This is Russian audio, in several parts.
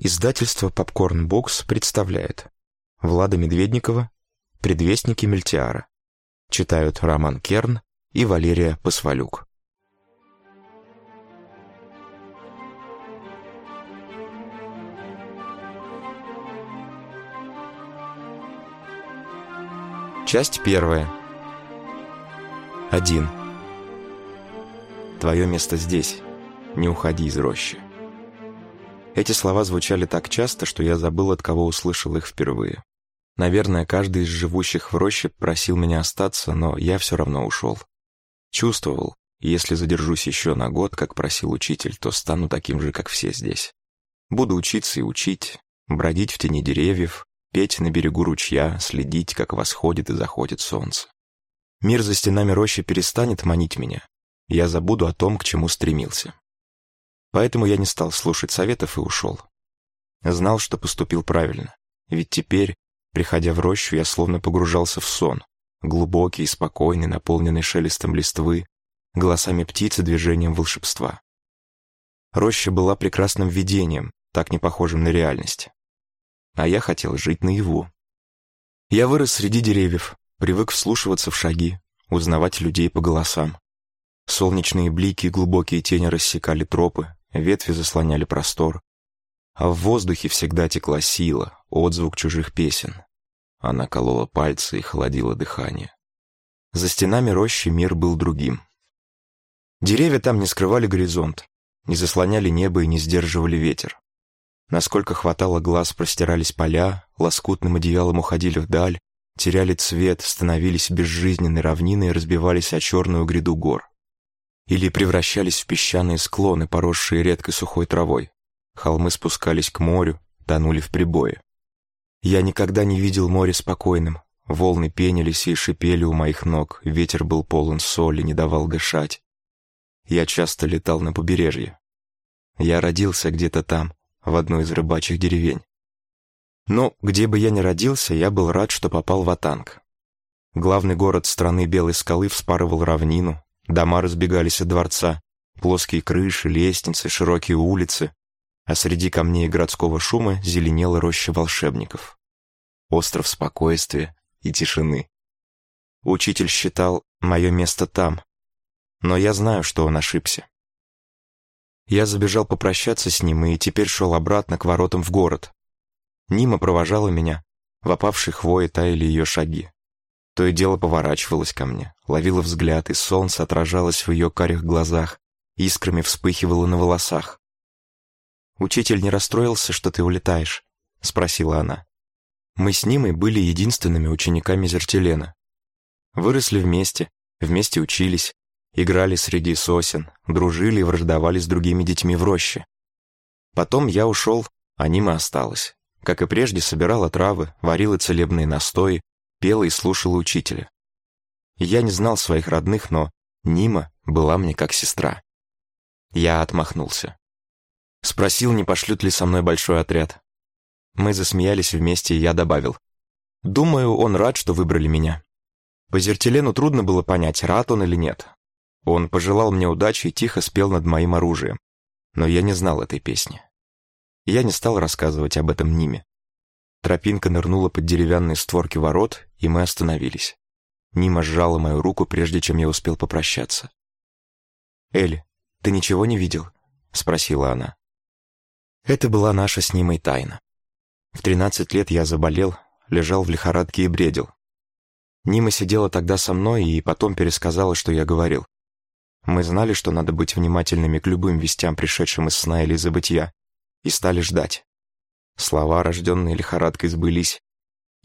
Издательство «Попкорн Бокс» представляет Влада Медведникова «Предвестники Мельтиара». Читают Роман Керн и Валерия Посвалюк. Часть первая. Один. Твое место здесь. Не уходи из рощи. Эти слова звучали так часто, что я забыл, от кого услышал их впервые. Наверное, каждый из живущих в роще просил меня остаться, но я все равно ушел. Чувствовал, если задержусь еще на год, как просил учитель, то стану таким же, как все здесь. Буду учиться и учить, бродить в тени деревьев, петь на берегу ручья, следить, как восходит и заходит солнце. Мир за стенами рощи перестанет манить меня. Я забуду о том, к чему стремился. Поэтому я не стал слушать советов и ушел. Знал, что поступил правильно. Ведь теперь, приходя в рощу, я словно погружался в сон. Глубокий спокойный, наполненный шелестом листвы, голосами птиц и движением волшебства. Роща была прекрасным видением, так не похожим на реальность. А я хотел жить наяву. Я вырос среди деревьев, привык вслушиваться в шаги, узнавать людей по голосам. Солнечные блики и глубокие тени рассекали тропы, ветви заслоняли простор, а в воздухе всегда текла сила, отзвук чужих песен. Она колола пальцы и холодила дыхание. За стенами рощи мир был другим. Деревья там не скрывали горизонт, не заслоняли небо и не сдерживали ветер. Насколько хватало глаз, простирались поля, лоскутным одеялом уходили вдаль, теряли цвет, становились безжизненной равниной и разбивались о черную гряду гор или превращались в песчаные склоны, поросшие редкой сухой травой. Холмы спускались к морю, тонули в прибое. Я никогда не видел море спокойным. Волны пенились и шипели у моих ног, ветер был полон соли, не давал дышать. Я часто летал на побережье. Я родился где-то там, в одной из рыбачьих деревень. Но где бы я ни родился, я был рад, что попал в Атанг. Главный город страны Белой скалы вспарывал равнину, Дома разбегались от дворца, плоские крыши, лестницы, широкие улицы, а среди камней городского шума зеленела роща волшебников. Остров спокойствия и тишины. Учитель считал мое место там, но я знаю, что он ошибся. Я забежал попрощаться с ним и теперь шел обратно к воротам в город. Нима провожала меня, в опавшей хвое таяли ее шаги. То и дело поворачивалась ко мне, ловила взгляд, и солнце отражалось в ее карих глазах, искрами вспыхивало на волосах. «Учитель не расстроился, что ты улетаешь?» — спросила она. Мы с Нимой были единственными учениками Зертилена. Выросли вместе, вместе учились, играли среди сосен, дружили и враждовали с другими детьми в роще. Потом я ушел, а Нима осталась. Как и прежде, собирала травы, варила целебные настои, пела и слушала учителя. Я не знал своих родных, но Нима была мне как сестра. Я отмахнулся. Спросил, не пошлют ли со мной большой отряд. Мы засмеялись вместе, и я добавил. Думаю, он рад, что выбрали меня. По Зертелену трудно было понять, рад он или нет. Он пожелал мне удачи и тихо спел над моим оружием. Но я не знал этой песни. Я не стал рассказывать об этом Ниме. Тропинка нырнула под деревянные створки ворот, и мы остановились. Нима сжала мою руку, прежде чем я успел попрощаться. «Эль, ты ничего не видел?» — спросила она. Это была наша с Нимой тайна. В тринадцать лет я заболел, лежал в лихорадке и бредил. Нима сидела тогда со мной и потом пересказала, что я говорил. Мы знали, что надо быть внимательными к любым вестям, пришедшим из сна или забытья, и стали ждать. Слова, рожденные лихорадкой, сбылись.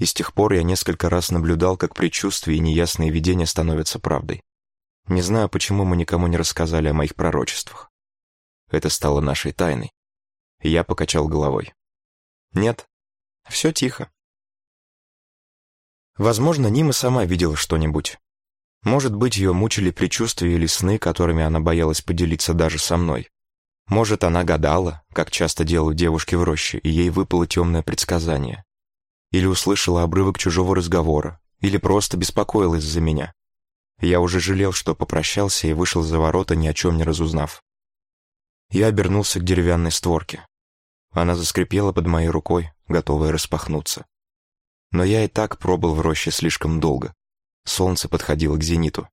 И с тех пор я несколько раз наблюдал, как предчувствия и неясные видения становятся правдой. Не знаю, почему мы никому не рассказали о моих пророчествах. Это стало нашей тайной. Я покачал головой. Нет, все тихо. Возможно, Нима сама видела что-нибудь. Может быть, ее мучили предчувствия или сны, которыми она боялась поделиться даже со мной. Может, она гадала, как часто делают девушки в роще, и ей выпало темное предсказание. Или услышала обрывок чужого разговора, или просто беспокоилась за меня. Я уже жалел, что попрощался и вышел за ворота, ни о чем не разузнав. Я обернулся к деревянной створке. Она заскрипела под моей рукой, готовая распахнуться. Но я и так пробыл в роще слишком долго. Солнце подходило к зениту.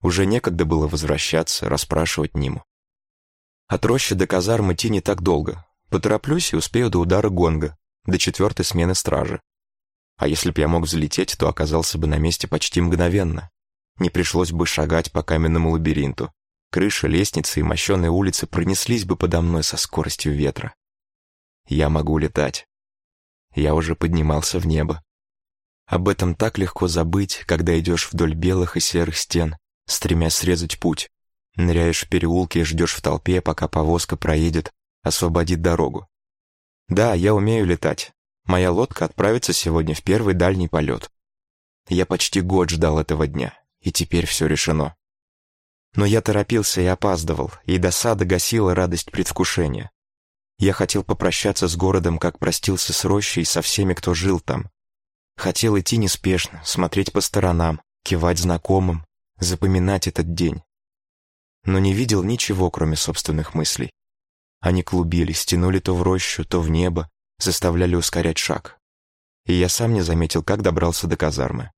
Уже некогда было возвращаться, расспрашивать Ниму. От рощи до казармы идти не так долго. Потороплюсь и успею до удара гонга, до четвертой смены стражи. А если б я мог взлететь, то оказался бы на месте почти мгновенно. Не пришлось бы шагать по каменному лабиринту. Крыша, лестницы и мощеные улицы пронеслись бы подо мной со скоростью ветра. Я могу летать. Я уже поднимался в небо. Об этом так легко забыть, когда идешь вдоль белых и серых стен, стремясь срезать путь. Ныряешь в переулки и ждешь в толпе, пока повозка проедет, освободит дорогу. Да, я умею летать. Моя лодка отправится сегодня в первый дальний полет. Я почти год ждал этого дня, и теперь все решено. Но я торопился и опаздывал, и досада гасила радость предвкушения. Я хотел попрощаться с городом, как простился с рощей и со всеми, кто жил там. Хотел идти неспешно, смотреть по сторонам, кивать знакомым, запоминать этот день. Но не видел ничего, кроме собственных мыслей. Они клубились, тянули то в рощу, то в небо, заставляли ускорять шаг. И я сам не заметил, как добрался до казармы.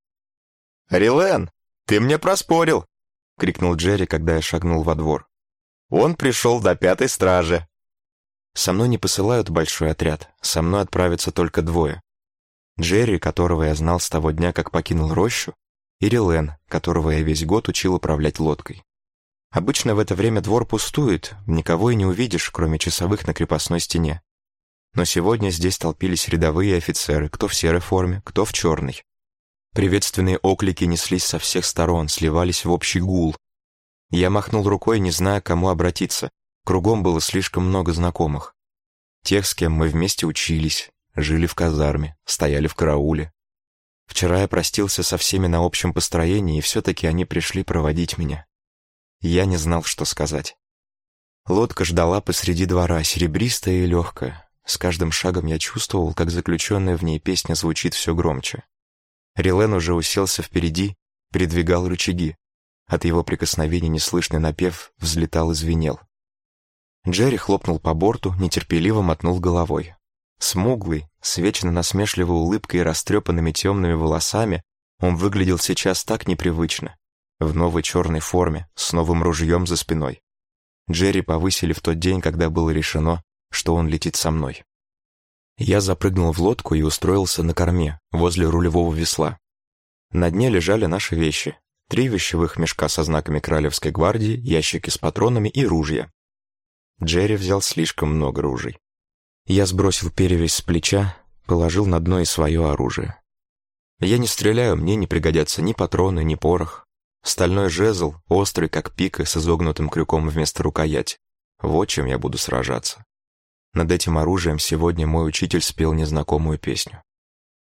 «Рилен, ты мне проспорил!» — крикнул Джерри, когда я шагнул во двор. «Он пришел до пятой стражи!» Со мной не посылают большой отряд, со мной отправятся только двое. Джерри, которого я знал с того дня, как покинул рощу, и Рилен, которого я весь год учил управлять лодкой. Обычно в это время двор пустует, никого и не увидишь, кроме часовых на крепостной стене. Но сегодня здесь толпились рядовые офицеры, кто в серой форме, кто в черной. Приветственные оклики неслись со всех сторон, сливались в общий гул. Я махнул рукой, не зная, к кому обратиться. Кругом было слишком много знакомых. Тех, с кем мы вместе учились, жили в казарме, стояли в карауле. Вчера я простился со всеми на общем построении, и все-таки они пришли проводить меня. Я не знал, что сказать. Лодка ждала посреди двора, серебристая и легкая. С каждым шагом я чувствовал, как заключенная в ней песня звучит все громче. Рилен уже уселся впереди, передвигал рычаги. От его прикосновений неслышный напев взлетал и звенел. Джерри хлопнул по борту, нетерпеливо мотнул головой. Смуглый, с вечно насмешливой улыбкой и растрепанными темными волосами, он выглядел сейчас так непривычно. В новой черной форме, с новым ружьем за спиной. Джерри повысили в тот день, когда было решено, что он летит со мной. Я запрыгнул в лодку и устроился на корме, возле рулевого весла. На дне лежали наши вещи. Три вещевых мешка со знаками Королевской гвардии, ящики с патронами и ружья. Джерри взял слишком много ружей. Я сбросил перевязь с плеча, положил на дно и свое оружие. Я не стреляю, мне не пригодятся ни патроны, ни порох. Стальной жезл, острый, как пика, с изогнутым крюком вместо рукояти. Вот чем я буду сражаться. Над этим оружием сегодня мой учитель спел незнакомую песню.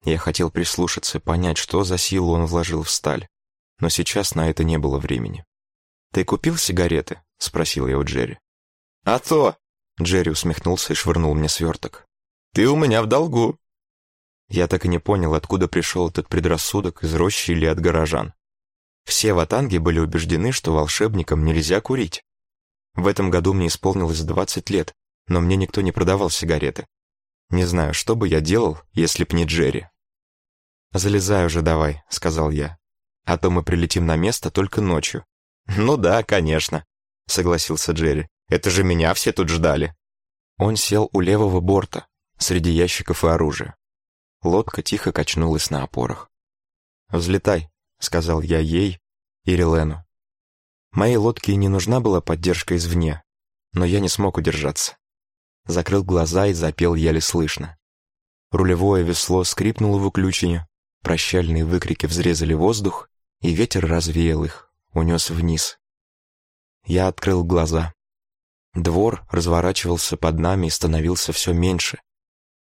Я хотел прислушаться, понять, что за силу он вложил в сталь, но сейчас на это не было времени. «Ты купил сигареты?» — спросил я у Джерри. «А то!» — Джерри усмехнулся и швырнул мне сверток. «Ты у меня в долгу!» Я так и не понял, откуда пришел этот предрассудок, из рощи или от горожан. Все в Атанге были убеждены, что волшебникам нельзя курить. В этом году мне исполнилось 20 лет, но мне никто не продавал сигареты. Не знаю, что бы я делал, если б не Джерри. «Залезай уже давай», — сказал я. «А то мы прилетим на место только ночью». «Ну да, конечно», — согласился Джерри. «Это же меня все тут ждали». Он сел у левого борта, среди ящиков и оружия. Лодка тихо качнулась на опорах. «Взлетай», — сказал я ей и Релену. Моей лодке не нужна была поддержка извне, но я не смог удержаться закрыл глаза и запел еле слышно. Рулевое весло скрипнуло в уключине, прощальные выкрики взрезали воздух, и ветер развеял их, унес вниз. Я открыл глаза. Двор разворачивался под нами и становился все меньше,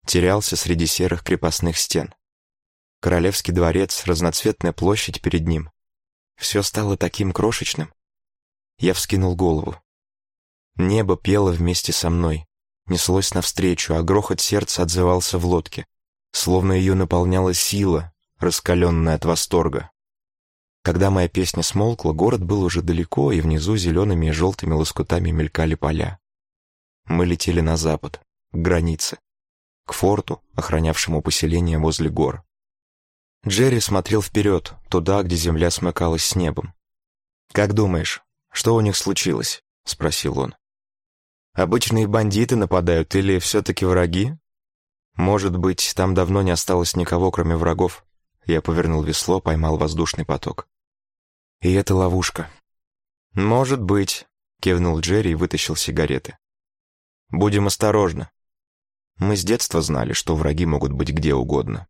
терялся среди серых крепостных стен. Королевский дворец, разноцветная площадь перед ним. Все стало таким крошечным. Я вскинул голову. Небо пело вместе со мной, неслось навстречу, а грохот сердца отзывался в лодке, словно ее наполняла сила, раскаленная от восторга. Когда моя песня смолкла, город был уже далеко, и внизу зелеными и желтыми лоскутами мелькали поля. Мы летели на запад, к границе, к форту, охранявшему поселение возле гор. Джерри смотрел вперед, туда, где земля смыкалась с небом. «Как думаешь, что у них случилось?» — спросил он. «Обычные бандиты нападают или все-таки враги? Может быть, там давно не осталось никого, кроме врагов?» Я повернул весло, поймал воздушный поток. «И это ловушка». «Может быть», — кивнул Джерри и вытащил сигареты. «Будем осторожны. Мы с детства знали, что враги могут быть где угодно».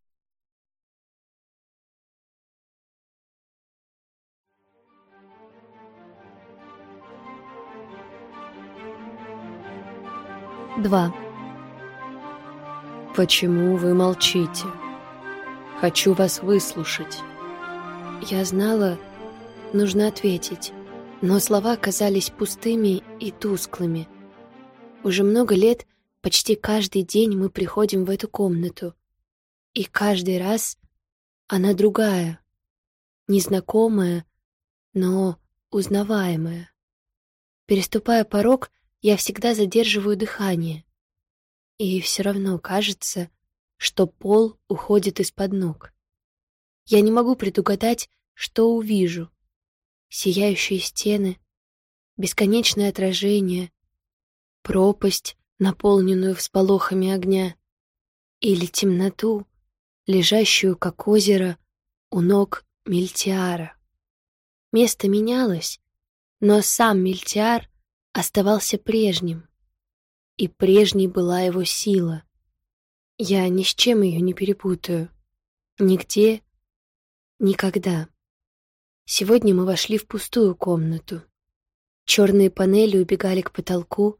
Два. Почему вы молчите? Хочу вас выслушать. Я знала, нужно ответить, но слова казались пустыми и тусклыми. Уже много лет, почти каждый день мы приходим в эту комнату. И каждый раз она другая, незнакомая, но узнаваемая. Переступая порог, я всегда задерживаю дыхание. И все равно кажется, что пол уходит из-под ног. Я не могу предугадать, что увижу. Сияющие стены, бесконечное отражение, пропасть, наполненную всполохами огня, или темноту, лежащую как озеро у ног Мельтиара. Место менялось, но сам Мельтиар оставался прежним. И прежней была его сила. Я ни с чем ее не перепутаю. Нигде, никогда. Сегодня мы вошли в пустую комнату. Черные панели убегали к потолку,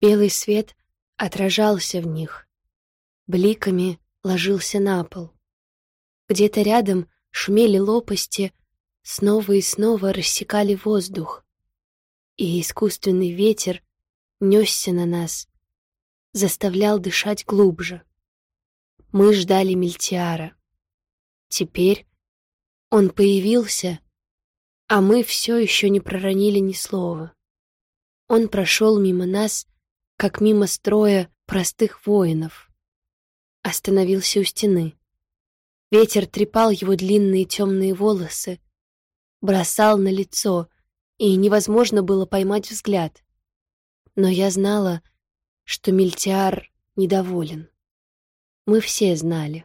белый свет отражался в них, бликами ложился на пол. Где-то рядом шумели лопасти, снова и снова рассекали воздух и искусственный ветер несся на нас, заставлял дышать глубже. Мы ждали Мельтиара. Теперь он появился, а мы все еще не проронили ни слова. Он прошел мимо нас, как мимо строя простых воинов. Остановился у стены. Ветер трепал его длинные темные волосы, бросал на лицо — и невозможно было поймать взгляд. Но я знала, что Мильтиар недоволен. Мы все знали.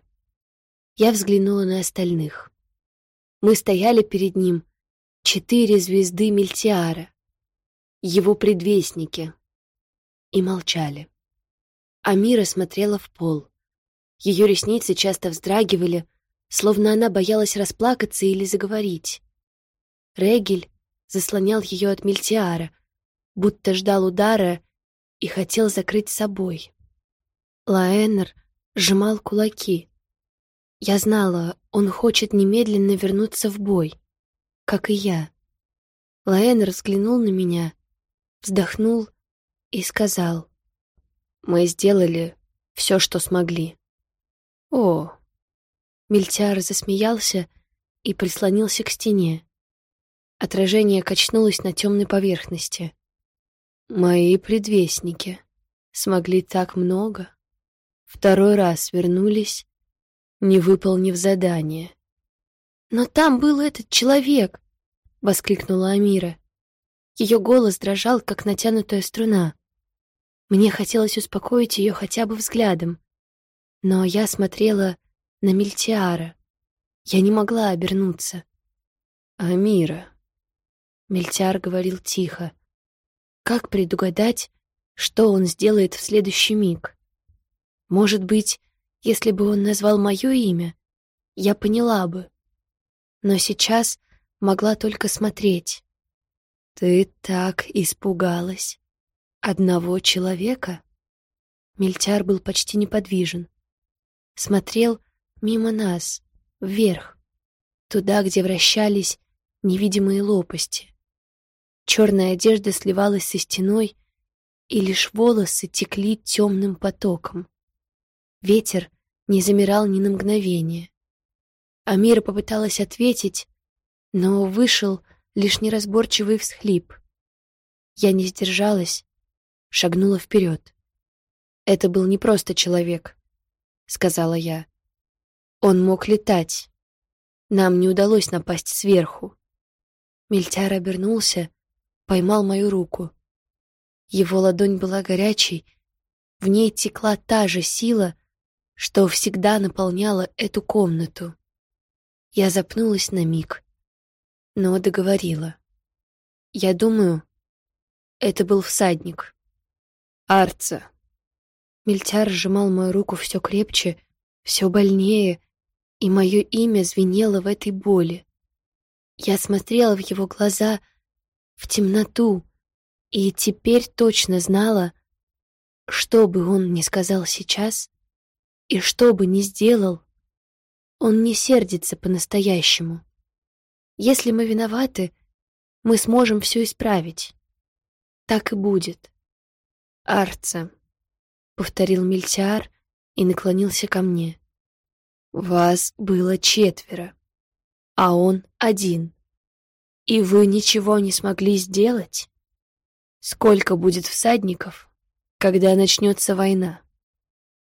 Я взглянула на остальных. Мы стояли перед ним, четыре звезды Мильтиара, его предвестники, и молчали. Амира смотрела в пол. Ее ресницы часто вздрагивали, словно она боялась расплакаться или заговорить. Регель заслонял ее от Мельтиара, будто ждал удара и хотел закрыть собой. Лаэнер сжимал кулаки. Я знала, он хочет немедленно вернуться в бой, как и я. Лаэнер взглянул на меня, вздохнул и сказал, «Мы сделали все, что смогли». «О!» Мельтиар засмеялся и прислонился к стене. Отражение качнулось на темной поверхности. Мои предвестники смогли так много. Второй раз вернулись, не выполнив задание. «Но там был этот человек!» — воскликнула Амира. Ее голос дрожал, как натянутая струна. Мне хотелось успокоить ее хотя бы взглядом. Но я смотрела на Мельтиара. Я не могла обернуться. «Амира», Мельтяр говорил тихо. Как предугадать, что он сделает в следующий миг? Может быть, если бы он назвал мое имя, я поняла бы. Но сейчас могла только смотреть. Ты так испугалась. Одного человека? Мельтяр был почти неподвижен. Смотрел мимо нас, вверх, туда, где вращались невидимые лопасти. Черная одежда сливалась со стеной, и лишь волосы текли темным потоком. Ветер не замирал ни на мгновение. Амира попыталась ответить, но вышел лишь неразборчивый всхлип. Я не сдержалась, шагнула вперед. Это был не просто человек, сказала я. Он мог летать. Нам не удалось напасть сверху. Мельтяр обернулся, поймал мою руку. Его ладонь была горячей, в ней текла та же сила, что всегда наполняла эту комнату. Я запнулась на миг, но договорила. Я думаю, это был всадник. Арца. Мельтяр сжимал мою руку все крепче, все больнее, и мое имя звенело в этой боли. Я смотрела в его глаза, в темноту, и теперь точно знала, что бы он ни сказал сейчас и что бы ни сделал, он не сердится по-настоящему. Если мы виноваты, мы сможем все исправить. Так и будет. Арца, — повторил Мельтиар и наклонился ко мне. Вас было четверо, а он один. И вы ничего не смогли сделать? Сколько будет всадников, когда начнется война?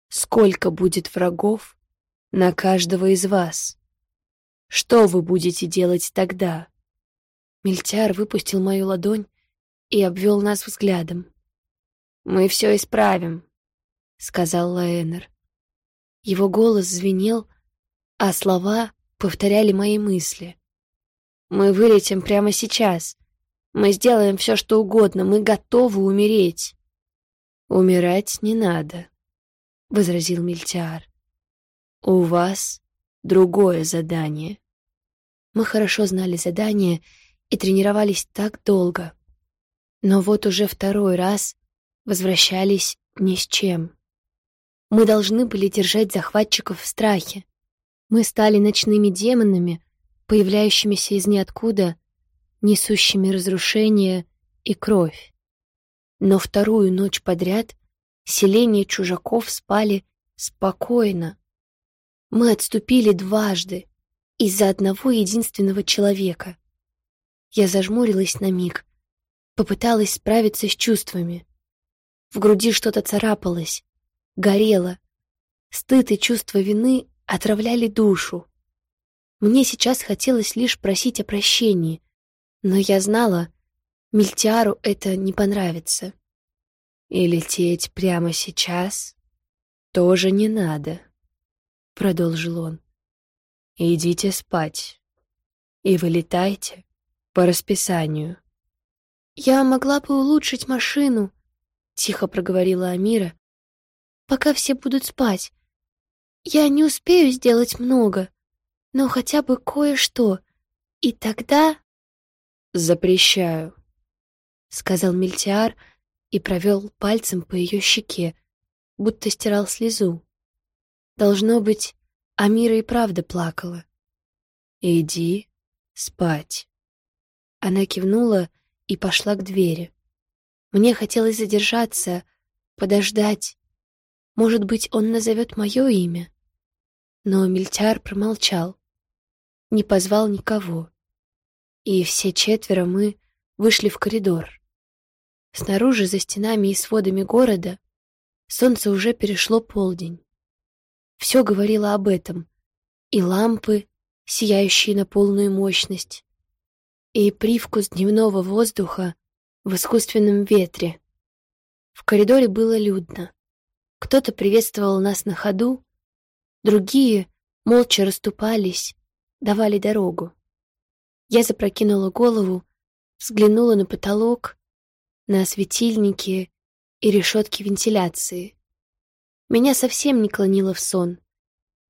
Сколько будет врагов на каждого из вас? Что вы будете делать тогда? Мельтяр выпустил мою ладонь и обвел нас взглядом. «Мы все исправим», — сказал Лаэнер. Его голос звенел, а слова повторяли мои мысли. «Мы вылетим прямо сейчас. Мы сделаем все, что угодно. Мы готовы умереть». «Умирать не надо», — возразил Мельтиар. «У вас другое задание». Мы хорошо знали задание — и тренировались так долго. Но вот уже второй раз возвращались ни с чем. Мы должны были держать захватчиков в страхе. Мы стали ночными демонами, появляющимися из ниоткуда, несущими разрушение и кровь. Но вторую ночь подряд селение чужаков спали спокойно. Мы отступили дважды из-за одного единственного человека. Я зажмурилась на миг, попыталась справиться с чувствами. В груди что-то царапалось, горело. Стыд и чувство вины отравляли душу. Мне сейчас хотелось лишь просить о прощении, но я знала, Мильтиару это не понравится. И лететь прямо сейчас тоже не надо, — продолжил он. Идите спать и вылетайте по расписанию. «Я могла бы улучшить машину», — тихо проговорила Амира, «пока все будут спать. Я не успею сделать много, но хотя бы кое-что. И тогда...» «Запрещаю», — сказал Мельтиар и провел пальцем по ее щеке, будто стирал слезу. Должно быть, Амира и правда плакала. «Иди спать». Она кивнула и пошла к двери. Мне хотелось задержаться, подождать. Может быть, он назовет мое имя? Но Мильтяр промолчал, не позвал никого. И все четверо мы вышли в коридор. Снаружи, за стенами и сводами города, солнце уже перешло полдень. Все говорило об этом. И лампы, сияющие на полную мощность, и привкус дневного воздуха в искусственном ветре. В коридоре было людно. Кто-то приветствовал нас на ходу, другие молча расступались, давали дорогу. Я запрокинула голову, взглянула на потолок, на светильники и решетки вентиляции. Меня совсем не клонило в сон.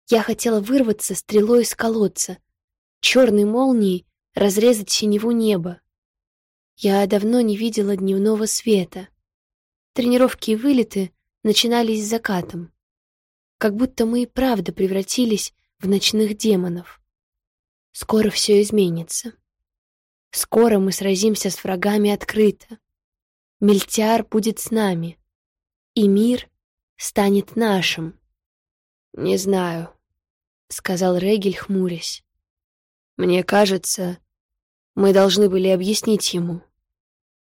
Я хотела вырваться стрелой из колодца, черной молнией разрезать синеву неба. Я давно не видела дневного света. Тренировки и вылеты начинались с закатом. Как будто мы и правда превратились в ночных демонов. Скоро все изменится. Скоро мы сразимся с врагами открыто. Мельтяр будет с нами, и мир станет нашим. «Не знаю», — сказал Регель, хмурясь. «Мне кажется, мы должны были объяснить ему,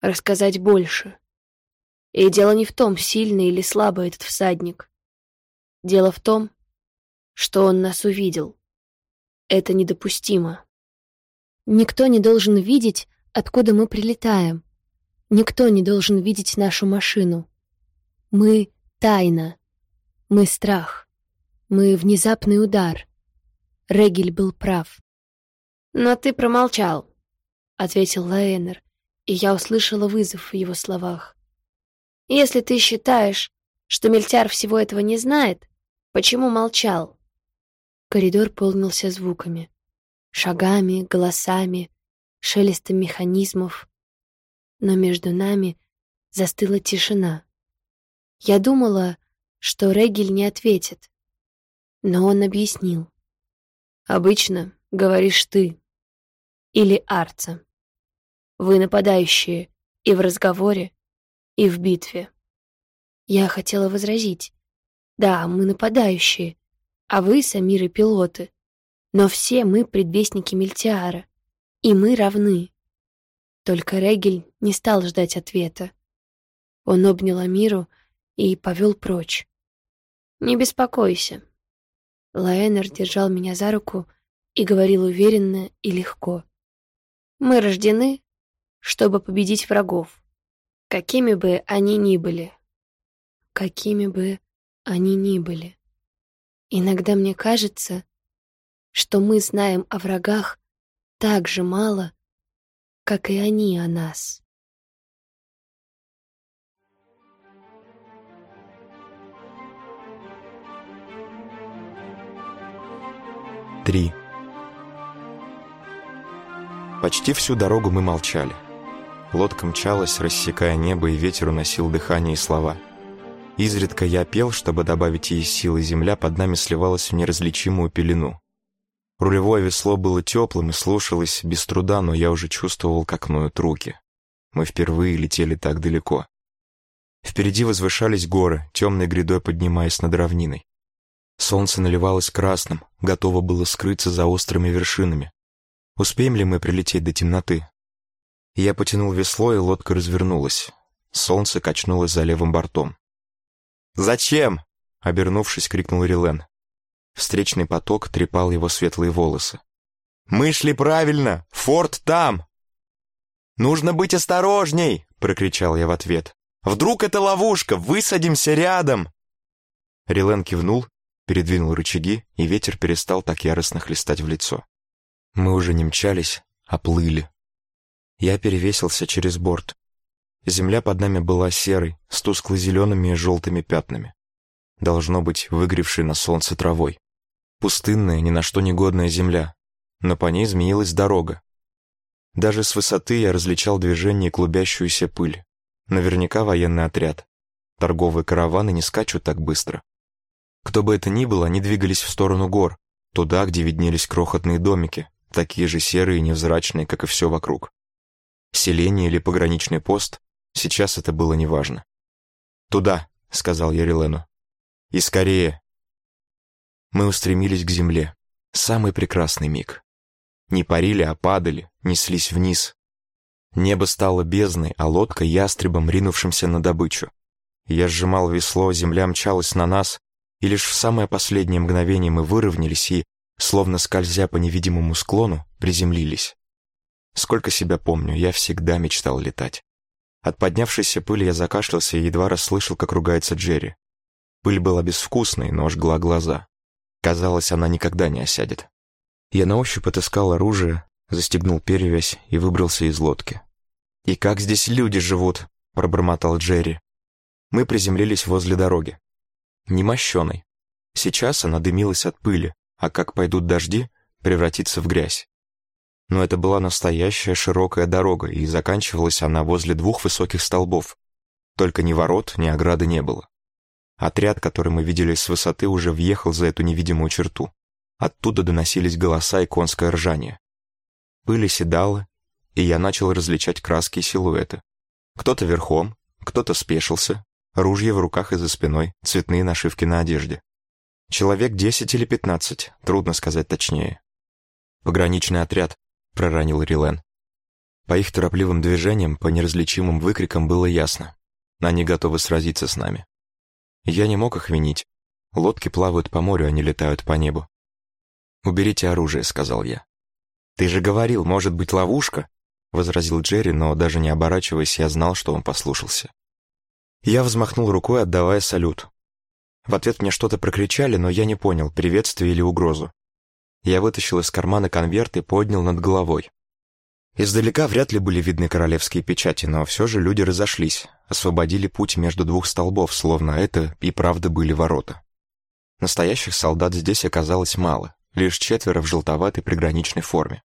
рассказать больше. И дело не в том, сильный или слабый этот всадник. Дело в том, что он нас увидел. Это недопустимо. Никто не должен видеть, откуда мы прилетаем. Никто не должен видеть нашу машину. Мы — тайна. Мы — страх. Мы — внезапный удар. Регель был прав. «Но ты промолчал», — ответил Лаэнер, и я услышала вызов в его словах. «Если ты считаешь, что Мельтяр всего этого не знает, почему молчал?» Коридор полнился звуками. Шагами, голосами, шелестом механизмов. Но между нами застыла тишина. Я думала, что Регель не ответит. Но он объяснил. «Обычно говоришь ты. Или Арца. Вы нападающие и в разговоре, и в битве». Я хотела возразить. «Да, мы нападающие, а вы, Самиры, пилоты. Но все мы предвестники Мельтиара, и мы равны». Только Регель не стал ждать ответа. Он обнял Амиру и повел прочь. «Не беспокойся». Лаэнер держал меня за руку и говорил уверенно и легко. «Мы рождены, чтобы победить врагов, какими бы они ни были». Какими бы они ни были. Иногда мне кажется, что мы знаем о врагах так же мало, как и они о нас. 3. Почти всю дорогу мы молчали. Лодка мчалась, рассекая небо, и ветер уносил дыхание и слова. Изредка я пел, чтобы добавить ей силы, земля под нами сливалась в неразличимую пелену. Рулевое весло было теплым и слушалось без труда, но я уже чувствовал, как ноют руки. Мы впервые летели так далеко. Впереди возвышались горы, темной грядой поднимаясь над равниной. Солнце наливалось красным, готово было скрыться за острыми вершинами. Успеем ли мы прилететь до темноты? Я потянул весло, и лодка развернулась. Солнце качнулось за левым бортом. «Зачем?» — обернувшись, крикнул Рилен. Встречный поток трепал его светлые волосы. «Мы шли правильно! Форт там!» «Нужно быть осторожней!» — прокричал я в ответ. «Вдруг это ловушка! Высадимся рядом!» Рилен кивнул передвинул рычаги, и ветер перестал так яростно хлестать в лицо. Мы уже не мчались, а плыли. Я перевесился через борт. Земля под нами была серой, с тускло-зелеными и желтыми пятнами. Должно быть, выгревшей на солнце травой. Пустынная, ни на что негодная земля, но по ней изменилась дорога. Даже с высоты я различал движение и клубящуюся пыль. Наверняка военный отряд. Торговые караваны не скачут так быстро. Кто бы это ни было, они двигались в сторону гор, туда, где виднелись крохотные домики, такие же серые и невзрачные, как и все вокруг. Селение или пограничный пост, сейчас это было неважно. «Туда», — сказал я Рилену. «И скорее». Мы устремились к земле. Самый прекрасный миг. Не парили, а падали, неслись вниз. Небо стало бездной, а лодка ястребом, ринувшимся на добычу. Я сжимал весло, земля мчалась на нас, и лишь в самое последнее мгновение мы выровнялись и, словно скользя по невидимому склону, приземлились. Сколько себя помню, я всегда мечтал летать. От поднявшейся пыли я закашлялся и едва расслышал, как ругается Джерри. Пыль была безвкусной, но жгла глаза. Казалось, она никогда не осядет. Я на ощупь отыскал оружие, застегнул перевязь и выбрался из лодки. «И как здесь люди живут?» — пробормотал Джерри. Мы приземлились возле дороги немощеной. Сейчас она дымилась от пыли, а как пойдут дожди, превратится в грязь. Но это была настоящая широкая дорога, и заканчивалась она возле двух высоких столбов. Только ни ворот, ни ограды не было. Отряд, который мы видели с высоты, уже въехал за эту невидимую черту. Оттуда доносились голоса и конское ржание. Пыль оседала, и я начал различать краски и силуэты. Кто-то верхом, кто-то спешился, Ружья в руках и за спиной, цветные нашивки на одежде. Человек десять или пятнадцать, трудно сказать точнее. «Пограничный отряд», — проронил Рилен. По их торопливым движениям, по неразличимым выкрикам было ясно. Они готовы сразиться с нами. Я не мог их винить. Лодки плавают по морю, они летают по небу. «Уберите оружие», — сказал я. «Ты же говорил, может быть, ловушка?» — возразил Джерри, но даже не оборачиваясь, я знал, что он послушался. Я взмахнул рукой, отдавая салют. В ответ мне что-то прокричали, но я не понял, приветствие или угрозу. Я вытащил из кармана конверт и поднял над головой. Издалека вряд ли были видны королевские печати, но все же люди разошлись, освободили путь между двух столбов, словно это и правда были ворота. Настоящих солдат здесь оказалось мало, лишь четверо в желтоватой приграничной форме.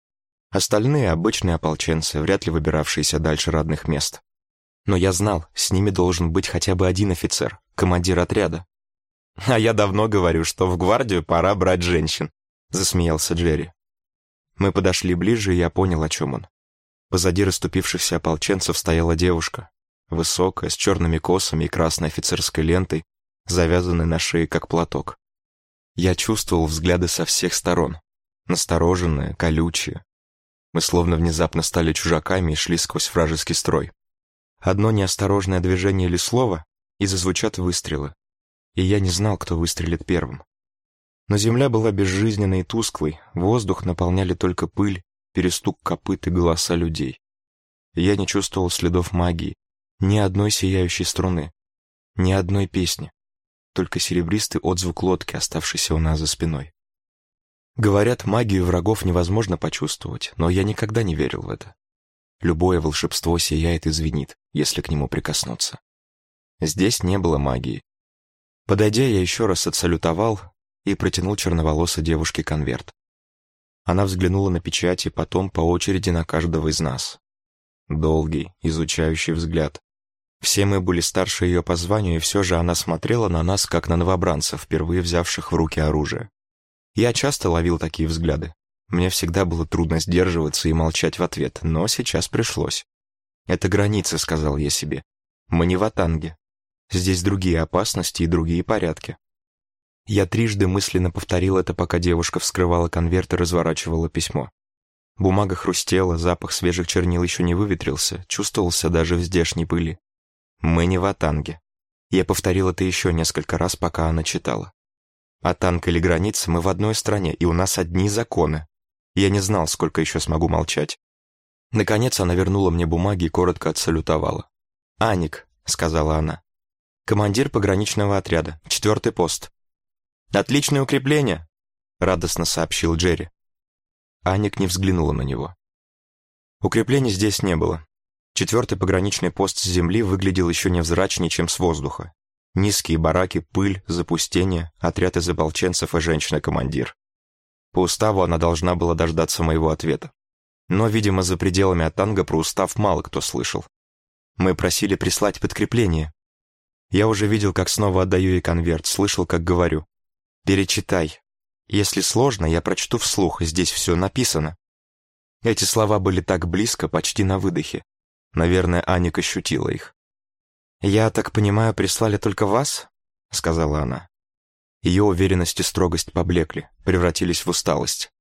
Остальные — обычные ополченцы, вряд ли выбиравшиеся дальше родных мест. Но я знал, с ними должен быть хотя бы один офицер, командир отряда. «А я давно говорю, что в гвардию пора брать женщин», — засмеялся Джерри. Мы подошли ближе, и я понял, о чем он. Позади расступившихся ополченцев стояла девушка, высокая, с черными косами и красной офицерской лентой, завязанной на шее, как платок. Я чувствовал взгляды со всех сторон, настороженные, колючие. Мы словно внезапно стали чужаками и шли сквозь вражеский строй. Одно неосторожное движение или слово, и зазвучат выстрелы. И я не знал, кто выстрелит первым. Но земля была безжизненной и тусклой, воздух наполняли только пыль перестук копыт и голоса людей. Я не чувствовал следов магии, ни одной сияющей струны, ни одной песни, только серебристый отзвук лодки, оставшийся у нас за спиной. Говорят, магию врагов невозможно почувствовать, но я никогда не верил в это. Любое волшебство сияет и звенит, если к нему прикоснуться. Здесь не было магии. Подойдя, я еще раз отсалютовал и протянул черноволосой девушке конверт. Она взглянула на печати, потом по очереди на каждого из нас. Долгий, изучающий взгляд. Все мы были старше ее по званию, и все же она смотрела на нас, как на новобранцев, впервые взявших в руки оружие. Я часто ловил такие взгляды. Мне всегда было трудно сдерживаться и молчать в ответ, но сейчас пришлось. «Это граница», — сказал я себе. «Мы не в Атанге. Здесь другие опасности и другие порядки. Я трижды мысленно повторил это, пока девушка вскрывала конверт и разворачивала письмо. Бумага хрустела, запах свежих чернил еще не выветрился, чувствовался даже в здешней пыли. «Мы не в Атанге». Я повторил это еще несколько раз, пока она читала. «Атанг или граница, мы в одной стране, и у нас одни законы». Я не знал, сколько еще смогу молчать. Наконец она вернула мне бумаги и коротко отсалютовала. «Аник», — сказала она. «Командир пограничного отряда, четвертый пост. «Отличное укрепление», — радостно сообщил Джерри. Аник не взглянула на него. Укреплений здесь не было. Четвертый пограничный пост с земли выглядел еще невзрачнее, чем с воздуха. Низкие бараки, пыль, запустение, отряд из ополченцев и женщина-командир. По уставу она должна была дождаться моего ответа. Но, видимо, за пределами Атанга про устав мало кто слышал. Мы просили прислать подкрепление. Я уже видел, как снова отдаю ей конверт, слышал, как говорю. Перечитай. Если сложно, я прочту вслух, здесь все написано. Эти слова были так близко, почти на выдохе. Наверное, Аника ощутила их. «Я так понимаю, прислали только вас?» — сказала она. Ее уверенность и строгость поблекли, превратились в усталость.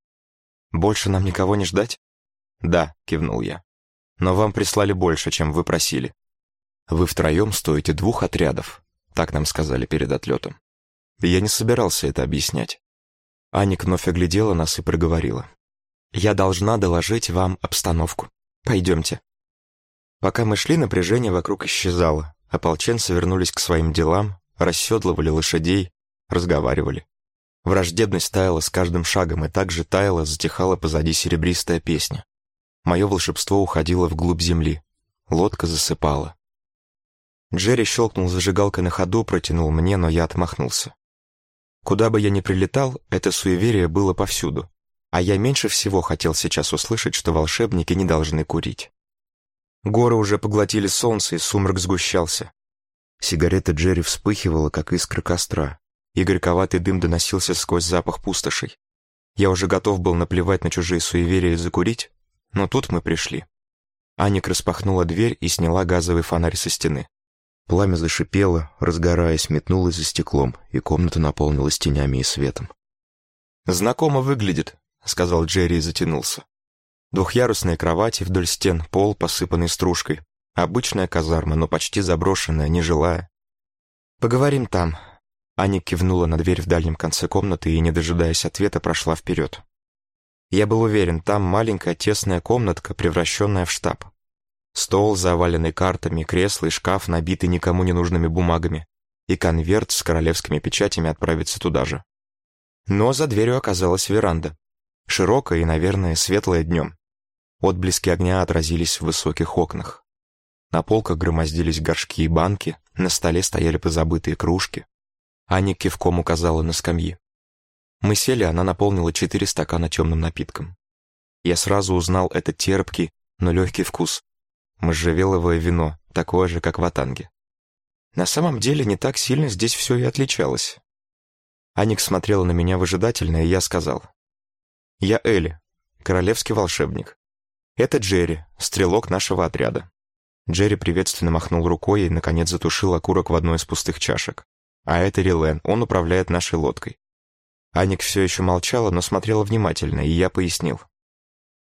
«Больше нам никого не ждать?» «Да», — кивнул я. «Но вам прислали больше, чем вы просили. Вы втроем стоите двух отрядов», — так нам сказали перед отлетом. Я не собирался это объяснять. Аник вновь оглядела нас и проговорила. «Я должна доложить вам обстановку. Пойдемте». Пока мы шли, напряжение вокруг исчезало. Ополченцы вернулись к своим делам, расседлывали лошадей, разговаривали. Враждебность таяла с каждым шагом, и также таяла, затихала позади серебристая песня. Мое волшебство уходило вглубь земли. Лодка засыпала. Джерри щелкнул зажигалкой на ходу, протянул мне, но я отмахнулся. Куда бы я ни прилетал, это суеверие было повсюду. А я меньше всего хотел сейчас услышать, что волшебники не должны курить. Горы уже поглотили солнце, и сумрак сгущался. Сигарета Джерри вспыхивала, как искра костра, и горьковатый дым доносился сквозь запах пустошей. Я уже готов был наплевать на чужие суеверия и закурить, но тут мы пришли. Аник распахнула дверь и сняла газовый фонарь со стены. Пламя зашипело, разгораясь, метнулось за стеклом, и комната наполнилась тенями и светом. «Знакомо выглядит», — сказал Джерри и затянулся. Двухъярусные кровати вдоль стен, пол, посыпанный стружкой. Обычная казарма, но почти заброшенная, нежилая. «Поговорим там». Аня кивнула на дверь в дальнем конце комнаты и, не дожидаясь ответа, прошла вперед. Я был уверен, там маленькая тесная комнатка, превращенная в штаб. Стол, заваленный картами, кресло и шкаф, набитый никому не нужными бумагами, и конверт с королевскими печатями отправится туда же. Но за дверью оказалась веранда. Широкая и, наверное, светлая днем. Отблески огня отразились в высоких окнах. На полках громоздились горшки и банки, на столе стояли позабытые кружки. Аня кивком указала на скамьи. Мы сели, она наполнила четыре стакана темным напитком. Я сразу узнал этот терпкий, но легкий вкус. Можжевеловое вино, такое же, как в Атанге. На самом деле не так сильно здесь все и отличалось. Аник смотрела на меня выжидательно, и я сказал. «Я Элли, королевский волшебник. Это Джерри, стрелок нашего отряда». Джерри приветственно махнул рукой и, наконец, затушил окурок в одной из пустых чашек. А это Рилен, он управляет нашей лодкой. Аник все еще молчала, но смотрела внимательно, и я пояснил.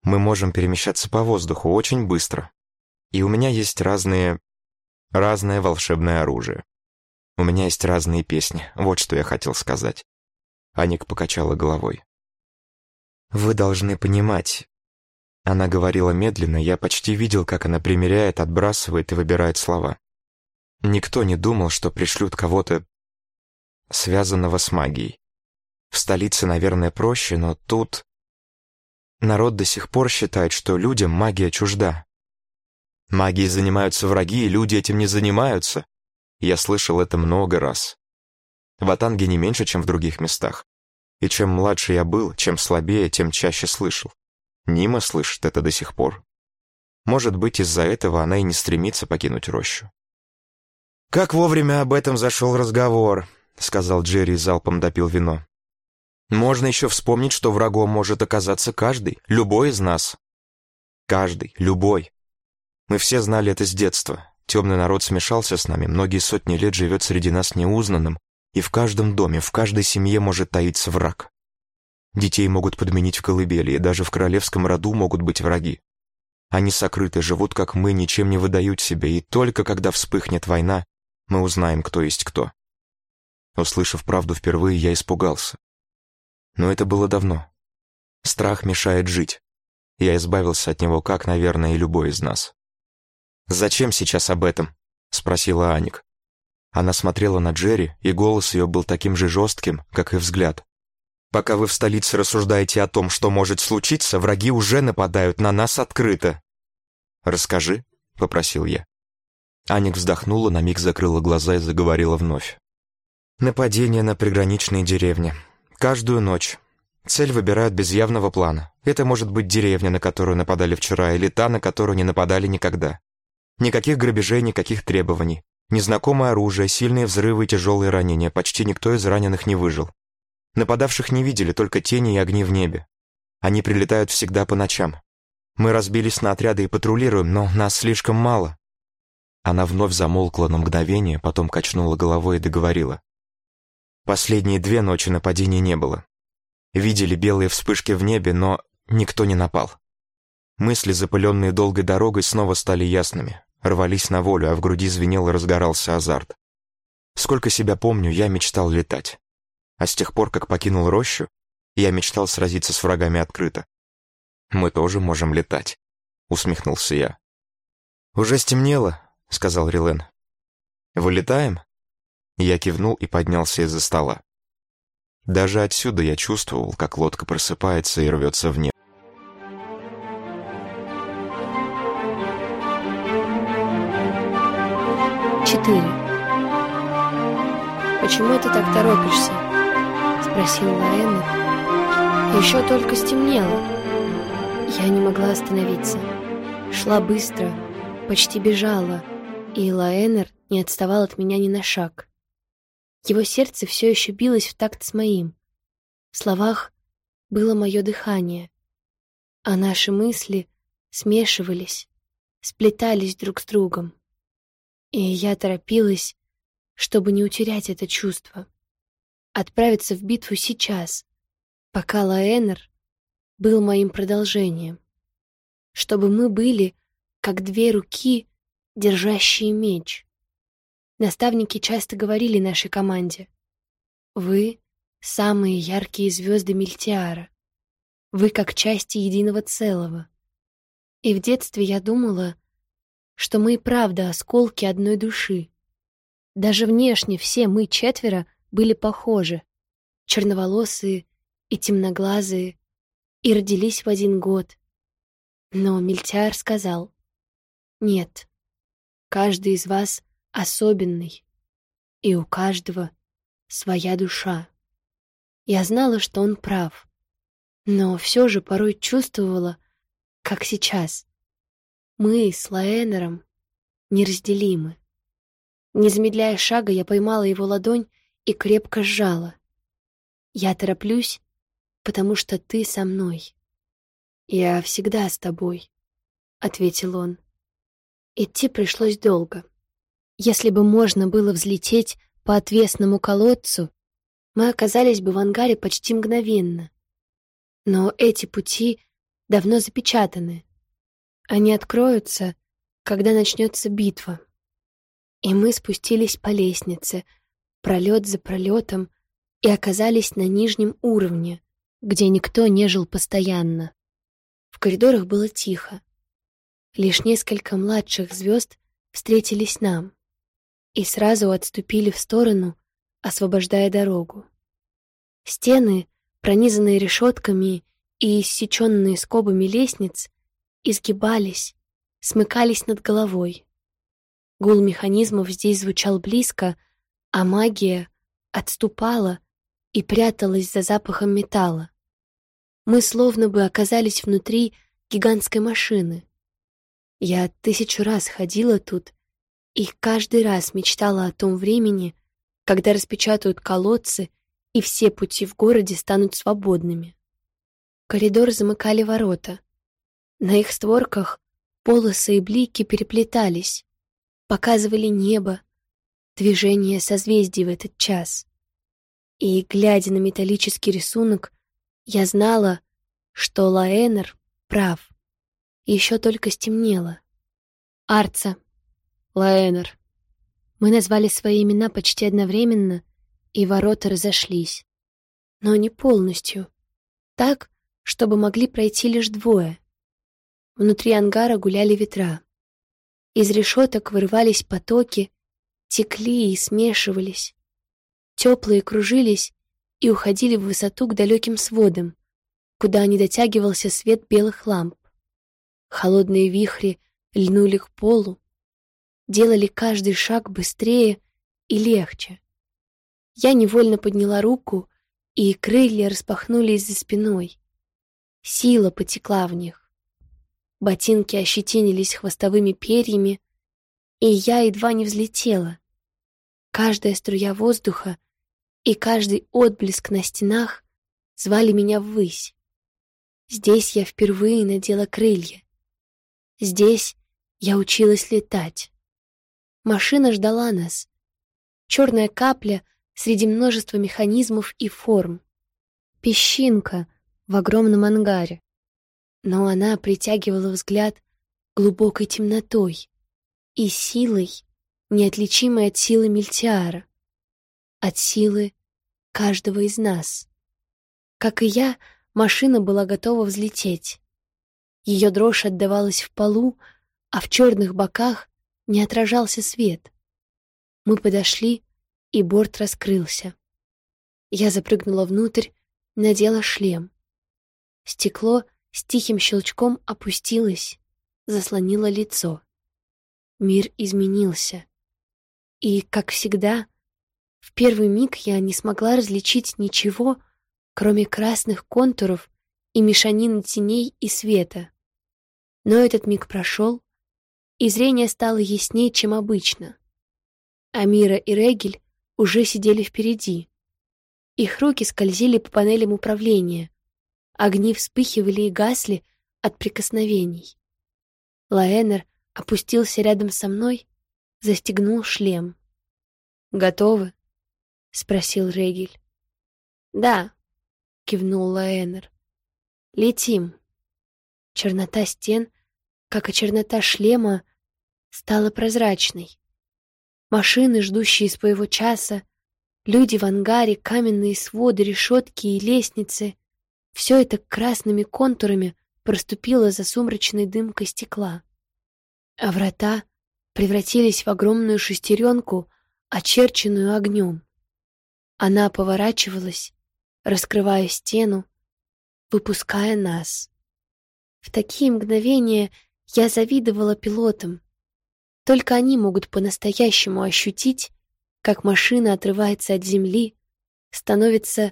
Мы можем перемещаться по воздуху очень быстро. И у меня есть разные... разное волшебное оружие. У меня есть разные песни, вот что я хотел сказать. Аник покачала головой. «Вы должны понимать...» Она говорила медленно, я почти видел, как она примеряет, отбрасывает и выбирает слова. Никто не думал, что пришлют кого-то, связанного с магией. В столице, наверное, проще, но тут... Народ до сих пор считает, что людям магия чужда. Магией занимаются враги, и люди этим не занимаются. Я слышал это много раз. В Атанге не меньше, чем в других местах. И чем младше я был, чем слабее, тем чаще слышал. Нима слышит это до сих пор. Может быть, из-за этого она и не стремится покинуть рощу. «Как вовремя об этом зашел разговор», — сказал Джерри и залпом допил вино. Можно еще вспомнить, что врагом может оказаться каждый, любой из нас. Каждый, любой. Мы все знали это с детства. Темный народ смешался с нами, многие сотни лет живет среди нас неузнанным, и в каждом доме, в каждой семье может таиться враг. Детей могут подменить в колыбели, и даже в королевском роду могут быть враги. Они сокрыты, живут, как мы, ничем не выдают себя, и только когда вспыхнет война, мы узнаем, кто есть кто. Услышав правду впервые, я испугался. Но это было давно. Страх мешает жить. Я избавился от него, как, наверное, и любой из нас. «Зачем сейчас об этом?» — спросила Аник. Она смотрела на Джерри, и голос ее был таким же жестким, как и взгляд. «Пока вы в столице рассуждаете о том, что может случиться, враги уже нападают на нас открыто». «Расскажи», — попросил я. Аник вздохнула, на миг закрыла глаза и заговорила вновь. «Нападение на приграничные деревни. Каждую ночь. Цель выбирают без явного плана. Это может быть деревня, на которую нападали вчера, или та, на которую не нападали никогда. Никаких грабежей, никаких требований. Незнакомое оружие, сильные взрывы и тяжелые ранения. Почти никто из раненых не выжил. Нападавших не видели, только тени и огни в небе. Они прилетают всегда по ночам. Мы разбились на отряды и патрулируем, но нас слишком мало. Она вновь замолкла на мгновение, потом качнула головой и договорила. Последние две ночи нападений не было. Видели белые вспышки в небе, но никто не напал. Мысли, запыленные долгой дорогой, снова стали ясными, рвались на волю, а в груди звенел и разгорался азарт. Сколько себя помню, я мечтал летать. А с тех пор, как покинул рощу, я мечтал сразиться с врагами открыто. «Мы тоже можем летать», — усмехнулся я. «Уже стемнело», — сказал Рилен. «Вылетаем?» Я кивнул и поднялся из-за стола. Даже отсюда я чувствовал, как лодка просыпается и рвется в небо. Четыре. «Почему ты так торопишься?» — спросил Лаэна. «Еще только стемнело». Я не могла остановиться. Шла быстро, почти бежала, и Лаэнер не отставал от меня ни на шаг. Его сердце все еще билось в такт с моим. В словах было мое дыхание, а наши мысли смешивались, сплетались друг с другом. И я торопилась, чтобы не утерять это чувство. Отправиться в битву сейчас, пока Лаэнер был моим продолжением. Чтобы мы были, как две руки, держащие меч. Наставники часто говорили нашей команде. Вы — самые яркие звезды Мильтиара. Вы как части единого целого. И в детстве я думала, что мы и правда осколки одной души. Даже внешне все мы четверо были похожи. Черноволосые и темноглазые, и родились в один год. Но Мильтиар сказал, «Нет, каждый из вас особенный, и у каждого своя душа». Я знала, что он прав, но все же порой чувствовала, как сейчас. Мы с Лаэнером неразделимы. Не замедляя шага, я поймала его ладонь и крепко сжала. Я тороплюсь, потому что ты со мной. Я всегда с тобой, — ответил он. Идти пришлось долго. Если бы можно было взлететь по отвесному колодцу, мы оказались бы в ангаре почти мгновенно. Но эти пути давно запечатаны. Они откроются, когда начнется битва. И мы спустились по лестнице, пролет за пролетом, и оказались на нижнем уровне, где никто не жил постоянно. В коридорах было тихо. Лишь несколько младших звезд встретились нам и сразу отступили в сторону, освобождая дорогу. Стены пронизанные решетками и иссеченные скобами лестниц, изгибались, смыкались над головой. Гул механизмов здесь звучал близко, а магия отступала и пряталась за запахом металла. Мы словно бы оказались внутри гигантской машины. Я тысячу раз ходила тут и каждый раз мечтала о том времени, когда распечатают колодцы и все пути в городе станут свободными. Коридор замыкали ворота. На их створках полосы и блики переплетались, показывали небо, движение созвездий в этот час. И, глядя на металлический рисунок, я знала, что Лаэнер прав. Еще только стемнело. Арца, Лаэнер. Мы назвали свои имена почти одновременно, и ворота разошлись. Но не полностью. Так, чтобы могли пройти лишь двое. Внутри ангара гуляли ветра. Из решеток вырывались потоки, текли и смешивались. Теплые кружились и уходили в высоту к далеким сводам, куда не дотягивался свет белых ламп. Холодные вихри льнули к полу, делали каждый шаг быстрее и легче. Я невольно подняла руку, и крылья распахнулись за спиной. Сила потекла в них. Ботинки ощетинились хвостовыми перьями, и я едва не взлетела. Каждая струя воздуха и каждый отблеск на стенах звали меня ввысь. Здесь я впервые надела крылья. Здесь я училась летать. Машина ждала нас. Черная капля — среди множества механизмов и форм. Песчинка в огромном ангаре. Но она притягивала взгляд глубокой темнотой и силой, неотличимой от силы Мильтиара, от силы каждого из нас. Как и я, машина была готова взлететь. Ее дрожь отдавалась в полу, а в черных боках не отражался свет. Мы подошли и борт раскрылся. Я запрыгнула внутрь, надела шлем. Стекло с тихим щелчком опустилось, заслонило лицо. Мир изменился. И, как всегда, в первый миг я не смогла различить ничего, кроме красных контуров и мешанины теней и света. Но этот миг прошел, и зрение стало яснее, чем обычно. Амира и Регель уже сидели впереди. Их руки скользили по панелям управления. Огни вспыхивали и гасли от прикосновений. Лаэнер опустился рядом со мной, застегнул шлем. «Готовы?» — спросил Регель. «Да», — кивнул Лаэнер. «Летим». Чернота стен, как и чернота шлема, стала прозрачной. Машины, ждущие своего часа, люди в ангаре, каменные своды, решетки и лестницы — все это красными контурами проступило за сумрачной дымкой стекла. А врата превратились в огромную шестеренку, очерченную огнем. Она поворачивалась, раскрывая стену, выпуская нас. В такие мгновения я завидовала пилотам. Только они могут по-настоящему ощутить, как машина отрывается от земли, становится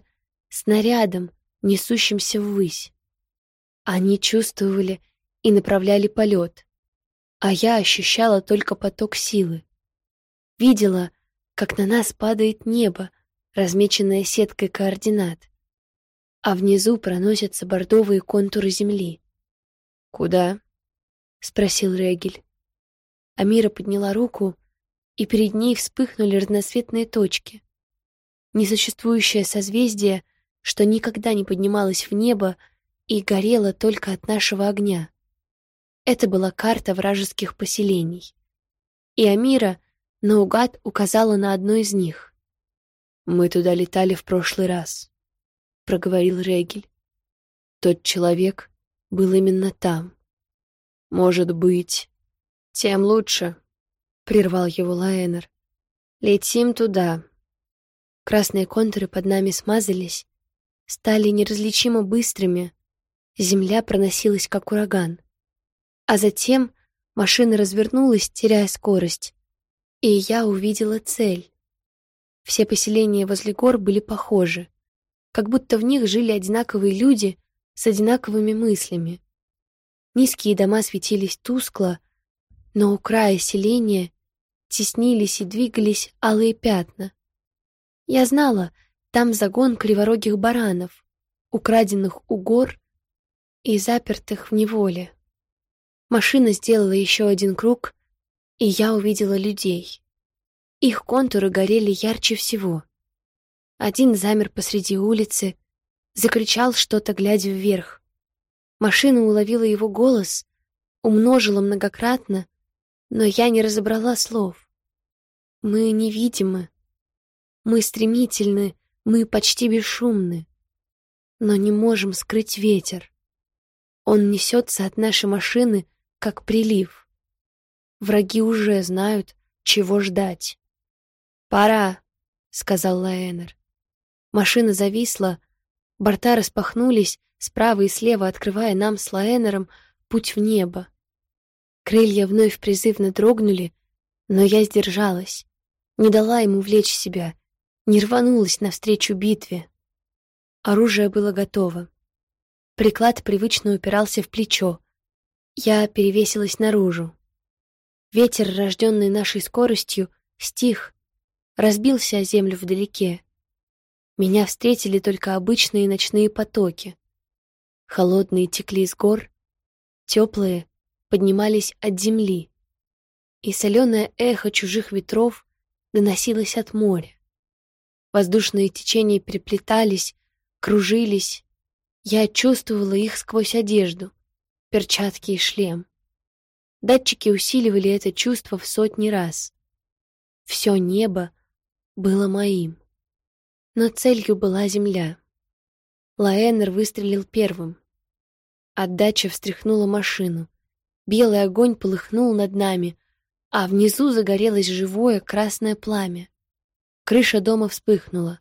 снарядом, несущимся ввысь. Они чувствовали и направляли полет, а я ощущала только поток силы. Видела, как на нас падает небо, размеченное сеткой координат, а внизу проносятся бордовые контуры земли. «Куда?» — спросил Регель. Амира подняла руку, и перед ней вспыхнули разноцветные точки. Несуществующее созвездие, что никогда не поднималось в небо и горело только от нашего огня. Это была карта вражеских поселений. И Амира наугад указала на одно из них. «Мы туда летали в прошлый раз», — проговорил Регель. «Тот человек был именно там. Может быть, тем лучше, прервал его Лаэнер. Летим туда. Красные контуры под нами смазались, стали неразличимо быстрыми. Земля проносилась как ураган. А затем машина развернулась, теряя скорость, и я увидела цель. Все поселения возле гор были похожи, как будто в них жили одинаковые люди с одинаковыми мыслями. Низкие дома светились тускло, но у края селения теснились и двигались алые пятна. Я знала, там загон криворогих баранов, украденных у гор и запертых в неволе. Машина сделала еще один круг, и я увидела людей. Их контуры горели ярче всего. Один замер посреди улицы, закричал что-то, глядя вверх. Машина уловила его голос, умножила многократно, но я не разобрала слов. Мы невидимы, мы стремительны, мы почти бесшумны, но не можем скрыть ветер. Он несется от нашей машины, как прилив. Враги уже знают, чего ждать. «Пора», — сказал Лаэнер. Машина зависла, борта распахнулись, справа и слева открывая нам с Лаэнером путь в небо. Крылья вновь призывно дрогнули, но я сдержалась, не дала ему влечь себя, не рванулась навстречу битве. Оружие было готово. Приклад привычно упирался в плечо. Я перевесилась наружу. Ветер, рожденный нашей скоростью, стих, разбился о землю вдалеке. Меня встретили только обычные ночные потоки. Холодные текли из гор, теплые поднимались от земли, и соленое эхо чужих ветров доносилось от моря. Воздушные течения переплетались, кружились. Я чувствовала их сквозь одежду, перчатки и шлем. Датчики усиливали это чувство в сотни раз. Все небо было моим. Но целью была земля. Лаэнер выстрелил первым. Отдача встряхнула машину. Белый огонь полыхнул над нами, а внизу загорелось живое красное пламя. Крыша дома вспыхнула.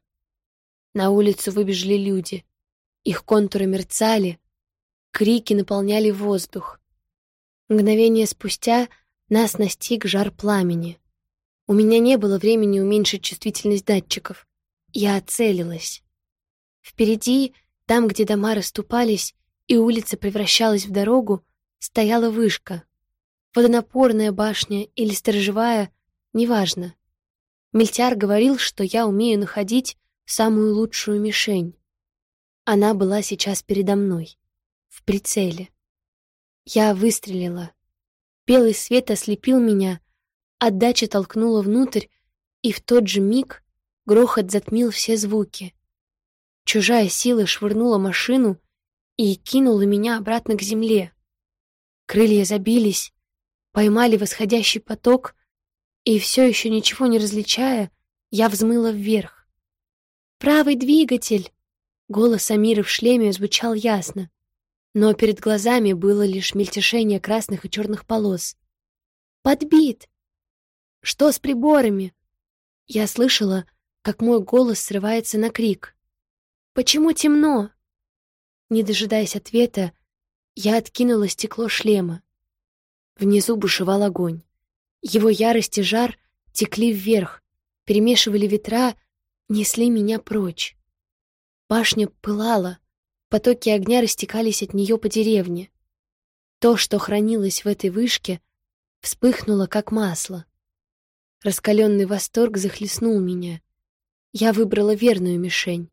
На улицу выбежали люди. Их контуры мерцали, крики наполняли воздух. Мгновение спустя нас настиг жар пламени. У меня не было времени уменьшить чувствительность датчиков. Я оцелилась. Впереди там, где дома расступались и улица превращалась в дорогу, стояла вышка. Водонапорная башня или сторожевая, неважно. Мельтяр говорил, что я умею находить самую лучшую мишень. Она была сейчас передо мной, в прицеле. Я выстрелила. Белый свет ослепил меня, отдача толкнула внутрь, и в тот же миг грохот затмил все звуки. Чужая сила швырнула машину и кинула меня обратно к земле. Крылья забились, поймали восходящий поток, и все еще ничего не различая, я взмыла вверх. «Правый двигатель!» Голос Амира в шлеме звучал ясно, но перед глазами было лишь мельтешение красных и черных полос. «Подбит!» «Что с приборами?» Я слышала, как мой голос срывается на крик. «Почему темно?» Не дожидаясь ответа, я откинула стекло шлема. Внизу бушевал огонь. Его ярость и жар текли вверх, перемешивали ветра, несли меня прочь. Башня пылала, потоки огня растекались от нее по деревне. То, что хранилось в этой вышке, вспыхнуло, как масло. Раскаленный восторг захлестнул меня. Я выбрала верную мишень.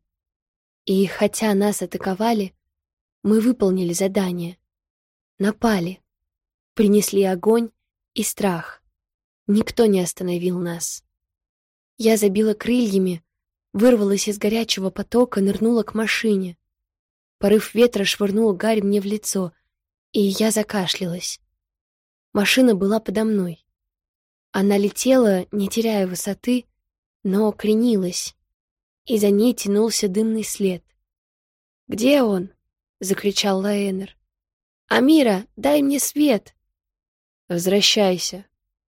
И хотя нас атаковали, мы выполнили задание. Напали. Принесли огонь и страх. Никто не остановил нас. Я забила крыльями, вырвалась из горячего потока, нырнула к машине. Порыв ветра швырнул гарь мне в лицо, и я закашлялась. Машина была подо мной. Она летела, не теряя высоты, но кренилась, и за ней тянулся дымный след. «Где он?» — закричал Лаэнер. «Амира, дай мне свет!» «Возвращайся», —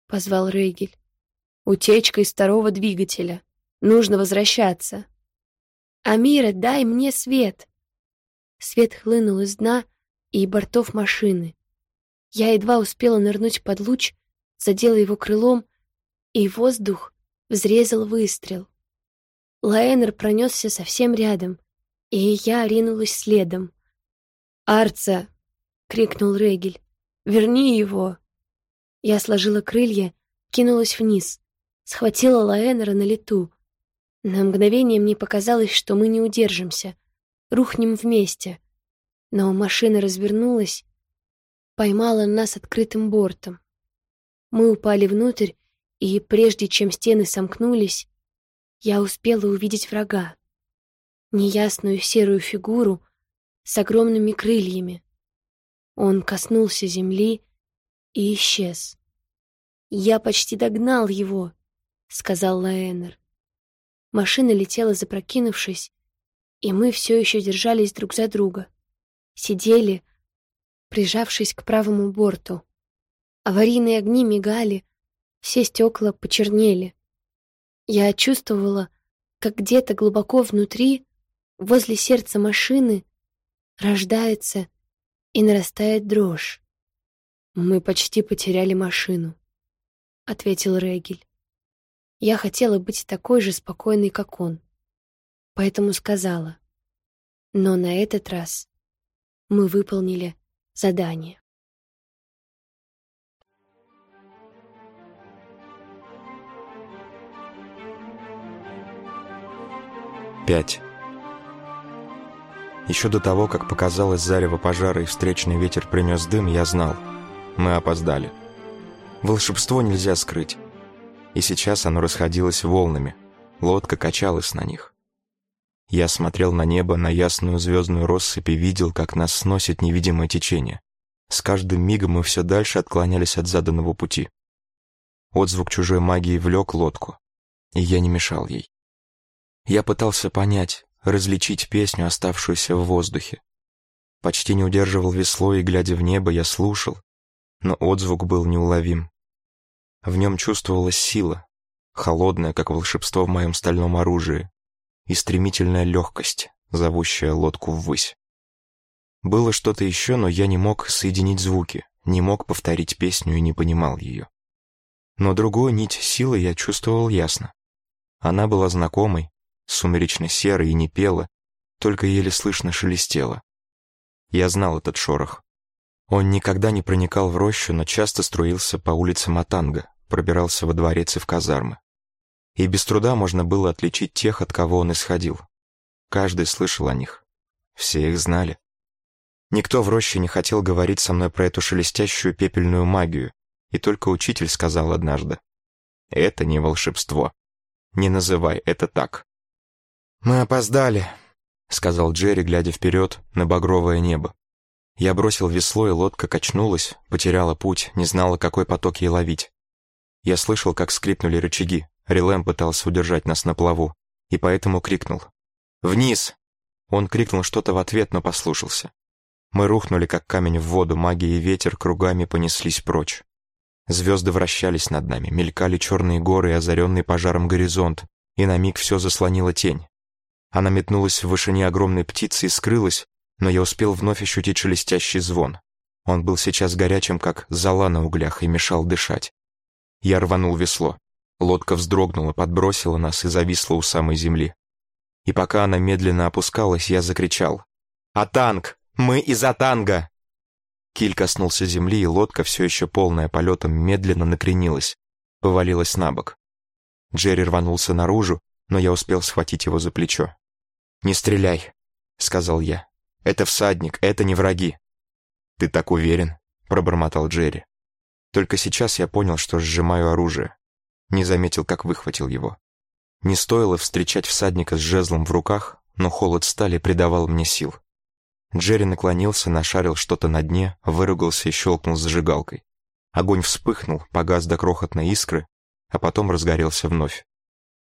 позвал Рейгель. «Утечка из второго двигателя. Нужно возвращаться». «Амира, дай мне свет!» Свет хлынул из дна и бортов машины. Я едва успела нырнуть под луч, задела его крылом, и воздух взрезал выстрел. Лаэнер пронесся совсем рядом, и я ринулась следом. «Арца!» — крикнул Регель. «Верни его!» Я сложила крылья, кинулась вниз, схватила Лаэнера на лету. На мгновение мне показалось, что мы не удержимся, рухнем вместе. Но машина развернулась, поймала нас открытым бортом. Мы упали внутрь, и прежде чем стены сомкнулись, я успела увидеть врага. Неясную серую фигуру с огромными крыльями. Он коснулся земли и исчез. «Я почти догнал его», — сказал Лаэнер. Машина летела, запрокинувшись, и мы все еще держались друг за друга. Сидели, прижавшись к правому борту. Аварийные огни мигали, все стекла почернели. Я чувствовала, как где-то глубоко внутри, возле сердца машины, рождается и нарастает дрожь. «Мы почти потеряли машину», — ответил Регель. Я хотела быть такой же спокойной, как он, поэтому сказала. Но на этот раз мы выполнили задание. 5. Еще до того, как показалось зарево пожара и встречный ветер принес дым, я знал. Мы опоздали. Волшебство нельзя скрыть. И сейчас оно расходилось волнами. Лодка качалась на них. Я смотрел на небо, на ясную звездную россыпь и видел, как нас сносит невидимое течение. С каждым мигом мы все дальше отклонялись от заданного пути. Отзвук чужой магии влек лодку, и я не мешал ей. Я пытался понять, различить песню, оставшуюся в воздухе. Почти не удерживал весло, и, глядя в небо, я слушал, но отзвук был неуловим. В нем чувствовалась сила, холодная, как волшебство в моем стальном оружии, и стремительная легкость, зовущая лодку ввысь. Было что-то еще, но я не мог соединить звуки, не мог повторить песню и не понимал ее. Но другую нить силы я чувствовал ясно. Она была знакомой, сумеречно-серой и не пела, только еле слышно шелестела. Я знал этот шорох. Он никогда не проникал в рощу, но часто струился по улице Матанга, пробирался во дворец и в казармы. И без труда можно было отличить тех, от кого он исходил. Каждый слышал о них. Все их знали. Никто в роще не хотел говорить со мной про эту шелестящую пепельную магию, и только учитель сказал однажды. «Это не волшебство. Не называй это так». «Мы опоздали», — сказал Джерри, глядя вперед на багровое небо. Я бросил весло, и лодка качнулась, потеряла путь, не знала, какой поток ей ловить. Я слышал, как скрипнули рычаги. Релем пытался удержать нас на плаву, и поэтому крикнул. «Вниз!» Он крикнул что-то в ответ, но послушался. Мы рухнули, как камень в воду, магия и ветер кругами понеслись прочь. Звезды вращались над нами, мелькали черные горы и озаренный пожаром горизонт, и на миг все заслонила тень. Она метнулась в вышине огромной птицы и скрылась, но я успел вновь ощутить шелестящий звон. Он был сейчас горячим, как зола на углях, и мешал дышать. Я рванул весло. Лодка вздрогнула, подбросила нас и зависла у самой земли. И пока она медленно опускалась, я закричал. «А танк! Мы из Атанга!» Киль коснулся земли, и лодка, все еще полная полетом, медленно накренилась, повалилась на бок. Джерри рванулся наружу, но я успел схватить его за плечо. «Не стреляй», — сказал я. «Это всадник, это не враги». «Ты так уверен?» — пробормотал Джерри. Только сейчас я понял, что сжимаю оружие. Не заметил, как выхватил его. Не стоило встречать всадника с жезлом в руках, но холод стали придавал мне сил. Джерри наклонился, нашарил что-то на дне, выругался и щелкнул зажигалкой. Огонь вспыхнул, погас до крохотной искры, а потом разгорелся вновь.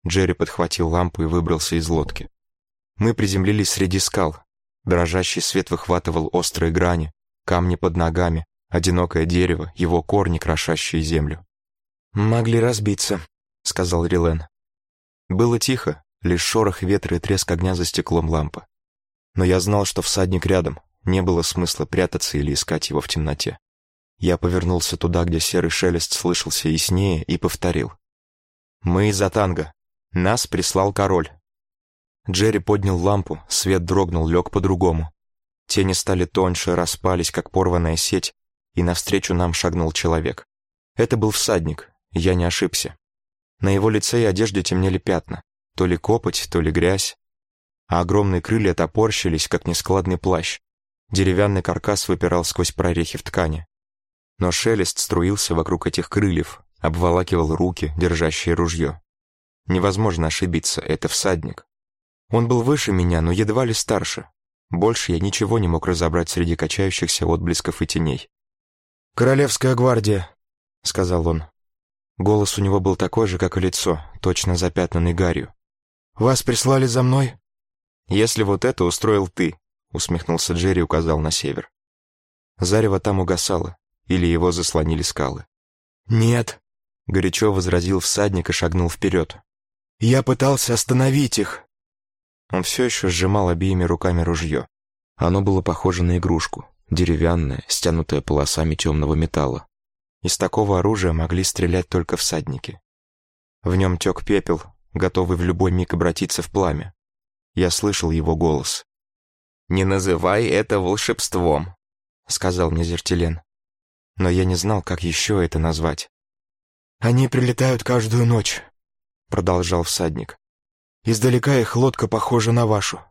Джерри подхватил лампу и выбрался из лодки. Мы приземлились среди скал. Дрожащий свет выхватывал острые грани, камни под ногами, одинокое дерево, его корни, крошащие землю. «Могли разбиться», — сказал Рилен. Было тихо, лишь шорох ветра и треск огня за стеклом лампы. Но я знал, что всадник рядом, не было смысла прятаться или искать его в темноте. Я повернулся туда, где серый шелест слышался яснее, и повторил. «Мы из Атанга. Нас прислал король». Джерри поднял лампу, свет дрогнул, лег по-другому. Тени стали тоньше, распались, как порванная сеть, и навстречу нам шагнул человек. Это был всадник, я не ошибся. На его лице и одежде темнели пятна, то ли копоть, то ли грязь, а огромные крылья топорщились, как нескладный плащ. Деревянный каркас выпирал сквозь прорехи в ткани. Но шелест струился вокруг этих крыльев, обволакивал руки, держащие ружье. Невозможно ошибиться, это всадник. Он был выше меня, но едва ли старше. Больше я ничего не мог разобрать среди качающихся отблесков и теней. «Королевская гвардия», — сказал он. Голос у него был такой же, как и лицо, точно запятнанный гарью. «Вас прислали за мной?» «Если вот это устроил ты», — усмехнулся Джерри и указал на север. Зарево там угасало, или его заслонили скалы. «Нет», — горячо возразил всадник и шагнул вперед. «Я пытался остановить их». Он все еще сжимал обеими руками ружье. Оно было похоже на игрушку, деревянное, стянутое полосами темного металла. Из такого оружия могли стрелять только всадники. В нем тек пепел, готовый в любой миг обратиться в пламя. Я слышал его голос. «Не называй это волшебством», — сказал мне Зертилен. Но я не знал, как еще это назвать. «Они прилетают каждую ночь», — продолжал всадник. «Издалека их лодка похожа на вашу.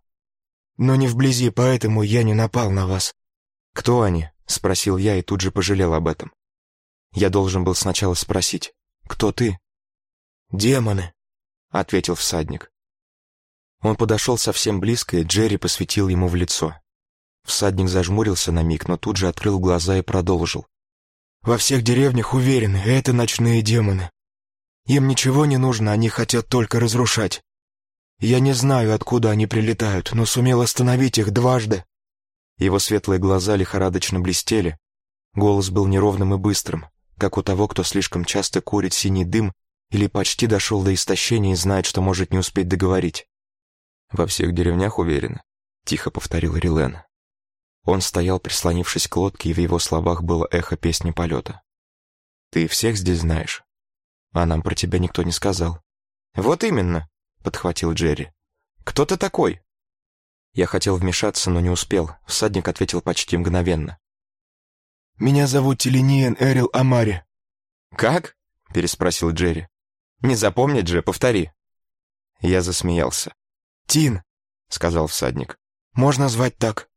Но не вблизи, поэтому я не напал на вас». «Кто они?» — спросил я и тут же пожалел об этом. Я должен был сначала спросить, «Кто ты?» «Демоны», — ответил всадник. Он подошел совсем близко, и Джерри посветил ему в лицо. Всадник зажмурился на миг, но тут же открыл глаза и продолжил. «Во всех деревнях уверены, это ночные демоны. Им ничего не нужно, они хотят только разрушать. Я не знаю, откуда они прилетают, но сумел остановить их дважды». Его светлые глаза лихорадочно блестели. Голос был неровным и быстрым, как у того, кто слишком часто курит синий дым или почти дошел до истощения и знает, что может не успеть договорить. «Во всех деревнях уверен», — тихо повторил Рилен. Он стоял, прислонившись к лодке, и в его словах было эхо песни полета. «Ты всех здесь знаешь?» «А нам про тебя никто не сказал». «Вот именно», — подхватил Джерри. «Кто ты такой?» Я хотел вмешаться, но не успел. Всадник ответил почти мгновенно. «Меня зовут Телениен Эрил Амари». «Как?» — переспросил Джерри. «Не запомнить же, повтори». Я засмеялся. «Тин», — сказал всадник. «Можно звать так».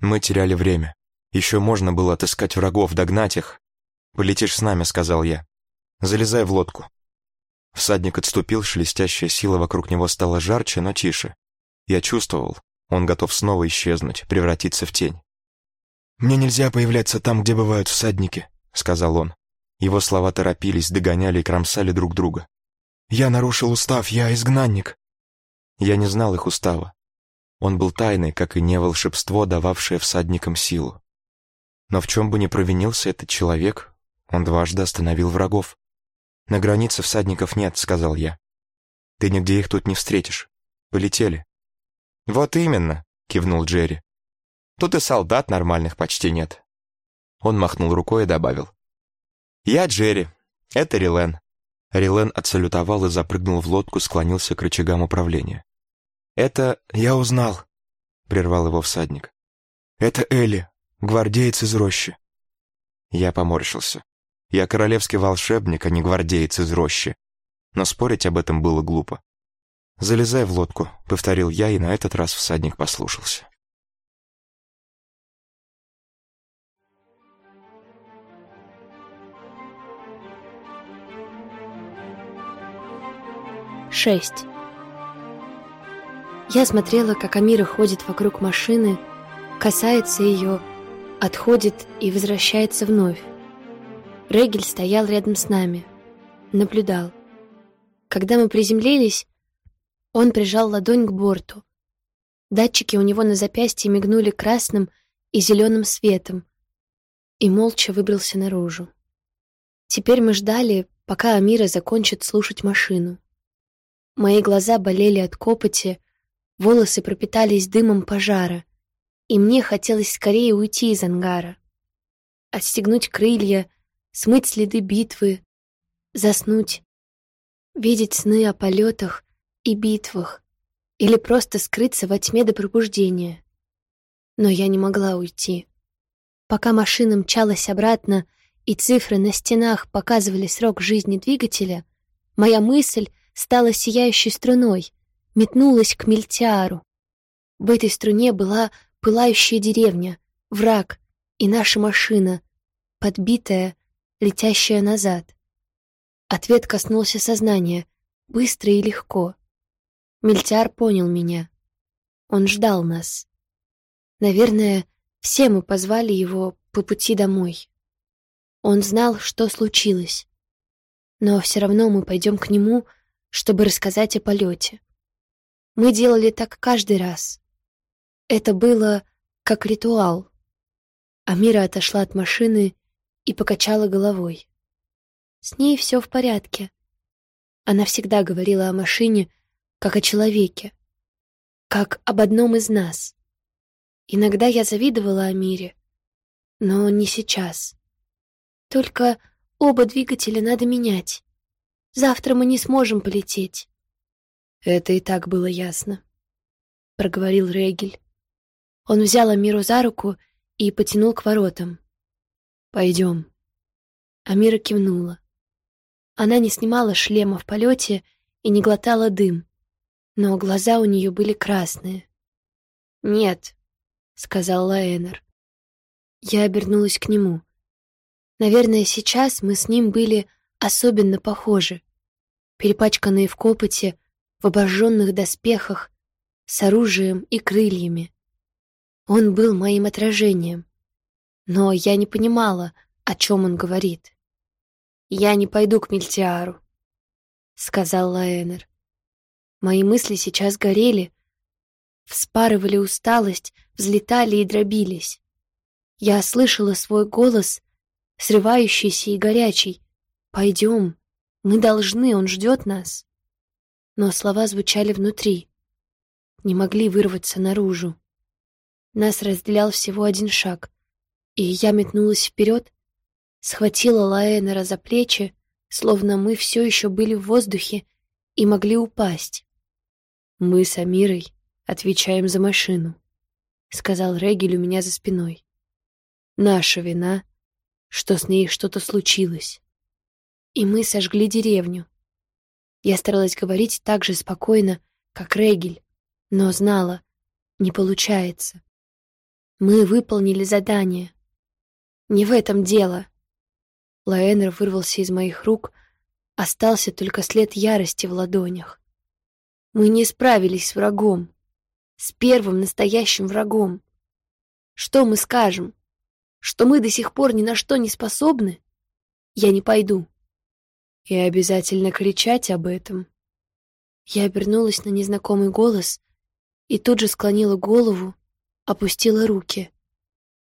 Мы теряли время. Еще можно было отыскать врагов, догнать их. «Полетишь с нами», — сказал я. «Залезай в лодку». Всадник отступил, шелестящая сила вокруг него стала жарче, но тише. Я чувствовал, он готов снова исчезнуть, превратиться в тень. «Мне нельзя появляться там, где бывают всадники», — сказал он. Его слова торопились, догоняли и кромсали друг друга. «Я нарушил устав, я изгнанник». Я не знал их устава. Он был тайной, как и не волшебство, дававшее всадникам силу. Но в чем бы ни провинился этот человек, он дважды остановил врагов. «На границе всадников нет», — сказал я. «Ты нигде их тут не встретишь. Полетели». «Вот именно», — кивнул Джерри. «Тут и солдат нормальных почти нет». Он махнул рукой и добавил. «Я Джерри. Это Рилен». Рилен отсалютовал и запрыгнул в лодку, склонился к рычагам управления. «Это я узнал», — прервал его всадник. «Это Элли, гвардеец из рощи». Я поморщился. Я королевский волшебник, а не гвардеец из рощи. Но спорить об этом было глупо. «Залезай в лодку», — повторил я, и на этот раз всадник послушался. Шесть. Я смотрела, как Амира ходит вокруг машины, касается ее, отходит и возвращается вновь. Регель стоял рядом с нами, наблюдал. Когда мы приземлились, он прижал ладонь к борту. Датчики у него на запястье мигнули красным и зеленым светом и молча выбрался наружу. Теперь мы ждали, пока Амира закончит слушать машину. Мои глаза болели от копоти, волосы пропитались дымом пожара, и мне хотелось скорее уйти из ангара. Отстегнуть крылья, смыть следы битвы, заснуть, видеть сны о полетах и битвах или просто скрыться во тьме до пробуждения. Но я не могла уйти. Пока машина мчалась обратно и цифры на стенах показывали срок жизни двигателя, моя мысль стала сияющей струной, метнулась к Мельтиару. В этой струне была пылающая деревня, враг и наша машина, подбитая летящая назад. Ответ коснулся сознания, быстро и легко. Мельтяр понял меня. Он ждал нас. Наверное, все мы позвали его по пути домой. Он знал, что случилось. Но все равно мы пойдем к нему, чтобы рассказать о полете. Мы делали так каждый раз. Это было как ритуал. Амира отошла от машины и покачала головой. С ней все в порядке. Она всегда говорила о машине, как о человеке, как об одном из нас. Иногда я завидовала Амире, но не сейчас. Только оба двигателя надо менять. Завтра мы не сможем полететь. Это и так было ясно, проговорил Регель. Он взял Амиру за руку и потянул к воротам. «Пойдем». Амира кивнула. Она не снимала шлема в полете и не глотала дым, но глаза у нее были красные. «Нет», — сказал Лаэнер. Я обернулась к нему. Наверное, сейчас мы с ним были особенно похожи, перепачканные в копоте, в обожженных доспехах, с оружием и крыльями. Он был моим отражением, но я не понимала, о чем он говорит. «Я не пойду к Мильтиару», — сказал Лаэнер. Мои мысли сейчас горели, вспарывали усталость, взлетали и дробились. Я слышала свой голос, срывающийся и горячий. «Пойдем, мы должны, он ждет нас». Но слова звучали внутри, не могли вырваться наружу. Нас разделял всего один шаг, и я метнулась вперед, схватила Лаэнера за плечи, словно мы все еще были в воздухе и могли упасть. «Мы с Амирой отвечаем за машину», — сказал Регель у меня за спиной. «Наша вина, что с ней что-то случилось». И мы сожгли деревню. Я старалась говорить так же спокойно, как Регель, но знала, не получается. Мы выполнили задание. Не в этом дело. Лаэнер вырвался из моих рук, остался только след ярости в ладонях. Мы не справились с врагом, с первым настоящим врагом. Что мы скажем? что мы до сих пор ни на что не способны, я не пойду. И обязательно кричать об этом. Я обернулась на незнакомый голос и тут же склонила голову, опустила руки.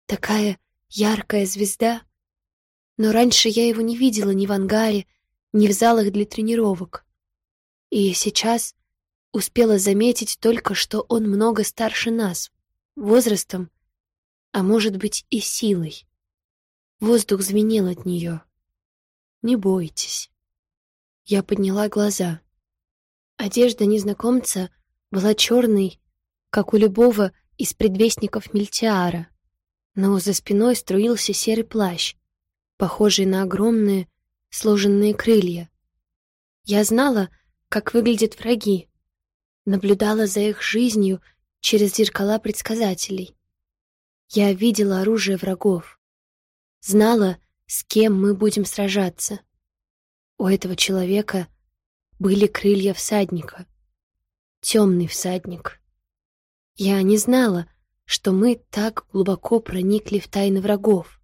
Такая яркая звезда. Но раньше я его не видела ни в ангаре, ни в залах для тренировок. И сейчас успела заметить только, что он много старше нас, возрастом, а может быть и силой. Воздух звенел от нее. Не бойтесь. Я подняла глаза. Одежда незнакомца была черной, как у любого из предвестников Мельтиара, но за спиной струился серый плащ, похожий на огромные сложенные крылья. Я знала, как выглядят враги, наблюдала за их жизнью через зеркала предсказателей. Я видела оружие врагов, знала, с кем мы будем сражаться. У этого человека были крылья всадника, темный всадник. Я не знала, что мы так глубоко проникли в тайны врагов.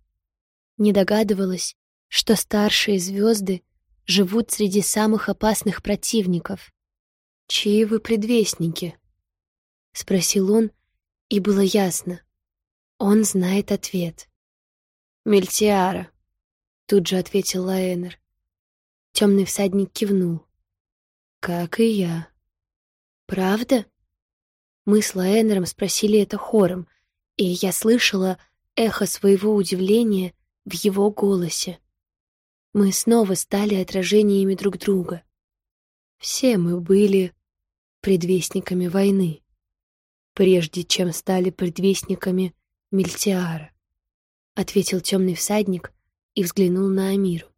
Не догадывалась, что старшие звезды живут среди самых опасных противников. «Чьи вы предвестники?» — спросил он, и было ясно. Он знает ответ. «Мельтиара», — тут же ответил Лаэнер. Темный всадник кивнул. «Как и я». «Правда?» Мы с Лаэнером спросили это хором, и я слышала эхо своего удивления в его голосе. Мы снова стали отражениями друг друга. Все мы были предвестниками войны, прежде чем стали предвестниками Мильтиара, ответил темный всадник и взглянул на Амиру.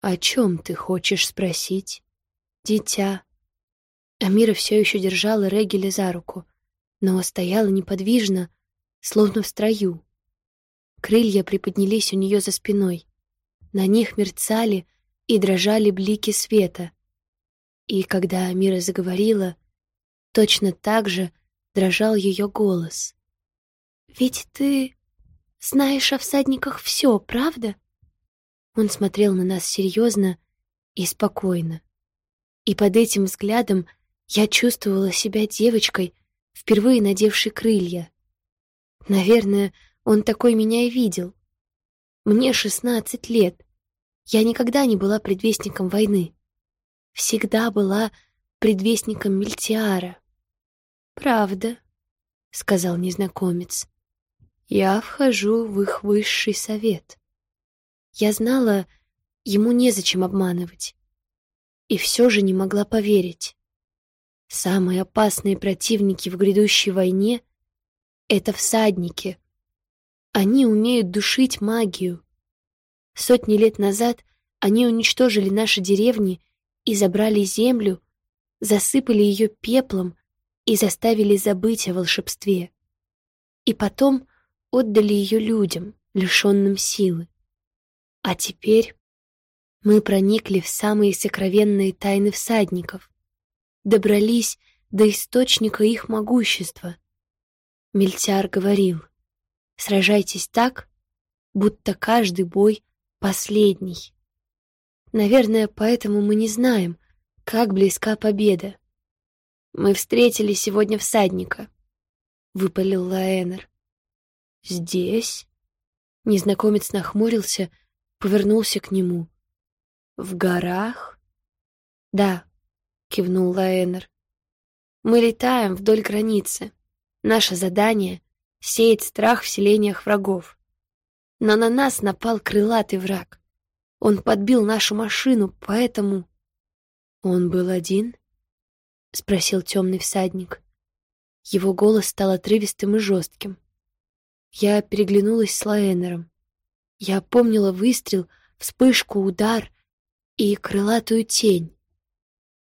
«О чем ты хочешь спросить, дитя?» Амира все еще держала Регеля за руку, но стояла неподвижно, словно в строю. Крылья приподнялись у нее за спиной. На них мерцали и дрожали блики света. И когда Амира заговорила, точно так же дрожал ее голос. «Ведь ты знаешь о всадниках все, правда?» Он смотрел на нас серьезно и спокойно. И под этим взглядом я чувствовала себя девочкой, впервые надевшей крылья. Наверное, он такой меня и видел. Мне шестнадцать лет. Я никогда не была предвестником войны. Всегда была предвестником Мильтиара. «Правда», — сказал незнакомец. «Я вхожу в их высший совет». Я знала, ему незачем обманывать. И все же не могла поверить. Самые опасные противники в грядущей войне — это всадники — они умеют душить магию. Сотни лет назад они уничтожили наши деревни и забрали землю, засыпали ее пеплом и заставили забыть о волшебстве. И потом отдали ее людям, лишенным силы. А теперь мы проникли в самые сокровенные тайны всадников, добрались до источника их могущества. Мельтяр говорил, Сражайтесь так, будто каждый бой последний. Наверное, поэтому мы не знаем, как близка победа. Мы встретили сегодня всадника, — выпалил Лаэнер. Здесь? Незнакомец нахмурился, повернулся к нему. В горах? Да, — кивнул Лаэнер. Мы летаем вдоль границы. Наше задание сеять страх в селениях врагов. Но на нас напал крылатый враг. Он подбил нашу машину, поэтому... Он был один? Спросил темный всадник. Его голос стал отрывистым и жестким. Я переглянулась с Лаэнером. Я помнила выстрел, вспышку, удар и крылатую тень.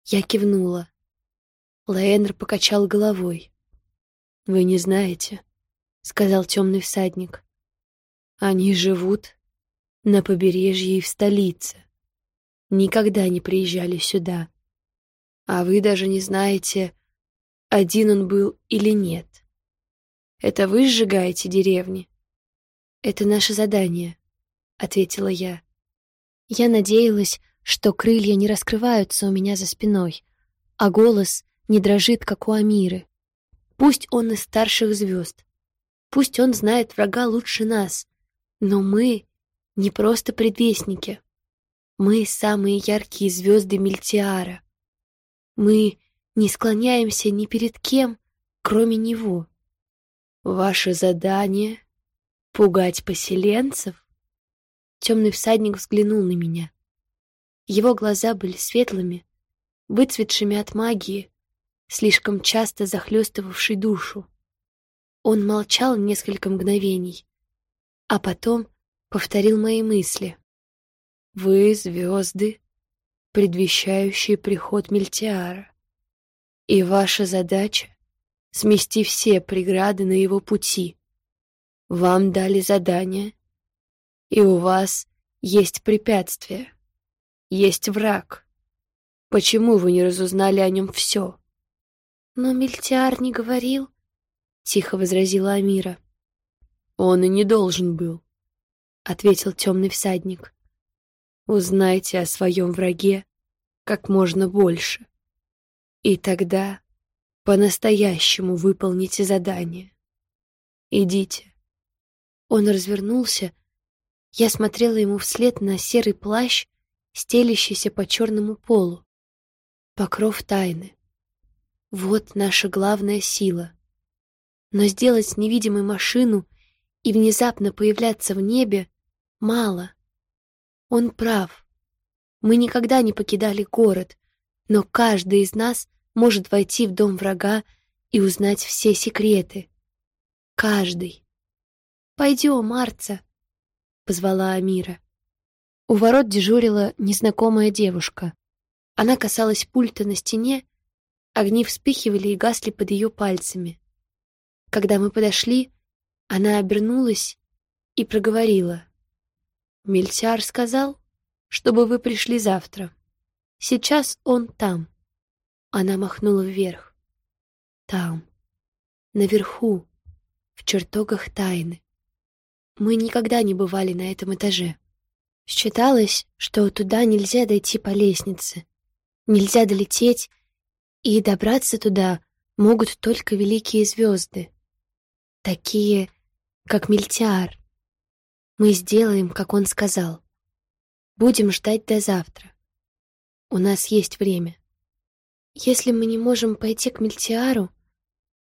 Я кивнула. Лаэнер покачал головой. «Вы не знаете?» сказал темный всадник. Они живут на побережье и в столице. Никогда не приезжали сюда. А вы даже не знаете, один он был или нет. Это вы сжигаете деревни? «Это наше задание», — ответила я. Я надеялась, что крылья не раскрываются у меня за спиной, а голос не дрожит, как у Амиры. Пусть он из старших звезд, пусть он знает врага лучше нас, но мы не просто предвестники. Мы самые яркие звезды Мильтиара. Мы не склоняемся ни перед кем, кроме него. Ваше задание — пугать поселенцев? Темный всадник взглянул на меня. Его глаза были светлыми, выцветшими от магии, слишком часто захлестывавшей душу. Он молчал несколько мгновений, а потом повторил мои мысли. «Вы — звезды, предвещающие приход Мельтиара, и ваша задача — смести все преграды на его пути. Вам дали задание, и у вас есть препятствия, есть враг. Почему вы не разузнали о нем все?» «Но Мельтиар не говорил», — тихо возразила Амира. «Он и не должен был», — ответил темный всадник. «Узнайте о своем враге как можно больше, и тогда по-настоящему выполните задание. Идите». Он развернулся, я смотрела ему вслед на серый плащ, стелящийся по черному полу. Покров тайны. Вот наша главная сила. Но сделать невидимую машину и внезапно появляться в небе мало. Он прав. Мы никогда не покидали город, но каждый из нас может войти в дом врага и узнать все секреты. Каждый. «Пойдем, Марца», — позвала Амира. У ворот дежурила незнакомая девушка. Она касалась пульта на стене, Огни вспыхивали и гасли под ее пальцами. Когда мы подошли, она обернулась и проговорила. «Мельтяр сказал, чтобы вы пришли завтра. Сейчас он там». Она махнула вверх. «Там, наверху, в чертогах тайны. Мы никогда не бывали на этом этаже. Считалось, что туда нельзя дойти по лестнице. Нельзя долететь и добраться туда могут только великие звезды, такие, как Мельтиар. Мы сделаем, как он сказал. Будем ждать до завтра. У нас есть время. Если мы не можем пойти к Мельтиару,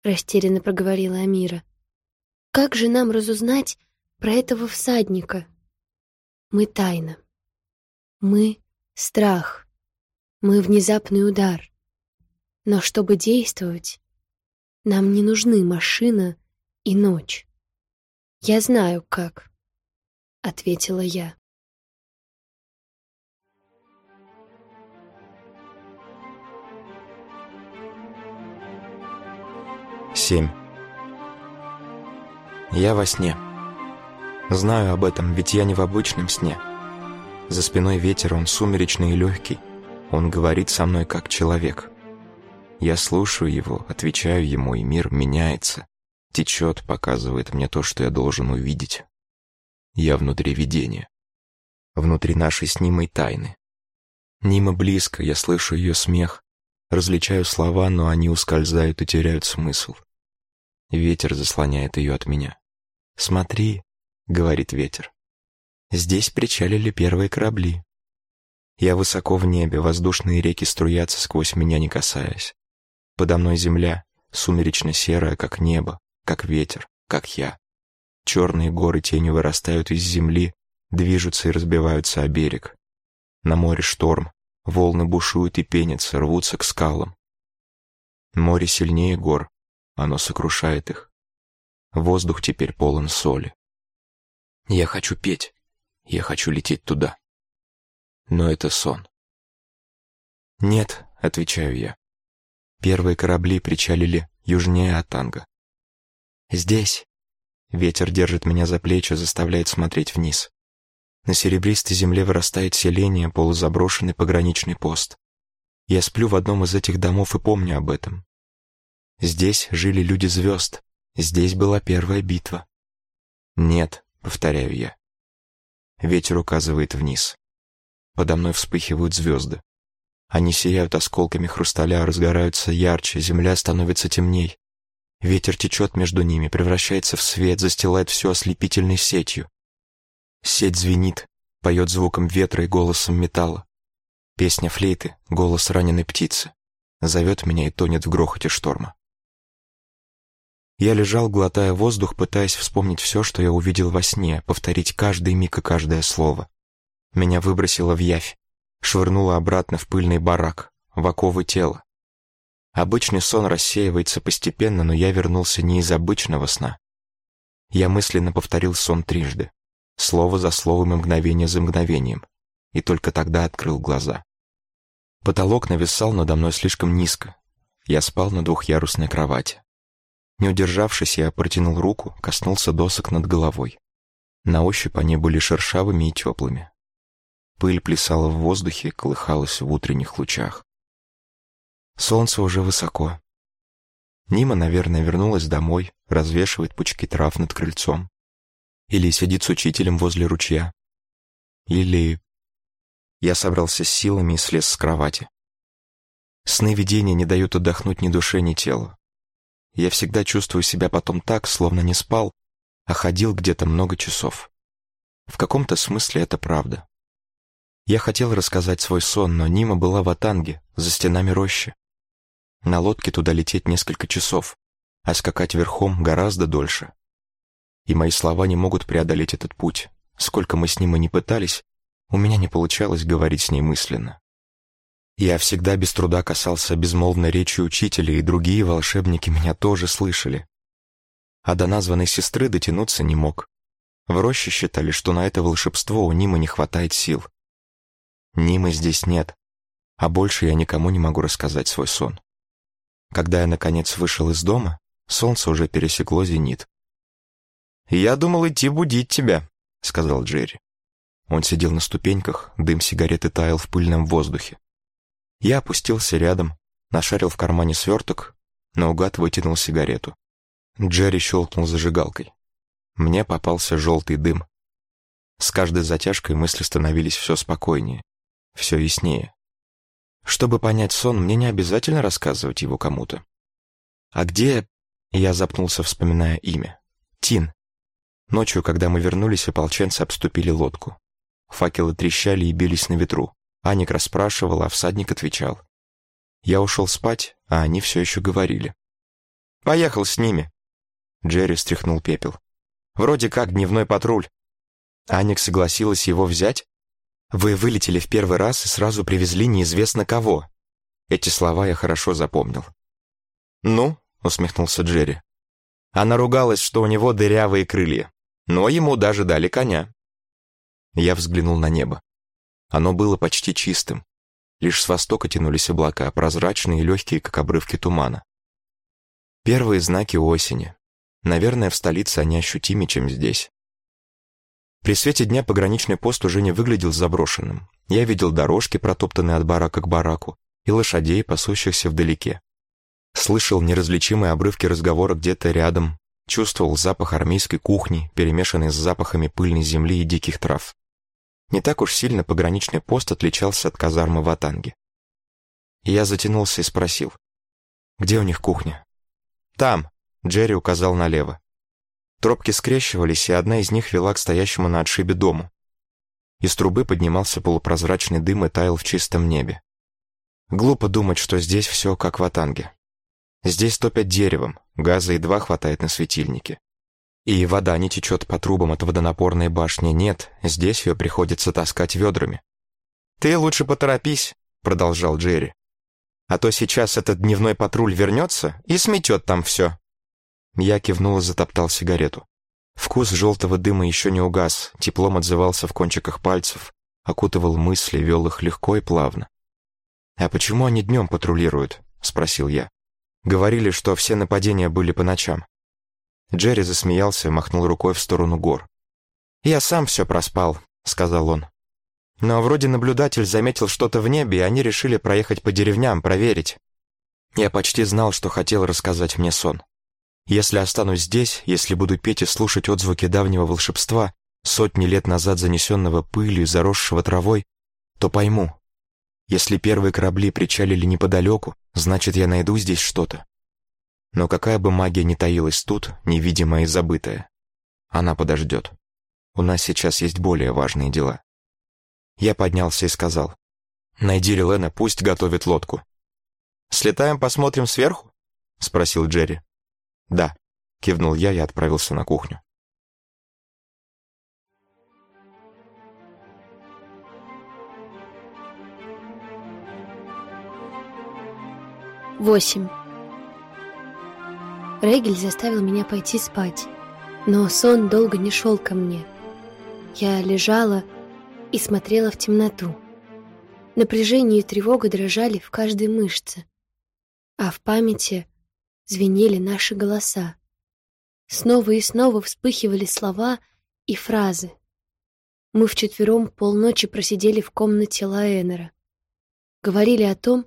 растерянно проговорила Амира, как же нам разузнать про этого всадника? Мы тайна. Мы — страх. Мы — внезапный удар. Но чтобы действовать, нам не нужны машина и ночь. Я знаю, как, — ответила я. Семь. Я во сне. Знаю об этом, ведь я не в обычном сне. За спиной ветер, он сумеречный и легкий. Он говорит со мной как человек. Я слушаю его, отвечаю ему, и мир меняется. Течет, показывает мне то, что я должен увидеть. Я внутри видения. Внутри нашей с Нимой тайны. Нима близко, я слышу ее смех. Различаю слова, но они ускользают и теряют смысл. Ветер заслоняет ее от меня. «Смотри», — говорит ветер. «Здесь причалили первые корабли. Я высоко в небе, воздушные реки струятся сквозь меня, не касаясь. Подо мной земля, сумеречно-серая, как небо, как ветер, как я. Черные горы тени вырастают из земли, движутся и разбиваются о берег. На море шторм, волны бушуют и пенятся, рвутся к скалам. Море сильнее гор, оно сокрушает их. Воздух теперь полон соли. Я хочу петь, я хочу лететь туда. Но это сон. «Нет», — отвечаю я, Первые корабли причалили южнее Атанга. «Здесь!» Ветер держит меня за плечи, заставляет смотреть вниз. На серебристой земле вырастает селение, полузаброшенный пограничный пост. Я сплю в одном из этих домов и помню об этом. Здесь жили люди звезд, здесь была первая битва. Нет, — повторяю я. Ветер указывает вниз. Подо мной вспыхивают звезды. Они сияют осколками хрусталя, разгораются ярче, земля становится темней. Ветер течет между ними, превращается в свет, застилает все ослепительной сетью. Сеть звенит, поет звуком ветра и голосом металла. Песня флейты, голос раненой птицы. Зовет меня и тонет в грохоте шторма. Я лежал, глотая воздух, пытаясь вспомнить все, что я увидел во сне, повторить каждый миг и каждое слово. Меня выбросило в явь, швырнуло обратно в пыльный барак, в оковы тела. Обычный сон рассеивается постепенно, но я вернулся не из обычного сна. Я мысленно повторил сон трижды, слово за словом и мгновение за мгновением, и только тогда открыл глаза. Потолок нависал надо мной слишком низко. Я спал на двухъярусной кровати. Не удержавшись, я протянул руку, коснулся досок над головой. На ощупь они были шершавыми и теплыми. Пыль плясала в воздухе, колыхалась в утренних лучах. Солнце уже высоко. Нима, наверное, вернулась домой, развешивает пучки трав над крыльцом. Или сидит с учителем возле ручья. Или... Я собрался с силами и слез с кровати. Сны видения не дают отдохнуть ни душе, ни телу. Я всегда чувствую себя потом так, словно не спал, а ходил где-то много часов. В каком-то смысле это правда. Я хотел рассказать свой сон, но Нима была в Атанге, за стенами рощи. На лодке туда лететь несколько часов, а скакать верхом гораздо дольше. И мои слова не могут преодолеть этот путь. Сколько мы с ним и не пытались, у меня не получалось говорить с ней мысленно. Я всегда без труда касался безмолвной речи учителя, и другие волшебники меня тоже слышали. А до названной сестры дотянуться не мог. В роще считали, что на это волшебство у Нимы не хватает сил. Нимы здесь нет, а больше я никому не могу рассказать свой сон. Когда я, наконец, вышел из дома, солнце уже пересекло зенит. «Я думал идти будить тебя», — сказал Джерри. Он сидел на ступеньках, дым сигареты таял в пыльном воздухе. Я опустился рядом, нашарил в кармане сверток, наугад вытянул сигарету. Джерри щелкнул зажигалкой. Мне попался желтый дым. С каждой затяжкой мысли становились все спокойнее, все яснее. Чтобы понять сон, мне не обязательно рассказывать его кому-то. «А где...» — я запнулся, вспоминая имя. «Тин». Ночью, когда мы вернулись, ополченцы обступили лодку. Факелы трещали и бились на ветру. Аник расспрашивал, а всадник отвечал. Я ушел спать, а они все еще говорили. «Поехал с ними!» Джерри стряхнул пепел. «Вроде как дневной патруль. Аник согласилась его взять? Вы вылетели в первый раз и сразу привезли неизвестно кого». Эти слова я хорошо запомнил. «Ну?» — усмехнулся Джерри. Она ругалась, что у него дырявые крылья, но ему даже дали коня. Я взглянул на небо. Оно было почти чистым. Лишь с востока тянулись облака, прозрачные и легкие, как обрывки тумана. Первые знаки осени. Наверное, в столице они ощутимее, чем здесь. При свете дня пограничный пост уже не выглядел заброшенным. Я видел дорожки, протоптанные от барака к бараку, и лошадей, пасущихся вдалеке. Слышал неразличимые обрывки разговора где-то рядом, чувствовал запах армейской кухни, перемешанный с запахами пыльной земли и диких трав. Не так уж сильно пограничный пост отличался от казармы в Атанге. я затянулся и спросил, «Где у них кухня?» «Там», — Джерри указал налево. Тропки скрещивались, и одна из них вела к стоящему на отшибе дому. Из трубы поднимался полупрозрачный дым и таял в чистом небе. Глупо думать, что здесь все как в Атанге. Здесь топят деревом, газа едва хватает на светильнике. И вода не течет по трубам от водонапорной башни, нет, здесь ее приходится таскать ведрами. «Ты лучше поторопись», — продолжал Джерри. «А то сейчас этот дневной патруль вернется и сметет там все». Я кивнул и затоптал сигарету. Вкус желтого дыма еще не угас, теплом отзывался в кончиках пальцев, окутывал мысли, вел их легко и плавно. «А почему они днем патрулируют?» — спросил я. «Говорили, что все нападения были по ночам». Джерри засмеялся и махнул рукой в сторону гор. «Я сам все проспал», — сказал он. «Но вроде наблюдатель заметил что-то в небе, и они решили проехать по деревням, проверить. Я почти знал, что хотел рассказать мне сон. Если останусь здесь, если буду петь и слушать отзвуки давнего волшебства, сотни лет назад занесенного пылью, заросшего травой, то пойму. Если первые корабли причалили неподалеку, значит, я найду здесь что-то. Но какая бы магия ни таилась тут, невидимая и забытая, она подождет. У нас сейчас есть более важные дела. Я поднялся и сказал, «Найди Релена, пусть готовит лодку». «Слетаем, посмотрим сверху?» — спросил Джерри. «Да», — кивнул я и отправился на кухню. Восемь. Регель заставил меня пойти спать, но сон долго не шел ко мне. Я лежала и смотрела в темноту. Напряжение и тревога дрожали в каждой мышце, а в памяти звенели наши голоса. Снова и снова вспыхивали слова и фразы. Мы вчетвером полночи просидели в комнате Лаэнера. Говорили о том,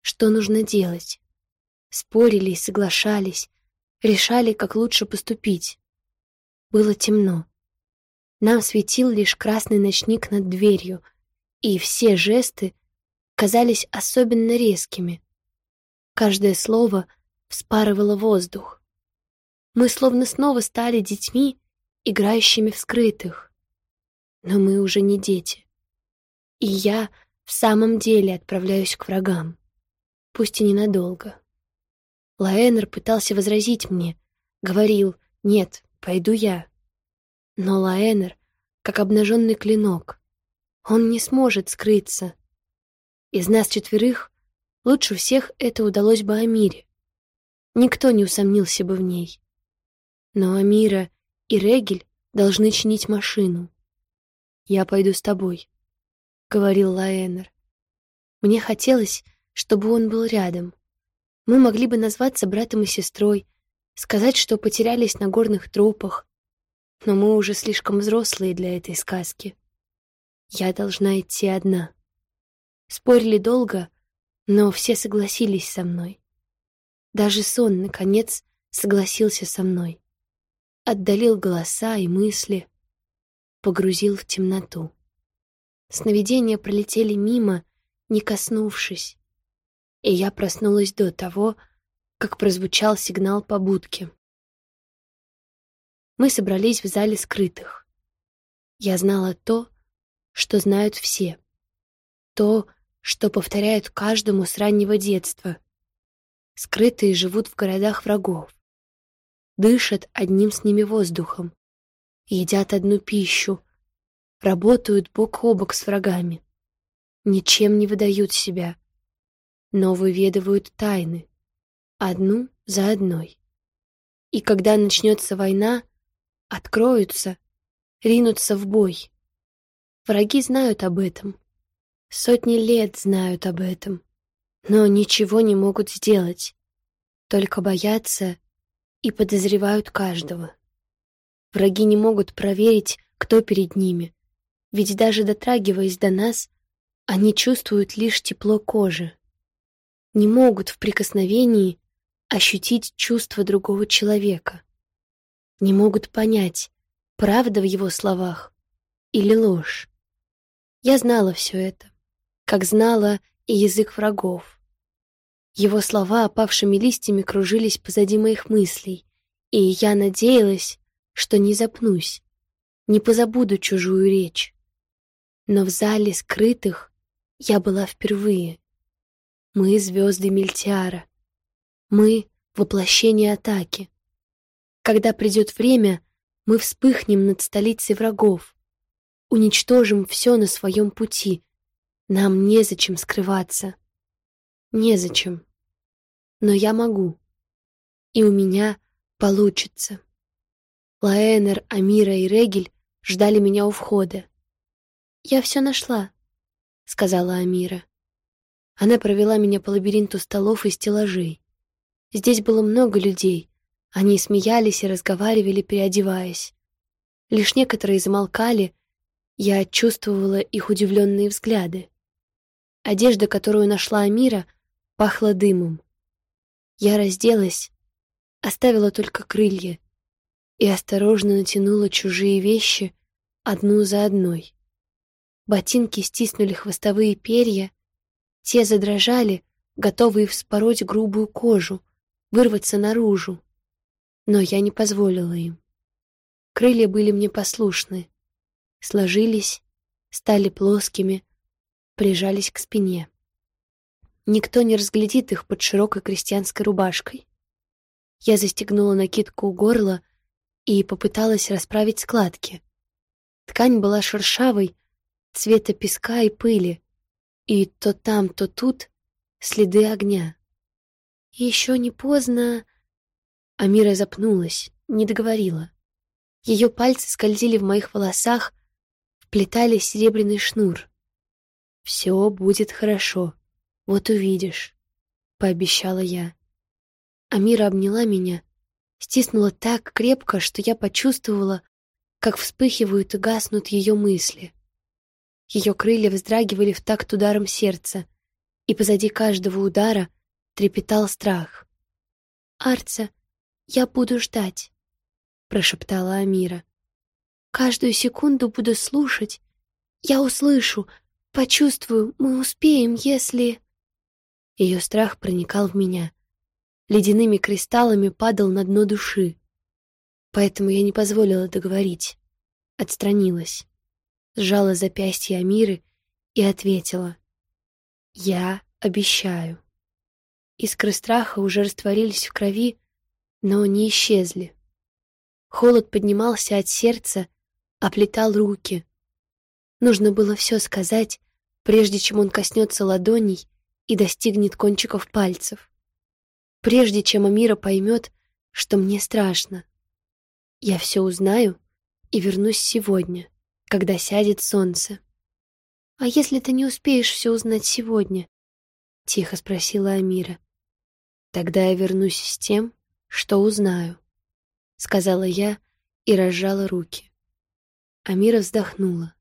что нужно делать. Спорили и соглашались, решали, как лучше поступить. Было темно. Нам светил лишь красный ночник над дверью, и все жесты казались особенно резкими. Каждое слово вспарывало воздух. Мы словно снова стали детьми, играющими в скрытых. Но мы уже не дети. И я в самом деле отправляюсь к врагам пусть и ненадолго. Лаэнер пытался возразить мне, говорил «нет, пойду я». Но Лаэнер, как обнаженный клинок, он не сможет скрыться. Из нас четверых лучше всех это удалось бы Амире. Никто не усомнился бы в ней. Но Амира и Регель должны чинить машину. «Я пойду с тобой», — говорил Лаэнер. Мне хотелось, чтобы он был рядом. Мы могли бы назваться братом и сестрой, сказать, что потерялись на горных тропах, но мы уже слишком взрослые для этой сказки. Я должна идти одна. Спорили долго, но все согласились со мной. Даже сон, наконец, согласился со мной. Отдалил голоса и мысли, погрузил в темноту. Сновидения пролетели мимо, не коснувшись и я проснулась до того, как прозвучал сигнал побудки. Мы собрались в зале скрытых. Я знала то, что знают все. То, что повторяют каждому с раннего детства. Скрытые живут в городах врагов. Дышат одним с ними воздухом. Едят одну пищу. Работают бок о бок с врагами. Ничем не выдают себя но выведывают тайны, одну за одной. И когда начнется война, откроются, ринутся в бой. Враги знают об этом, сотни лет знают об этом, но ничего не могут сделать, только боятся и подозревают каждого. Враги не могут проверить, кто перед ними, ведь даже дотрагиваясь до нас, они чувствуют лишь тепло кожи не могут в прикосновении ощутить чувства другого человека, не могут понять, правда в его словах или ложь. Я знала все это, как знала и язык врагов. Его слова опавшими листьями кружились позади моих мыслей, и я надеялась, что не запнусь, не позабуду чужую речь. Но в зале скрытых я была впервые — мы — звезды Мельтиара. Мы — воплощение атаки. Когда придет время, мы вспыхнем над столицей врагов. Уничтожим все на своем пути. Нам незачем скрываться. Незачем. Но я могу. И у меня получится. Лаэнер, Амира и Регель ждали меня у входа. «Я все нашла», — сказала Амира. Она провела меня по лабиринту столов и стеллажей. Здесь было много людей. Они смеялись и разговаривали, переодеваясь. Лишь некоторые замолкали, я чувствовала их удивленные взгляды. Одежда, которую нашла Амира, пахла дымом. Я разделась, оставила только крылья и осторожно натянула чужие вещи одну за одной. Ботинки стиснули хвостовые перья, те задрожали, готовые вспороть грубую кожу, вырваться наружу. Но я не позволила им. Крылья были мне послушны, сложились, стали плоскими, прижались к спине. Никто не разглядит их под широкой крестьянской рубашкой. Я застегнула накидку у горла и попыталась расправить складки. Ткань была шершавой, цвета песка и пыли, и то там, то тут следы огня. Еще не поздно... Амира запнулась, не договорила. Ее пальцы скользили в моих волосах, вплетали серебряный шнур. «Все будет хорошо», «Вот увидишь», — пообещала я. Амира обняла меня, стиснула так крепко, что я почувствовала, как вспыхивают и гаснут ее мысли. Ее крылья вздрагивали в такт ударом сердца, и позади каждого удара трепетал страх. «Арца, я буду ждать», — прошептала Амира. «Каждую секунду буду слушать. Я услышу, почувствую, мы успеем, если...» Ее страх проникал в меня. Ледяными кристаллами падал на дно души. Поэтому я не позволила договорить. Отстранилась. Сжала запястье Амиры и ответила. «Я обещаю». Искры страха уже растворились в крови, но не исчезли. Холод поднимался от сердца, оплетал руки. Нужно было все сказать, прежде чем он коснется ладоней и достигнет кончиков пальцев. Прежде чем Амира поймет, что мне страшно. Я все узнаю и вернусь сегодня, когда сядет солнце. «А если ты не успеешь все узнать сегодня?» — тихо спросила Амира. «Тогда я вернусь с тем, что узнаю», — сказала я и разжала руки. Амира вздохнула.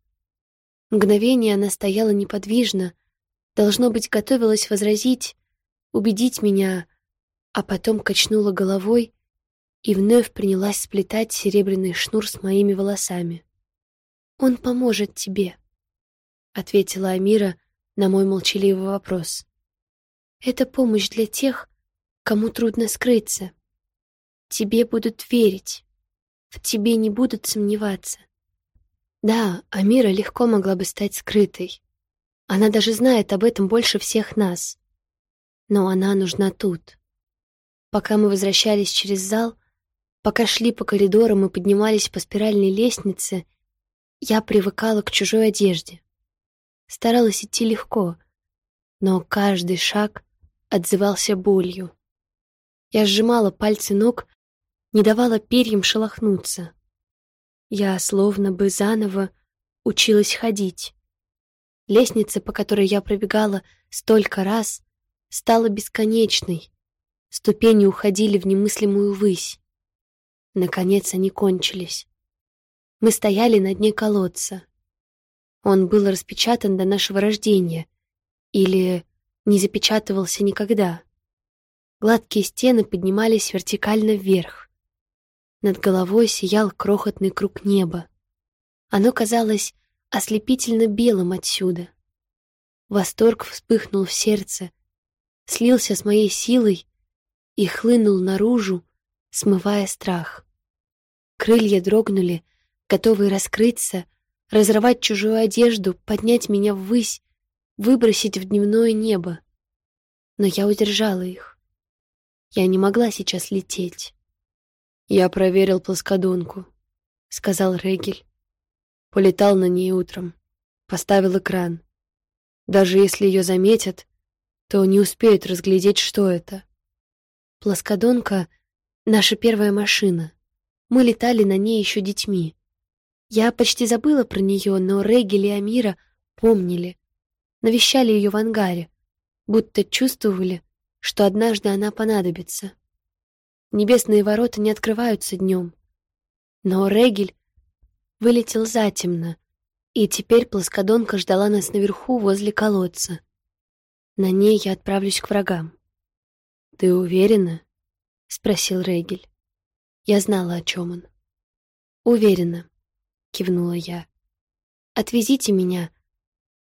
Мгновение она стояла неподвижно, Должно быть, готовилась возразить, убедить меня, а потом качнула головой и вновь принялась сплетать серебряный шнур с моими волосами. «Он поможет тебе», — ответила Амира на мой молчаливый вопрос. «Это помощь для тех, кому трудно скрыться. Тебе будут верить, в тебе не будут сомневаться. Да, Амира легко могла бы стать скрытой, она даже знает об этом больше всех нас. Но она нужна тут. Пока мы возвращались через зал, пока шли по коридорам и поднимались по спиральной лестнице, я привыкала к чужой одежде. Старалась идти легко, но каждый шаг отзывался болью. Я сжимала пальцы ног, не давала перьям шелохнуться. Я словно бы заново училась ходить. Лестница, по которой я пробегала столько раз, стала бесконечной. Ступени уходили в немыслимую высь. Наконец они кончились. Мы стояли на дне колодца. Он был распечатан до нашего рождения. Или не запечатывался никогда. Гладкие стены поднимались вертикально вверх. Над головой сиял крохотный круг неба. Оно казалось ослепительно белым отсюда. Восторг вспыхнул в сердце, слился с моей силой и хлынул наружу, смывая страх. Крылья дрогнули, готовые раскрыться, разорвать чужую одежду, поднять меня ввысь, выбросить в дневное небо. Но я удержала их. Я не могла сейчас лететь. «Я проверил плоскодонку», — сказал Регель. Полетал на ней утром. Поставил экран. Даже если ее заметят, то не успеют разглядеть, что это. Плоскодонка — наша первая машина. Мы летали на ней еще детьми. Я почти забыла про нее, но Регель и Амира помнили. Навещали ее в ангаре, будто чувствовали, что однажды она понадобится. Небесные ворота не открываются днем. Но Регель вылетел затемно, и теперь плоскодонка ждала нас наверху возле колодца. На ней я отправлюсь к врагам. «Ты уверена?» — спросил Регель. Я знала, о чем он. «Уверена», — кивнула я. «Отвезите меня,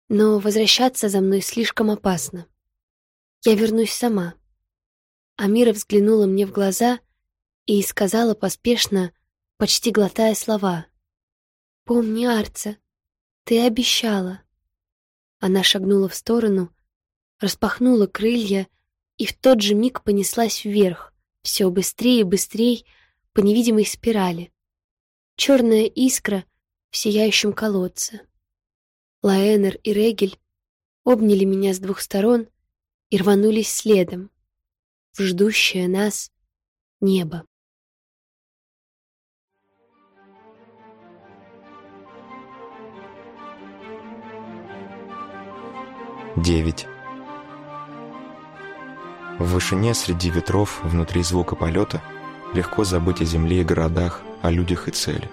но возвращаться за мной слишком опасно. Я вернусь сама». Амира взглянула мне в глаза и сказала поспешно, почти глотая слова. «Помни, Арца, ты обещала». Она шагнула в сторону, распахнула крылья и в тот же миг понеслась вверх, все быстрее и быстрее по невидимой спирали. Черная искра в сияющем колодце. Лаэнер и Регель обняли меня с двух сторон и рванулись следом, в ждущее нас небо. Девять. В вышине среди ветров, внутри звука полета, легко забыть о земле и городах, о людях и цели.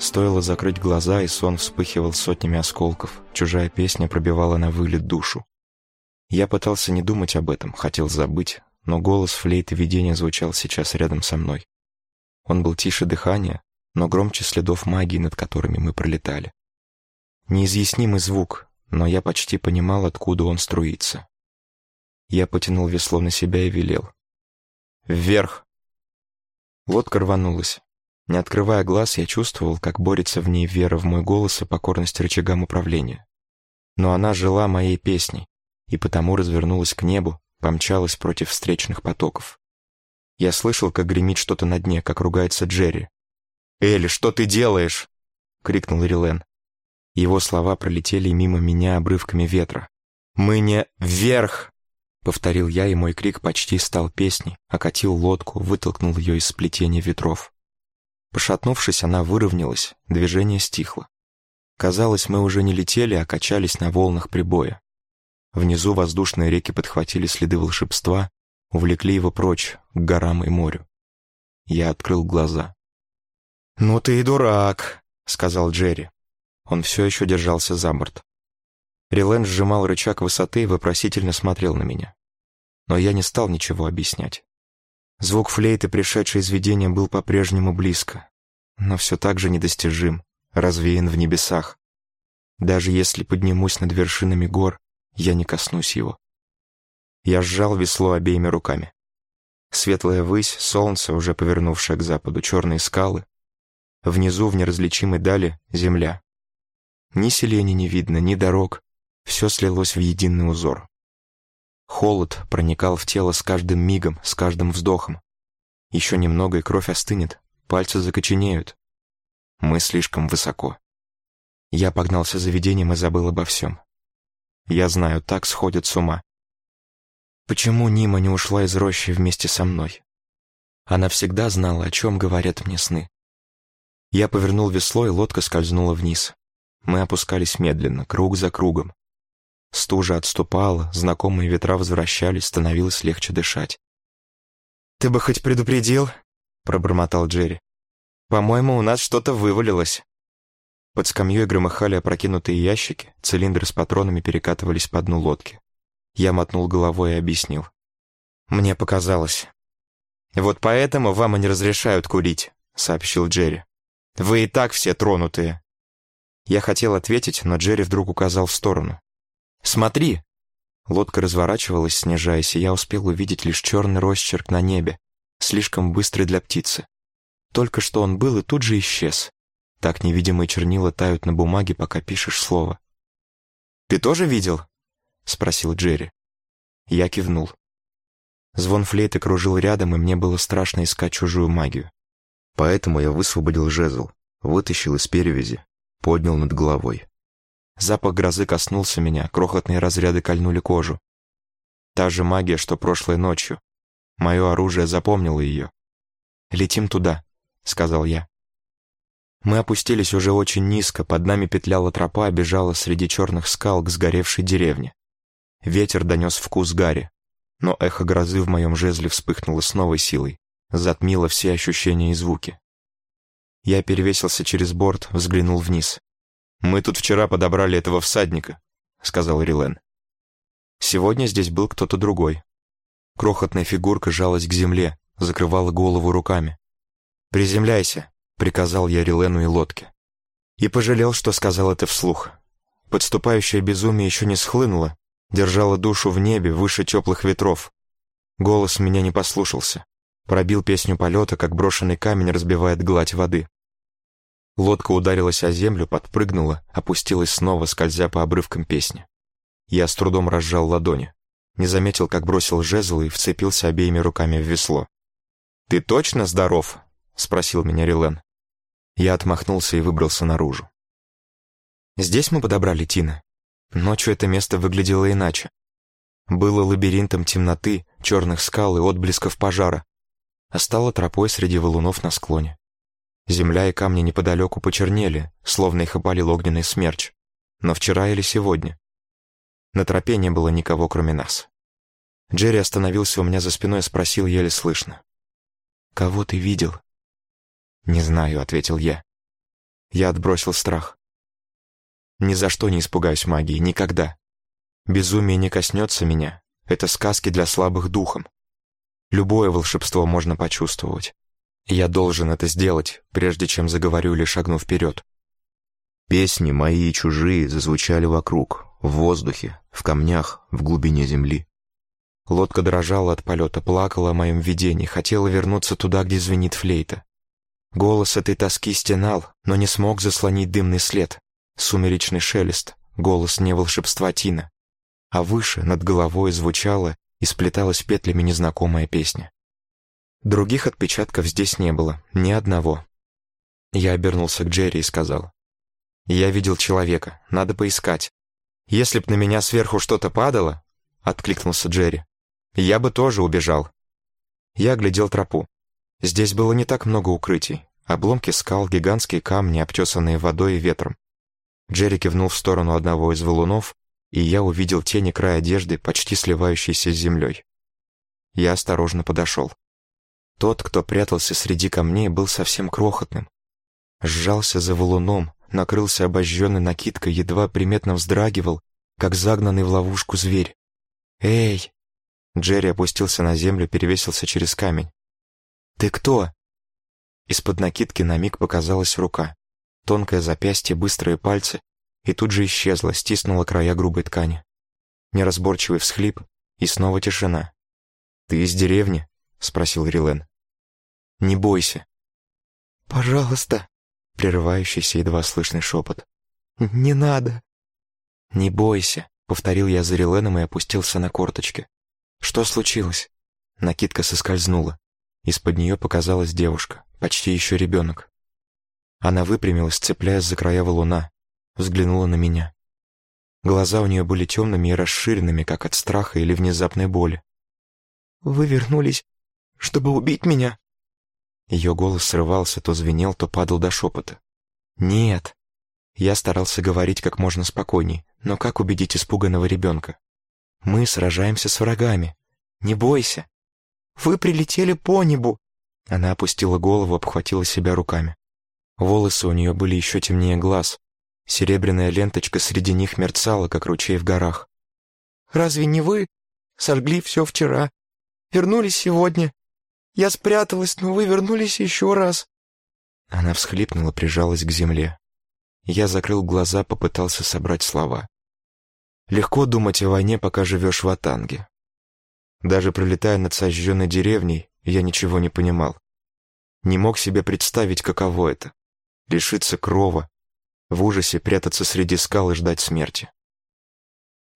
Стоило закрыть глаза, и сон вспыхивал сотнями осколков, чужая песня пробивала на вылет душу. Я пытался не думать об этом, хотел забыть, но голос флейты видения звучал сейчас рядом со мной. Он был тише дыхания, но громче следов магии, над которыми мы пролетали. Неизъяснимый звук, но я почти понимал, откуда он струится. Я потянул весло на себя и велел. «Вверх!» Лодка рванулась. Не открывая глаз, я чувствовал, как борется в ней вера в мой голос и покорность рычагам управления. Но она жила моей песней, и потому развернулась к небу, помчалась против встречных потоков. Я слышал, как гремит что-то на дне, как ругается Джерри. «Элли, что ты делаешь?» — крикнул Рилен. Его слова пролетели мимо меня обрывками ветра. «Мы не вверх!» Повторил я, и мой крик почти стал песней, окатил лодку, вытолкнул ее из сплетения ветров. Пошатнувшись, она выровнялась, движение стихло. Казалось, мы уже не летели, а качались на волнах прибоя. Внизу воздушные реки подхватили следы волшебства, увлекли его прочь, к горам и морю. Я открыл глаза. «Ну ты и дурак», — сказал Джерри. Он все еще держался за борт. Рилен сжимал рычаг высоты и вопросительно смотрел на меня. Но я не стал ничего объяснять. Звук флейты, пришедший из видения, был по-прежнему близко, но все так же недостижим, развеян в небесах. Даже если поднимусь над вершинами гор, я не коснусь его. Я сжал весло обеими руками. Светлая высь, солнце, уже повернувшее к западу, черные скалы. Внизу, в неразличимой дали, земля. Ни селения не видно, ни дорог. Все слилось в единый узор. Холод проникал в тело с каждым мигом, с каждым вздохом. Еще немного, и кровь остынет, пальцы закоченеют. Мы слишком высоко. Я погнался за видением и забыл обо всем. Я знаю, так сходят с ума. Почему Нима не ушла из рощи вместе со мной? Она всегда знала, о чем говорят мне сны. Я повернул весло, и лодка скользнула вниз. Мы опускались медленно, круг за кругом. Стужа отступала, знакомые ветра возвращались, становилось легче дышать. «Ты бы хоть предупредил?» — пробормотал Джерри. «По-моему, у нас что-то вывалилось». Под скамьей громыхали опрокинутые ящики, цилиндры с патронами перекатывались по дну лодки. Я мотнул головой и объяснил. «Мне показалось». «Вот поэтому вам и не разрешают курить», — сообщил Джерри. «Вы и так все тронутые». Я хотел ответить, но Джерри вдруг указал в сторону. «Смотри!» Лодка разворачивалась, снижаясь, и я успел увидеть лишь черный росчерк на небе, слишком быстрый для птицы. Только что он был и тут же исчез. Так невидимые чернила тают на бумаге, пока пишешь слово. «Ты тоже видел?» — спросил Джерри. Я кивнул. Звон флейты кружил рядом, и мне было страшно искать чужую магию. Поэтому я высвободил жезл, вытащил из перевязи, поднял над головой. Запах грозы коснулся меня, крохотные разряды кольнули кожу. Та же магия, что прошлой ночью. Мое оружие запомнило ее. «Летим туда», — сказал я. Мы опустились уже очень низко, под нами петляла тропа, бежала среди черных скал к сгоревшей деревне. Ветер донес вкус гари, но эхо грозы в моем жезле вспыхнуло с новой силой, затмило все ощущения и звуки. Я перевесился через борт, взглянул вниз. «Мы тут вчера подобрали этого всадника», — сказал Рилен. Сегодня здесь был кто-то другой. Крохотная фигурка жалась к земле, закрывала голову руками. «Приземляйся», — приказал я Рилену и лодке. И пожалел, что сказал это вслух. Подступающее безумие еще не схлынуло, держало душу в небе выше теплых ветров. Голос меня не послушался. Пробил песню полета, как брошенный камень разбивает гладь воды. Лодка ударилась о землю, подпрыгнула, опустилась снова, скользя по обрывкам песни. Я с трудом разжал ладони. Не заметил, как бросил жезл и вцепился обеими руками в весло. «Ты точно здоров?» — спросил меня Рилен. Я отмахнулся и выбрался наружу. Здесь мы подобрали Тина. Ночью это место выглядело иначе. Было лабиринтом темноты, черных скал и отблесков пожара, а стало тропой среди валунов на склоне. Земля и камни неподалеку почернели, словно их опалил огненный смерч. Но вчера или сегодня? На тропе не было никого, кроме нас. Джерри остановился у меня за спиной и спросил еле слышно. «Кого ты видел?» «Не знаю», — ответил я. Я отбросил страх. Ни за что не испугаюсь магии, никогда. Безумие не коснется меня. Это сказки для слабых духом. Любое волшебство можно почувствовать. Я должен это сделать, прежде чем заговорю или шагну вперед. Песни мои и чужие зазвучали вокруг, в воздухе, в камнях, в глубине земли. Лодка дрожала от полета, плакала о моем видении, хотела вернуться туда, где звенит флейта. Голос этой тоски стенал, но не смог заслонить дымный след, сумеречный шелест, голос не волшебства Тина. А выше, над головой, звучала и сплеталась петлями незнакомая песня. Других отпечатков здесь не было, ни одного. Я обернулся к Джерри и сказал. «Я видел человека, надо поискать. Если б на меня сверху что-то падало...» — откликнулся Джерри. «Я бы тоже убежал». Я глядел тропу. Здесь было не так много укрытий. Обломки скал, гигантские камни, обтесанные водой и ветром. Джерри кивнул в сторону одного из валунов, и я увидел тени края одежды, почти сливающейся с землей. Я осторожно подошел. Тот, кто прятался среди камней, был совсем крохотным. Сжался за валуном, накрылся обожженной накидкой, едва приметно вздрагивал, как загнанный в ловушку зверь. «Эй!» Джерри опустился на землю, перевесился через камень. «Ты кто?» Из-под накидки на миг показалась рука. Тонкое запястье, быстрые пальцы, и тут же исчезла, стиснула края грубой ткани. Неразборчивый всхлип, и снова тишина. «Ты из деревни?» — спросил Рилен. Не бойся». «Пожалуйста», — прерывающийся едва слышный шепот. «Не надо». «Не бойся», — повторил я за Реленом и опустился на корточки. «Что случилось?» Накидка соскользнула. Из-под нее показалась девушка, почти еще ребенок. Она выпрямилась, цепляясь за края валуна, взглянула на меня. Глаза у нее были темными и расширенными, как от страха или внезапной боли. «Вы вернулись, чтобы убить меня?» Ее голос срывался, то звенел, то падал до шепота. «Нет». Я старался говорить как можно спокойней, но как убедить испуганного ребенка? «Мы сражаемся с врагами. Не бойся». «Вы прилетели по небу». Она опустила голову, обхватила себя руками. Волосы у нее были еще темнее глаз. Серебряная ленточка среди них мерцала, как ручей в горах. «Разве не вы сожгли все вчера? Вернулись сегодня я спряталась, но вы вернулись еще раз». Она всхлипнула, прижалась к земле. Я закрыл глаза, попытался собрать слова. Легко думать о войне, пока живешь в Атанге. Даже пролетая над сожженной деревней, я ничего не понимал. Не мог себе представить, каково это — лишиться крова, в ужасе прятаться среди скал и ждать смерти.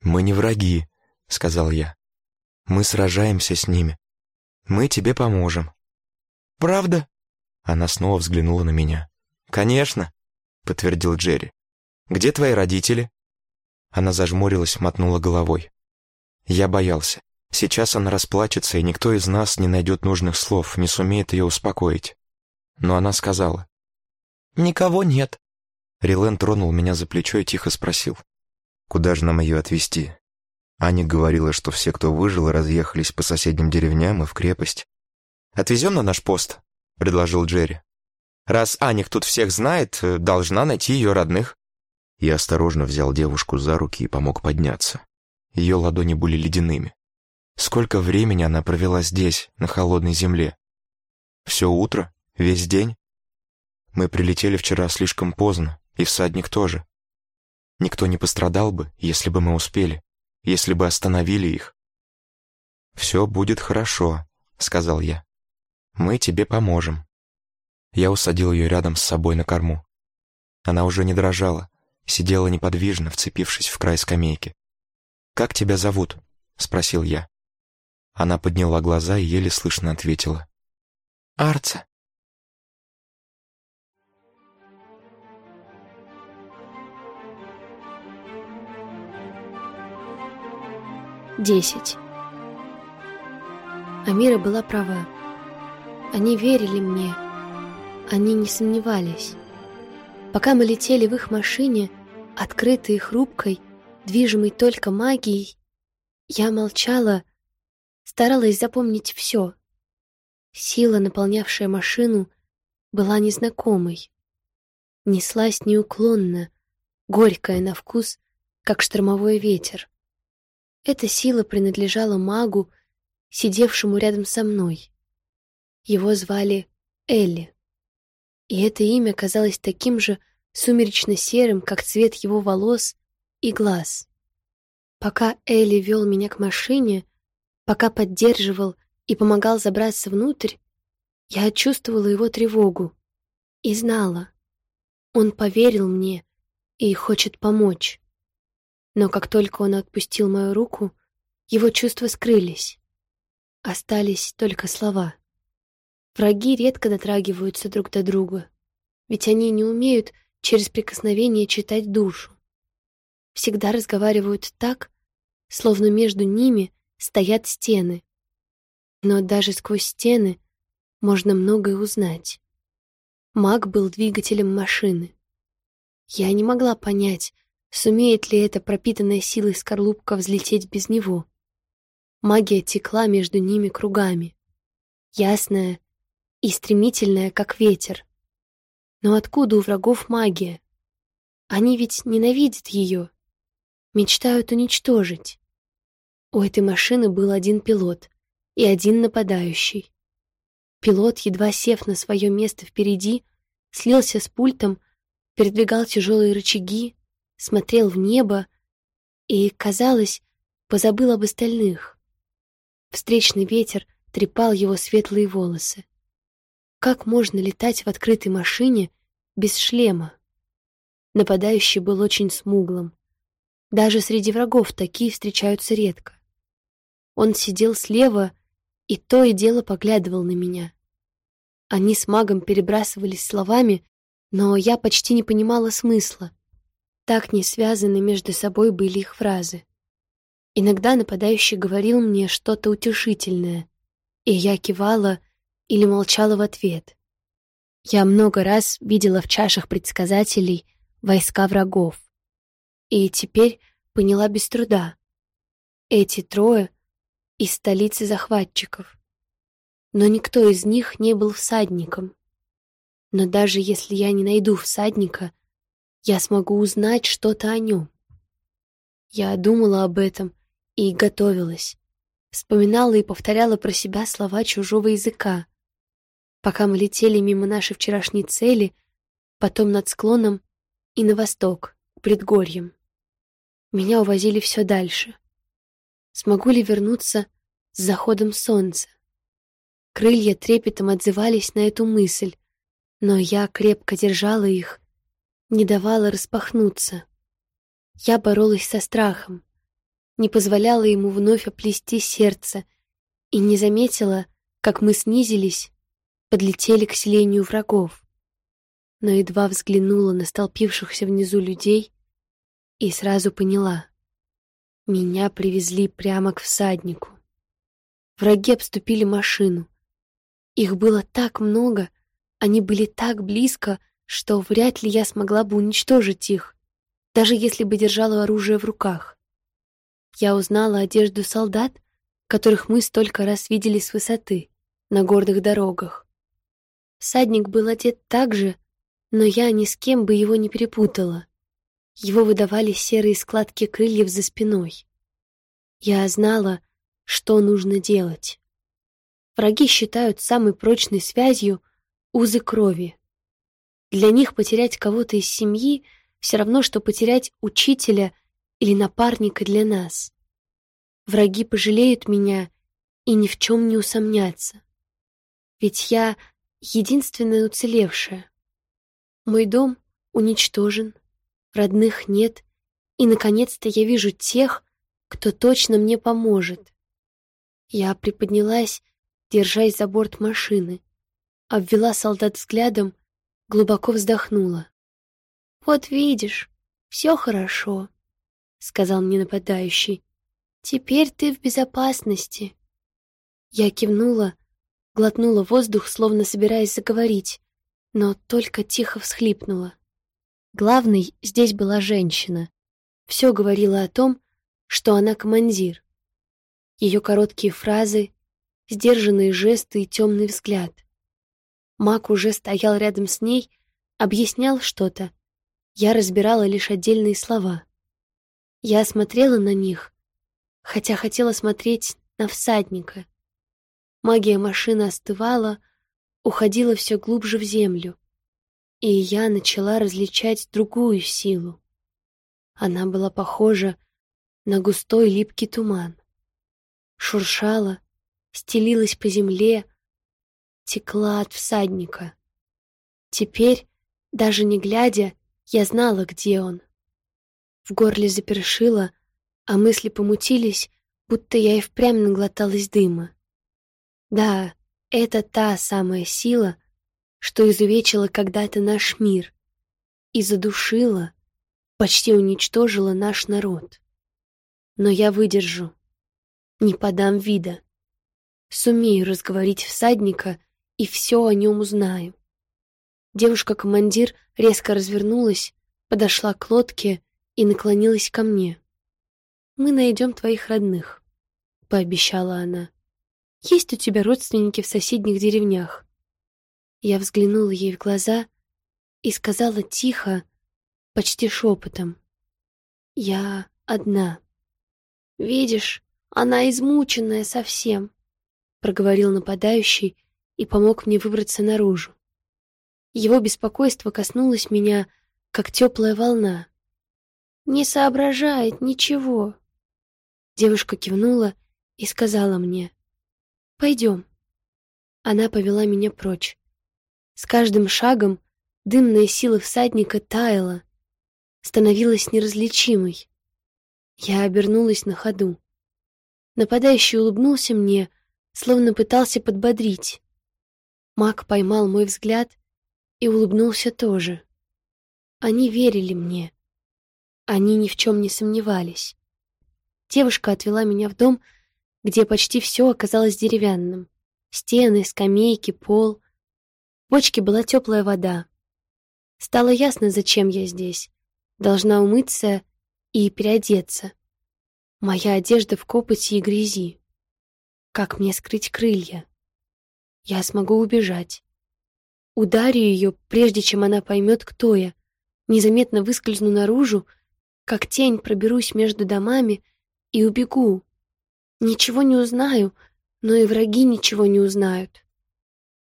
«Мы не враги», — сказал я. «Мы сражаемся с ними. Мы тебе поможем». «Правда?» Она снова взглянула на меня. «Конечно», — подтвердил Джерри. «Где твои родители?» Она зажмурилась, мотнула головой. Я боялся. Сейчас она расплачется, и никто из нас не найдет нужных слов, не сумеет ее успокоить. Но она сказала. «Никого нет». Рилен тронул меня за плечо и тихо спросил. «Куда же нам ее отвезти?» Аня говорила, что все, кто выжил, разъехались по соседним деревням и в крепость. «Отвезем на наш пост», — предложил Джерри. «Раз Аник тут всех знает, должна найти ее родных». Я осторожно взял девушку за руки и помог подняться. Ее ладони были ледяными. Сколько времени она провела здесь, на холодной земле. Все утро? Весь день? Мы прилетели вчера слишком поздно, и всадник тоже. Никто не пострадал бы, если бы мы успели, если бы остановили их. «Все будет хорошо», — сказал я. «Мы тебе поможем». Я усадил ее рядом с собой на корму. Она уже не дрожала, сидела неподвижно, вцепившись в край скамейки. «Как тебя зовут?» — спросил я. Она подняла глаза и еле слышно ответила. «Арца». Десять. Амира была права. Они верили мне. Они не сомневались. Пока мы летели в их машине, открытой и хрупкой, движимой только магией, я молчала, старалась запомнить все. Сила, наполнявшая машину, была незнакомой. Неслась неуклонно, горькая на вкус, как штормовой ветер. Эта сила принадлежала магу, сидевшему рядом со мной. Его звали Элли. И это имя казалось таким же сумеречно-серым, как цвет его волос и глаз. Пока Элли вел меня к машине, пока поддерживал и помогал забраться внутрь, я чувствовала его тревогу и знала. Он поверил мне и хочет помочь. Но как только он отпустил мою руку, его чувства скрылись. Остались только слова. Враги редко дотрагиваются друг до друга, ведь они не умеют через прикосновение читать душу. Всегда разговаривают так, словно между ними стоят стены. Но даже сквозь стены можно многое узнать. Маг был двигателем машины. Я не могла понять, Сумеет ли эта пропитанная силой скорлупка взлететь без него? Магия текла между ними кругами, ясная и стремительная, как ветер. Но откуда у врагов магия? Они ведь ненавидят ее, мечтают уничтожить. У этой машины был один пилот и один нападающий. Пилот, едва сев на свое место впереди, слился с пультом, передвигал тяжелые рычаги, смотрел в небо и, казалось, позабыл об остальных. Встречный ветер трепал его светлые волосы. Как можно летать в открытой машине без шлема? Нападающий был очень смуглым. Даже среди врагов такие встречаются редко. Он сидел слева и то и дело поглядывал на меня. Они с магом перебрасывались словами, но я почти не понимала смысла. Так не связаны между собой были их фразы. Иногда нападающий говорил мне что-то утешительное, и я кивала или молчала в ответ. Я много раз видела в чашах предсказателей войска врагов. И теперь поняла без труда. Эти трое из столицы захватчиков. Но никто из них не был всадником. Но даже если я не найду всадника — я смогу узнать что-то о нем. Я думала об этом и готовилась. Вспоминала и повторяла про себя слова чужого языка. Пока мы летели мимо нашей вчерашней цели, потом над склоном и на восток, предгорьем. Меня увозили все дальше. Смогу ли вернуться с заходом солнца? Крылья трепетом отзывались на эту мысль, но я крепко держала их не давала распахнуться. Я боролась со страхом, не позволяла ему вновь оплести сердце и не заметила, как мы снизились, подлетели к селению врагов. Но едва взглянула на столпившихся внизу людей и сразу поняла. Меня привезли прямо к всаднику. Враги обступили машину. Их было так много, они были так близко, что вряд ли я смогла бы уничтожить их, даже если бы держала оружие в руках. Я узнала одежду солдат, которых мы столько раз видели с высоты, на гордых дорогах. Всадник был одет так же, но я ни с кем бы его не перепутала. Его выдавали серые складки крыльев за спиной. Я знала, что нужно делать. Враги считают самой прочной связью узы крови. Для них потерять кого-то из семьи все равно, что потерять учителя или напарника для нас. Враги пожалеют меня и ни в чем не усомнятся. Ведь я единственная уцелевшая. Мой дом уничтожен, родных нет, и, наконец-то, я вижу тех, кто точно мне поможет. Я приподнялась, держась за борт машины, обвела солдат взглядом, глубоко вздохнула. «Вот видишь, все хорошо», — сказал мне нападающий. «Теперь ты в безопасности». Я кивнула, глотнула воздух, словно собираясь заговорить, но только тихо всхлипнула. Главной здесь была женщина. Все говорило о том, что она командир. Ее короткие фразы, сдержанные жесты и темный взгляд. Мак уже стоял рядом с ней, объяснял что-то. Я разбирала лишь отдельные слова. Я смотрела на них, хотя хотела смотреть на всадника. Магия машины остывала, уходила все глубже в землю, и я начала различать другую силу. Она была похожа на густой липкий туман. Шуршала, стелилась по земле, текла от всадника. Теперь, даже не глядя, я знала, где он. В горле запершило, а мысли помутились, будто я и впрямь наглоталась дыма. Да, это та самая сила, что изувечила когда-то наш мир и задушила, почти уничтожила наш народ. Но я выдержу, не подам вида. Сумею разговорить всадника и все о нем узнаю. Девушка-командир резко развернулась, подошла к лодке и наклонилась ко мне. «Мы найдем твоих родных», — пообещала она. «Есть у тебя родственники в соседних деревнях?» Я взглянула ей в глаза и сказала тихо, почти шепотом. «Я одна». «Видишь, она измученная совсем», — проговорил нападающий и помог мне выбраться наружу. Его беспокойство коснулось меня, как теплая волна. «Не соображает ничего». Девушка кивнула и сказала мне, «Пойдем». Она повела меня прочь. С каждым шагом дымная сила всадника таяла, становилась неразличимой. Я обернулась на ходу. Нападающий улыбнулся мне, словно пытался подбодрить. Маг поймал мой взгляд и улыбнулся тоже. Они верили мне. Они ни в чем не сомневались. Девушка отвела меня в дом, где почти все оказалось деревянным. Стены, скамейки, пол. В бочке была теплая вода. Стало ясно, зачем я здесь. Должна умыться и переодеться. Моя одежда в копоти и грязи. Как мне скрыть крылья? Я смогу убежать. Ударю ее, прежде чем она поймет, кто я. Незаметно выскользну наружу, как тень проберусь между домами и убегу. Ничего не узнаю, но и враги ничего не узнают.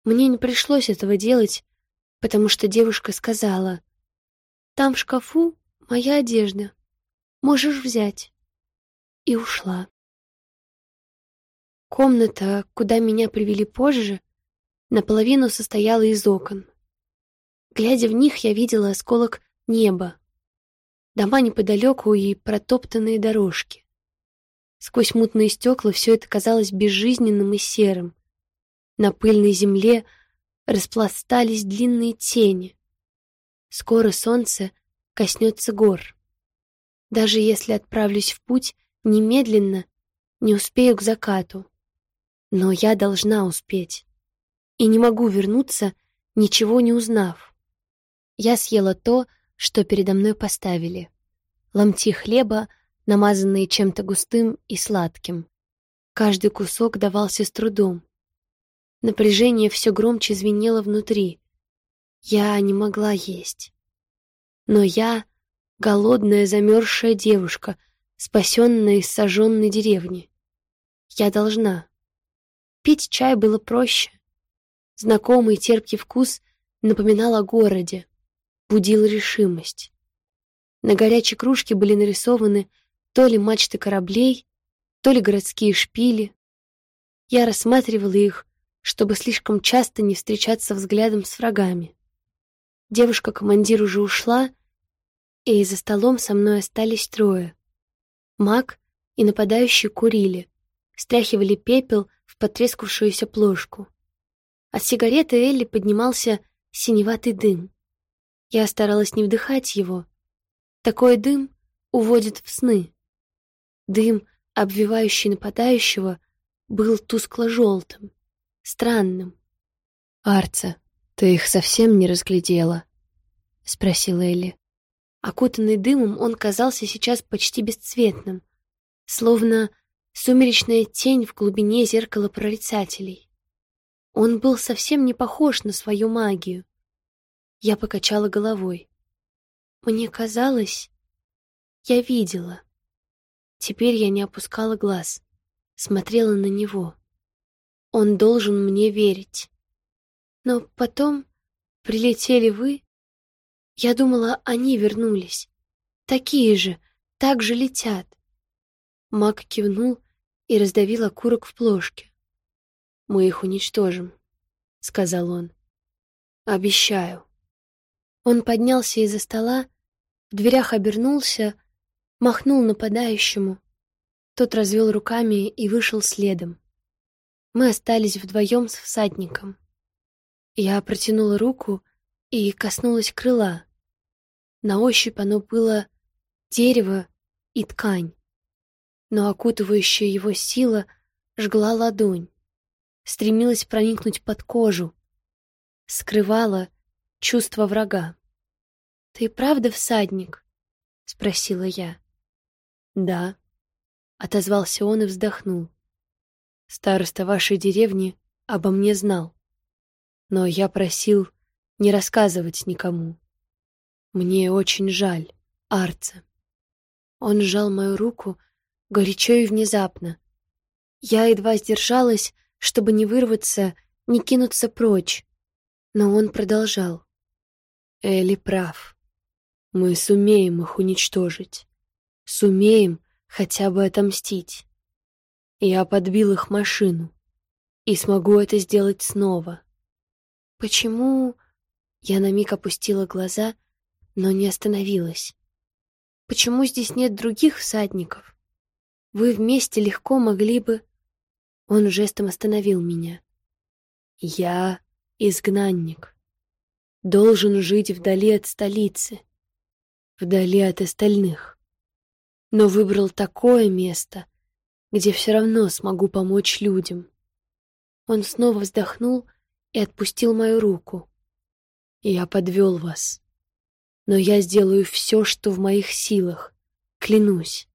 Мне не пришлось этого делать, потому что девушка сказала, «Там в шкафу моя одежда. Можешь взять». И ушла. Комната, куда меня привели позже, наполовину состояла из окон. Глядя в них, я видела осколок неба, дома неподалеку и протоптанные дорожки. Сквозь мутные стекла все это казалось безжизненным и серым. На пыльной земле распластались длинные тени. Скоро солнце коснется гор. Даже если отправлюсь в путь немедленно, не успею к закату. Но я должна успеть и не могу вернуться, ничего не узнав. Я съела то, что передо мной поставили. Ломти хлеба, намазанные чем-то густым и сладким. Каждый кусок давался с трудом. Напряжение все громче звенело внутри. Я не могла есть. Но я — голодная замерзшая девушка, спасенная из сожженной деревни. Я должна. Пить чай было проще. Знакомый терпкий вкус напоминал о городе, будил решимость. На горячей кружке были нарисованы то ли мачты кораблей, то ли городские шпили. Я рассматривала их, чтобы слишком часто не встречаться взглядом с врагами. Девушка-командир уже ушла, и за столом со мной остались трое. Маг и нападающий курили, стряхивали пепел в потрескавшуюся плошку. От сигареты Элли поднимался синеватый дым. Я старалась не вдыхать его. Такой дым уводит в сны. Дым, обвивающий нападающего, был тускло-желтым, странным. «Арца, ты их совсем не разглядела?» — спросила Элли. Окутанный дымом, он казался сейчас почти бесцветным, словно сумеречная тень в глубине зеркала прорицателей. Он был совсем не похож на свою магию. Я покачала головой. Мне казалось, я видела. Теперь я не опускала глаз, смотрела на него. Он должен мне верить. Но потом прилетели вы я думала, они вернулись. Такие же, так же летят. Мак кивнул и раздавил окурок в плошке. «Мы их уничтожим», — сказал он. «Обещаю». Он поднялся из-за стола, в дверях обернулся, махнул нападающему. Тот развел руками и вышел следом. Мы остались вдвоем с всадником. Я протянула руку и коснулась крыла. На ощупь оно было дерево и ткань, но окутывающая его сила жгла ладонь, стремилась проникнуть под кожу, скрывала чувство врага. «Ты правда всадник?» — спросила я. «Да», — отозвался он и вздохнул. «Староста вашей деревни обо мне знал, но я просил не рассказывать никому. Мне очень жаль, Арца. Он сжал мою руку горячо и внезапно. Я едва сдержалась, чтобы не вырваться, не кинуться прочь. Но он продолжал. Элли прав. Мы сумеем их уничтожить. Сумеем хотя бы отомстить. Я подбил их машину. И смогу это сделать снова. Почему... Я на миг опустила глаза — но не остановилась. Почему здесь нет других всадников? Вы вместе легко могли бы... Он жестом остановил меня. Я изгнанник. Должен жить вдали от столицы, вдали от остальных. Но выбрал такое место, где все равно смогу помочь людям. Он снова вздохнул и отпустил мою руку. Я подвел вас но я сделаю все, что в моих силах. Клянусь.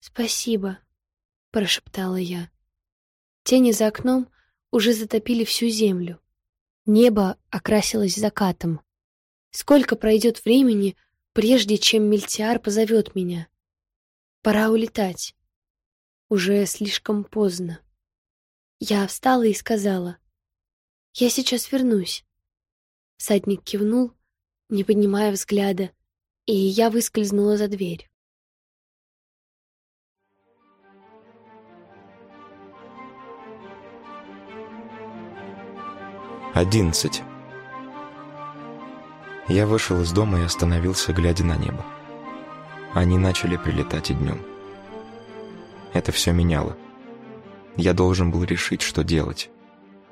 «Спасибо», — прошептала я. Тени за окном уже затопили всю землю. Небо окрасилось закатом. Сколько пройдет времени, прежде чем Мельтиар позовет меня? Пора улетать. Уже слишком поздно. Я встала и сказала, «Я сейчас вернусь». Садник кивнул, не поднимая взгляда, и я выскользнула за дверь. Одиннадцать. Я вышел из дома и остановился, глядя на небо. Они начали прилетать и днем. Это все меняло. Я должен был решить, что делать.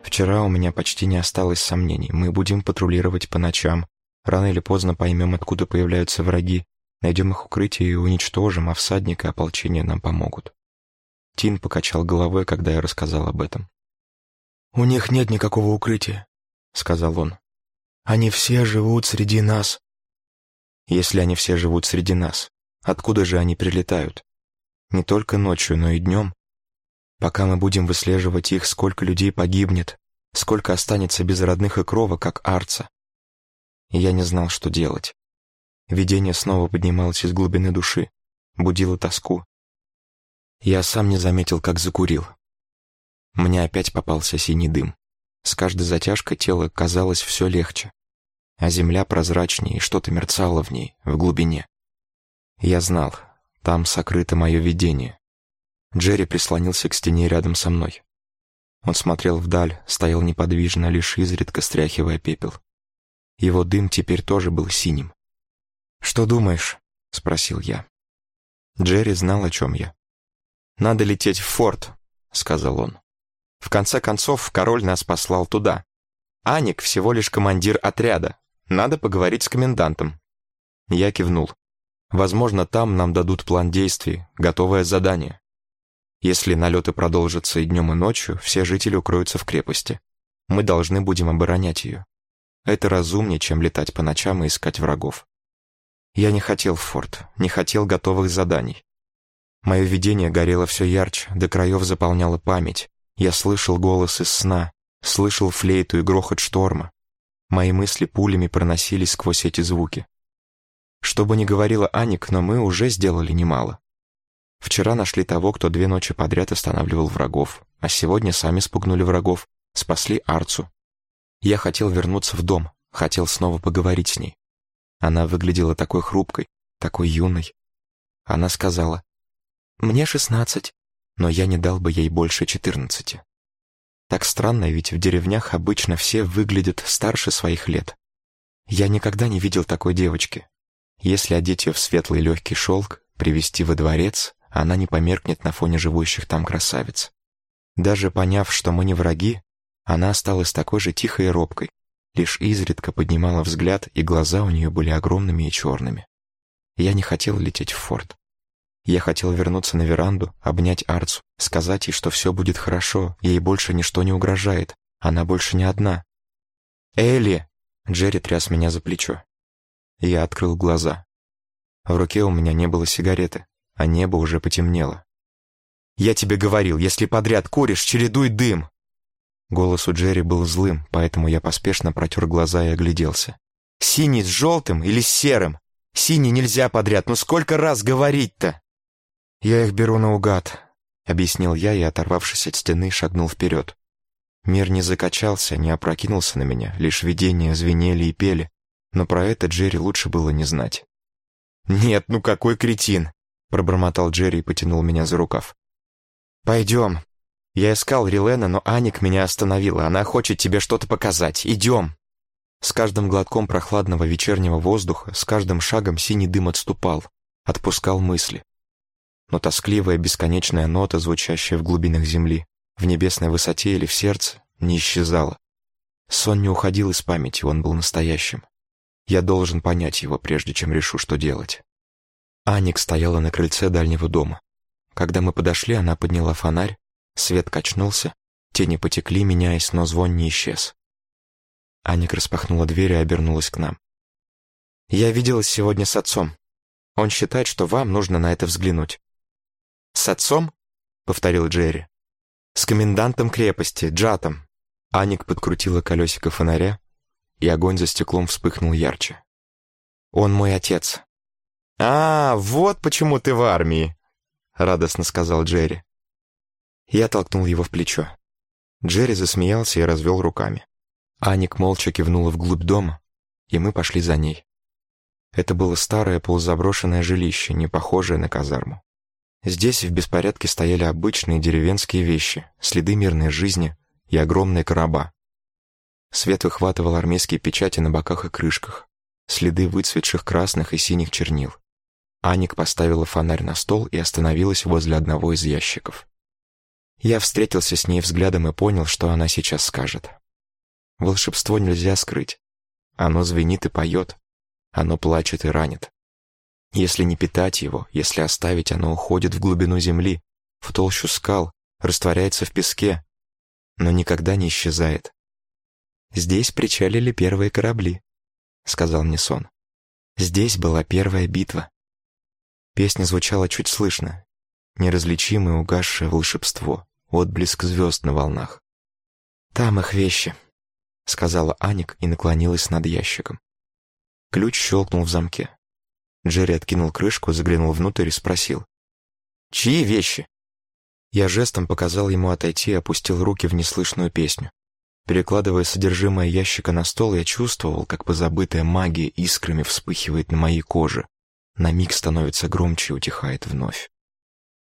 Вчера у меня почти не осталось сомнений. Мы будем патрулировать по ночам, Рано или поздно поймем, откуда появляются враги, найдем их укрытие и уничтожим, а всадник и ополчение нам помогут. Тин покачал головой, когда я рассказал об этом. «У них нет никакого укрытия», — сказал он. «Они все живут среди нас». «Если они все живут среди нас, откуда же они прилетают? Не только ночью, но и днем. Пока мы будем выслеживать их, сколько людей погибнет, сколько останется без родных и крова, как Арца и я не знал, что делать. Видение снова поднималось из глубины души, будило тоску. Я сам не заметил, как закурил. Мне опять попался синий дым. С каждой затяжкой тело казалось все легче, а земля прозрачнее, и что-то мерцало в ней, в глубине. Я знал, там сокрыто мое видение. Джерри прислонился к стене рядом со мной. Он смотрел вдаль, стоял неподвижно, лишь изредка стряхивая пепел. Его дым теперь тоже был синим. «Что думаешь?» — спросил я. Джерри знал, о чем я. «Надо лететь в форт», — сказал он. «В конце концов, король нас послал туда. Аник всего лишь командир отряда. Надо поговорить с комендантом». Я кивнул. «Возможно, там нам дадут план действий, готовое задание. Если налеты продолжатся и днем, и ночью, все жители укроются в крепости. Мы должны будем оборонять ее. Это разумнее, чем летать по ночам и искать врагов. Я не хотел в форт, не хотел готовых заданий. Мое видение горело все ярче, до краев заполняло память. Я слышал голос из сна, слышал флейту и грохот шторма. Мои мысли пулями проносились сквозь эти звуки. Что бы ни говорила Аник, но мы уже сделали немало. Вчера нашли того, кто две ночи подряд останавливал врагов, а сегодня сами спугнули врагов, спасли Арцу. Я хотел вернуться в дом, хотел снова поговорить с ней. Она выглядела такой хрупкой, такой юной. Она сказала, «Мне шестнадцать, но я не дал бы ей больше четырнадцати». Так странно, ведь в деревнях обычно все выглядят старше своих лет. Я никогда не видел такой девочки. Если одеть ее в светлый легкий шелк, привести во дворец, она не померкнет на фоне живущих там красавиц. Даже поняв, что мы не враги, она осталась такой же тихой и робкой, лишь изредка поднимала взгляд, и глаза у нее были огромными и черными. Я не хотел лететь в форт. Я хотел вернуться на веранду, обнять Арцу, сказать ей, что все будет хорошо, ей больше ничто не угрожает, она больше не одна. «Элли!» — Джерри тряс меня за плечо. Я открыл глаза. В руке у меня не было сигареты, а небо уже потемнело. «Я тебе говорил, если подряд куришь, чередуй дым!» Голос у Джерри был злым, поэтому я поспешно протер глаза и огляделся. «Синий с желтым или с серым? Синий нельзя подряд, ну сколько раз говорить-то?» «Я их беру наугад», — объяснил я и, оторвавшись от стены, шагнул вперед. Мир не закачался, не опрокинулся на меня, лишь видения звенели и пели, но про это Джерри лучше было не знать. «Нет, ну какой кретин!» — пробормотал Джерри и потянул меня за рукав. «Пойдем. Я искал Рилена, но Аник меня остановила. Она хочет тебе что-то показать. Идем!» С каждым глотком прохладного вечернего воздуха, с каждым шагом синий дым отступал, отпускал мысли. Но тоскливая бесконечная нота, звучащая в глубинах земли, в небесной высоте или в сердце, не исчезала. Сон не уходил из памяти, он был настоящим. Я должен понять его, прежде чем решу, что делать. Аник стояла на крыльце дальнего дома. Когда мы подошли, она подняла фонарь, свет качнулся, тени потекли, меняясь, но звон не исчез. Аник распахнула дверь и обернулась к нам. «Я виделась сегодня с отцом. Он считает, что вам нужно на это взглянуть». «С отцом?» — повторил Джерри. «С комендантом крепости, Джатом». Аник подкрутила колесико фонаря, и огонь за стеклом вспыхнул ярче. «Он мой отец», «А, вот почему ты в армии!» — радостно сказал Джерри. Я толкнул его в плечо. Джерри засмеялся и развел руками. Аник молча кивнула вглубь дома, и мы пошли за ней. Это было старое полузаброшенное жилище, не похожее на казарму. Здесь в беспорядке стояли обычные деревенские вещи, следы мирной жизни и огромные короба. Свет выхватывал армейские печати на боках и крышках, следы выцветших красных и синих чернил. Аник поставила фонарь на стол и остановилась возле одного из ящиков. Я встретился с ней взглядом и понял, что она сейчас скажет. Волшебство нельзя скрыть. Оно звенит и поет. Оно плачет и ранит. Если не питать его, если оставить, оно уходит в глубину земли, в толщу скал, растворяется в песке, но никогда не исчезает. «Здесь причалили первые корабли», — сказал мне сон. «Здесь была первая битва». Песня звучала чуть слышно, неразличимое угасшее волшебство, отблеск звезд на волнах. «Там их вещи», — сказала Аник и наклонилась над ящиком. Ключ щелкнул в замке. Джерри откинул крышку, заглянул внутрь и спросил. «Чьи вещи?» Я жестом показал ему отойти и опустил руки в неслышную песню. Перекладывая содержимое ящика на стол, я чувствовал, как позабытая магия искрами вспыхивает на моей коже. На миг становится громче и утихает вновь.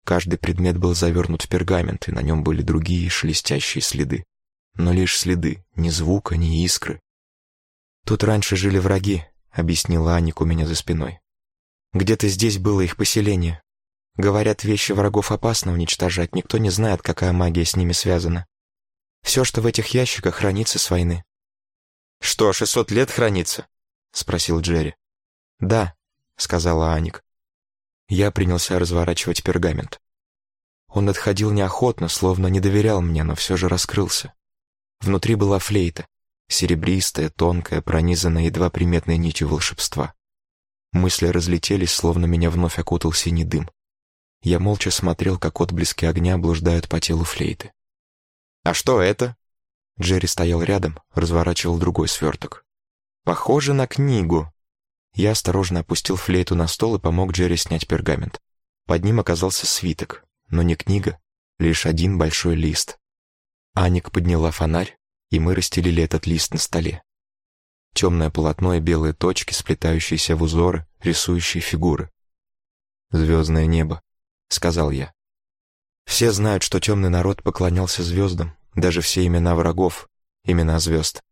Каждый предмет был завернут в пергамент, и на нем были другие шелестящие следы. Но лишь следы, ни звука, ни искры. «Тут раньше жили враги», — объяснила Аник у меня за спиной. «Где-то здесь было их поселение. Говорят, вещи врагов опасно уничтожать, никто не знает, какая магия с ними связана. Все, что в этих ящиках, хранится с войны». «Что, шестьсот лет хранится?» — спросил Джерри. «Да», — сказала Аник. Я принялся разворачивать пергамент. Он отходил неохотно, словно не доверял мне, но все же раскрылся. Внутри была флейта, серебристая, тонкая, пронизанная едва приметной нитью волшебства. Мысли разлетелись, словно меня вновь окутал синий дым. Я молча смотрел, как отблески огня блуждают по телу флейты. «А что это?» Джерри стоял рядом, разворачивал другой сверток. «Похоже на книгу». Я осторожно опустил флейту на стол и помог Джерри снять пергамент. Под ним оказался свиток, но не книга, лишь один большой лист. Аник подняла фонарь, и мы расстелили этот лист на столе. Темное полотно и белые точки, сплетающиеся в узоры, рисующие фигуры. «Звездное небо», — сказал я. Все знают, что темный народ поклонялся звездам, даже все имена врагов, имена звезд.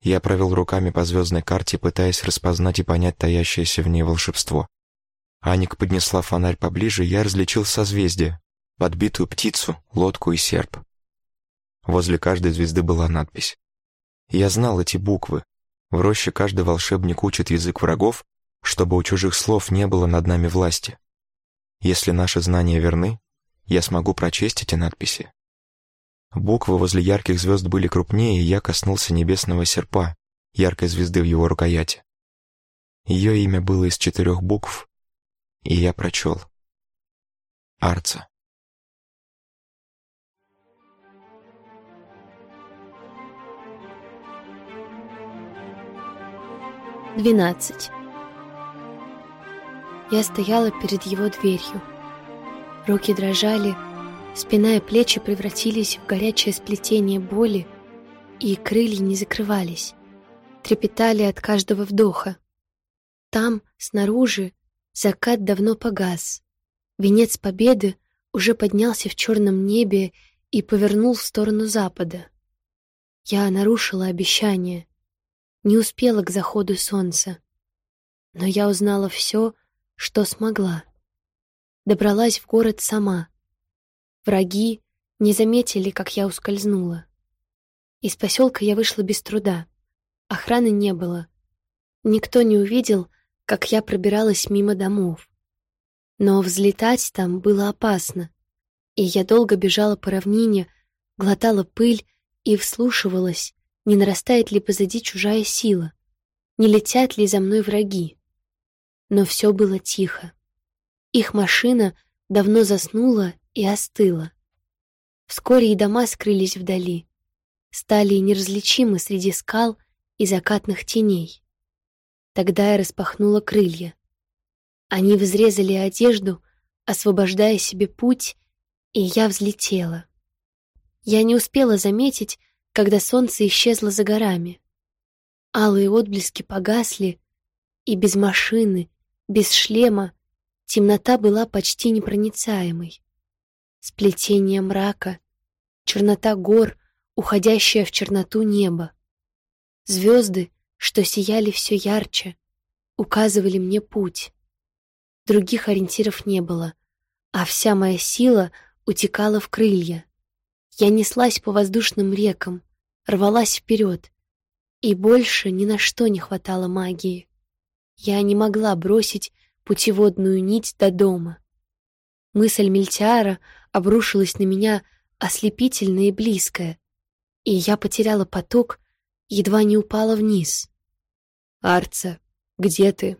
Я провел руками по звездной карте, пытаясь распознать и понять таящееся в ней волшебство. Аник поднесла фонарь поближе, я различил созвездие, подбитую птицу, лодку и серп. Возле каждой звезды была надпись. Я знал эти буквы. В роще каждый волшебник учит язык врагов, чтобы у чужих слов не было над нами власти. Если наши знания верны, я смогу прочесть эти надписи. Буквы возле ярких звезд были крупнее, и я коснулся небесного серпа, яркой звезды в его рукояти. Ее имя было из четырех букв, и я прочел. Арца. Двенадцать. Я стояла перед его дверью. Руки дрожали, спина и плечи превратились в горячее сплетение боли, и крылья не закрывались, трепетали от каждого вдоха. Там, снаружи, закат давно погас. Венец победы уже поднялся в черном небе и повернул в сторону запада. Я нарушила обещание, не успела к заходу солнца. Но я узнала все, что смогла добралась в город сама. Враги не заметили, как я ускользнула. Из поселка я вышла без труда. Охраны не было. Никто не увидел, как я пробиралась мимо домов. Но взлетать там было опасно, и я долго бежала по равнине, глотала пыль и вслушивалась, не нарастает ли позади чужая сила, не летят ли за мной враги. Но все было тихо. Их машина давно заснула и остыла. Вскоре и дома скрылись вдали, стали неразличимы среди скал и закатных теней. Тогда я распахнула крылья. Они взрезали одежду, освобождая себе путь, и я взлетела. Я не успела заметить, когда солнце исчезло за горами. Алые отблески погасли, и без машины, без шлема Темнота была почти непроницаемой. Сплетение мрака, чернота гор, уходящая в черноту неба. Звезды, что сияли все ярче, указывали мне путь. Других ориентиров не было, а вся моя сила утекала в крылья. Я неслась по воздушным рекам, рвалась вперед, и больше ни на что не хватало магии. Я не могла бросить путеводную нить до дома. Мысль Мельтиара обрушилась на меня ослепительно и близкая, и я потеряла поток, едва не упала вниз. «Арца, где ты?»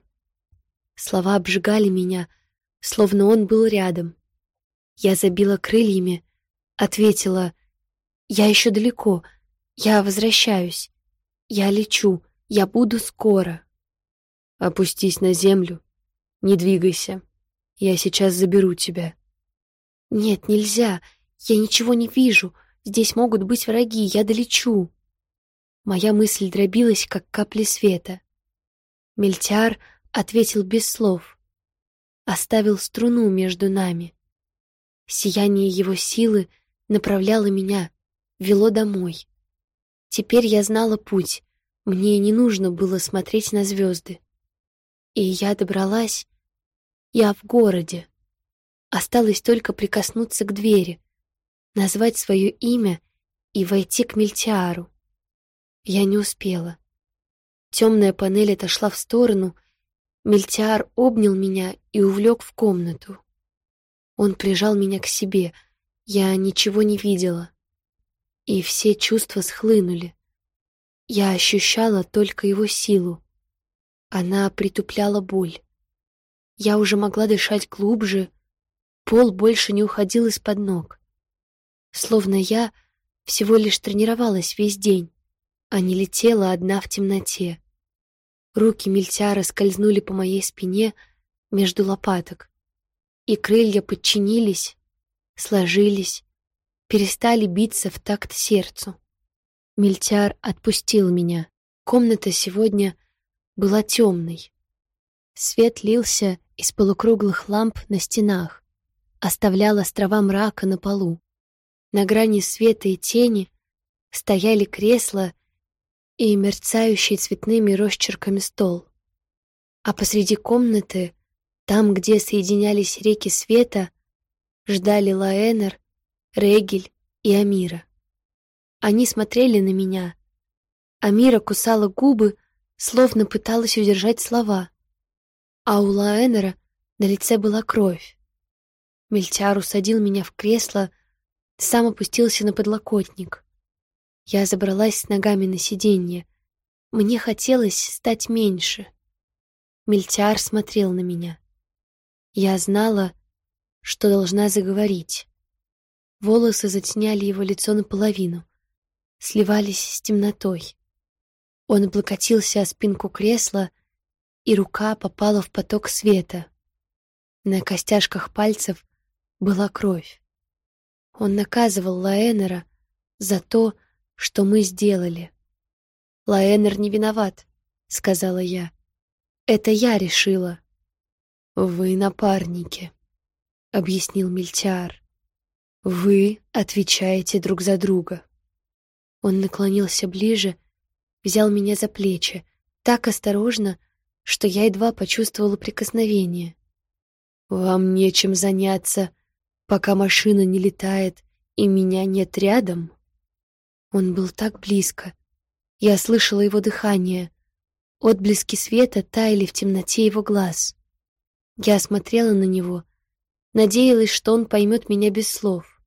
Слова обжигали меня, словно он был рядом. Я забила крыльями, ответила, «Я еще далеко, я возвращаюсь, я лечу, я буду скоро». «Опустись на землю», не двигайся. Я сейчас заберу тебя. «Нет, нельзя. Я ничего не вижу. Здесь могут быть враги. Я долечу». Моя мысль дробилась, как капли света. Мельтяр ответил без слов. Оставил струну между нами. Сияние его силы направляло меня, вело домой. Теперь я знала путь, мне не нужно было смотреть на звезды. И я добралась, я в городе. Осталось только прикоснуться к двери, назвать свое имя и войти к Мельтиару. Я не успела. Темная панель отошла в сторону, Мельтиар обнял меня и увлек в комнату. Он прижал меня к себе, я ничего не видела. И все чувства схлынули. Я ощущала только его силу. Она притупляла боль. Я уже могла дышать глубже, пол больше не уходил из-под ног. Словно я всего лишь тренировалась весь день, а не летела одна в темноте. Руки мельтяра скользнули по моей спине между лопаток, и крылья подчинились, сложились, перестали биться в такт сердцу. Мельтяр отпустил меня. Комната сегодня была темной. Свет лился из полукруглых ламп на стенах, оставлял острова мрака на полу. На грани света и тени стояли кресла и мерцающий цветными росчерками стол. А посреди комнаты, там, где соединялись реки света, ждали Лаэнер, Регель и Амира. Они смотрели на меня. Амира кусала губы, словно пыталась удержать слова. А у Лаэнера на лице была кровь. Мельтяр усадил меня в кресло, сам опустился на подлокотник. Я забралась с ногами на сиденье. Мне хотелось стать меньше. Мельтяр смотрел на меня. Я знала, что должна заговорить. Волосы затеняли его лицо наполовину, сливались с темнотой. Он облокотился о спинку кресла, и рука попала в поток света. На костяшках пальцев была кровь. Он наказывал Лаэнера за то, что мы сделали. Лаэнер не виноват, сказала я. Это я решила. Вы напарники, объяснил Мельтиар. Вы отвечаете друг за друга. Он наклонился ближе, взял меня за плечи, так осторожно, что я едва почувствовала прикосновение. Вам нечем заняться, пока машина не летает и меня нет рядом. Он был так близко. Я слышала его дыхание. Отблески света таяли в темноте его глаз. Я смотрела на него, надеялась, что он поймет меня без слов.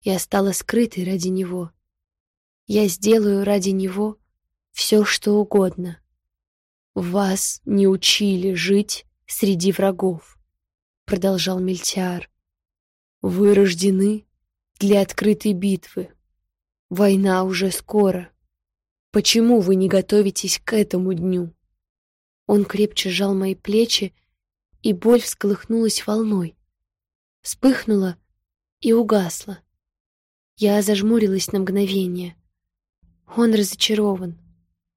Я стала скрытой ради него. Я сделаю ради него все, что угодно. Вас не учили жить среди врагов, продолжал Мельтиар. Вы рождены для открытой битвы. Война уже скоро. Почему вы не готовитесь к этому дню? Он крепче сжал мои плечи, и боль всколыхнулась волной. Вспыхнула и угасла. Я зажмурилась на мгновение. Он разочарован.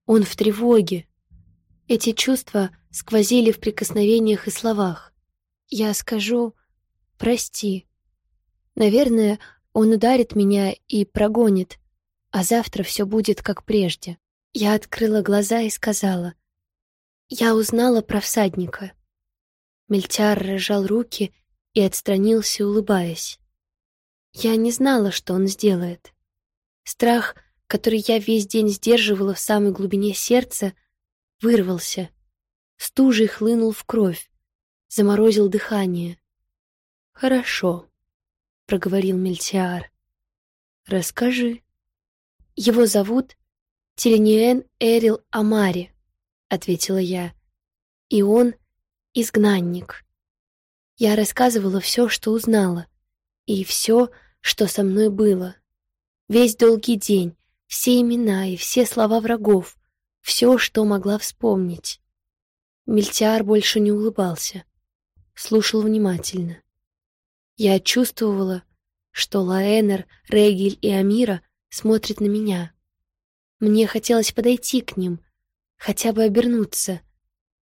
Он в тревоге. Эти чувства сквозили в прикосновениях и словах. Я скажу «прости», Наверное, он ударит меня и прогонит, а завтра все будет как прежде. Я открыла глаза и сказала. Я узнала про всадника. Мельтяр разжал руки и отстранился, улыбаясь. Я не знала, что он сделает. Страх, который я весь день сдерживала в самой глубине сердца, вырвался. Стужей хлынул в кровь, заморозил дыхание. «Хорошо», — проговорил Мельтиар. «Расскажи». «Его зовут Телениен Эрил Амари», — ответила я. «И он изгнанник». Я рассказывала все, что узнала, и все, что со мной было. Весь долгий день, все имена и все слова врагов, все, что могла вспомнить. Мельтиар больше не улыбался, слушал внимательно. Я чувствовала, что Лаэнер, Регель и Амира смотрят на меня. Мне хотелось подойти к ним, хотя бы обернуться,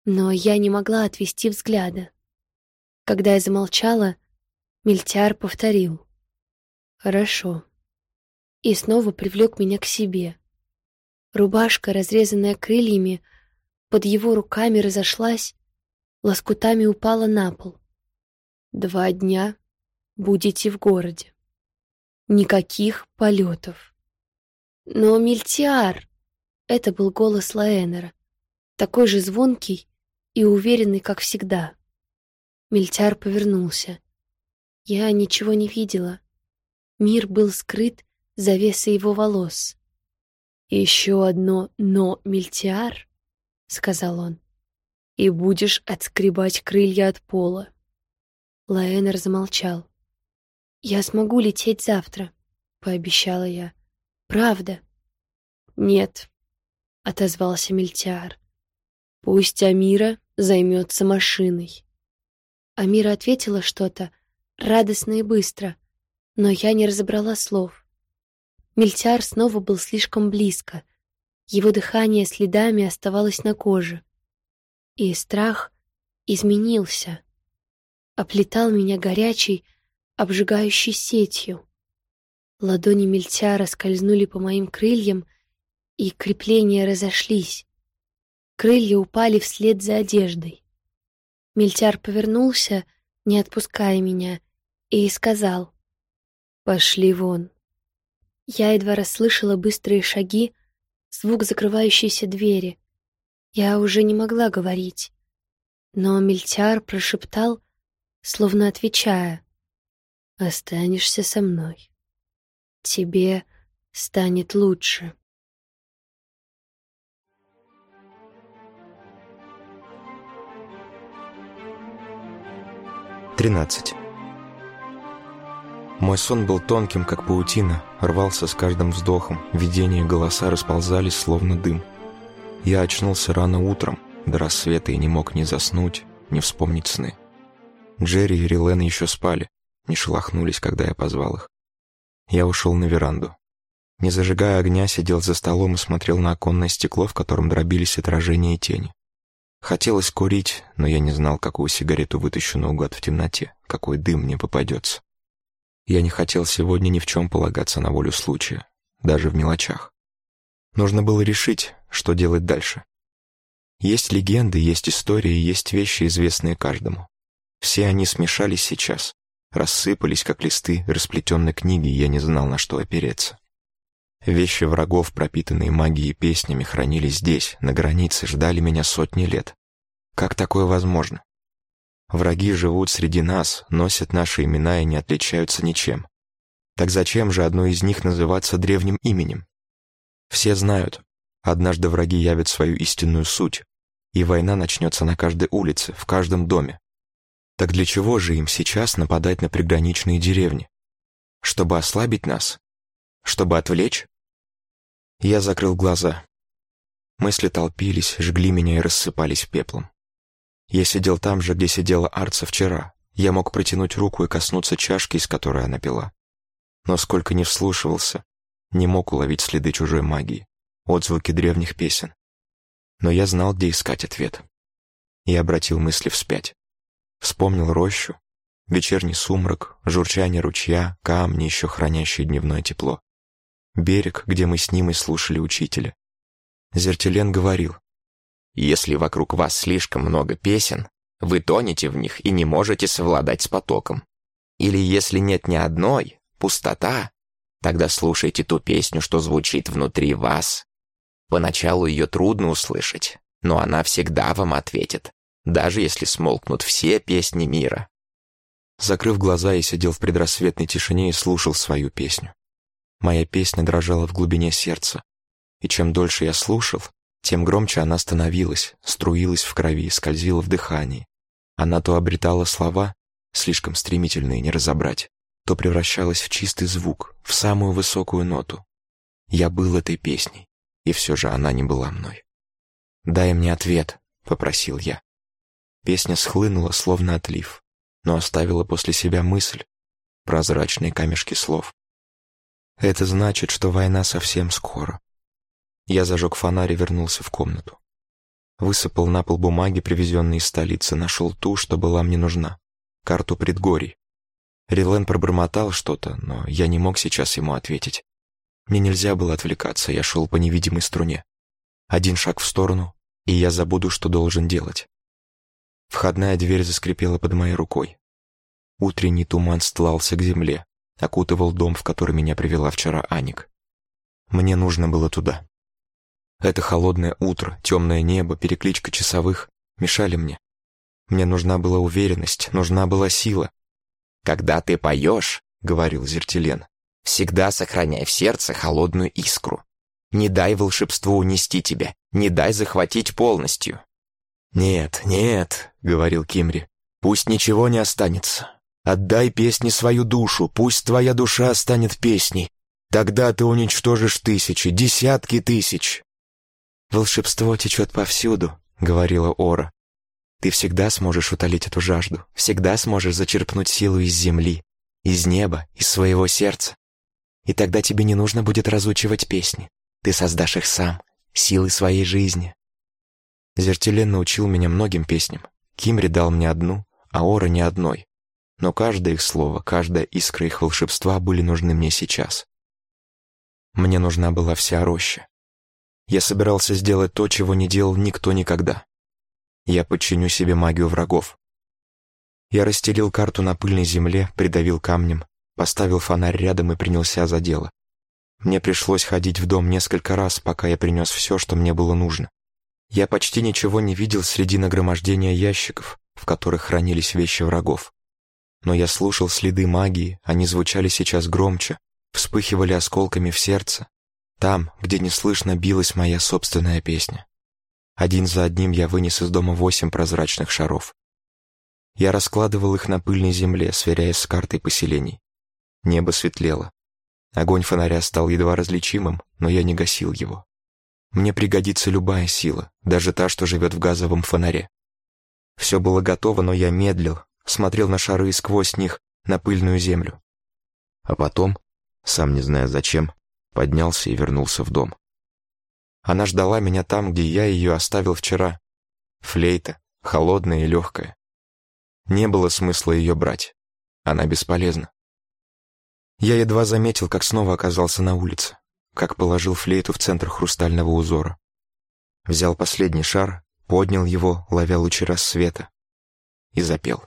но я не могла отвести взгляда. Когда я замолчала, Мельтяр повторил. «Хорошо». И снова привлек меня к себе. Рубашка, разрезанная крыльями, под его руками разошлась, лоскутами упала на пол. Два дня будете в городе. Никаких полетов. Но Мильтиар... Это был голос Лаэнера, такой же звонкий и уверенный, как всегда. Мильтяр повернулся. Я ничего не видела. Мир был скрыт завесой его волос. «Еще одно «но» Мильтиар», — сказал он, — «и будешь отскребать крылья от пола». Лаэнер замолчал. «Я смогу лететь завтра», — пообещала я. «Правда». «Нет», — отозвался Мельтиар. «Пусть Амира займется машиной». Амира ответила что-то радостно и быстро, но я не разобрала слов. Мельтиар снова был слишком близко. Его дыхание следами оставалось на коже. И страх изменился оплетал меня горячей, обжигающей сетью. Ладони мельтяра скользнули по моим крыльям, и крепления разошлись. Крылья упали вслед за одеждой. Мельтяр повернулся, не отпуская меня, и сказал «Пошли вон». Я едва расслышала быстрые шаги, звук закрывающейся двери. Я уже не могла говорить. Но Мельтяр прошептал словно отвечая «Останешься со мной. Тебе станет лучше». Тринадцать. Мой сон был тонким, как паутина, рвался с каждым вздохом, видения и голоса расползались, словно дым. Я очнулся рано утром, до рассвета, и не мог ни заснуть, ни вспомнить сны. Джерри и Рилен еще спали, не шелохнулись, когда я позвал их. Я ушел на веранду. Не зажигая огня, сидел за столом и смотрел на оконное стекло, в котором дробились отражения и тени. Хотелось курить, но я не знал, какую сигарету вытащу наугад в темноте, какой дым мне попадется. Я не хотел сегодня ни в чем полагаться на волю случая, даже в мелочах. Нужно было решить, что делать дальше. Есть легенды, есть истории, есть вещи, известные каждому. Все они смешались сейчас, рассыпались, как листы расплетенной книги, и я не знал, на что опереться. Вещи врагов, пропитанные магией песнями, хранились здесь, на границе, ждали меня сотни лет. Как такое возможно? Враги живут среди нас, носят наши имена и не отличаются ничем. Так зачем же одно из них называться древним именем? Все знают, однажды враги явят свою истинную суть, и война начнется на каждой улице, в каждом доме. Так для чего же им сейчас нападать на приграничные деревни? Чтобы ослабить нас? Чтобы отвлечь? Я закрыл глаза. Мысли толпились, жгли меня и рассыпались пеплом. Я сидел там же, где сидела Арца вчера. Я мог протянуть руку и коснуться чашки, из которой она пила. Но сколько ни вслушивался, не мог уловить следы чужой магии, отзвуки древних песен. Но я знал, где искать ответ. Я обратил мысли вспять. Вспомнил рощу, вечерний сумрак, журчание ручья, камни, еще хранящие дневное тепло. Берег, где мы с ним и слушали учителя. Зертелен говорил, «Если вокруг вас слишком много песен, вы тонете в них и не можете совладать с потоком. Или если нет ни одной, пустота, тогда слушайте ту песню, что звучит внутри вас. Поначалу ее трудно услышать, но она всегда вам ответит даже если смолкнут все песни мира. Закрыв глаза, я сидел в предрассветной тишине и слушал свою песню. Моя песня дрожала в глубине сердца, и чем дольше я слушал, тем громче она становилась, струилась в крови, скользила в дыхании. Она то обретала слова, слишком стремительные не разобрать, то превращалась в чистый звук, в самую высокую ноту. Я был этой песней, и все же она не была мной. «Дай мне ответ», — попросил я. Песня схлынула, словно отлив. но оставила после себя мысль, прозрачные камешки слов. Это значит, что война совсем скоро. Я зажег фонарь и вернулся в комнату. Высыпал на пол бумаги, привезенные из столицы, нашел ту, что была мне нужна, карту предгорий. Рилен пробормотал что-то, но я не мог сейчас ему ответить. Мне нельзя было отвлекаться, я шел по невидимой струне. Один шаг в сторону, и я забуду, что должен делать. Входная дверь заскрипела под моей рукой. Утренний туман стлался к земле, окутывал дом, в который меня привела вчера Аник. Мне нужно было туда. Это холодное утро, темное небо, перекличка часовых мешали мне. Мне нужна была уверенность, нужна была сила. «Когда ты поешь, — говорил Зертилен, — всегда сохраняй в сердце холодную искру. Не дай волшебству унести тебя, не дай захватить полностью». «Нет, нет, — говорил Кимри, — пусть ничего не останется. Отдай песне свою душу, пусть твоя душа станет песней. Тогда ты уничтожишь тысячи, десятки тысяч». «Волшебство течет повсюду», — говорила Ора. «Ты всегда сможешь утолить эту жажду, всегда сможешь зачерпнуть силу из земли, из неба, из своего сердца. И тогда тебе не нужно будет разучивать песни. Ты создашь их сам, силой своей жизни». Зертилен научил меня многим песням. Кимри дал мне одну, а Ора не одной. Но каждое их слово, каждая искра их волшебства были нужны мне сейчас. Мне нужна была вся роща. Я собирался сделать то, чего не делал никто никогда. Я подчиню себе магию врагов. Я расстелил карту на пыльной земле, придавил камнем, поставил фонарь рядом и принялся за дело. Мне пришлось ходить в дом несколько раз, пока я принес все, что мне было нужно. Я почти ничего не видел среди нагромождения ящиков, в которых хранились вещи врагов. Но я слушал следы магии, они звучали сейчас громче, вспыхивали осколками в сердце, там, где неслышно билась моя собственная песня. Один за одним я вынес из дома восемь прозрачных шаров. Я раскладывал их на пыльной земле, сверяясь с картой поселений. Небо светлело. Огонь фонаря стал едва различимым, но я не гасил его. Мне пригодится любая сила, даже та, что живет в газовом фонаре. Все было готово, но я медлил, смотрел на шары и сквозь них, на пыльную землю. А потом, сам не зная зачем, поднялся и вернулся в дом. Она ждала меня там, где я ее оставил вчера. Флейта, холодная и легкая. Не было смысла ее брать. Она бесполезна. Я едва заметил, как снова оказался на улице как положил флейту в центр хрустального узора. Взял последний шар, поднял его, ловя лучи рассвета, и запел.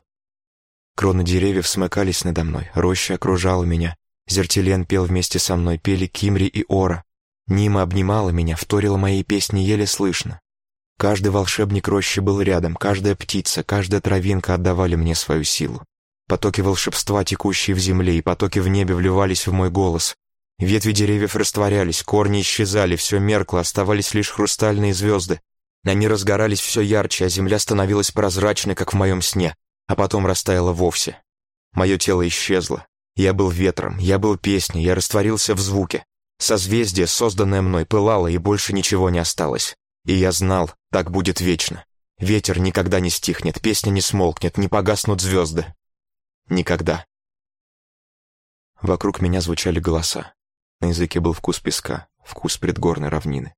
Кроны деревьев смыкались надо мной, роща окружала меня, Зертилен пел вместе со мной, пели Кимри и Ора. Нима обнимала меня, вторила моей песни еле слышно. Каждый волшебник рощи был рядом, каждая птица, каждая травинка отдавали мне свою силу. Потоки волшебства, текущие в земле, и потоки в небе вливались в мой голос, Ветви деревьев растворялись, корни исчезали, все меркло, оставались лишь хрустальные звезды. Они разгорались все ярче, а земля становилась прозрачной, как в моем сне, а потом растаяла вовсе. Мое тело исчезло. Я был ветром, я был песней, я растворился в звуке. Созвездие, созданное мной, пылало, и больше ничего не осталось. И я знал, так будет вечно. Ветер никогда не стихнет, песня не смолкнет, не погаснут звезды. Никогда. Вокруг меня звучали голоса. На языке был вкус песка, вкус предгорной равнины.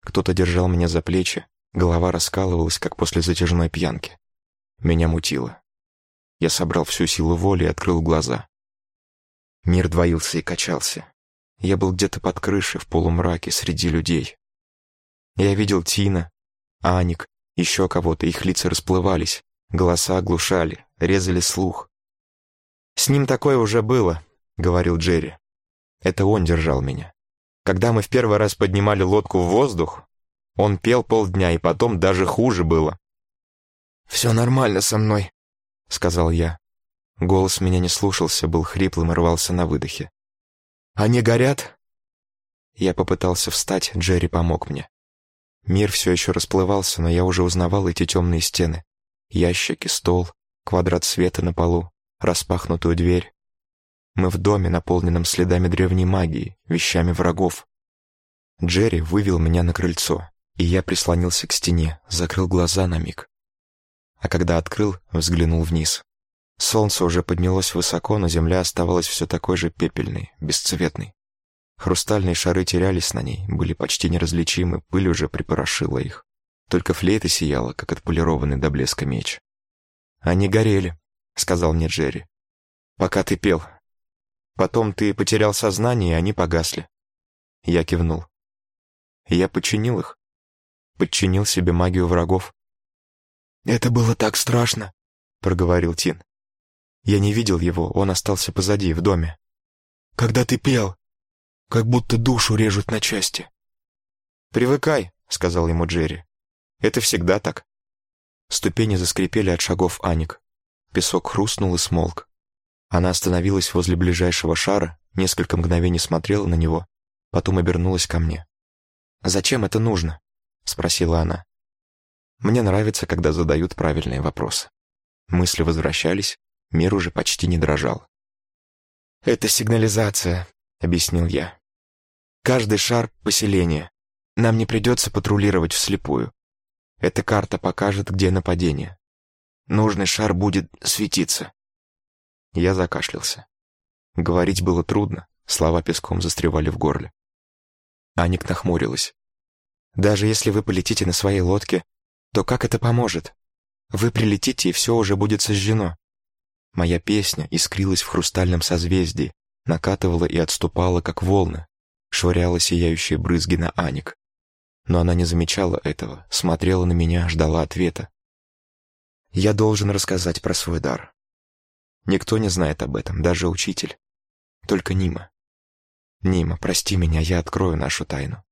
Кто-то держал меня за плечи, голова раскалывалась, как после затяжной пьянки. Меня мутило. Я собрал всю силу воли и открыл глаза. Мир двоился и качался. Я был где-то под крышей, в полумраке, среди людей. Я видел Тина, Аник, еще кого-то, их лица расплывались, голоса оглушали, резали слух. «С ним такое уже было», — говорил Джерри. Это он держал меня. Когда мы в первый раз поднимали лодку в воздух, он пел полдня, и потом даже хуже было. «Все нормально со мной», — сказал я. Голос меня не слушался, был хриплым и рвался на выдохе. «Они горят?» Я попытался встать, Джерри помог мне. Мир все еще расплывался, но я уже узнавал эти темные стены. Ящики, стол, квадрат света на полу, распахнутую дверь. Мы в доме, наполненном следами древней магии, вещами врагов. Джерри вывел меня на крыльцо, и я прислонился к стене, закрыл глаза на миг. А когда открыл, взглянул вниз. Солнце уже поднялось высоко, но земля оставалась все такой же пепельной, бесцветной. Хрустальные шары терялись на ней, были почти неразличимы, пыль уже припорошила их. Только флейта сияла, как отполированный до блеска меч. «Они горели», — сказал мне Джерри. «Пока ты пел. Потом ты потерял сознание, и они погасли». Я кивнул. Я подчинил их. Подчинил себе магию врагов. «Это было так страшно», — проговорил Тин. Я не видел его, он остался позади, в доме. «Когда ты пел, как будто душу режут на части». «Привыкай», — сказал ему Джерри. «Это всегда так». Ступени заскрипели от шагов Аник. Песок хрустнул и смолк. Она остановилась возле ближайшего шара, несколько мгновений смотрела на него, потом обернулась ко мне. «Зачем это нужно?» — спросила она. Мне нравится, когда задают правильные вопросы. Мысли возвращались, Мир уже почти не дрожал. «Это сигнализация», — объяснил я. «Каждый шар — поселение. Нам не придется патрулировать вслепую. Эта карта покажет, где нападение. Нужный шар будет светиться». Я закашлялся. Говорить было трудно, слова песком застревали в горле. Аник нахмурилась. «Даже если вы полетите на своей лодке, то как это поможет? Вы прилетите, и все уже будет сожжено. Моя песня искрилась в хрустальном созвездии, накатывала и отступала, как волны, швыряла сияющие брызги на Аник. Но она не замечала этого, смотрела на меня, ждала ответа. Я должен рассказать про свой дар. Никто не знает об этом, даже учитель. Только Нима. Нима, прости меня, я открою нашу тайну.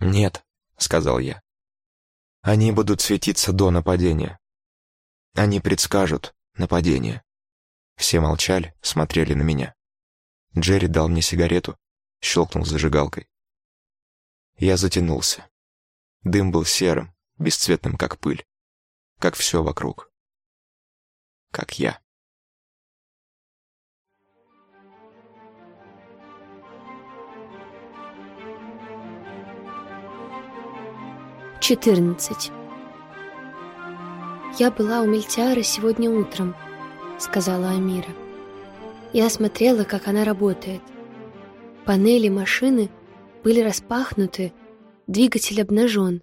«Нет», — сказал я. «Они будут светиться до нападения. Они предскажут, нападение. Все молчали, смотрели на меня. Джерри дал мне сигарету, щелкнул зажигалкой. Я затянулся. Дым был серым, бесцветным, как пыль. Как все вокруг. Как я. Четырнадцать. «Я была у Мельтиары сегодня утром», — сказала Амира. Я смотрела, как она работает. Панели машины были распахнуты, двигатель обнажен,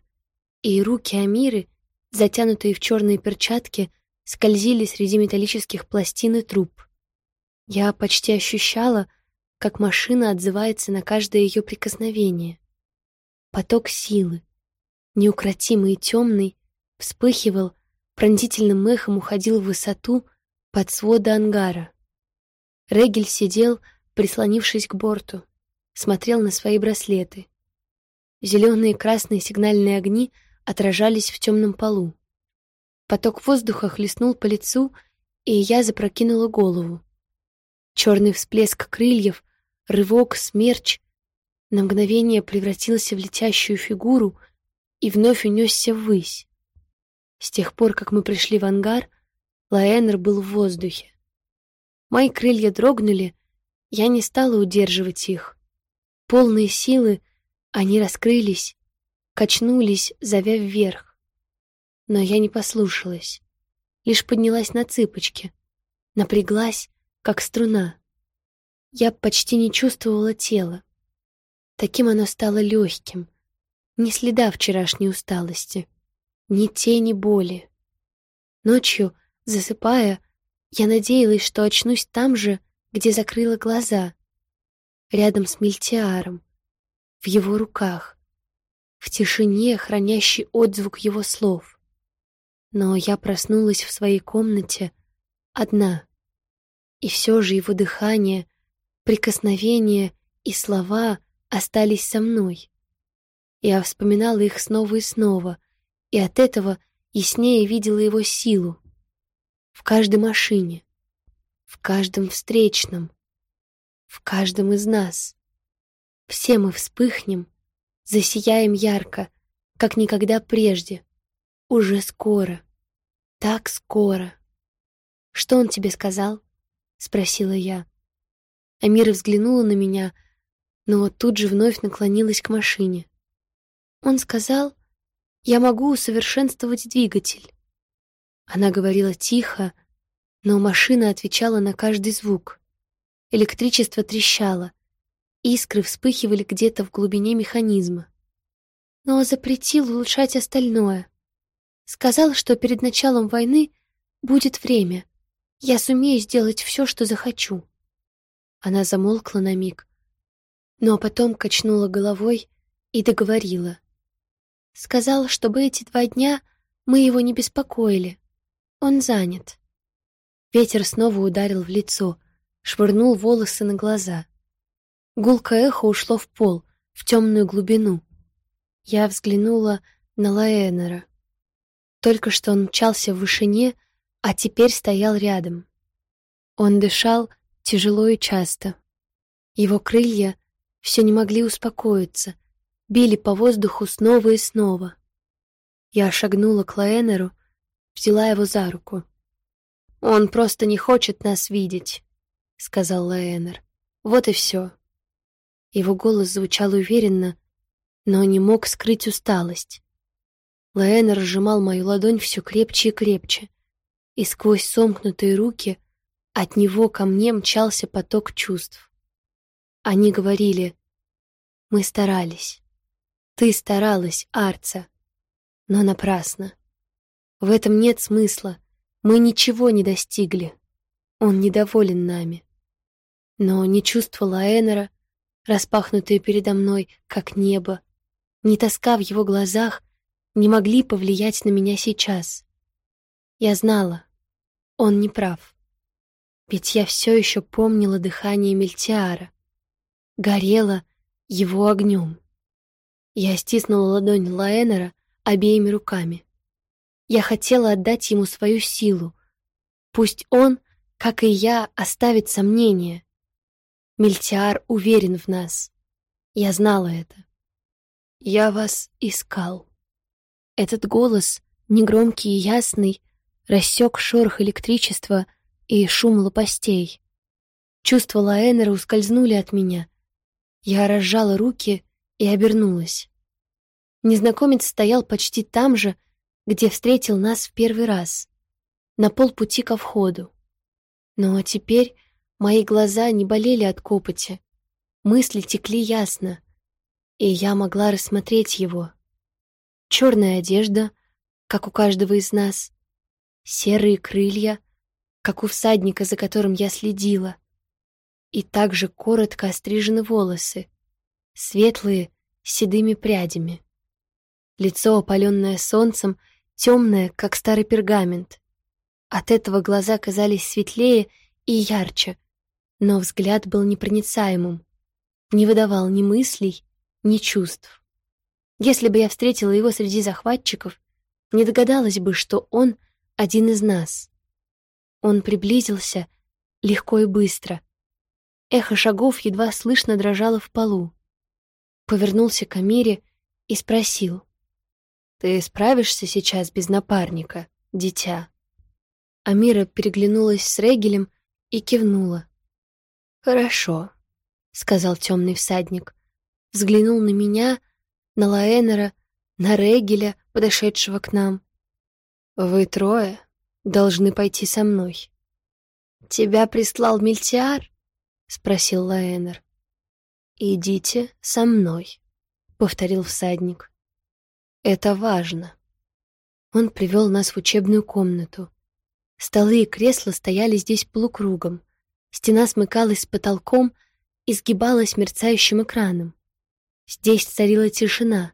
и руки Амиры, затянутые в черные перчатки, скользили среди металлических пластин и труб. Я почти ощущала, как машина отзывается на каждое ее прикосновение. Поток силы, неукротимый и темный, вспыхивал, пронзительным эхом уходил в высоту под своды ангара. Регель сидел, прислонившись к борту, смотрел на свои браслеты. Зеленые и красные сигнальные огни отражались в темном полу. Поток воздуха хлестнул по лицу, и я запрокинула голову. Черный всплеск крыльев, рывок, смерч на мгновение превратился в летящую фигуру и вновь унесся ввысь. С тех пор, как мы пришли в ангар, Лаэнер был в воздухе. Мои крылья дрогнули, я не стала удерживать их. Полные силы они раскрылись, качнулись, зовя вверх. Но я не послушалась, лишь поднялась на цыпочки, напряглась, как струна. Я почти не чувствовала тела. Таким оно стало легким, не следа вчерашней усталости ни тени боли. Ночью, засыпая, я надеялась, что очнусь там же, где закрыла глаза, рядом с Мильтиаром, в его руках, в тишине, хранящей отзвук его слов. Но я проснулась в своей комнате одна, и все же его дыхание, прикосновения и слова остались со мной. Я вспоминала их снова и снова — и от этого яснее видела его силу. В каждой машине, в каждом встречном, в каждом из нас. Все мы вспыхнем, засияем ярко, как никогда прежде. Уже скоро, так скоро. «Что он тебе сказал?» — спросила я. Амира взглянула на меня, но тут же вновь наклонилась к машине. Он сказал, я могу усовершенствовать двигатель. Она говорила тихо, Но машина отвечала на каждый звук. Электричество трещало. Искры вспыхивали где-то в глубине механизма. Но запретил улучшать остальное. Сказал, что перед началом войны будет время. Я сумею сделать все, что захочу. Она замолкла на миг, но потом качнула головой и договорила. Сказал, чтобы эти два дня мы его не беспокоили. Он занят. Ветер снова ударил в лицо, швырнул волосы на глаза. Гулкое эхо ушло в пол, в темную глубину. Я взглянула на Лаэнера. Только что он мчался в вышине, а теперь стоял рядом. Он дышал тяжело и часто. Его крылья все не могли успокоиться, били по воздуху снова и снова. Я шагнула к Лаэнеру, взяла его за руку. «Он просто не хочет нас видеть», — сказал Лаэнер. «Вот и все». Его голос звучал уверенно, но не мог скрыть усталость. Лаэнер сжимал мою ладонь все крепче и крепче, и сквозь сомкнутые руки от него ко мне мчался поток чувств. Они говорили, «Мы старались. Ты старалась, Арца, но напрасно. В этом нет смысла. Мы ничего не достигли. Он недоволен нами. Но не чувство Лаэнера, распахнутые передо мной, как небо, не тоска в его глазах, не могли повлиять на меня сейчас. Я знала, он не прав. Ведь я все еще помнила дыхание Мельтиара, горела его огнем. Я стиснула ладонь Лаэнера обеими руками. Я хотела отдать ему свою силу. Пусть он, как и я, оставит сомнения. Мельтиар уверен в нас. Я знала это. Я вас искал. Этот голос, негромкий и ясный, рассек шорох электричества и шум лопастей. Чувства Лаэнера ускользнули от меня. Я разжала руки и обернулась. Незнакомец стоял почти там же, где встретил нас в первый раз, на полпути ко входу. Но теперь мои глаза не болели от копоти, мысли текли ясно, и я могла рассмотреть его. Черная одежда, как у каждого из нас, серые крылья, как у всадника, за которым я следила, и также коротко острижены волосы, светлые, с седыми прядями. Лицо, опаленное солнцем, темное, как старый пергамент. От этого глаза казались светлее и ярче, но взгляд был непроницаемым, не выдавал ни мыслей, ни чувств. Если бы я встретила его среди захватчиков, не догадалась бы, что он один из нас. Он приблизился легко и быстро. Эхо шагов едва слышно дрожало в полу. Повернулся к Амире и спросил. «Ты справишься сейчас без напарника, дитя?» Амира переглянулась с Регелем и кивнула. «Хорошо», — сказал темный всадник. Взглянул на меня, на Лаэнера, на Регеля, подошедшего к нам. «Вы трое должны пойти со мной». «Тебя прислал Мильтиар?» — спросил Лаэнер. «Идите со мной», — повторил всадник. «Это важно». Он привел нас в учебную комнату. Столы и кресла стояли здесь полукругом. Стена смыкалась с потолком и сгибалась мерцающим экраном. Здесь царила тишина.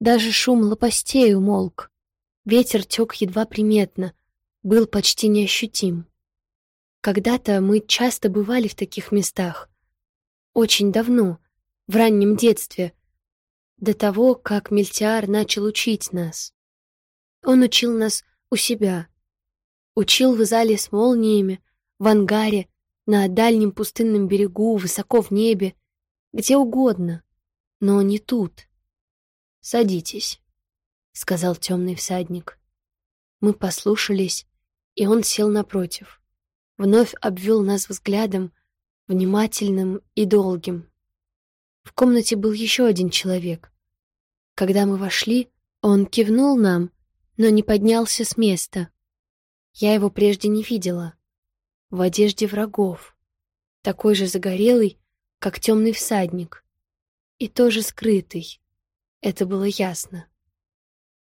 Даже шум лопастей умолк. Ветер тек едва приметно, был почти неощутим. Когда-то мы часто бывали в таких местах. Очень давно, в раннем детстве, до того, как Мельтиар начал учить нас. Он учил нас у себя. Учил в зале с молниями, в ангаре, на дальнем пустынном берегу, высоко в небе, где угодно но не тут. «Садитесь», — сказал темный всадник. Мы послушались, и он сел напротив. Вновь обвел нас взглядом, внимательным и долгим. В комнате был еще один человек. Когда мы вошли, он кивнул нам, но не поднялся с места. Я его прежде не видела. В одежде врагов. Такой же загорелый, как темный всадник. И тоже скрытый. Это было ясно.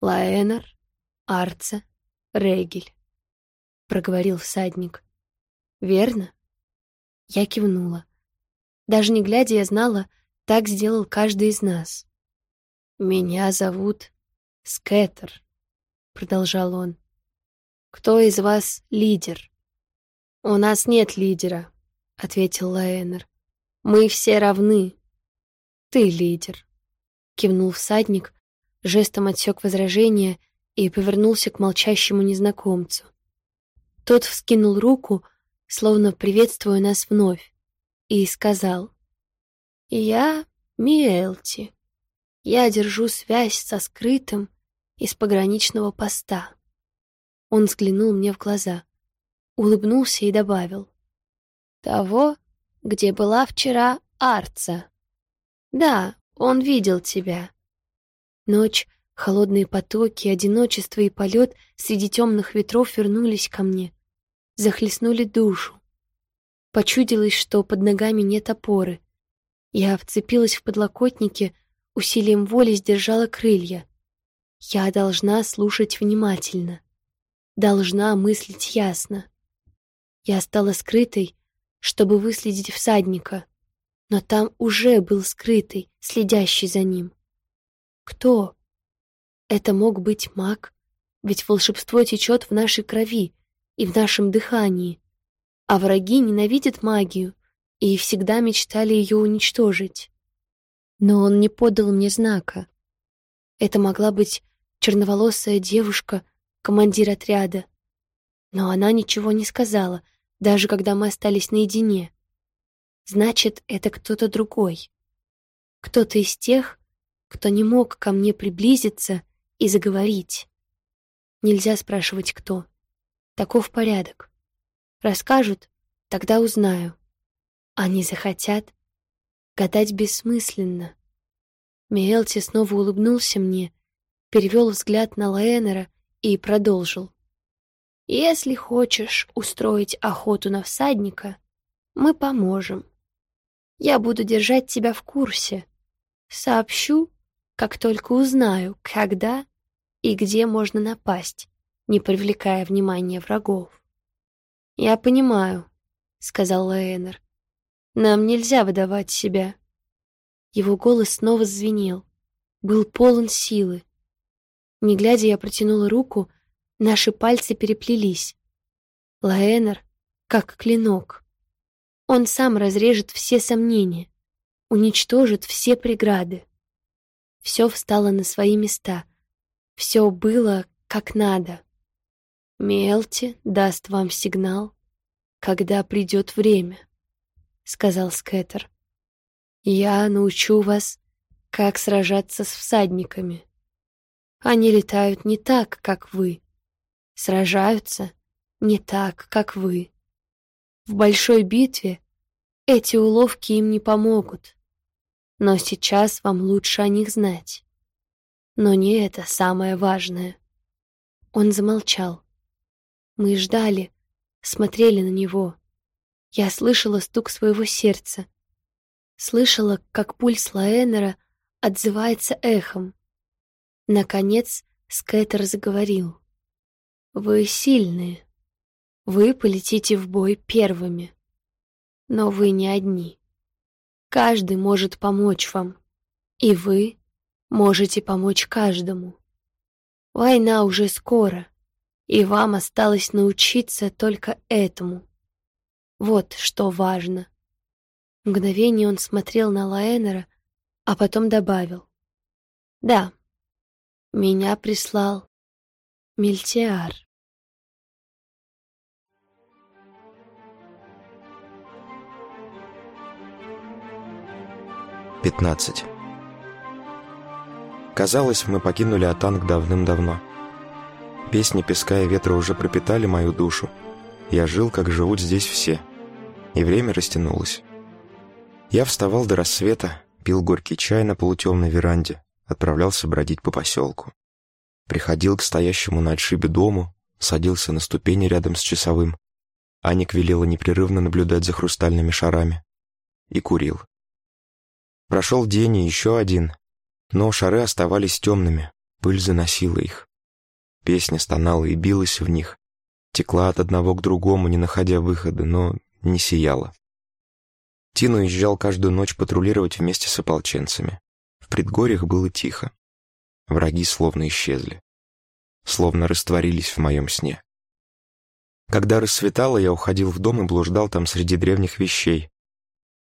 Лаэнер, Арца, Регель. Проговорил всадник. Верно? Я кивнула. Даже не глядя, я знала, так сделал каждый из нас. «Меня зовут Скеттер», — продолжал он. «Кто из вас лидер?» «У нас нет лидера», — ответил Лаэнер. «Мы все равны». «Ты лидер», — кивнул всадник, жестом отсек возражение и повернулся к молчащему незнакомцу. Тот вскинул руку, словно приветствуя нас вновь, и сказал, «Я Миэлти. Я держу связь со скрытым из пограничного поста». Он взглянул мне в глаза, улыбнулся и добавил, «Того, где была вчера Арца. Да, он видел тебя». Ночь, холодные потоки, одиночество и полет среди темных ветров вернулись ко мне, захлестнули душу. Почудилось, что под ногами нет опоры. Я вцепилась в подлокотники, усилием воли сдержала крылья. Я должна слушать внимательно. Должна мыслить ясно. Я стала скрытой, чтобы выследить всадника, но там уже был скрытый, следящий за ним. Кто? Это мог быть маг, ведь волшебство течет в нашей крови и в нашем дыхании, а враги ненавидят магию и всегда мечтали ее уничтожить. Но он не подал мне знака. Это могла быть черноволосая девушка, командир отряда. Но она ничего не сказала, даже когда мы остались наедине. Значит, это кто-то другой. Кто-то из тех, кто не мог ко мне приблизиться и заговорить. Нельзя спрашивать, кто. Таков порядок. Расскажут, тогда узнаю. Они захотят. Гадать бессмысленно. Миэлти снова улыбнулся мне, перевел взгляд на Лаэнера и продолжил. «Если хочешь устроить охоту на всадника, мы поможем. Я буду держать тебя в курсе. Сообщу, как только узнаю, когда и где можно напасть, не привлекая внимания врагов. «Я понимаю», — сказал Лаэнер. «Нам нельзя выдавать себя». Его голос снова звенел, был полон силы. Не глядя, я протянула руку, наши пальцы переплелись. Лаэнер, как клинок. Он сам разрежет все сомнения, уничтожит все преграды. Все встало на свои места. Все было как надо. «Мелти даст вам сигнал, когда придет время», — сказал Скеттер. «Я научу вас, как сражаться с всадниками. Они летают не так, как вы, сражаются не так, как вы. В большой битве эти уловки им не помогут, но сейчас вам лучше о них знать. Но не это самое важное». Он замолчал. Мы ждали, смотрели на него. Я слышала стук своего сердца. Слышала, как пульс Лаэнера отзывается эхом. Наконец Скэтер заговорил. «Вы сильные. Вы полетите в бой первыми. Но вы не одни. Каждый может помочь вам. И вы можете помочь каждому. Война уже скоро и вам осталось научиться только этому. Вот что важно. Мгновение он смотрел на Лаэнера, а потом добавил. Да, меня прислал Мильтиар. Пятнадцать. Казалось, мы покинули Атанг давным-давно. Песни песка и ветра уже пропитали мою душу. Я жил, как живут здесь все. И время растянулось. Я вставал до рассвета, пил горький чай на полутемной веранде, отправлялся бродить по поселку. Приходил к стоящему на отшибе дому, садился на ступени рядом с часовым. Аник велела непрерывно наблюдать за хрустальными шарами. И курил. Прошел день и еще один, но шары оставались темными, пыль заносила их. Песня стонала и билась в них, текла от одного к другому, не находя выхода, но не сияла. Тин уезжал каждую ночь патрулировать вместе с ополченцами. В предгорьях было тихо. Враги словно исчезли. Словно растворились в моем сне. Когда рассветало, я уходил в дом и блуждал там среди древних вещей.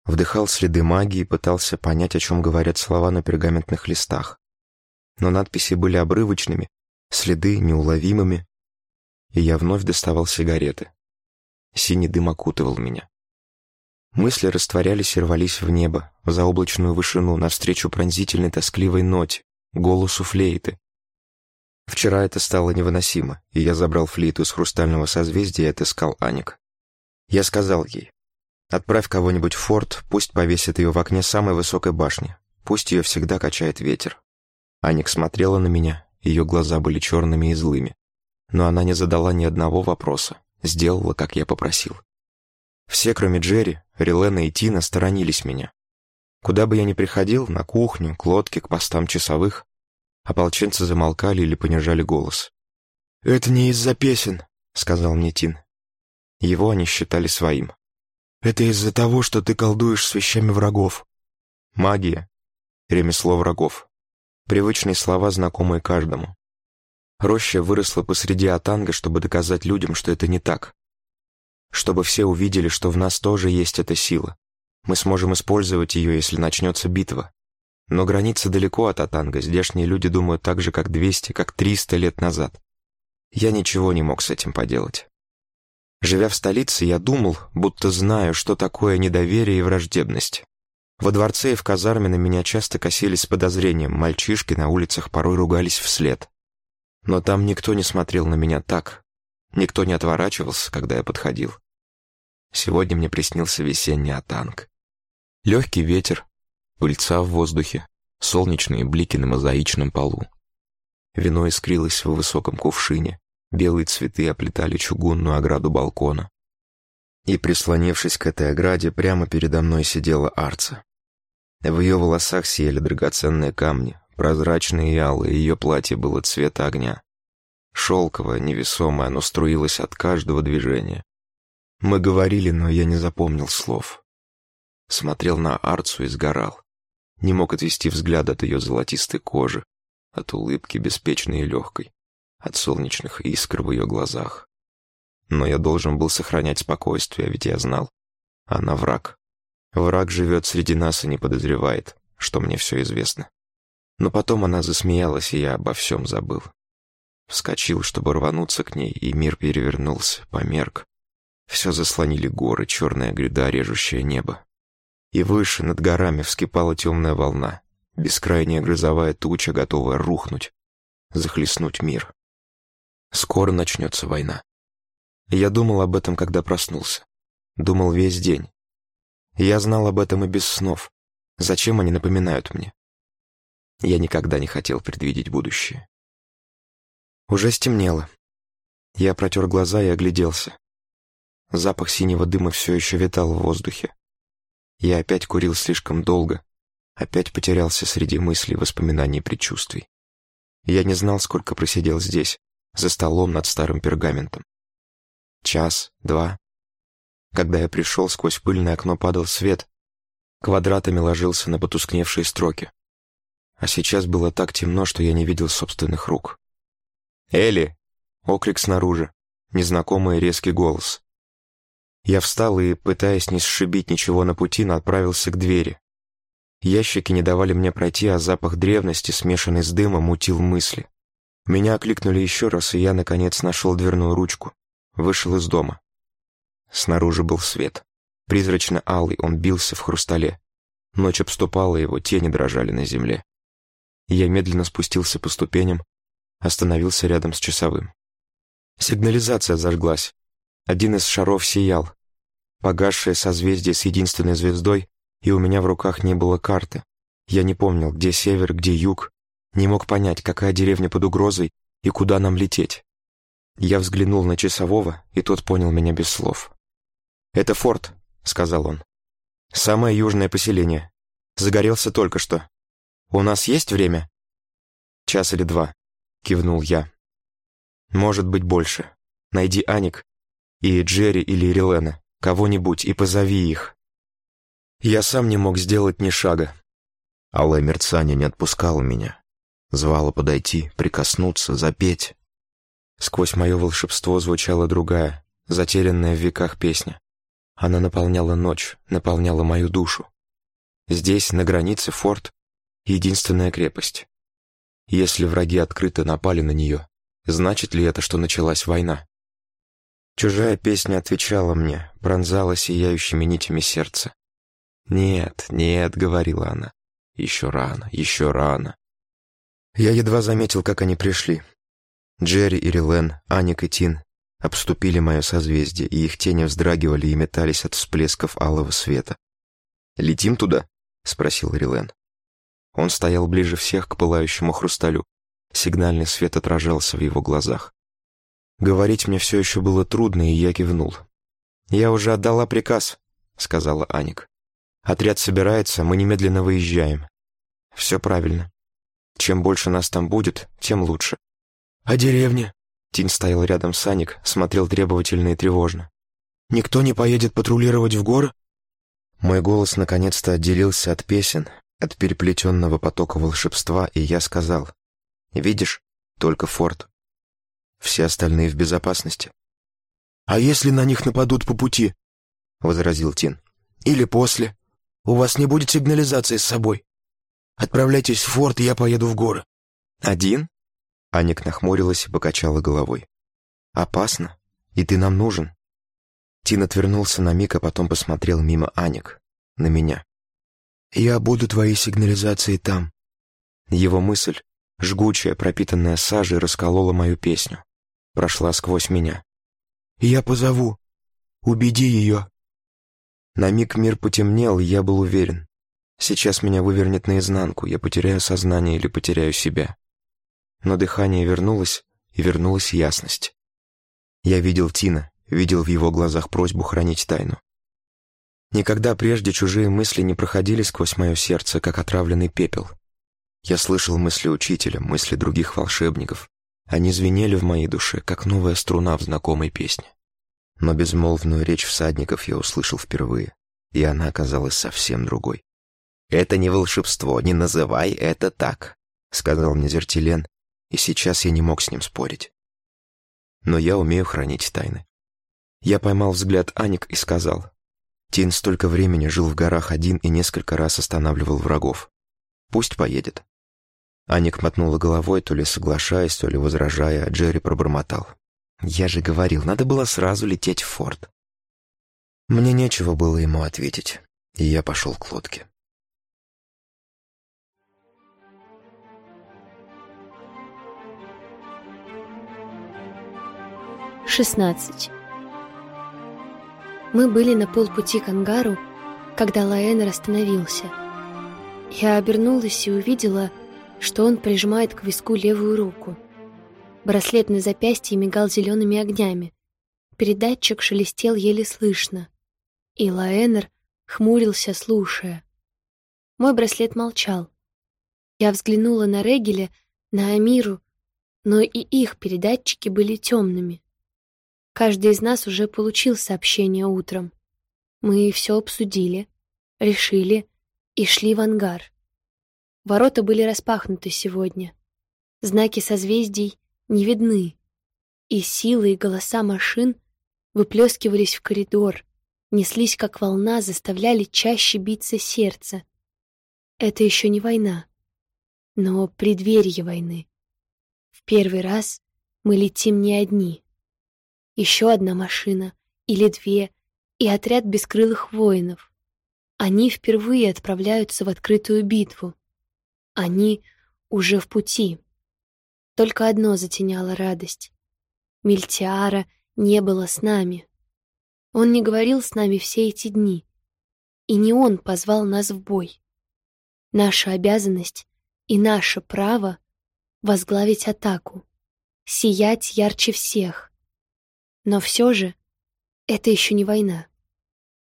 Вдыхал следы магии и пытался понять, о чем говорят слова на пергаментных листах. Но надписи были обрывочными, следы неуловимыми, и я вновь доставал сигареты. Синий дым окутывал меня. Мысли растворялись и рвались в небо, в заоблачную вышину, навстречу пронзительной тоскливой ноте, голосу флейты. Вчера это стало невыносимо, и я забрал флейту из хрустального созвездия и отыскал Аник. Я сказал ей, отправь кого-нибудь в форт, пусть повесит ее в окне самой высокой башни, пусть ее всегда качает ветер. Аник смотрела на меня, ее глаза были черными и злыми. Но она не задала ни одного вопроса, сделала, как я попросил. Все, кроме Джерри, Рилена и Тина, сторонились меня. Куда бы я ни приходил, на кухню, к лодке, к постам часовых, ополченцы замолкали или понижали голос. «Это не из-за песен», — сказал мне Тин. Его они считали своим. «Это из-за того, что ты колдуешь с вещами врагов». «Магия. Ремесло врагов. Привычные слова, знакомые каждому. Роща выросла посреди Атанга, чтобы доказать людям, что это не так чтобы все увидели, что в нас тоже есть эта сила. Мы сможем использовать ее, если начнется битва. Но граница далеко от Атанга, здешние люди думают так же, как 200, как 300 лет назад. Я ничего не мог с этим поделать. Живя в столице, я думал, будто знаю, что такое недоверие и враждебность. Во дворце и в казарме на меня часто косились с подозрением, мальчишки на улицах порой ругались вслед. Но там никто не смотрел на меня так, Никто не отворачивался, когда я подходил. Сегодня мне приснился весенний атанг. Легкий ветер, пыльца в воздухе, солнечные блики на мозаичном полу. Вино искрилось в высоком кувшине, белые цветы оплетали чугунную ограду балкона. И, прислонившись к этой ограде, прямо передо мной сидела Арца. В ее волосах сияли драгоценные камни, прозрачные и алые, ее платье было цвета огня. Шелковое, невесомое, оно струилось от каждого движения. Мы говорили, но я не запомнил слов. Смотрел на Арцу и сгорал. Не мог отвести взгляд от ее золотистой кожи, от улыбки беспечной и легкой, от солнечных искр в ее глазах. Но я должен был сохранять спокойствие, ведь я знал. Она враг. Враг живет среди нас и не подозревает, что мне все известно. Но потом она засмеялась, и я обо всем забыл. Вскочил, чтобы рвануться к ней, и мир перевернулся, померк. Все заслонили горы, черная гряда, режущее небо. И выше, над горами, вскипала темная волна, бескрайняя грозовая туча, готовая рухнуть, захлестнуть мир. Скоро начнется война. Я думал об этом, когда проснулся. Думал весь день. Я знал об этом и без снов. Зачем они напоминают мне? Я никогда не хотел предвидеть будущее. Уже стемнело. Я протер глаза и огляделся. Запах синего дыма все еще витал в воздухе. Я опять курил слишком долго, опять потерялся среди мыслей, воспоминаний и предчувствий. Я не знал, сколько просидел здесь, за столом над старым пергаментом. Час, два. Когда я пришел, сквозь пыльное окно падал свет, квадратами ложился на потускневшие строки. А сейчас было так темно, что я не видел собственных рук. «Элли!» — оклик снаружи, незнакомый резкий голос. Я встал и, пытаясь не сшибить ничего на пути, отправился к двери. Ящики не давали мне пройти, а запах древности, смешанный с дымом, мутил мысли. Меня окликнули еще раз, и я, наконец, нашел дверную ручку. Вышел из дома. Снаружи был свет. Призрачно алый, он бился в хрустале. Ночь обступала его, тени дрожали на земле. Я медленно спустился по ступеням, остановился рядом с часовым. Сигнализация зажглась. Один из шаров сиял. Погасшее созвездие с единственной звездой, и у меня в руках не было карты. Я не помнил, где север, где юг. Не мог понять, какая деревня под угрозой и куда нам лететь. Я взглянул на часового, и тот понял меня без слов. «Это форт», — сказал он. «Самое южное поселение. Загорелся только что. У нас есть время?» «Час или два», — кивнул я. «Может быть, больше. Найди Аник и Джерри или Рилена, кого-нибудь, и позови их». Я сам не мог сделать ни шага. Алое мерцание не отпускало меня. Звало подойти, прикоснуться, запеть. Сквозь мое волшебство звучала другая, затерянная в веках песня. Она наполняла ночь, наполняла мою душу. Здесь, на границе, форт — единственная крепость. Если враги открыто напали на нее, значит ли это, что началась война? Чужая песня отвечала мне, пронзала сияющими нитями сердца. «Нет, нет», — говорила она, — «еще рано, еще рано». Я едва заметил, как они пришли. Джерри и Рилен, Аник и Тин обступили мое созвездие, и их тени вздрагивали и метались от всплесков алого света. «Летим туда?» — спросил Рилен. Он стоял ближе всех к пылающему хрусталю. Сигнальный свет отражался в его глазах. Говорить мне все еще было трудно, и я кивнул. «Я уже отдала приказ», — сказала Аник. «Отряд собирается, мы немедленно выезжаем». «Все правильно. Чем больше нас там будет, тем лучше». «А деревня?» Тин стоял рядом с Аник, смотрел требовательно и тревожно. «Никто не поедет патрулировать в горы?» Мой голос наконец-то отделился от песен, от переплетенного потока волшебства, и я сказал, «Видишь, только форт. Все остальные в безопасности». «А если на них нападут по пути?» — возразил Тин. «Или после? У вас не будет сигнализации с собой. Отправляйтесь в форт, и я поеду в горы». «Один?» Аник нахмурилась и покачала головой. «Опасно, и ты нам нужен». Тин отвернулся на миг, а потом посмотрел мимо Аник, на меня. «Я буду твоей сигнализацией там». Его мысль, жгучая, пропитанная сажей, расколола мою песню. Прошла сквозь меня. «Я позову. Убеди ее». На миг мир потемнел, и я был уверен. Сейчас меня вывернет наизнанку, я потеряю сознание или потеряю себя но дыхание вернулось, и вернулась ясность. Я видел Тина, видел в его глазах просьбу хранить тайну. Никогда прежде чужие мысли не проходили сквозь мое сердце, как отравленный пепел. Я слышал мысли учителя, мысли других волшебников. Они звенели в моей душе, как новая струна в знакомой песне. Но безмолвную речь всадников я услышал впервые, и она оказалась совсем другой. «Это не волшебство, не называй это так», — сказал мне Зертилен, и сейчас я не мог с ним спорить. Но я умею хранить тайны. Я поймал взгляд Аник и сказал, «Тин столько времени жил в горах один и несколько раз останавливал врагов. Пусть поедет». Аник мотнула головой, то ли соглашаясь, то ли возражая, а Джерри пробормотал. «Я же говорил, надо было сразу лететь в форт». Мне нечего было ему ответить, и я пошел к лодке. 16. Мы были на полпути к ангару, когда Лаэнер остановился. Я обернулась и увидела, что он прижимает к виску левую руку. Браслет на запястье мигал зелеными огнями. Передатчик шелестел еле слышно. И Лаэнер хмурился, слушая. Мой браслет молчал. Я взглянула на Регеля, на Амиру, но и их передатчики были темными. Каждый из нас уже получил сообщение утром. Мы все обсудили, решили и шли в ангар. Ворота были распахнуты сегодня. Знаки созвездий не видны. И силы и голоса машин выплескивались в коридор, неслись как волна, заставляли чаще биться сердце. Это еще не война, но преддверие войны. В первый раз мы летим не одни еще одна машина или две и отряд бескрылых воинов. Они впервые отправляются в открытую битву. Они уже в пути. Только одно затеняло радость. Мильтиара не было с нами. Он не говорил с нами все эти дни. И не он позвал нас в бой. Наша обязанность и наше право возглавить атаку, сиять ярче всех. Но все же это еще не война.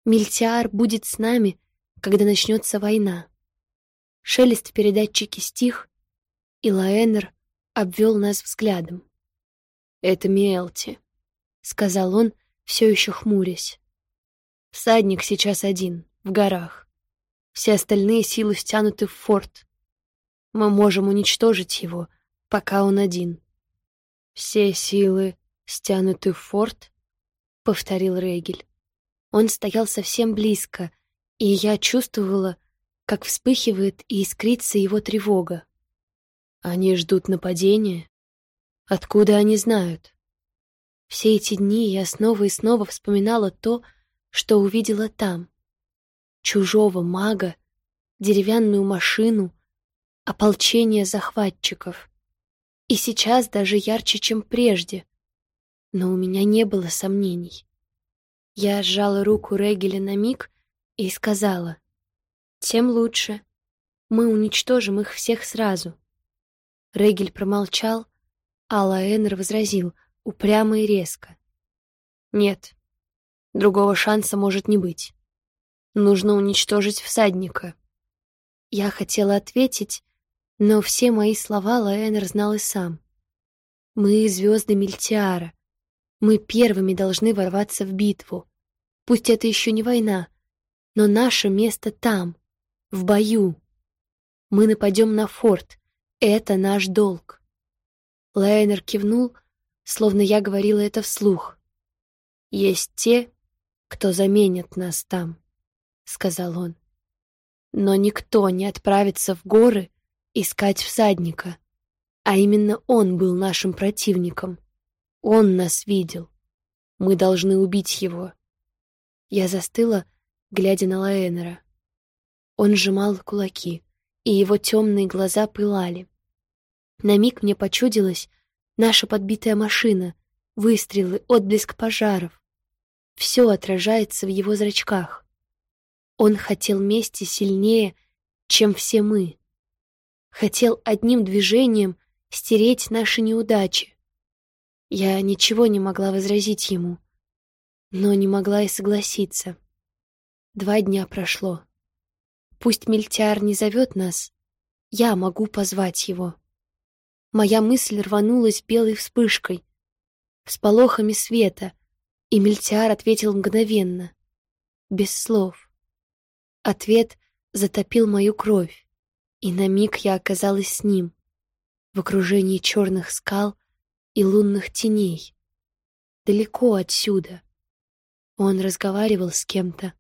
Мильтиар будет с нами, когда начнется война. Шелест в передатчике стих, и Лаэнер обвел нас взглядом. «Это Миэлти», — сказал он, все еще хмурясь. «Всадник сейчас один, в горах. Все остальные силы стянуты в форт. Мы можем уничтожить его, пока он один». «Все силы стянуты в форт?» — повторил Рейгель. Он стоял совсем близко, и я чувствовала, как вспыхивает и искрится его тревога. Они ждут нападения? Откуда они знают? Все эти дни я снова и снова вспоминала то, что увидела там. Чужого мага, деревянную машину, ополчение захватчиков. И сейчас даже ярче, чем прежде. Но у меня не было сомнений. Я сжала руку Регеля на миг и сказала, «Тем лучше. Мы уничтожим их всех сразу». Регель промолчал, а Лаэнер возразил, упрямо и резко. «Нет, другого шанса может не быть. Нужно уничтожить всадника». Я хотела ответить, но все мои слова Лаэнер знал и сам. «Мы — звезды Мильтиара. Мы первыми должны ворваться в битву. Пусть это еще не война, но наше место там, в бою. Мы нападем на форт. Это наш долг». Лайнер кивнул, словно я говорила это вслух. «Есть те, кто заменит нас там», — сказал он. «Но никто не отправится в горы искать всадника, а именно он был нашим противником. Он нас видел. Мы должны убить его». Я застыла, глядя на Лаэнера. Он сжимал кулаки, и его темные глаза пылали. На миг мне почудилась наша подбитая машина, выстрелы, отблеск пожаров. Все отражается в его зрачках. Он хотел мести сильнее, чем все мы. Хотел одним движением стереть наши неудачи. Я ничего не могла возразить ему, но не могла и согласиться. Два дня прошло. Пусть Мельтяр не зовет нас, я могу позвать его. Моя мысль рванулась белой вспышкой, всполохами света, и Мельтиар ответил мгновенно, без слов. Ответ затопил мою кровь, и на миг я оказалась с ним, в окружении черных скал и лунных теней, далеко отсюда. Он разговаривал с кем-то.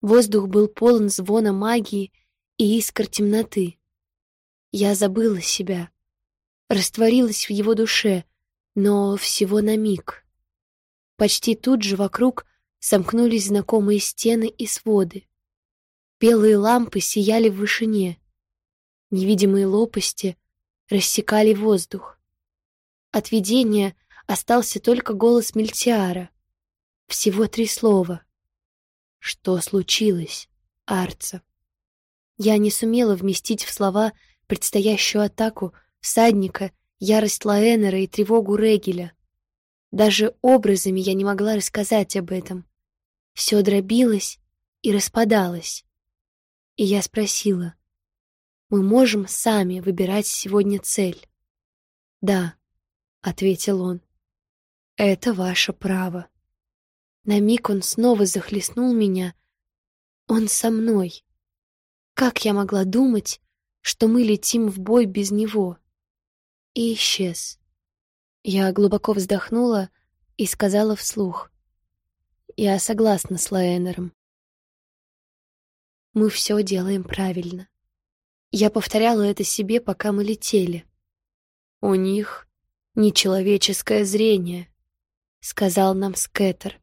Воздух был полон звона магии и искр темноты. Я забыла себя, растворилась в его душе, но всего на миг. Почти тут же вокруг сомкнулись знакомые стены и своды. Белые лампы сияли в вышине. Невидимые лопасти рассекали воздух. От видения остался только голос Мельтиара. Всего три слова. Что случилось, Арца? Я не сумела вместить в слова предстоящую атаку, всадника, ярость Лаэнера и тревогу Регеля. Даже образами я не могла рассказать об этом. Все дробилось и распадалось. И я спросила, «Мы можем сами выбирать сегодня цель?» «Да», — ответил он, — «это ваше право». На миг он снова захлестнул меня. Он со мной. Как я могла думать, что мы летим в бой без него? и исчез. Я глубоко вздохнула и сказала вслух. Я согласна с Лаэнером. Мы все делаем правильно. Я повторяла это себе, пока мы летели. У них нечеловеческое зрение, сказал нам Скеттер,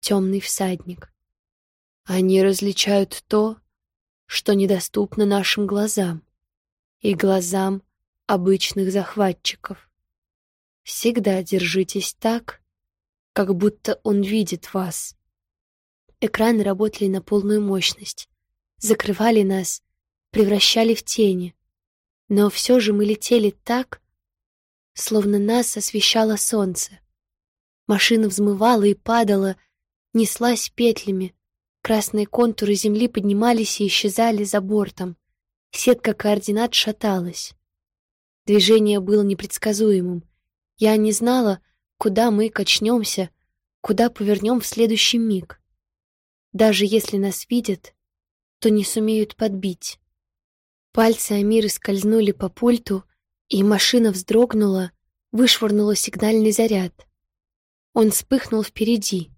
темный всадник. Они различают то, что недоступно нашим глазам, и глазам обычных захватчиков. Всегда держитесь так, как будто он видит вас. Экраны работали на полную мощность, закрывали нас, превращали в тени. Но все же мы летели так, словно нас освещало солнце. Машина взмывала и падала, неслась петлями. Красные контуры земли поднимались и исчезали за бортом. Сетка координат шаталась. Движение было непредсказуемым. Я не знала, куда мы качнемся, куда повернем в следующий миг. Даже если нас видят, то не сумеют подбить. Пальцы Амиры скользнули по пульту, и машина вздрогнула, вышвырнула сигнальный заряд. Он вспыхнул впереди.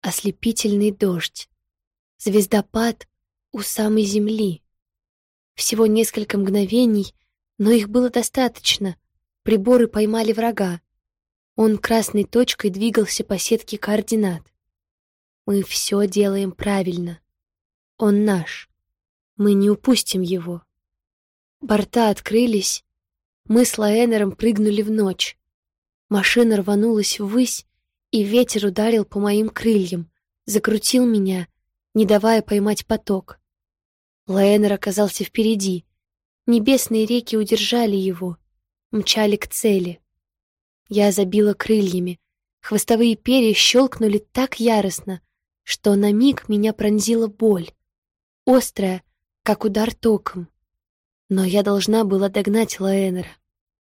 Ослепительный дождь. Звездопад у самой земли. Всего несколько мгновений, но их было достаточно. Приборы поймали врага. Он красной точкой двигался по сетке координат. Мы все делаем правильно. Он наш. Мы не упустим его. Борта открылись. Мы с Лаэнером прыгнули в ночь. Машина рванулась ввысь, и ветер ударил по моим крыльям, закрутил меня, не давая поймать поток. Лаэнер оказался впереди. Небесные реки удержали его, мчали к цели. Я забила крыльями. Хвостовые перья щелкнули так яростно, что на миг меня пронзила боль, острая, как удар током. Но я должна была догнать Лаэнера.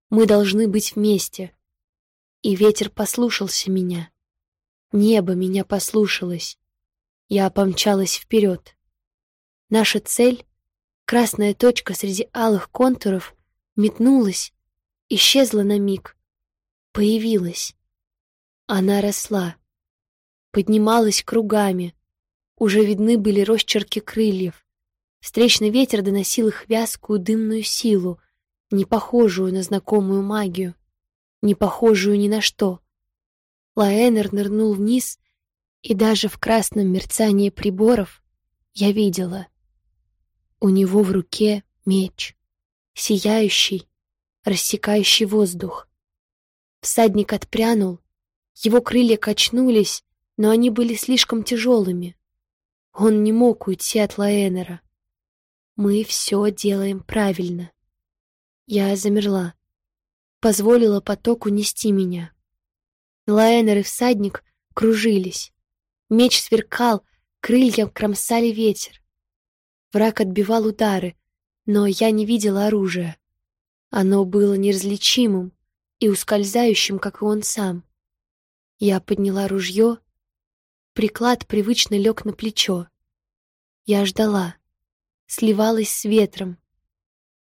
Мы должны быть вместе. И ветер послушался меня. Небо меня послушалось. Я помчалась вперед. Наша цель, красная точка среди алых контуров, метнулась, исчезла на миг, появилась. Она росла, поднималась кругами, уже видны были росчерки крыльев. Встречный ветер доносил их вязкую дымную силу, не похожую на знакомую магию, не похожую ни на что. Лаэнер нырнул вниз, и даже в красном мерцании приборов я видела. У него в руке меч, сияющий, рассекающий воздух. Всадник отпрянул, его крылья качнулись, но они были слишком тяжелыми. Он не мог уйти от Лаэнера. Мы все делаем правильно. Я замерла. Позволила потоку нести меня. Лаэнер и всадник кружились. Меч сверкал, крылья кромсали ветер. Враг отбивал удары, но я не видела оружия. Оно было неразличимым и ускользающим, как и он сам. Я подняла ружье, приклад привычно лег на плечо. Я ждала сливалась с ветром.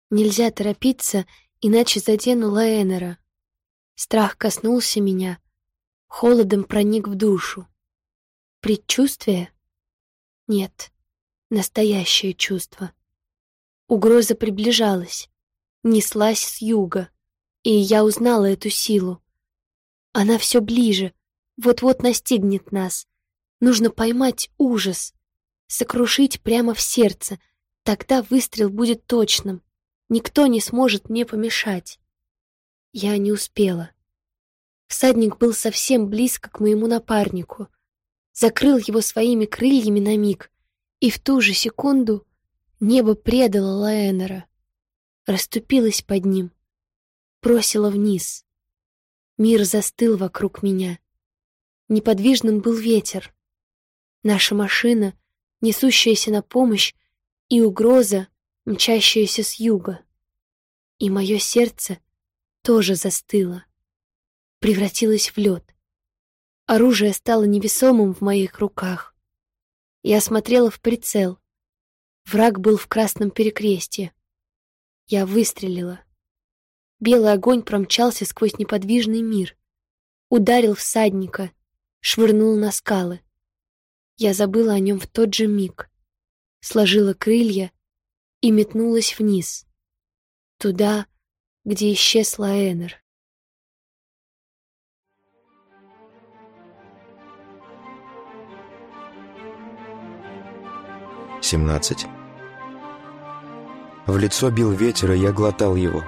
Нельзя торопиться, иначе задену Лаэнера. Страх коснулся меня, холодом проник в душу. Предчувствие? Нет, настоящее чувство. Угроза приближалась, неслась с юга, и я узнала эту силу. Она все ближе, вот-вот настигнет нас. Нужно поймать ужас, сокрушить прямо в сердце — Тогда выстрел будет точным. Никто не сможет мне помешать. Я не успела. Всадник был совсем близко к моему напарнику. Закрыл его своими крыльями на миг, и в ту же секунду небо предало Лаэнера. Расступилось под ним, бросило вниз. Мир застыл вокруг меня. Неподвижным был ветер. Наша машина, несущаяся на помощь, и угроза, мчащаяся с юга. И мое сердце тоже застыло, превратилось в лед. Оружие стало невесомым в моих руках. Я смотрела в прицел. Враг был в красном перекрестье. Я выстрелила. Белый огонь промчался сквозь неподвижный мир. Ударил всадника, швырнул на скалы. Я забыла о нем в тот же миг сложила крылья и метнулась вниз, туда, где исчез Лаэнер. Семнадцать. В лицо бил ветер, и я глотал его,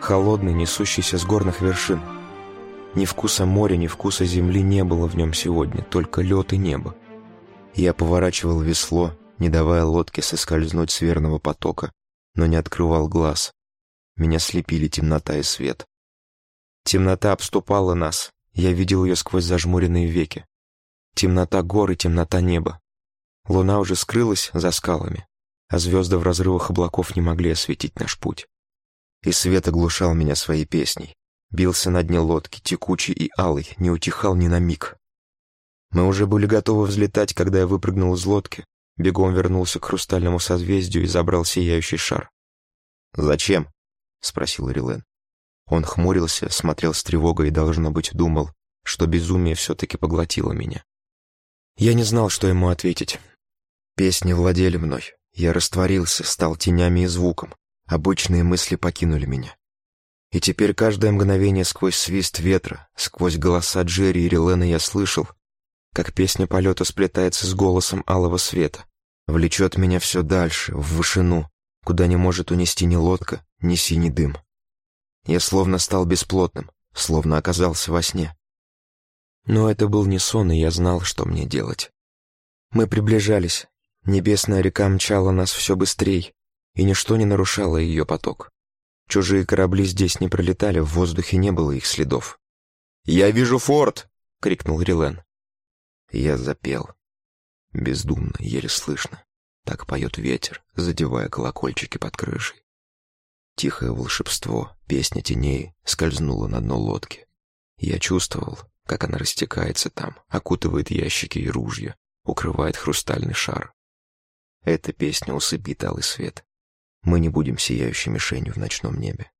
холодный, несущийся с горных вершин. Ни вкуса моря, ни вкуса земли не было в нем сегодня, только лед и небо. Я поворачивал весло, не давая лодке соскользнуть с верного потока, но не открывал глаз. Меня слепили темнота и свет. Темнота обступала нас, я видел ее сквозь зажмуренные веки. Темнота гор и темнота неба. Луна уже скрылась за скалами, а звезды в разрывах облаков не могли осветить наш путь. И свет оглушал меня своей песней. Бился на дне лодки, текучий и алый, не утихал ни на миг. Мы уже были готовы взлетать, когда я выпрыгнул из лодки, бегом вернулся к хрустальному созвездию и забрал сияющий шар. «Зачем?» — спросил Рилен. Он хмурился, смотрел с тревогой и, должно быть, думал, что безумие все-таки поглотило меня. Я не знал, что ему ответить. Песни владели мной. Я растворился, стал тенями и звуком. Обычные мысли покинули меня. И теперь каждое мгновение сквозь свист ветра, сквозь голоса Джерри и Релена я слышал, как песня полета сплетается с голосом алого света, влечет меня все дальше, в вышину, куда не может унести ни лодка, ни синий дым. Я словно стал бесплотным, словно оказался во сне. Но это был не сон, и я знал, что мне делать. Мы приближались. Небесная река мчала нас все быстрее, и ничто не нарушало ее поток. Чужие корабли здесь не пролетали, в воздухе не было их следов. «Я вижу форт!» — крикнул Рилен. Я запел. Бездумно, еле слышно. Так поет ветер, задевая колокольчики под крышей. Тихое волшебство, песня теней скользнула на дно лодки. Я чувствовал, как она растекается там, окутывает ящики и ружья, укрывает хрустальный шар. Эта песня усыпит алый свет. Мы не будем сияющей мишенью в ночном небе.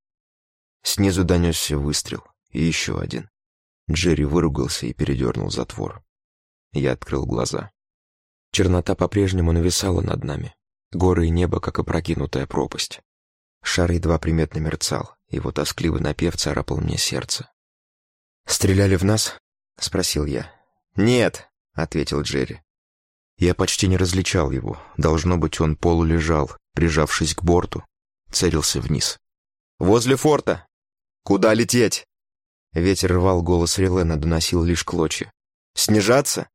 Снизу донесся выстрел, и еще один. Джерри выругался и передернул затвор. Я открыл глаза. Чернота по-прежнему нависала над нами. Горы и небо, как опрокинутая пропасть. Шар едва приметно мерцал, его тоскливый напев царапал мне сердце. «Стреляли в нас?» — спросил я. «Нет», — ответил Джерри. Я почти не различал его. Должно быть, он полулежал, прижавшись к борту, целился вниз. «Возле форта! Куда лететь?» Ветер рвал голос Релена, доносил лишь клочья. «Снижаться?»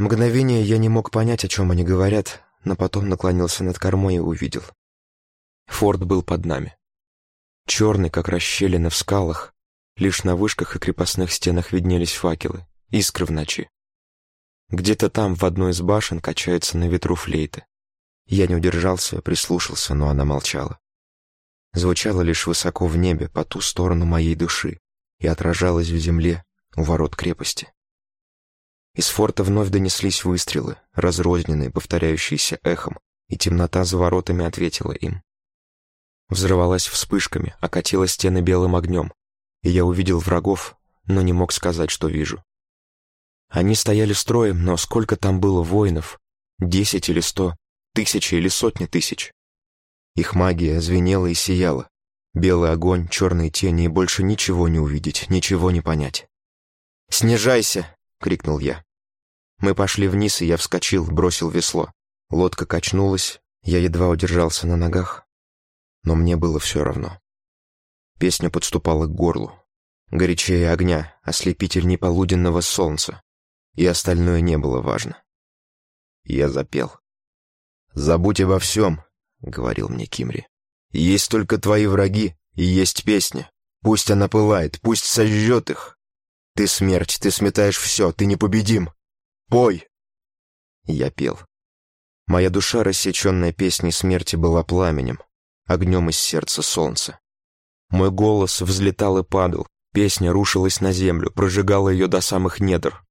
Мгновение я не мог понять, о чем они говорят, но потом наклонился над кормой и увидел. Форт был под нами. Черный, как расщелина в скалах, лишь на вышках и крепостных стенах виднелись факелы, искры в ночи. Где-то там, в одной из башен, качается на ветру флейта. Я не удержался, прислушался, но она молчала. Звучала лишь высоко в небе, по ту сторону моей души, и отражалась в земле у ворот крепости. Из форта вновь донеслись выстрелы, разрозненные, повторяющиеся эхом, и темнота за воротами ответила им взрывалась вспышками, окатила стены белым огнем, и я увидел врагов, но не мог сказать, что вижу. Они стояли строем, но сколько там было воинов? Десять или сто, тысячи или сотни тысяч. Их магия звенела и сияла. Белый огонь, черные тени, и больше ничего не увидеть, ничего не понять. «Снижайся!» — крикнул я. Мы пошли вниз, и я вскочил, бросил весло. Лодка качнулась, я едва удержался на ногах, но мне было все равно. Песня подступала к горлу. Горячее огня, ослепительней полуденного солнца. И остальное не было важно. Я запел. «Забудь обо всем», — говорил мне Кимри. «Есть только твои враги, и есть песня. Пусть она пылает, пусть сожжет их. Ты смерть, ты сметаешь все, ты непобедим. Пой!» Я пел. Моя душа, рассеченная песней смерти, была пламенем, огнем из сердца солнца. Мой голос взлетал и падал, песня рушилась на землю, прожигала ее до самых недр.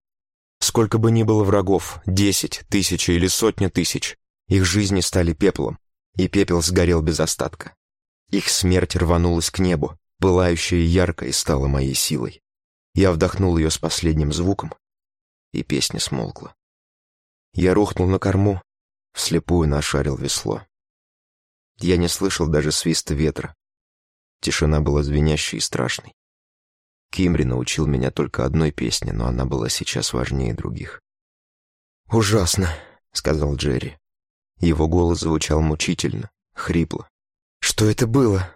Сколько бы ни было врагов, десять, тысяча или сотня тысяч, их жизни стали пеплом, и пепел сгорел без остатка. Их смерть рванулась к небу, пылающая и яркой стала моей силой. Я вдохнул ее с последним звуком, и песня смолкла. Я рухнул на корму, вслепую нашарил весло. Я не слышал даже свиста ветра. Тишина была звенящей и страшной. Кимри научил меня только одной песне, но она была сейчас важнее других. «Ужасно», — сказал Джерри. Его голос звучал мучительно, хрипло. «Что это было?»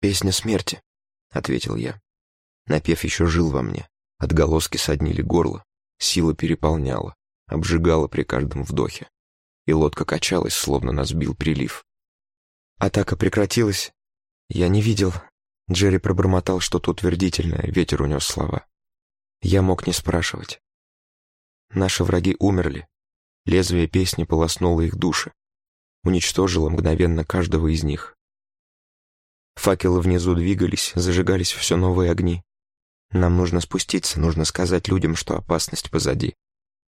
«Песня смерти», — ответил я. Напев еще жил во мне. Отголоски соднили горло, сила переполняла, обжигала при каждом вдохе. И лодка качалась, словно нас бил прилив. Атака прекратилась. Я не видел. Джерри пробормотал что-то утвердительное, ветер унес слова. Я мог не спрашивать. Наши враги умерли. Лезвие песни полоснуло их души. Уничтожило мгновенно каждого из них. Факелы внизу двигались, зажигались все новые огни. Нам нужно спуститься, нужно сказать людям, что опасность позади.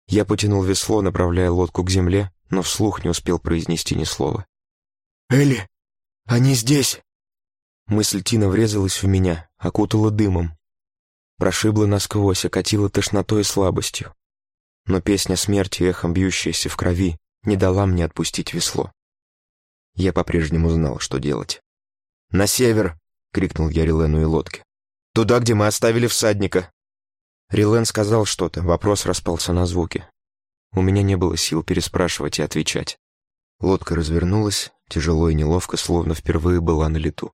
Я потянул весло, направляя лодку к земле, но вслух не успел произнести ни слова. «Элли, они здесь!» Мысль Тина врезалась в меня, окутала дымом. Прошибла насквозь, окатила тошнотой и слабостью. Но песня смерти, эхом бьющаяся в крови, не дала мне отпустить весло. Я по-прежнему знал, что делать. «На север!» — крикнул я Рилену и лодке. «Туда, где мы оставили всадника!» Рилен сказал что-то, вопрос распался на звуки. У меня не было сил переспрашивать и отвечать. Лодка развернулась, тяжело и неловко, словно впервые была на лету.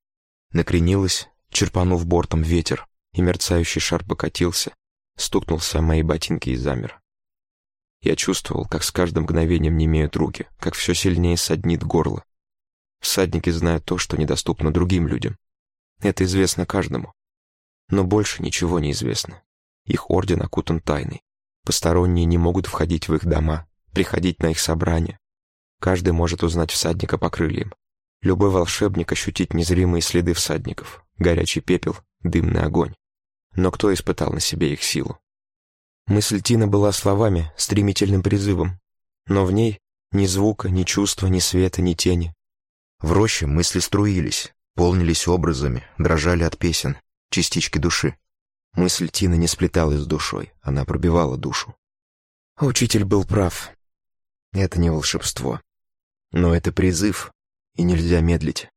Накренилась, черпанув бортом ветер, и мерцающий шар покатился, стукнулся о мои ботинки и замер. Я чувствовал, как с каждым мгновением немеют руки, как все сильнее саднит горло. Всадники знают то, что недоступно другим людям. Это известно каждому. Но больше ничего не известно. Их орден окутан тайной. Посторонние не могут входить в их дома, приходить на их собрания. Каждый может узнать всадника по крыльям. Любой волшебник ощутить незримые следы всадников, горячий пепел, дымный огонь. Но кто испытал на себе их силу? Мысль Тина была словами, стремительным призывом, но в ней ни звука, ни чувства, ни света, ни тени. В роще мысли струились, полнились образами, дрожали от песен, частички души. Мысль Тины не сплеталась с душой, она пробивала душу. Учитель был прав. Это не волшебство. Но это призыв, и нельзя медлить.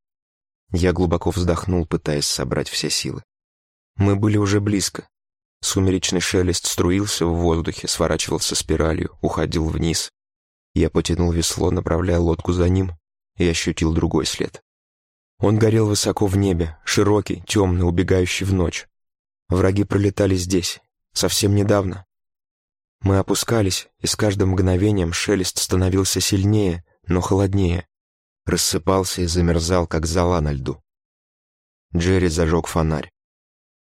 Я глубоко вздохнул, пытаясь собрать все силы. Мы были уже близко. Сумеречный шелест струился в воздухе, сворачивался спиралью, уходил вниз. Я потянул весло, направляя лодку за ним, и ощутил другой след. Он горел высоко в небе, широкий, темный, убегающий в ночь. Враги пролетали здесь, совсем недавно. Мы опускались, и с каждым мгновением шелест становился сильнее, но холоднее. Рассыпался и замерзал, как зола на льду. Джерри зажег фонарь.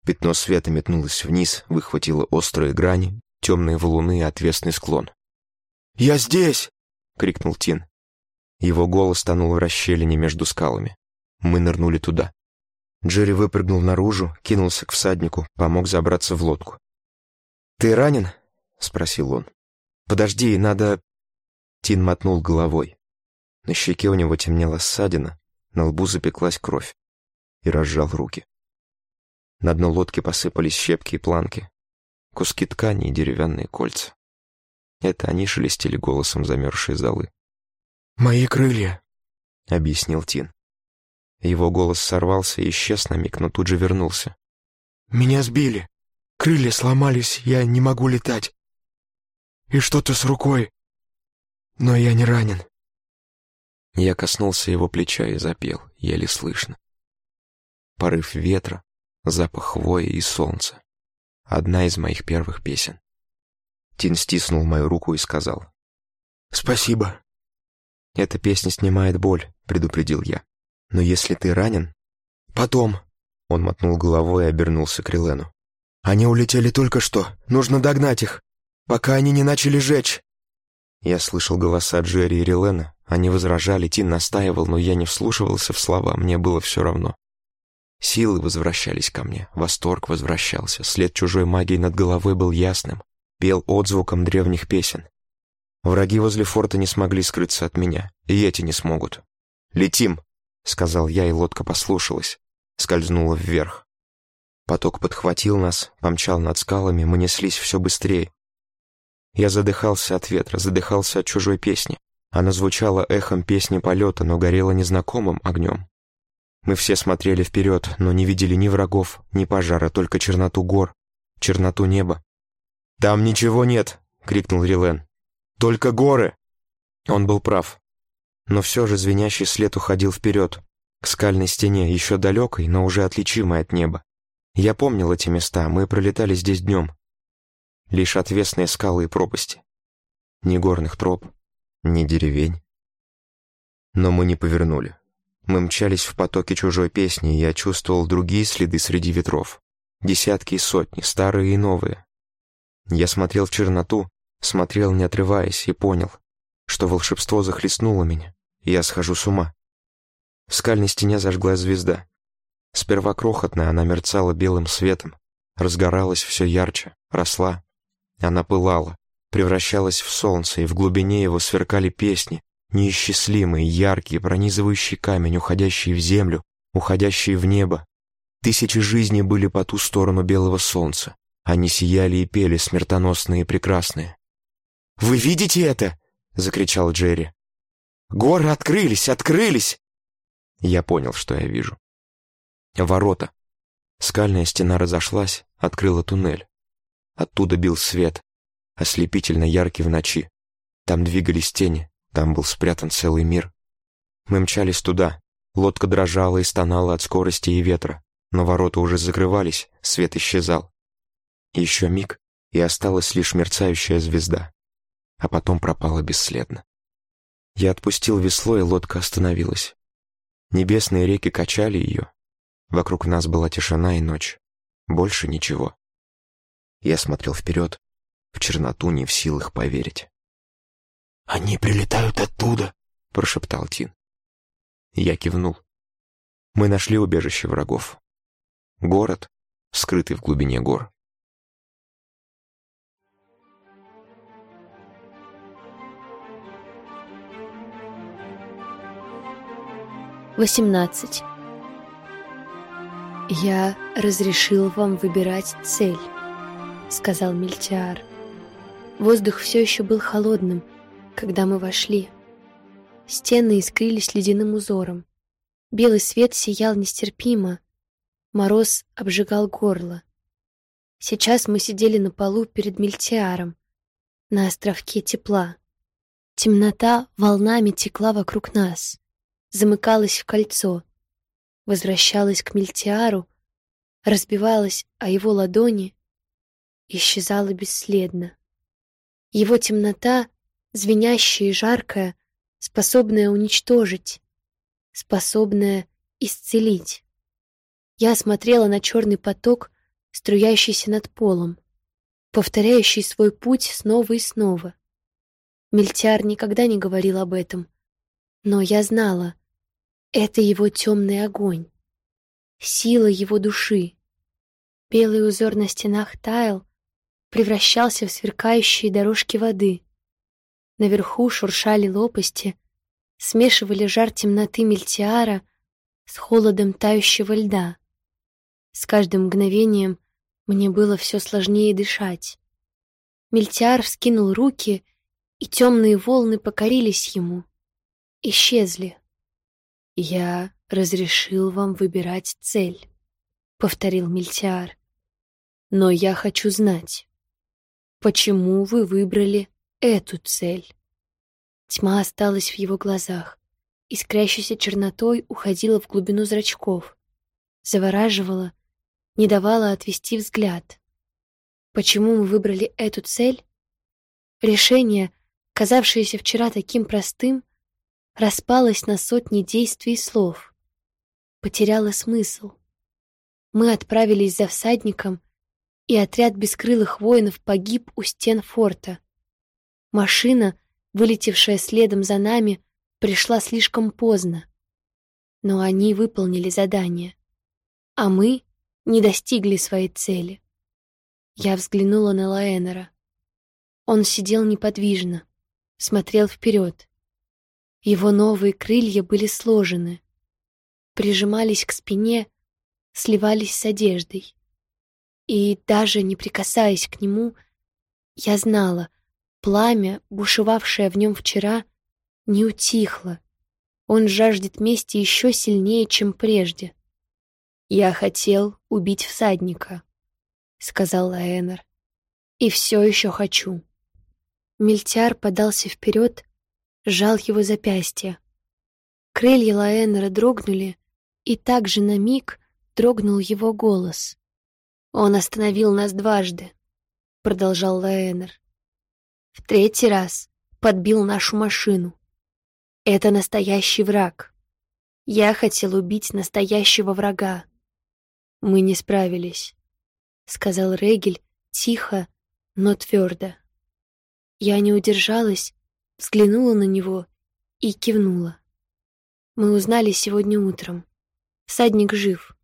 Пятно света метнулось вниз, выхватило острые грани, темные валуны и отвесный склон. «Я здесь!» — крикнул Тин. Его голос тонул в расщелине между скалами. Мы нырнули туда. Джерри выпрыгнул наружу, кинулся к всаднику, помог забраться в лодку. «Ты ранен?» — спросил он. «Подожди, надо...» Тин мотнул головой. На щеке у него темнела ссадина, на лбу запеклась кровь. И разжал руки. На дно лодки посыпались щепки и планки, куски ткани и деревянные кольца. Это они шелестели голосом замерзшей золы. «Мои крылья», — объяснил Тин. Его голос сорвался и исчез на миг, но тут же вернулся. «Меня сбили. Крылья сломались, я не могу летать. И что-то с рукой. Но я не ранен». Я коснулся его плеча и запел, еле слышно. Порыв ветра, запах хвои и солнца. Одна из моих первых песен. Тин стиснул мою руку и сказал. «Спасибо». «Эта песня снимает боль», — предупредил я. Но если ты ранен...» «Потом...» Он мотнул головой и обернулся к Рилену. «Они улетели только что. Нужно догнать их, пока они не начали жечь». Я слышал голоса Джерри и Рилена. Они возражали, Тин настаивал, но я не вслушивался в слова, мне было все равно. Силы возвращались ко мне, восторг возвращался, след чужой магии над головой был ясным, пел отзвуком древних песен. Враги возле форта не смогли скрыться от меня, и эти не смогут. «Летим!» — сказал я, и лодка послушалась, скользнула вверх. Поток подхватил нас, помчал над скалами, мы неслись все быстрее. Я задыхался от ветра, задыхался от чужой песни. Она звучала эхом песни полета, но горела незнакомым огнем. Мы все смотрели вперед, но не видели ни врагов, ни пожара, только черноту гор, черноту неба. «Там ничего нет!» — крикнул Рилен. «Только горы!» Он был прав. Но все же звенящий след уходил вперед, к скальной стене, еще далекой, но уже отличимой от неба. Я помнил эти места, мы пролетали здесь днем. Лишь отвесные скалы и пропасти. Ни горных троп, ни деревень. Но мы не повернули. Мы мчались в потоке чужой песни, и я чувствовал другие следы среди ветров. Десятки и сотни, старые и новые. Я смотрел в черноту, смотрел, не отрываясь, и понял, что волшебство захлестнуло меня, и я схожу с ума. В скальной стене зажглась звезда. Сперва крохотная, она мерцала белым светом, разгоралась все ярче, росла. Она пылала, превращалась в солнце, и в глубине его сверкали песни, неисчислимые, яркие, пронизывающие камень, уходящие в землю, уходящие в небо. Тысячи жизней были по ту сторону белого солнца. Они сияли и пели, смертоносные и прекрасные. «Вы видите это?» — закричал Джерри. «Горы открылись, открылись!» Я понял, что я вижу. Ворота. Скальная стена разошлась, открыла туннель. Оттуда бил свет, ослепительно яркий в ночи. Там двигались тени, там был спрятан целый мир. Мы мчались туда. Лодка дрожала и стонала от скорости и ветра, но ворота уже закрывались, свет исчезал. Еще миг, и осталась лишь мерцающая звезда, а потом пропала бесследно. Я отпустил весло, и лодка остановилась. Небесные реки качали ее. Вокруг нас была тишина и ночь. Больше ничего. Я смотрел вперед, в черноту не в силах поверить. «Они прилетают оттуда», — прошептал Тин. Я кивнул. Мы нашли убежище врагов. Город, скрытый в глубине гор. Восемнадцать. «Я разрешил вам выбирать цель», — сказал Мильтиар. Воздух все еще был холодным, когда мы вошли. Стены искрились ледяным узором. Белый свет сиял нестерпимо. Мороз обжигал горло. Сейчас мы сидели на полу перед мельтиаром, на островке тепла. Темнота волнами текла вокруг нас, замыкалась в кольцо, возвращалась к мельтиару, разбивалась о его ладони, исчезала бесследно. Его темнота звенящая и жаркая, способная уничтожить, способная исцелить. Я смотрела на черный поток, струящийся над полом, повторяющий свой путь снова и снова. Мельтяр никогда не говорил об этом, но я знала, это его темный огонь, сила его души. Белый узор на стенах таял, превращался в сверкающие дорожки воды. Наверху шуршали лопасти, смешивали жар темноты мельтиара с холодом тающего льда. С каждым мгновением мне было все сложнее дышать. Мельтиар вскинул руки, и темные волны покорились ему. Исчезли. «Я разрешил вам выбирать цель», — повторил Мельтиар. «Но я хочу знать, почему вы выбрали эту цель. Тьма осталась в его глазах, искрящейся чернотой уходила в глубину зрачков, завораживала, не давала отвести взгляд. Почему мы выбрали эту цель? Решение, казавшееся вчера таким простым, распалось на сотни действий и слов, потеряло смысл. Мы отправились за всадником, и отряд бескрылых воинов погиб у стен форта. Машина, вылетевшая следом за нами, пришла слишком поздно. Но они выполнили задание. А мы не достигли своей цели. Я взглянула на Лаэнера. Он сидел неподвижно, смотрел вперед. Его новые крылья были сложены, прижимались к спине, сливались с одеждой. И даже не прикасаясь к нему, я знала, Пламя, бушевавшее в нем вчера, не утихло. Он жаждет мести еще сильнее, чем прежде. «Я хотел убить всадника», — сказал Лаэнер. «И все еще хочу». Мельтяр подался вперед, сжал его запястье. Крылья Лаэнера дрогнули, и также на миг дрогнул его голос. «Он остановил нас дважды», — продолжал Лаэнер. В третий раз подбил нашу машину. Это настоящий враг. Я хотел убить настоящего врага. Мы не справились, — сказал Регель тихо, но твердо. Я не удержалась, взглянула на него и кивнула. Мы узнали сегодня утром. Всадник жив.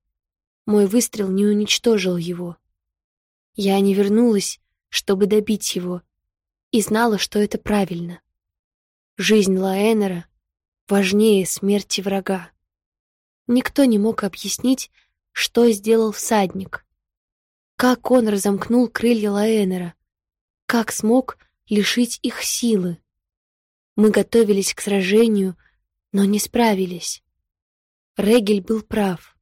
Мой выстрел не уничтожил его. Я не вернулась, чтобы добить его, и знала, что это правильно. Жизнь Лаэнера важнее смерти врага. Никто не мог объяснить, что сделал всадник. Как он разомкнул крылья Лаэнера, как смог лишить их силы. Мы готовились к сражению, но не справились. Регель был прав.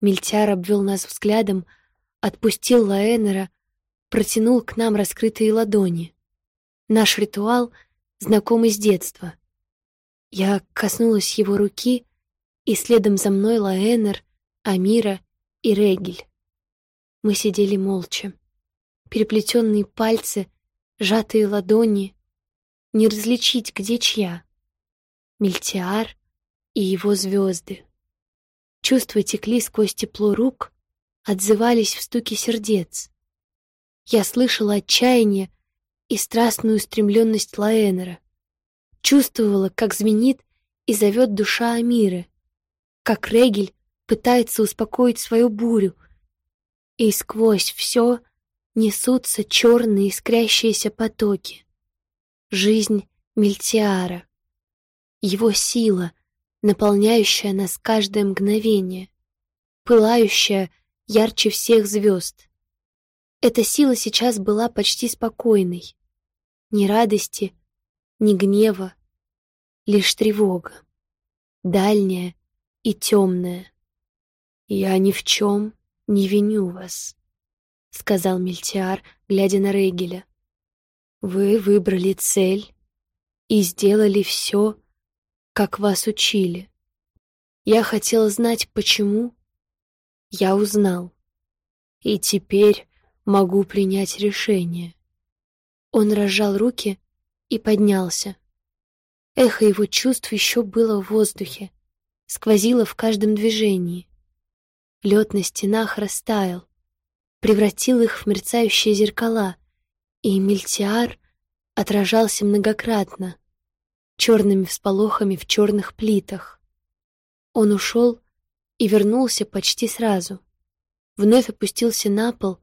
Мильтяр обвел нас взглядом, отпустил Лаэнера, протянул к нам раскрытые ладони. Наш ритуал знакомый с детства. Я коснулась его руки, и следом за мной Лаэнер, Амира и Регель. Мы сидели молча. Переплетенные пальцы, сжатые ладони. Не различить, где чья. Мильтиар и его звезды. Чувства текли сквозь тепло рук, отзывались в стуке сердец. Я слышала отчаяние и страстную устремленность Лаэнера. Чувствовала, как звенит и зовет душа Амиры, как Регель пытается успокоить свою бурю, и сквозь все несутся черные искрящиеся потоки. Жизнь Мильтиара, его сила, наполняющая нас каждое мгновение, пылающая ярче всех звезд. Эта сила сейчас была почти спокойной. Ни радости, ни гнева, лишь тревога, дальняя и темная. «Я ни в чем не виню вас», — сказал Мельтиар, глядя на Регеля. «Вы выбрали цель и сделали все, как вас учили. Я хотел знать, почему. Я узнал. И теперь могу принять решение. Он разжал руки и поднялся. Эхо его чувств еще было в воздухе, сквозило в каждом движении. Лед на стенах растаял, превратил их в мерцающие зеркала, и мельтиар отражался многократно, черными всполохами в черных плитах. Он ушел и вернулся почти сразу. Вновь опустился на пол,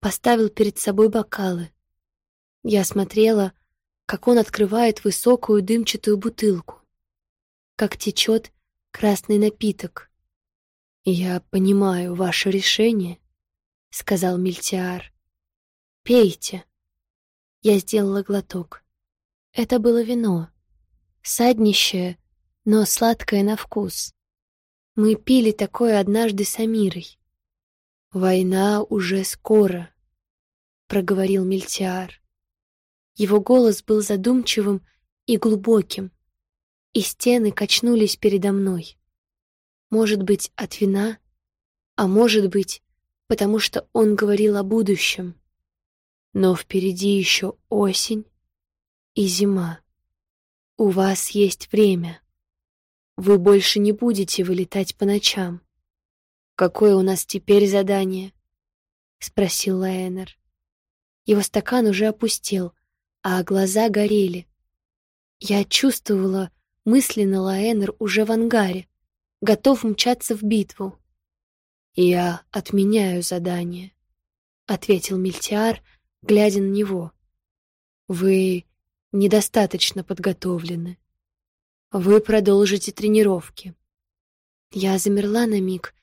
поставил перед собой бокалы. Я смотрела, как он открывает высокую дымчатую бутылку, как течет красный напиток. «Я понимаю ваше решение», — сказал Мильтиар. «Пейте». Я сделала глоток. Это было вино саднищее, но сладкое на вкус. Мы пили такое однажды с Амирой. «Война уже скоро», — проговорил Мильтиар. Его голос был задумчивым и глубоким, и стены качнулись передо мной. Может быть, от вина, а может быть, потому что он говорил о будущем. Но впереди еще осень и зима. У вас есть время. Вы больше не будете вылетать по ночам. Какое у нас теперь задание? Спросил Лаэнер. Его стакан уже опустел, а глаза горели. Я чувствовала мысленно Лаэнер уже в ангаре, готов мчаться в битву. «Я отменяю задание», — ответил Мильтиар, глядя на него. «Вы недостаточно подготовлены. Вы продолжите тренировки. Я замерла на миг,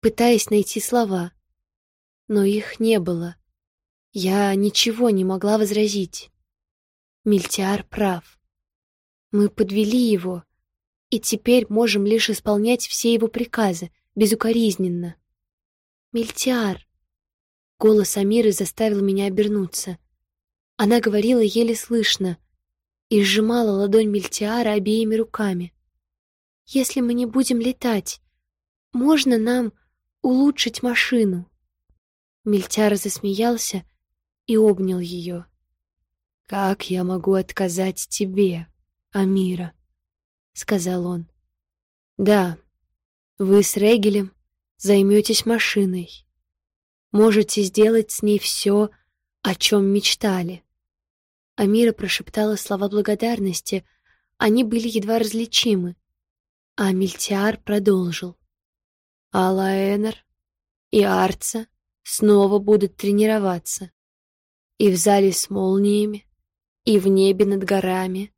пытаясь найти слова, но их не было. Я ничего не могла возразить. Мильтиар прав. Мы подвели его, и теперь можем лишь исполнять все его приказы, безукоризненно. Мильтиар. Голос Амиры заставил меня обернуться. Она говорила еле слышно, и сжимала ладонь Мельтиара обеими руками. «Если мы не будем летать, можно нам улучшить машину?» Мельтиар засмеялся и обнял ее. «Как я могу отказать тебе, Амира?» — сказал он. Да, вы с Регелем займетесь машиной. Можете сделать с ней все, о чем мечтали. Амира прошептала слова благодарности, они были едва различимы. А Мильтиар продолжил. Алаэнер и Арца снова будут тренироваться. И в зале с молниями, и в небе над горами.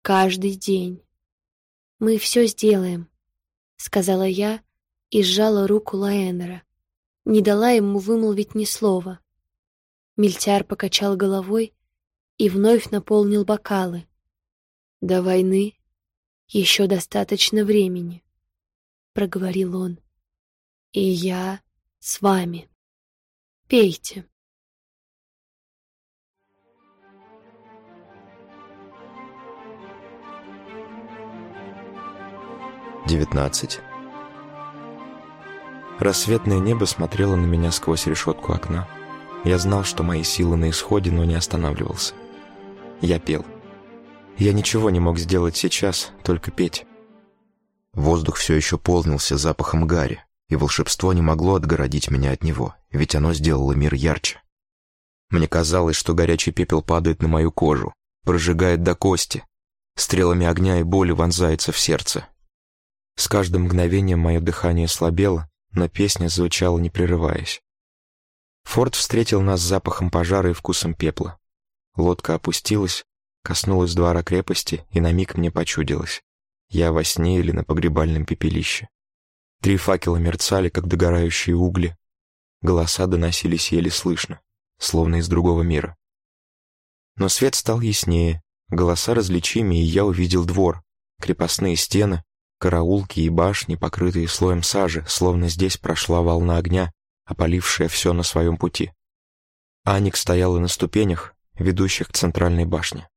Каждый день. Мы все сделаем, сказала я и сжала руку Лаэнера. Не дала ему вымолвить ни слова. Мильтяр покачал головой и вновь наполнил бокалы. До войны еще достаточно времени, проговорил он. И я с вами. Пейте. Девятнадцать. Рассветное небо смотрело на меня сквозь решетку окна. Я знал, что мои силы на исходе, но не останавливался. Я пел. Я ничего не мог сделать сейчас, только петь. Воздух все еще полнился запахом гари, и волшебство не могло отгородить меня от него, ведь оно сделало мир ярче. Мне казалось, что горячий пепел падает на мою кожу, прожигает до кости, стрелами огня и боли вонзается в сердце. С каждым мгновением мое дыхание слабело, но песня звучала не прерываясь. Форд встретил нас запахом пожара и вкусом пепла. Лодка опустилась, коснулась двора крепости, и на миг мне почудилось. Я во сне или на погребальном пепелище. Три факела мерцали, как догорающие угли. Голоса доносились еле слышно, словно из другого мира. Но свет стал яснее, голоса различимее, и я увидел двор, крепостные стены, караулки и башни, покрытые слоем сажи, словно здесь прошла волна огня, опалившая все на своем пути. Аник стояла на ступенях, ведущих к центральной башне.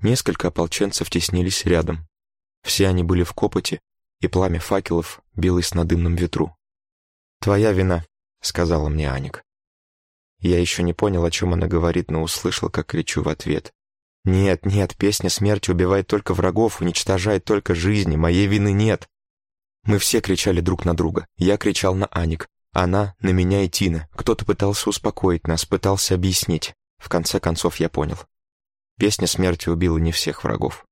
Несколько ополченцев теснились рядом. Все они были в копоте, и пламя факелов билось на дымном ветру. «Твоя вина», — сказала мне Аник. Я еще не понял, о чем она говорит, но услышал, как кричу в ответ. «Нет, нет, песня смерти убивает только врагов, уничтожает только жизни, моей вины нет». Мы все кричали друг на друга. Я кричал на Аник, она на меня и Тина. Кто-то пытался успокоить нас, пытался объяснить. В конце концов я понял. Песня смерти убила не всех врагов.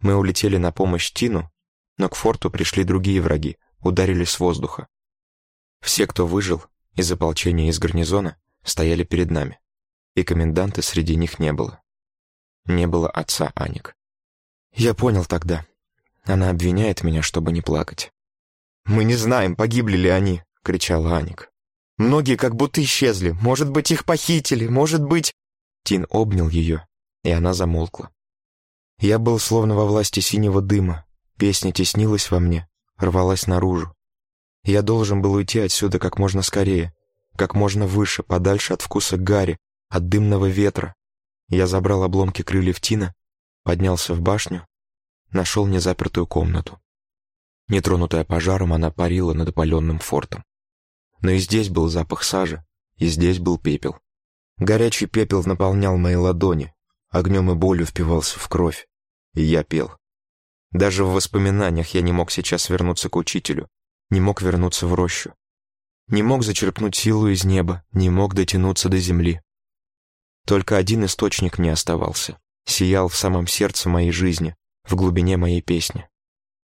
Мы улетели на помощь Тину, но к форту пришли другие враги, ударили с воздуха. Все, кто выжил из ополчения из гарнизона, стояли перед нами, и коменданта среди них не было. Не было отца Аник. Я понял тогда. Она обвиняет меня, чтобы не плакать. «Мы не знаем, погибли ли они», — кричала Аник. «Многие как будто исчезли. Может быть, их похитили, может быть...» Тин обнял ее, и она замолкла. Я был словно во власти синего дыма, песня теснилась во мне, рвалась наружу. Я должен был уйти отсюда как можно скорее, как можно выше, подальше от вкуса гари, от дымного ветра. Я забрал обломки крыльев Тина, поднялся в башню, нашел незапертую комнату. Нетронутая пожаром, она парила над опаленным фортом. Но и здесь был запах сажи, и здесь был пепел. Горячий пепел наполнял мои ладони, огнем и болью впивался в кровь, и я пел. Даже в воспоминаниях я не мог сейчас вернуться к учителю, не мог вернуться в рощу. Не мог зачерпнуть силу из неба, не мог дотянуться до земли. Только один источник не оставался, сиял в самом сердце моей жизни, в глубине моей песни.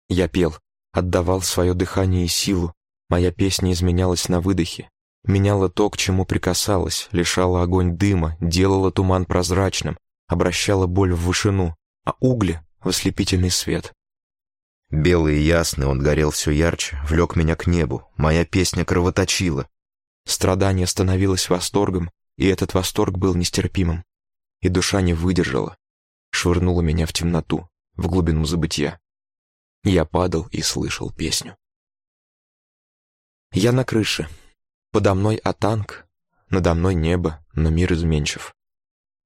Я пел, отдавал свое дыхание и силу, моя песня изменялась на выдохе, меняла то, к чему прикасалась, лишала огонь дыма, делала туман прозрачным, обращала боль в вышину, а угли — в ослепительный свет. Белый и ясный он горел все ярче, влек меня к небу, моя песня кровоточила. Страдание становилось восторгом, и этот восторг был нестерпимым. И душа не выдержала, швырнула меня в темноту, в глубину забытья. Я падал и слышал песню. Я на крыше. Подо мной атанг, надо мной небо, но мир изменчив.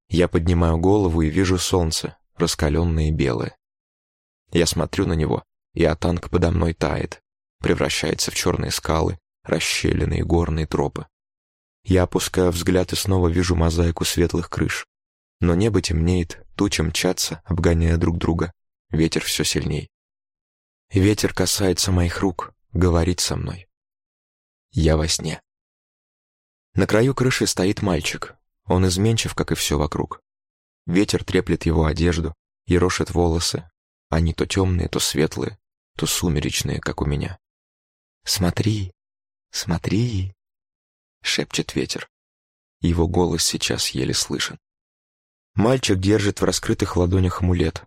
Я поднимаю голову и вижу солнце, раскаленное и белое. Я смотрю на него, и атанг подо мной тает, превращается в черные скалы, расщелины горные тропы. Я опускаю взгляд и снова вижу мозаику светлых крыш. Но небо темнеет, тучи мчатся, обгоняя друг друга. Ветер все сильней. Ветер касается моих рук, говорит со мной. Я во сне. На краю крыши стоит мальчик. Он изменчив, как и все вокруг. Ветер треплет его одежду, и рошит волосы. Они то темные, то светлые, то сумеречные, как у меня. «Смотри, смотри!» — шепчет ветер. Его голос сейчас еле слышен. Мальчик держит в раскрытых ладонях амулет.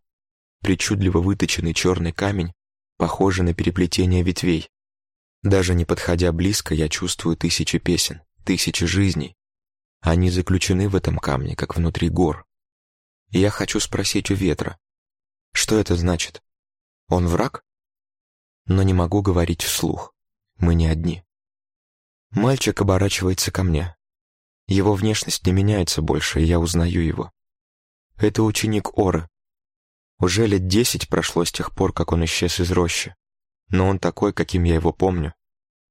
Причудливо выточенный черный камень, похожий на переплетение ветвей. Даже не подходя близко, я чувствую тысячи песен, тысячи жизней. Они заключены в этом камне, как внутри гор. Я хочу спросить у ветра, что это значит? Он враг? Но не могу говорить вслух. Мы не одни. Мальчик оборачивается ко мне. Его внешность не меняется больше, и я узнаю его. Это ученик Оры. Уже лет десять прошло с тех пор, как он исчез из рощи. Но он такой, каким я его помню.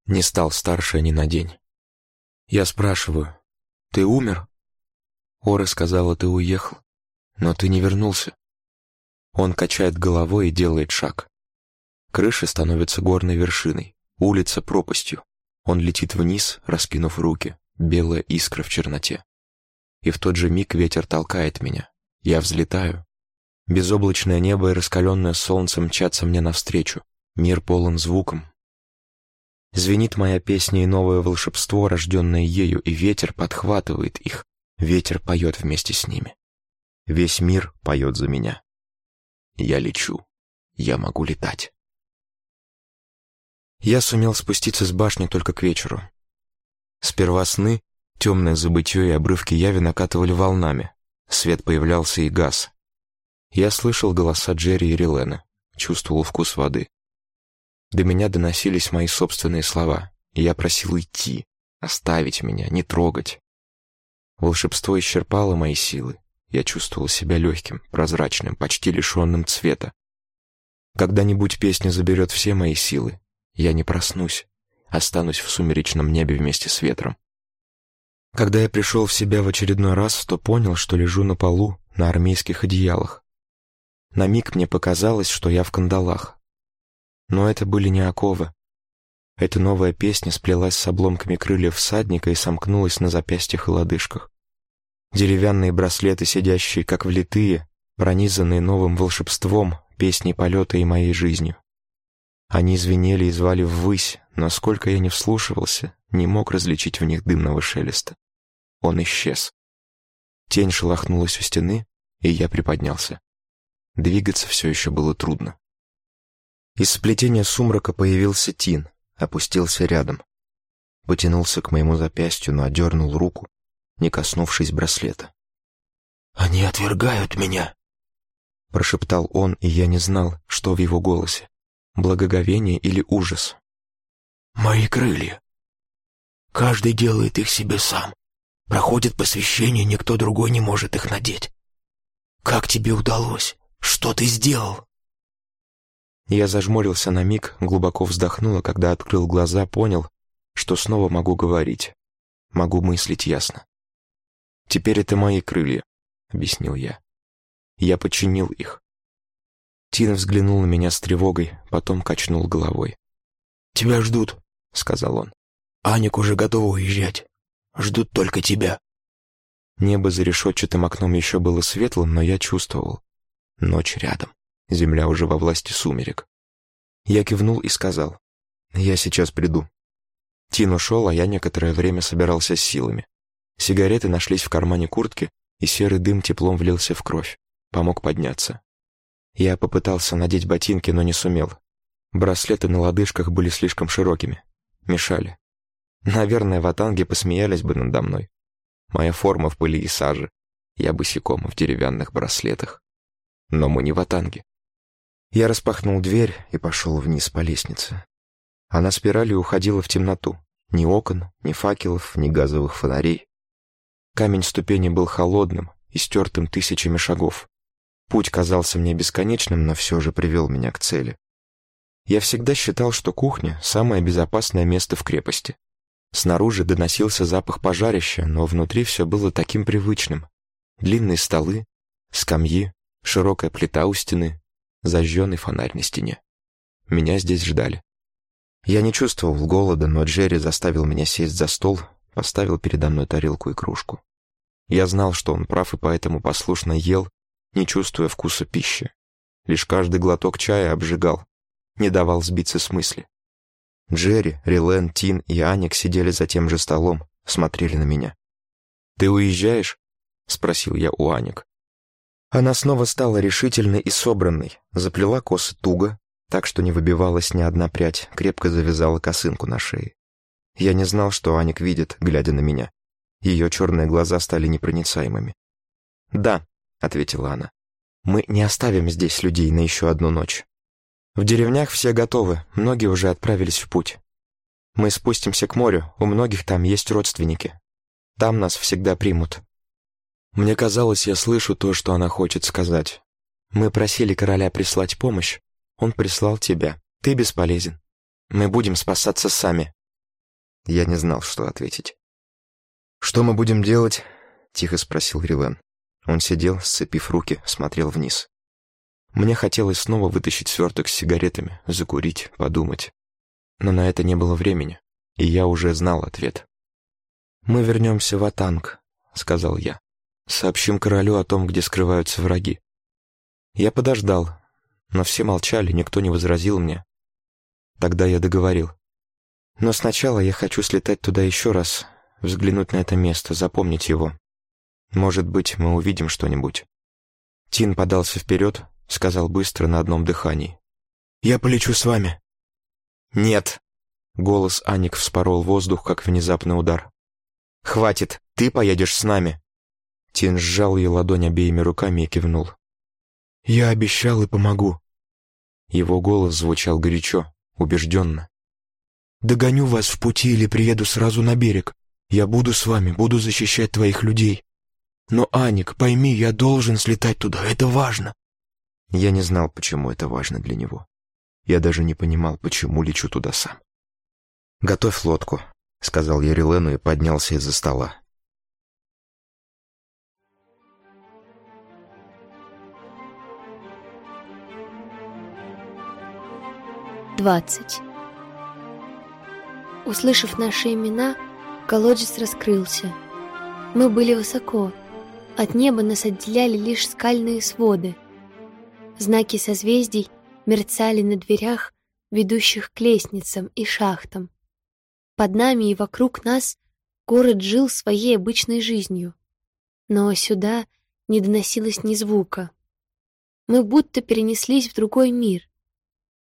Не стал старше ни на день. Я спрашиваю, «Ты умер?» Ора сказала, «Ты уехал, но ты не вернулся». Он качает головой и делает шаг. Крыша становится горной вершиной, улица — пропастью. Он летит вниз, раскинув руки, белая искра в черноте. И в тот же миг ветер толкает меня. Я взлетаю. Безоблачное небо и раскаленное солнце мчатся мне навстречу. Мир полон звуком. Звенит моя песня и новое волшебство, рожденное ею, и ветер подхватывает их. Ветер поет вместе с ними. Весь мир поет за меня. Я лечу. Я могу летать. Я сумел спуститься с башни только к вечеру. Сперва сны, темное забытье и обрывки яви накатывали волнами. Свет появлялся и газ. Я слышал голоса Джерри и Рилена, чувствовал вкус воды. До меня доносились мои собственные слова, и я просил идти, оставить меня, не трогать. Волшебство исчерпало мои силы. Я чувствовал себя легким, прозрачным, почти лишенным цвета. Когда-нибудь песня заберет все мои силы. Я не проснусь, останусь в сумеречном небе вместе с ветром. Когда я пришел в себя в очередной раз, то понял, что лежу на полу на армейских одеялах. На миг мне показалось, что я в кандалах. Но это были не оковы. Эта новая песня сплелась с обломками крыльев всадника и сомкнулась на запястьях и лодыжках. Деревянные браслеты, сидящие как влитые, пронизанные новым волшебством, песней полета и моей жизнью. Они звенели и звали ввысь, но сколько я не вслушивался, не мог различить в них дымного шелеста. Он исчез. Тень шелохнулась у стены, и я приподнялся. Двигаться все еще было трудно. Из сплетения сумрака появился Тин, опустился рядом. Потянулся к моему запястью, но одернул руку, не коснувшись браслета. «Они отвергают меня!» Прошептал он, и я не знал, что в его голосе — благоговение или ужас. «Мои крылья. Каждый делает их себе сам. Проходит посвящение, никто другой не может их надеть. Как тебе удалось? Что ты сделал?» Я зажмурился на миг, глубоко вздохнул, а когда открыл глаза, понял, что снова могу говорить, могу мыслить ясно. «Теперь это мои крылья», — объяснил я. Я подчинил их. Тина взглянул на меня с тревогой, потом качнул головой. «Тебя ждут», — сказал он. «Аник уже готова уезжать. Ждут только тебя». Небо за решетчатым окном еще было светлым, но я чувствовал. Ночь рядом. Земля уже во власти сумерек. Я кивнул и сказал. «Я сейчас приду». Тин ушел, а я некоторое время собирался с силами. Сигареты нашлись в кармане куртки, и серый дым теплом влился в кровь. Помог подняться. Я попытался надеть ботинки, но не сумел. Браслеты на лодыжках были слишком широкими. Мешали. Наверное, ватанги посмеялись бы надо мной. Моя форма в пыли и саже. Я босиком в деревянных браслетах. Но мы не ватанги. Я распахнул дверь и пошел вниз по лестнице. Она спиралью уходила в темноту. Ни окон, ни факелов, ни газовых фонарей. Камень ступени был холодным и стертым тысячами шагов. Путь казался мне бесконечным, но все же привел меня к цели. Я всегда считал, что кухня — самое безопасное место в крепости. Снаружи доносился запах пожарища, но внутри все было таким привычным. Длинные столы, скамьи, широкая плита у стены, зажженный фонарь на стене. Меня здесь ждали. Я не чувствовал голода, но Джерри заставил меня сесть за стол, поставил передо мной тарелку и кружку. Я знал, что он прав, и поэтому послушно ел, не чувствуя вкуса пищи. Лишь каждый глоток чая обжигал, не давал сбиться с мысли. Джерри, Рилен, Тин и Аник сидели за тем же столом, смотрели на меня. «Ты уезжаешь?» — спросил я у Аник. Она снова стала решительной и собранной, заплела косы туго, так что не выбивалась ни одна прядь, крепко завязала косынку на шее. Я не знал, что Аник видит, глядя на меня. Ее черные глаза стали непроницаемыми. «Да», — ответила она, — «мы не оставим здесь людей на еще одну ночь. В деревнях все готовы, многие уже отправились в путь. Мы спустимся к морю, у многих там есть родственники. Там нас всегда примут». Мне казалось, я слышу то, что она хочет сказать. Мы просили короля прислать помощь. Он прислал тебя. Ты бесполезен. Мы будем спасаться сами. Я не знал, что ответить. «Что мы будем делать?» — тихо спросил Рилен. Он сидел, сцепив руки, смотрел вниз. Мне хотелось снова вытащить сверток с сигаретами, закурить, подумать. Но на это не было времени, и я уже знал ответ. «Мы вернемся в Атанг», — сказал я. «Сообщим королю о том, где скрываются враги». Я подождал, но все молчали, никто не возразил мне. Тогда я договорил. «Но сначала я хочу слетать туда еще раз, взглянуть на это место, запомнить его. Может быть, мы увидим что-нибудь». Тин подался вперед, — сказал быстро на одном дыхании. «Я полечу с вами». «Нет!» — голос Аник вспорол воздух, как внезапный удар. «Хватит, ты поедешь с нами!» Тин сжал ее ладонь обеими руками и кивнул. «Я обещал и помогу». Его голос звучал горячо, убежденно. «Догоню вас в пути или приеду сразу на берег. Я буду с вами, буду защищать твоих людей. Но, Аник, пойми, я должен слетать туда, это важно. Я не знал, почему это важно для него. Я даже не понимал, почему лечу туда сам. «Готовь лодку», — сказал я Рилену и поднялся из-за стола. Двадцать. Услышав наши имена, колодец раскрылся. Мы были высоко. От неба нас отделяли лишь скальные своды — Знаки созвездий мерцали на дверях, ведущих к лестницам и шахтам. Под нами и вокруг нас город жил своей обычной жизнью. Но сюда не доносилось ни звука. Мы будто перенеслись в другой мир,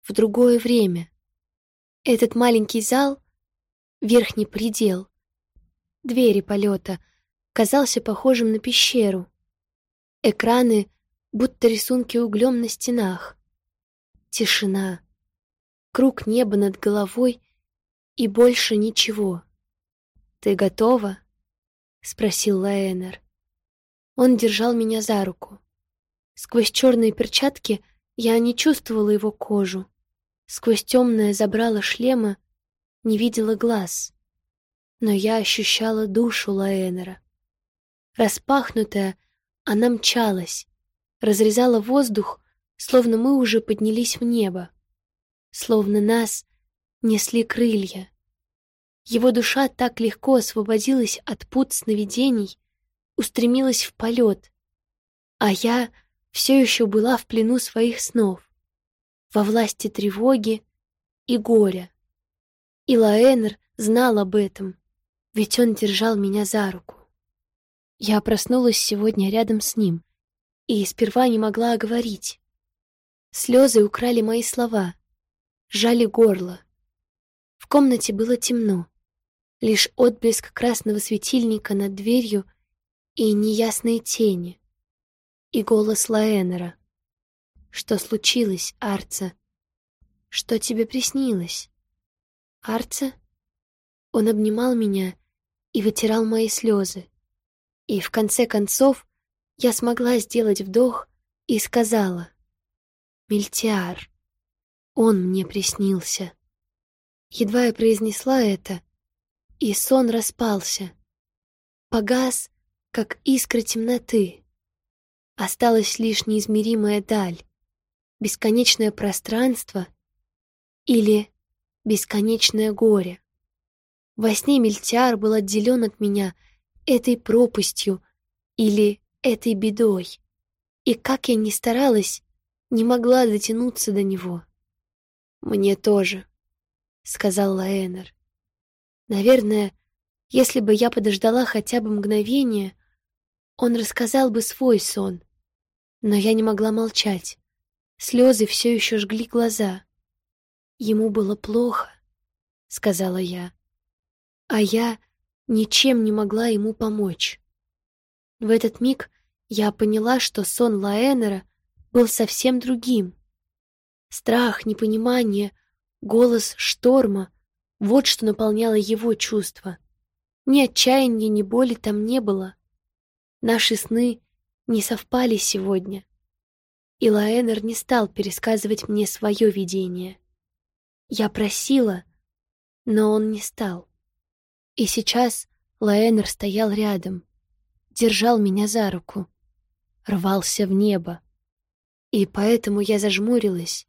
в другое время. Этот маленький зал, верхний предел, двери полета, казался похожим на пещеру. Экраны будто рисунки углем на стенах. Тишина, круг неба над головой и больше ничего. «Ты готова?» — спросил Лаэнер. Он держал меня за руку. Сквозь черные перчатки я не чувствовала его кожу. Сквозь темное забрало шлема не видела глаз. Но я ощущала душу Лаэнера. Распахнутая, она мчалась, разрезала воздух, словно мы уже поднялись в небо, словно нас несли крылья. Его душа так легко освободилась от пут сновидений, устремилась в полет, а я все еще была в плену своих снов, во власти тревоги и горя. И Лаэнер знал об этом, ведь он держал меня за руку. Я проснулась сегодня рядом с ним, и сперва не могла говорить. Слезы украли мои слова, сжали горло. В комнате было темно, лишь отблеск красного светильника над дверью и неясные тени, и голос Лаэнера. «Что случилось, Арца? Что тебе приснилось?» «Арца?» Он обнимал меня и вытирал мои слезы. И в конце концов я смогла сделать вдох и сказала. «Мильтиар, он мне приснился». Едва я произнесла это, и сон распался. Погас, как искра темноты. Осталась лишь неизмеримая даль, бесконечное пространство или бесконечное горе. Во сне Мельтиар был отделен от меня этой пропастью или этой бедой, и как я ни старалась, не могла дотянуться до него. «Мне тоже», — сказал Лаэнер. «Наверное, если бы я подождала хотя бы мгновение, он рассказал бы свой сон. Но я не могла молчать. Слезы все еще жгли глаза. Ему было плохо, — сказала я. А я ничем не могла ему помочь. В этот миг я поняла, что сон Лаэнера был совсем другим. Страх, непонимание, голос шторма — вот что наполняло его чувства. Ни отчаяния, ни боли там не было. Наши сны не совпали сегодня. И Лаэнер не стал пересказывать мне свое видение. Я просила, но он не стал. И сейчас Лаэнер стоял рядом, держал меня за руку, рвался в небо. И поэтому я зажмурилась,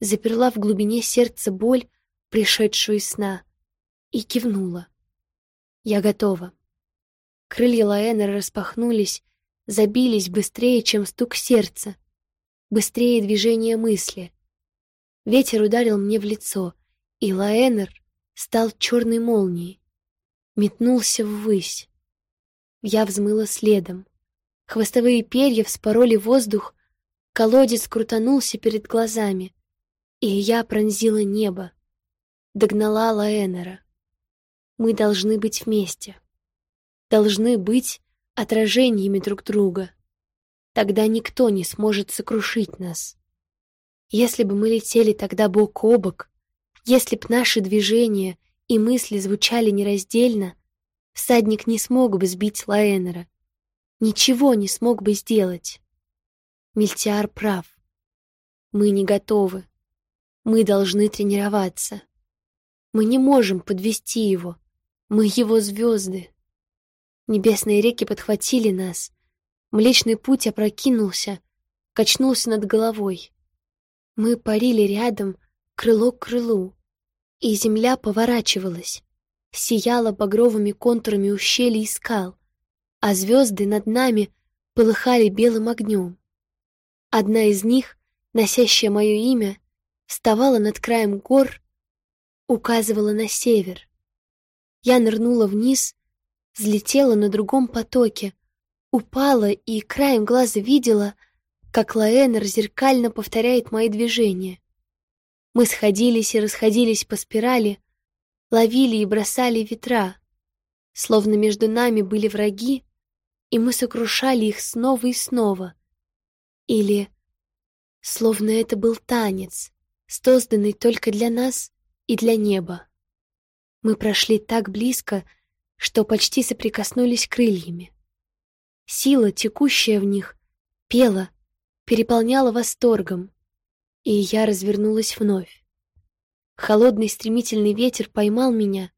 заперла в глубине сердца боль, пришедшую из сна, и кивнула. Я готова. Крылья Лаэнера распахнулись, забились быстрее, чем стук сердца, быстрее движение мысли. Ветер ударил мне в лицо, и Лаэнер стал черной молнией, метнулся ввысь. Я взмыла следом. Хвостовые перья вспороли воздух, колодец крутанулся перед глазами, и я пронзила небо, догнала Лаэнера. Мы должны быть вместе. Должны быть отражениями друг друга. Тогда никто не сможет сокрушить нас. Если бы мы летели тогда бок о бок, если б наши движения и мысли звучали нераздельно, всадник не смог бы сбить Лаэнера. Ничего не смог бы сделать. Мильтиар прав. Мы не готовы. Мы должны тренироваться. Мы не можем подвести его. Мы его звезды. Небесные реки подхватили нас. Млечный путь опрокинулся, качнулся над головой. Мы парили рядом, крыло к крылу, и земля поворачивалась, сияла багровыми контурами ущелий и скал, а звезды над нами полыхали белым огнем. Одна из них, носящая мое имя, вставала над краем гор, указывала на север. Я нырнула вниз, взлетела на другом потоке, упала и краем глаза видела, как Лаэнер зеркально повторяет мои движения. Мы сходились и расходились по спирали, ловили и бросали ветра, словно между нами были враги, и мы сокрушали их снова и снова. Или словно это был танец, созданный только для нас и для неба. Мы прошли так близко, что почти соприкоснулись крыльями. Сила, текущая в них, пела, переполняла восторгом, и я развернулась вновь. Холодный стремительный ветер поймал меня,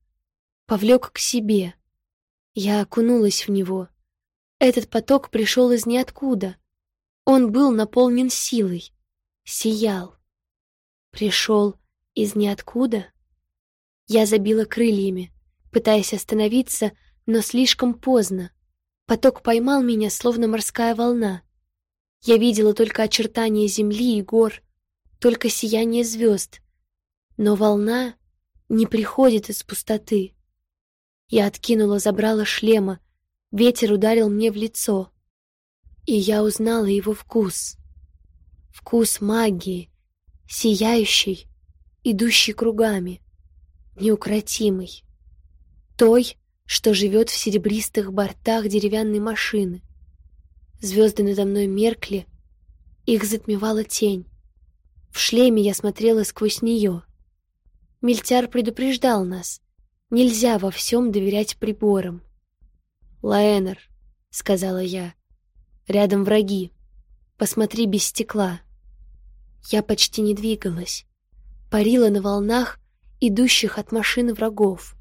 повлек к себе. Я окунулась в него. Этот поток пришел из ниоткуда. Он был наполнен силой, сиял. Пришел из ниоткуда? Я забила крыльями, пытаясь остановиться, но слишком поздно. Поток поймал меня, словно морская волна. Я видела только очертания земли и гор, только сияние звезд. Но волна не приходит из пустоты. Я откинула забрала шлема, ветер ударил мне в лицо. И я узнала его вкус. Вкус магии, сияющий, идущий кругами неукротимой. Той, что живет в серебристых бортах деревянной машины. Звезды надо мной меркли, их затмевала тень. В шлеме я смотрела сквозь нее. Мильтяр предупреждал нас. Нельзя во всем доверять приборам. «Лаэнер», — сказала я, — «рядом враги. Посмотри без стекла». Я почти не двигалась. Парила на волнах, идущих от машины врагов.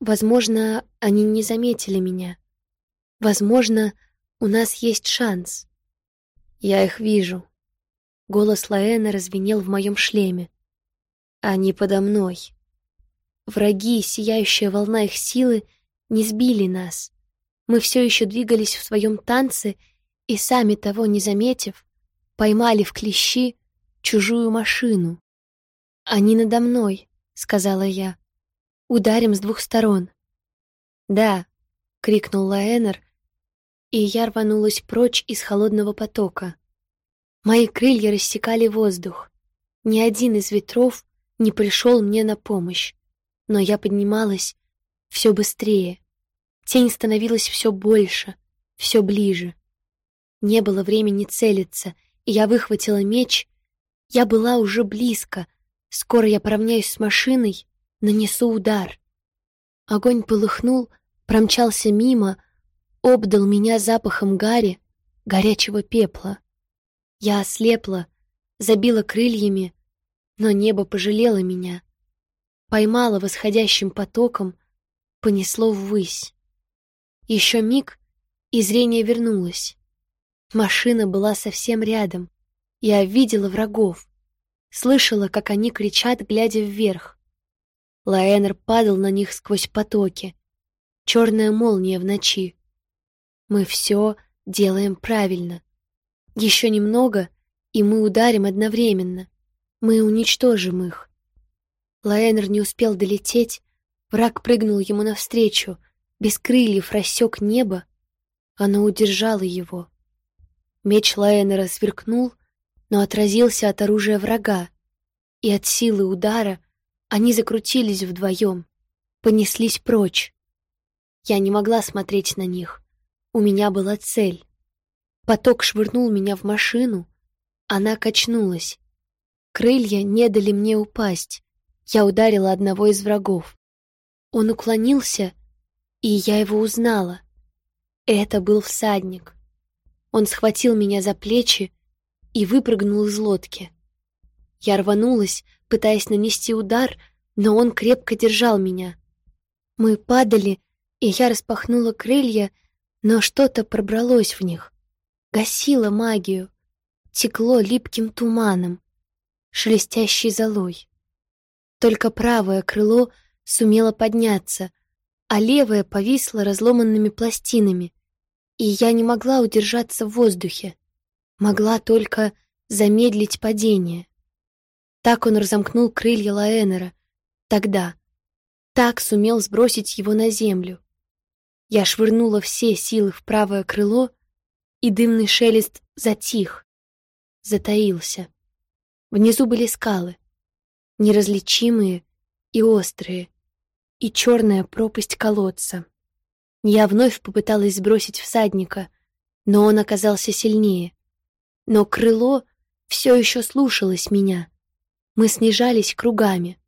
Возможно, они не заметили меня. Возможно, у нас есть шанс. Я их вижу. Голос Лаэна развенел в моем шлеме. Они подо мной. Враги, сияющая волна их силы, не сбили нас. Мы все еще двигались в своем танце и, сами того не заметив, поймали в клещи чужую машину. «Они надо мной», — сказала я. «Ударим с двух сторон». «Да», — крикнул Лаэнер, и я рванулась прочь из холодного потока. Мои крылья рассекали воздух. Ни один из ветров не пришел мне на помощь, но я поднималась все быстрее. Тень становилась все больше, все ближе. Не было времени целиться, и я выхватила меч. Я была уже близко, Скоро я поравняюсь с машиной, нанесу удар. Огонь полыхнул, промчался мимо, обдал меня запахом гари, горячего пепла. Я ослепла, забила крыльями, но небо пожалело меня. Поймало восходящим потоком, понесло ввысь. Еще миг, и зрение вернулось. Машина была совсем рядом. Я видела врагов слышала, как они кричат, глядя вверх. Лаэнер падал на них сквозь потоки. Черная молния в ночи. Мы все делаем правильно. Еще немного, и мы ударим одновременно. Мы уничтожим их. Лаэнер не успел долететь, враг прыгнул ему навстречу, без крыльев рассек небо, оно удержало его. Меч Лаэнера сверкнул — но отразился от оружия врага, и от силы удара они закрутились вдвоем, понеслись прочь. Я не могла смотреть на них. У меня была цель. Поток швырнул меня в машину. Она качнулась. Крылья не дали мне упасть. Я ударила одного из врагов. Он уклонился, и я его узнала. Это был всадник. Он схватил меня за плечи и выпрыгнул из лодки. Я рванулась, пытаясь нанести удар, но он крепко держал меня. Мы падали, и я распахнула крылья, но что-то пробралось в них. Гасило магию, текло липким туманом, шелестящей золой. Только правое крыло сумело подняться, а левое повисло разломанными пластинами, и я не могла удержаться в воздухе могла только замедлить падение. Так он разомкнул крылья Лаэнера. Тогда. Так сумел сбросить его на землю. Я швырнула все силы в правое крыло, и дымный шелест затих, затаился. Внизу были скалы, неразличимые и острые, и черная пропасть колодца. Я вновь попыталась сбросить всадника, но он оказался сильнее. Но крыло все еще слушалось меня. Мы снижались кругами,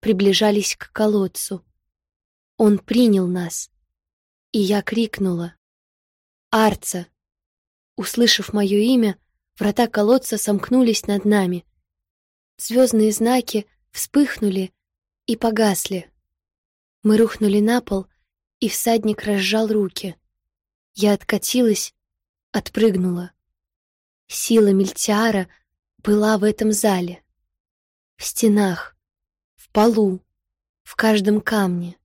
приближались к колодцу. Он принял нас, и я крикнула. «Арца!» Услышав мое имя, врата колодца сомкнулись над нами. Звездные знаки вспыхнули и погасли. Мы рухнули на пол, и всадник разжал руки. Я откатилась, отпрыгнула. Сила Мельтиара была в этом зале. В стенах, в полу, в каждом камне.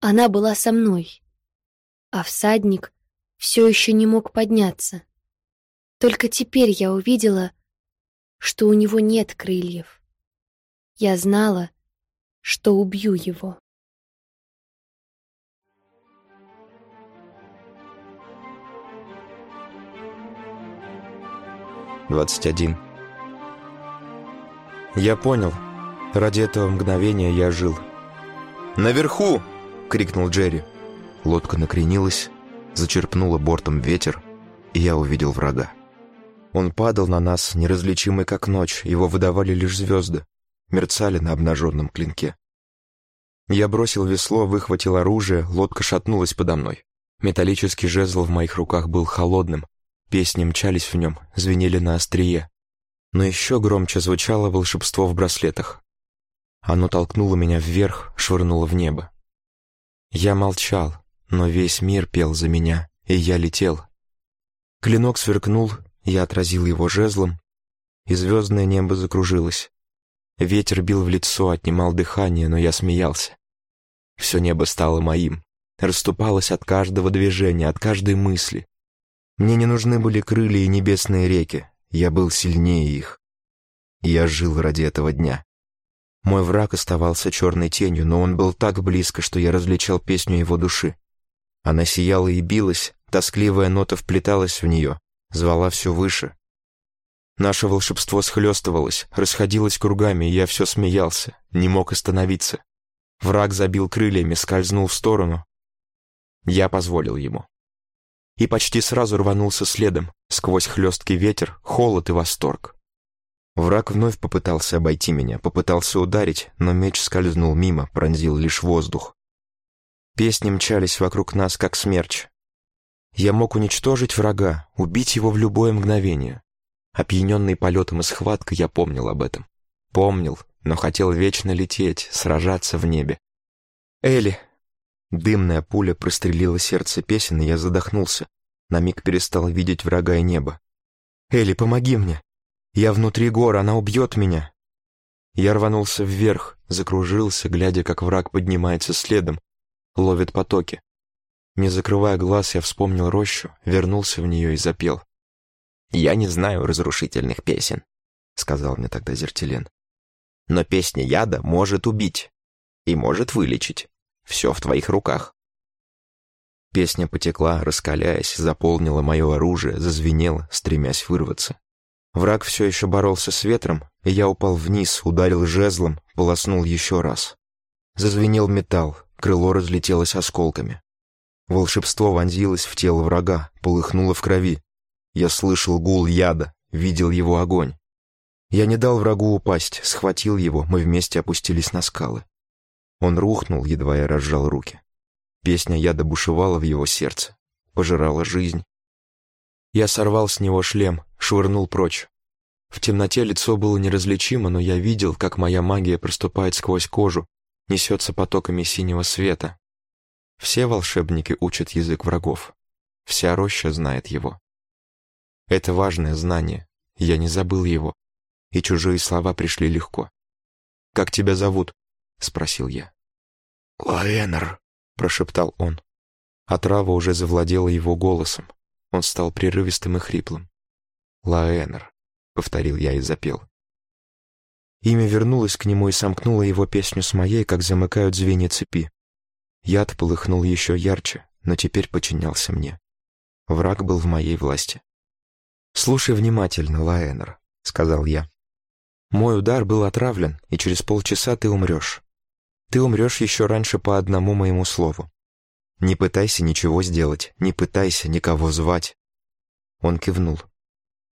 Она была со мной. А всадник все еще не мог подняться. Только теперь я увидела, что у него нет крыльев. Я знала, что убью его. 21. Я понял. Ради этого мгновения я жил. «Наверху!» — крикнул Джерри. Лодка накренилась, зачерпнула бортом ветер, и я увидел врага. Он падал на нас, неразличимый как ночь, его выдавали лишь звезды, мерцали на обнаженном клинке. Я бросил весло, выхватил оружие, лодка шатнулась подо мной. Металлический жезл в моих руках был холодным, Песни мчались в нем, звенели на острие. Но еще громче звучало волшебство в браслетах. Оно толкнуло меня вверх, швырнуло в небо. Я молчал, но весь мир пел за меня, и я летел. Клинок сверкнул, я отразил его жезлом, и звездное небо закружилось. Ветер бил в лицо, отнимал дыхание, но я смеялся. Все небо стало моим, расступалось от каждого движения, от каждой мысли. Мне не нужны были крылья и небесные реки, я был сильнее их. Я жил ради этого дня. Мой враг оставался черной тенью, но он был так близко, что я различал песню его души. Она сияла и билась, тоскливая нота вплеталась в нее, звала все выше. Наше волшебство схлестывалось, расходилось кругами, и я все смеялся, не мог остановиться. Враг забил крыльями, скользнул в сторону. Я позволил ему. И почти сразу рванулся следом, сквозь хлесткий ветер, холод и восторг. Враг вновь попытался обойти меня, попытался ударить, но меч скользнул мимо, пронзил лишь воздух. Песни мчались вокруг нас, как смерч. Я мог уничтожить врага, убить его в любое мгновение. Опьяненный полетом и схваткой, я помнил об этом. Помнил, но хотел вечно лететь, сражаться в небе. «Элли!» Дымная пуля прострелила сердце песен, и я задохнулся. На миг перестал видеть врага и небо. «Элли, помоги мне! Я внутри гор, она убьет меня!» Я рванулся вверх, закружился, глядя, как враг поднимается следом, ловит потоки. Не закрывая глаз, я вспомнил рощу, вернулся в нее и запел. «Я не знаю разрушительных песен», — сказал мне тогда Зертилен. «Но песня яда может убить и может вылечить. Все в твоих руках». Песня потекла, раскаляясь, заполнила мое оружие, зазвенела, стремясь вырваться. Враг все еще боролся с ветром, и я упал вниз, ударил жезлом, полоснул еще раз. Зазвенел металл, крыло разлетелось осколками. Волшебство вонзилось в тело врага, полыхнуло в крови. Я слышал гул яда, видел его огонь. Я не дал врагу упасть, схватил его, мы вместе опустились на скалы. Он рухнул, едва я разжал руки. Песня яда бушевала в его сердце, пожирала жизнь. Я сорвал с него шлем, швырнул прочь. В темноте лицо было неразличимо, но я видел, как моя магия проступает сквозь кожу, несется потоками синего света. Все волшебники учат язык врагов. Вся роща знает его. Это важное знание. Я не забыл его. И чужие слова пришли легко. «Как тебя зовут?» — спросил я. «Лаэнер», — прошептал он. Отрава уже завладела его голосом. Он стал прерывистым и хриплым. «Лаэнер», — повторил я и запел. Имя вернулось к нему и сомкнуло его песню с моей, как замыкают звенья цепи. Яд полыхнул еще ярче, но теперь подчинялся мне. Враг был в моей власти. «Слушай внимательно, Лаэнер», — сказал я. «Мой удар был отравлен, и через полчаса ты умрешь. Ты умрешь еще раньше по одному моему слову. Не пытайся ничего сделать, не пытайся никого звать». Он кивнул.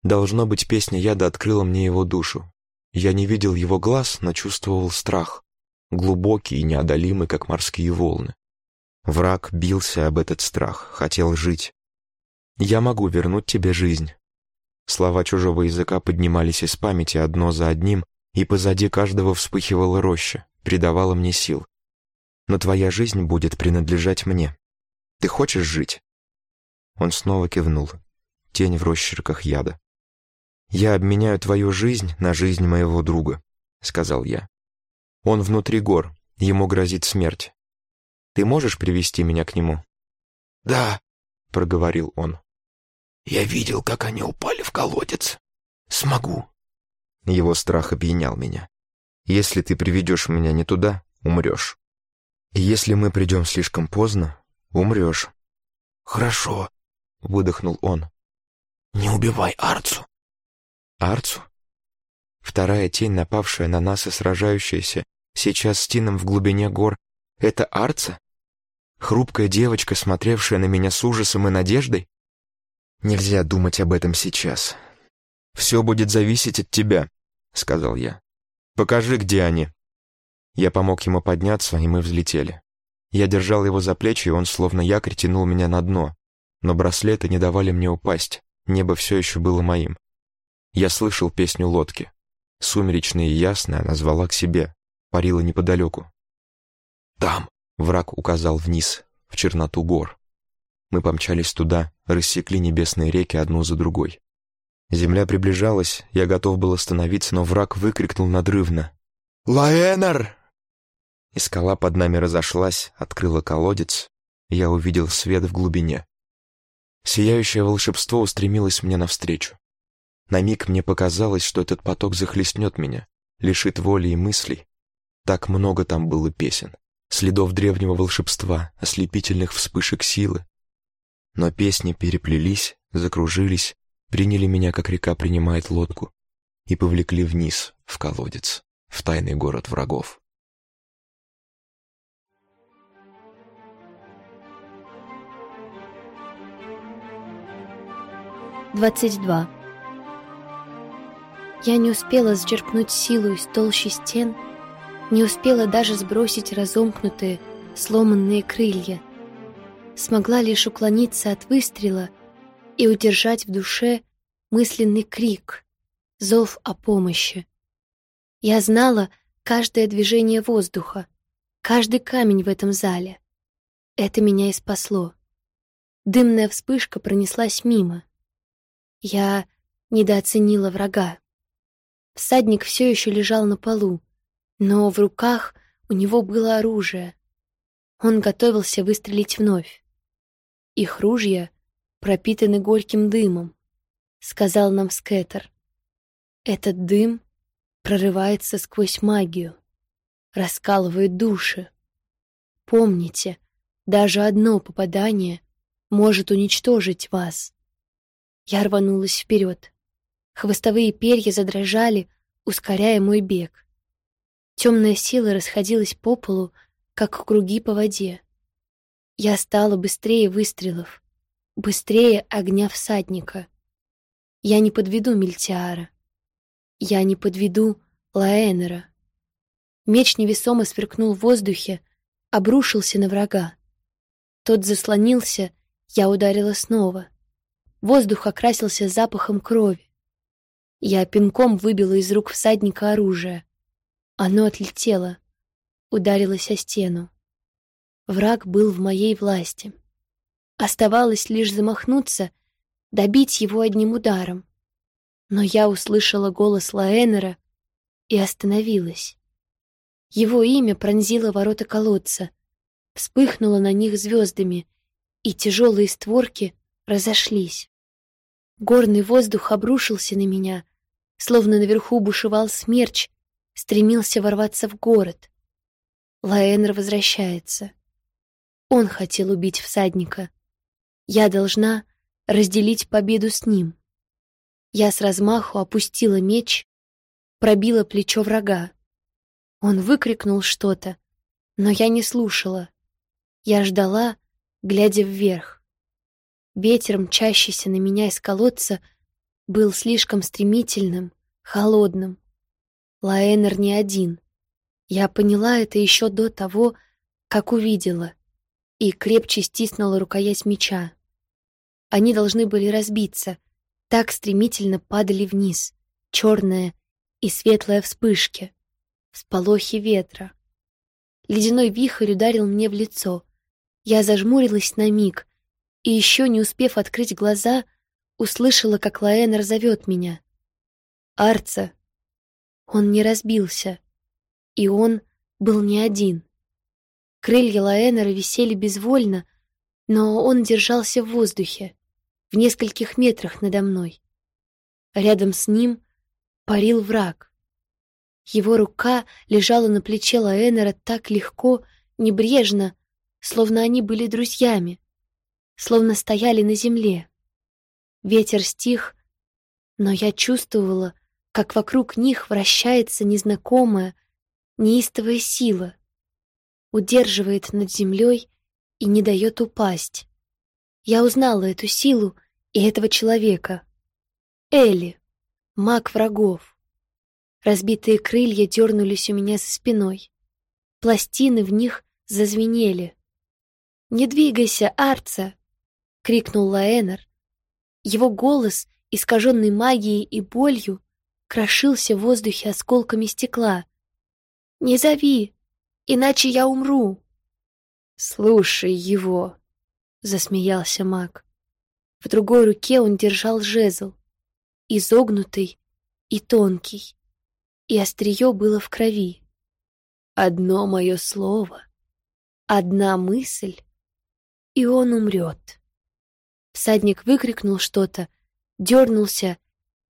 Должно быть, песня яда открыла мне его душу. Я не видел его глаз, но чувствовал страх, глубокий и неодолимый, как морские волны. Враг бился об этот страх, хотел жить. «Я могу вернуть тебе жизнь», Слова чужого языка поднимались из памяти одно за одним, и позади каждого вспыхивала роща, придавала мне сил. Но твоя жизнь будет принадлежать мне. Ты хочешь жить?» Он снова кивнул. Тень в росчерках яда. «Я обменяю твою жизнь на жизнь моего друга», — сказал я. «Он внутри гор, ему грозит смерть. Ты можешь привести меня к нему?» «Да», — проговорил он. Я видел, как они упали в колодец. Смогу. Его страх опьянял меня. Если ты приведешь меня не туда, умрешь. И если мы придем слишком поздно, умрешь. Хорошо, выдохнул он. Не убивай Арцу. Арцу? Вторая тень, напавшая на нас и сражающаяся, сейчас с Тином в глубине гор, это Арца? Хрупкая девочка, смотревшая на меня с ужасом и надеждой? Нельзя думать об этом сейчас. «Все будет зависеть от тебя», — сказал я. «Покажи, где они». Я помог ему подняться, и мы взлетели. Я держал его за плечи, и он словно якорь тянул меня на дно. Но браслеты не давали мне упасть, небо все еще было моим. Я слышал песню лодки. Сумеречная и ясная она звала к себе, парила неподалеку. «Там!» — враг указал вниз, в черноту гор. Мы помчались туда, рассекли небесные реки одну за другой. Земля приближалась, я готов был остановиться, но враг выкрикнул надрывно. Лаэнер!» И скала под нами разошлась, открыла колодец, я увидел свет в глубине. Сияющее волшебство устремилось мне навстречу. На миг мне показалось, что этот поток захлестнет меня, лишит воли и мыслей. Так много там было песен, следов древнего волшебства, ослепительных вспышек силы. Но песни переплелись, закружились, приняли меня, как река принимает лодку, и повлекли вниз, в колодец, в тайный город врагов. 22. Я не успела зачерпнуть силу из толщи стен, не успела даже сбросить разомкнутые, сломанные крылья. Смогла лишь уклониться от выстрела и удержать в душе мысленный крик, зов о помощи. Я знала каждое движение воздуха, каждый камень в этом зале. Это меня и спасло. Дымная вспышка пронеслась мимо. Я недооценила врага. Всадник все еще лежал на полу, но в руках у него было оружие. Он готовился выстрелить вновь. Их ружья пропитаны горьким дымом, сказал нам Скеттер. Этот дым прорывается сквозь магию, раскалывает души. Помните, даже одно попадание может уничтожить вас. Я рванулась вперед. Хвостовые перья задрожали, ускоряя мой бег. Темная сила расходилась по полу, как круги по воде. Я стала быстрее выстрелов, быстрее огня всадника. Я не подведу Мильтиара. Я не подведу Лаэнера. Меч невесомо сверкнул в воздухе, обрушился на врага. Тот заслонился, я ударила снова. Воздух окрасился запахом крови. Я пинком выбила из рук всадника оружие. Оно отлетело, ударилось о стену. Враг был в моей власти. Оставалось лишь замахнуться, добить его одним ударом. Но я услышала голос Лаэнера и остановилась. Его имя пронзило ворота колодца, вспыхнуло на них звездами, и тяжелые створки разошлись. Горный воздух обрушился на меня, словно наверху бушевал смерч, стремился ворваться в город. Лаэнер возвращается. Он хотел убить всадника. Я должна разделить победу с ним. Я с размаху опустила меч, пробила плечо врага. Он выкрикнул что-то, но я не слушала. Я ждала, глядя вверх. Ветер, мчащийся на меня из колодца, был слишком стремительным, холодным. Лаэнер не один. Я поняла это еще до того, как увидела, и крепче стиснула рукоять меча. Они должны были разбиться, так стремительно падали вниз, черная и светлая вспышки, всполохи ветра. Ледяной вихрь ударил мне в лицо. Я зажмурилась на миг — и еще не успев открыть глаза, услышала, как Лаэнер зовет меня. «Арца!» Он не разбился, и он был не один. Крылья Лаэнера висели безвольно, но он держался в воздухе, в нескольких метрах надо мной. Рядом с ним парил враг. Его рука лежала на плече Лаэнера так легко, небрежно, словно они были друзьями словно стояли на земле. Ветер стих, но я чувствовала, как вокруг них вращается незнакомая, неистовая сила, удерживает над землей и не дает упасть. Я узнала эту силу и этого человека. Элли, маг врагов. Разбитые крылья дернулись у меня за спиной. Пластины в них зазвенели. «Не двигайся, Арца!» — крикнул Лаэнер. Его голос, искаженный магией и болью, крошился в воздухе осколками стекла. «Не зови, иначе я умру!» «Слушай его!» — засмеялся маг. В другой руке он держал жезл, изогнутый и тонкий, и острие было в крови. Одно мое слово, одна мысль, и он умрет. Всадник выкрикнул что-то, дернулся,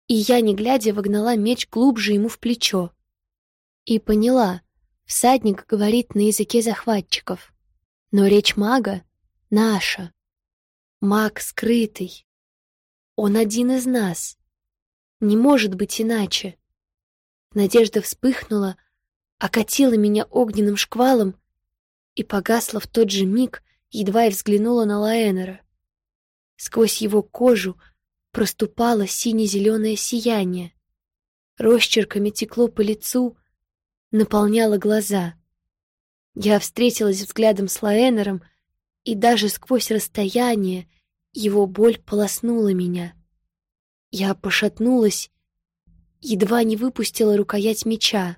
и я, не глядя, вогнала меч глубже ему в плечо. И поняла, всадник говорит на языке захватчиков, но речь мага наша. Маг скрытый. Он один из нас. Не может быть иначе. Надежда вспыхнула, окатила меня огненным шквалом и погасла в тот же миг, едва я взглянула на Лаэнера. Сквозь его кожу проступало сине-зеленое сияние. Росчерками текло по лицу, наполняло глаза. Я встретилась взглядом с Лаэнером, и даже сквозь расстояние его боль полоснула меня. Я пошатнулась, едва не выпустила рукоять меча.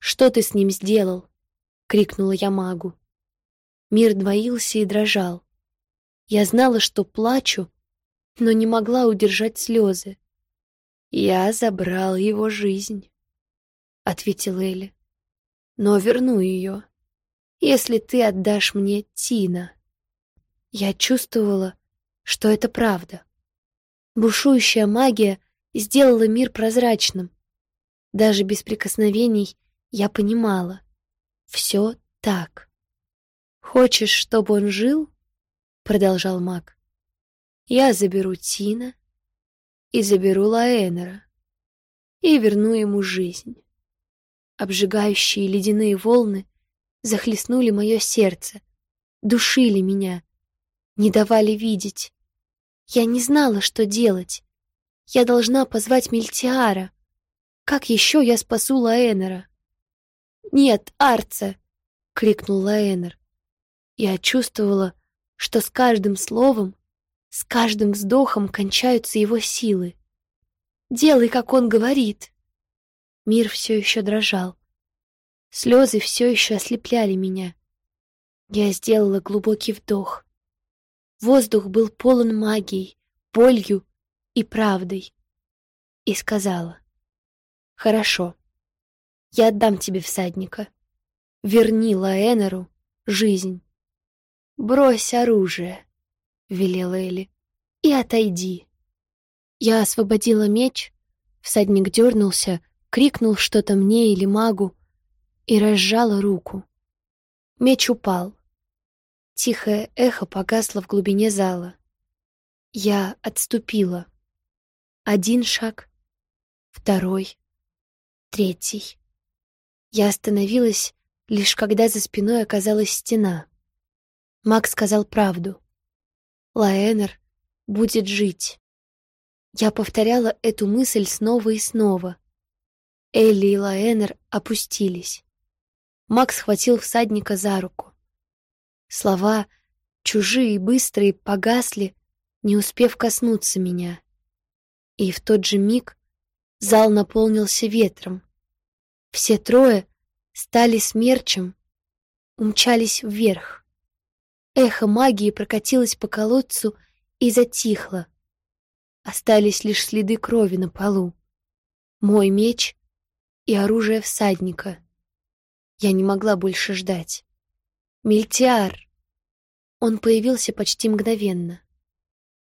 «Что ты с ним сделал?» — крикнула я магу. Мир двоился и дрожал. Я знала, что плачу, но не могла удержать слезы. «Я забрал его жизнь», — ответил Элли. «Но верну ее, если ты отдашь мне Тина». Я чувствовала, что это правда. Бушующая магия сделала мир прозрачным. Даже без прикосновений я понимала. Все так. «Хочешь, чтобы он жил?» — продолжал маг. «Я заберу Тина и заберу Лаэнера и верну ему жизнь». Обжигающие ледяные волны захлестнули мое сердце, душили меня, не давали видеть. Я не знала, что делать. Я должна позвать Мильтиара. Как еще я спасу Лаэнера? «Нет, Арца!» — крикнул Лаэнер. Я чувствовала, что с каждым словом, с каждым вздохом кончаются его силы. «Делай, как он говорит!» Мир все еще дрожал. Слезы все еще ослепляли меня. Я сделала глубокий вдох. Воздух был полон магией, болью и правдой. И сказала, «Хорошо, я отдам тебе всадника. Верни Лаэнеру жизнь». «Брось оружие», — велела Элли, — «и отойди». Я освободила меч, всадник дернулся, крикнул что-то мне или магу и разжала руку. Меч упал. Тихое эхо погасло в глубине зала. Я отступила. Один шаг, второй, третий. Я остановилась, лишь когда за спиной оказалась стена. Макс сказал правду. Лаэнер будет жить. Я повторяла эту мысль снова и снова. Элли и Лаэнер опустились. Макс схватил всадника за руку. Слова, чужие и быстрые, погасли, не успев коснуться меня. И в тот же миг зал наполнился ветром. Все трое стали смерчем, умчались вверх. Эхо магии прокатилось по колодцу и затихло. Остались лишь следы крови на полу. Мой меч и оружие всадника. Я не могла больше ждать. Мильтиар! Он появился почти мгновенно.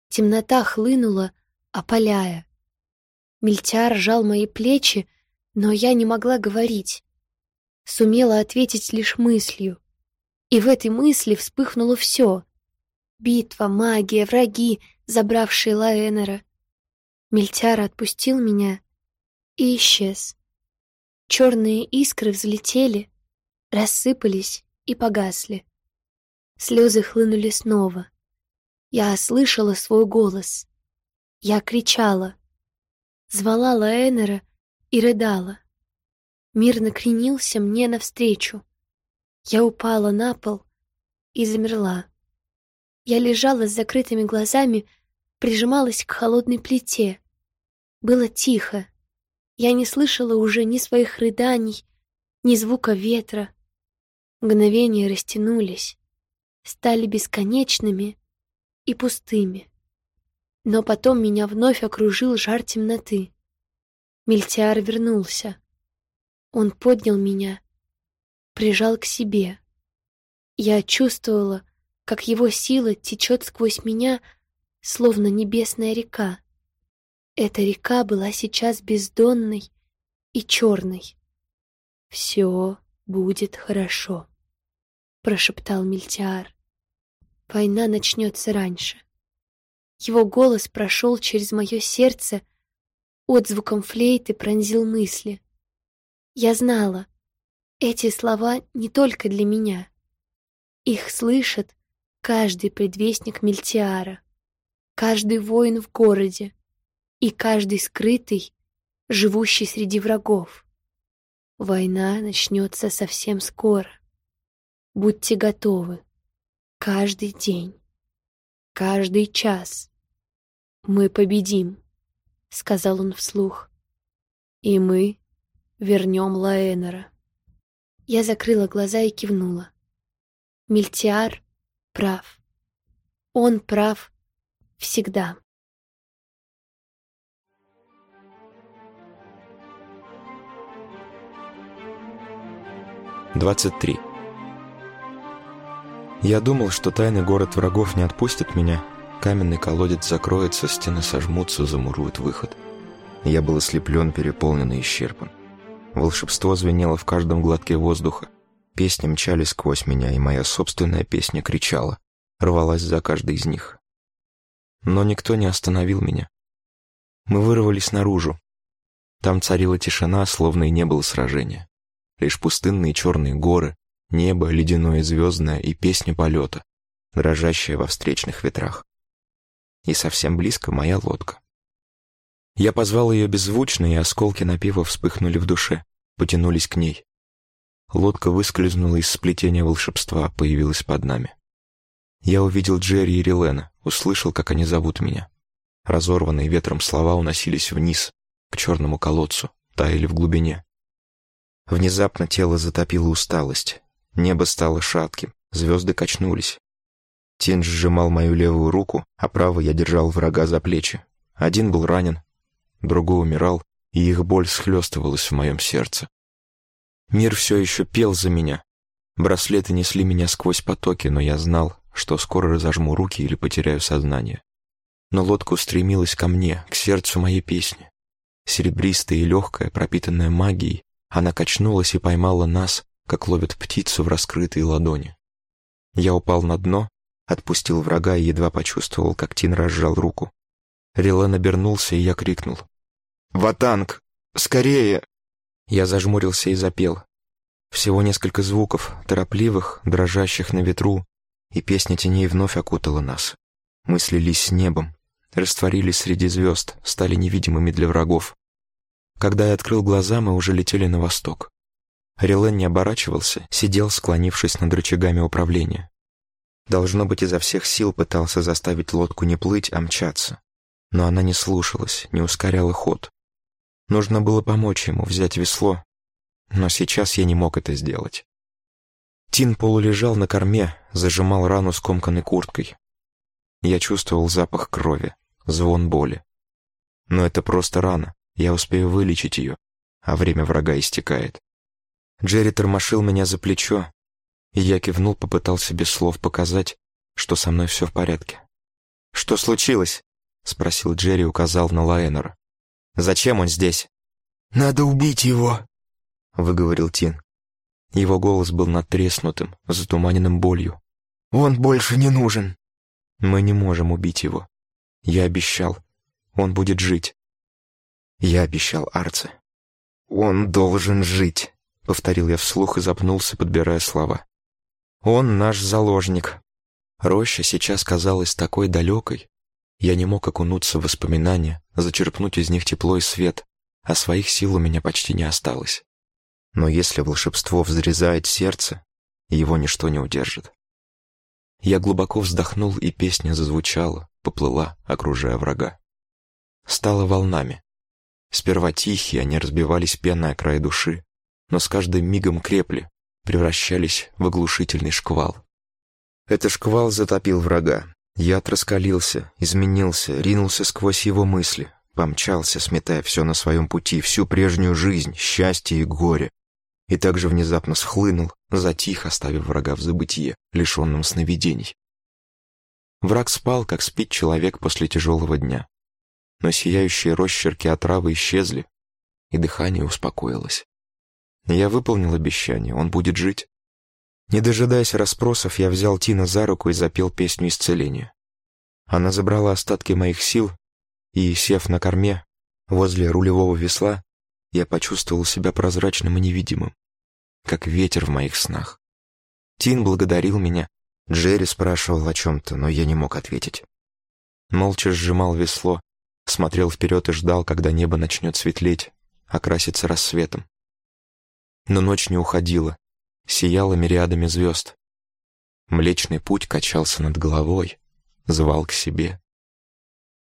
Темнота хлынула, опаляя. Мильтиар жал мои плечи, но я не могла говорить. Сумела ответить лишь мыслью. И в этой мысли вспыхнуло все. Битва, магия, враги, забравшие Лаэнера. Мельтяр отпустил меня и исчез. Черные искры взлетели, рассыпались и погасли. Слезы хлынули снова. Я слышала свой голос. Я кричала. Звала Лаэнера и рыдала. Мир накренился мне навстречу. Я упала на пол и замерла. Я лежала с закрытыми глазами, прижималась к холодной плите. Было тихо. Я не слышала уже ни своих рыданий, ни звука ветра. Мгновения растянулись, стали бесконечными и пустыми. Но потом меня вновь окружил жар темноты. Мильтиар вернулся. Он поднял меня прижал к себе. Я чувствовала, как его сила течет сквозь меня, словно небесная река. Эта река была сейчас бездонной и черной. «Все будет хорошо», — прошептал Мильтиар. «Война начнется раньше». Его голос прошел через мое сердце, отзвуком флейты пронзил мысли. Я знала, эти слова не только для меня. Их слышит каждый предвестник Мельтиара, каждый воин в городе и каждый скрытый, живущий среди врагов. Война начнется совсем скоро. Будьте готовы. Каждый день. Каждый час. Мы победим, — сказал он вслух. И мы вернем Лаэнера. Я закрыла глаза и кивнула. Мильтиар прав. Он прав всегда. Двадцать три. Я думал, что тайный город врагов не отпустит меня. Каменный колодец закроется, стены сожмутся, замуруют выход. Я был ослеплен, переполнен и исчерпан. Волшебство звенело в каждом глотке воздуха. Песни мчались сквозь меня, и моя собственная песня кричала, рвалась за каждой из них. Но никто не остановил меня. Мы вырвались наружу. Там царила тишина, словно и не было сражения. Лишь пустынные черные горы, небо ледяное звездное и песня полета, дрожащая во встречных ветрах. И совсем близко моя лодка. Я позвал ее беззвучно, и осколки напева вспыхнули в душе, потянулись к ней. Лодка выскользнула из сплетения волшебства, появилась под нами. Я увидел Джерри и Рилена, услышал, как они зовут меня. Разорванные ветром слова уносились вниз, к черному колодцу, таяли в глубине. Внезапно тело затопило усталость. Небо стало шатким, звезды качнулись. Тень сжимал мою левую руку, а правой я держал врага за плечи. Один был ранен, другой умирал, и их боль схлестывалась в моем сердце. Мир все еще пел за меня. Браслеты несли меня сквозь потоки, но я знал, что скоро разожму руки или потеряю сознание. Но лодка устремилась ко мне, к сердцу моей песни. Серебристая и легкая, пропитанная магией, она качнулась и поймала нас, как ловят птицу в раскрытые ладони. Я упал на дно, отпустил врага и едва почувствовал, как Тин разжал руку. Релан обернулся, и я крикнул. «Ватанг! Скорее!» Я зажмурился и запел. Всего несколько звуков, торопливых, дрожащих на ветру, и песня теней вновь окутала нас. Мы слились с небом, растворились среди звезд, стали невидимыми для врагов. Когда я открыл глаза, мы уже летели на восток. Релен не оборачивался, сидел, склонившись над рычагами управления. Должно быть, изо всех сил пытался заставить лодку не плыть, а мчаться. Но она не слушалась, не ускоряла ход. Нужно было помочь ему взять весло, но сейчас я не мог это сделать. Тин полулежал на корме, зажимал рану скомканной курткой. Я чувствовал запах крови, звон боли. Но это просто рана, я успею вылечить ее, а время врага истекает. Джерри тормошил меня за плечо, и я кивнул, попытался без слов показать, что со мной все в порядке. «Что случилось?» — спросил Джерри, указал на Лаэнера. Зачем он здесь?» «Надо убить его», — выговорил Тин. Его голос был натреснутым, затуманенным болью. «Он больше не нужен». «Мы не можем убить его. Я обещал. Он будет жить». Я обещал Арце. «Он должен жить», — повторил я вслух и запнулся, подбирая слова. «Он наш заложник». Роща сейчас казалась такой далекой, я не мог окунуться в воспоминания, зачерпнуть из них тепло и свет, а своих сил у меня почти не осталось. Но если волшебство взрезает сердце, его ничто не удержит. Я глубоко вздохнул, и песня зазвучала, поплыла, окружая врага. Стала волнами. Сперва тихие, они разбивались пеной о край души, но с каждым мигом крепли, превращались в оглушительный шквал. Этот шквал затопил врага, Яд раскалился, изменился, ринулся сквозь его мысли, помчался, сметая все на своем пути, всю прежнюю жизнь, счастье и горе. и также внезапно схлынул, затих, оставив врага в забытье, лишенном сновидений. Враг спал, как спит человек после тяжелого дня. Но сияющие росчерки отравы исчезли, и дыхание успокоилось. Я выполнил обещание, он будет жить. Не дожидаясь расспросов, я взял Тина за руку и запел песню исцеления. Она забрала остатки моих сил, и, сев на корме, возле рулевого весла, я почувствовал себя прозрачным и невидимым, как ветер в моих снах. Тин благодарил меня, Джерри спрашивал о чем-то, но я не мог ответить. Молча сжимал весло, смотрел вперед и ждал, когда небо начнет светлеть, окраситься рассветом. Но ночь не уходила, сияла мириадами звезд. Млечный путь качался над головой, звал к себе.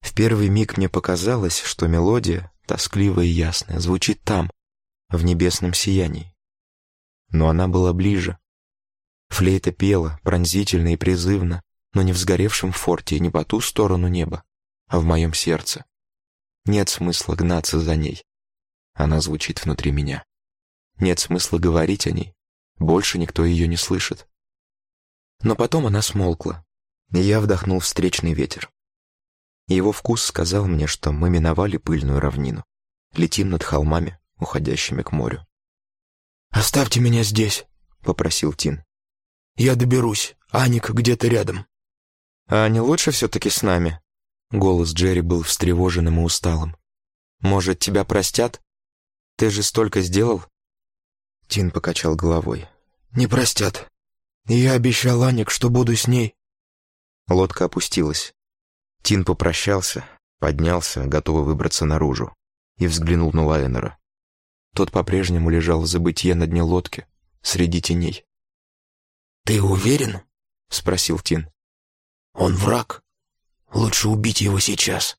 В первый миг мне показалось, что мелодия, тоскливая и ясная, звучит там, в небесном сиянии. Но она была ближе. Флейта пела, пронзительно и призывно, но не в сгоревшем форте и не по ту сторону неба, а в моем сердце. Нет смысла гнаться за ней. Она звучит внутри меня. Нет смысла говорить о ней. Больше никто ее не слышит. Но потом она смолкла, и я вдохнул встречный ветер. Его вкус сказал мне, что мы миновали пыльную равнину, летим над холмами, уходящими к морю. «Оставьте меня здесь», — попросил Тин. «Я доберусь. Аник где-то рядом». «А не лучше все-таки с нами?» Голос Джерри был встревоженным и усталым. «Может, тебя простят? Ты же столько сделал?» Тин покачал головой. «Не простят. Я обещал Аник, что буду с ней». Лодка опустилась. Тин попрощался, поднялся, готовый выбраться наружу, и взглянул на Лайнера. Тот по-прежнему лежал в забытье на дне лодки, среди теней. «Ты уверен?» — спросил Тин. «Он враг. Лучше убить его сейчас».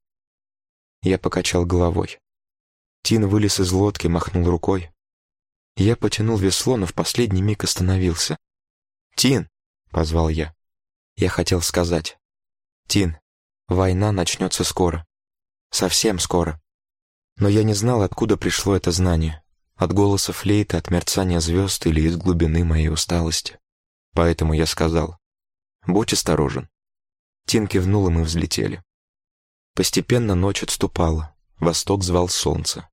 Я покачал головой. Тин вылез из лодки, махнул рукой. Я потянул весло, но в последний миг остановился. «Тин!» — позвал я. Я хотел сказать. «Тин, война начнется скоро. Совсем скоро». Но я не знал, откуда пришло это знание. От голоса флейты, от мерцания звезд или из глубины моей усталости. Поэтому я сказал, «Будь осторожен». Тин кивнул, и мы взлетели. Постепенно ночь отступала, восток звал солнце.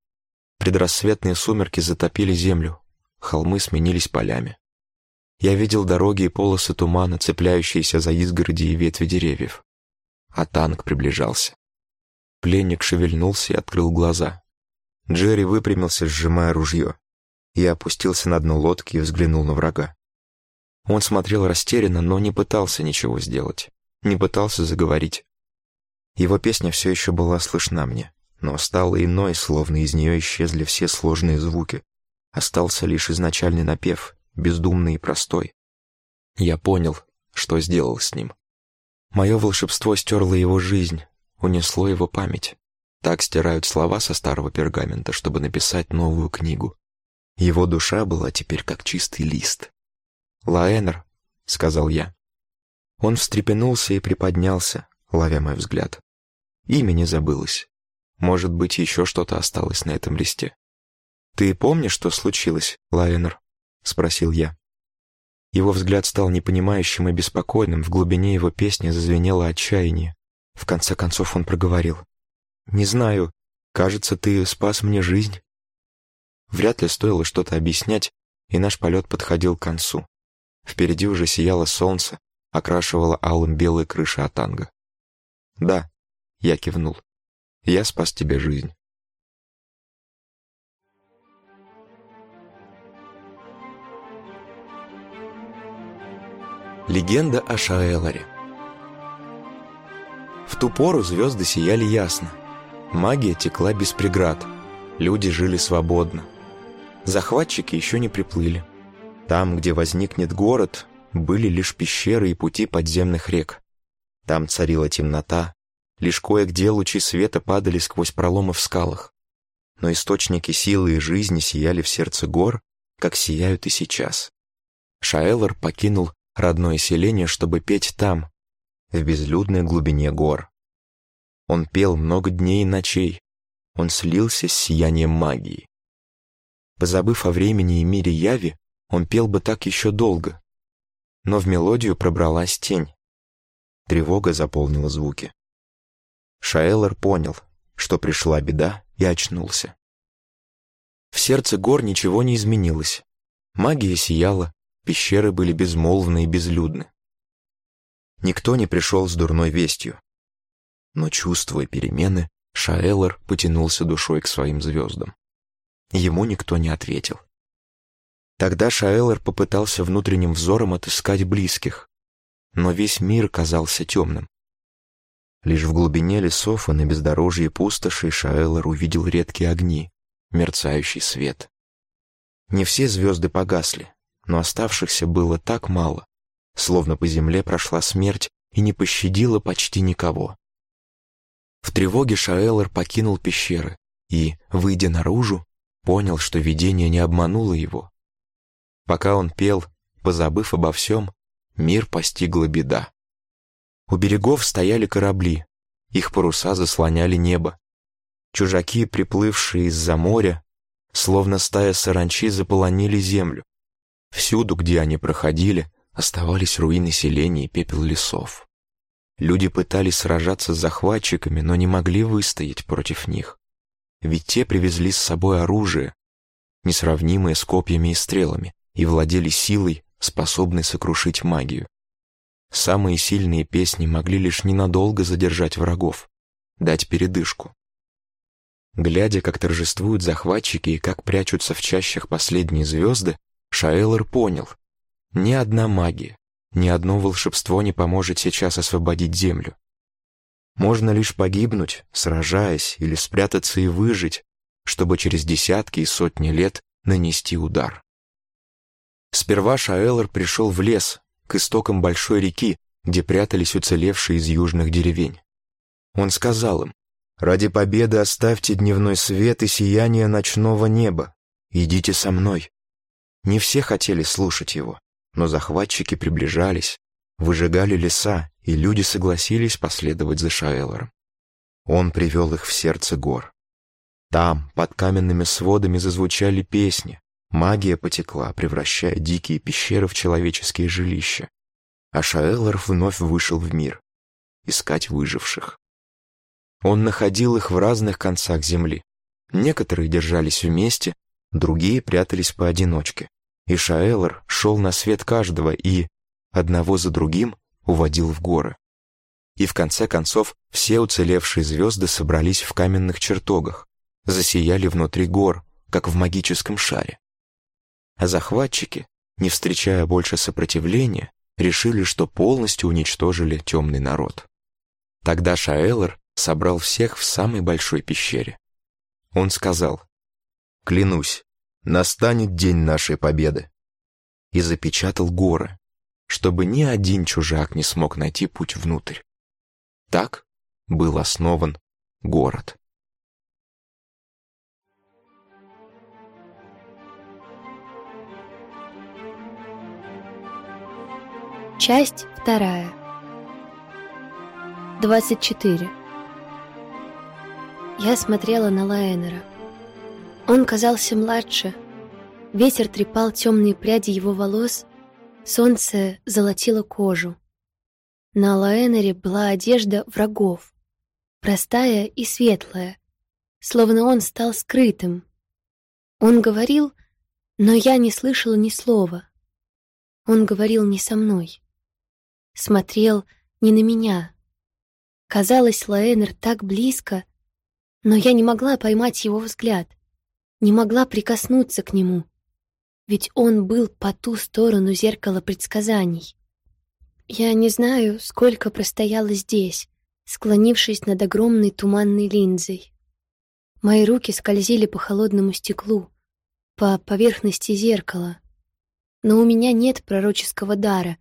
Предрассветные сумерки затопили землю, холмы сменились полями. Я видел дороги и полосы тумана, цепляющиеся за изгороди и ветви деревьев. А танк приближался. Пленник шевельнулся и открыл глаза. Джерри выпрямился, сжимая ружье. Я опустился на дно лодки и взглянул на врага. Он смотрел растерянно, но не пытался ничего сделать, не пытался заговорить. Его песня все еще была слышна мне, но стала иной, словно из нее исчезли все сложные звуки. Остался лишь изначальный напев, бездумный и простой. Я понял, что сделал с ним. Мое волшебство стерло его жизнь, унесло его память. Так стирают слова со старого пергамента, чтобы написать новую книгу. Его душа была теперь как чистый лист. «Лаэнер», — сказал я. Он встрепенулся и приподнялся, ловя мой взгляд. Имя не забылось. Может быть, еще что-то осталось на этом листе. «Ты помнишь, что случилось, Лаэнер?» — спросил я. Его взгляд стал непонимающим и беспокойным, в глубине его песни зазвенело отчаяние. В конце концов он проговорил. «Не знаю, кажется, ты спас мне жизнь». Вряд ли стоило что-то объяснять, и наш полет подходил к концу. Впереди уже сияло солнце, окрашивало алым белые крыши Атанга. «Да», — я кивнул, — «я спас тебе жизнь». Легенда о Шаэларе В ту пору звезды сияли ясно. Магия текла без преград. Люди жили свободно. Захватчики еще не приплыли. Там, где возникнет город, были лишь пещеры и пути подземных рек. Там царила темнота, лишь кое-где лучи света падали сквозь проломы в скалах. Но источники силы и жизни сияли в сердце гор, как сияют и сейчас. Шаэлор покинул родное селение, чтобы петь там, в безлюдной глубине гор. Он пел много дней и ночей, он слился с сиянием магии. Позабыв о времени и мире яви, он пел бы так еще долго. Но в мелодию пробралась тень. Тревога заполнила звуки. Шаэлор понял, что пришла беда, и очнулся. В сердце гор ничего не изменилось. Магия сияла, пещеры были безмолвны и безлюдны. Никто не пришел с дурной вестью. Но, чувствуя перемены, Шаэлор потянулся душой к своим звездам. Ему никто не ответил. Тогда Шаэлор попытался внутренним взором отыскать близких, но весь мир казался темным. Лишь в глубине лесов и на бездорожье пустоши Шаэлор увидел редкие огни, мерцающий свет. Не все звезды погасли, но оставшихся было так мало, словно по земле прошла смерть и не пощадила почти никого. В тревоге Шаэлор покинул пещеры и, выйдя наружу, понял, что видение не обмануло его. Пока он пел, позабыв обо всем, мир постигла беда. У берегов стояли корабли, их паруса заслоняли небо. Чужаки, приплывшие из-за моря, словно стая саранчи, заполонили землю. Всюду, где они проходили, оставались руины селений и пепел лесов. Люди пытались сражаться с захватчиками, но не могли выстоять против них. Ведь те привезли с собой оружие, несравнимое с копьями и стрелами, и владели силой, способной сокрушить магию. Самые сильные песни могли лишь ненадолго задержать врагов, дать передышку. Глядя, как торжествуют захватчики и как прячутся в чащах последние звезды, Шаэлор понял, ни одна магия, ни одно волшебство не поможет сейчас освободить землю. Можно лишь погибнуть, сражаясь, или спрятаться и выжить, чтобы через десятки и сотни лет нанести удар. Сперва Шаэлор пришел в лес, к истокам большой реки, где прятались уцелевшие из южных деревень. Он сказал им, «Ради победы оставьте дневной свет и сияние ночного неба. Идите со мной». Не все хотели слушать его но захватчики приближались, выжигали леса, и люди согласились последовать за Шаэлором. Он привел их в сердце гор. Там, под каменными сводами, зазвучали песни, магия потекла, превращая дикие пещеры в человеческие жилища. А Шаэлор вновь вышел в мир, искать выживших. Он находил их в разных концах земли. Некоторые держались вместе, другие прятались поодиночке и Шаэлор шел на свет каждого и, одного за другим, уводил в горы. И в конце концов все уцелевшие звезды собрались в каменных чертогах, засияли внутри гор, как в магическом шаре. А захватчики, не встречая больше сопротивления, решили, что полностью уничтожили темный народ. Тогда Шаэлор собрал всех в самой большой пещере. Он сказал, «Клянусь, настанет день нашей победы. И запечатал горы, чтобы ни один чужак не смог найти путь внутрь. Так был основан город. Часть вторая. 24. Я смотрела на Лаэнера. Он казался младше. Ветер трепал темные пряди его волос, солнце золотило кожу. На Лаэнере была одежда врагов, простая и светлая, словно он стал скрытым. Он говорил, но я не слышала ни слова. Он говорил не со мной. Смотрел не на меня. Казалось, Лаэнер так близко, но я не могла поймать его взгляд — не могла прикоснуться к нему, ведь он был по ту сторону зеркала предсказаний. Я не знаю, сколько простояла здесь, склонившись над огромной туманной линзой. Мои руки скользили по холодному стеклу, по поверхности зеркала. Но у меня нет пророческого дара,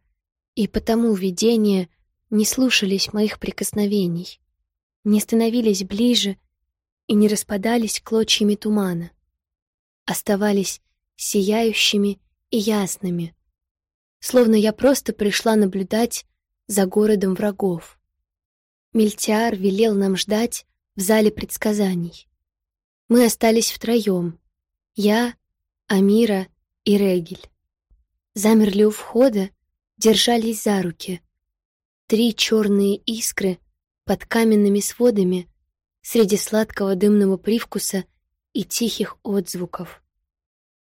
и потому видения не слушались моих прикосновений, не становились ближе и не распадались клочьями тумана оставались сияющими и ясными, словно я просто пришла наблюдать за городом врагов. Мельтиар велел нам ждать в зале предсказаний. Мы остались втроем. Я, Амира и Регель. Замерли у входа, держались за руки. Три черные искры под каменными сводами среди сладкого дымного привкуса и тихих отзвуков.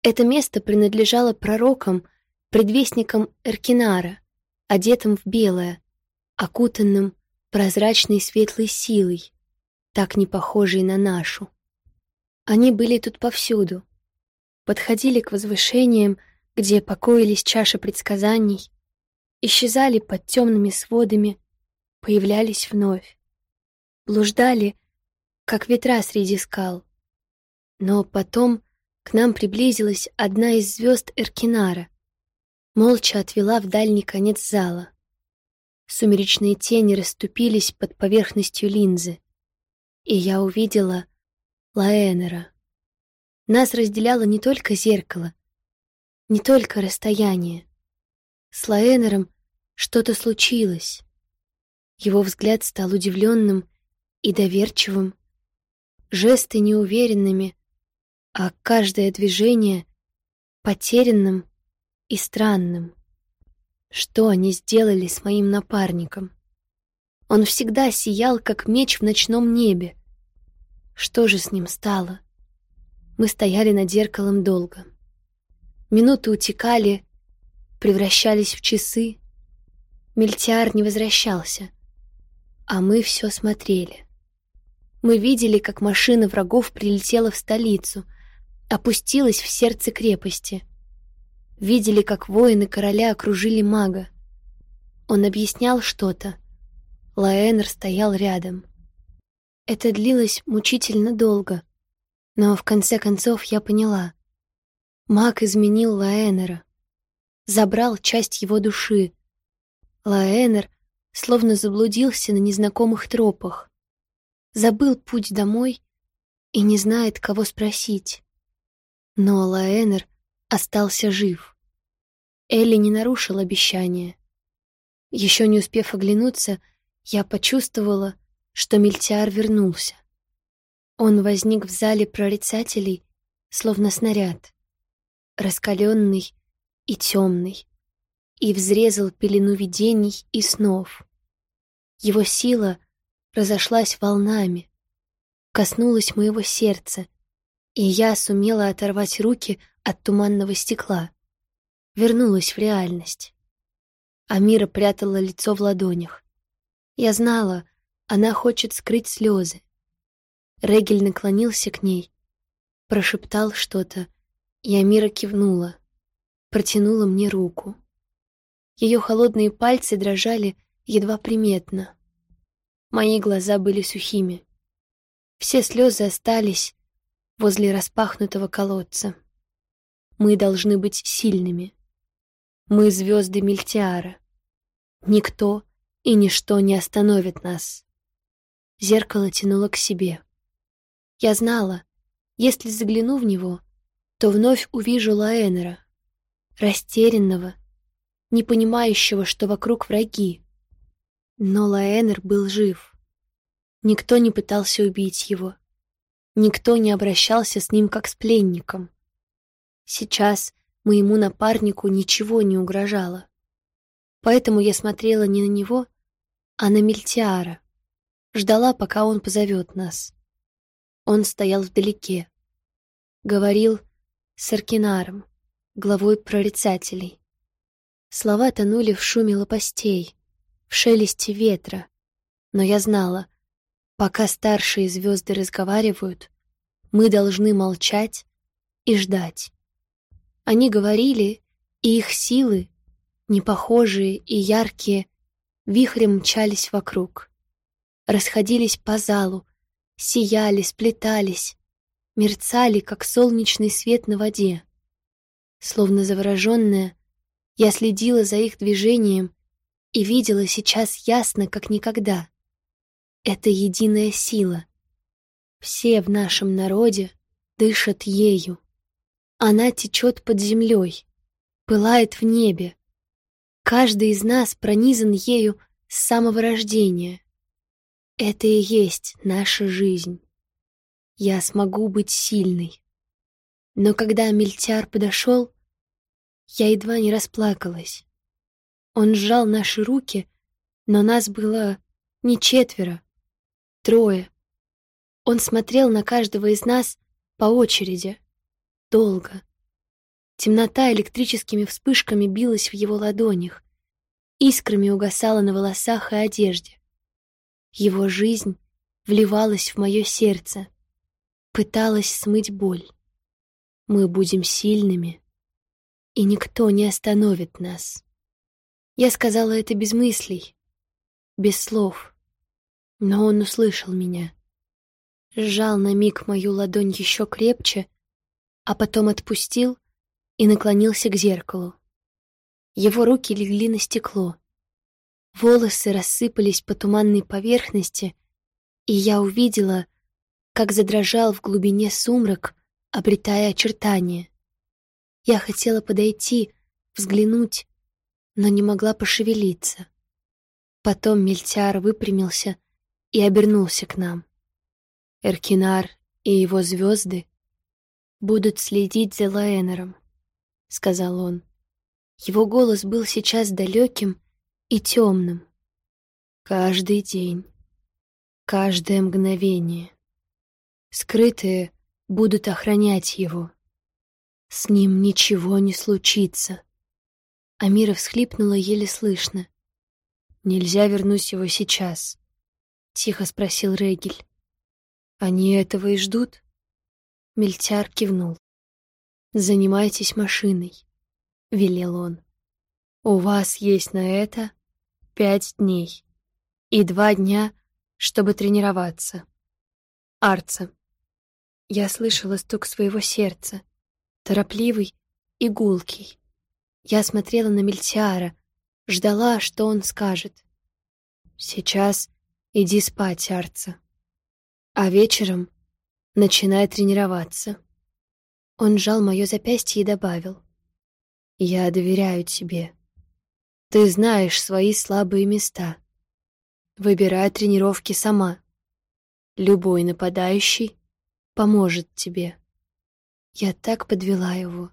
Это место принадлежало пророкам, предвестникам Эркинара, одетым в белое, окутанным прозрачной светлой силой, так не похожей на нашу. Они были тут повсюду, подходили к возвышениям, где покоились чаши предсказаний, исчезали под темными сводами, появлялись вновь, блуждали, как ветра среди скал. Но потом к нам приблизилась одна из звезд Эркинара, молча отвела в дальний конец зала. Сумеречные тени расступились под поверхностью линзы, и я увидела Лаэнера. Нас разделяло не только зеркало, не только расстояние. С Лаэнером что-то случилось. Его взгляд стал удивленным и доверчивым, жесты неуверенными, а каждое движение потерянным и странным. Что они сделали с моим напарником? Он всегда сиял, как меч в ночном небе. Что же с ним стало? Мы стояли над зеркалом долго. Минуты утекали, превращались в часы. Мельтиар не возвращался, а мы все смотрели. Мы видели, как машина врагов прилетела в столицу, опустилась в сердце крепости — видели, как воины короля окружили мага. Он объяснял что-то. Лаэнер стоял рядом. Это длилось мучительно долго, но в конце концов я поняла. Маг изменил Лаэнера, забрал часть его души. Лаэнер словно заблудился на незнакомых тропах, забыл путь домой и не знает, кого спросить. Но Лаэнер остался жив. Элли не нарушил обещание. Еще не успев оглянуться, я почувствовала, что Мельтиар вернулся. Он возник в зале прорицателей, словно снаряд, раскаленный и темный, и взрезал пелену видений и снов. Его сила разошлась волнами, коснулась моего сердца, и я сумела оторвать руки от туманного стекла. Вернулась в реальность. Амира прятала лицо в ладонях. Я знала, она хочет скрыть слезы. Регель наклонился к ней, прошептал что-то, и Амира кивнула, протянула мне руку. Ее холодные пальцы дрожали едва приметно. Мои глаза были сухими. Все слезы остались возле распахнутого колодца. Мы должны быть сильными. Мы звезды Мельтиара. Никто и ничто не остановит нас. Зеркало тянуло к себе. Я знала, если загляну в него, то вновь увижу Лаэнера, растерянного, не понимающего, что вокруг враги. Но Лаэнер был жив. Никто не пытался убить его. Никто не обращался с ним как с пленником. Сейчас моему напарнику ничего не угрожало. Поэтому я смотрела не на него, а на Мельтиара. Ждала, пока он позовет нас. Он стоял вдалеке. Говорил с Аркинаром, главой прорицателей. Слова тонули в шуме лопастей, в шелесте ветра. Но я знала, пока старшие звезды разговаривают, мы должны молчать и ждать. Они говорили, и их силы, непохожие и яркие, вихрем мчались вокруг. Расходились по залу, сияли, сплетались, мерцали, как солнечный свет на воде. Словно завороженная, я следила за их движением и видела сейчас ясно, как никогда. Это единая сила. Все в нашем народе дышат ею. Она течет под землей, пылает в небе. Каждый из нас пронизан ею с самого рождения. Это и есть наша жизнь. Я смогу быть сильной. Но когда Мельтяр подошел, я едва не расплакалась. Он сжал наши руки, но нас было не четверо, трое. Он смотрел на каждого из нас по очереди, долго. Темнота электрическими вспышками билась в его ладонях, искрами угасала на волосах и одежде. Его жизнь вливалась в мое сердце, пыталась смыть боль. Мы будем сильными, и никто не остановит нас. Я сказала это без мыслей, без слов, но он услышал меня сжал на миг мою ладонь еще крепче, а потом отпустил и наклонился к зеркалу. Его руки легли на стекло. Волосы рассыпались по туманной поверхности, и я увидела, как задрожал в глубине сумрак, обретая очертания. Я хотела подойти, взглянуть, но не могла пошевелиться. Потом Мельтяр выпрямился и обернулся к нам. Эркинар и его звезды будут следить за Лаэнером, — сказал он. Его голос был сейчас далеким и темным. Каждый день, каждое мгновение. Скрытые будут охранять его. С ним ничего не случится. Амира всхлипнула еле слышно. «Нельзя вернуть его сейчас», — тихо спросил Регель. Они этого и ждут? Мельтяр кивнул. «Занимайтесь машиной», — велел он. «У вас есть на это пять дней и два дня, чтобы тренироваться. Арца». Я слышала стук своего сердца, торопливый и гулкий. Я смотрела на Мельтиара, ждала, что он скажет. «Сейчас иди спать, Арца» а вечером начинай тренироваться. Он сжал мое запястье и добавил. «Я доверяю тебе. Ты знаешь свои слабые места. Выбирай тренировки сама. Любой нападающий поможет тебе». Я так подвела его.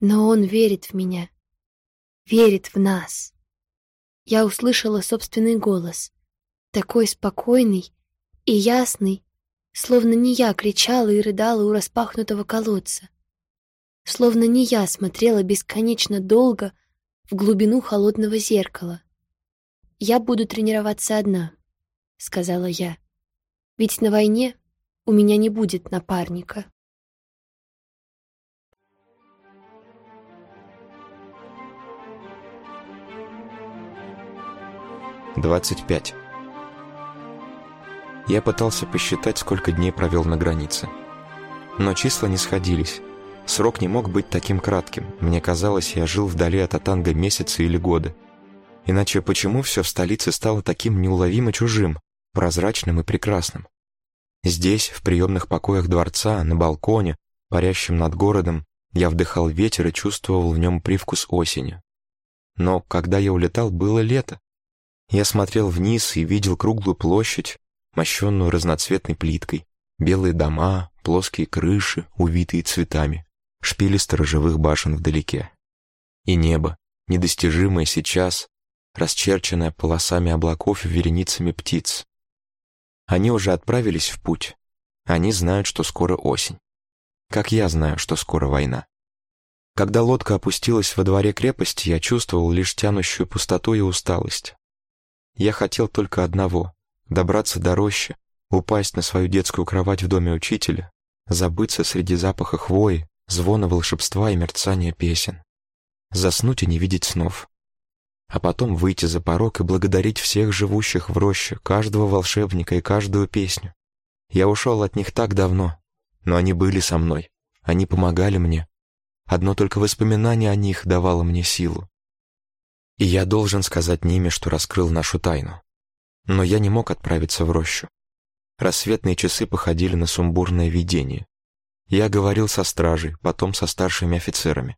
Но он верит в меня. Верит в нас. Я услышала собственный голос, такой спокойный и ясный, словно не я кричала и рыдала у распахнутого колодца. Словно не я смотрела бесконечно долго в глубину холодного зеркала. «Я буду тренироваться одна», — сказала я. «Ведь на войне у меня не будет напарника». Двадцать пять. Я пытался посчитать, сколько дней провел на границе. Но числа не сходились. Срок не мог быть таким кратким. Мне казалось, я жил вдали от Атанга месяцы или годы. Иначе почему все в столице стало таким неуловимо чужим, прозрачным и прекрасным? Здесь, в приемных покоях дворца, на балконе, парящем над городом, я вдыхал ветер и чувствовал в нем привкус осени. Но когда я улетал, было лето. Я смотрел вниз и видел круглую площадь, мощенную разноцветной плиткой, белые дома, плоские крыши, увитые цветами, шпили сторожевых башен вдалеке. И небо, недостижимое сейчас, расчерченное полосами облаков и вереницами птиц. Они уже отправились в путь. Они знают, что скоро осень. Как я знаю, что скоро война. Когда лодка опустилась во дворе крепости, я чувствовал лишь тянущую пустоту и усталость. Я хотел только одного добраться до рощи, упасть на свою детскую кровать в доме учителя, забыться среди запаха хвои, звона волшебства и мерцания песен, заснуть и не видеть снов, а потом выйти за порог и благодарить всех живущих в роще, каждого волшебника и каждую песню. Я ушел от них так давно, но они были со мной, они помогали мне. Одно только воспоминание о них давало мне силу. И я должен сказать Ниме, что раскрыл нашу тайну. Но я не мог отправиться в рощу. Рассветные часы походили на сумбурное видение. Я говорил со стражей, потом со старшими офицерами.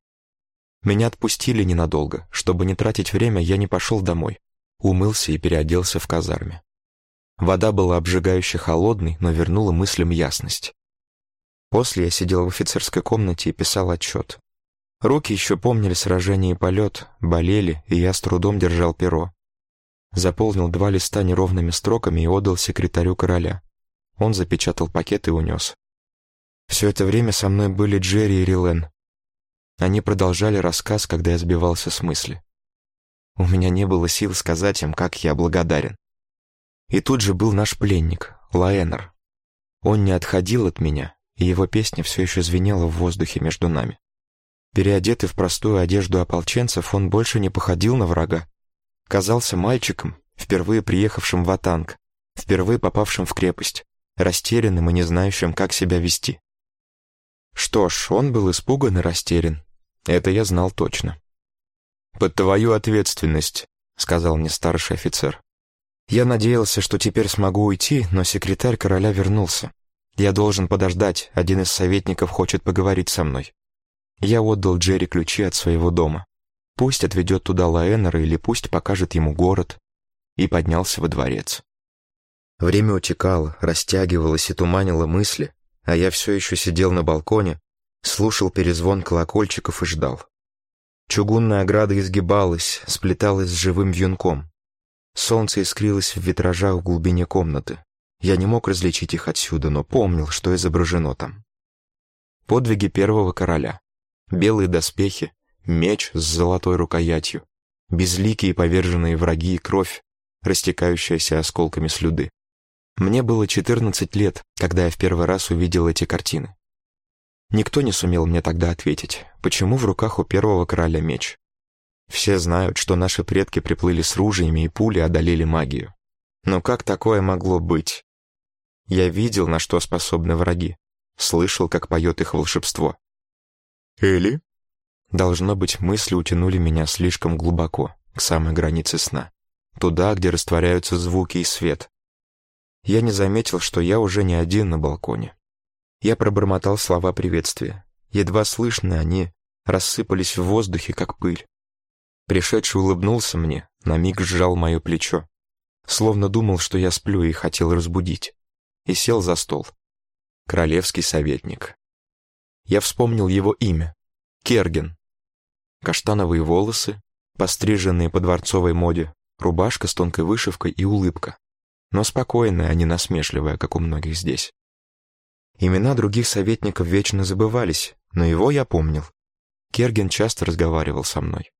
Меня отпустили ненадолго. Чтобы не тратить время, я не пошел домой. Умылся и переоделся в казарме. Вода была обжигающе холодной, но вернула мыслям ясность. После я сидел в офицерской комнате и писал отчет. Руки еще помнили сражение и полет, болели, и я с трудом держал перо. Заполнил два листа неровными строками и отдал секретарю короля. Он запечатал пакет и унес. Все это время со мной были Джерри и Рилен. Они продолжали рассказ, когда я сбивался с мысли. У меня не было сил сказать им, как я благодарен. И тут же был наш пленник, Лаэнер. Он не отходил от меня, и его песня все еще звенела в воздухе между нами. Переодетый в простую одежду ополченцев, он больше не походил на врага. Казался мальчиком, впервые приехавшим в Атанг, впервые попавшим в крепость, растерянным и не знающим, как себя вести. Что ж, он был испуган и растерян. Это я знал точно. «Под твою ответственность», — сказал мне старший офицер. Я надеялся, что теперь смогу уйти, но секретарь короля вернулся. Я должен подождать, один из советников хочет поговорить со мной. Я отдал Джерри ключи от своего дома. Пусть отведет туда Лаэнера или пусть покажет ему город. И поднялся во дворец. Время утекало, растягивалось и туманило мысли, а я все еще сидел на балконе, слушал перезвон колокольчиков и ждал. Чугунная ограда изгибалась, сплеталась с живым вьюнком. Солнце искрилось в витражах в глубине комнаты. Я не мог различить их отсюда, но помнил, что изображено там. Подвиги первого короля. Белые доспехи, меч с золотой рукоятью, безликие поверженные враги и кровь, растекающаяся осколками слюды. Мне было 14 лет, когда я в первый раз увидел эти картины. Никто не сумел мне тогда ответить, почему в руках у первого короля меч. Все знают, что наши предки приплыли с ружьями и пули одолели магию. Но как такое могло быть? Я видел, на что способны враги. Слышал, как поет их волшебство. «Элли?» Должно быть, мысли утянули меня слишком глубоко, к самой границе сна. Туда, где растворяются звуки и свет. Я не заметил, что я уже не один на балконе. Я пробормотал слова приветствия. Едва слышно они рассыпались в воздухе, как пыль. Пришедший улыбнулся мне, на миг сжал мое плечо. Словно думал, что я сплю и хотел разбудить. И сел за стол. Королевский советник. Я вспомнил его имя. Керген. Каштановые волосы, постриженные по дворцовой моде, рубашка с тонкой вышивкой и улыбка. Но спокойная, а не насмешливая, как у многих здесь. Имена других советников вечно забывались, но его я помнил. Керген часто разговаривал со мной.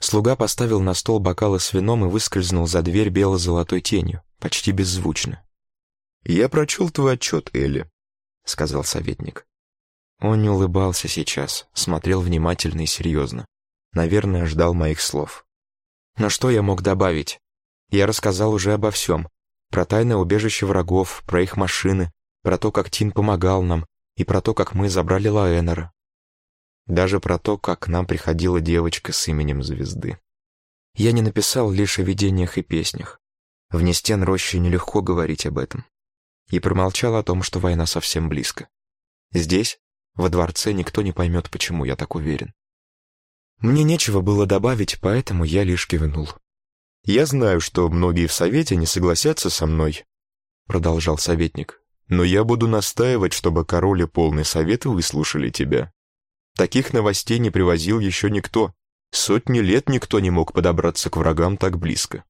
Слуга поставил на стол бокалы с вином и выскользнул за дверь бело-золотой тенью, почти беззвучно. «Я прочел твой отчет, Элли», — сказал советник. Он не улыбался сейчас, смотрел внимательно и серьезно. Наверное, ждал моих слов. Но что я мог добавить? Я рассказал уже обо всем. Про тайное убежище врагов, про их машины, про то, как Тин помогал нам, и про то, как мы забрали Лаэнера. Даже про то, как к нам приходила девочка с именем Звезды. Я не написал лишь о видениях и песнях. Вне стен рощи нелегко говорить об этом. И промолчал о том, что война совсем близко. Здесь, во дворце, никто не поймет, почему я так уверен. Мне нечего было добавить, поэтому я лишь кивнул. «Я знаю, что многие в Совете не согласятся со мной», — продолжал советник. Но я буду настаивать, чтобы король и полный совет выслушали тебя. Таких новостей не привозил еще никто. Сотни лет никто не мог подобраться к врагам так близко.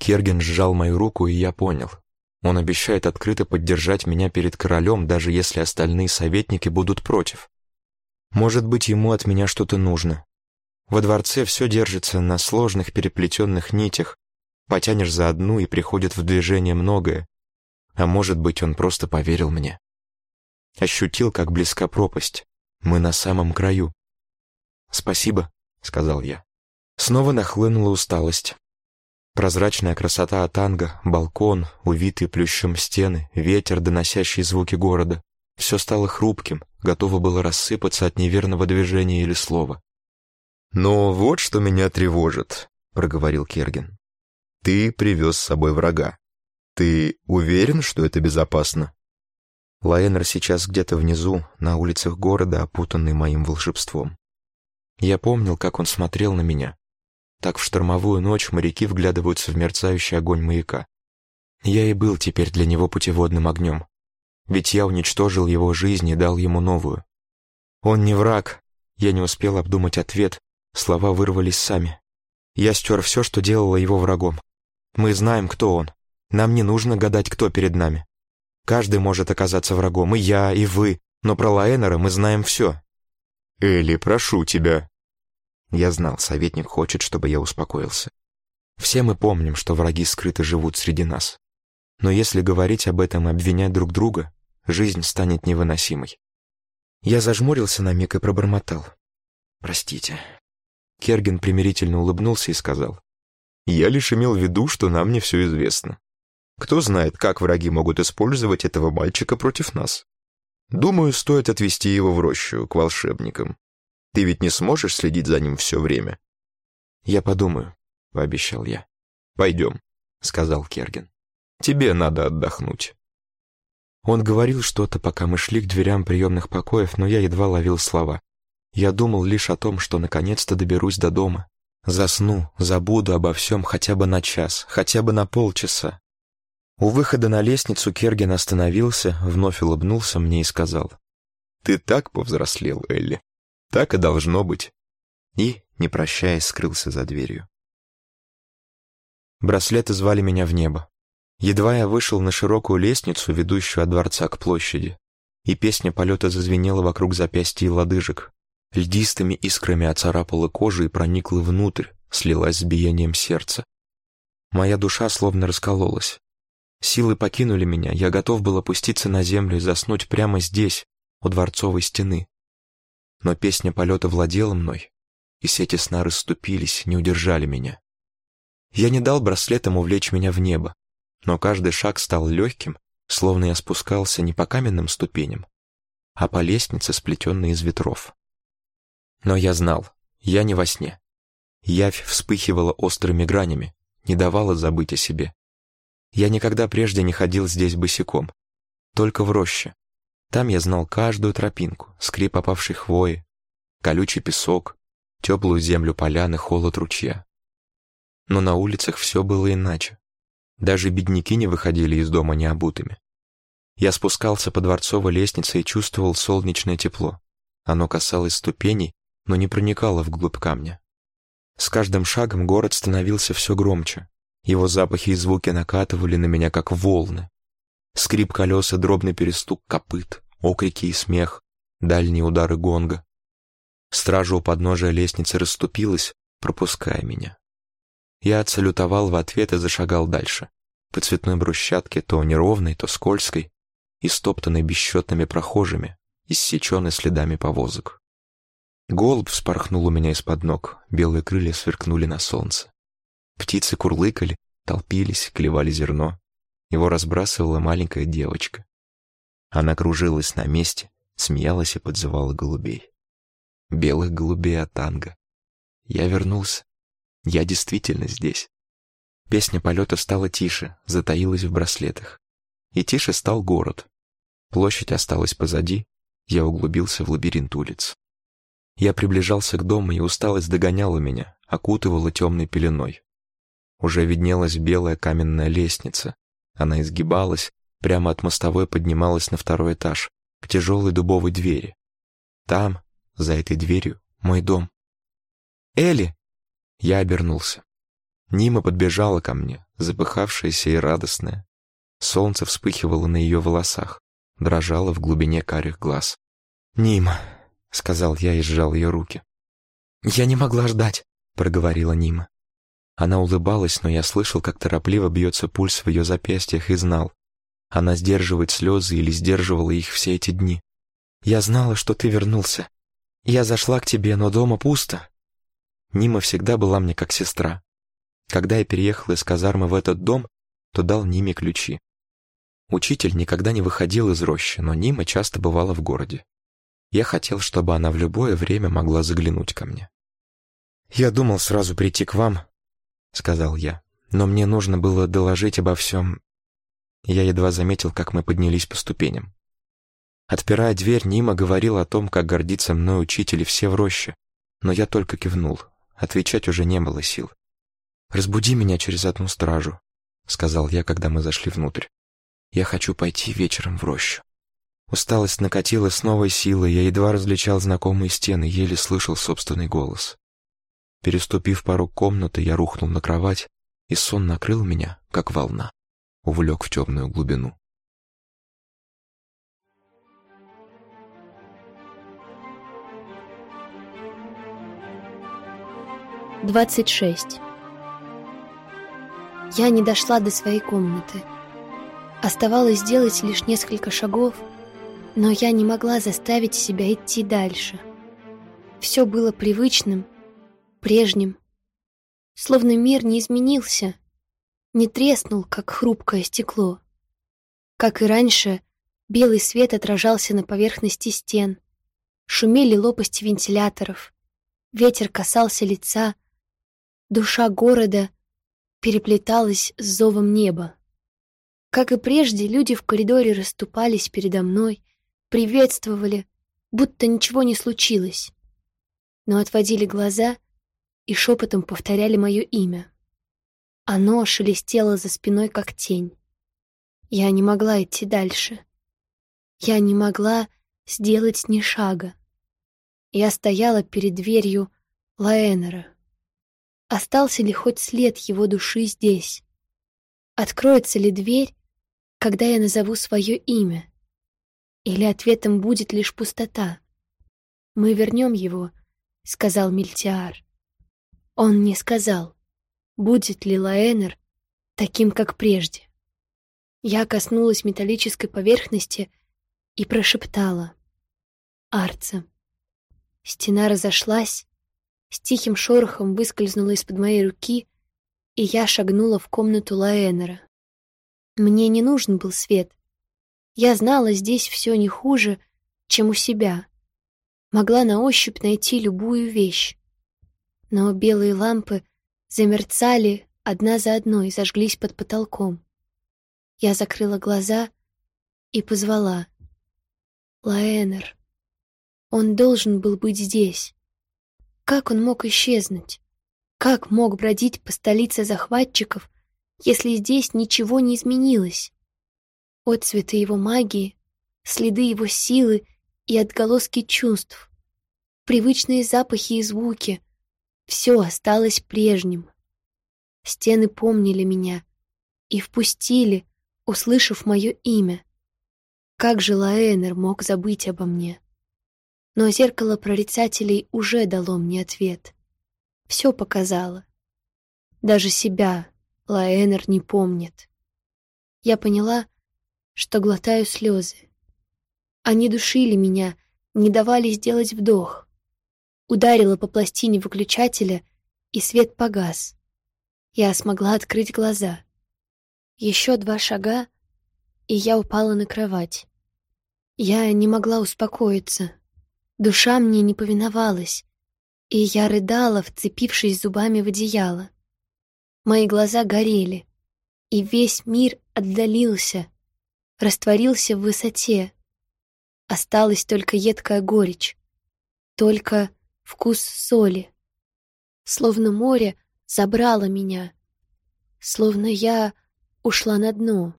Керген сжал мою руку, и я понял. Он обещает открыто поддержать меня перед королем, даже если остальные советники будут против. Может быть, ему от меня что-то нужно. Во дворце все держится на сложных переплетенных нитях. Потянешь за одну, и приходит в движение многое, а может быть, он просто поверил мне. Ощутил, как близка пропасть. Мы на самом краю. «Спасибо», — сказал я. Снова нахлынула усталость. Прозрачная красота Атанга, балкон, увитые плющом стены, ветер, доносящий звуки города. Все стало хрупким, готово было рассыпаться от неверного движения или слова. «Но вот что меня тревожит», — проговорил Керген. «Ты привез с собой врага. Ты уверен, что это безопасно? Лаэнер сейчас где-то внизу, на улицах города, опутанный моим волшебством. Я помнил, как он смотрел на меня. Так в штормовую ночь моряки вглядываются в мерцающий огонь маяка. Я и был теперь для него путеводным огнем. ведь я уничтожил его жизнь и дал ему новую. Он не враг. Я не успел обдумать ответ, слова вырвались сами. Я стер все, что делало его врагом. Мы знаем, кто он. Нам не нужно гадать, кто перед нами. Каждый может оказаться врагом, и я, и вы, но про Лаэнера мы знаем все. «Элли, прошу тебя». Я знал, советник хочет, чтобы я успокоился. Все мы помним, что враги скрыто живут среди нас. Но если говорить об этом и обвинять друг друга, жизнь станет невыносимой. Я зажмурился на миг и пробормотал. «Простите». Керген примирительно улыбнулся и сказал. «Я лишь имел в виду, что нам не все известно. Кто знает, как враги могут использовать этого мальчика против нас. Думаю, стоит отвезти его в рощу, к волшебникам. Ты ведь не сможешь следить за ним все время?» «Я подумаю», — пообещал я. «Пойдем», — сказал Керген. «Тебе надо отдохнуть». Он говорил что-то, пока мы шли к дверям приемных покоев, но я едва ловил слова. Я думал лишь о том, что наконец-то доберусь до дома. Засну, забуду обо всем хотя бы на час, хотя бы на полчаса. У выхода на лестницу Керген остановился, вновь улыбнулся мне и сказал. «Ты так повзрослел, Элли. Так и должно быть». И, не прощаясь, скрылся за дверью. Браслеты звали меня в небо. Едва я вышел на широкую лестницу, ведущую от дворца к площади, и песня полета зазвенела вокруг запястья и лодыжек. Льдистыми искрами оцарапала кожу и проникла внутрь, слилась с биением сердца. Моя душа словно раскололась. Силы покинули меня, я готов был опуститься на землю и заснуть прямо здесь, у дворцовой стены. Но песня полета владела мной, и сети сна расступились, не удержали меня. Я не дал браслетам увлечь меня в небо, но каждый шаг стал легким, словно я спускался не по каменным ступеням, а по лестнице, сплетенной из ветров. Но я знал, я не во сне. Явь вспыхивала острыми гранями, не давала забыть о себе. Я никогда прежде не ходил здесь босиком, только в роще. Там я знал каждую тропинку, скрип опавшей хвои, колючий песок, теплую землю поляны, холод ручья. Но на улицах все было иначе. Даже бедняки не выходили из дома необутыми. Я спускался по дворцовой лестнице и чувствовал солнечное тепло. Оно касалось ступеней, но не проникало вглубь камня. С каждым шагом город становился все громче. Его запахи и звуки накатывали на меня, как волны. Скрип колес и дробный перестук копыт, окрики и смех, дальние удары гонга. Стража у подножия лестницы расступилась, пропуская меня. Я отсалютовал в ответ и зашагал дальше. По цветной брусчатке, то неровной, то скользкой, и стоптанной бесчетными прохожими, иссеченной следами повозок. Голубь вспорхнул у меня из-под ног, белые крылья сверкнули на солнце. Птицы курлыкали, толпились, клевали зерно. Его разбрасывала маленькая девочка. Она кружилась на месте, смеялась и подзывала голубей. Белых голубей от танго. Я вернулся. Я действительно здесь. Песня полета стала тише, затаилась в браслетах. И тише стал город. Площадь осталась позади, я углубился в лабиринт улиц. Я приближался к дому, и усталость догоняла меня, окутывала темной пеленой. Уже виднелась белая каменная лестница. Она изгибалась, прямо от мостовой поднималась на второй этаж, к тяжелой дубовой двери. Там, за этой дверью, мой дом. «Элли!» Я обернулся. Нима подбежала ко мне, запыхавшаяся и радостная. Солнце вспыхивало на ее волосах, дрожало в глубине карих глаз. «Нима», — сказал я и сжал ее руки. «Я не могла ждать», — проговорила Нима. Она улыбалась, но я слышал, как торопливо бьется пульс в ее запястьях и знал. Она сдерживает слезы или сдерживала их все эти дни. «Я знала, что ты вернулся. Я зашла к тебе, но дома пусто. Нима всегда была мне как сестра. Когда я переехал из казармы в этот дом, то дал Ниме ключи. Учитель никогда не выходил из рощи, но Нима часто бывала в городе. Я хотел, чтобы она в любое время могла заглянуть ко мне. «Я думал сразу прийти к вам», — сказал я, «но мне нужно было доложить обо всем». Я едва заметил, как мы поднялись по ступеням. Отпирая дверь, Нима говорил о том, как гордится мной учитель и все в роще, но я только кивнул. Отвечать уже не было сил. «Разбуди меня через одну стражу», — сказал я, когда мы зашли внутрь. «Я хочу пойти вечером в рощу». Усталость накатила с новой силой, я едва различал знакомые стены, еле слышал собственный голос. Переступив порог комнаты, я рухнул на кровать, и сон накрыл меня, как волна, увлек в темную глубину. Двадцать шесть. Я не дошла до своей комнаты. Оставалось сделать лишь несколько шагов — но я не могла заставить себя идти дальше. Все было привычным, прежним. Словно мир не изменился, не треснул, как хрупкое стекло. Как и раньше, белый свет отражался на поверхности стен, шумели лопасти вентиляторов, ветер касался лица, душа города переплеталась с зовом неба. Как и прежде, люди в коридоре расступались передо мной, приветствовали, будто ничего не случилось, но отводили глаза и шепотом повторяли мое имя. Оно шелестело за спиной, как тень. Я не могла идти дальше. Я не могла сделать ни шага. Я стояла перед дверью Лаэнера. Остался ли хоть след его души здесь? Откроется ли дверь, когда я назову свое имя? Или ответом будет лишь пустота? «Мы вернем его», — сказал Мильтиар. Он не сказал, будет ли Лаэнер таким, как прежде. Я коснулась металлической поверхности и прошептала. «Арца». Стена разошлась, с тихим шорохом выскользнула из-под моей руки, и я шагнула в комнату Лаэнера. Мне не нужен был свет. Я знала здесь все не хуже, чем у себя. Могла на ощупь найти любую вещь. Но белые лампы замерцали одна за одной и зажглись под потолком. Я закрыла глаза и позвала. Лаэнер. Он должен был быть здесь. Как он мог исчезнуть? Как мог бродить по столице захватчиков, если здесь ничего не изменилось? отцветы его магии, следы его силы и отголоски чувств, привычные запахи и звуки — все осталось прежним. Стены помнили меня и впустили, услышав мое имя. Как же Лаэнер мог забыть обо мне? Но зеркало прорицателей уже дало мне ответ. Все показало. Даже себя Лаэнер не помнит. Я поняла, что глотаю слезы. Они душили меня, не давали сделать вдох. Ударила по пластине выключателя, и свет погас. Я смогла открыть глаза. Еще два шага, и я упала на кровать. Я не могла успокоиться. Душа мне не повиновалась, и я рыдала, вцепившись зубами в одеяло. Мои глаза горели, и весь мир отдалился, растворился в высоте. Осталась только едкая горечь, только вкус соли. Словно море забрало меня, словно я ушла на дно.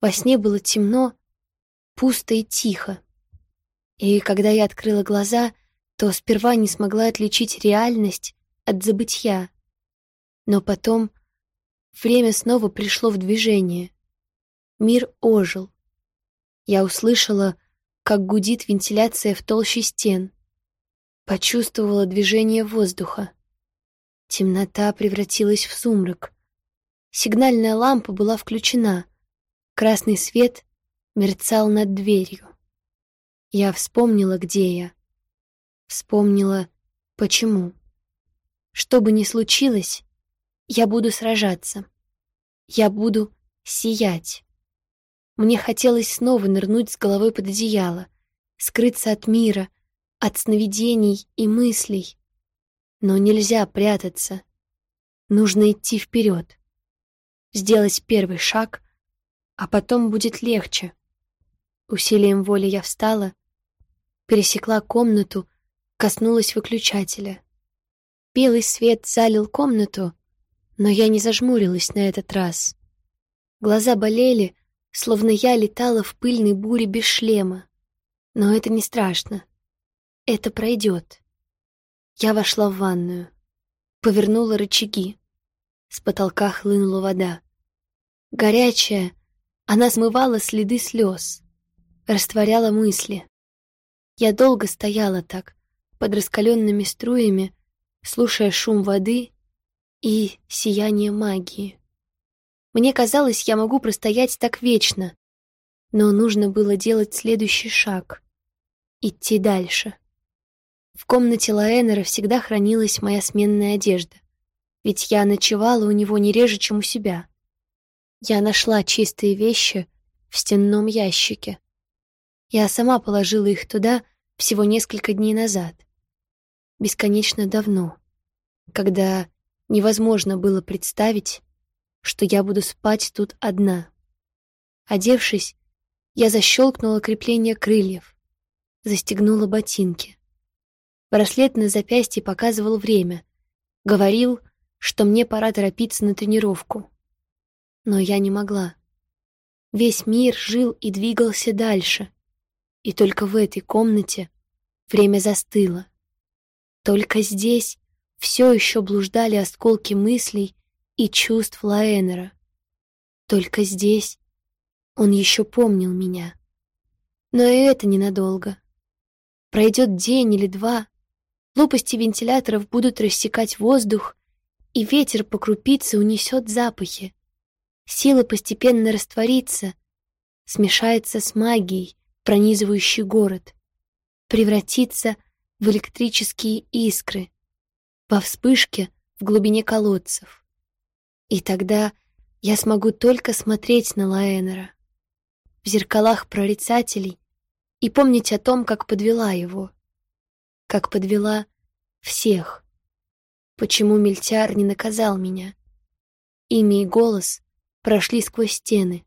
Во сне было темно, пусто и тихо. И когда я открыла глаза, то сперва не смогла отличить реальность от забытья. Но потом время снова пришло в движение. Мир ожил. Я услышала, как гудит вентиляция в толще стен. Почувствовала движение воздуха. Темнота превратилась в сумрак. Сигнальная лампа была включена. Красный свет мерцал над дверью. Я вспомнила, где я. Вспомнила, почему. Что бы ни случилось, я буду сражаться. Я буду сиять. Мне хотелось снова нырнуть с головой под одеяло, скрыться от мира, от сновидений и мыслей. Но нельзя прятаться. Нужно идти вперед. Сделать первый шаг, а потом будет легче. Усилием воли я встала, пересекла комнату, коснулась выключателя. Белый свет залил комнату, но я не зажмурилась на этот раз. Глаза болели, словно я летала в пыльной буре без шлема. Но это не страшно. Это пройдет. Я вошла в ванную, повернула рычаги. С потолка хлынула вода. Горячая, она смывала следы слез, растворяла мысли. Я долго стояла так, под раскаленными струями, слушая шум воды и сияние магии. Мне казалось, я могу простоять так вечно, но нужно было делать следующий шаг — идти дальше. В комнате Лаэнера всегда хранилась моя сменная одежда, ведь я ночевала у него не реже, чем у себя. Я нашла чистые вещи в стенном ящике. Я сама положила их туда всего несколько дней назад. Бесконечно давно, когда невозможно было представить, что я буду спать тут одна. Одевшись, я защелкнула крепление крыльев, застегнула ботинки. Браслет на запястье показывал время. Говорил, что мне пора торопиться на тренировку. Но я не могла. Весь мир жил и двигался дальше. И только в этой комнате время застыло. Только здесь все еще блуждали осколки мыслей и чувств Лаэнера. Только здесь он еще помнил меня. Но и это ненадолго. Пройдет день или два, Лопасти вентиляторов будут рассекать воздух, и ветер по крупице унесет запахи. Сила постепенно растворится, смешается с магией, пронизывающей город, превратится в электрические искры, во вспышке в глубине колодцев. И тогда я смогу только смотреть на Лаэнера в зеркалах прорицателей и помнить о том, как подвела его как подвела всех. Почему Мельтяр не наказал меня? Имя и голос прошли сквозь стены.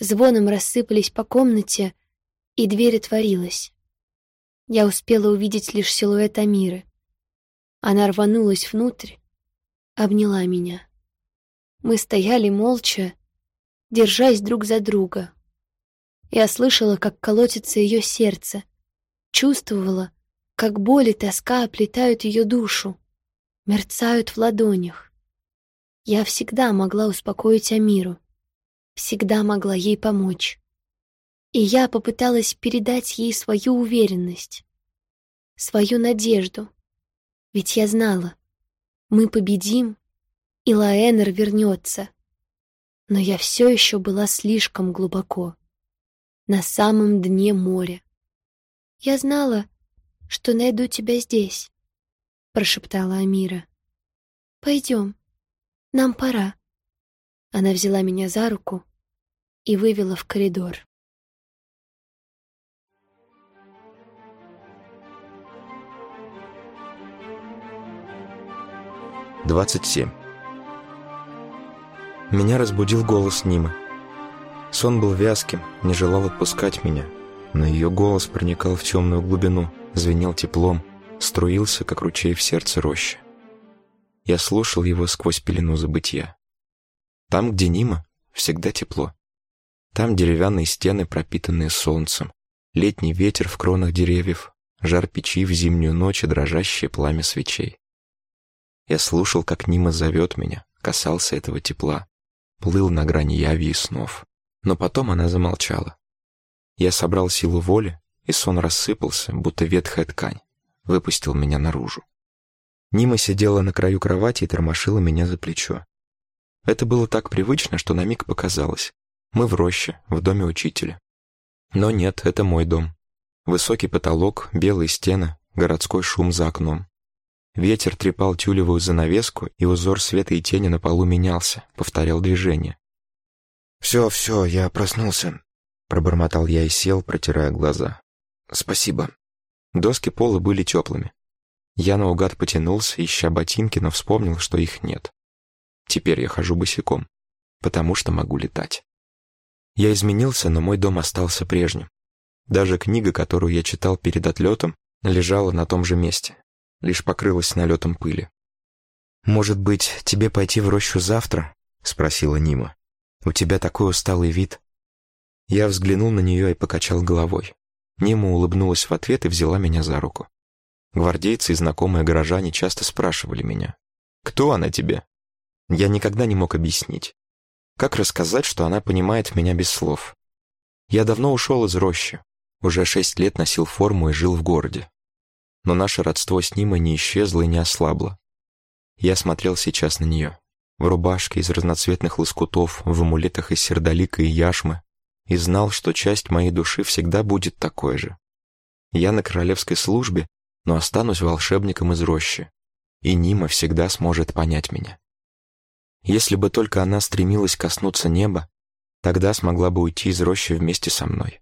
Звоном рассыпались по комнате, и дверь отворилась. Я успела увидеть лишь силуэт Амиры. Она рванулась внутрь, обняла меня. Мы стояли молча, держась друг за друга. Я слышала, как колотится ее сердце, чувствовала, как боль и тоска оплетают ее душу, мерцают в ладонях. Я всегда могла успокоить Амиру, всегда могла ей помочь. И я попыталась передать ей свою уверенность, свою надежду, ведь я знала, мы победим, и Лаэнер вернется. Но я все еще была слишком глубоко, на самом дне моря. Я знала, что найду тебя здесь», — прошептала Амира. «Пойдем, нам пора». Она взяла меня за руку и вывела в коридор. Двадцать семь. Меня разбудил голос Нимы. Сон был вязким, не желал отпускать меня, но ее голос проникал в темную глубину — звенел теплом, струился, как ручей в сердце рощи. Я слушал его сквозь пелену забытья. Там, где Нима, всегда тепло. Там деревянные стены, пропитанные солнцем, летний ветер в кронах деревьев, жар печи в зимнюю ночь и дрожащее пламя свечей. Я слушал, как Нима зовет меня, касался этого тепла, плыл на грани яви и снов. Но потом она замолчала. Я собрал силу воли и сон рассыпался, будто ветхая ткань, выпустил меня наружу. Нима сидела на краю кровати и тормошила меня за плечо. Это было так привычно, что на миг показалось. Мы в роще, в доме учителя. Но нет, это мой дом. Высокий потолок, белые стены, городской шум за окном. Ветер трепал тюлевую занавеску, и узор света и тени на полу менялся, повторял движение. «Все, все, я проснулся», — пробормотал я и сел, протирая глаза. «Спасибо». Доски пола были теплыми. Я наугад потянулся, ища ботинки, но вспомнил, что их нет. Теперь я хожу босиком, потому что могу летать. Я изменился, но мой дом остался прежним. Даже книга, которую я читал перед отлетом, лежала на том же месте, лишь покрылась налетом пыли. «Может быть, тебе пойти в рощу завтра?» — спросила Нима. «У тебя такой усталый вид». Я взглянул на нее и покачал головой. Нима улыбнулась в ответ и взяла меня за руку. Гвардейцы и знакомые горожане часто спрашивали меня, «Кто она тебе?» Я никогда не мог объяснить. Как рассказать, что она понимает меня без слов? Я давно ушел из рощи, уже шесть лет носил форму и жил в городе. Но наше родство с Нимой не исчезло и не ослабло. Я смотрел сейчас на нее. В рубашке из разноцветных лоскутов, в амулетах из сердолика и яшмы, и знал, что часть моей души всегда будет такой же. Я на королевской службе, но останусь волшебником из рощи, и Нима всегда сможет понять меня. Если бы только она стремилась коснуться неба, тогда смогла бы уйти из рощи вместе со мной.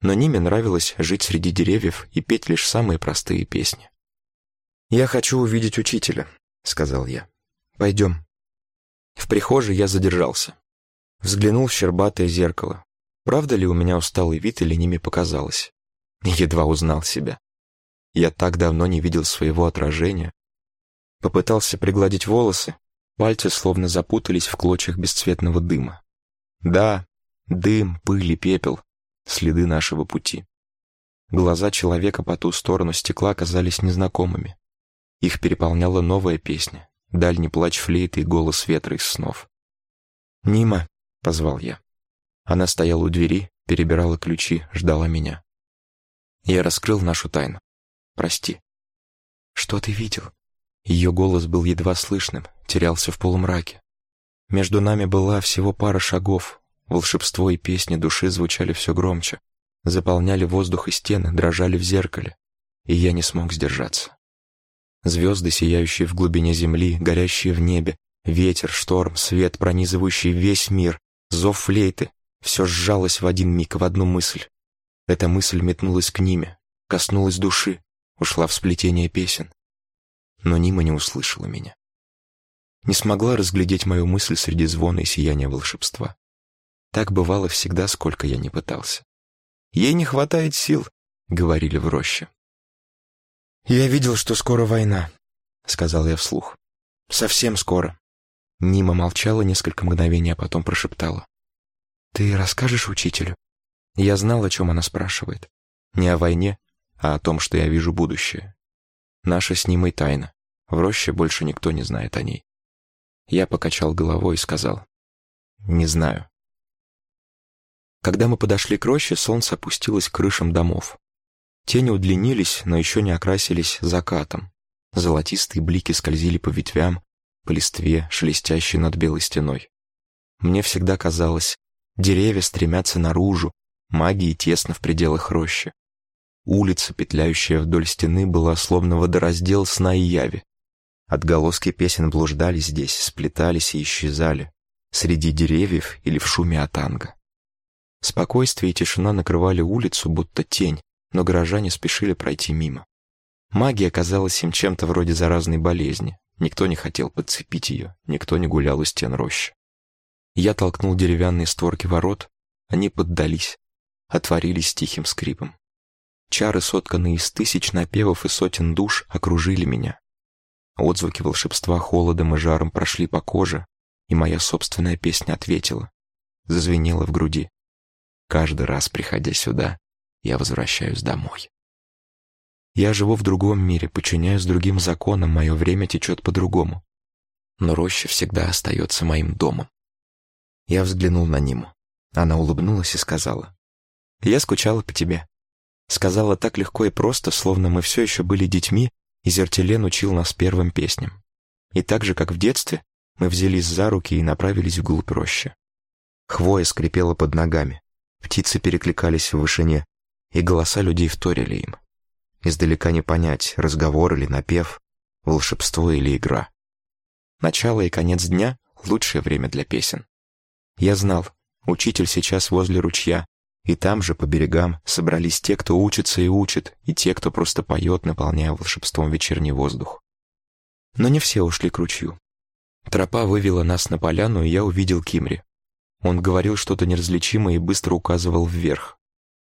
Но Ниме нравилось жить среди деревьев и петь лишь самые простые песни. «Я хочу увидеть учителя», — сказал я. «Пойдем». В прихожей я задержался. Взглянул в щербатое зеркало. Правда ли у меня усталый вид или Ниме показалось? Едва узнал себя. Я так давно не видел своего отражения. Попытался пригладить волосы, Пальцы словно запутались в клочьях бесцветного дыма. Да, дым, пыль и пепел — следы нашего пути. Глаза человека по ту сторону стекла казались незнакомыми. Их переполняла новая песня, дальний плач флейты и голос ветра из снов. «Нима!» — позвал я. Она стояла у двери, перебирала ключи, ждала меня. Я раскрыл нашу тайну. «Прости». «Что ты видел?» Ее голос был едва слышным, терялся в полумраке. Между нами была всего пара шагов. Волшебство и песни души звучали все громче, заполняли воздух и стены, дрожали в зеркале, и я не смог сдержаться. Звезды, сияющие в глубине земли, горящие в небе, ветер, шторм, свет, пронизывающий весь мир, зов флейты — все сжалось в один миг, в одну мысль. Эта мысль метнулась к Ниме, коснулась души, ушла в сплетение песен но Нима не услышала меня. Не смогла разглядеть мою мысль среди звона и сияния волшебства. Так бывало всегда, сколько я не пытался. «Ей не хватает сил», — говорили в роще. «Я видел, что скоро война», — сказал я вслух. «Совсем скоро». Нима молчала несколько мгновений, а потом прошептала. «Ты расскажешь учителю?» Я знал, о чем она спрашивает. Не о войне, а о том, что я вижу будущее. Наша с Нимой тайна. В роще больше никто не знает о ней. Я покачал головой и сказал, «Не знаю». Когда мы подошли к роще, солнце опустилось к крышам домов. Тени удлинились, но еще не окрасились закатом. Золотистые блики скользили по ветвям, по листве, шелестящей над белой стеной. Мне всегда казалось, деревья стремятся наружу, магии тесно в пределах рощи. Улица, петляющая вдоль стены, была словно водораздел сна и яви. Отголоски песен блуждали здесь, сплетались и исчезали, среди деревьев или в шуме атанга. Спокойствие и тишина накрывали улицу, будто тень, но горожане спешили пройти мимо. Магия казалась им чем-то вроде заразной болезни. Никто не хотел подцепить ее, никто не гулял у стен рощи. Я толкнул деревянные створки ворот, они поддались, отворились тихим скрипом. Чары, сотканные из тысяч напевов и сотен душ, окружили меня. Отзвуки волшебства холодом и жаром прошли по коже, и моя собственная песня ответила, зазвенела в груди. Каждый раз, приходя сюда, я возвращаюсь домой. Я живу в другом мире, подчиняюсь другим законам, мое время течет по-другому. Но роща всегда остается моим домом. Я взглянул на Ниму. Она улыбнулась и сказала, «Я скучала по тебе». Сказала так легко и просто, словно мы все еще были детьми, и Зертелен учил нас первым песням. И так же, как в детстве, мы взялись за руки и направились вглубь рощи. Хвоя скрипела под ногами, птицы перекликались в вышине, и голоса людей вторили им. Издалека не понять, разговор или напев, волшебство или игра. Начало и конец дня — лучшее время для песен. Я знал, учитель сейчас возле ручья, и там же, по берегам, собрались те, кто учится и учит, и те, кто просто поет, наполняя волшебством вечерний воздух. Но не все ушли к ручью. Тропа вывела нас на поляну, и я увидел Кимри. Он говорил что-то неразличимое и быстро указывал вверх.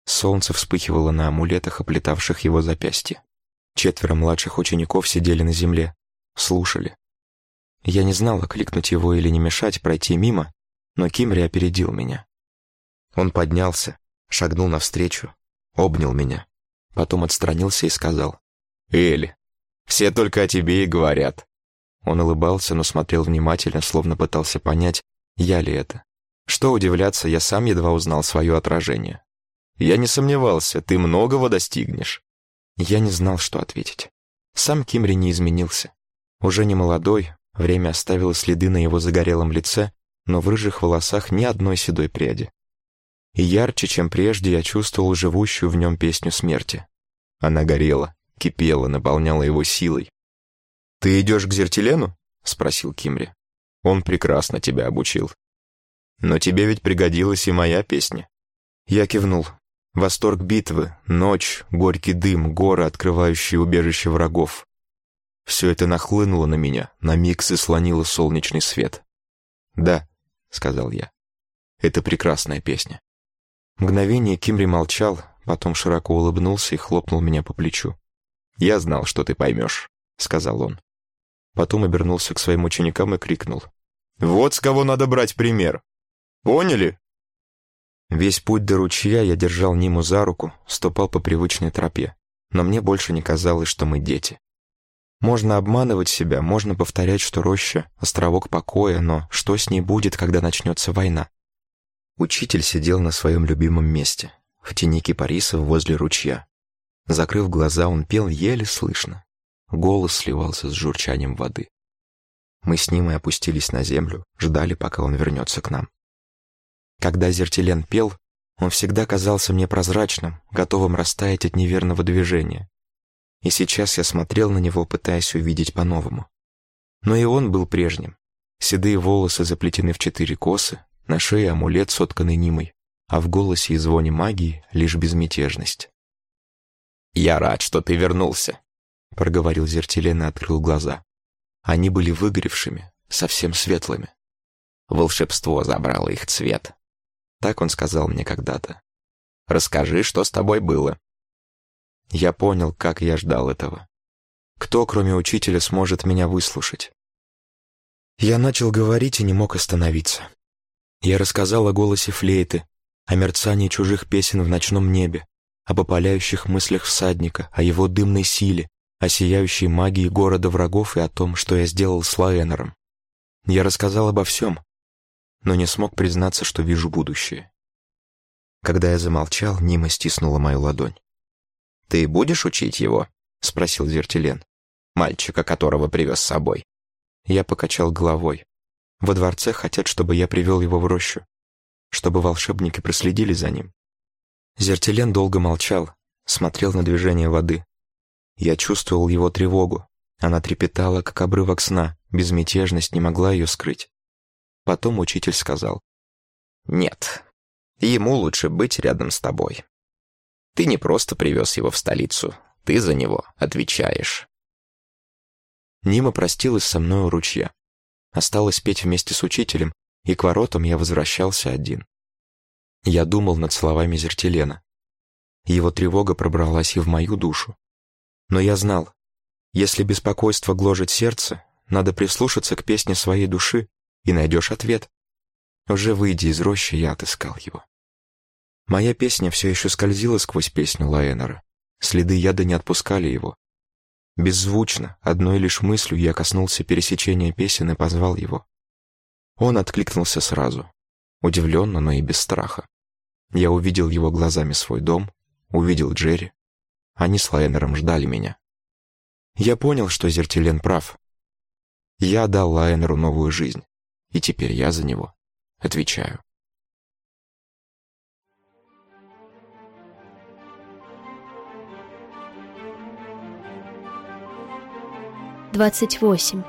Солнце вспыхивало на амулетах, оплетавших его запястье. Четверо младших учеников сидели на земле, слушали. Я не знал, окликнуть его или не мешать пройти мимо, но Кимри опередил меня. Он поднялся, шагнул навстречу, обнял меня. Потом отстранился и сказал. «Элли, все только о тебе и говорят». Он улыбался, но смотрел внимательно, словно пытался понять, я ли это. Что удивляться, я сам едва узнал свое отражение. Я не сомневался, ты многого достигнешь. Я не знал, что ответить. Сам Кимри не изменился. Уже не молодой, время оставило следы на его загорелом лице, но в рыжих волосах ни одной седой пряди. И ярче, чем прежде, я чувствовал живущую в нем песню смерти. Она горела, кипела, наполняла его силой. «Ты идешь к Зертелену?» — спросил Кимри. «Он прекрасно тебя обучил. Но тебе ведь пригодилась и моя песня». Я кивнул. Восторг битвы, ночь, горький дым, горы, открывающие убежище врагов. Все это нахлынуло на меня, на миг сослонило солнечный свет. «Да», — сказал я, — «это прекрасная песня». Мгновение Кимри молчал, потом широко улыбнулся и хлопнул меня по плечу. «Я знал, что ты поймешь», — сказал он. Потом обернулся к своим ученикам и крикнул. «Вот с кого надо брать пример! Поняли?» Весь путь до ручья я держал Ниму за руку, ступал по привычной тропе, но мне больше не казалось, что мы дети. Можно обманывать себя, можно повторять, что роща — островок покоя, но что с ней будет, когда начнется война? Учитель сидел на своем любимом месте, в тени кипарисов возле ручья. Закрыв глаза, он пел еле слышно. Голос сливался с журчанием воды. Мы с ним и опустились на землю, ждали, пока он вернется к нам. Когда Зертилен пел, он всегда казался мне прозрачным, готовым растаять от неверного движения. И сейчас я смотрел на него, пытаясь увидеть по-новому. Но и он был прежним. Седые волосы заплетены в четыре косы, на шее амулет, сотканный Нимой, а в голосе и звоне магии лишь безмятежность. «Я рад, что ты вернулся», — проговорил Зертилен и открыл глаза. Они были выгоревшими, совсем светлыми. Волшебство забрало их цвет. Так он сказал мне когда-то. «Расскажи, что с тобой было». Я понял, как я ждал этого. Кто, кроме учителя, сможет меня выслушать? Я начал говорить и не мог остановиться. Я рассказал о голосе флейты, о мерцании чужих песен в ночном небе, об опаляющих мыслях всадника, о его дымной силе, о сияющей магии города врагов и о том, что я сделал с Лаэнером. Я рассказал обо всем, но не смог признаться, что вижу будущее. Когда я замолчал, Нима стиснула мою ладонь. «Ты будешь учить его?» — спросил Зертилен. «Мальчика, которого привез с собой». Я покачал головой. Во дворце хотят, чтобы я привел его в рощу, чтобы волшебники проследили за ним. Зертилен долго молчал, смотрел на движение воды. Я чувствовал его тревогу. Она трепетала, как обрывок сна, безмятежность не могла ее скрыть. Потом учитель сказал. «Нет, ему лучше быть рядом с тобой. Ты не просто привез его в столицу, ты за него отвечаешь». Нима простилась со мной у ручья. Осталось петь вместе с учителем, и к воротам я возвращался один. Я думал над словами Зертелена. Его тревога пробралась и в мою душу. Но я знал, если беспокойство гложет сердце, надо прислушаться к песне своей души, и найдешь ответ. Уже выйдя из рощи, я отыскал его. Моя песня все еще скользила сквозь песню Лаэнера. Следы яда не отпускали его. Беззвучно, одной лишь мыслью я коснулся пересечения песен и позвал его. Он откликнулся сразу, удивленно, но и без страха. Я увидел его глазами свой дом, увидел Джерри, они с Лайнером ждали меня. Я понял, что Зертилен прав. Я дал Лайнеру новую жизнь, и теперь я за него отвечаю. Двадцать восемь.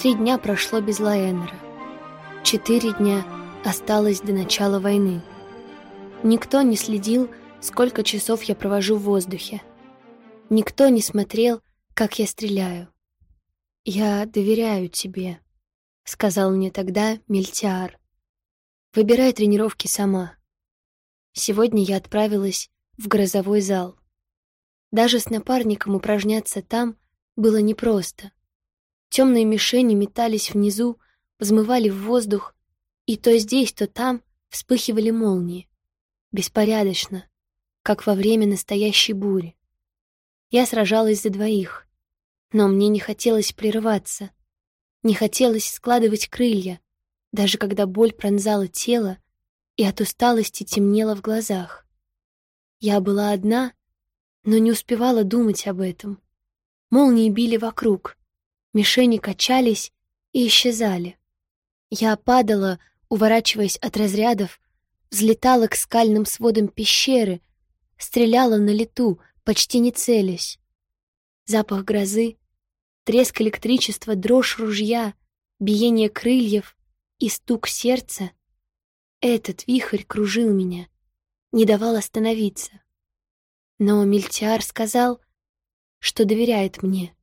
Три дня прошло без Лаэнера. Четыре дня осталось до начала войны. Никто не следил сколько часов я провожу в воздухе. Никто не смотрел, как я стреляю. «Я доверяю тебе», — сказал мне тогда Мельтиар. «Выбирай тренировки сама». Сегодня я отправилась в грозовой зал. Даже с напарником упражняться там было непросто. Темные мишени метались внизу, взмывали в воздух, и то здесь, то там вспыхивали молнии. Беспорядочно, как во время настоящей бури. Я сражалась за двоих, но мне не хотелось прерываться, не хотелось складывать крылья, даже когда боль пронзала тело и от усталости темнело в глазах. Я была одна, но не успевала думать об этом. Молнии били вокруг, мишени качались и исчезали. Я падала, уворачиваясь от разрядов, взлетала к скальным сводам пещеры, стреляла на лету, почти не целясь. Запах грозы, треск электричества, дрожь ружья, биение крыльев и стук сердца — этот вихрь кружил меня, не давал остановиться. Но Мильтиар сказал, что доверяет мне.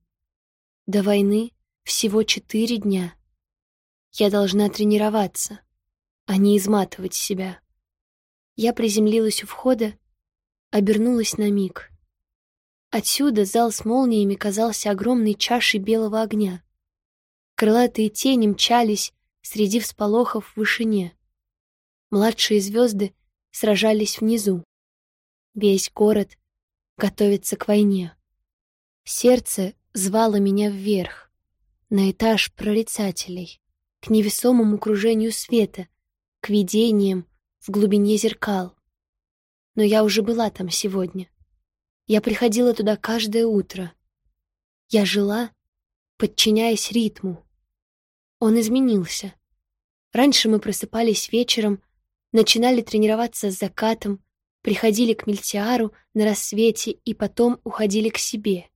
До войны всего четыре дня. Я должна тренироваться, а не изматывать себя. Я приземлилась у входа, обернулась на миг. Отсюда зал с молниями казался огромной чашей белого огня. Крылатые тени мчались среди всполохов в вышине. Младшие звезды сражались внизу. Весь город готовится к войне. Сердце звало меня вверх, на этаж прорицателей, к невесомому кружению света, к видениям в глубине зеркал. Но я уже была там сегодня. Я приходила туда каждое утро. Я жила, подчиняясь ритму. Он изменился. Раньше мы просыпались вечером, начинали тренироваться с закатом, приходили к Мельтиару на рассвете и потом уходили к себе.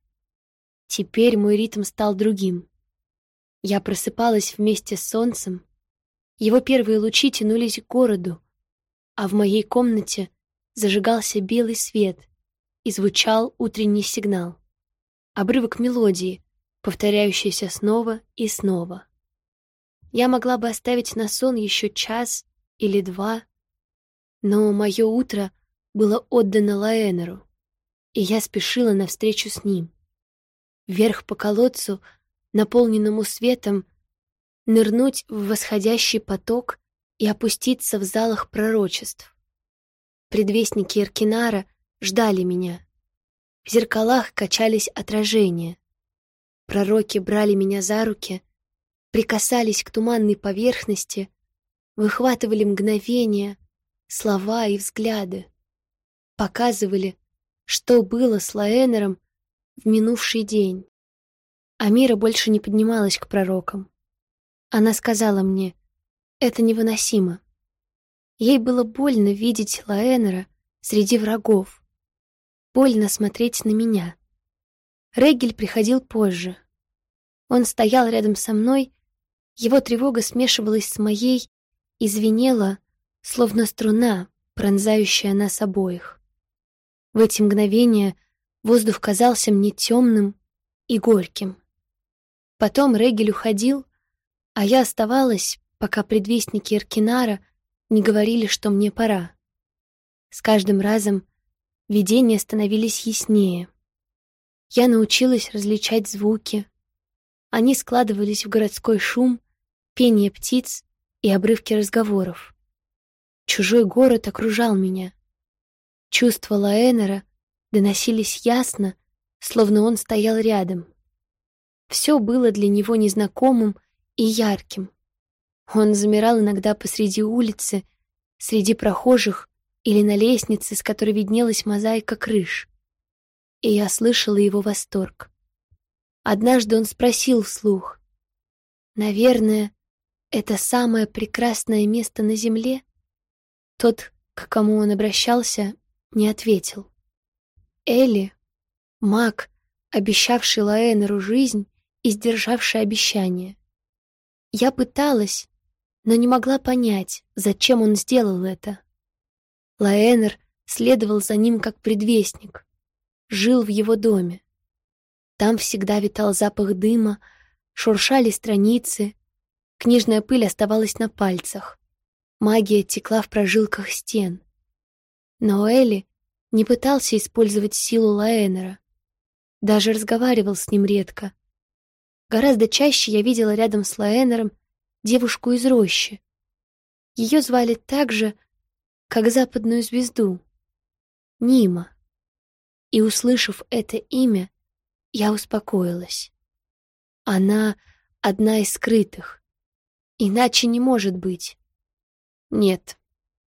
Теперь мой ритм стал другим. Я просыпалась вместе с солнцем. Его первые лучи тянулись к городу, а в моей комнате зажигался белый свет и звучал утренний сигнал. Обрывок мелодии, повторяющийся снова и снова. Я могла бы оставить на сон еще час или два, но мое утро было отдано Лаэнеру, и я спешила навстречу с ним. Вверх по колодцу, наполненному светом, нырнуть в восходящий поток и опуститься в залах пророчеств. Предвестники Эркинара ждали меня. В зеркалах качались отражения. Пророки брали меня за руки, прикасались к туманной поверхности, выхватывали мгновения, слова и взгляды показывали, что было с Лаэнером в минувший день. Амира больше не поднималась к пророкам. Она сказала мне, это невыносимо. Ей было больно видеть Лаэнера среди врагов. Больно смотреть на меня. Регель приходил позже. Он стоял рядом со мной, его тревога смешивалась с моей и звенела, словно струна, пронзающая нас обоих. В эти мгновения воздух казался мне темным и горьким. Потом Регель уходил, а я оставалась, пока предвестники Эркинара не говорили, что мне пора. С каждым разом видения становились яснее. Я научилась различать звуки. Они складывались в городской шум, пение птиц и обрывки разговоров. Чужой город окружал меня. Чувства Лаэнера доносились ясно, словно он стоял рядом. Все было для него незнакомым и ярким. Он замирал иногда посреди улицы, среди прохожих или на лестнице, с которой виднелась мозаика крыш. И я слышала его восторг. Однажды он спросил вслух, «Наверное, это самое прекрасное место на земле?» Тот, к кому он обращался, не ответил. Элли, маг, обещавший Лаэнеру жизнь и сдержавший обещание. Я пыталась, но не могла понять, зачем он сделал это. Лаэнер следовал за ним как предвестник, жил в его доме. Там всегда витал запах дыма, шуршали страницы, книжная пыль оставалась на пальцах, магия текла в прожилках стен. Но Элли не пытался использовать силу Лаэнера. Даже разговаривал с ним редко. Гораздо чаще я видела рядом с Лаэнером девушку из рощи. Ее звали так же, как западную звезду. Нима. И, услышав это имя, я успокоилась. Она одна из скрытых. Иначе не может быть. Нет,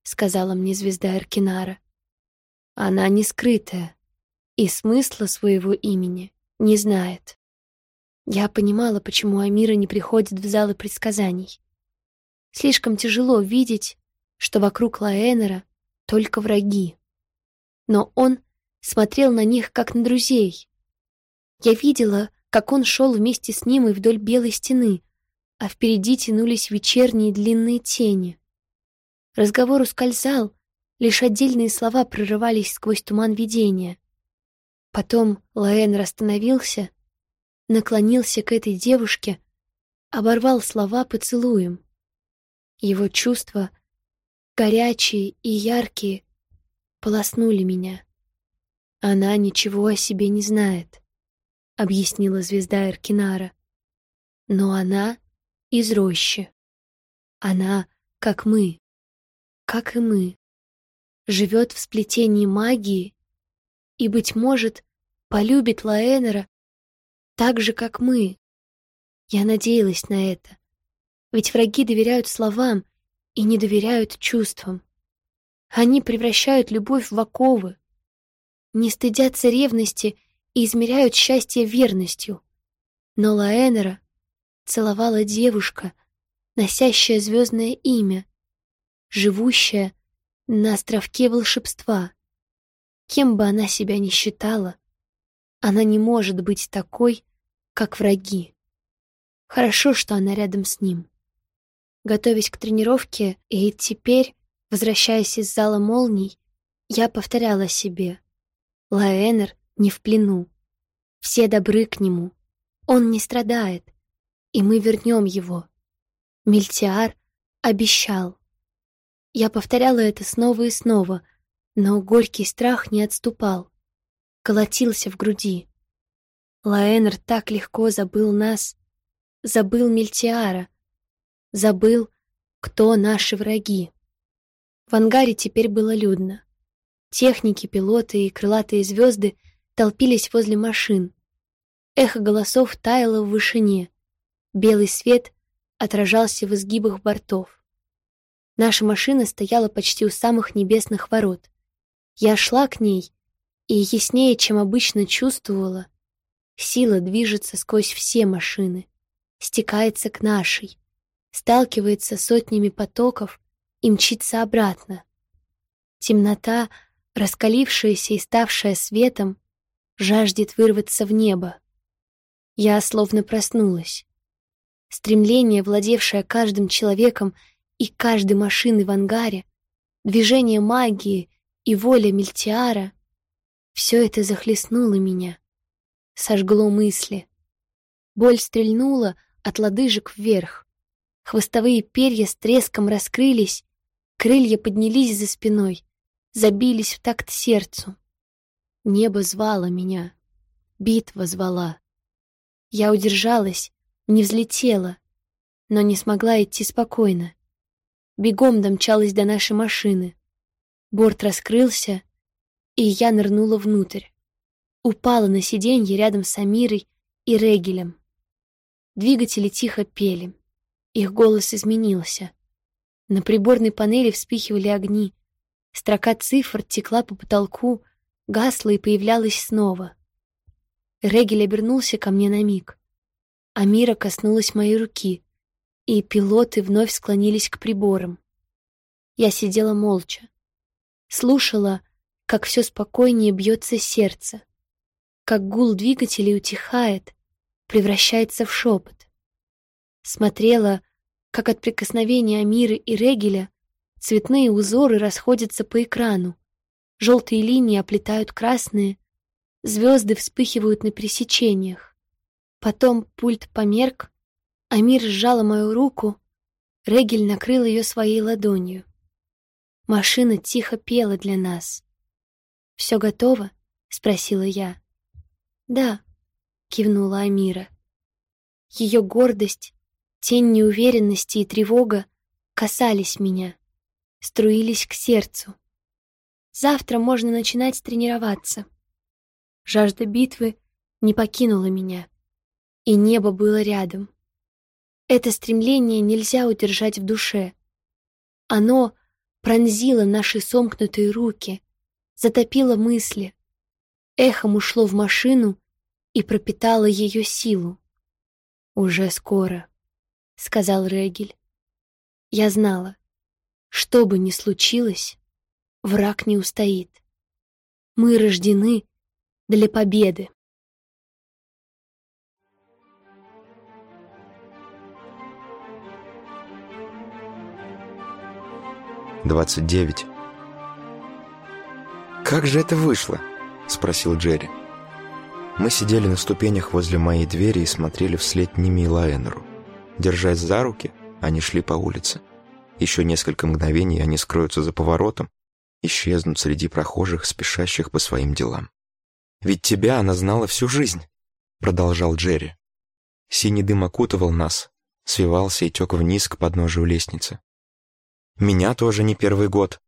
сказала мне звезда Эркинара. Она не скрытая и смысла своего имени не знает. Я понимала, почему Амира не приходит в залы предсказаний. Слишком тяжело видеть, что вокруг Лаэнера только враги. Но он смотрел на них, как на друзей. Я видела, как он шел вместе с ним и вдоль белой стены, а впереди тянулись вечерние длинные тени. Разговор ускользал, лишь отдельные слова прорывались сквозь туман видения. Потом Лаэнер остановился, наклонился к этой девушке, оборвал слова поцелуем. Его чувства, горячие и яркие, полоснули меня. Она ничего о себе не знает, объяснила звезда Эркинара. Но она из рощи. Она, как мы, как и мы, живет в сплетении магии и, быть может, полюбит Лаэнера так же, как мы. Я надеялась на это. Ведь враги доверяют словам и не доверяют чувствам. Они превращают любовь в оковы, не стыдятся ревности и измеряют счастье верностью. Но Лаэнера целовала девушка, носящая звездное имя, живущая на островке волшебства. Кем бы она себя ни считала, она не может быть такой, как враги. Хорошо, что она рядом с ним. Готовясь к тренировке, и теперь, возвращаясь из зала молний, я повторяла себе. Лаэнер не в плену. Все добры к нему. Он не страдает. И мы вернем его. Мильтиар обещал. Я повторяла это снова и снова, но горький страх не отступал. Колотился в груди. Лаэнер так легко забыл нас, забыл Мильтиара, забыл, кто наши враги. В ангаре теперь было людно. Техники, пилоты и крылатые звезды толпились возле машин. Эхо голосов таяло в вышине. Белый свет отражался в изгибах бортов. Наша машина стояла почти у самых небесных ворот. Я шла к ней и яснее, чем обычно чувствовала, сила движется сквозь все машины, стекается к нашей, сталкивается сотнями потоков и мчится обратно. Темнота, раскалившаяся и ставшая светом, жаждет вырваться в небо. Я словно проснулась. Стремление, владевшее каждым человеком и каждой машиной в ангаре, движение магии и воля Мельтиара — все это захлестнуло меня, сожгло мысли. Боль стрельнула от лодыжек вверх. Хвостовые перья с треском раскрылись, крылья поднялись за спиной, забились в такт сердцу. Небо звало меня, битва звала. Я удержалась, не взлетела, но не смогла идти спокойно. Бегом домчалась до нашей машины. Борт раскрылся, и я нырнула внутрь. Упала на сиденье рядом с Амирой и Регелем. Двигатели тихо пели. Их голос изменился. На приборной панели вспихивали огни. Строка цифр текла по потолку, гасла и появлялась снова. Регель обернулся ко мне на миг. Амира коснулась моей руки, и пилоты вновь склонились к приборам. Я сидела молча. Слушала, как все спокойнее бьется сердце, как гул двигателей утихает, превращается в шепот. Смотрела, как от прикосновения Амиры и Регеля цветные узоры расходятся по экрану, желтые линии оплетают красные, звезды вспыхивают на пересечениях. Потом пульт померк, Амир сжала мою руку, Регель накрыл ее своей ладонью. Машина тихо пела для нас. «Все готово?» — спросила я. «Да», — кивнула Амира. Ее гордость, тень неуверенности и тревога касались меня. струились к сердцу. Завтра можно начинать тренироваться. Жажда битвы не покинула меня, и небо было рядом. Это стремление нельзя удержать в душе. Оно пронзило наши сомкнутые руки, затопило мысли, эхом ушло в машину и пропитало ее силу. «Уже скоро», — сказал Регель. Я знала, что бы ни случилось, враг не устоит. Мы рождены для победы. Двадцать девять. «Как же это вышло?» — спросил Джерри. Мы сидели на ступенях возле моей двери и смотрели вслед Ниме и Лаэнеру. Держась за руки, они шли по улице. Еще несколько мгновений они скроются за поворотом, исчезнут среди прохожих, спешащих по своим делам. «Ведь тебя она знала всю жизнь», — продолжал Джерри. Синий дым окутывал нас, свивался и тек вниз к подножию лестницы. «Меня тоже не первый год,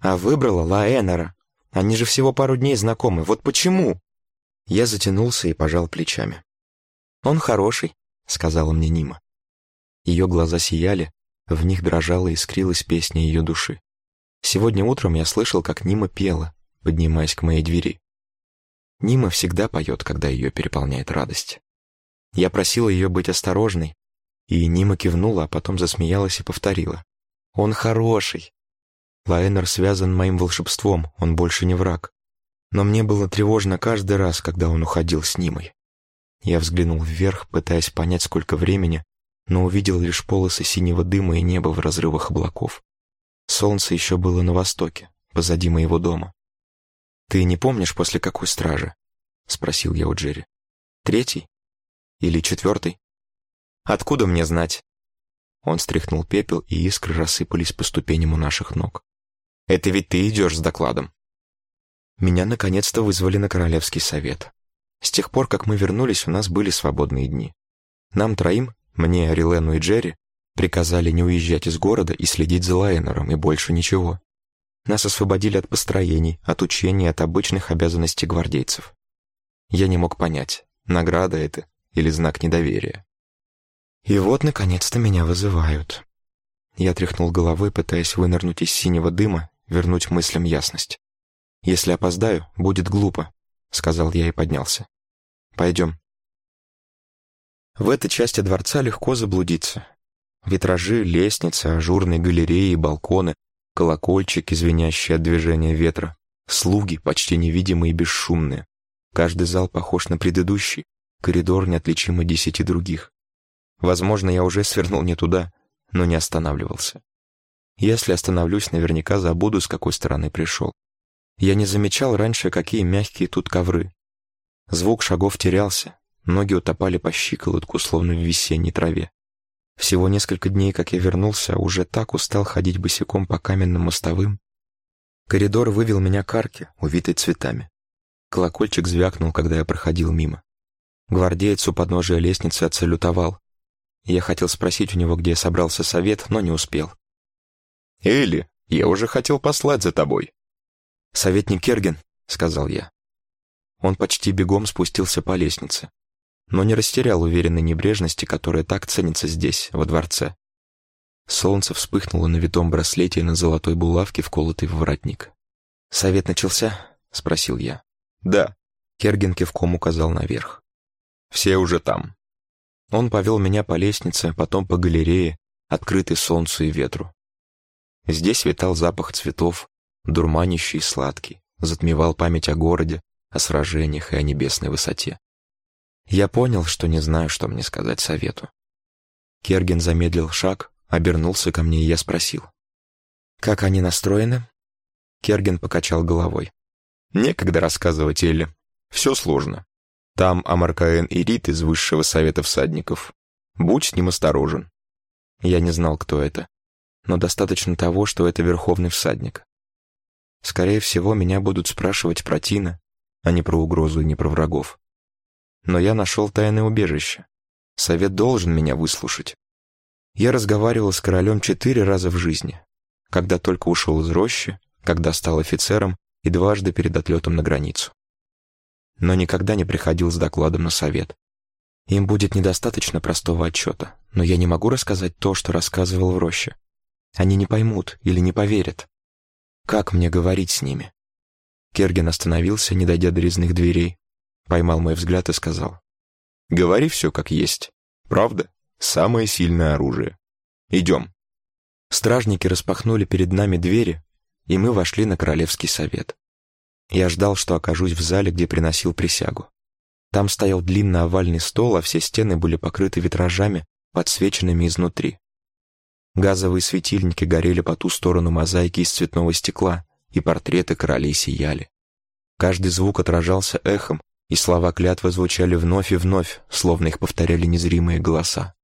а выбрала Лаэнера. Они же всего пару дней знакомы. Вот почему?» Я затянулся и пожал плечами. «Он хороший», — сказала мне Нима. Ее глаза сияли, в них дрожала и искрилась песня ее души. Сегодня утром я слышал, как Нима пела, поднимаясь к моей двери. Нима всегда поет, когда ее переполняет радость. Я просила ее быть осторожной, и Нима кивнула, а потом засмеялась и повторила. «Он хороший!» Лаэнер связан моим волшебством, он больше не враг. Но мне было тревожно каждый раз, когда он уходил с Нимой. Я взглянул вверх, пытаясь понять, сколько времени, но увидел лишь полосы синего дыма и небо в разрывах облаков. Солнце еще было на востоке, позади моего дома. «Ты не помнишь, после какой стражи?» — спросил я у Джерри. «Третий? Или четвертый? Откуда мне знать?» Он стряхнул пепел, и искры рассыпались по ступеням у наших ног. «Это ведь ты идешь с докладом». Меня наконец-то вызвали на Королевский совет. С тех пор, как мы вернулись, у нас были свободные дни. Нам троим мне, Рилену и Джерри приказали не уезжать из города и следить за Лайнером, и больше ничего. Нас освободили от построений, от учений, от обычных обязанностей гвардейцев. Я не мог понять, награда это или знак недоверия. И вот, наконец-то, меня вызывают. Я тряхнул головой, пытаясь вынырнуть из синего дыма, вернуть мыслям ясность. «Если опоздаю, будет глупо», — сказал я и поднялся. «Пойдем». В этой части дворца легко заблудиться. Витражи, лестницы, ажурные галереи и балконы, колокольчики, звенящие от движения ветра, слуги, почти невидимые и бесшумные. Каждый зал похож на предыдущий, коридор неотличим от десяти других. Возможно, я уже свернул не туда, но не останавливался. Если остановлюсь, наверняка забуду, с какой стороны пришел. Я не замечал раньше, какие мягкие тут ковры. Звук шагов терялся, Ноги утопали по щиколотку, словно в весенней траве. Всего несколько дней, как я вернулся, уже так устал ходить босиком по каменным мостовым. Коридор вывел меня к арке, увитой цветами. Колокольчик звякнул, когда я проходил мимо. Гвардеец у подножия лестницы отсалютовал. Я хотел спросить у него, где собрался совет, но не успел. «Элли, я уже хотел послать за тобой». «Советник Керген», — сказал я. Он почти бегом спустился по лестнице но не растерял уверенной небрежности, которая так ценится здесь, во дворце. Солнце вспыхнуло на витом браслете и на золотой булавке, вколотой в воротник. «Совет начался?» — спросил я. «Да», — Керген кивком указал наверх. «Все уже там». Он повел меня по лестнице, потом по галерее, открытой солнцу и ветру. Здесь витал запах цветов, дурманящий и сладкий, затмевал память о городе, о сражениях и о небесной высоте. Я понял, что не знаю, что мне сказать совету. Керген замедлил шаг, обернулся ко мне, и я спросил. «Как они настроены?» Керген покачал головой. «Некогда рассказывать, Элли. Все сложно. Там Амаркаэн и Рит из Высшего Совета Всадников. Будь с ним осторожен». Я не знал, кто это, но достаточно того, что это Верховный Всадник. Скорее всего, меня будут спрашивать про Тина, а не про угрозу и не про врагов но я нашел тайное убежище. Совет должен меня выслушать. Я разговаривал с королем четыре раза в жизни. когда только ушел из рощи, когда стал офицером и дважды перед отлетом на границу. Но никогда не приходил с докладом на совет. Им будет недостаточно простого отчета, но я не могу рассказать то, что рассказывал в роще. Они не поймут или не поверят. Как мне говорить с ними? Керген остановился, не дойдя до резных дверей, поймал мой взгляд и сказал. «Говори все как есть. Правда? Самое сильное оружие. Идем». Стражники распахнули перед нами двери, и мы вошли на Королевский совет. Я ждал, что окажусь в зале, где приносил присягу. Там стоял длинный овальный стол, а все стены были покрыты витражами, подсвеченными изнутри. Газовые светильники горели по ту сторону мозаики из цветного стекла, и портреты королей сияли. Каждый звук отражался эхом, и слова клятвы звучали вновь и вновь, словно их повторяли незримые голоса.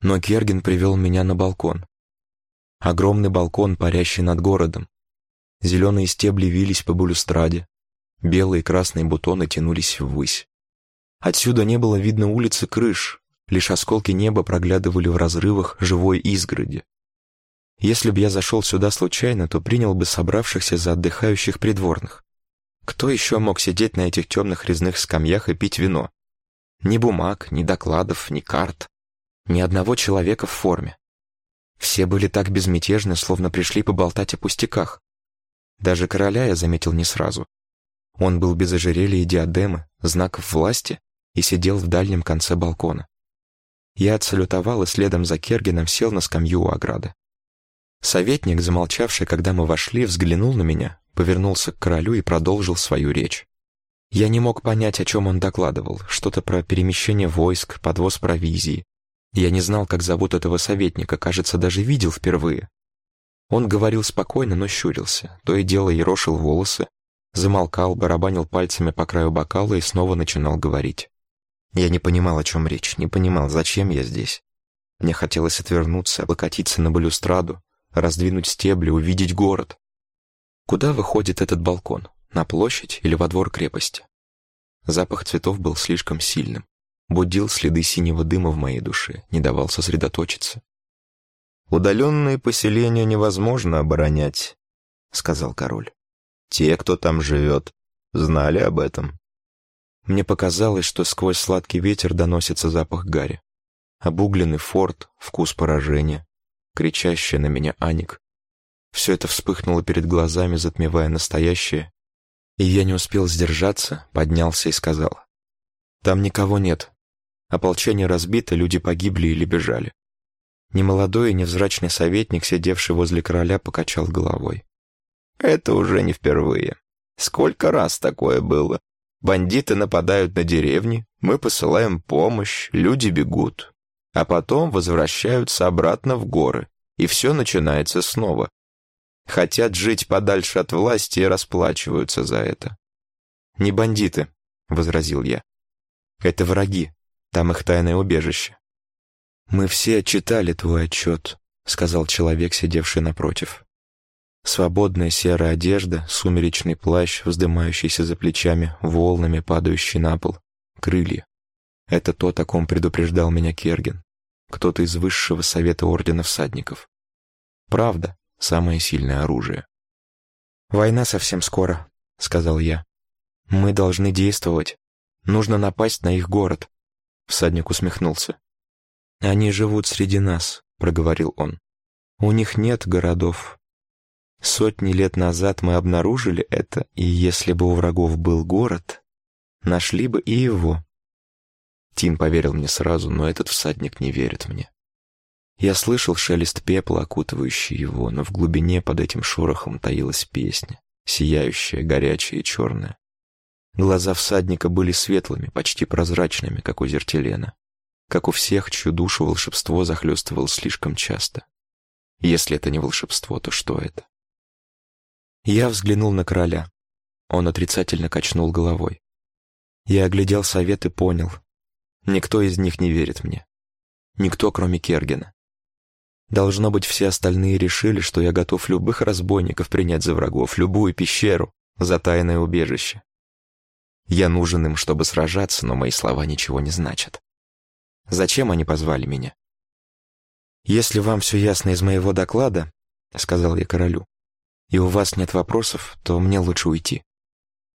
Но Керген привел меня на балкон. Огромный балкон, парящий над городом. Зеленые стебли вились по балюстраде, белые и красные бутоны тянулись ввысь. Отсюда не было видно улицы крыш, лишь осколки неба проглядывали в разрывах живой изгороди. Если бы я зашел сюда случайно, то принял бы собравшихся за отдыхающих придворных. Кто еще мог сидеть на этих темных резных скамьях и пить вино? Ни бумаг, ни докладов, ни карт, ни одного человека в форме. Все были так безмятежны, словно пришли поболтать о пустяках. Даже короля я заметил не сразу. Он был без ожерелья и диадемы, знаков власти, и сидел в дальнем конце балкона. Я отсалютовал и следом за Кергином сел на скамью у ограды. Советник, замолчавший, когда мы вошли, взглянул на меня, повернулся к королю и продолжил свою речь. Я не мог понять, о чем он докладывал, что-то про перемещение войск, подвоз провизии, я не знал, как зовут этого советника, кажется, даже видел впервые. Он говорил спокойно, но щурился, то и дело ерошил волосы, замолкал, барабанил пальцами по краю бокала и снова начинал говорить. Я не понимал, о чем речь, не понимал, зачем я здесь. Мне хотелось отвернуться, облокотиться на балюстраду, раздвинуть стебли, увидеть город. Куда выходит этот балкон? На площадь или во двор крепости? Запах цветов был слишком сильным будил следы синего дыма в моей душе, не давал сосредоточиться. «Удаленные поселения невозможно оборонять», — сказал король. «Те, кто там живет, знали об этом». Мне показалось, что сквозь сладкий ветер доносится запах гари. Обугленный форт, вкус поражения, кричащая на меня Аник. Все это вспыхнуло перед глазами, затмевая настоящее, и я не успел сдержаться, поднялся и сказал. «Там никого нет. Ополчение разбито, люди погибли или бежали. Немолодой и невзрачный советник, сидевший возле короля, покачал головой. «Это уже не впервые. Сколько раз такое было? Бандиты нападают на деревни, мы посылаем помощь, люди бегут, а потом возвращаются обратно в горы, и все начинается снова. Хотят жить подальше от власти и расплачиваются за это». «Не бандиты», — возразил я. «Это враги, там их тайное убежище. «Мы все читали твой отчет», — сказал человек, сидевший напротив. Свободная серая одежда, сумеречный плащ, вздымающийся за плечами, волнами падающий на пол, крылья. Это то, о ком предупреждал меня Керген, кто-то из высшего совета ордена всадников. Правда, самое сильное оружие. «Война совсем скоро», — сказал я. «Мы должны действовать. Нужно напасть на их город. Всадник усмехнулся. «Они живут среди нас», — проговорил он. «У них нет городов. Сотни лет назад мы обнаружили это, и если бы у врагов был город, нашли бы и его». Тим поверил мне сразу, но этот всадник не верит мне. Я слышал шелест пепла, окутывающий его, но в глубине под этим шорохом таилась песня, сияющая, горячая и черная. Глаза всадника были светлыми, почти прозрачными, как у Зертелена. Как у всех, чью душу волшебство захлестывало слишком часто. Если это не волшебство, то что это? Я взглянул на короля. Он отрицательно качнул головой. Я оглядел совет и понял. Никто из них не верит мне. Никто, кроме Кергена. Должно быть, все остальные решили, что я готов любых разбойников принять за врагов, любую пещеру, за тайное убежище. Я нужен им, чтобы сражаться, но мои слова ничего не значат. Зачем они позвали меня? Если вам все ясно из моего доклада, — сказал я королю, — «и у вас нет вопросов, то мне лучше уйти».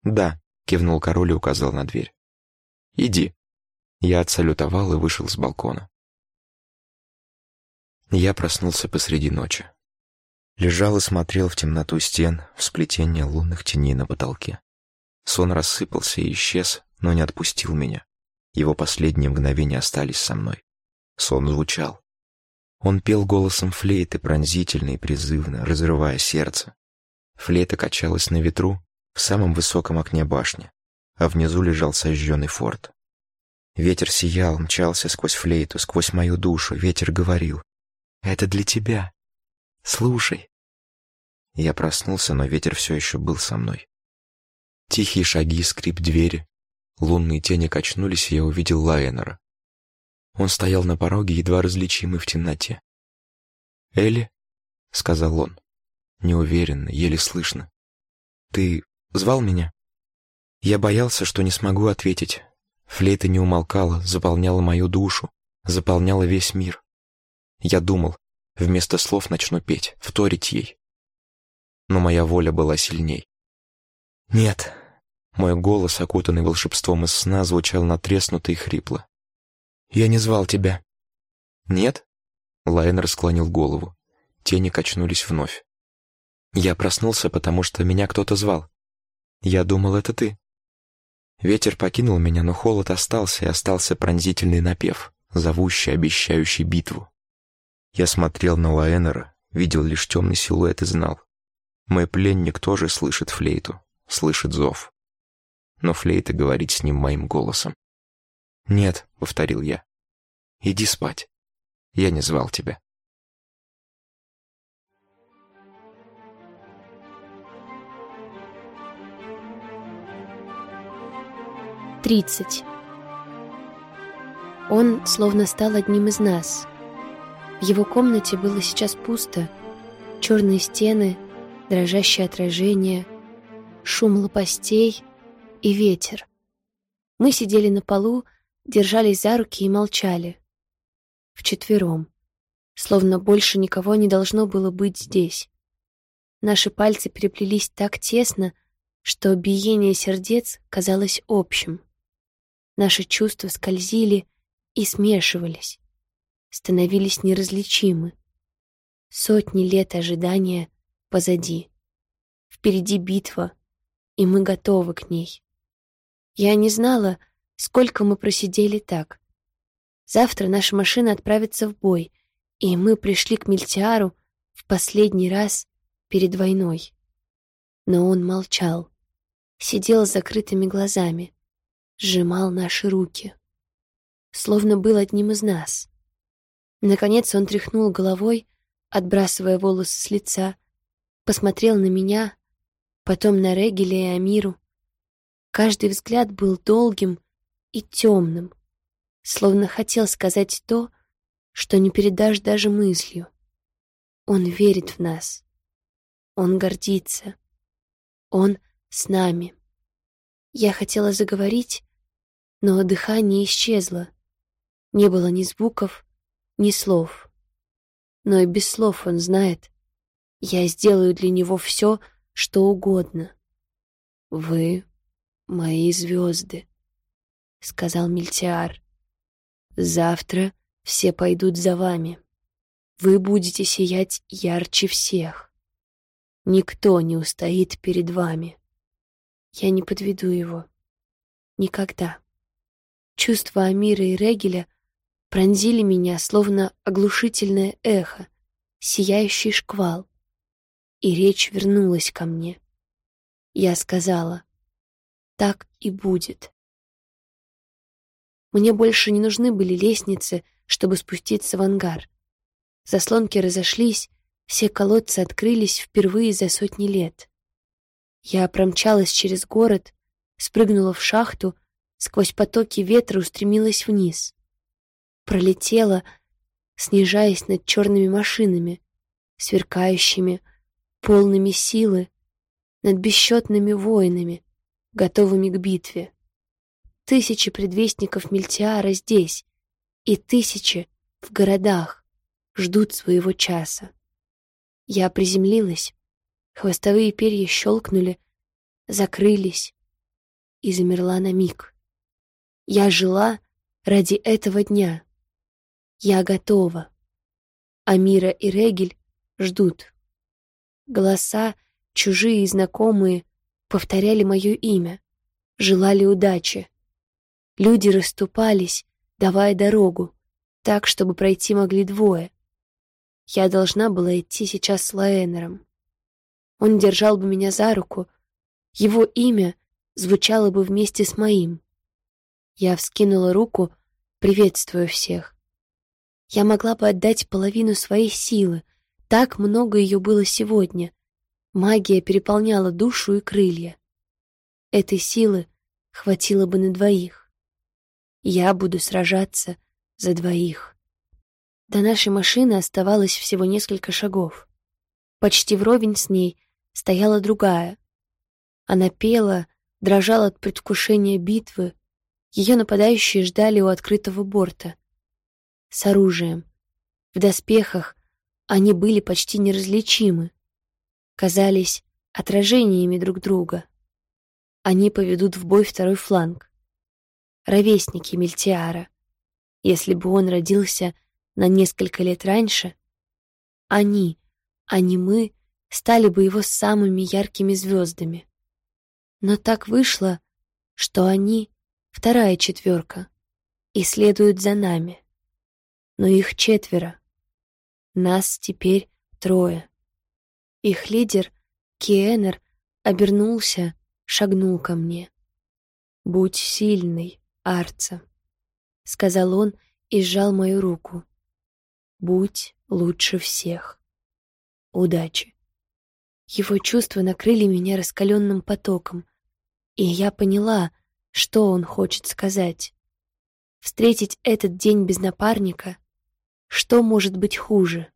«Да», — кивнул король и указал на дверь. «Иди». Я отсалютовал и вышел с балкона. Я проснулся посреди ночи. Лежал и смотрел в темноту стен, в сплетение лунных теней на потолке. Сон рассыпался и исчез, но не отпустил меня. Его последние мгновения остались со мной. Сон звучал. Он пел голосом флейты, пронзительно и призывно, разрывая сердце. Флейта качалась на ветру в самом высоком окне башни, а внизу лежал сожженный форт. Ветер сиял, мчался сквозь флейту, сквозь мою душу. Ветер говорил, «Это для тебя. Слушай». Я проснулся, но ветер все еще был со мной. Тихие шаги, скрип двери. Лунные тени качнулись, и я увидел Лайенера. Он стоял на пороге, едва различимый в темноте. «Элли?» — сказал он. Неуверенно, еле слышно. «Ты звал меня?» Я боялся, что не смогу ответить. Флейта не умолкала, заполняла мою душу, заполняла весь мир. Я думал, вместо слов начну петь, вторить ей. Но моя воля была сильней. «Нет», — мой голос, окутанный волшебством из сна, звучал натреснуто и хрипло. «Я не звал тебя». «Нет?» Лайнер склонил голову. Тени качнулись вновь. Я проснулся, потому что меня кто-то звал. Я думал, это ты. Ветер покинул меня, но холод остался, и остался пронзительный напев, зовущий, обещающий битву. Я смотрел на Лаэнера, видел лишь темный силуэт и знал. Мой пленник тоже слышит флейту, слышит зов. Но флейта говорит с ним моим голосом. «Нет», — повторил я. «Иди спать. Я не звал тебя». Тридцать. Он словно стал одним из нас. В его комнате было сейчас пусто. Черные стены, дрожащее отражение, шум лопастей и ветер. Мы сидели на полу, держались за руки и молчали. Вчетвером. Словно больше никого не должно было быть здесь. Наши пальцы переплелись так тесно, что биение сердец казалось общим. Наши чувства скользили и смешивались, становились неразличимы. Сотни лет ожидания позади. Впереди битва, и мы готовы к ней. Я не знала, сколько мы просидели так. Завтра наша машина отправится в бой, и мы пришли к Мильтиару в последний раз перед войной. Но он молчал, сидел с закрытыми глазами, сжимал наши руки, словно был одним из нас. Наконец он тряхнул головой, отбрасывая волосы с лица, посмотрел на меня, потом на Регеля и Амиру, Каждый взгляд был долгим и темным, словно хотел сказать то, что не передашь даже мыслью. Он верит в нас. Он гордится. Он с нами. Я хотела заговорить, но дыхание исчезло. Не было ни звуков, ни слов. Но и без слов он знает. Я сделаю для него все, что угодно. Вы мои звезды», — сказал Мильтиар. «Завтра все пойдут за вами. Вы будете сиять ярче всех. Никто не устоит перед вами. Я не подведу его. Никогда». Чувства Амира и Регеля пронзили меня, словно оглушительное эхо, сияющий шквал. И речь вернулась ко мне. Я сказала, так и будет. Мне больше не нужны были лестницы, чтобы спуститься в ангар. Заслонки разошлись, все колодцы открылись впервые за сотни лет. Я промчалась через город, спрыгнула в шахту, сквозь потоки ветра устремилась вниз. Пролетела, снижаясь над черными машинами, сверкающими, полными силы, над бесчетными воинами, готовыми к битве. Тысячи предвестников Мельтиара здесь, и тысячи в городах ждут своего часа. Я приземлилась, хвостовые перья щелкнули, закрылись и замерла на миг. Я жила ради этого дня. Я готова. Амира и Регель ждут. Голоса, чужие и знакомые, повторяли мое имя, желали удачи. Люди расступались, давая дорогу, так, чтобы пройти могли двое. Я должна была идти сейчас с Лаэнером. Он держал бы меня за руку, его имя звучало бы вместе с моим. Я вскинула руку, приветствуя всех. Я могла бы отдать половину своей силы, так много ее было сегодня. Магия переполняла душу и крылья. Этой силы хватило бы на двоих. Я буду сражаться за двоих. До нашей машины оставалось всего несколько шагов. Почти вровень с ней стояла другая. Она пела, дрожала от предвкушения битвы, ее нападающие ждали у открытого борта. С оружием. В доспехах они были почти неразличимы. Казались отражениями друг друга. Они поведут в бой второй фланг. Ровесники Мельтиара. Если бы он родился на несколько лет раньше, они, а не мы, стали бы его самыми яркими звездами. Но так вышло, что они вторая четверка, и следуют за нами. Но их четверо. Нас теперь трое. Их лидер, Киэнер, обернулся, шагнул ко мне. «Будь сильный, Арца», — сказал он и сжал мою руку. «Будь лучше всех. Удачи». Его чувства накрыли меня раскаленным потоком, и я поняла, что он хочет сказать. Встретить этот день без напарника? Что может быть хуже?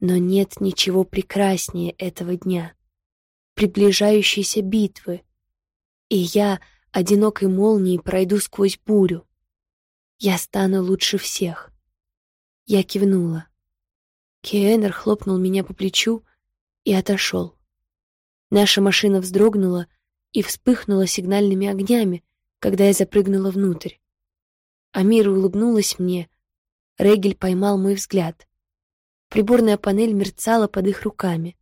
Но нет ничего прекраснее этого дня, приближающейся битвы. И я, одинокой молнией, пройду сквозь бурю. Я стану лучше всех. Я кивнула. Киэнер хлопнул меня по плечу и отошел. Наша машина вздрогнула, и вспыхнула сигнальными огнями, когда я запрыгнула внутрь. Амира улыбнулась мне. Регель поймал мой взгляд. Приборная панель мерцала под их руками.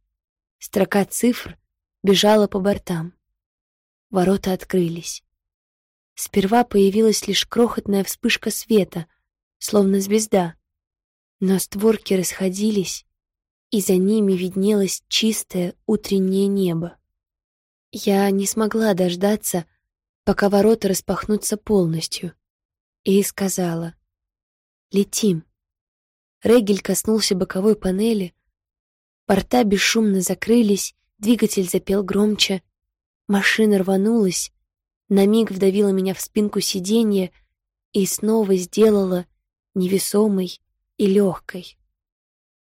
Строка цифр бежала по бортам. Ворота открылись. Сперва появилась лишь крохотная вспышка света, словно звезда. Но створки расходились, и за ними виднелось чистое утреннее небо. Я не смогла дождаться, пока ворота распахнутся полностью, и сказала «Летим». Регель коснулся боковой панели, порта бесшумно закрылись, двигатель запел громче, машина рванулась, на миг вдавила меня в спинку сиденья и снова сделала невесомой и легкой.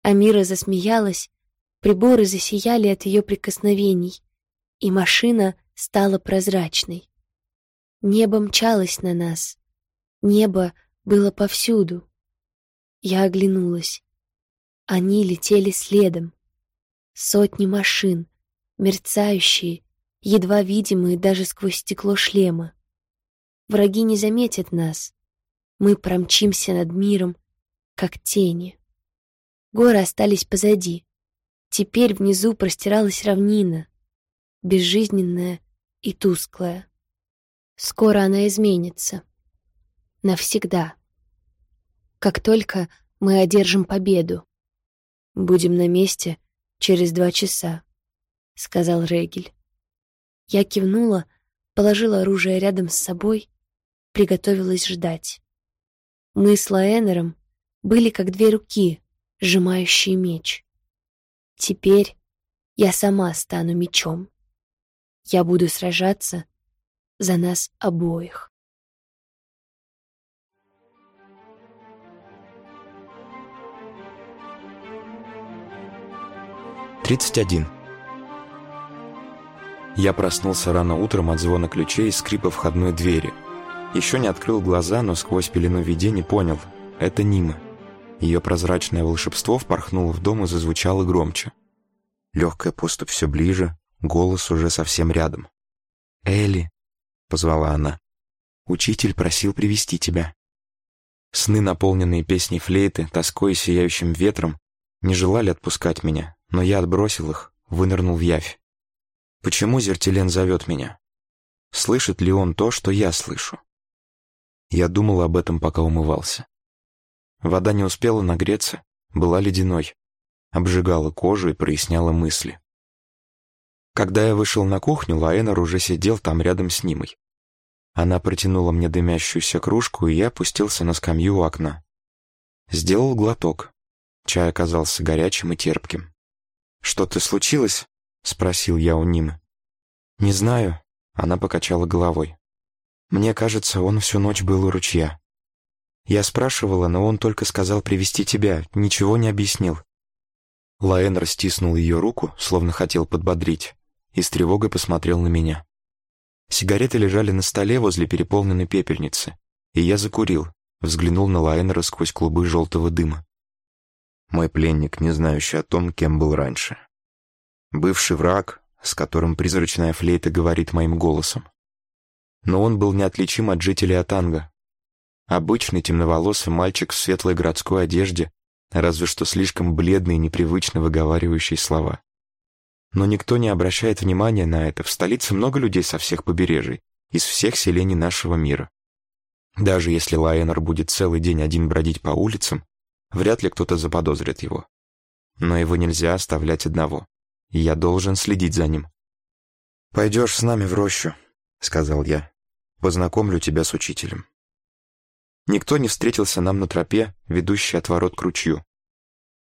Амира засмеялась, приборы засияли от ее прикосновений и машина стала прозрачной. Небо мчалось на нас. Небо было повсюду. Я оглянулась. Они летели следом. Сотни машин, мерцающие, едва видимые даже сквозь стекло шлема. Враги не заметят нас. Мы промчимся над миром, как тени. Горы остались позади. Теперь внизу простиралась равнина, безжизненная и тусклая. Скоро она изменится. Навсегда. Как только мы одержим победу. «Будем на месте через два часа», — сказал Регель. Я кивнула, положила оружие рядом с собой, приготовилась ждать. Мы с Лаэнером были как две руки, сжимающие меч. Теперь я сама стану мечом. Я буду сражаться за нас обоих. Тридцать один. Я проснулся рано утром от звона ключей и скрипа входной двери. Еще не открыл глаза, но сквозь пелену видений понял — это Нима. Ее прозрачное волшебство впорхнуло в дом и зазвучало громче. Легкая поступь все ближе, голос уже совсем рядом. «Элли», — позвала она, — «учитель просил привести тебя». Сны, наполненные песней флейты, тоской и сияющим ветром, не желали отпускать меня, но я отбросил их, вынырнул в явь. Почему Зертилен зовет меня? Слышит ли он то, что я слышу? Я думал об этом, пока умывался. Вода не успела нагреться, была ледяной, обжигала кожу и проясняла мысли. Когда я вышел на кухню, Лаэнор уже сидел там рядом с Нимой. Она протянула мне дымящуюся кружку, и я опустился на скамью у окна. Сделал глоток. Чай оказался горячим и терпким. «Что-то случилось?» — спросил я у Нимы. «Не знаю», — она покачала головой. «Мне кажется, он всю ночь был у ручья». Я спрашивала, но он только сказал привести тебя, ничего не объяснил. Лаэн растиснул ее руку, словно хотел подбодрить, и с тревогой посмотрел на меня. Сигареты лежали на столе возле переполненной пепельницы, и я закурил, взглянул на Лайнера сквозь клубы желтого дыма. Мой пленник, не знающий о том, кем был раньше. Бывший враг, с которым призрачная флейта говорит моим голосом. Но он был неотличим от жителей Атанга. Обычный темноволосый мальчик в светлой городской одежде, разве что слишком бледный и непривычно выговаривающий слова. Но никто не обращает внимания на это. В столице много людей со всех побережий, из всех селений нашего мира. Даже если Лайонер будет целый день один бродить по улицам, вряд ли кто-то заподозрит его. Но его нельзя оставлять одного. Я должен следить за ним. «Пойдешь с нами в рощу», — сказал я. «Познакомлю тебя с учителем». Никто не встретился нам на тропе, ведущей от ворот к ручью.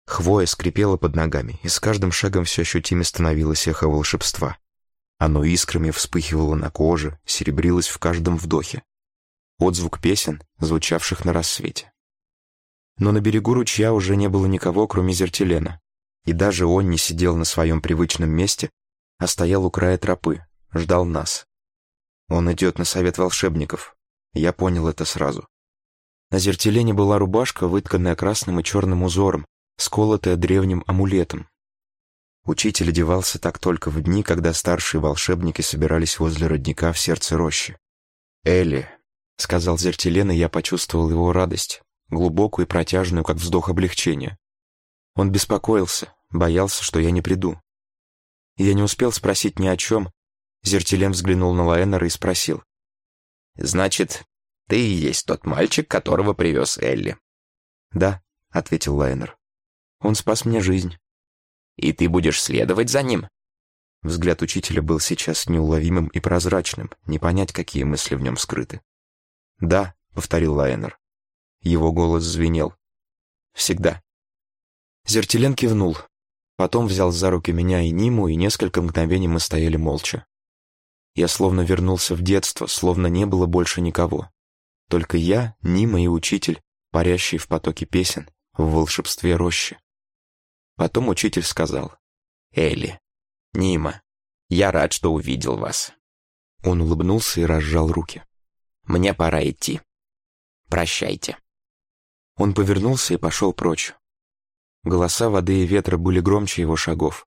Хвоя скрипела под ногами, и с каждым шагом все ощутимее становилось эхо волшебства. Оно искрами вспыхивало на коже, серебрилось в каждом вдохе. Отзвук песен, звучавших на рассвете. Но на берегу ручья уже не было никого, кроме Зертилена. И даже он не сидел на своем привычном месте, а стоял у края тропы, ждал нас. Он идет на совет волшебников. Я понял это сразу. На Зертилене была рубашка, вытканная красным и черным узором, сколотая древним амулетом. Учитель одевался так только в дни, когда старшие волшебники собирались возле родника в сердце рощи. «Элли», — сказал Зертилен, и я почувствовал его радость, глубокую и протяжную, как вздох облегчения. Он беспокоился, боялся, что я не приду. Я не успел спросить ни о чем. Зертилен взглянул на Лаэннера и спросил. «Значит, ты и есть тот мальчик, которого привез Элли?» «Да», — ответил Лайнер. Он спас мне жизнь. И ты будешь следовать за ним?» Взгляд учителя был сейчас неуловимым и прозрачным, не понять, какие мысли в нем скрыты. «Да», — повторил Лайнер. Его голос звенел. «Всегда». Зертилен кивнул. Потом взял за руки меня и Ниму, и несколько мгновений мы стояли молча. Я словно вернулся в детство, словно не было больше никого. Только я, Нима и учитель, парящие в потоке песен, в волшебстве рощи. Потом учитель сказал, «Элли, Нима, я рад, что увидел вас». Он улыбнулся и разжал руки. «Мне пора идти. Прощайте». Он повернулся и пошел прочь. Голоса воды и ветра были громче его шагов,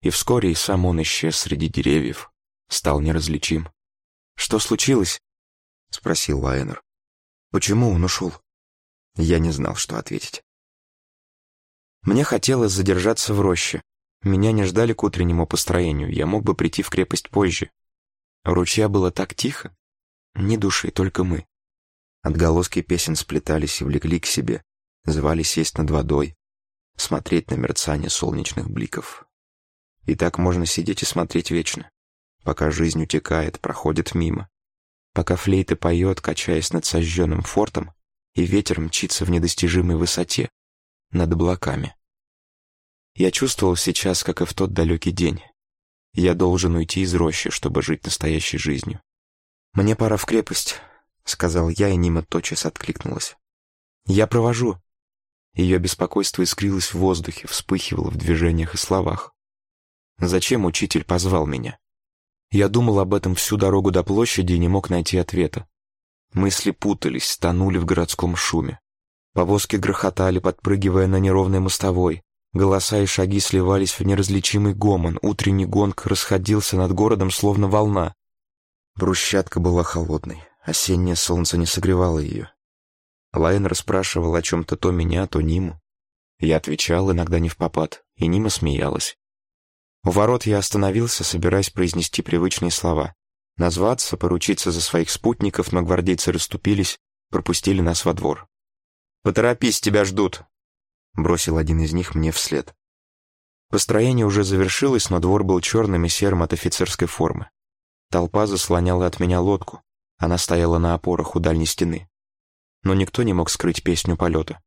и вскоре и сам он исчез среди деревьев, стал неразличим. «Что случилось?» — спросил Лайнер. «Почему он ушел?» Я не знал, что ответить. Мне хотелось задержаться в роще. Меня не ждали к утреннему построению, я мог бы прийти в крепость позже. Ручья было так тихо. Ни души, только мы. Отголоски песен сплетались и влекли к себе, звали сесть над водой, смотреть на мерцание солнечных бликов. И так можно сидеть и смотреть вечно, пока жизнь утекает, проходит мимо, пока флейта поет, качаясь над сожженным фортом, и ветер мчится в недостижимой высоте, над облаками. Я чувствовал сейчас, как и в тот далекий день. Я должен уйти из рощи, чтобы жить настоящей жизнью. «Мне пора в крепость», — сказал я, и Нима тотчас откликнулась. «Я провожу». Ее беспокойство искрилось в воздухе, вспыхивало в движениях и словах. Зачем учитель позвал меня? Я думал об этом всю дорогу до площади и не мог найти ответа. Мысли путались, тонули в городском шуме. Повозки грохотали, подпрыгивая на неровной мостовой. Голоса и шаги сливались в неразличимый гомон, утренний гонг расходился над городом, словно волна. Брусчатка была холодной, осеннее солнце не согревало ее. Лайн расспрашивал о чем-то то меня, то Ниму. Я отвечал, иногда не в попад, и Нима смеялась. У ворот я остановился, собираясь произнести привычные слова. Назваться, поручиться за своих спутников, но гвардейцы расступились, пропустили нас во двор. «Поторопись, тебя ждут!» — бросил один из них мне вслед. Построение уже завершилось, но двор был черным и серым от офицерской формы. Толпа заслоняла от меня лодку. Она стояла на опорах у дальней стены. Но никто не мог скрыть песню полета.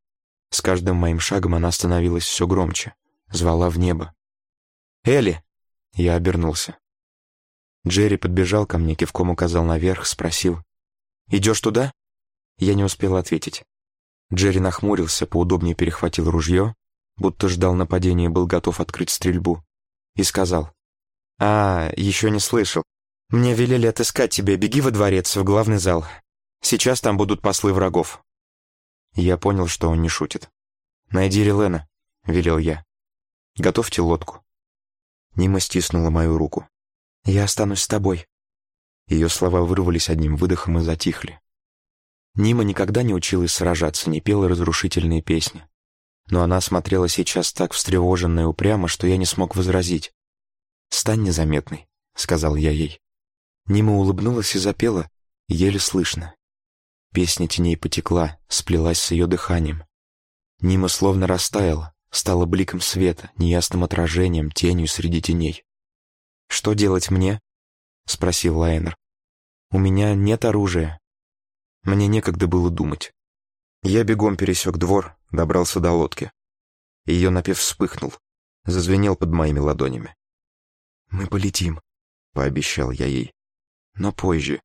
С каждым моим шагом она становилась все громче, звала в небо. «Элли!» Я обернулся. Джерри подбежал ко мне, кивком указал наверх, спросил. «Идешь туда?» Я не успел ответить. Джерри нахмурился, поудобнее перехватил ружье, будто ждал нападения и был готов открыть стрельбу, и сказал. «А, еще не слышал. Мне велели отыскать тебя, беги во дворец, в главный зал. Сейчас там будут послы врагов». Я понял, что он не шутит. «Найди Релена», — велел я. «Готовьте лодку». Нима стиснула мою руку. «Я останусь с тобой». Ее слова вырвались одним выдохом и затихли. Нима никогда не училась сражаться, не пела разрушительные песни. Но она смотрела сейчас так встревоженно и упрямо, что я не смог возразить. «Стань незаметной», — сказал я ей. Нима улыбнулась и запела, еле слышно. Песня теней потекла, сплелась с ее дыханием. Нима словно растаяла, стала бликом света, неясным отражением, тенью среди теней. «Что делать мне?» — спросил Лайнер. «У меня нет оружия, мне некогда было думать. Я бегом пересек двор, добрался до лодки. Ее напев вспыхнул, зазвенел под моими ладонями. «Мы полетим», — пообещал я ей. Но позже.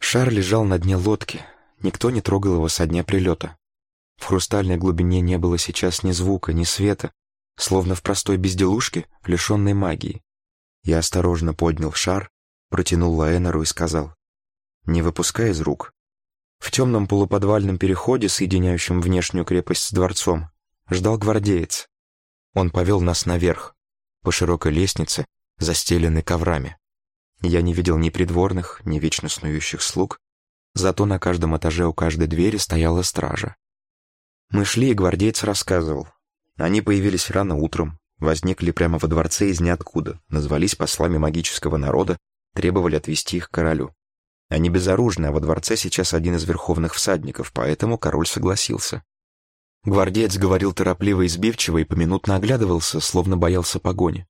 Шар лежал на дне лодки, никто не трогал его со дня прилета. В хрустальной глубине не было сейчас ни звука, ни света, словно в простой безделушке, лишенной магии. Я осторожно поднял шар, протянул Лаэнору и сказал, «Не выпускай из рук, в темном полуподвальном переходе, соединяющем внешнюю крепость с дворцом, ждал гвардеец. Он повел нас наверх, по широкой лестнице, застеленной коврами. Я не видел ни придворных, ни вечно снующих слуг, зато на каждом этаже у каждой двери стояла стража. Мы шли, и гвардеец рассказывал. Они появились рано утром, возникли прямо во дворце из ниоткуда, назвались послами магического народа, требовали отвести их к королю. Они безоружны, а во дворце сейчас один из верховных всадников, поэтому король согласился. Гвардеец говорил торопливо и сбивчиво и поминутно оглядывался, словно боялся погони.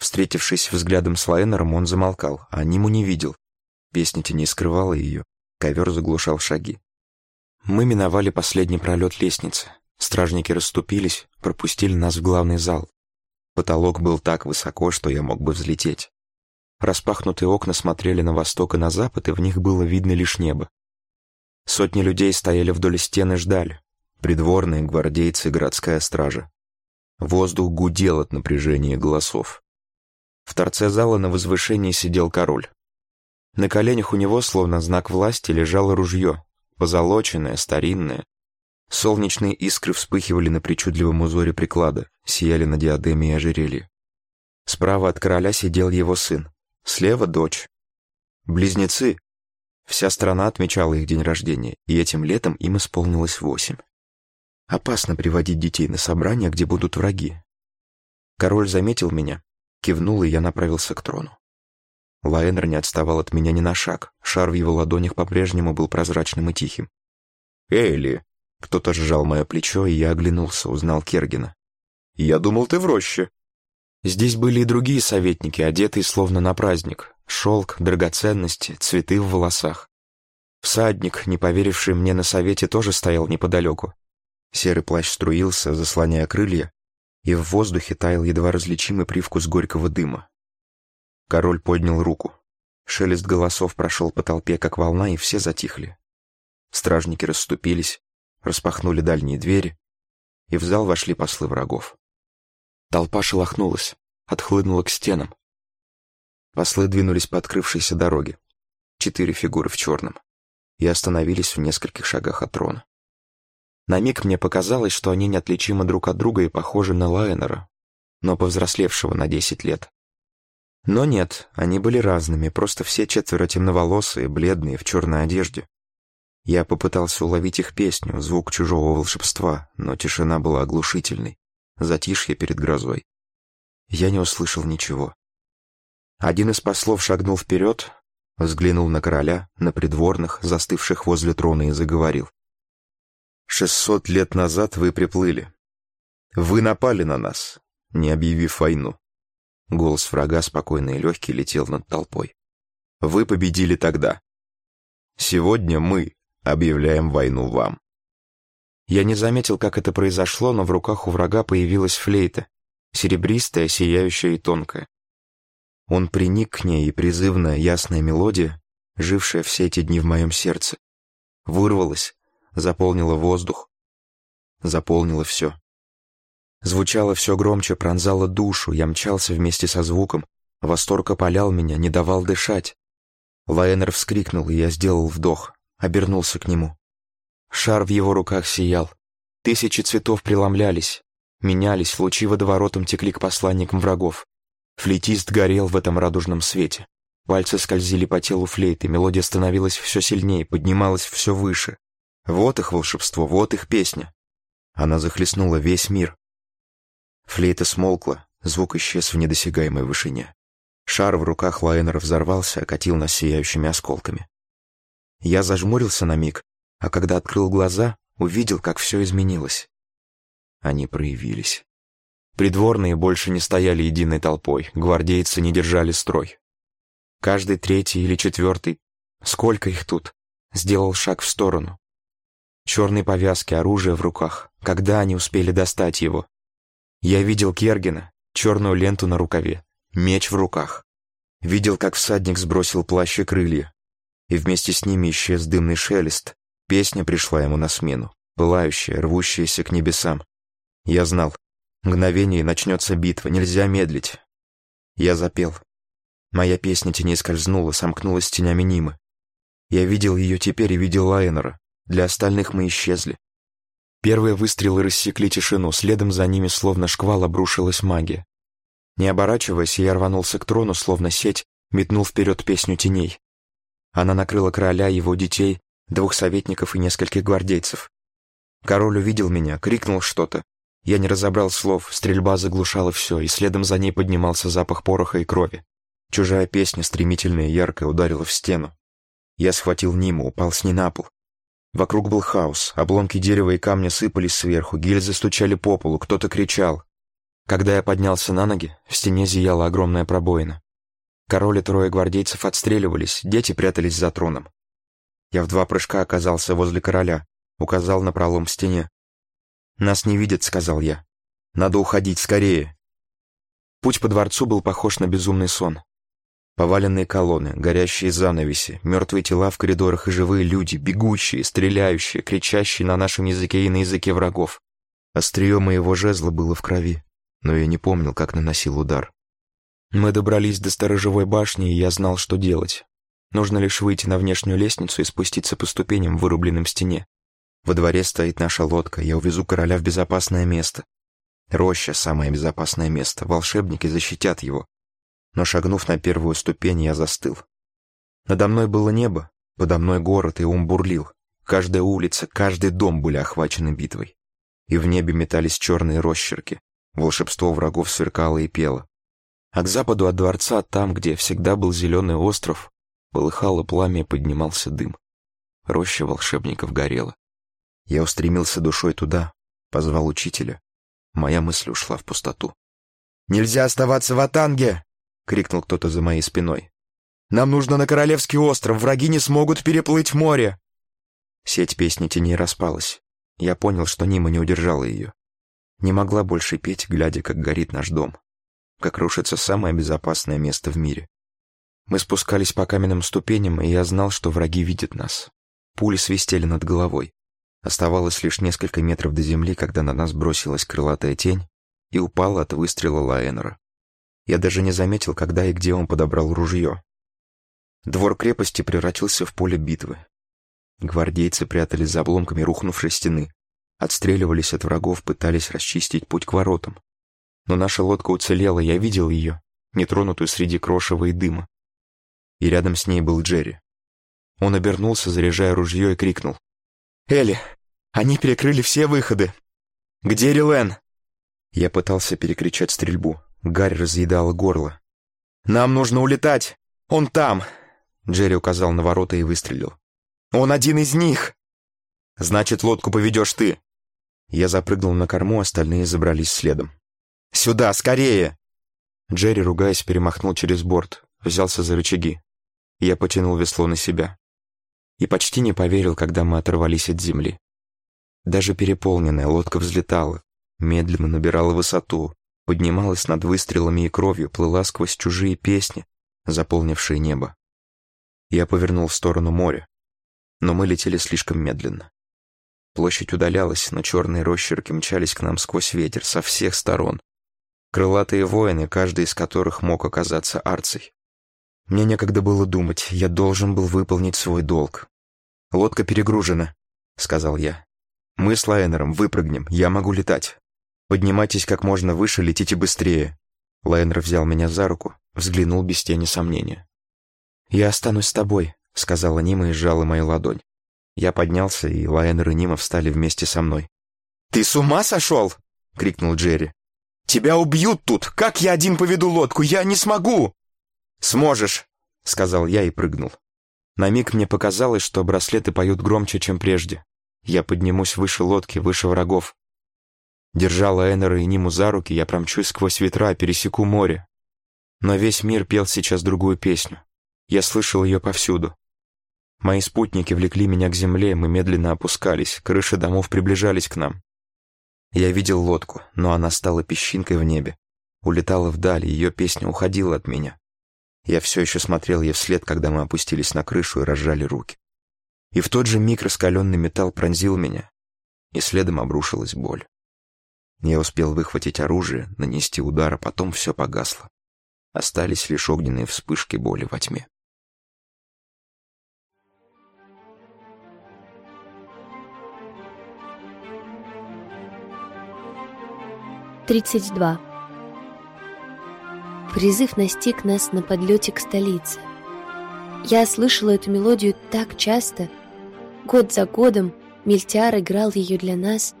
Встретившись взглядом с Лайнером, он замолкал, а Ниму не видел. Песня теней скрывала ее, ковер заглушал шаги. Мы миновали последний пролет лестницы. Стражники расступились, пропустили нас в главный зал. Потолок был так высоко, что я мог бы взлететь. Распахнутые окна смотрели на восток и на запад, и в них было видно лишь небо. Сотни людей стояли вдоль стены и ждали. Придворные, гвардейцы, городская стража. Воздух гудел от напряжения голосов. В торце зала на возвышении сидел король. На коленях у него, словно знак власти, лежало ружье, позолоченное, старинное. Солнечные искры вспыхивали на причудливом узоре приклада, сияли на диадеме и ожерелье. Справа от короля сидел его сын, Слева дочь. Близнецы. Вся страна отмечала их день рождения, и этим летом им исполнилось восемь. Опасно приводить детей на собрания, где будут враги. Король заметил меня, кивнул, и я направился к трону. Лайнер не отставал от меня ни на шаг, шар в его ладонях по-прежнему был прозрачным и тихим. «Эйли!» Кто-то сжал мое плечо, и я оглянулся, узнал Кергина. «Я думал, ты в роще». Здесь были и другие советники, одетые словно на праздник. Шелк, драгоценности, цветы в волосах. Всадник, не поверивший мне на совете, тоже стоял неподалеку. Серый плащ струился, заслоняя крылья, и в воздухе таял едва различимый привкус горького дыма. Король поднял руку. Шелест голосов прошел по толпе, как волна, и все затихли. Стражники расступились, распахнули дальние двери, и в зал вошли послы врагов. Толпа шелохнулась, отхлынула к стенам. Послы двинулись по открывшейся дороге. Четыре фигуры в черном. И остановились в нескольких шагах от трона. На миг мне показалось, что они неотличимы друг от друга и похожи на Лайнера, но повзрослевшего на десять лет. Но нет, они были разными, просто все четверо темноволосые, бледные, в черной одежде. Я попытался уловить их песню, звук чужого волшебства, но тишина была оглушительной, затишье перед грозой. Я не услышал ничего. Один из послов шагнул вперед, взглянул на короля, на придворных, застывших возле трона, и заговорил. «Шестьсот лет назад вы приплыли. Вы напали на нас, не объявив войну. Голос врага, спокойный и легкий, летел над толпой. Вы победили тогда. Сегодня мы объявляем войну вам. Я не заметил, как это произошло, но в руках у врага появилась флейта, серебристая, сияющая и тонкая. Он приник к ней, и призывная, ясная мелодия, жившая все эти дни в моем сердце, вырвалась, заполнила воздух, заполнила все. Звучало все громче, пронзало душу, я мчался вместе со звуком, восторг опалял меня, не давал дышать. Лайнер вскрикнул, и я сделал вдох, обернулся к нему. Шар в его руках сиял. Тысячи цветов преломлялись, менялись, лучи водоворотом текли к посланникам врагов. Флейтист горел в этом радужном свете. Пальцы скользили по телу флейты, мелодия становилась все сильнее, поднималась все выше. Вот их волшебство, вот их песня. Она захлестнула весь мир. Флейта смолкла, звук исчез в недосягаемой вышине. Шар в руках Лайнера взорвался, окатил нас сияющими осколками. Я зажмурился на миг, а когда открыл глаза, увидел, как все изменилось. Они проявились. Придворные больше не стояли единой толпой, гвардейцы не держали строй. Каждый третий или четвертый, сколько их тут, сделал шаг в сторону. Черные повязки, оружие в руках. Когда они успели достать его? Я видел Кергина, черную ленту на рукаве, меч в руках. Видел, как всадник сбросил плащ и крылья. И вместе с ними исчез дымный шелест. Песня пришла ему на смену, пылающая, рвущаяся к небесам. Я знал, мгновение начнется битва, нельзя медлить. Я запел. Моя песня теней скользнула, сомкнулась тенями Нимы. Я видел ее теперь и видел Лайнера. Для остальных мы исчезли. Первые выстрелы рассекли тишину, следом за ними словно шквал обрушилась магия. Не оборачиваясь, я рванулся к трону, словно сеть, метнул вперед песню теней. Она накрыла короля, его детей, двух советников и нескольких гвардейцев. Король увидел меня, крикнул что-то. Я не разобрал слов, стрельба заглушала все, и следом за ней поднимался запах пороха и крови. Чужая песня, стремительная и яркая, ударила в стену. Я схватил Ниму, упал с ней на пол. Вокруг был хаос, обломки дерева и камня сыпались сверху, гильзы стучали по полу, кто-то кричал. Когда я поднялся на ноги, в стене зияла огромная пробоина. Король и трое гвардейцев отстреливались, дети прятались за троном. Я в два прыжка оказался возле короля, указал на пролом в стене. «Нас не видят», — сказал я. «Надо уходить, скорее». Путь по дворцу был похож на безумный сон. Поваленные колонны, горящие занавеси, мертвые тела в коридорах и живые люди, бегущие, стреляющие, кричащие на нашем языке и на языке врагов. Острие моего жезла было в крови, но я не помнил, как наносил удар. Мы добрались до сторожевой башни, и я знал, что делать. Нужно лишь выйти на внешнюю лестницу и спуститься по ступеням, вырубленным в стене. Во дворе стоит наша лодка, я увезу короля в безопасное место. Роща — самое безопасное место, волшебники защитят его, но, шагнув на первую ступень, я застыл. Надо мной было небо, подо мной город, и ум бурлил. Каждая улица, каждый дом были охвачены битвой. И в небе метались черные росчерки. Волшебство врагов сверкало и пело. А к западу от дворца, там, где всегда был зеленый остров, полыхало пламя и поднимался дым. Роща волшебников горела. Я устремился душой туда, позвал учителя. Моя мысль ушла в пустоту. «Нельзя оставаться в Атанге!» Крикнул кто-то за моей спиной. «Нам нужно на Королевский остров, враги не смогут переплыть в море!» Сеть песни теней распалась. Я понял, что Нима не удержала ее. Не могла больше петь, глядя, как горит наш дом. Как рушится самое безопасное место в мире. Мы спускались по каменным ступеням, и я знал, что враги видят нас. Пули свистели над головой. Оставалось лишь несколько метров до земли, когда на нас бросилась крылатая тень и упала от выстрела Лаэнера. Я даже не заметил, когда и где он подобрал ружье. Двор крепости превратился в поле битвы. Гвардейцы прятались за обломками рухнувшей стены. отстреливались от врагов, пытались расчистить путь к воротам. Но наша лодка уцелела, я видел ее, нетронутую среди крошева и дыма. И рядом с ней был Джерри. Он обернулся, заряжая ружье, и крикнул. «Элли, они перекрыли все выходы! Где Рилен?» Я пытался перекричать стрельбу. Гарри разъедала горло. «Нам нужно улетать! Он там!» Джерри указал на ворота и выстрелил. «Он один из них!» «Значит, лодку поведешь ты!» Я запрыгнул на корму, остальные забрались следом. «Сюда, скорее!» Джерри, ругаясь, перемахнул через борт, взялся за рычаги. Я потянул весло на себя. И почти не поверил, когда мы оторвались от земли. Даже переполненная лодка взлетала, медленно набирала высоту, поднималась над выстрелами и кровью, плыла сквозь чужие песни, заполнившие небо. Я повернул в сторону моря, но мы летели слишком медленно. Площадь удалялась, но черные росчерки мчались к нам сквозь ветер со всех сторон. Крылатые воины, каждый из которых мог оказаться арцей. Мне некогда было думать, я должен был выполнить свой долг. «Лодка перегружена», — сказал я. «Мы с Лайнером выпрыгнем, я могу летать. Поднимайтесь как можно выше, летите быстрее». Лайнер взял меня за руку, взглянул без тени сомнения. «Я останусь с тобой», — сказала Нима и сжала мою ладонь. Я поднялся, и Лайнер и Нима встали вместе со мной. «Ты с ума сошел?» — крикнул Джерри. «Тебя убьют тут! Как я один поведу лодку? Я не смогу!» «Сможешь!» — сказал я и прыгнул. На миг мне показалось, что браслеты поют громче, чем прежде. Я поднимусь выше лодки, выше врагов. Держа Лаэнера и Ниму за руки, я промчусь сквозь ветра, пересеку море. Но весь мир пел сейчас другую песню. Я слышал ее повсюду. Мои спутники влекли меня к земле, мы медленно опускались, крыши домов приближались к нам. Я видел лодку, но она стала песчинкой в небе. Улетала вдаль, ее песня уходила от меня. Я все еще смотрел ей вслед, когда мы опустились на крышу и разжали руки. И в тот же миг раскаленный металл пронзил меня, и следом обрушилась боль. Я успел выхватить оружие, нанести удар, а потом все погасло. Остались лишь огненные вспышки боли во тьме. Тридцать два. Призыв настиг нас на подлете к столице. Я слышала эту мелодию так часто. Год за годом Мельтяр играл ее для нас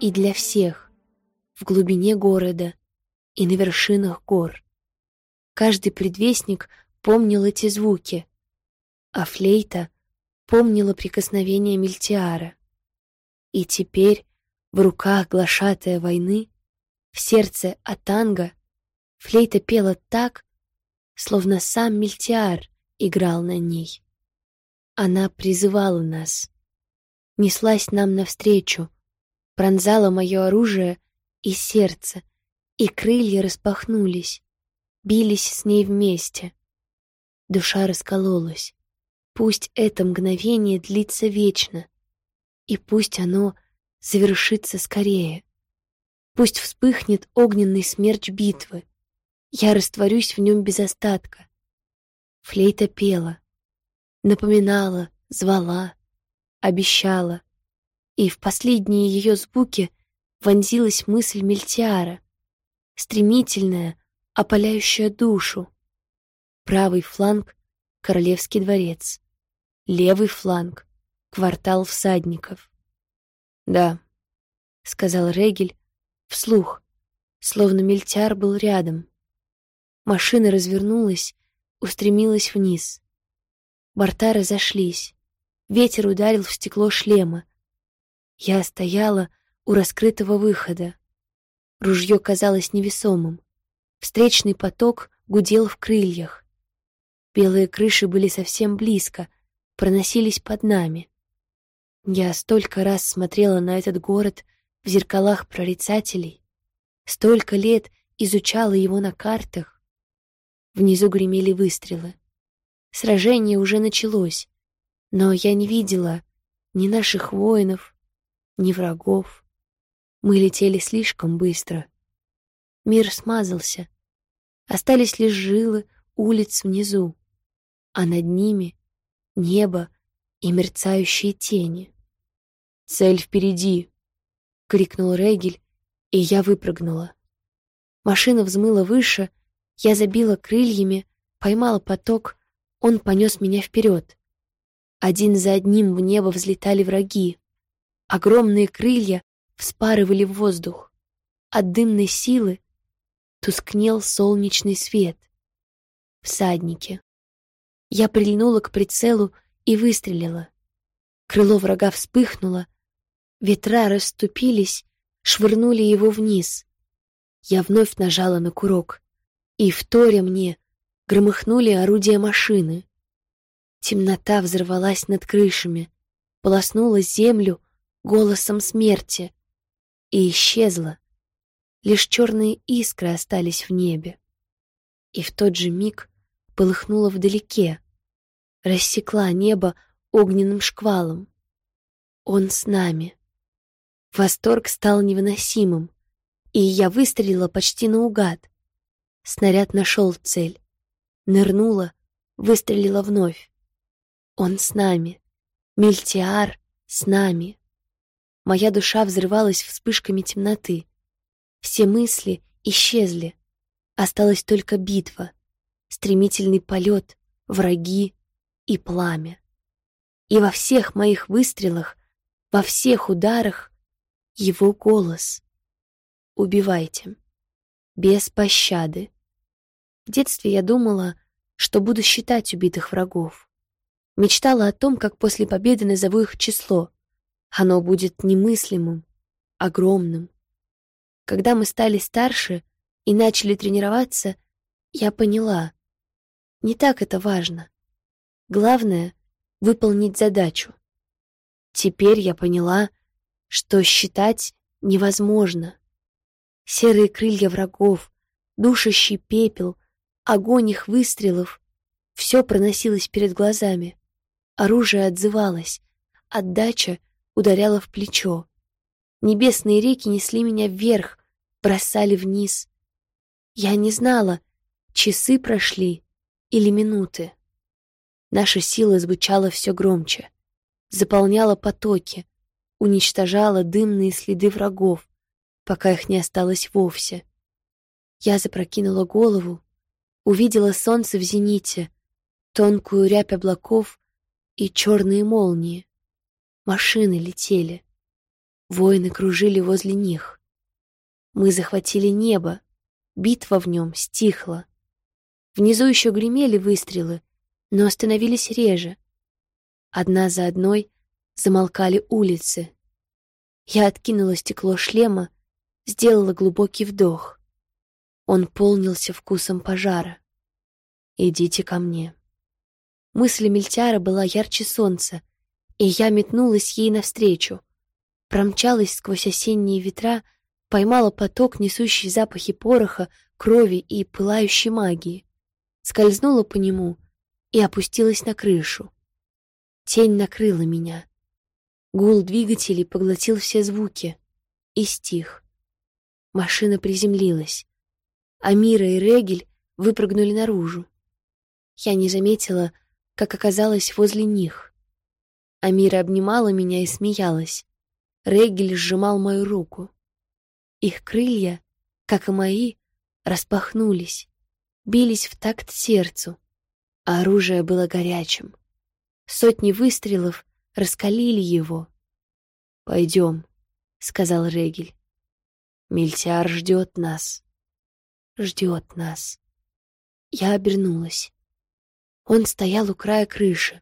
и для всех. В глубине города и на вершинах гор. Каждый предвестник помнил эти звуки, а флейта помнила прикосновение Мельтиара. И теперь в руках глашатая войны, в сердце Атанга — Флейта пела так, словно сам Мельтиар играл на ней. Она призывала нас, неслась нам навстречу, пронзала мое оружие и сердце, и крылья распахнулись, бились с ней вместе. Душа раскололась. Пусть это мгновение длится вечно, и пусть оно завершится скорее. Пусть вспыхнет огненный смерч битвы, я растворюсь в нем без остатка. Флейта пела, напоминала, звала, обещала. И в последние ее звуки вонзилась мысль Мельтиара, стремительная, опаляющая душу. Правый фланг — Королевский дворец, левый фланг — квартал всадников. «Да», — сказал Регель вслух, словно Мельтиар был рядом. Машина развернулась, устремилась вниз. Борта разошлись. Ветер ударил в стекло шлема. Я стояла у раскрытого выхода. Ружье казалось невесомым. Встречный поток гудел в крыльях. Белые крыши были совсем близко, проносились под нами. Я столько раз смотрела на этот город в зеркалах прорицателей, столько лет изучала его на картах, Внизу гремели выстрелы. Сражение уже началось, но я не видела ни наших воинов, ни врагов. Мы летели слишком быстро. Мир смазался. Остались лишь жилы улиц внизу, а над ними — небо и мерцающие тени. «Цель впереди», крикнул Регель, и я выпрыгнула. Машина взмыла выше, я забила крыльями, поймала поток, он понес меня вперед. Один за одним в небо взлетали враги. Огромные крылья вспарывали в воздух. От дымной силы тускнел солнечный свет. Всадники. Я прильнула к прицелу и выстрелила. Крыло врага вспыхнуло, ветра расступились, швырнули его вниз. Я вновь нажала на курок, и, вторя мне, громыхнули орудия машины. Темнота взорвалась над крышами, полоснула землю голосом смерти и исчезла. Лишь черные искры остались в небе. И в тот же миг полыхнула вдалеке, рассекла небо огненным шквалом. Он с нами. Восторг стал невыносимым, и я выстрелила почти наугад. Снаряд нашел цель. Нырнула, выстрелила вновь. Он с нами. Мильтиар с нами. Моя душа взрывалась вспышками темноты. Все мысли исчезли. Осталась только битва, стремительный полет, враги и пламя. И во всех моих выстрелах, во всех ударах его голос. Убивайте. Без пощады. В детстве я думала, что буду считать убитых врагов. Мечтала о том, как после победы назову их число. Оно будет немыслимым, огромным. Когда мы стали старше и начали тренироваться, я поняла, не так это важно. Главное — выполнить задачу. Теперь я поняла, что считать невозможно. Серые крылья врагов, душащий пепел, огонь их выстрелов — все проносилось перед глазами. Оружие отзывалось, отдача ударяла в плечо. Небесные реки несли меня вверх, бросали вниз. Я не знала, часы прошли или минуты. Наша сила звучала все громче, заполняла потоки, уничтожала дымные следы врагов, пока их не осталось вовсе. Я запрокинула голову, увидела солнце в зените, тонкую рябь облаков и черные молнии. Машины летели. Воины кружили возле них. Мы захватили небо. Битва в нем стихла. Внизу еще гремели выстрелы, но остановились реже. Одна за одной замолкали улицы. Я откинула стекло шлема, сделала глубокий вдох. Он полнился вкусом пожара. «Идите ко мне». Мысль Мельтяра была ярче солнца, и я метнулась ей навстречу. Промчалась сквозь осенние ветра, поймала поток, несущий запахи пороха, крови и пылающей магии. Скользнула по нему и опустилась на крышу. Тень накрыла меня. Гул двигателей поглотил все звуки и стих. Машина приземлилась. Амира и Регель выпрыгнули наружу. Я не заметила, как оказалась возле них. Амира обнимала меня и смеялась. Регель сжимал мою руку. Их крылья, как и мои, распахнулись, бились в такт сердцу, а оружие было горячим. Сотни выстрелов раскалили его. «Пойдем», — сказал Регель. «Мильтяр ждет нас». «Ждет нас». Я обернулась. Он стоял у края крыши.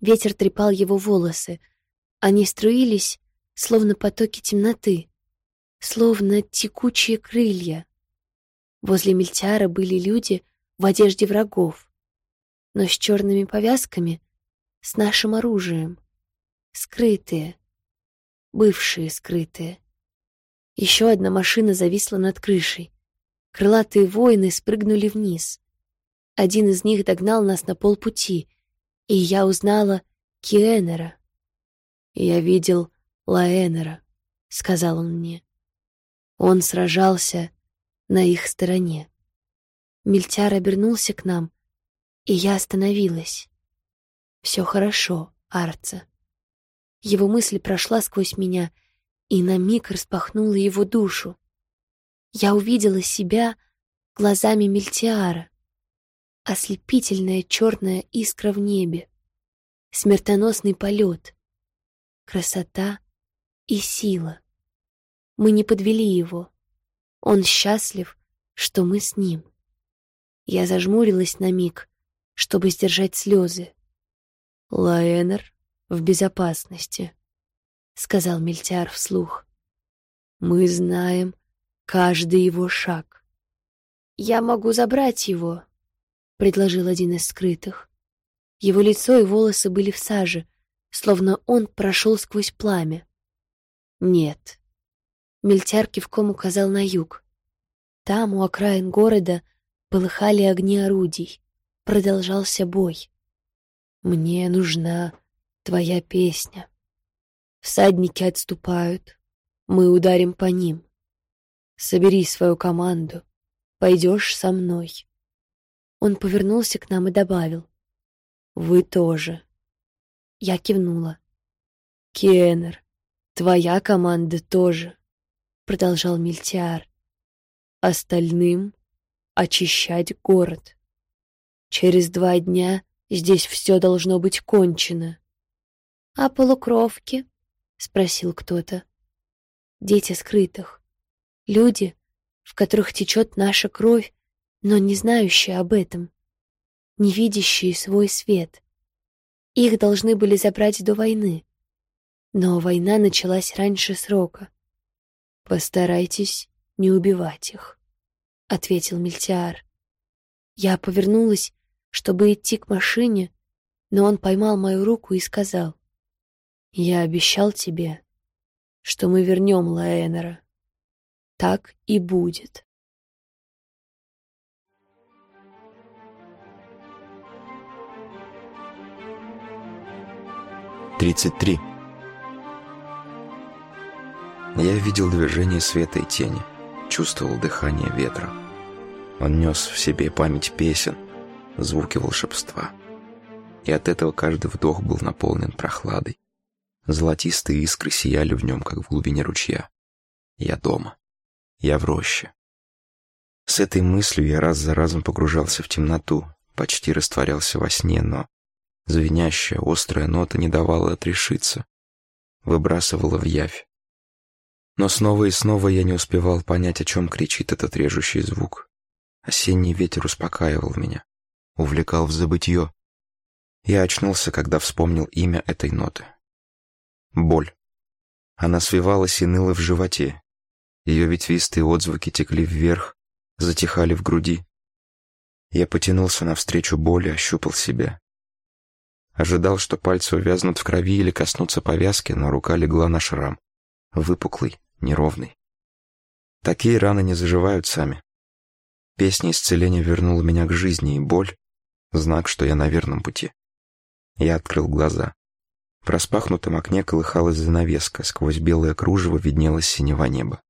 Ветер трепал его волосы. Они струились, словно потоки темноты, словно текучие крылья. Возле Мельтиара были люди в одежде врагов, но с черными повязками, с нашим оружием. Скрытые, бывшие скрытые. Еще одна машина зависла над крышей. Крылатые воины спрыгнули вниз. Один из них догнал нас на полпути, и я узнала Киэнера. «Я видел Лаэнера», — сказал он мне. Он сражался на их стороне. Мильтяр обернулся к нам, и я остановилась. «Все хорошо, Арца». Его мысль прошла сквозь меня, и на миг распахнула его душу. Я увидела себя глазами Мельтиара. Ослепительная черная искра в небе. Смертоносный полет. Красота и сила. Мы не подвели его. Он счастлив, что мы с ним. Я зажмурилась на миг, чтобы сдержать слезы. Лаэнер в безопасности, сказал Мельтяр вслух. Мы знаем каждый его шаг. Я могу забрать его, предложил один из скрытых. Его лицо и волосы были в саже, словно он прошел сквозь пламя. Нет. Мельтяр кивком указал на юг. Там, у окраин города, полыхали огни орудий. Продолжался бой. «Мне нужна твоя песня. Всадники отступают, мы ударим по ним. Собери свою команду, пойдешь со мной». Он повернулся к нам и добавил. «Вы тоже». Я кивнула. «Кеннер, твоя команда тоже», — продолжал Мильтиар. «Остальным очищать город. Через два дня здесь все должно быть кончено. — А полукровки? — спросил кто-то. — Дети скрытых. Люди, в которых течет наша кровь, но не знающие об этом, не видящие свой свет. Их должны были забрать до войны. Но война началась раньше срока. Постарайтесь не убивать их ответил Мильтиар. Я повернулась, чтобы идти к машине, но он поймал мою руку и сказал. «Я обещал тебе, что мы вернем Лаэнера. Так и будет». Тридцать три. Я видел движение света и тени, чувствовал дыхание ветра. Он нес в себе память песен, звуки волшебства. И от этого каждый вдох был наполнен прохладой. Золотистые искры сияли в нем, как в глубине ручья. Я дома. Я в роще. С этой мыслью я раз за разом погружался в темноту, почти растворялся во сне, но звенящая, острая нота не давала отрешиться, выбрасывала в явь. Но снова и снова я не успевал понять, о чем кричит этот режущий звук. Осенний ветер успокаивал меня, увлекал в забытье. Я очнулся, когда вспомнил имя этой ноты. Боль. Она свивалась и ныла в животе. Ее ветвистые отзвуки текли вверх, затихали в груди. Я потянулся навстречу боли, ощупал себя. Ожидал, что пальцы увязнут в крови или коснутся повязки, но рука легла на шрам. Выпуклый, неровный. Такие раны не заживают сами. Песня исцеления вернула меня к жизни, и боль — знак, что я на верном пути. Я открыл глаза. В распахнутом окне колыхалась занавеска, сквозь белое кружево виднелось синего неба.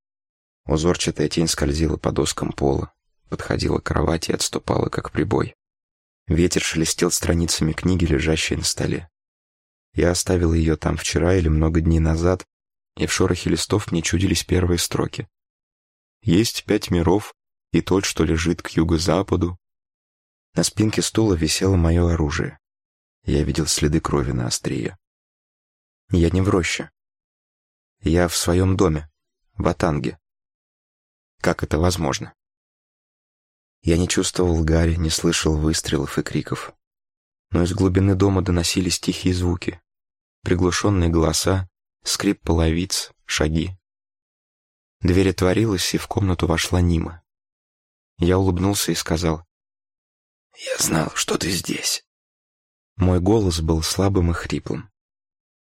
Узорчатая тень скользила по доскам пола, подходила к кровати и отступала, как прибой. Ветер шелестел страницами книги, лежащей на столе. Я оставил ее там вчера или много дней назад, и в шорохе листов мне чудились первые строки. Есть пять миров, и тот, что лежит к юго-западу. На спинке стула висело мое оружие. Я видел следы крови на острие. Я не в роще. Я в своем доме, в Атанге. Как это возможно? Я не чувствовал гари, не слышал выстрелов и криков. Но из глубины дома доносились тихие звуки, приглушенные голоса, скрип половиц, шаги. Дверь отворилась, и в комнату вошла Нима. Я улыбнулся и сказал, «Я знал, что ты здесь». Мой голос был слабым и хриплым.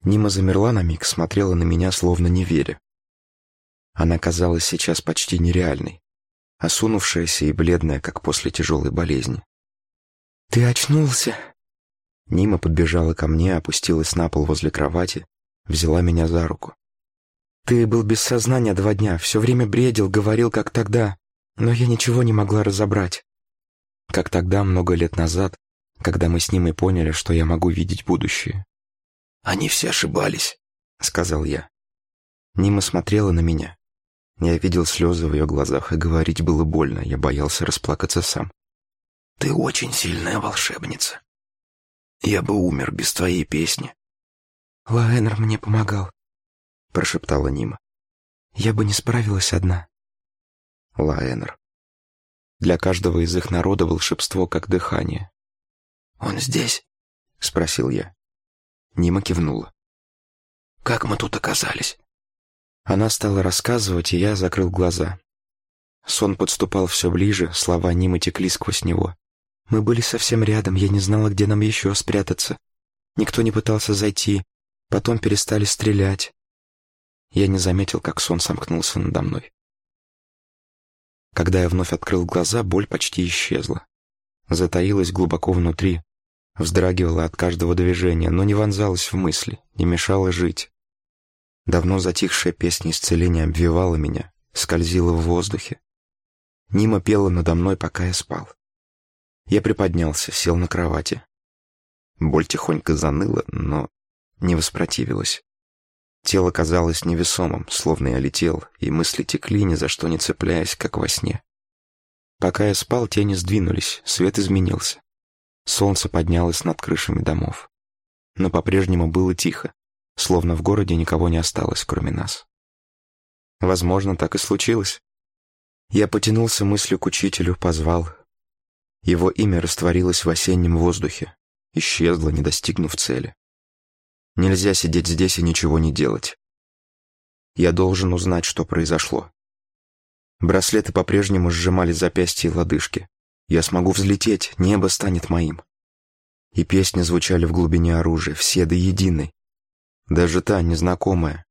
Нима замерла на миг, смотрела на меня, словно не веря. Она казалась сейчас почти нереальной, осунувшаяся и бледная, как после тяжелой болезни. «Ты очнулся?» Нима подбежала ко мне, опустилась на пол возле кровати, взяла меня за руку. «Ты был без сознания два дня, все время бредил, говорил, как тогда. Но я ничего не могла разобрать. Как тогда, много лет назад, когда мы с ним и поняли, что я могу видеть будущее. «Они все ошибались», — сказал я. Нима смотрела на меня. Я видел слезы в ее глазах, и говорить было больно, я боялся расплакаться сам. «Ты очень сильная волшебница. Я бы умер без твоей песни». «Лаэнер мне помогал», — прошептала Нима. «Я бы не справилась одна». Лаэнер. Для каждого из их народа волшебство как дыхание. «Он здесь?» — спросил я. Нима кивнула. «Как мы тут оказались?» Она стала рассказывать, и я закрыл глаза. Сон подступал все ближе, слова Нимы текли сквозь него. Мы были совсем рядом, я не знала, где нам еще спрятаться. Никто не пытался зайти, потом перестали стрелять. Я не заметил, как сон сомкнулся надо мной. Когда я вновь открыл глаза, боль почти исчезла. Затаилась глубоко внутри, вздрагивала от каждого движения, но не вонзалась в мысли, не мешала жить. Давно затихшая песня исцеления обвивала меня, скользила в воздухе. Нима пела надо мной, пока я спал. Я приподнялся, сел на кровати. Боль тихонько заныла, но не воспротивилась. Тело казалось невесомым, словно я летел, и мысли текли, ни за что не цепляясь, как во сне. Пока я спал, тени сдвинулись, свет изменился. Солнце поднялось над крышами домов. Но по-прежнему было тихо, словно в городе никого не осталось, кроме нас. Возможно, так и случилось. Я потянулся мыслью к учителю, позвал. Его имя растворилось в осеннем воздухе, исчезло, не достигнув цели. Нельзя сидеть здесь и ничего не делать. Я должен узнать, что произошло. Браслеты по-прежнему сжимали запястья и лодыжки. Я смогу взлететь, небо станет моим. И песни звучали в глубине оружия, все до единой. Даже та, незнакомая.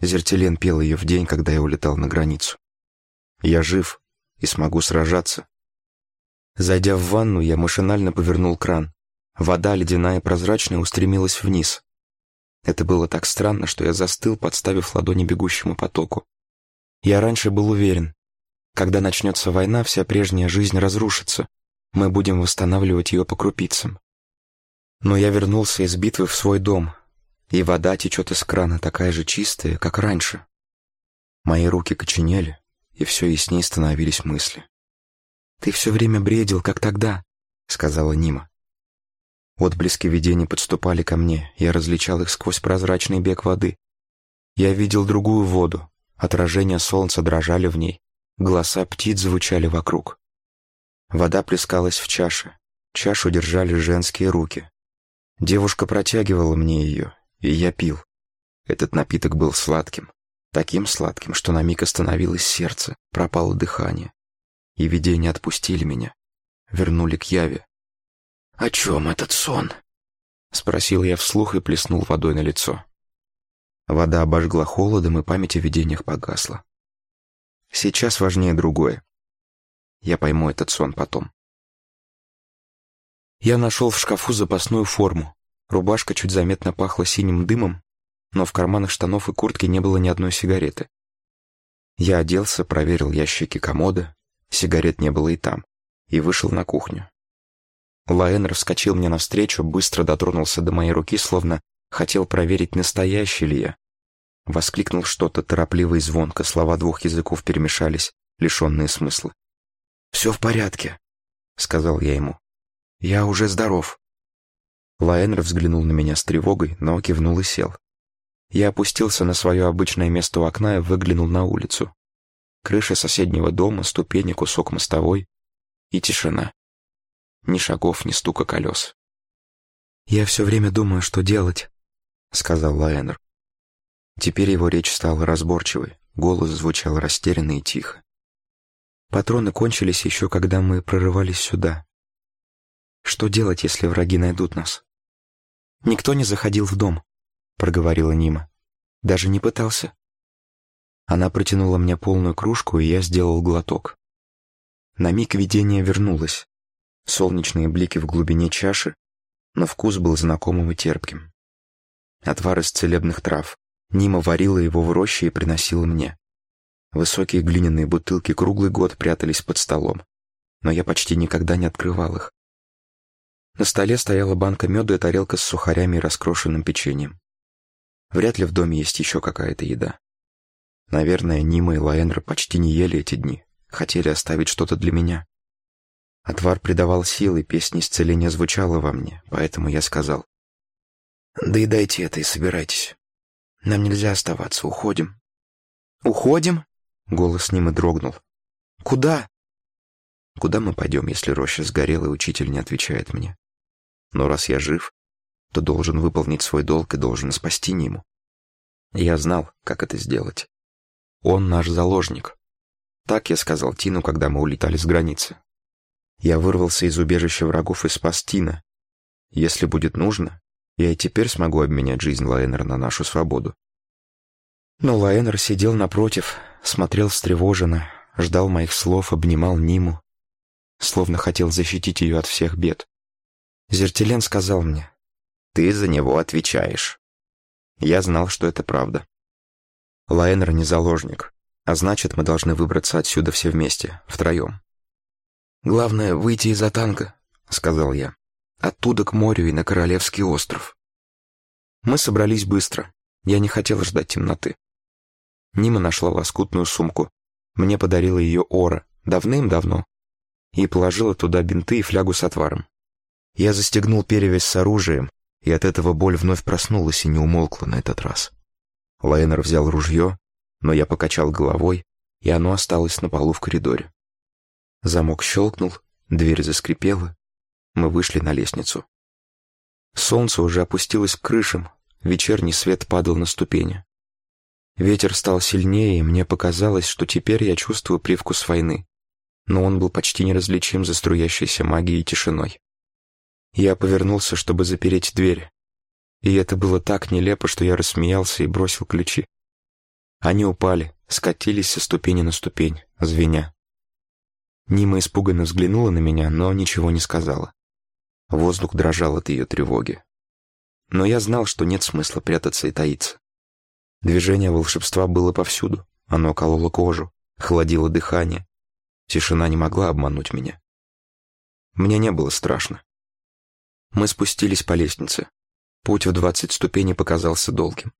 Зертелен пел ее в день, когда я улетал на границу. Я жив и смогу сражаться. Зайдя в ванну, я машинально повернул кран. Вода, ледяная и прозрачная, устремилась вниз. Это было так странно, что я застыл, подставив ладони бегущему потоку. Я раньше был уверен, когда начнется война, вся прежняя жизнь разрушится. Мы будем восстанавливать ее по крупицам. Но я вернулся из битвы в свой дом, и вода течет из крана такая же чистая, как раньше. Мои руки коченели, и все яснее становились мысли. «Ты все время бредил, как тогда», — сказала Нима. Отблески видений подступали ко мне, я различал их сквозь прозрачный бег воды. Я видел другую воду, отражения солнца дрожали в ней, Голоса птиц звучали вокруг. Вода плескалась в чаше. Чашу держали женские руки. Девушка протягивала мне ее, и я пил. Этот напиток был сладким. Таким сладким, что на миг остановилось сердце, пропало дыхание. И видения отпустили меня. Вернули к Яве. «О чем этот сон?» Спросил я вслух и плеснул водой на лицо. Вода обожгла холодом, и память о видениях погасла. Сейчас важнее другое. Я пойму этот сон потом. Я нашел в шкафу запасную форму. Рубашка чуть заметно пахла синим дымом, но в карманах штанов и куртки не было ни одной сигареты. Я оделся, проверил ящики комода, сигарет не было и там, и вышел на кухню. Лаэнер вскочил мне навстречу, быстро дотронулся до моей руки, словно хотел проверить, настоящий ли я. Воскликнул что-то торопливо и звонко, слова двух языков перемешались, лишенные смысла. «Все в порядке», — сказал я ему. «Я уже здоров». Лаэнер взглянул на меня с тревогой, но кивнул и сел. Я опустился на свое обычное место у окна и выглянул на улицу. Крыша соседнего дома, ступени, кусок мостовой и тишина. Ни шагов, ни стука колес. «Я все время думаю, что делать», — сказал Лаэнер. Теперь его речь стала разборчивой, голос звучал растерянно и тихо. Патроны кончились еще, когда мы прорывались сюда. Что делать, если враги найдут нас? Никто не заходил в дом, проговорила Нима. Даже не пытался. Она протянула мне полную кружку, и я сделал глоток. На миг видение вернулось. Солнечные блики в глубине чаши, но вкус был знакомым и терпким. Отвар из целебных трав, Нима варила его в роще и приносила мне. Высокие глиняные бутылки круглый год прятались под столом, но я почти никогда не открывал их. На столе стояла банка меда и тарелка с сухарями и раскрошенным печеньем. Вряд ли в доме есть еще какая-то еда. Наверное, Нима и Лаэнра почти не ели эти дни, хотели оставить что-то для меня. Отвар придавал силы, песня исцеления звучала во мне, поэтому я сказал. «Да и дайте это и собирайтесь. Нам нельзя оставаться, уходим». «Уходим?» — голос Нимы дрогнул. «Куда?» «Куда мы пойдем, если роща сгорела, и учитель не отвечает мне? Но раз я жив, то должен выполнить свой долг и должен спасти Ниму. Я знал, как это сделать. Он наш заложник. Так я сказал Тину, когда мы улетали с границы. Я вырвался из убежища врагов и спас Тина. Если будет нужно, я и теперь смогу обменять жизнь Лаэнера на нашу свободу. Но Лаэнер сидел напротив, смотрел встревоженно, ждал моих слов, обнимал Ниму, словно хотел защитить ее от всех бед. Зертелен сказал мне, «Ты за него отвечаешь». Я знал, что это правда. Лаэнер не заложник, а значит, мы должны выбраться отсюда все вместе, втроем. «Главное — выйти из Атанга», — сказал я. «Оттуда к морю и на Королевский остров». Мы собрались быстро. Я не хотел ждать темноты. Нима нашла лоскутную сумку. Мне подарила ее Ора, давным-давно. И положила туда бинты и флягу с отваром. Я застегнул перевязь с оружием, и от этого боль вновь проснулась и не умолкла на этот раз. Лайнер взял ружье, но я покачал головой, и оно осталось на полу в коридоре. Замок щелкнул, дверь заскрипела. Мы вышли на лестницу. Солнце уже опустилось к крышам, вечерний свет падал на ступени. Ветер стал сильнее, и мне показалось, что теперь я чувствую привкус войны. Но он был почти неразличим за струящейся магией и тишиной. Я повернулся, чтобы запереть дверь. И это было так нелепо, что я рассмеялся и бросил ключи. Они упали, скатились со ступени на ступень, звеня. Нима испуганно взглянула на меня, но ничего не сказала. Воздух дрожал от ее тревоги. Но я знал, что нет смысла прятаться и таиться. Движение волшебства было повсюду. Оно кололо кожу, холодило дыхание. Тишина не могла обмануть меня. Мне не было страшно. Мы спустились по лестнице. Путь в двадцать ступеней показался долгим.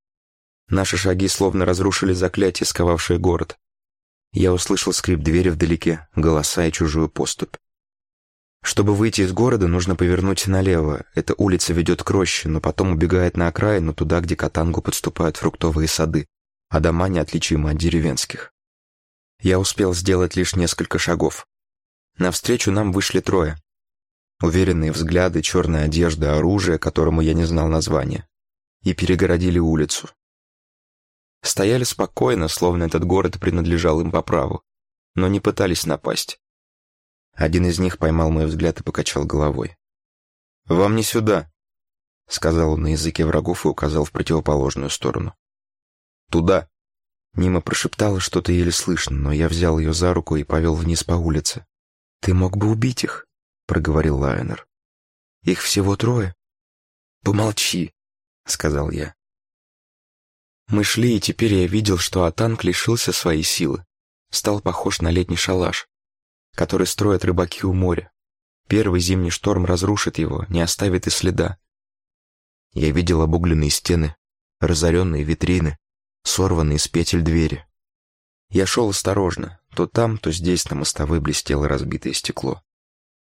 Наши шаги словно разрушили заклятие, сковавшее город. Я услышал скрип двери вдалеке, голоса и чужую поступь. Чтобы выйти из города, нужно повернуть налево. Эта улица ведет к роще, но потом убегает на окраину, туда, где к Атангу подступают фруктовые сады, а дома неотличимы от деревенских. Я успел сделать лишь несколько шагов. Навстречу нам вышли трое. Уверенные взгляды, черная одежда, оружие, которому я не знал названия. И перегородили улицу стояли спокойно, словно этот город принадлежал им по праву, но не пытались напасть. Один из них поймал мой взгляд и покачал головой. «Вам не сюда», — сказал он на языке врагов и указал в противоположную сторону. «Туда». Нима прошептала что-то еле слышно, но я взял ее за руку и повел вниз по улице. «Ты мог бы убить их», — проговорил Лайнер. «Их всего трое». «Помолчи», — сказал я. Мы шли, и теперь я видел, что Атанг лишился своей силы. Стал похож на летний шалаш, который строят рыбаки у моря. Первый зимний шторм разрушит его, не оставит и следа. Я видел обугленные стены, разоренные витрины, сорванные с петель двери. Я шел осторожно, то там, то здесь на мостовой блестело разбитое стекло.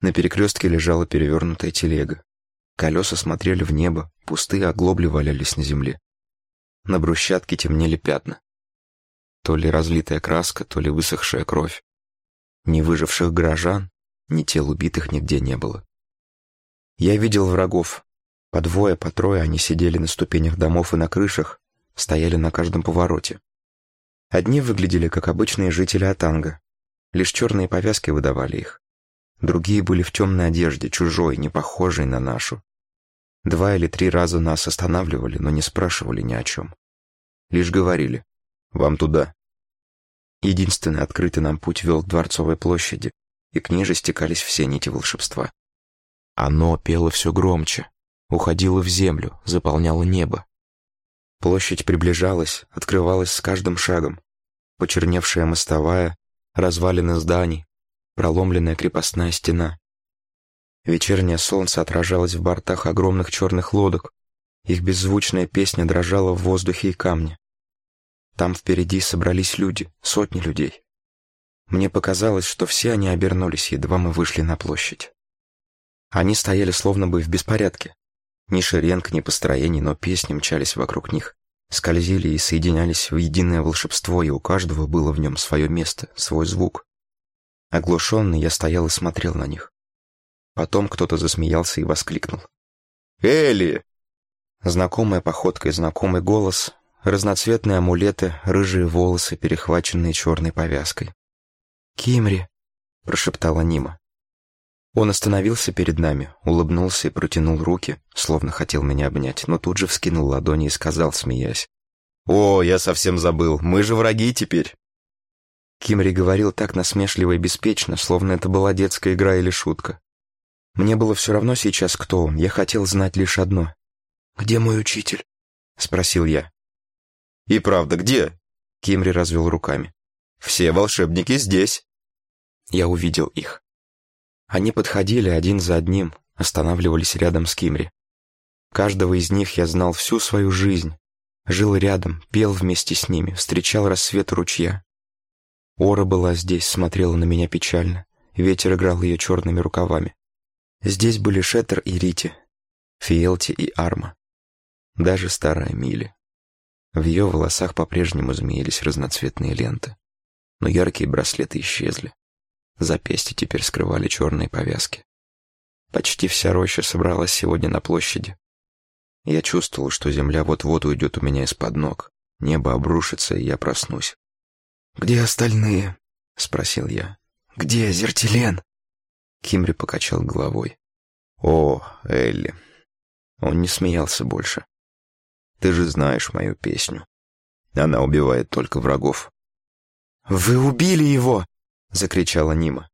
На перекрестке лежала перевернутая телега. Колеса смотрели в небо, пустые оглобли валялись на земле. На брусчатке темнели пятна. То ли разлитая краска, то ли высохшая кровь. Ни выживших горожан, ни тел убитых нигде не было. Я видел врагов. По двое, по трое они сидели на ступенях домов и на крышах, стояли на каждом повороте. Одни выглядели как обычные жители Атанга. Лишь черные повязки выдавали их. Другие были в темной одежде, чужой, не похожей на нашу. Два или три раза нас останавливали, но не спрашивали ни о чем. Лишь говорили «Вам туда». Единственный открытый нам путь вел к Дворцовой площади, и к ней же стекались все нити волшебства. Оно пело все громче, уходило в землю, заполняло небо. Площадь приближалась, открывалась с каждым шагом. Почерневшая мостовая, развалины зданий, проломленная крепостная стена. Вечернее солнце отражалось в бортах огромных черных лодок. Их беззвучная песня дрожала в воздухе и камне. Там впереди собрались люди, сотни людей. Мне показалось, что все они обернулись, едва мы вышли на площадь. Они стояли словно бы в беспорядке. Ни шеренг, ни построений, но песни мчались вокруг них, скользили и соединялись в единое волшебство, и у каждого было в нем свое место, свой звук. Оглушенный я стоял и смотрел на них. Потом кто-то засмеялся и воскликнул. «Элли!» Знакомая походка и знакомый голос, разноцветные амулеты, рыжие волосы, перехваченные черной повязкой. «Кимри!» — прошептала Нима. Он остановился перед нами, улыбнулся и протянул руки, словно хотел меня обнять, но тут же вскинул ладони и сказал, смеясь. «О, я совсем забыл, мы же враги теперь!» Кимри говорил так насмешливо и беспечно, словно это была детская игра или шутка. Мне было все равно сейчас, кто он, я хотел знать лишь одно. «Где мой учитель?» — спросил я. «И правда, где?» — Кимри развел руками. «Все волшебники здесь». Я увидел их. Они подходили один за одним, останавливались рядом с Кимри. Каждого из них я знал всю свою жизнь. Жил рядом, пел вместе с ними, встречал рассвет ручья. Ора была здесь, смотрела на меня печально. Ветер играл ее черными рукавами. Здесь были Шеттер и Рити, Фиелти и Арма. Даже старая Мили. В ее волосах по-прежнему змеились разноцветные ленты. Но яркие браслеты исчезли. Запястья теперь скрывали черные повязки. Почти вся роща собралась сегодня на площади. Я чувствовал, что земля вот-вот уйдет у меня из-под ног. Небо обрушится, и я проснусь. «Где остальные?» — спросил я. «Где Зертилен?» Кимри покачал головой. «О, Элли!» Он не смеялся больше. «Ты же знаешь мою песню. Она убивает только врагов». «Вы убили его!» закричала Нима.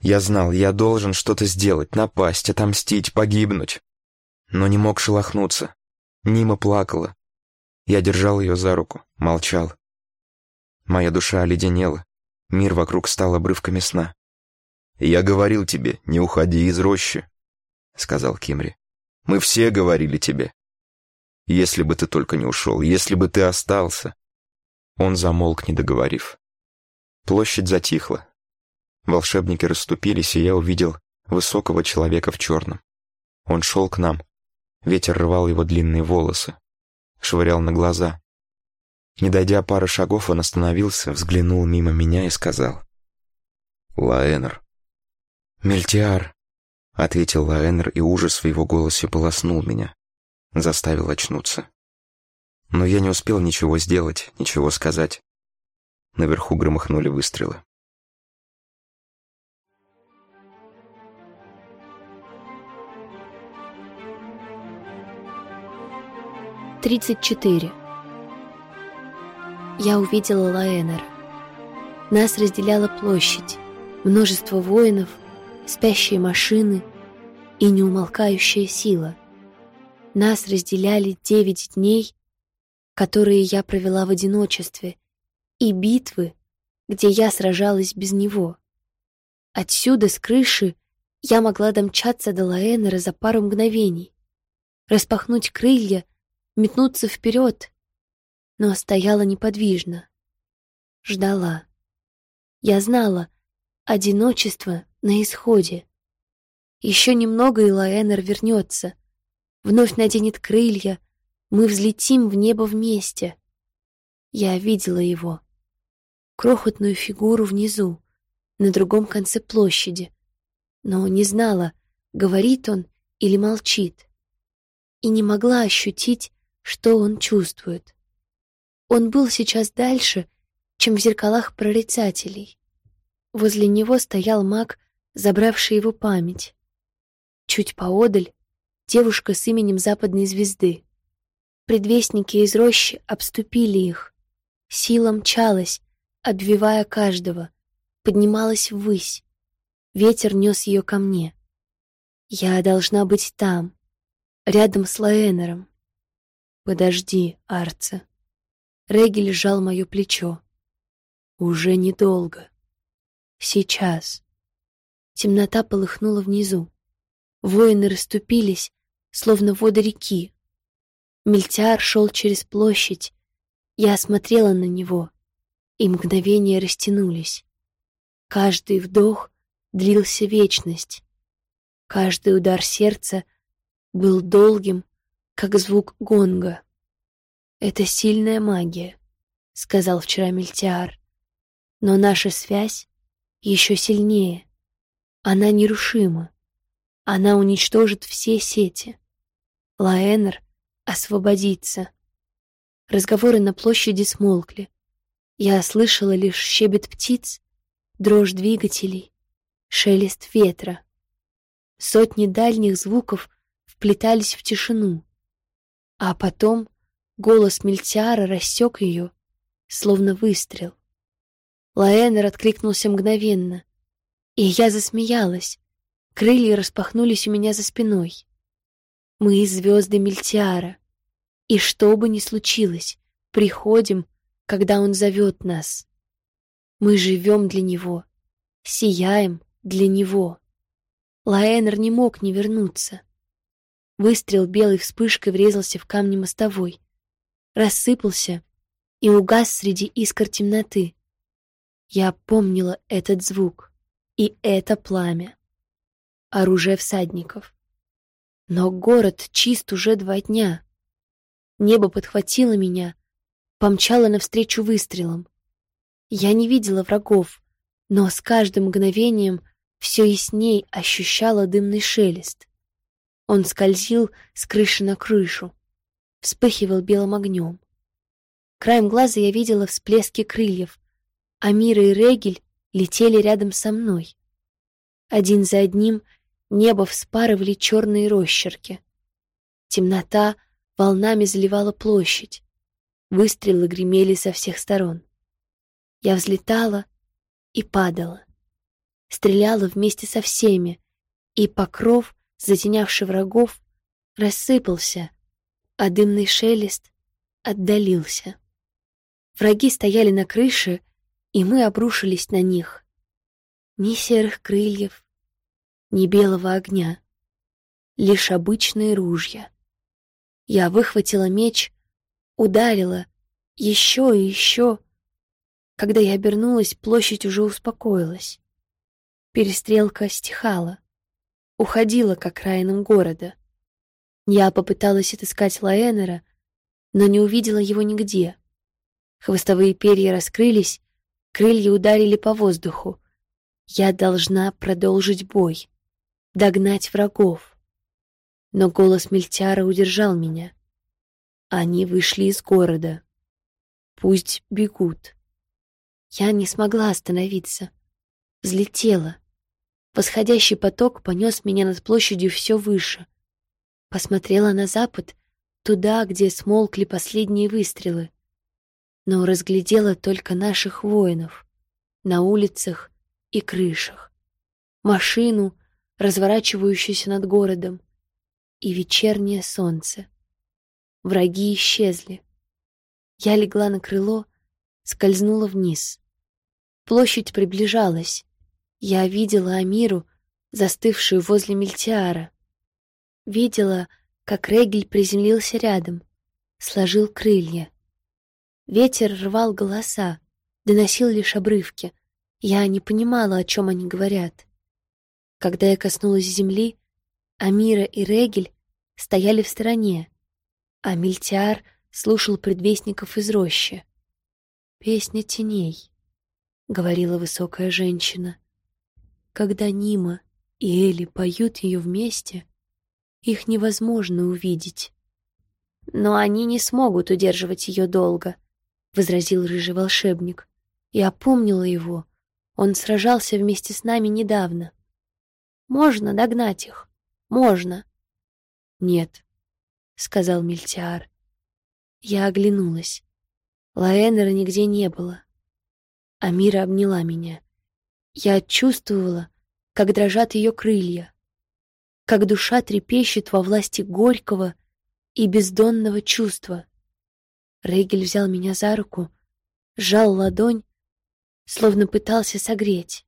Я знал, я должен что-то сделать, напасть, отомстить, погибнуть. Но не мог шелохнуться. Нима плакала. Я держал ее за руку, молчал. Моя душа оледенела. Мир вокруг стал обрывками сна. «Я говорил тебе, не уходи из рощи», — сказал Кимри. «Мы все говорили тебе. Если бы ты только не ушел, если бы ты остался». Он замолк, не договорив. Площадь затихла. Волшебники расступились, и я увидел высокого человека в черном. Он шел к нам. Ветер рвал его длинные волосы. Швырял на глаза. Не дойдя пары шагов, он остановился, взглянул мимо меня и сказал. «Лаэнер». «Мельтиар», — ответил Лаэнер, и ужас в его голосе полоснул меня. Заставил очнуться. Но я не успел ничего сделать, ничего сказать. Наверху громыхнули выстрелы. Тридцать четыре. Я увидела Лаэнера. Нас разделяла площадь, множество воинов, спящие машины и неумолкающая сила. Нас разделяли девять дней, которые я провела в одиночестве, и битвы, где я сражалась без него. Отсюда, с крыши, я могла домчаться до Лаэнера за пару мгновений, распахнуть крылья, метнуться вперед, но стояла неподвижно. Ждала. Я знала, одиночество на исходе. Еще немного, и Лаэнер вернется. Вновь наденет крылья, мы взлетим в небо вместе. Я видела его крохотную фигуру внизу, на другом конце площади, но не знала, говорит он или молчит, и не могла ощутить, что он чувствует. Он был сейчас дальше, чем в зеркалах прорицателей. Возле него стоял маг, забравший его память. Чуть поодаль — девушка с именем западной звезды. Предвестники из рощи обступили их. Сила мчалась, обвивая каждого, поднималась ввысь. Ветер нес ее ко мне. Я должна быть там, рядом с Лаэнером. Подожди, Арца. Реги лежал мое плечо. Уже недолго. Сейчас. Темнота полыхнула внизу. Воины расступились, словно воды реки. Мельтяр шел через площадь. Я смотрела на него, и мгновения растянулись. Каждый вдох длился вечность. Каждый удар сердца был долгим, как звук гонга. «Это сильная магия», — сказал вчера Мельтиар. «Но наша связь еще сильнее. Она нерушима. Она уничтожит все сети. Лаэнер освободится». Разговоры на площади смолкли. Я слышала лишь щебет птиц, дрожь двигателей, шелест ветра. Сотни дальних звуков вплетались в тишину. А потом голос Мельтиара рассек ее, словно выстрел. Лаэнер откликнулся мгновенно, и я засмеялась. Крылья распахнулись у меня за спиной. Мы звезды Мельтиара, и что бы ни случилось, приходим, когда он зовет нас. Мы живем для него, сияем для него. Лаэнер не мог не вернуться. Выстрел белой вспышкой врезался в камни мостовой, рассыпался и угас среди искр темноты. Я помнила этот звук и это пламя. Оружие всадников. Но город чист уже два дня. Небо подхватило меня, помчало навстречу выстрелам. Я не видела врагов, но с каждым мгновением все ясней ощущала дымный шелест. Он скользил с крыши на крышу, вспыхивал белым огнем. Краем глаза я видела всплески крыльев, а Мира и Регель летели рядом со мной. Один за одним небо вспарывали черные росчерки. Темнота волнами заливала площадь. Выстрелы гремели со всех сторон. Я взлетала и падала стреляла вместе со всеми, и покров, затенявший врагов, рассыпался, а дымный шелест отдалился. Враги стояли на крыше, и мы обрушились на них. Ни серых крыльев, ни белого огня, лишь обычные ружья. Я выхватила меч, ударила, еще и еще. Когда я обернулась, площадь уже успокоилась. Перестрелка стихала, уходила к окраинам города. Я попыталась отыскать Лаэнера, но не увидела его нигде. Хвостовые перья раскрылись, крылья ударили по воздуху. Я должна продолжить бой, догнать врагов. Но голос Мельтяра удержал меня. Они вышли из города. Пусть бегут. Я не смогла остановиться. Взлетела. Восходящий поток понес меня над площадью все выше. Посмотрела на запад, туда, где смолкли последние выстрелы. Но разглядела только наших воинов на улицах и крышах. Машину, разворачивающуюся над городом, и вечернее солнце. Враги исчезли. Я легла на крыло, скользнула вниз. Площадь приближалась. Я видела Амиру, застывшую возле Мельтиара. Видела, как Регель приземлился рядом, сложил крылья. Ветер рвал голоса, доносил лишь обрывки. Я не понимала, о чем они говорят. Когда я коснулась земли, Амира и Регель стояли в стороне, а Мильтиар слушал предвестников из рощи. «Песня теней», — говорила высокая женщина. Когда Нима и Эли поют ее вместе, их невозможно увидеть. «Но они не смогут удерживать ее долго», — возразил рыжий волшебник. Я помнила его. Он сражался вместе с нами недавно. «Можно догнать их. Можно». «Нет», — сказал Мильтиар. Я оглянулась. Лаэнера нигде не было. Амира обняла меня. Я чувствовала, как дрожат ее крылья, как душа трепещет во власти горького и бездонного чувства. Рейгель взял меня за руку, сжал ладонь, словно пытался согреть.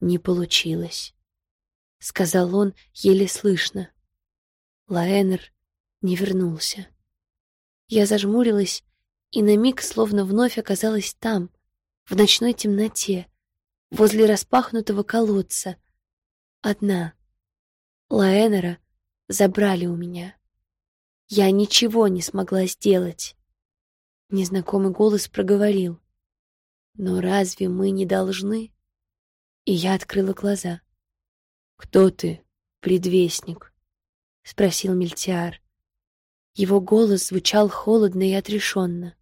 «Не получилось», — сказал он еле слышно. Лаэнер не вернулся. Я зажмурилась и на миг словно вновь оказалась там, в ночной темноте, возле распахнутого колодца. Одна. Лаэнера забрали у меня. Я ничего не смогла сделать. Незнакомый голос проговорил. Но разве мы не должны? И я открыла глаза. «Кто ты, предвестник?» — спросил Мельтиар. Его голос звучал холодно и отрешенно.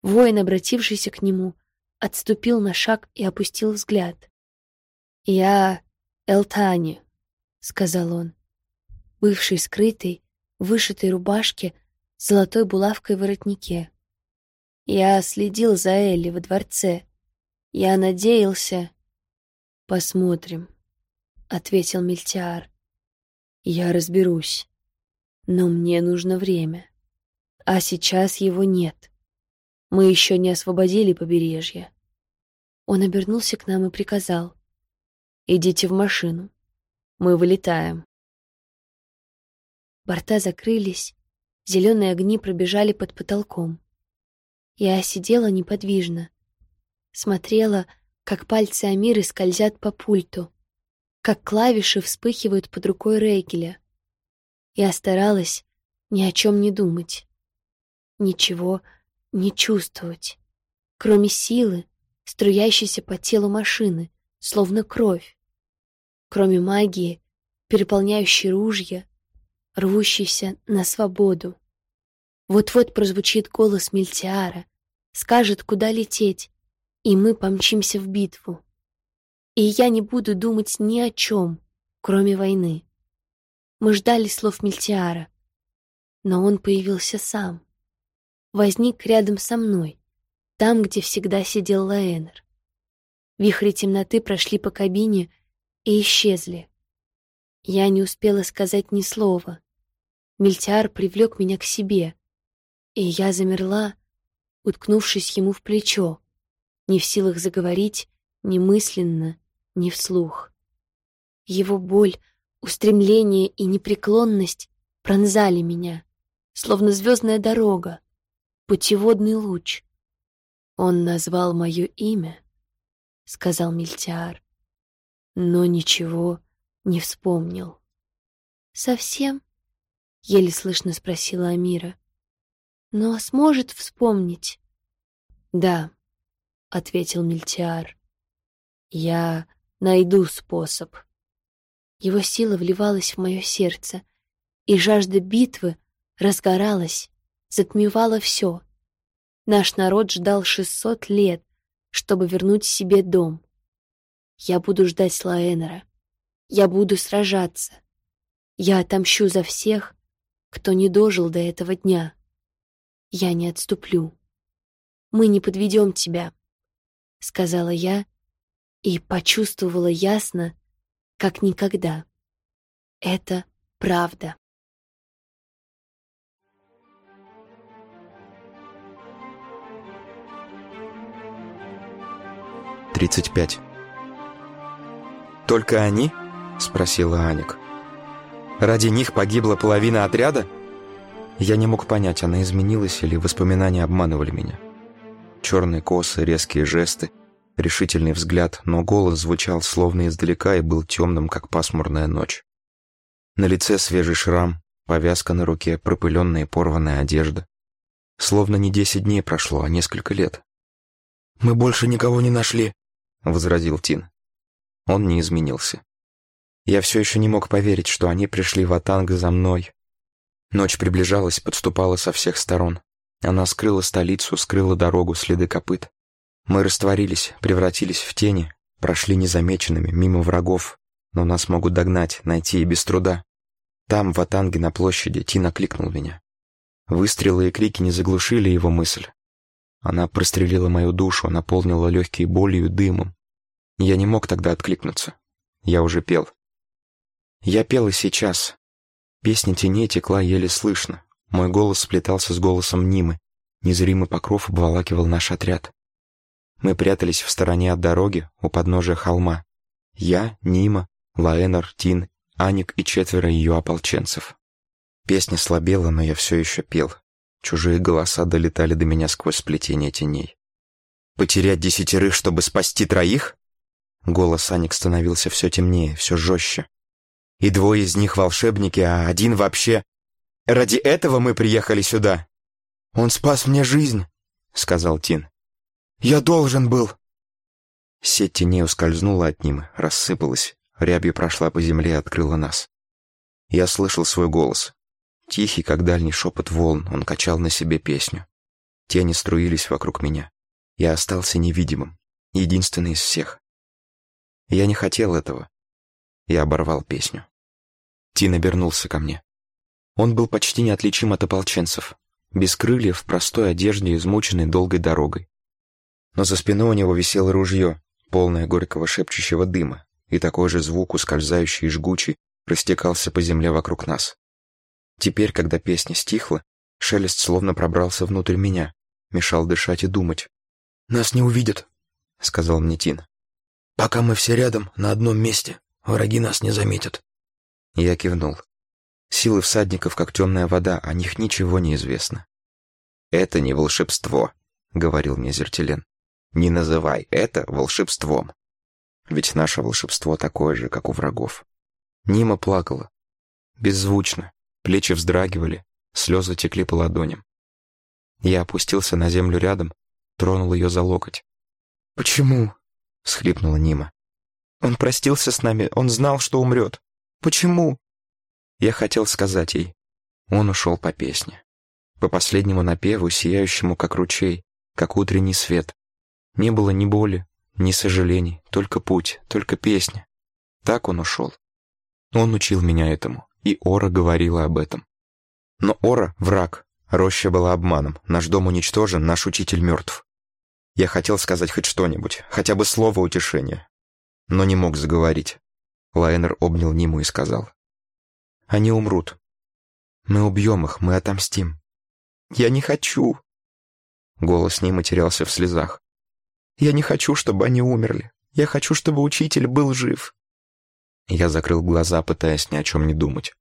Воин, обратившийся к нему, отступил на шаг и опустил взгляд. «Я Элтани», — сказал он, бывший скрытый, вышитой рубашке с золотой булавкой в воротнике. «Я следил за Элли во дворце. Я надеялся...» «Посмотрим», — ответил Мильтиар. «Я разберусь, но мне нужно время, а сейчас его нет». Мы еще не освободили побережье. Он обернулся к нам и приказал. «Идите в машину. Мы вылетаем». Борта закрылись, зеленые огни пробежали под потолком. Я сидела неподвижно, смотрела, как пальцы Амиры скользят по пульту, как клавиши вспыхивают под рукой Рейгеля. Я старалась ни о чем не думать. Ничего не чувствовать, кроме силы, струящейся по телу машины, словно кровь, кроме магии, переполняющей ружья, рвущейся на свободу. Вот-вот прозвучит голос Мельтиара, скажет, куда лететь, и мы помчимся в битву. И я не буду думать ни о чем, кроме войны. Мы ждали слов Мельтиара, но он появился сам возник рядом со мной, там, где всегда сидел Лаэнер. Вихри темноты прошли по кабине и исчезли. Я не успела сказать ни слова. Мильтяр привлек меня к себе, и я замерла, уткнувшись ему в плечо, не в силах заговорить ни мысленно, ни вслух. Его боль, устремление и непреклонность пронзали меня, словно звездная дорога, путеводный луч. Он назвал мое имя, — сказал Мильтиар, но ничего не вспомнил. «Совсем?» — еле слышно спросила Амира. «Но сможет вспомнить?» «Да», — ответил Мильтиар. «Я найду способ». Его сила вливалась в мое сердце, и жажда битвы разгоралась, затмевало все. Наш народ ждал 600 лет, чтобы вернуть себе дом. Я буду ждать Лаэнера. Я буду сражаться. Я отомщу за всех, кто не дожил до этого дня. Я не отступлю. Мы не подведем тебя, — сказала я и почувствовала ясно, как никогда. Это правда. 35. «Только они?» — спросила Аник. «Ради них погибла половина отряда?» Я не мог понять, она изменилась или воспоминания обманывали меня. Черные косы, резкие жесты, решительный взгляд, но голос звучал словно издалека и был темным, как пасмурная ночь. На лице свежий шрам, повязка на руке, пропыленная и порванная одежда. Словно не десять дней прошло, а несколько лет. «Мы больше никого не нашли», — возразил Тин. Он не изменился. Я все еще не мог поверить, что они пришли в Атанг за мной. Ночь приближалась, подступала со всех сторон. Она скрыла столицу, скрыла дорогу, следы копыт. Мы растворились, превратились в тени, прошли незамеченными, мимо врагов, но нас могут догнать, найти и без труда. Там, в Атанге на площади, Тин окликнул меня. Выстрелы и крики не заглушили его мысль. Она прострелила мою душу, наполнила легкие болью и дымом. Я не мог тогда откликнуться. Я уже пел. Я пел и сейчас. Песня теней текла еле слышно. Мой голос сплетался с голосом Нимы. Незримый покров обволакивал наш отряд. Мы прятались в стороне от дороги, у подножия холма. Я, Нима, Лаэнор, Тин, Аник и четверо ее ополченцев. Песня слабела, но я все еще пел. Чужие голоса долетали до меня сквозь сплетение теней. «Потерять десятерых, чтобы спасти троих?» Голос Аник становился все темнее, все жестче. «И двое из них волшебники, а один вообще...» «Ради этого мы приехали сюда!» «Он спас мне жизнь», — сказал Тин. «Я должен был». Сеть теней ускользнула от ним, рассыпалась, рябью прошла по земле и открыла нас. Я слышал свой голос. Тихий, как дальний шепот волн, он качал на себе песню. Тени струились вокруг меня. Я остался невидимым, единственный из всех. Я не хотел этого. Я оборвал песню. Тин обернулся ко мне. Он был почти неотличим от ополченцев, без крыльев, в простой одежде, измученной долгой дорогой. Но за спиной у него висело ружье, полное горького шепчущего дыма, и такой же звук, ускользающий и жгучий, растекался по земле вокруг нас. Теперь, когда песня стихла, шелест словно пробрался внутрь меня, мешал дышать и думать. «Нас не увидят», — сказал мне Тин. «Пока мы все рядом, на одном месте, враги нас не заметят». Я кивнул. Силы всадников, как темная вода, о них ничего не известно. «Это не волшебство», — говорил мне Зертилен. «Не называй это волшебством. Ведь наше волшебство такое же, как у врагов». Нима плакала. Беззвучно, плечи вздрагивали, слезы текли по ладоням. Я опустился на землю рядом, тронул ее за локоть. «Почему?» — схлипнула Нима. «Он простился с нами, он знал, что умрет. Почему?» Я хотел сказать ей. Он ушел по песне. По последнему напеву, сияющему как ручей, как утренний свет. Не было ни боли, ни сожалений, только путь, только песня. Так он ушел. Он учил меня этому, и Ора говорила об этом. Но Ора — враг, роща была обманом, наш дом уничтожен, наш учитель мертв. Я хотел сказать хоть что-нибудь, хотя бы слово утешения, но не мог заговорить. Лайнер обнял Ниму и сказал. Они умрут. Мы убьем их, мы отомстим. Я не хочу. Голос Нимы терялся в слезах. Я не хочу, чтобы они умерли. Я хочу, чтобы учитель был жив. Я закрыл глаза, пытаясь ни о чем не думать.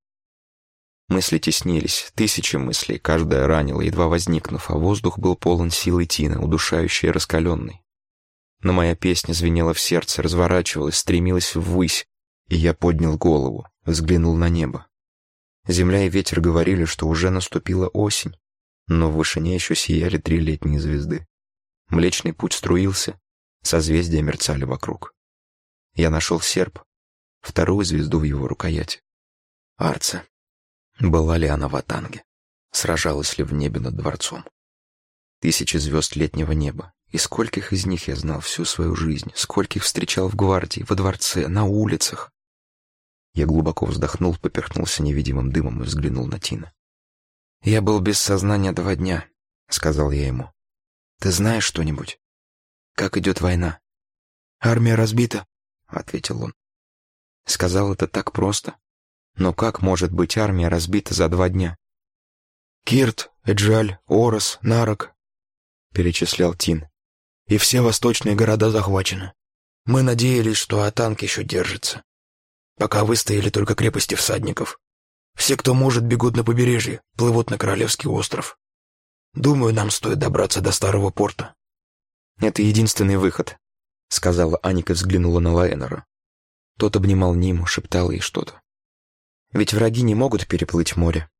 Мысли теснились, тысячи мыслей, каждая ранила, едва возникнув, а воздух был полон силы Тины, удушающей и раскаленной. Но моя песня звенела в сердце, разворачивалась, стремилась ввысь, и я поднял голову, взглянул на небо. Земля и ветер говорили, что уже наступила осень, но в вышине еще сияли три летние звезды. Млечный путь струился, созвездия мерцали вокруг. Я нашел серп, вторую звезду в его рукояти. Арца. Была ли она в Атанге? Сражалась ли в небе над дворцом? Тысячи звезд летнего неба. И скольких из них я знал всю свою жизнь, скольких встречал в гвардии, во дворце, на улицах. Я глубоко вздохнул, поперхнулся невидимым дымом и взглянул на Тина. «Я был без сознания два дня», — сказал я ему. «Ты знаешь что-нибудь? Как идет война?» «Армия разбита», — ответил он. Сказал это так просто. Но как может быть армия разбита за два дня? «Кирт, Эджаль, Орос, Нарок», — перечислял Тин. «И все восточные города захвачены. Мы надеялись, что Атанк еще держится. Пока выстояли только крепости всадников. Все, кто может, бегут на побережье, плывут на Королевский остров. Думаю, нам стоит добраться до старого порта. Это единственный выход, сказала Аника и взглянула на Лаэнера. Тот обнимал Ниму, шептал ей что-то. Ведь враги не могут переплыть море.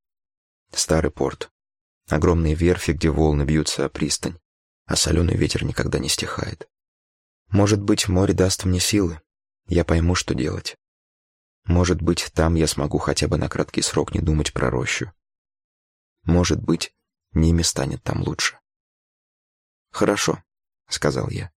Старый порт. Огромные верфи, где волны бьются о пристань, а соленый ветер никогда не стихает. Может быть, море даст мне силы. Я пойму, что делать. Может быть, там я смогу хотя бы на краткий срок не думать про рощу. Может быть, Ниме станет там лучше. «Хорошо», — сказал я.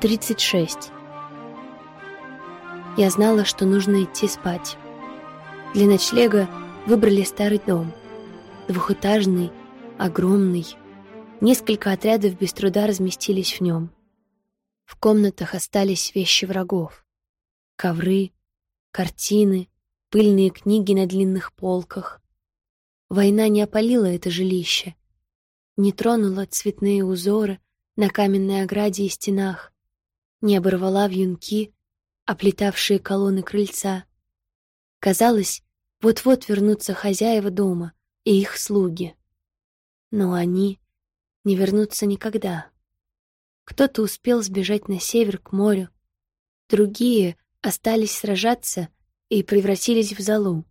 Тридцать шесть. Я знала, что нужно идти спать. Для ночлега выбрали старый дом. Двухэтажный, огромный, Несколько отрядов без труда разместились в нем. В комнатах остались вещи врагов. Ковры, картины, пыльные книги на длинных полках. Война не опалила это жилище, не тронула цветные узоры на каменной ограде и стенах, не оборвала вьюнки оплетавшие колонны крыльца. Казалось, вот-вот вернутся хозяева дома и их слуги. Но они не вернутся никогда. Кто-то успел сбежать на север к морю, другие остались сражаться и превратились в золу.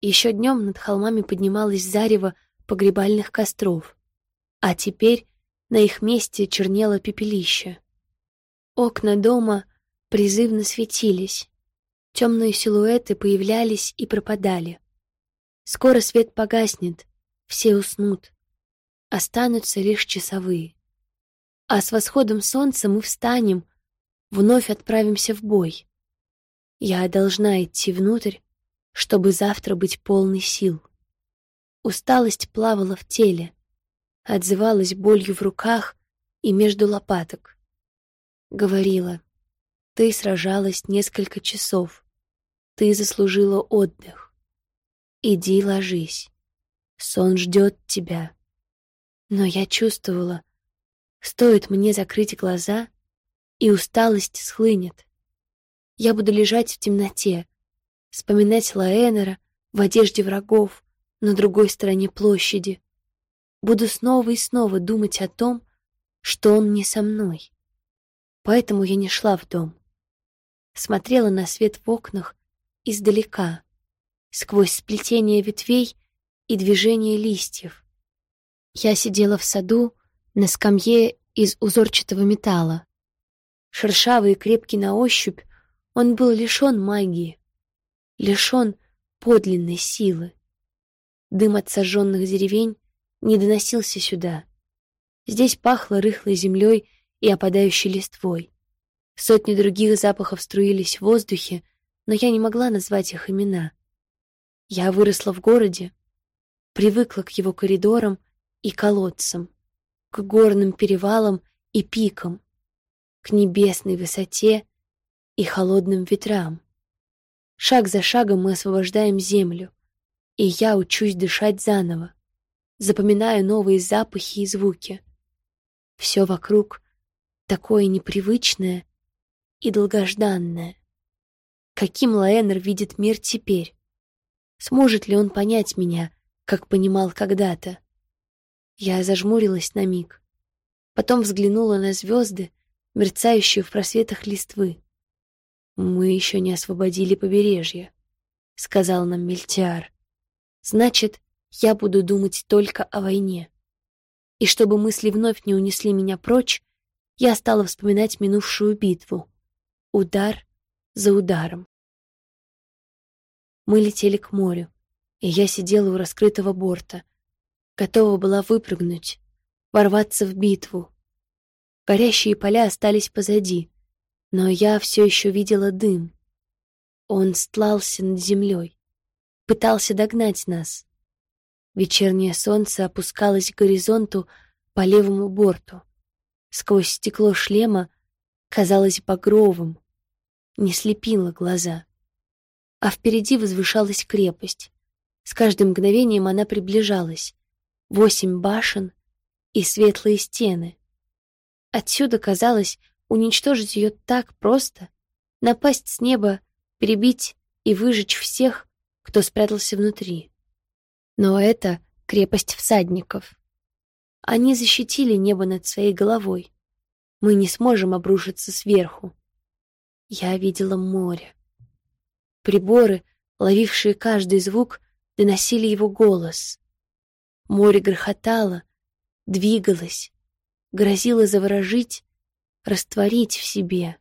Еще днем над холмами поднималось зарево погребальных костров, а теперь на их месте чернело пепелище. Окна дома призывно светились, темные силуэты появлялись и пропадали. Скоро свет погаснет, все уснут, останутся лишь часовые. А с восходом солнца мы встанем, вновь отправимся в бой. Я должна идти внутрь, чтобы завтра быть полной сил. Усталость плавала в теле, отзывалась болью в руках и между лопаток. Говорила, ты сражалась несколько часов, ты заслужила отдых. Иди ложись, сон ждет тебя. Но я чувствовала, стоит мне закрыть глаза, и усталость схлынет. Я буду лежать в темноте, вспоминать Лаэнера в одежде врагов на другой стороне площади. Буду снова и снова думать о том, что он не со мной. Поэтому я не шла в дом. Смотрела на свет в окнах издалека, сквозь сплетение ветвей и движение листьев. Я сидела в саду на скамье из узорчатого металла. Шершавый и крепкий на ощупь, он был лишен магии, лишен подлинной силы. Дым от сожженных деревень не доносился сюда. Здесь пахло рыхлой землей и опадающей листвой. Сотни других запахов струились в воздухе, но я не могла назвать их имена. Я выросла в городе, привыкла к его коридорам и колодцам, к горным перевалам и пикам, к небесной высоте и холодным ветрам. Шаг за шагом мы освобождаем землю, и я учусь дышать заново, запоминаю новые запахи и звуки. Все вокруг такое непривычное и долгожданное. Каким Лаэнер видит мир теперь? Сможет ли он понять меня, как понимал когда-то? Я зажмурилась на миг. Потом взглянула на звезды, мерцающие в просветах листвы. «Мы еще не освободили побережье», — сказал нам Мельтиар. «Значит, я буду думать только о войне. И чтобы мысли вновь не унесли меня прочь, я стала вспоминать минувшую битву. Удар за ударом. Мы летели к морю, и я сидела у раскрытого борта, готова была выпрыгнуть, ворваться в битву. Горящие поля остались позади, но я все еще видела дым. Он стлался над землей, пытался догнать нас. Вечернее солнце опускалось к горизонту по левому борту. Сквозь стекло шлема казалось багровым, не слепило глаза. А впереди возвышалась крепость. С каждым мгновением она приближалась. Восемь башен и светлые стены. Отсюда казалось уничтожить ее так просто, напасть с неба, перебить и выжечь всех, кто спрятался внутри. Но это крепость всадников. Они защитили небо над своей головой. Мы не сможем обрушиться сверху. Я видела море. Приборы, ловившие каждый звук, доносили его голос. Море грохотало, двигалось, грозило заворожить, растворить в себе.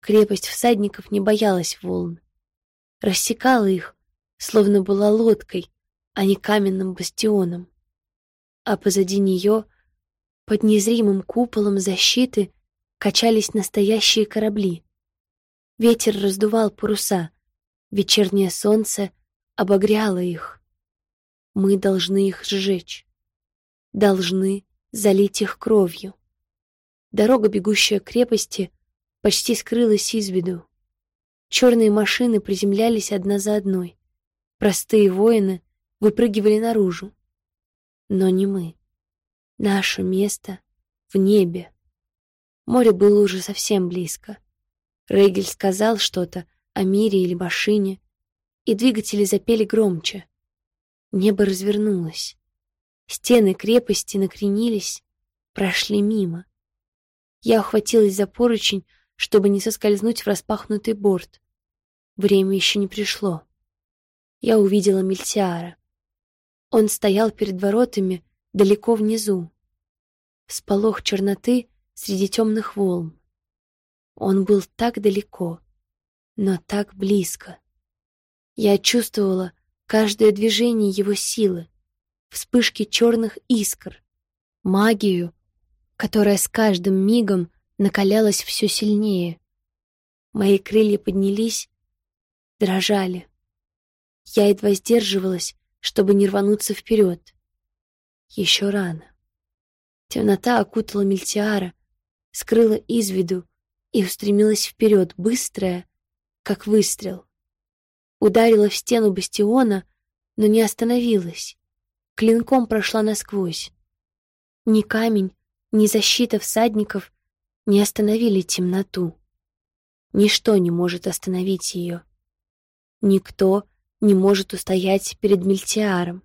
Крепость всадников не боялась волн. Рассекала их, словно была лодкой, а не каменным бастионом. А позади нее, под незримым куполом защиты, качались настоящие корабли. Ветер раздувал паруса, вечернее солнце обогряло их. Мы должны их сжечь, должны залить их кровью. Дорога, бегущая к крепости, почти скрылась из виду. Черные машины приземлялись одна за одной. Простые воины выпрыгивали наружу. Но не мы. Наше место в небе. Море было уже совсем близко. Рейгель сказал что-то о мире или машине, и двигатели запели громче. Небо развернулось. Стены крепости накренились, прошли мимо. Я ухватилась за поручень, чтобы не соскользнуть в распахнутый борт. Время еще не пришло. Я увидела Мельтиара. Он стоял перед воротами далеко внизу. Всполох черноты среди темных волн. Он был так далеко, но так близко. Я чувствовала каждое движение его силы, вспышки черных искр, магию, которая с каждым мигом накалялась все сильнее. Мои крылья поднялись, дрожали. Я едва сдерживалась, чтобы не рвануться вперед. Еще рано. Темнота окутала Мельтиара, скрыла из виду и устремилась вперед, быстрая, как выстрел. Ударила в стену бастиона, но не остановилась. Клинком прошла насквозь. Ни камень, ни защита всадников не остановили темноту. Ничто не может остановить ее. Никто не может устоять перед Мельтиаром.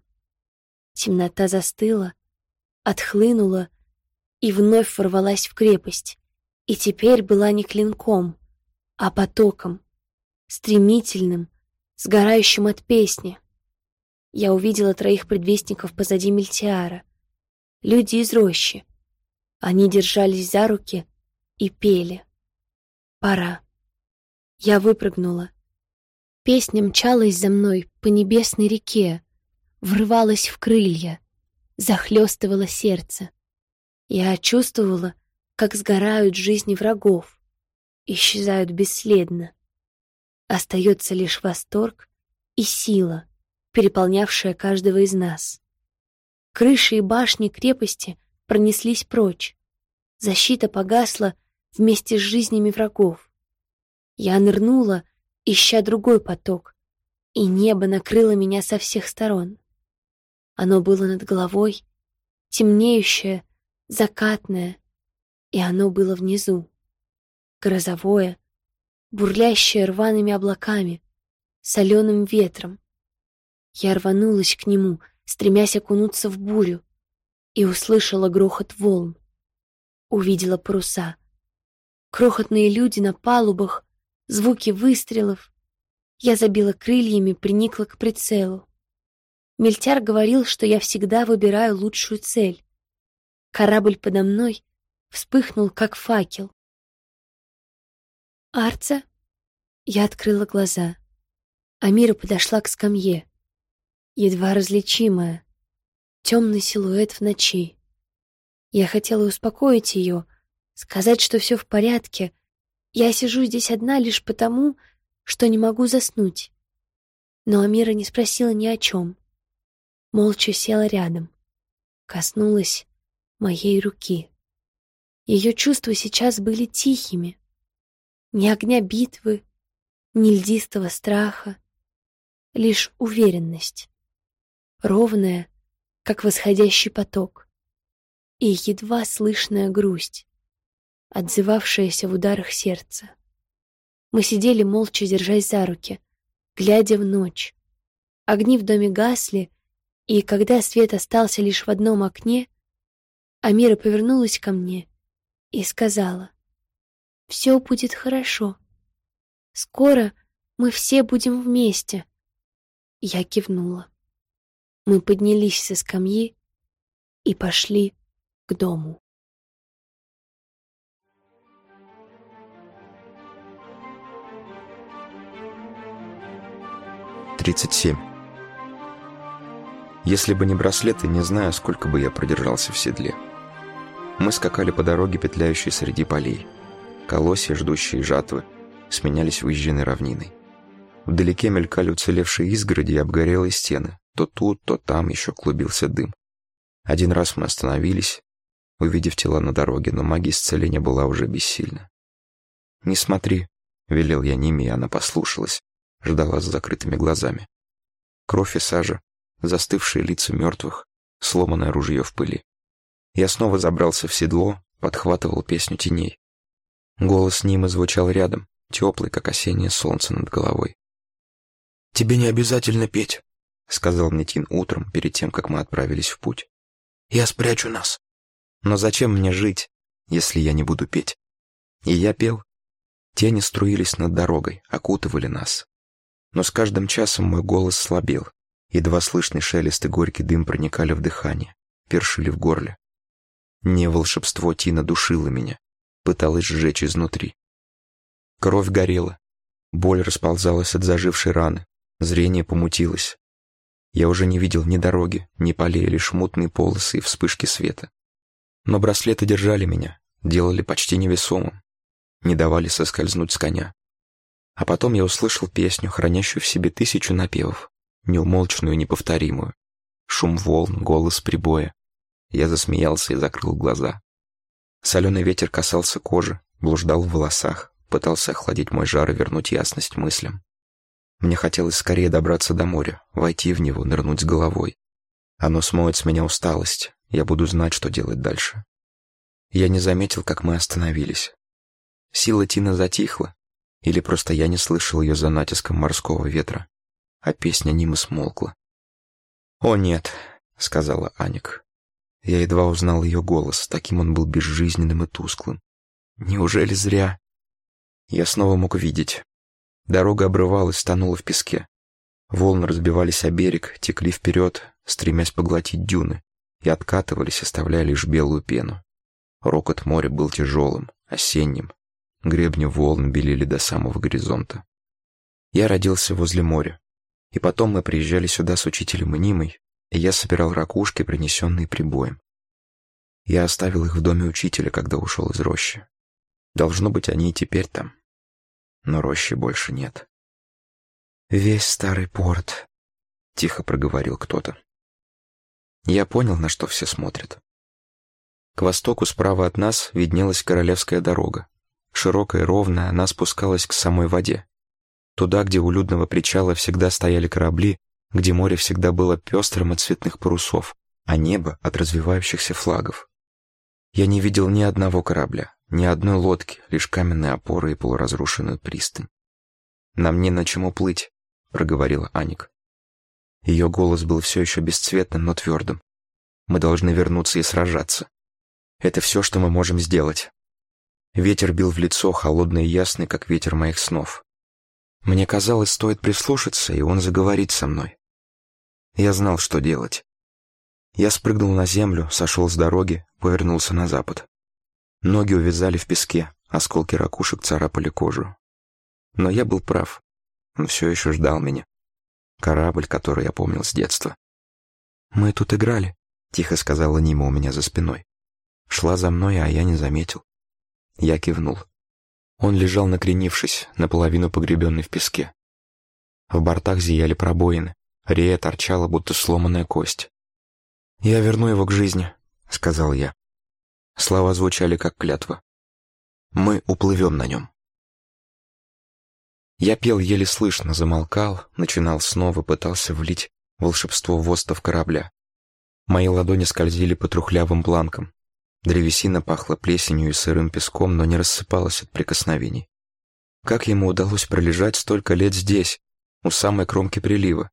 Темнота застыла, отхлынула и вновь ворвалась в крепость, и теперь была не клинком, а потоком, стремительным, сгорающим от песни. Я увидела троих предвестников позади Мельтиара, люди из рощи. Они держались за руки и пели. Пора. Я выпрыгнула. Песня мчалась за мной по небесной реке, врывалась в крылья, захлестывала сердце. Я чувствовала, как сгорают жизни врагов, исчезают бесследно. Остается лишь восторг и сила, переполнявшая каждого из нас. Крыши и башни крепости пронеслись прочь. Защита погасла вместе с жизнями врагов. Я нырнула, ища другой поток, и небо накрыло меня со всех сторон. Оно было над головой, темнеющее, закатное, и оно было внизу, грозовое, бурлящее рваными облаками, соленым ветром. Я рванулась к нему, стремясь окунуться в бурю, и услышала грохот волн. Увидела паруса. Крохотные люди на палубах, звуки выстрелов. Я забила крыльями, приникла к прицелу. Мельтяр говорил, что я всегда выбираю лучшую цель. Корабль подо мной вспыхнул, как факел. «Арца?» Я открыла глаза. Амира подошла к скамье. Едва различимая. Темный силуэт в ночи. Я хотела успокоить ее, сказать, что все в порядке. Я сижу здесь одна лишь потому, что не могу заснуть. Но Амира не спросила ни о чем молча села рядом, коснулась моей руки. Ее чувства сейчас были тихими. Ни огня битвы, ни льдистого страха, лишь уверенность, ровная, как восходящий поток, и едва слышная грусть, отзывавшаяся в ударах сердца. Мы сидели молча, держась за руки, глядя в ночь. Огни в доме гасли, и когда свет остался лишь в одном окне, Амира повернулась ко мне и сказала, «Все будет хорошо. Скоро мы все будем вместе». Я кивнула. Мы поднялись со скамьи и пошли к дому. Тридцать семь. Если бы не браслеты, не знаю, сколько бы я продержался в седле. Мы скакали по дороге, петляющей среди полей. Колосья, ждущие жатвы, сменялись выезженной равниной. Вдалеке мелькали уцелевшие изгороди и обгорелые стены. То тут, то там еще клубился дым. Один раз мы остановились, увидев тела на дороге, но магия исцеления была уже бессильна. «Не смотри», — велел я Ниме, и она послушалась, ждала с закрытыми глазами. Кровь и сажа застывшие лица мертвых, сломанное ружье в пыли. Я снова забрался в седло, подхватывал песню теней. Голос Нимы звучал рядом, теплый, как осеннее солнце над головой. «Тебе не обязательно петь», — сказал мне Тин утром, перед тем, как мы отправились в путь. «Я спрячу нас». «Но зачем мне жить, если я не буду петь?» И я пел. Тени струились над дорогой, окутывали нас. Но с каждым часом мой голос слабел. Едва слышный шелест и горький дым проникали в дыхание, першили в горле. Не волшебство Тина душило меня, пыталось сжечь изнутри. Кровь горела, боль расползалась от зажившей раны, зрение помутилось. Я уже не видел ни дороги, ни полей, лишь мутные полосы и вспышки света. Но браслеты держали меня, делали почти невесомым, не давали соскользнуть с коня. А потом я услышал песню, хранящую в себе тысячу напевов, неумолчную и неповторимую. Шум волн, голос прибоя. Я засмеялся и закрыл глаза. Соленый ветер касался кожи, блуждал в волосах, пытался охладить мой жар и вернуть ясность мыслям. Мне хотелось скорее добраться до моря, войти в него, нырнуть с головой. Оно смоет с меня усталость, я буду знать, что делать дальше. Я не заметил, как мы остановились. Сила Тина затихла, или просто я не слышал ее за натиском морского ветра, а песня Нимы смолкла. «О, нет», — сказала Аник. Я едва узнал ее голос, таким он был безжизненным и тусклым. «Неужели зря?» Я снова мог видеть. Дорога обрывалась, тонула в песке. Волны разбивались о берег, текли вперед, стремясь поглотить дюны, и откатывались, оставляя лишь белую пену. Рокот моря был тяжелым, осенним, Гребни волн белели до самого горизонта. Я родился возле моря. И потом мы приезжали сюда с учителем и Нимой, и я собирал ракушки, принесенные прибоем. Я оставил их в доме учителя, когда ушел из рощи. Должно быть, они и теперь там. Но рощи больше нет. «Весь старый порт», — тихо проговорил кто-то. Я понял, на что все смотрят. К востоку справа от нас виднелась Королевская дорога, Широкая и ровная, она спускалась к самой воде. Туда, где у людного причала всегда стояли корабли, где море всегда было пестрым от цветных парусов, а небо от развивающихся флагов. Я не видел ни одного корабля, ни одной лодки, лишь каменные опоры и полуразрушенную пристань. «Нам не на чем уплыть», — проговорила Аник. Ее голос был все еще бесцветным, но твердым. «Мы должны вернуться и сражаться. Это все, что мы можем сделать. Ветер бил в лицо, холодный и ясный, как ветер моих снов. Мне казалось, стоит прислушаться, и он заговорит со мной. Я знал, что делать. Я спрыгнул на землю, сошел с дороги, повернулся на запад. Ноги увязали в песке, осколки ракушек царапали кожу. Но я был прав. Он все еще ждал меня. Корабль, который я помнил с детства. «Мы тут играли», — тихо сказала Нима у меня за спиной. Шла за мной, а я не заметил. Я кивнул. Он лежал накренившись, наполовину погребенный в песке. В бортах зияли пробоины, рея торчала, будто сломанная кость. «Я верну его к жизни», — сказал я. Слова звучали как клятва. «Мы уплывем на нем». Я пел еле слышно, замолкал, начинал снова, пытался влить волшебство в остов корабля. Мои ладони скользили по трухлявым планкам, Древесина пахла плесенью и сырым песком, но не рассыпалась от прикосновений. Как ему удалось пролежать столько лет здесь, у самой кромки прилива?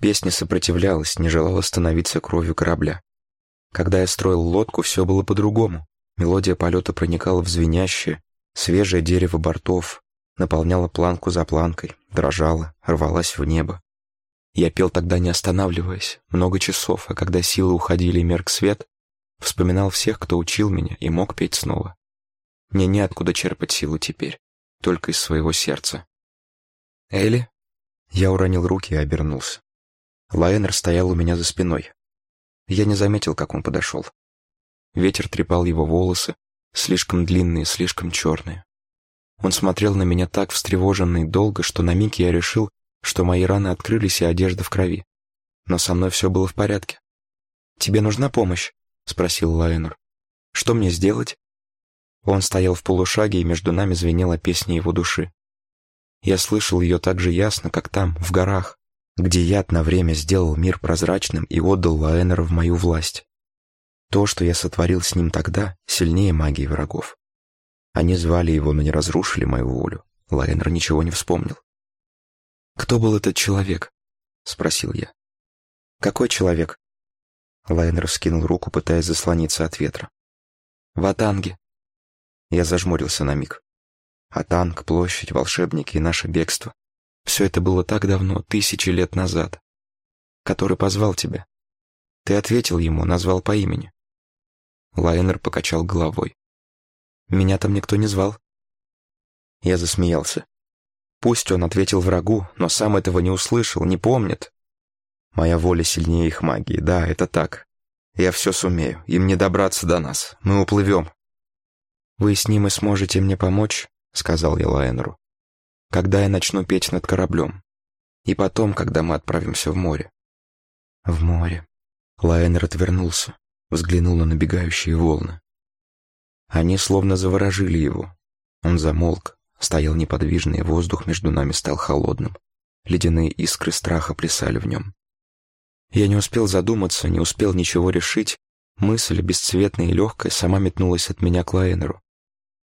Песня сопротивлялась, не желала становиться кровью корабля. Когда я строил лодку, все было по-другому. Мелодия полета проникала в звенящее, свежее дерево бортов, наполняла планку за планкой, дрожала, рвалась в небо. Я пел тогда не останавливаясь, много часов, а когда силы уходили и мерк свет, Вспоминал всех, кто учил меня, и мог петь снова. Мне неоткуда черпать силу теперь, только из своего сердца. «Элли?» Я уронил руки и обернулся. Лайнер стоял у меня за спиной. Я не заметил, как он подошел. Ветер трепал его волосы, слишком длинные, слишком черные. Он смотрел на меня так встревоженно и долго, что на миг я решил, что мои раны открылись и одежда в крови. Но со мной все было в порядке. «Тебе нужна помощь?» — спросил Лайнер. «Что мне сделать?» Он стоял в полушаге, и между нами звенела песня его души. Я слышал ее так же ясно, как там, в горах, где яд на время сделал мир прозрачным и отдал Лайнера в мою власть. То, что я сотворил с ним тогда, сильнее магии врагов. Они звали его, но не разрушили мою волю, Лайнер ничего не вспомнил. «Кто был этот человек?» — спросил я. «Какой человек?» Лайнер вскинул руку, пытаясь заслониться от ветра. «Ватанги». Я зажмурился на миг. Атанг, площадь, волшебники и наше бегство. Все это было так давно, тысячи лет назад. Который позвал тебя. Ты ответил ему, назвал по имени. Лайнер покачал головой. Меня там никто не звал. Я засмеялся. Пусть он ответил врагу, но сам этого не услышал, не помнит. Моя воля сильнее их магии, да, это так. Я все сумею, им не добраться до нас, мы уплывем. Вы с ним и сможете мне помочь, сказал я Лайнеру. Когда я начну петь над кораблем. И потом, когда мы отправимся в море. В море. Лайнер отвернулся, взглянул на набегающие волны. Они словно заворожили его. Он замолк, стоял неподвижно, и воздух между нами стал холодным. Ледяные искры страха плясали в нем. Я не успел задуматься, не успел ничего решить. Мысль, бесцветная и легкая, сама метнулась от меня к Лайнеру.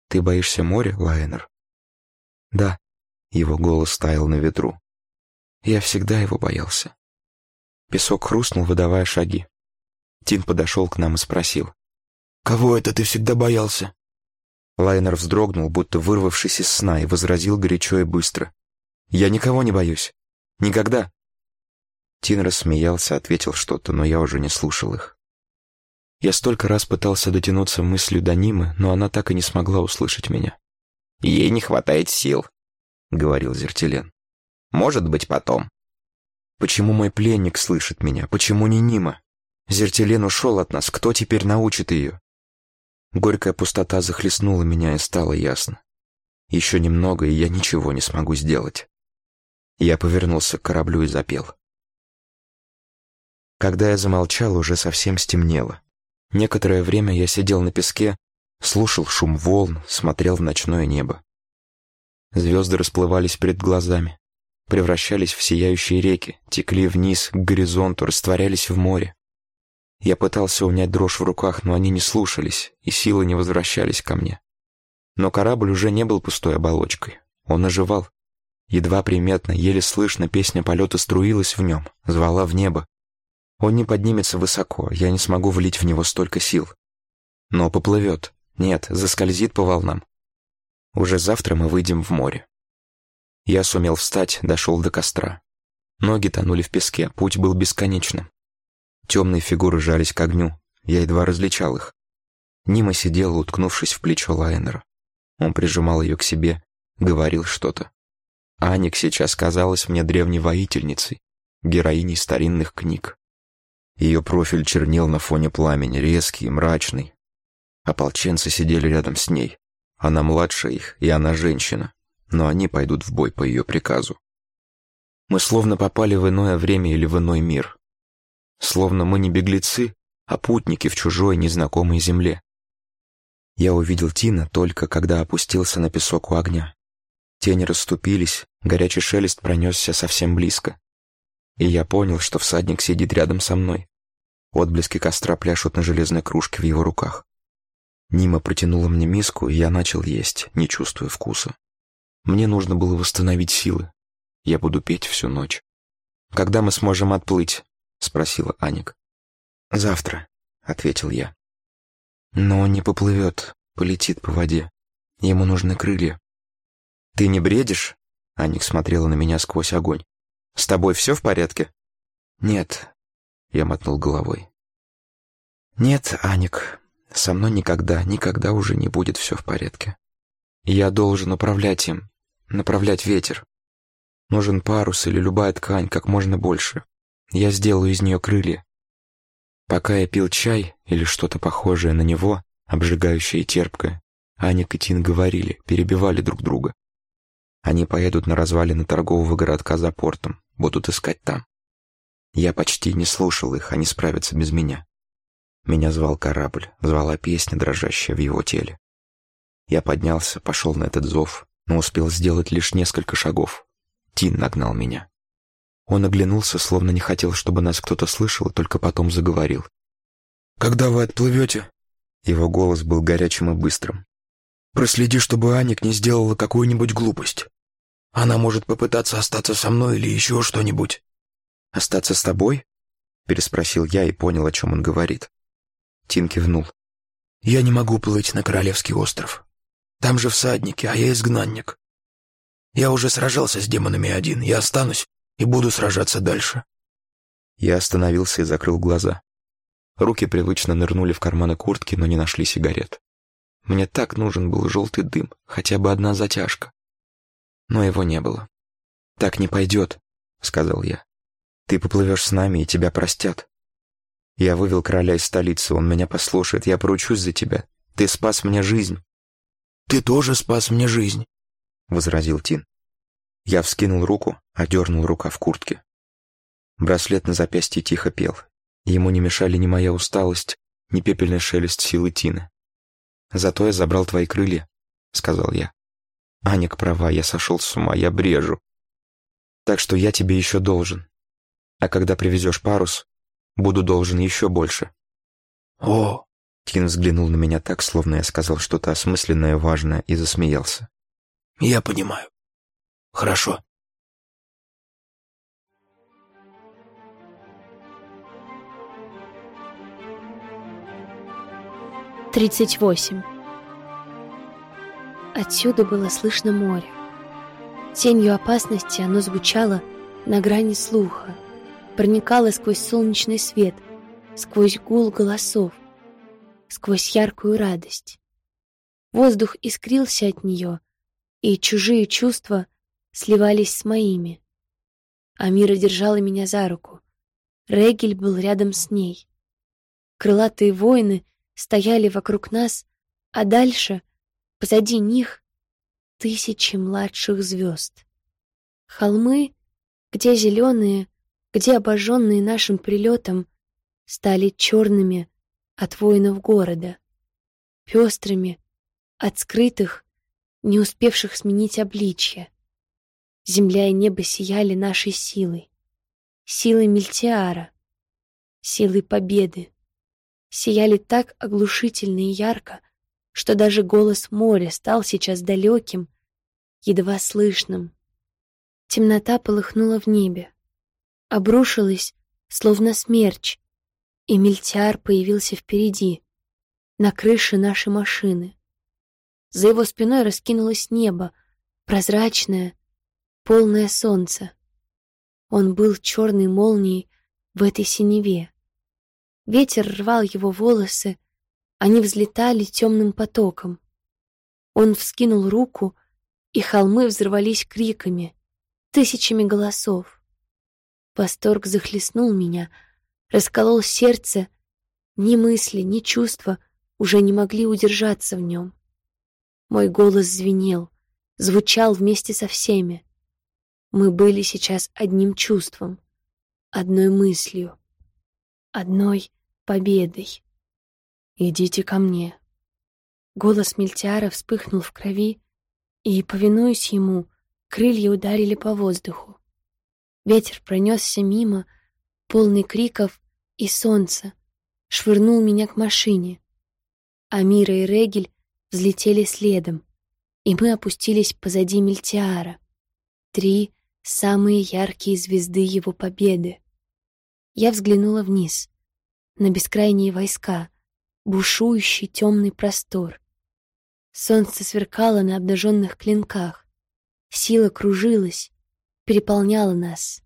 «Ты боишься моря, Лайнер?» «Да», — его голос таял на ветру. «Я всегда его боялся». Песок хрустнул, выдавая шаги. Тин подошел к нам и спросил. «Кого это ты всегда боялся?» Лайнер вздрогнул, будто вырвавшись из сна, и возразил горячо и быстро. «Я никого не боюсь. Никогда!» Тин рассмеялся, ответил что-то, но я уже не слушал их. Я столько раз пытался дотянуться мыслью до Нимы, но она так и не смогла услышать меня. «Ей не хватает сил», — говорил Зертилен. «Может быть, потом». «Почему мой пленник слышит меня? Почему не Нима? Зертилен ушел от нас, кто теперь научит ее?» Горькая пустота захлестнула меня, и стало ясно. Еще немного, и я ничего не смогу сделать. Я повернулся к кораблю и запел. Когда я замолчал, уже совсем стемнело. Некоторое время я сидел на песке, слушал шум волн, смотрел в ночное небо. Звезды расплывались перед глазами, превращались в сияющие реки, текли вниз к горизонту, растворялись в море. Я пытался унять дрожь в руках, но они не слушались, и силы не возвращались ко мне. Но корабль уже не был пустой оболочкой. Он оживал. Едва приметно, еле слышно, песня полета струилась в нем, звала в небо. Он не поднимется высоко, я не смогу влить в него столько сил. Но поплывет. Нет, заскользит по волнам. Уже завтра мы выйдем в море. Я сумел встать, дошел до костра. Ноги тонули в песке, путь был бесконечным. Темные фигуры жались к огню. Я едва различал их. Нима сидела, уткнувшись в плечо Лайнера. Он прижимал ее к себе, говорил что-то. Аник сейчас казалась мне древней воительницей, героиней старинных книг. Ее профиль чернел на фоне пламени, резкий и мрачный. Ополченцы сидели рядом с ней. Она младше их, и она женщина, но они пойдут в бой по ее приказу. Мы словно попали в иное время или в иной мир. Словно мы не беглецы, а путники в чужой незнакомой земле. Я увидел Тина только когда опустился на песок у огня. Тени расступились, горячий шелест пронесся совсем близко. И я понял, что всадник сидит рядом со мной. Отблески костра пляшут на железной кружке в его руках. Нима протянула мне миску, и я начал есть, не чувствуя вкуса. Мне нужно было восстановить силы. Я буду петь всю ночь. Когда мы сможем отплыть? — спросила Аник. «Завтра», — ответил я. «Но он не поплывет, полетит по воде. Ему нужны крылья». «Ты не бредишь?» — Аник смотрела на меня сквозь огонь. «С тобой все в порядке?» «Нет», — я мотнул головой. «Нет, Аник, со мной никогда, никогда уже не будет все в порядке. Я должен управлять им, направлять ветер. Нужен парус или любая ткань, как можно больше. Я сделаю из нее крылья. Пока я пил чай или что-то похожее на него, обжигающее и терпкое, Аня и Тин говорили, перебивали друг друга. Они поедут на развалины торгового городка за портом, будут искать там. Я почти не слушал их, они справятся без меня. Меня звал корабль, звала песня, дрожащая в его теле. Я поднялся, пошел на этот зов, но успел сделать лишь несколько шагов. Тин нагнал меня. Он оглянулся, словно не хотел, чтобы нас кто-то слышал, и только потом заговорил. «Когда вы отплывете?» Его голос был горячим и быстрым. «Проследи, чтобы Аник не сделала какую-нибудь глупость. Она может попытаться остаться со мной или еще что-нибудь». «Остаться с тобой?» — переспросил я и понял, о чем он говорит. Тин кивнул. «Я не могу плыть на Королевский остров. Там же всадники, а я изгнанник. Я уже сражался с демонами один, я останусь и буду сражаться дальше». Я остановился и закрыл глаза. Руки привычно нырнули в карманы куртки, но не нашли сигарет. Мне так нужен был желтый дым, хотя бы одна затяжка. Но его не было. «Так не пойдет», — сказал я. «Ты поплывешь с нами, и тебя простят. Я вывел короля из столицы, он меня послушает, я поручусь за тебя. Ты спас мне жизнь». «Ты тоже спас мне жизнь», — возразил Тин. Я вскинул руку, одернул рука в куртке. Браслет на запястье тихо пел. Ему не мешали ни моя усталость, ни пепельный шелест силы Тины. «Зато я забрал твои крылья», — сказал я. «Аник права, я сошел с ума, я брежу. Так что я тебе еще должен. А когда привезешь парус, буду должен еще больше». «О!» Тин взглянул на меня так, словно я сказал что-то осмысленное, важное, и засмеялся. «Я понимаю. Хорошо». Тридцать восемь. Отсюда было слышно море. Тенью опасности оно звучало на грани слуха, проникало сквозь солнечный свет, сквозь гул голосов, сквозь яркую радость. Воздух искрился от нее, и чужие чувства сливались с моими. Амира держала меня за руку. Регель был рядом с ней. Крылатые воины стояли вокруг нас, а дальше, позади них, тысячи младших звезд. Холмы, где зеленые, где обожженные нашим прилетом, стали черными от воинов города, пестрыми от скрытых, не успевших сменить обличье. Земля и небо сияли нашей силой, силой Мельтиара, силой победы сияли так оглушительно и ярко, что даже голос моря стал сейчас далеким, едва слышным. Темнота полыхнула в небе, обрушилась, словно смерч, и Мельтиар появился впереди, на крыше нашей машины. За его спиной раскинулось небо, прозрачное, полное солнца. Он был черной молнией в этой синеве. Ветер рвал его волосы, они взлетали темным потоком. Он вскинул руку, и холмы взорвались криками, тысячами голосов. Восторг захлестнул меня, расколол сердце, ни мысли, ни чувства уже не могли удержаться в нем. Мой голос звенел, звучал вместе со всеми. Мы были сейчас одним чувством, одной мыслью, одной победой. «Идите ко мне». Голос Мельтиара вспыхнул в крови, и, повинуясь ему, крылья ударили по воздуху. Ветер пронесся мимо, полный криков и солнца, швырнул меня к машине. Амира и Регель взлетели следом, и мы опустились позади Мельтиара. Три самые яркие звезды его победы. Я взглянула вниз на бескрайние войска, бушующий темный простор. Солнце сверкало на обнаженных клинках. Сила кружилась, переполняла нас.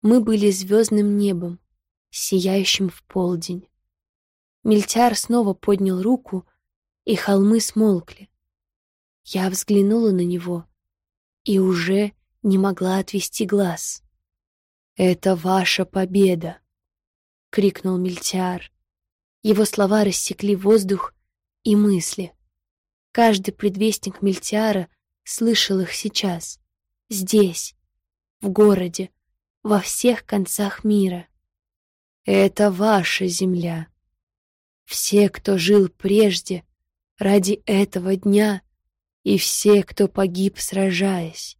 Мы были звездным небом, сияющим в полдень. Мельтяр снова поднял руку, и холмы смолкли. Я взглянула на него и уже не могла отвести глаз. «Это ваша победа!» крикнул Мельтиар. Его слова рассекли воздух и мысли. Каждый предвестник Мельтиара слышал их сейчас, здесь, в городе, во всех концах мира. Это ваша земля. Все, кто жил прежде, ради этого дня, и все, кто погиб, сражаясь.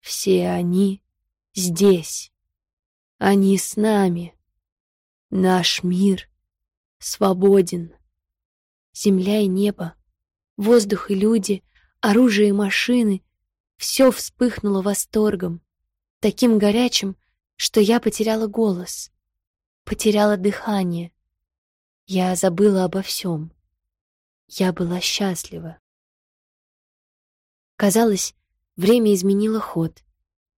Все они здесь. Они с нами. Наш мир свободен. Земля и небо, воздух и люди, оружие и машины — все вспыхнуло восторгом, таким горячим, что я потеряла голос, потеряла дыхание. Я забыла обо всем. Я была счастлива. Казалось, время изменило ход,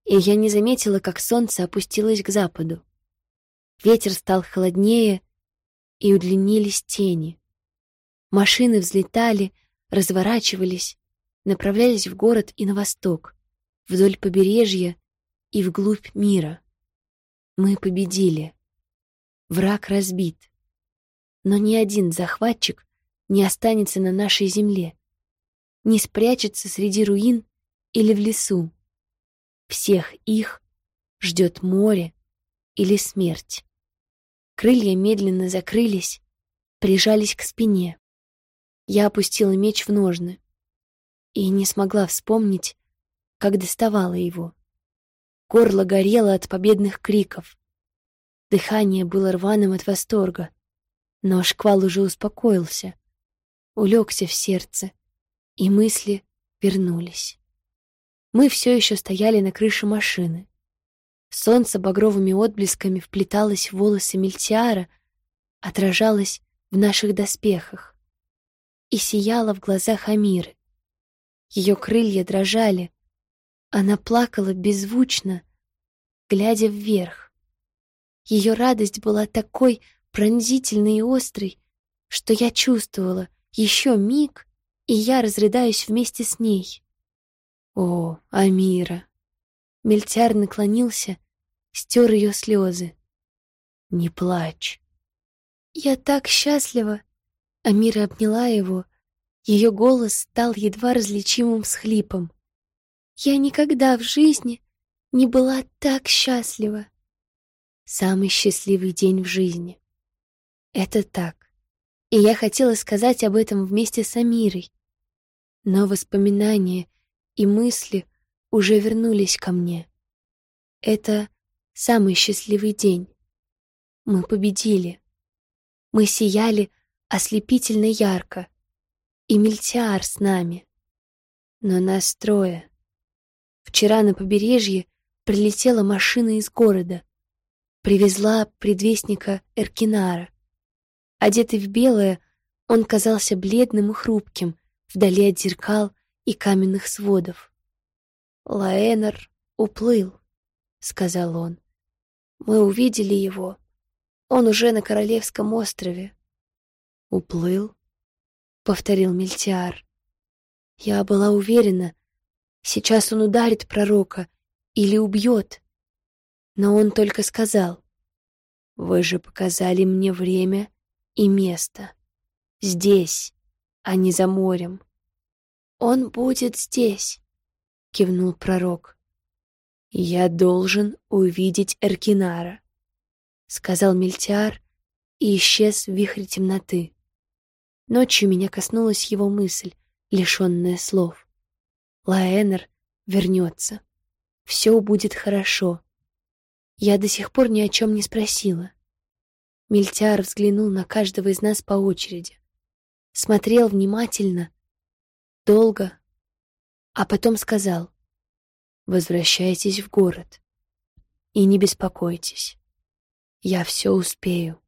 и я не заметила, как солнце опустилось к западу. Ветер стал холоднее, и удлинились тени. Машины взлетали, разворачивались, направлялись в город и на восток, вдоль побережья и вглубь мира. Мы победили. Враг разбит. Но ни один захватчик не останется на нашей земле, не спрячется среди руин или в лесу. Всех их ждет море или смерть. Крылья медленно закрылись, прижались к спине. Я опустила меч в ножны и не смогла вспомнить, как доставала его. Горло горело от победных криков. Дыхание было рваным от восторга, но шквал уже успокоился, улегся в сердце, и мысли вернулись. Мы все еще стояли на крыше машины. Солнце багровыми отблесками вплеталось в волосы Мельтиара, отражалось в наших доспехах и сияло в глазах Амиры. Ее крылья дрожали, она плакала беззвучно, глядя вверх. Ее радость была такой пронзительной и острой, что я чувствовала еще миг, и я разрыдаюсь вместе с ней. О, Амира! Мельтяр наклонился, стер ее слезы. Не плачь. Я так счастлива. Амира обняла его. Ее голос стал едва различимым схлипом. Я никогда в жизни не была так счастлива. Самый счастливый день в жизни. Это так. И я хотела сказать об этом вместе с Амирой. Но воспоминания и мысли уже вернулись ко мне. Это самый счастливый день. Мы победили. Мы сияли ослепительно ярко. И Мельтиар с нами. Но нас трое. Вчера на побережье прилетела машина из города. Привезла предвестника Эркинара. Одетый в белое, он казался бледным и хрупким, вдали от зеркал и каменных сводов. Лаэнер уплыл, — сказал он. Мы увидели его. Он уже на Королевском острове. Уплыл, — повторил Мельтиар. Я была уверена, сейчас он ударит пророка или убьет. Но он только сказал, «Вы же показали мне время и место. Здесь, а не за морем. «Он будет здесь», — кивнул пророк. «Я должен увидеть Эркинара», — сказал Мельтиар и исчез в вихре темноты. Ночью меня коснулась его мысль, лишенная слов. Лаэнер вернется. Все будет хорошо. Я до сих пор ни о чем не спросила. Мельтиар взглянул на каждого из нас по очереди. Смотрел внимательно, долго, а потом сказал, «Возвращайтесь в город и не беспокойтесь, я все успею.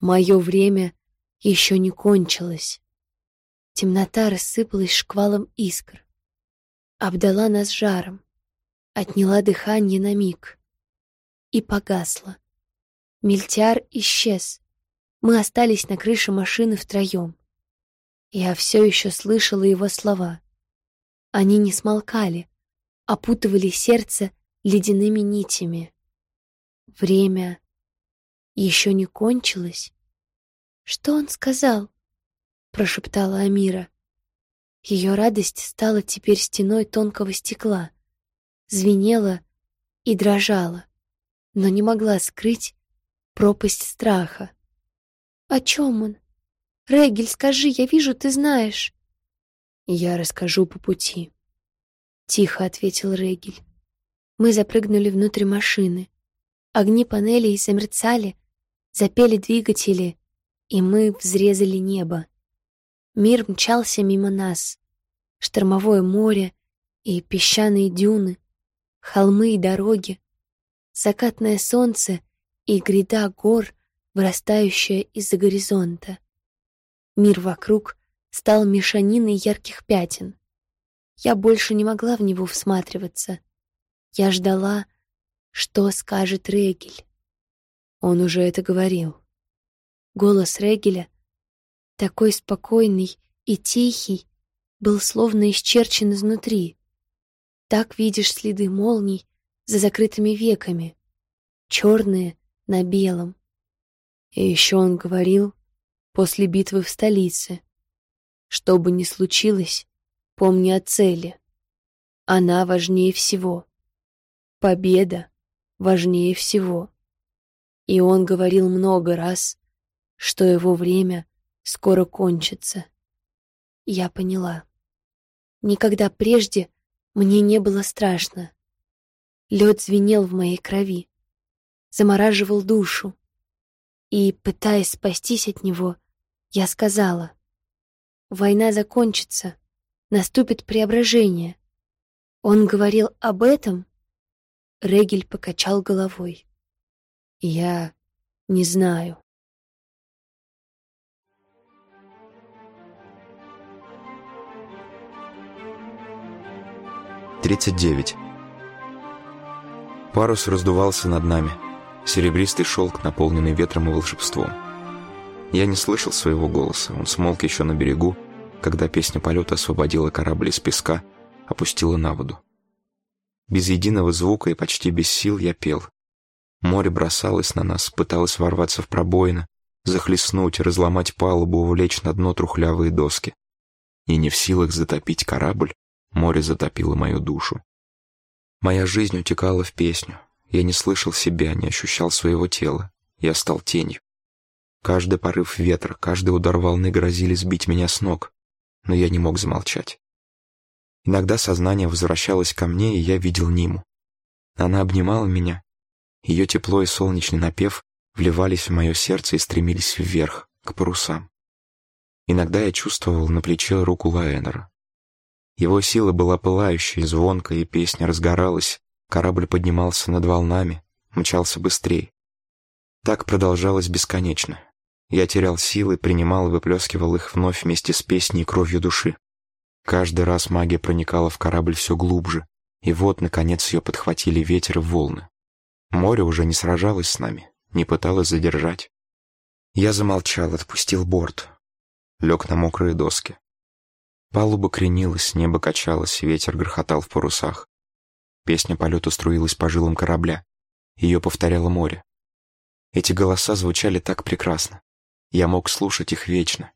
Мое время еще не кончилось». Темнота рассыпалась шквалом искр, обдала нас жаром, отняла дыхание на миг и погасла. Мельтяр исчез. Мы остались на крыше машины втроем. Я все еще слышала его слова. Они не смолкали, опутывали сердце ледяными нитями. Время еще не кончилось. «Что он сказал?» — прошептала Амира. Ее радость стала теперь стеной тонкого стекла, звенела и дрожала, но не могла скрыть пропасть страха. «О чем он?» «Регель, скажи, я вижу, ты знаешь». «Я расскажу по пути», — тихо ответил Регель. Мы запрыгнули внутрь машины. Огни панелей замерцали, запели двигатели, и мы взрезали небо. Мир мчался мимо нас. Штормовое море, И песчаные дюны, холмы и дороги, закатное солнце и гряда гор, вырастающая из-за горизонта. Мир вокруг стал мешаниной ярких пятен. Я больше не могла в него всматриваться. Я ждала, что скажет Регель. Он уже это говорил. Голос Регеля, такой спокойный и тихий, был словно исчерчен изнутри. Так видишь следы молний за закрытыми веками, черные на белом. И еще он говорил после битвы в столице. Что бы ни случилось, помни о цели. Она важнее всего. Победа важнее всего. И он говорил много раз, что его время скоро кончится. Я поняла. Никогда прежде мне не было страшно. Лед звенел в моей крови, замораживал душу. И, пытаясь спастись от него, я сказала, «Война закончится, наступит преображение». Он говорил об этом, Регель покачал головой. «Я не знаю». Тридцать девять. Парус раздувался над нами. Серебристый шелк, наполненный ветром и волшебством. Я не слышал своего голоса. Он смолк еще на берегу, когда песня полета освободила корабль из песка, опустила на воду. Без единого звука и почти без сил я пел. Море бросалось на нас, пыталось ворваться в пробоины, захлестнуть, разломать палубу, увлечь на дно трухлявые доски. И не в силах затопить корабль, море затопило мою душу. Моя жизнь утекала в песню. Я не слышал себя, не ощущал своего тела. Я стал тенью. Каждый порыв ветра, каждый удар волны грозили сбить меня с ног, но я не мог замолчать. Иногда сознание возвращалось ко мне, и я видел Ниму. Она обнимала меня. Ее тепло и солнечный напев вливались в мое сердце и стремились вверх, к парусам. Иногда я чувствовал на плече руку Лаэнера. Его сила была пылающей, звонкая, и песня разгоралась, корабль поднимался над волнами, мчался быстрее. Так продолжалось бесконечно. Я терял силы, принимал и выплескивал их вновь вместе с песней и кровью души. Каждый раз магия проникала в корабль все глубже, и вот, наконец, ее подхватили ветер и волны. Море уже не сражалось с нами, не пыталось задержать. Я замолчал, отпустил борт. Лег на мокрые доски. Палуба кренилась, небо качалось, ветер грохотал в парусах. Песня полета струилась по жилам корабля. Ее повторяло море. Эти голоса звучали так прекрасно. Я мог слушать их вечно.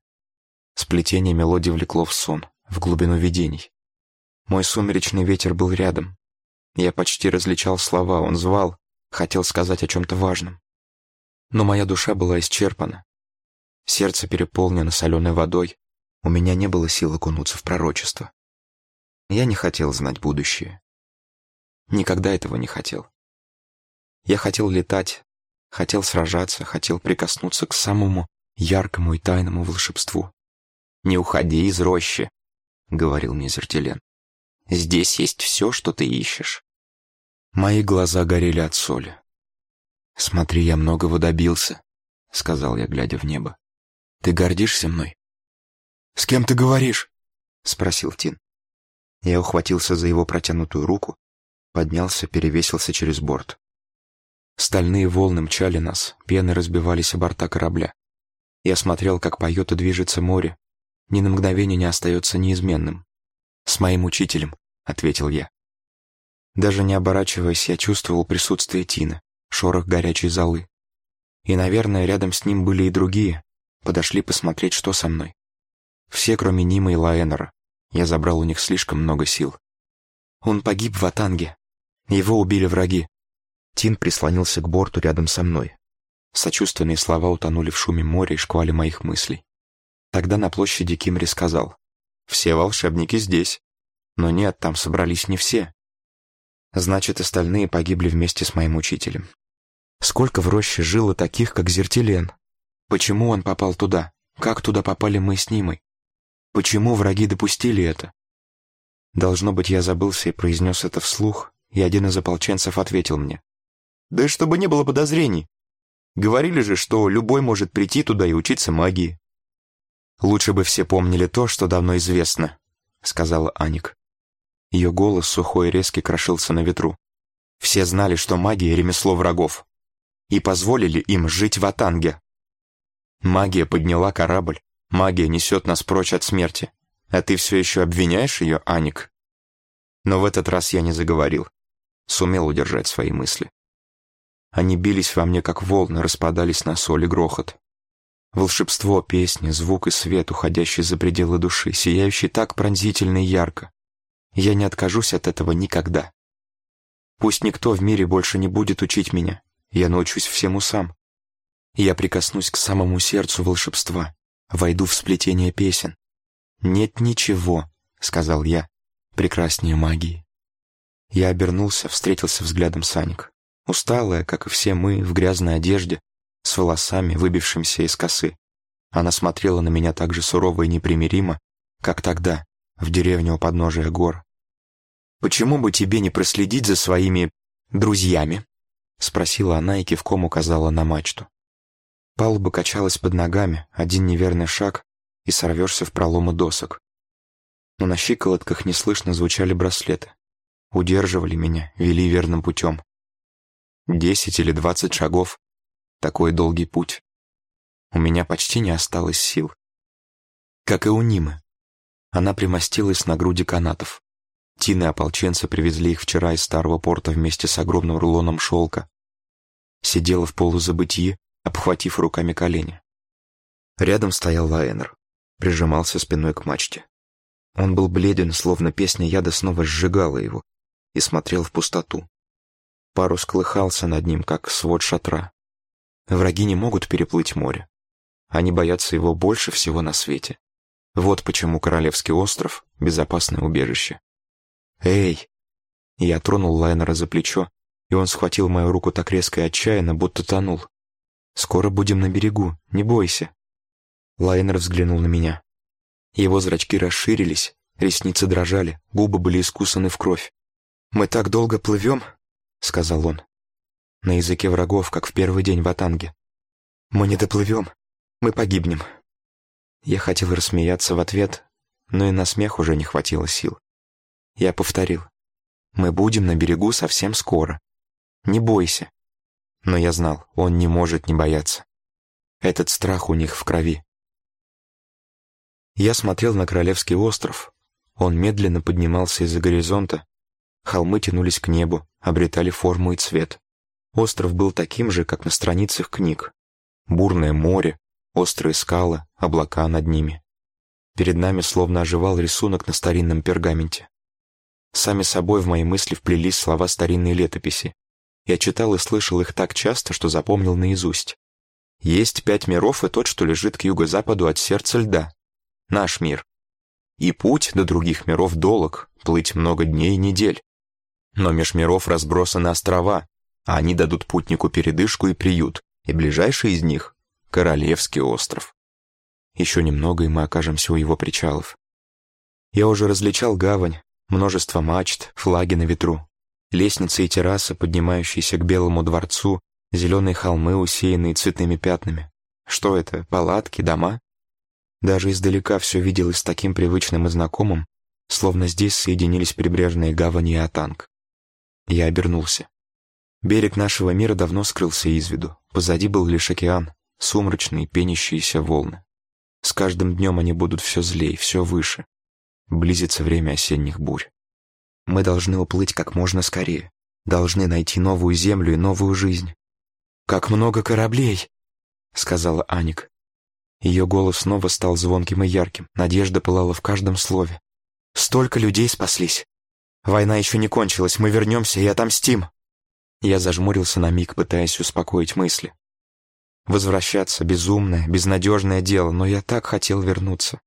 Сплетение мелодий влекло в сон в глубину видений. Мой сумеречный ветер был рядом. Я почти различал слова, он звал, хотел сказать о чем-то важном. Но моя душа была исчерпана. Сердце переполнено соленой водой, у меня не было сил окунуться в пророчество. Я не хотел знать будущее. Никогда этого не хотел. Я хотел летать, хотел сражаться, хотел прикоснуться к самому яркому и тайному волшебству. «Не уходи из рощи», — говорил мне Зертелен. «Здесь есть все, что ты ищешь». Мои глаза горели от соли. «Смотри, я многого добился», — сказал я, глядя в небо. «Ты гордишься мной?» «С кем ты говоришь?» — спросил Тин. Я ухватился за его протянутую руку, поднялся, перевесился через борт. Стальные волны мчали нас, пены разбивались о борта корабля. Я смотрел, как поет и движется море, ни на мгновение не остается неизменным. «С моим учителем», — ответил я. Даже не оборачиваясь, я чувствовал присутствие Тина, шорох горячей золы. И, наверное, рядом с ним были и другие, подошли посмотреть, что со мной. Все, кроме Нима и Лаэнера. Я забрал у них слишком много сил. Он погиб в Атанге. Его убили враги. Тин прислонился к борту рядом со мной. Сочувственные слова утонули в шуме моря и шквале моих мыслей. Тогда на площади Кимри сказал, «Все волшебники здесь». Но нет, там собрались не все. Значит, остальные погибли вместе с моим учителем. Сколько в роще жило таких, как Зертилен? Почему он попал туда? Как туда попали мы с Нимой? Почему враги допустили это? Должно быть, я забылся и произнес это вслух, и один из ополченцев ответил мне. «Да чтобы не было подозрений. Говорили же, что любой может прийти туда и учиться магии». «Лучше бы все помнили то, что давно известно», — сказала Аник. Ее голос сухой и резкий крошился на ветру. Все знали, что магия — ремесло врагов, и позволили им жить в Атанге. Магия подняла корабль, магия несет нас прочь от смерти. А ты все еще обвиняешь ее, Аник? Но в этот раз я не заговорил. Сумел удержать свои мысли. Они бились во мне, как волны, распадались на соль и грохот. Волшебство, песни, звук и свет, уходящий за пределы души, сияющий так пронзительно и ярко. Я не откажусь от этого никогда. Пусть никто в мире больше не будет учить меня. Я научусь всему сам. Я прикоснусь к самому сердцу волшебства, войду в сплетение песен. «Нет ничего», — сказал я, — «прекраснее магии». Я обернулся, встретился взглядом Саник. Усталая, как и все мы, в грязной одежде, с волосами, выбившимися из косы. Она смотрела на меня так же сурово и непримиримо, как тогда, в деревне у подножия гор. «Почему бы тебе не проследить за своими друзьями?» — спросила она и кивком указала на мачту. Палуба качалась под ногами, один неверный шаг, и сорвешься в проломы досок. Но на щиколотках неслышно звучали браслеты. Удерживали меня, вели верным путем. Десять или двадцать шагов — такой долгий путь. У меня почти не осталось сил. Как и у Нимы. Она примостилась на груди канатов. Тины ополченцы привезли их вчера из старого порта вместе с огромным рулоном шелка. Сидела в полузабытии, обхватив руками колени. Рядом стоял Лаэнер прижимался спиной к мачте. Он был бледен, словно песня яда снова сжигала его, и смотрел в пустоту. Парус колыхался над ним, как свод шатра. Враги не могут переплыть море. Они боятся его больше всего на свете. Вот почему Королевский остров — безопасное убежище. «Эй!» Я тронул Лайнера за плечо, и он схватил мою руку так резко и отчаянно, будто тонул. «Скоро будем на берегу, не бойся». Лайнер взглянул на меня. Его зрачки расширились, ресницы дрожали, губы были искусаны в кровь. «Мы так долго плывем», — сказал он. На языке врагов, как в первый день в Атанге. «Мы не доплывем, мы погибнем». Я хотел рассмеяться в ответ, но и на смех уже не хватило сил. Я повторил. «Мы будем на берегу совсем скоро. Не бойся». Но я знал, он не может не бояться. Этот страх у них в крови. Я смотрел на Королевский остров. Он медленно поднимался из-за горизонта. Холмы тянулись к небу, обретали форму и цвет. Остров был таким же, как на страницах книг. Бурное море, острые скалы, облака над ними. Перед нами словно оживал рисунок на старинном пергаменте. Сами собой в мои мысли вплелись слова старинной летописи. Я читал и слышал их так часто, что запомнил наизусть. Есть пять миров и тот, что лежит к юго-западу от сердца льда наш мир. И путь до других миров долог, плыть много дней и недель. Но меж миров разбросаны острова, а они дадут путнику передышку и приют, и ближайший из них — Королевский остров. Еще немного, и мы окажемся у его причалов. Я уже различал гавань, множество мачт, флаги на ветру, лестницы и террасы, поднимающиеся к Белому дворцу, зеленые холмы, усеянные цветными пятнами. Что это, палатки, дома? Даже издалека все виделось таким привычным и знакомым, словно здесь соединились прибрежные гавани и Атанг. Я обернулся. Берег нашего мира давно скрылся из виду. Позади был лишь океан, сумрачные, пенящиеся волны. С каждым днем они будут все злее, все выше. Близится время осенних бурь. Мы должны уплыть как можно скорее. Должны найти новую землю и новую жизнь. «Как много кораблей!» — сказала Аник. Ее голос снова стал звонким и ярким. Надежда пылала в каждом слове. «Столько людей спаслись! Война еще не кончилась, мы вернемся и отомстим!» Я зажмурился на миг, пытаясь успокоить мысли. Возвращаться — безумное, безнадежное дело, но я так хотел вернуться.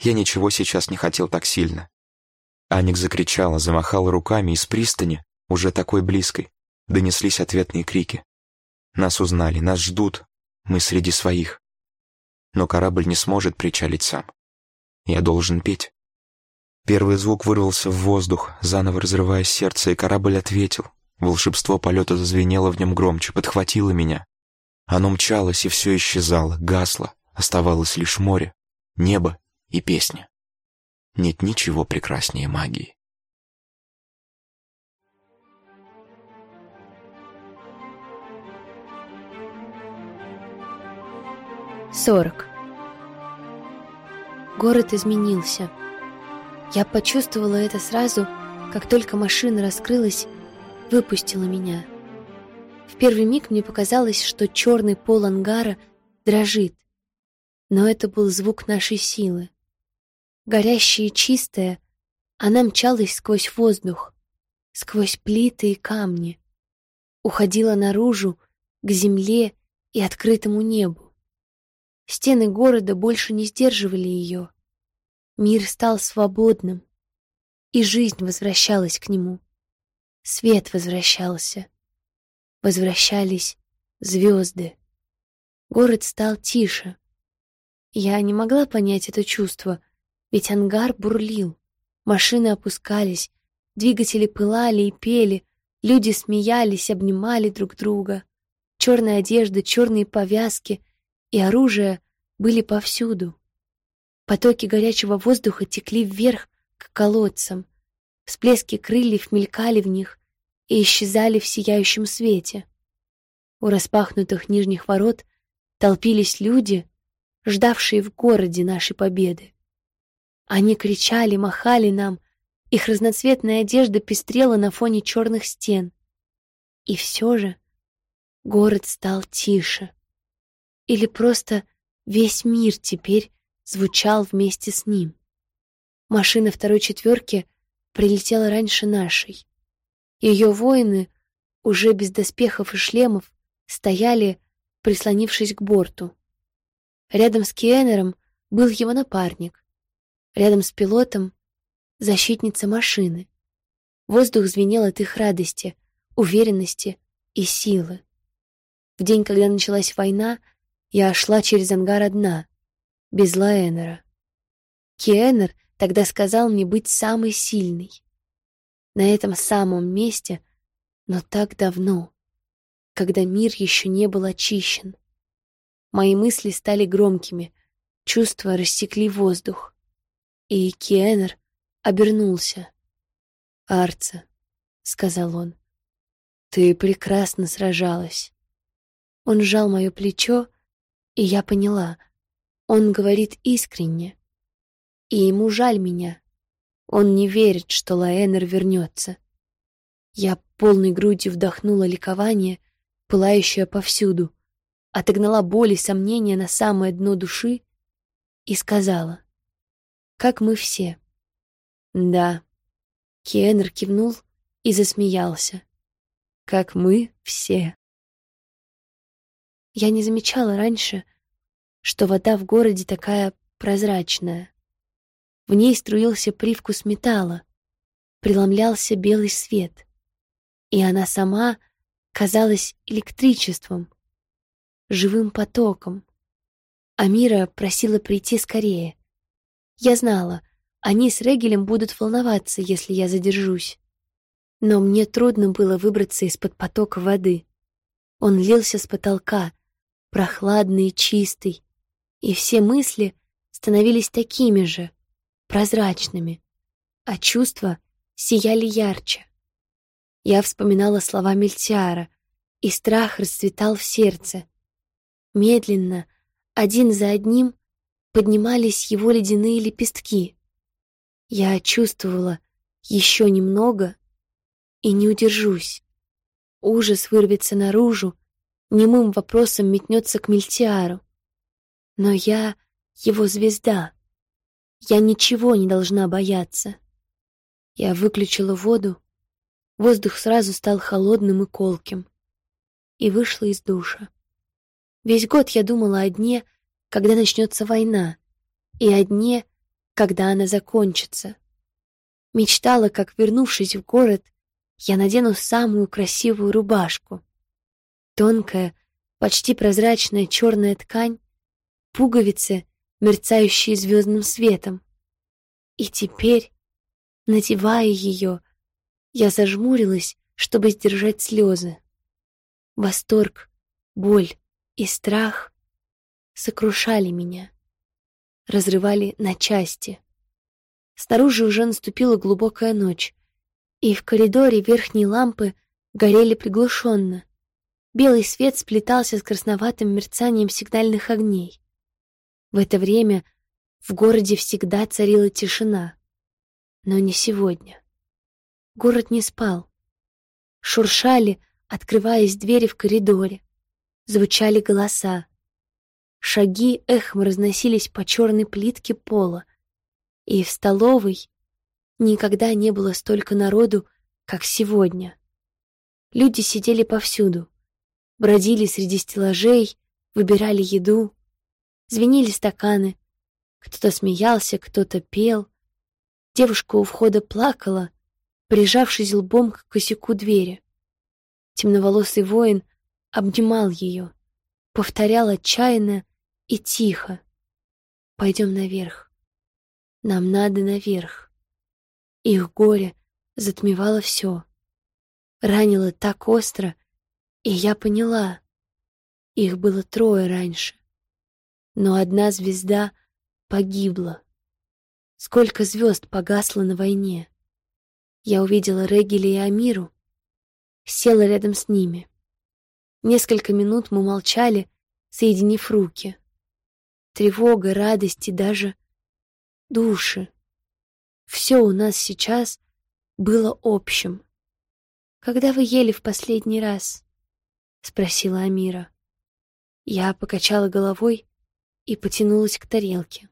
Я ничего сейчас не хотел так сильно. Аник закричала, замахала руками, из пристани, уже такой близкой, донеслись ответные крики. Нас узнали, нас ждут, мы среди своих но корабль не сможет причалить сам. Я должен петь. Первый звук вырвался в воздух, заново разрывая сердце, и корабль ответил. Волшебство полета зазвенело в нем громче, подхватило меня. Оно мчалось и все исчезало, гасло, оставалось лишь море, небо и песня. Нет ничего прекраснее магии. Сорок. Город изменился. Я почувствовала это сразу, как только машина раскрылась, выпустила меня. В первый миг мне показалось, что черный пол ангара дрожит. Но это был звук нашей силы. Горящая и чистая, она мчалась сквозь воздух, сквозь плиты и камни, уходила наружу, к земле и открытому небу. Стены города больше не сдерживали ее. Мир стал свободным, и жизнь возвращалась к нему. Свет возвращался. Возвращались звезды. Город стал тише. Я не могла понять это чувство, ведь ангар бурлил. Машины опускались, двигатели пылали и пели, люди смеялись, обнимали друг друга. Черная одежда, черные повязки и оружие были повсюду. Потоки горячего воздуха текли вверх к колодцам, Всплески крыльев мелькали в них и исчезали в сияющем свете. У распахнутых нижних ворот толпились люди, ждавшие в городе нашей победы. Они кричали, махали нам, их разноцветная одежда пестрела на фоне черных стен. И все же город стал тише. Или просто весь мир теперь звучал вместе с ним. Машина второй четверки прилетела раньше нашей. Ее воины, уже без доспехов и шлемов, стояли, прислонившись к борту. Рядом с Киэнером был его напарник. Рядом с пилотом — защитница машины. Воздух звенел от их радости, уверенности и силы. В день, когда началась война, я шла через ангар одна, без Лаэнера. Киэнер тогда сказал мне быть самой сильной. На этом самом месте, но так давно, когда мир еще не был очищен. Мои мысли стали громкими, чувства рассекли воздух. И Киэнер обернулся. «Арца», — сказал он, — «ты прекрасно сражалась». Он сжал мое плечо, и я поняла, он говорит искренне и ему жаль меня. Он не верит, что Лаэнер вернется. Я полной грудью вдохнула ликование, пылающее повсюду, отогнала боль и сомнения на самое дно души и сказала, как мы все. Да. Кеннер кивнул и засмеялся. Как мы все. Я не замечала раньше, что вода в городе такая прозрачная. В ней струился привкус металла, преломлялся белый свет. И она сама казалась электричеством, живым потоком. Амира просила прийти скорее. Я знала, они с Регелем будут волноваться, если я задержусь. Но мне трудно было выбраться из-под потока воды. Он лился с потолка, прохладный и чистый, и все мысли становились такими же, прозрачными, а чувства сияли ярче. Я вспоминала слова Мельтиара, и страх расцветал в сердце. Медленно, один за одним, поднимались его ледяные лепестки. Я чувствовала еще немного и не удержусь. Ужас вырвется наружу, немым вопросом метнется к Мельтиару. Но я его звезда. Я ничего не должна бояться. Я выключила воду, воздух сразу стал холодным и колким, и вышла из душа. Весь год я думала о дне, когда начнется война, и о дне, когда она закончится. Мечтала, как, вернувшись в город, я надену самую красивую рубашку. Тонкая, почти прозрачная черная ткань, пуговицы мерцающие звездным светом. И теперь Надевая ее, я зажмурилась, чтобы сдержать слезы. Восторг, боль и страх сокрушали меня, разрывали на части. Снаружи уже наступила глубокая ночь, и в коридоре верхние лампы горели приглушенно. Белый свет сплетался с красноватым мерцанием сигнальных огней. В это время в городе всегда царила тишина. Но не сегодня. Город не спал. Шуршали, открываясь двери в коридоре. Звучали голоса. Шаги эхом разносились по черной плитке пола. И в столовой никогда не было столько народу, как сегодня. Люди сидели повсюду, бродили среди стеллажей, выбирали еду, звенели стаканы. Кто-то смеялся, кто-то пел. Девушка у входа плакала, прижавшись лбом к косяку двери. Темноволосый воин обнимал ее, повторял отчаянно и тихо. «Пойдем наверх. Нам надо наверх». Их горе затмевало все. Ранило так остро, и я поняла. Их было трое раньше. Но одна звезда погибла. Сколько звезд погасло на войне. Я увидела Регили и Амиру, села рядом с ними. Несколько минут мы молчали, соединив руки. Тревога, радость и даже души. Все у нас сейчас было общим. «Когда вы ели в последний раз?» — спросила Амира. Я покачала головой и потянулась к тарелке.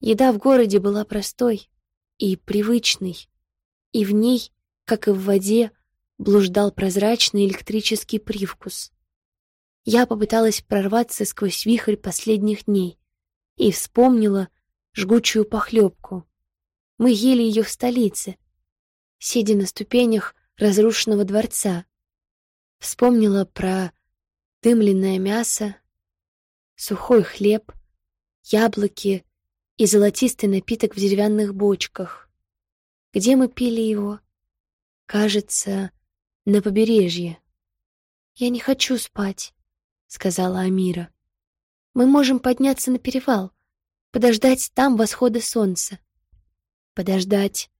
Еда в городе была простой и привычной, и в ней, как и в воде, блуждал прозрачный электрический привкус. Я попыталась прорваться сквозь вихрь последних дней и вспомнила жгучую похлебку. Мы ели ее в столице, сидя на ступенях разрушенного дворца. Вспомнила про дымленное мясо, сухой хлеб, яблоки и золотистый напиток в деревянных бочках. Где мы пили его? Кажется, на побережье. «Я не хочу спать», — сказала Амира. «Мы можем подняться на перевал, подождать там восхода солнца. Подождать,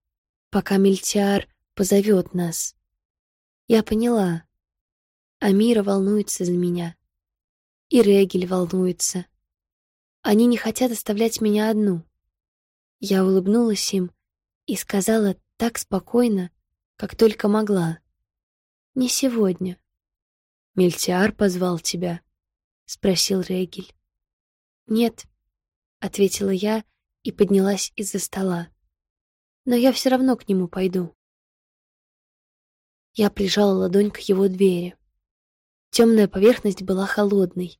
пока Мельтиар позовет нас. Я поняла. Амира волнуется за меня. И Регель волнуется. Они не хотят оставлять меня одну. Я улыбнулась им и сказала так спокойно, как только могла. «Не сегодня». «Мельтиар позвал тебя?» — спросил Регель. «Нет», — ответила я и поднялась из-за стола. «Но я все равно к нему пойду». Я прижала ладонь к его двери. Темная поверхность была холодной,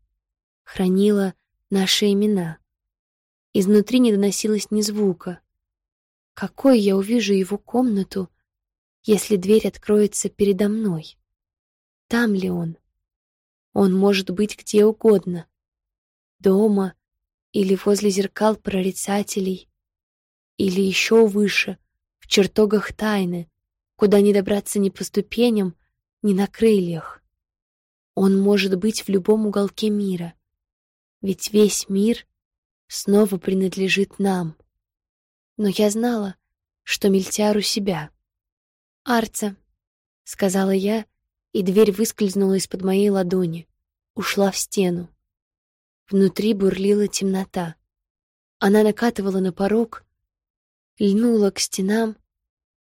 хранила наши имена. Изнутри не доносилось ни звука, какой я увижу его комнату, если дверь откроется передо мной? Там ли он? Он может быть где угодно. Дома или возле зеркал прорицателей, или еще выше, в чертогах тайны, куда не добраться ни по ступеням, ни на крыльях. Он может быть в любом уголке мира, ведь весь мир снова принадлежит нам но я знала, что Мельтяр у себя. «Арца», — сказала я, и дверь выскользнула из-под моей ладони, ушла в стену. Внутри бурлила темнота. Она накатывала на порог, льнула к стенам,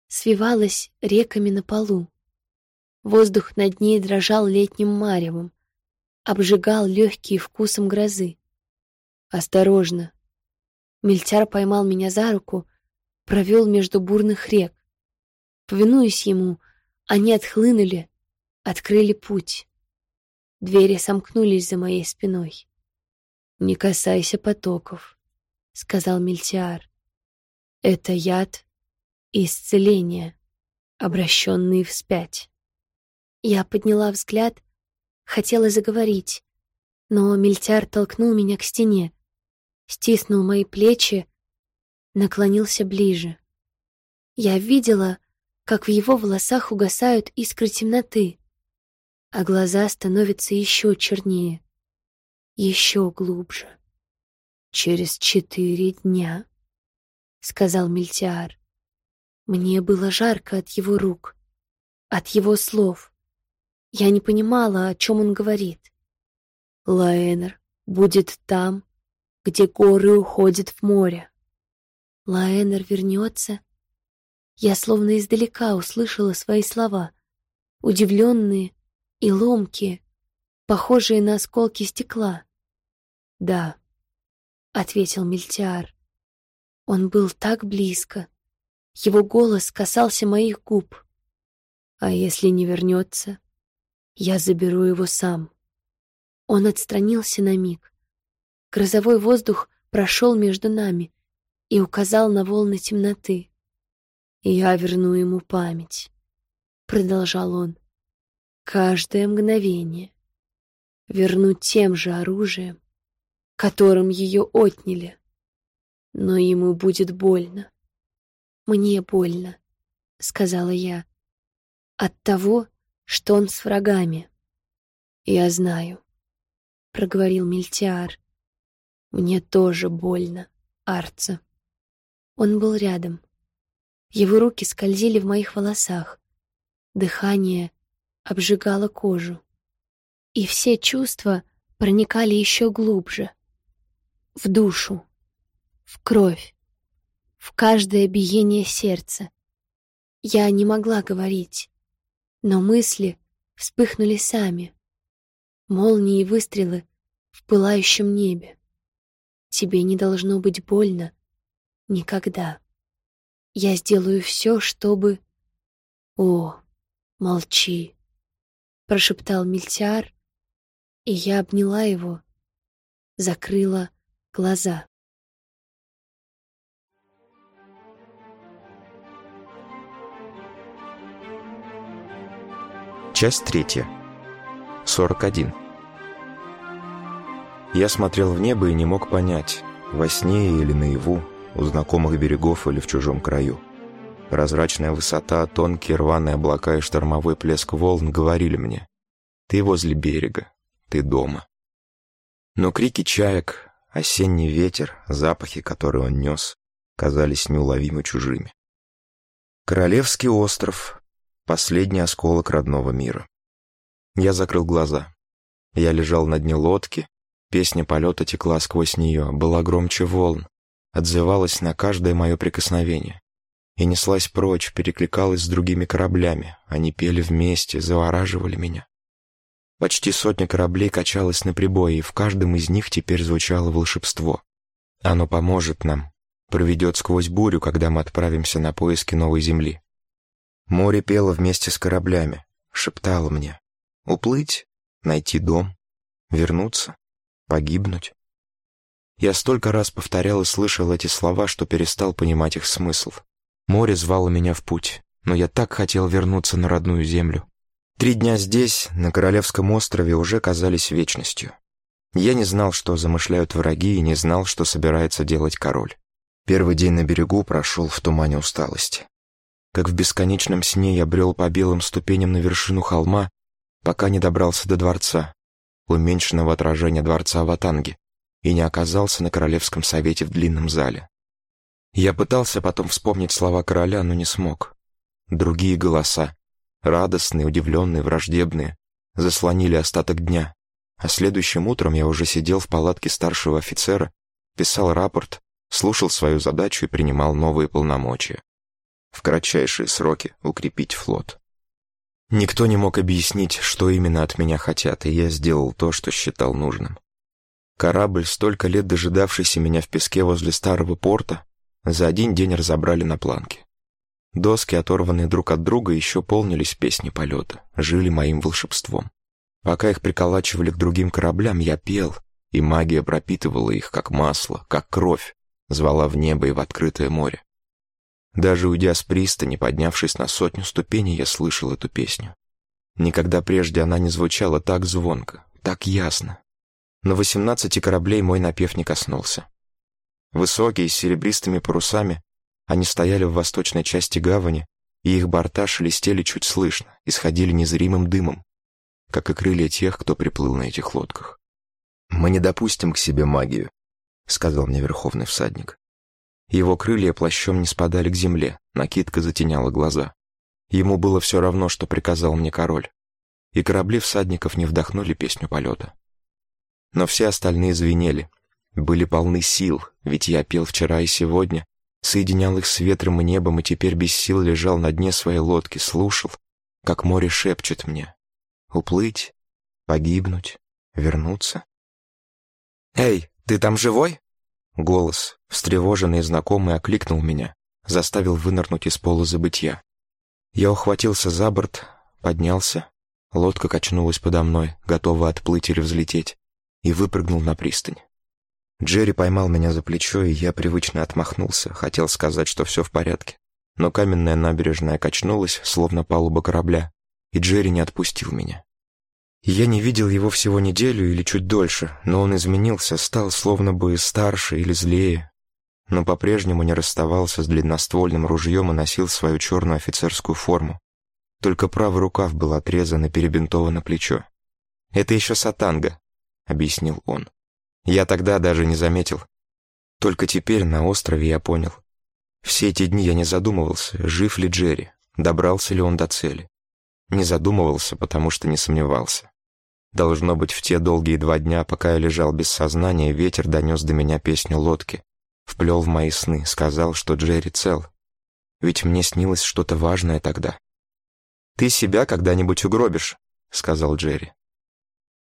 свивалась реками на полу. Воздух над ней дрожал летним маревом, обжигал легкие вкусом грозы. «Осторожно!» Мельтяр поймал меня за руку, провел между бурных рек. Повинуясь ему, они отхлынули, открыли путь. Двери сомкнулись за моей спиной. «Не касайся потоков», — сказал Мельтиар. «Это яд и исцеление, обращенные вспять». Я подняла взгляд, хотела заговорить, но Мельтиар толкнул меня к стене, стиснул мои плечи, наклонился ближе. Я видела, как в его волосах угасают искры темноты, а глаза становятся еще чернее, еще глубже. «Через четыре дня», — сказал Мильтиар. Мне было жарко от его рук, от его слов. Я не понимала, о чем он говорит. Лаэнер будет там, где горы уходят в море. Лаэнер вернется. Я словно издалека услышала свои слова, удивленные и ломкие, похожие на осколки стекла. «Да», — ответил Мильтиар. Он был так близко. Его голос касался моих губ. «А если не вернется, я заберу его сам». Он отстранился на миг. Грозовой воздух прошел между нами и указал на волны темноты. «Я верну ему память», — продолжал он. «Каждое мгновение. Верну тем же оружием, которым ее отняли. Но ему будет больно. Мне больно», — сказала я, — «от того, что он с врагами». «Я знаю», — проговорил Мильтиар. «Мне тоже больно, Арца». Он был рядом. Его руки скользили в моих волосах. Дыхание обжигало кожу. И все чувства проникали еще глубже. В душу, в кровь, в каждое биение сердца. Я не могла говорить, но мысли вспыхнули сами — молнии и выстрелы в пылающем небе. Тебе не должно быть больно никогда. Я сделаю все, чтобы... О, молчи, прошептал Мильтиар, и я обняла его, закрыла глаза. Часть третья. 41. Я смотрел в небо и не мог понять, во сне или наяву, у знакомых берегов или в чужом краю. Прозрачная высота, тонкие рваные облака и штормовой плеск волн говорили мне «Ты возле берега, ты дома». Но крики чаек, осенний ветер, запахи, которые он нес, казались неуловимо чужими. Королевский остров — последний осколок родного мира. Я закрыл глаза. Я лежал на дне лодки, песня полета текла сквозь нее, была громче волн, отзывалась на каждое мое прикосновение. И неслась прочь, перекликалась с другими кораблями, они пели вместе, завораживали меня. Почти сотня кораблей качалась на прибое, и в каждом из них теперь звучало волшебство. Оно поможет нам, проведет сквозь бурю, когда мы отправимся на поиски новой земли. Море пело вместе с кораблями, шептало мне. Уплыть, найти дом, вернуться, погибнуть. Я столько раз повторял и слышал эти слова, что перестал понимать их смысл. Море звало меня в путь, но я так хотел вернуться на родную землю. Три дня здесь, на Королевском острове, уже казались вечностью. Я не знал, что замышляют враги, и не знал, что собирается делать король. Первый день на берегу прошел в тумане усталости. Как в бесконечном сне я брел по белым ступеням на вершину холма, пока не добрался до дворца, уменьшенного отражения дворца в Атанге, и не оказался на Королевском совете в длинном зале. Я пытался потом вспомнить слова короля, но не смог. Другие голоса, радостные, удивленные, враждебные, заслонили остаток дня, а следующим утром я уже сидел в палатке старшего офицера, писал рапорт, слушал свою задачу и принимал новые полномочия. В кратчайшие сроки укрепить флот. Никто не мог объяснить, что именно от меня хотят, и я сделал то, что считал нужным. Корабль, столько лет дожидавшийся меня в песке возле старого порта, за один день разобрали на планке. Доски, оторванные друг от друга, еще полнились песни полета, жили моим волшебством. Пока их приколачивали к другим кораблям, я пел, и магия пропитывала их, как масло, как кровь, звала в небо и в открытое море. Даже уйдя с пристани, поднявшись на сотню ступеней, я слышал эту песню. Никогда прежде она не звучала так звонко, так ясно. На восемнадцати кораблей мой напев не коснулся. Высокий, с серебристыми парусами, Они стояли в восточной части гавани, и их борта шелестели чуть слышно, исходили незримым дымом, как и крылья тех, кто приплыл на этих лодках. «Мы не допустим к себе магию», — сказал мне верховный всадник. Его крылья плащом не спадали к земле, накидка затеняла глаза. Ему было все равно, что приказал мне король. И корабли всадников не вдохнули песню полета. Но все остальные звенели, были полны сил, ведь я пел вчера и сегодня, соединял их с ветром и небом, и теперь без сил лежал на дне своей лодки, слушал, как море шепчет мне. Уплыть, погибнуть, вернуться. «Эй, ты там живой?» Голос, встревоженный и знакомый, окликнул меня, заставил вынырнуть из пола забытья. Я ухватился за борт, поднялся, лодка качнулась подо мной, готова отплыть или взлететь, и выпрыгнул на пристань. Джерри поймал меня за плечо, и я привычно отмахнулся, хотел сказать, что все в порядке. Но каменная набережная качнулась, словно палуба корабля, и Джерри не отпустил меня. Я не видел его всего неделю или чуть дольше, но он изменился, стал словно бы старше или злее, но по-прежнему не расставался с длинноствольным ружьем и носил свою черную офицерскую форму. Только правый рукав был отрезан и перебинтован на плечо. «Это еще сатанга», — объяснил он. Я тогда даже не заметил. Только теперь на острове я понял. Все эти дни я не задумывался, жив ли Джерри, добрался ли он до цели. Не задумывался, потому что не сомневался. Должно быть, в те долгие два дня, пока я лежал без сознания, ветер донес до меня песню лодки, вплел в мои сны, сказал, что Джерри цел. Ведь мне снилось что-то важное тогда. «Ты себя когда-нибудь угробишь», — сказал Джерри.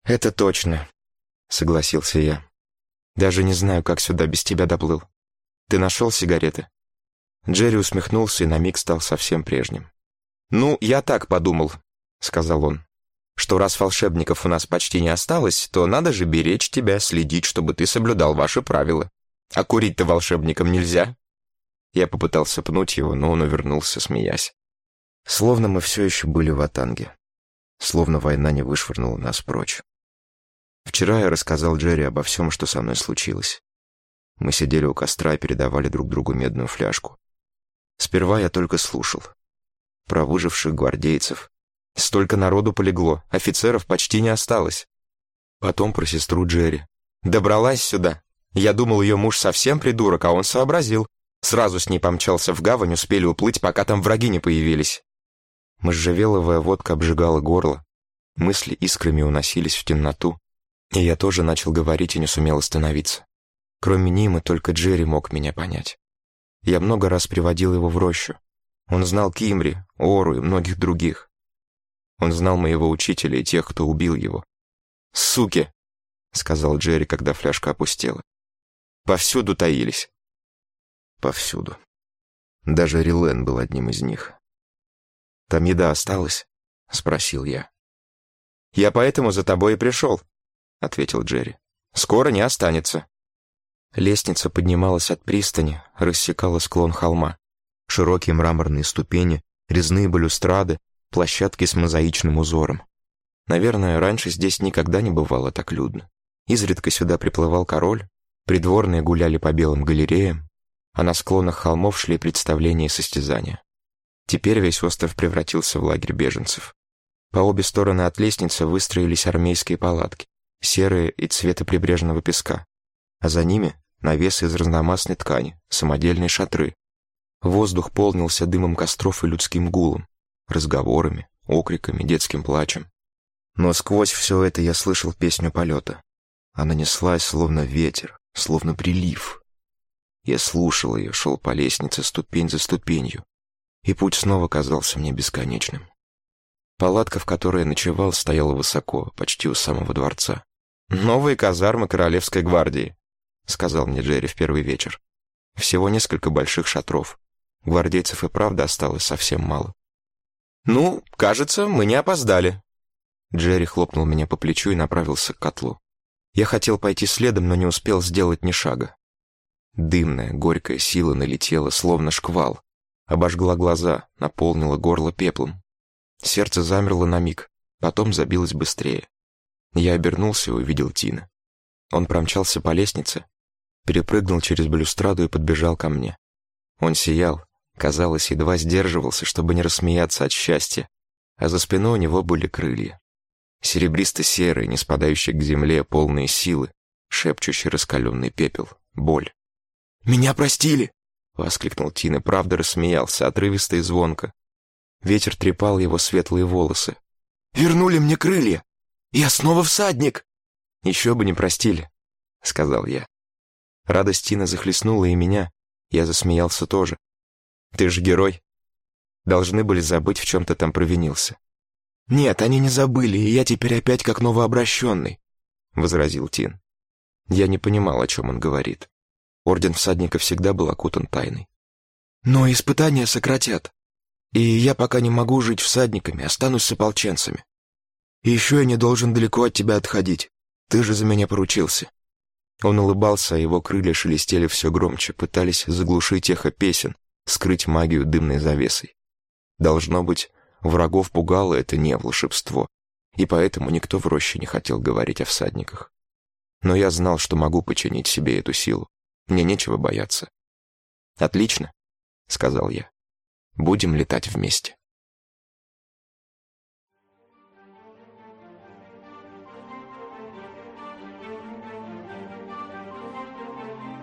«Это точно», — согласился я. Даже не знаю, как сюда без тебя доплыл. Ты нашел сигареты?» Джерри усмехнулся и на миг стал совсем прежним. «Ну, я так подумал», — сказал он, «что раз волшебников у нас почти не осталось, то надо же беречь тебя, следить, чтобы ты соблюдал ваши правила. А курить-то волшебникам нельзя». Я попытался пнуть его, но он увернулся, смеясь. Словно мы все еще были в Атанге. Словно война не вышвырнула нас прочь. Вчера я рассказал Джерри обо всем, что со мной случилось. Мы сидели у костра и передавали друг другу медную фляжку. Сперва я только слушал. Про выживших гвардейцев. Столько народу полегло, офицеров почти не осталось. Потом про сестру Джерри. Добралась сюда. Я думал, ее муж совсем придурок, а он сообразил. Сразу с ней помчался в гавань, успели уплыть, пока там враги не появились. Можжевеловая водка обжигала горло. Мысли искрами уносились в темноту. И я тоже начал говорить и не сумел остановиться. Кроме Нимы, только Джерри мог меня понять. Я много раз приводил его в рощу. Он знал Кимри, Ору и многих других. Он знал моего учителя и тех, кто убил его. «Суки!» — сказал Джерри, когда фляжка опустела. «Повсюду таились». «Повсюду». Даже Рилен был одним из них. «Там еда осталась?» — спросил я. «Я поэтому за тобой и пришел», — ответил Джерри. «Скоро не останется». Лестница поднималась от пристани, рассекала склон холма. Широкие мраморные ступени, резные балюстрады, площадки с мозаичным узором. Наверное, раньше здесь никогда не бывало так людно. Изредка сюда приплывал король, придворные гуляли по белым галереям, а на склонах холмов шли представления и состязания. Теперь весь остров превратился в лагерь беженцев. По обе стороны от лестницы выстроились армейские палатки серые и цвета прибрежного песка, а за ними навесы из разномастной ткани, самодельные шатры. Воздух полнился дымом костров и людским гулом, разговорами, окриками, детским плачем. Но сквозь все это я слышал песню полета. Она неслась, словно ветер, словно прилив. Я слушал ее, шел по лестнице ступень за ступенью, и путь снова казался мне бесконечным. Палатка, в которой я ночевал, стояла высоко, почти у самого дворца. «Новые казармы Королевской гвардии», — сказал мне Джерри в первый вечер. «Всего несколько больших шатров. Гвардейцев и правда осталось совсем мало». «Ну, кажется, мы не опоздали». Джерри хлопнул меня по плечу и направился к котлу. Я хотел пойти следом, но не успел сделать ни шага. Дымная, горькая сила налетела, словно шквал. Обожгла глаза, наполнила горло пеплом. Сердце замерло на миг, потом забилось быстрее. Я обернулся и увидел Тина. Он промчался по лестнице, перепрыгнул через балюстраду и подбежал ко мне. Он сиял, казалось, едва сдерживался, чтобы не рассмеяться от счастья, а за спиной у него были крылья. Серебристо-серые, не спадающие к земле, полные силы, шепчущий раскаленный пепел, боль. «Меня простили!» — воскликнул Тин и правда рассмеялся, отрывисто и звонко. Ветер трепал его светлые волосы. «Вернули мне крылья! Я снова всадник!» «Еще бы не простили», — сказал я. Радость Тина захлестнула и меня. Я засмеялся тоже. «Ты же герой. Должны были забыть, в чем ты там провинился». «Нет, они не забыли, и я теперь опять как новообращенный», — возразил Тин. Я не понимал, о чем он говорит. Орден всадника всегда был окутан тайной. «Но испытания сократят, и я пока не могу жить всадниками, останусь с ополченцами. И еще я не должен далеко от тебя отходить, ты же за меня поручился». Он улыбался, а его крылья шелестели все громче, пытались заглушить эхо песен, скрыть магию дымной завесой. Должно быть, врагов пугало это не волшебство, и поэтому никто в роще не хотел говорить о всадниках. Но я знал, что могу починить себе эту силу. Мне нечего бояться. «Отлично», — сказал я. «Будем летать вместе».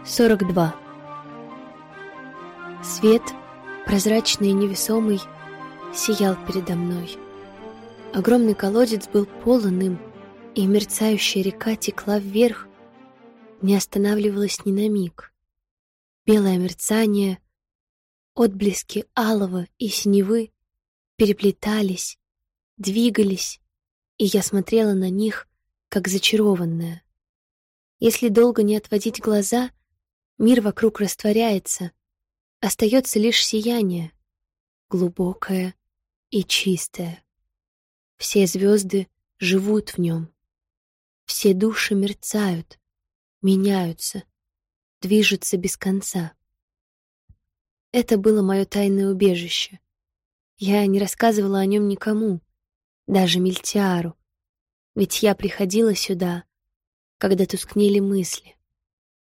Сорок два. Свет, прозрачный и невесомый, сиял передо мной. Огромный колодец был полон им, и мерцающая река текла вверх, не останавливалась ни на миг. Белое мерцание, отблески алого и синевы переплетались, двигались, и я смотрела на них, как зачарованная. Если долго не отводить глаза, мир вокруг растворяется, остается лишь сияние, глубокое и чистое. Все звезды живут в нем. Все души мерцают, меняются, движутся без конца. Это было мое тайное убежище. Я не рассказывала о нем никому, даже Мильтиару, ведь я приходила сюда, когда тускнели мысли,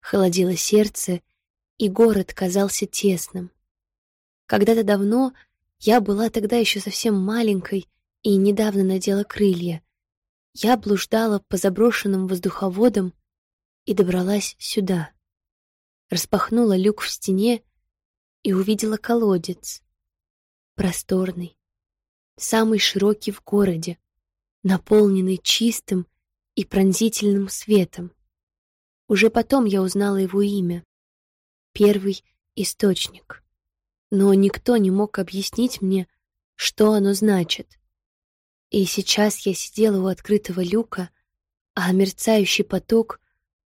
холодило сердце, и город казался тесным. Когда-то давно я была тогда еще совсем маленькой и недавно надела крылья, я блуждала по заброшенным воздуховодам и добралась сюда. Распахнула люк в стене и увидела колодец. Просторный, самый широкий в городе, наполненный чистым и пронзительным светом. Уже потом я узнала его имя. Первый источник. Но никто не мог объяснить мне, что оно значит. И сейчас я сидела у открытого люка, а мерцающий поток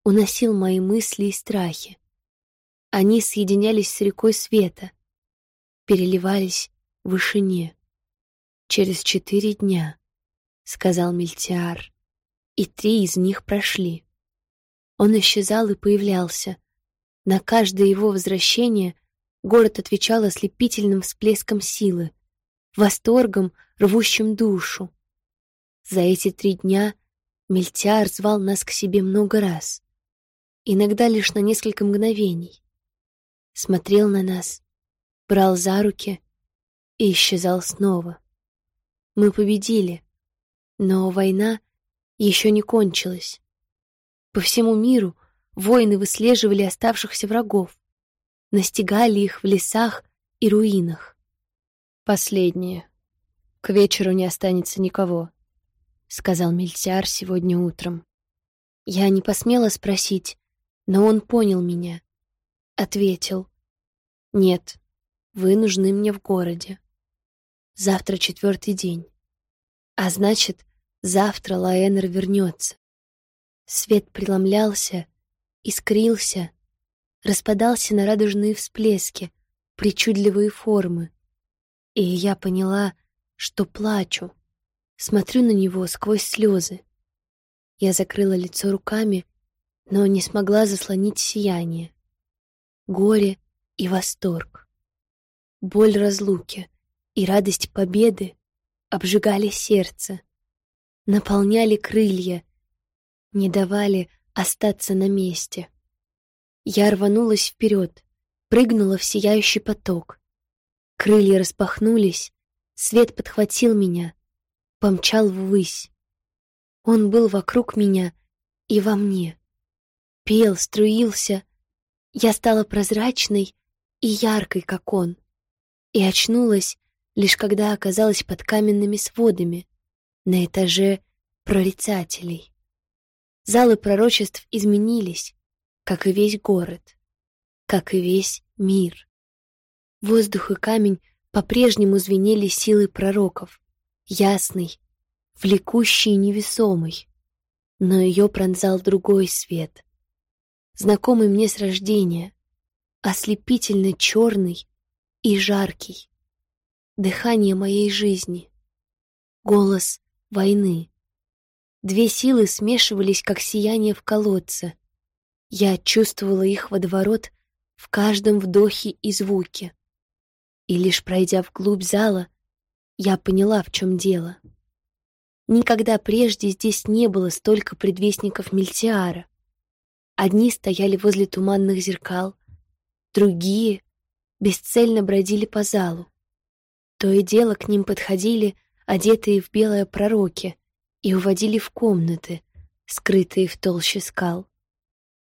уносил мои мысли и страхи. Они соединялись с рекой света, переливались в вышине. «Через четыре дня», — сказал Мильтиар, и три из них прошли. Он исчезал и появлялся. На каждое его возвращение город отвечал ослепительным всплеском силы, восторгом, рвущим душу. За эти три дня Мельтиар звал нас к себе много раз, иногда лишь на несколько мгновений. Смотрел на нас, брал за руки и исчезал снова. Мы победили, но война еще не кончилась. По всему миру воины выслеживали оставшихся врагов, настигали их в лесах и руинах. Последнее. К вечеру не останется никого, сказал Мельтяр сегодня утром. Я не посмела спросить, но он понял меня. Ответил. Нет, вы нужны мне в городе. Завтра четвертый день. А значит, завтра Лаэнер вернется. Свет преломлялся, искрился, распадался на радужные всплески, причудливые формы, и я поняла, что плачу, смотрю на него сквозь слезы. Я закрыла лицо руками, но не смогла заслонить сияние. Горе и восторг. Боль разлуки и радость победы обжигали сердце, наполняли крылья, не давали остаться на месте. Я рванулась вперед, прыгнула в сияющий поток. Крылья распахнулись, свет подхватил меня, помчал ввысь. Он был вокруг меня и во мне. Пел, струился. Я стала прозрачной и яркой, как он. И очнулась, лишь когда оказалась под каменными сводами на этаже прорицателей. Залы пророчеств изменились, как и весь город, как и весь мир. Воздух и камень по-прежнему звенели силой пророков, ясный, влекущий и невесомый, но ее пронзал другой свет, знакомый мне с рождения, ослепительно черный и жаркий, дыхание моей жизни, голос войны. Две силы смешивались, как сияние в колодце. Я чувствовала их водоворот в каждом вдохе и звуке. И лишь пройдя вглубь зала, я поняла, в чем дело. Никогда прежде здесь не было столько предвестников Мельтиара. Одни стояли возле туманных зеркал, другие бесцельно бродили по залу. То и дело к ним подходили, одетые в белое пророки, и уводили в комнаты, скрытые в толще скал.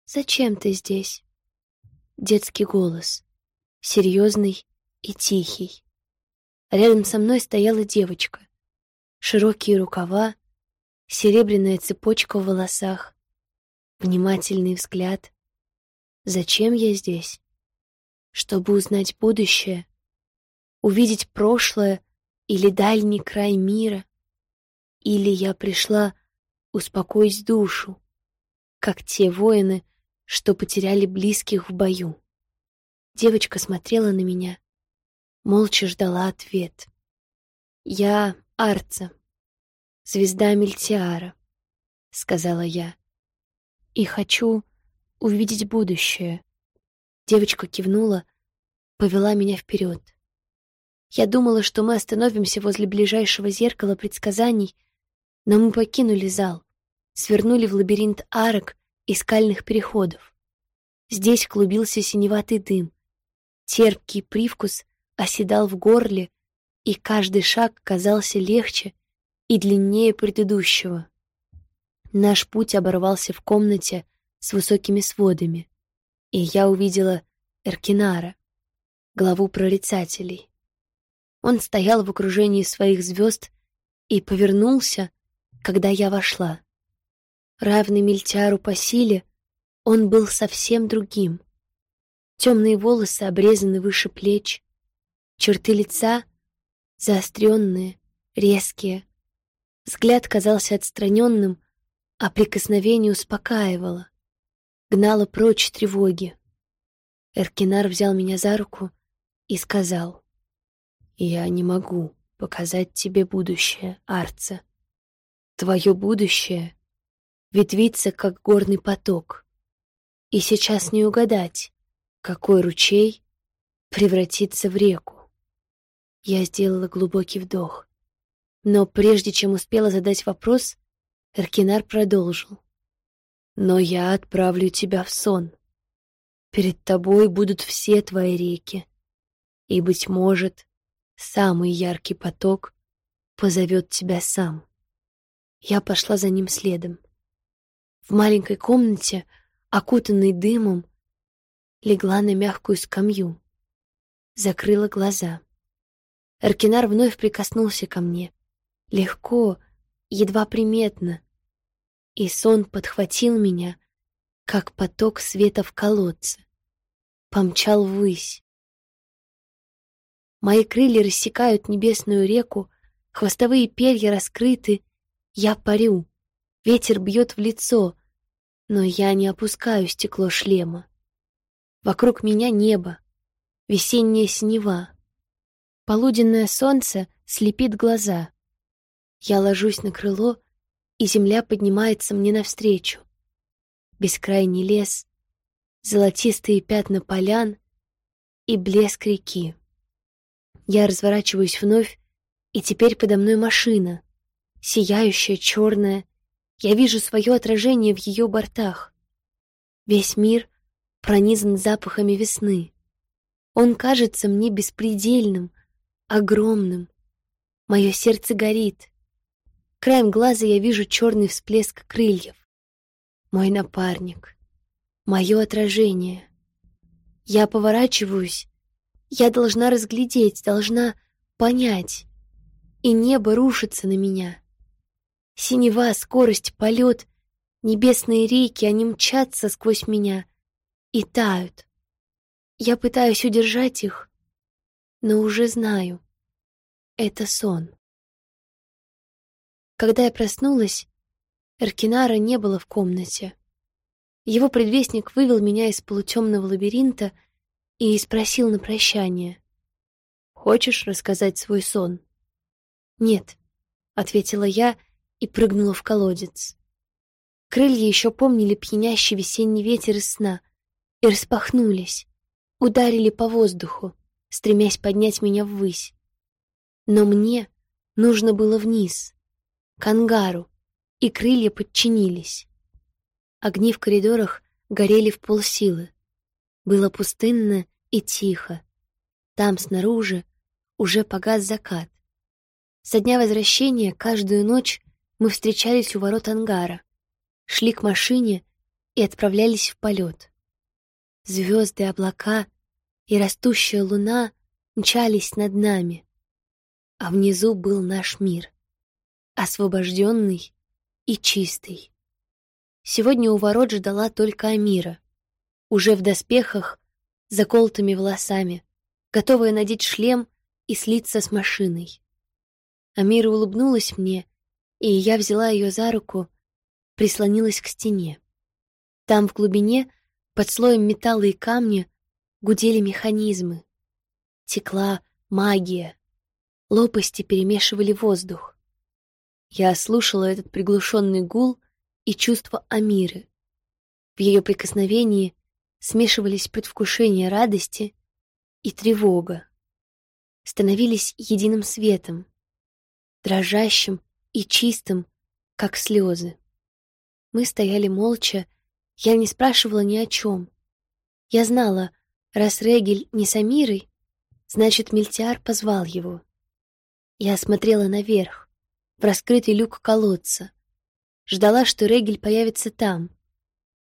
«Зачем ты здесь?» Детский голос, серьезный и тихий. Рядом со мной стояла девочка. Широкие рукава, серебряная цепочка в волосах, внимательный взгляд. Зачем я здесь? Чтобы узнать будущее, увидеть прошлое или дальний край мира, или я пришла успокоить душу, как те воины, что потеряли близких в бою. Девочка смотрела на меня, молча ждала ответ. «Я Арца, звезда Мельтиара», — сказала я, — «и хочу увидеть будущее». Девочка кивнула, повела меня вперед. Я думала, что мы остановимся возле ближайшего зеркала предсказаний, но мы покинули зал, свернули в лабиринт арок и скальных переходов. Здесь клубился синеватый дым. Терпкий привкус оседал в горле, и каждый шаг казался легче и длиннее предыдущего. Наш путь оборвался в комнате с высокими сводами, и я увидела Эркинара, главу прорицателей. Он стоял в окружении своих звезд и повернулся, когда я вошла. Равный Мильтяру по силе, он был совсем другим. Темные волосы обрезаны выше плеч, черты лица заостренные, резкие. Взгляд казался отстраненным, а прикосновение успокаивало, гнало прочь тревоги. Эркинар взял меня за руку и сказал — я не могу показать тебе будущее, Арца. Твое будущее ветвится, как горный поток. И сейчас не угадать, какой ручей превратится в реку. Я сделала глубокий вдох. Но прежде чем успела задать вопрос, Эркинар продолжил. «Но я отправлю тебя в сон. Перед тобой будут все твои реки. И, быть может, Самый яркий поток позовет тебя сам. Я пошла за ним следом. В маленькой комнате, окутанной дымом, легла на мягкую скамью. Закрыла глаза. Эркинар вновь прикоснулся ко мне. Легко, едва приметно. И сон подхватил меня, как поток света в колодце. Помчал ввысь. Мои крылья рассекают небесную реку, хвостовые перья раскрыты. Я парю, ветер бьет в лицо, но я не опускаю стекло шлема. Вокруг меня небо, весенняя синева. Полуденное солнце слепит глаза. Я ложусь на крыло, и земля поднимается мне навстречу. Бескрайний лес, золотистые пятна полян и блеск реки. Я разворачиваюсь вновь, и теперь подо мной машина, сияющая, черная. Я вижу свое отражение в ее бортах. Весь мир пронизан запахами весны. Он кажется мне беспредельным, огромным. Мое сердце горит. Краем глаза я вижу черный всплеск крыльев. Мой напарник. Мое отражение. Я поворачиваюсь. Я должна разглядеть, должна понять. И небо рушится на меня. Синева, скорость, полет, небесные реки, они мчатся сквозь меня и тают. Я пытаюсь удержать их, но уже знаю. Это сон. Когда я проснулась, Эркинара не было в комнате. Его предвестник вывел меня из полутемного лабиринта и спросил на прощание. «Хочешь рассказать свой сон?» «Нет», — ответила я и прыгнула в колодец. Крылья еще помнили пьянящий весенний ветер из сна и распахнулись, ударили по воздуху, стремясь поднять меня ввысь. Но мне нужно было вниз, к ангару, и крылья подчинились. Огни в коридорах горели в полсилы. Было пустынно и тихо. Там, снаружи, уже погас закат. Со дня возвращения каждую ночь мы встречались у ворот ангара, шли к машине и отправлялись в полет. Звезды, облака и растущая луна мчались над нами, а внизу был наш мир, освобожденный и чистый. Сегодня у ворот ждала только Амира, уже в доспехах, заколотыми волосами, готовая надеть шлем и слиться с машиной. Амира улыбнулась мне, и я взяла ее за руку, прислонилась к стене. Там в глубине, под слоем металла и камня, гудели механизмы. Текла магия. Лопасти перемешивали воздух. Я слушала этот приглушенный гул и чувство Амиры. В ее прикосновении смешивались предвкушение радости и тревога. Становились единым светом, дрожащим и чистым, как слезы. Мы стояли молча, я не спрашивала ни о чем. Я знала, Раз Регель не с Амирой, значит, Мильтиар позвал его. Я смотрела наверх, в раскрытый люк колодца. Ждала, что Регель появится там.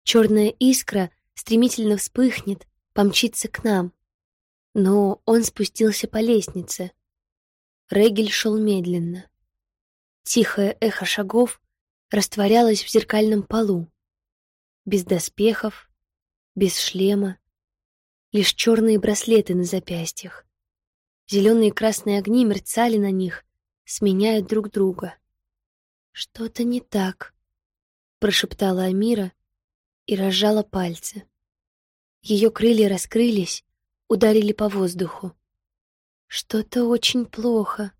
Черная искра стремительно вспыхнет, помчится к нам. Но он спустился по лестнице. Регель шел медленно. Тихое эхо шагов растворялось в зеркальном полу. Без доспехов, без шлема, лишь черные браслеты на запястьях. Зеленые и красные огни мерцали на них, сменяя друг друга. «Что-то не так», — прошептала Амира и разжала пальцы. Ее крылья раскрылись, ударили по воздуху. «Что-то очень плохо».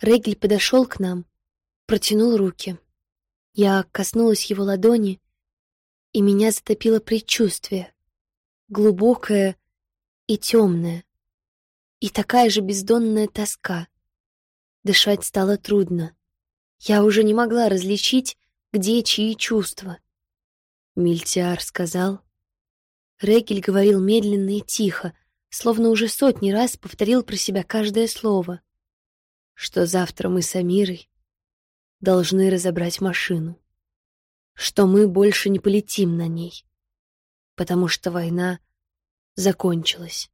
Регель подошел к нам, протянул руки. Я коснулась его ладони, и меня затопило предчувствие глубокая и темная, и такая же бездонная тоска. Дышать стало трудно. Я уже не могла различить, где чьи чувства. Мильтиар сказал. Рекель говорил медленно и тихо, словно уже сотни раз повторил про себя каждое слово. Что завтра мы с Амирой должны разобрать машину. Что мы больше не полетим на ней потому что война закончилась.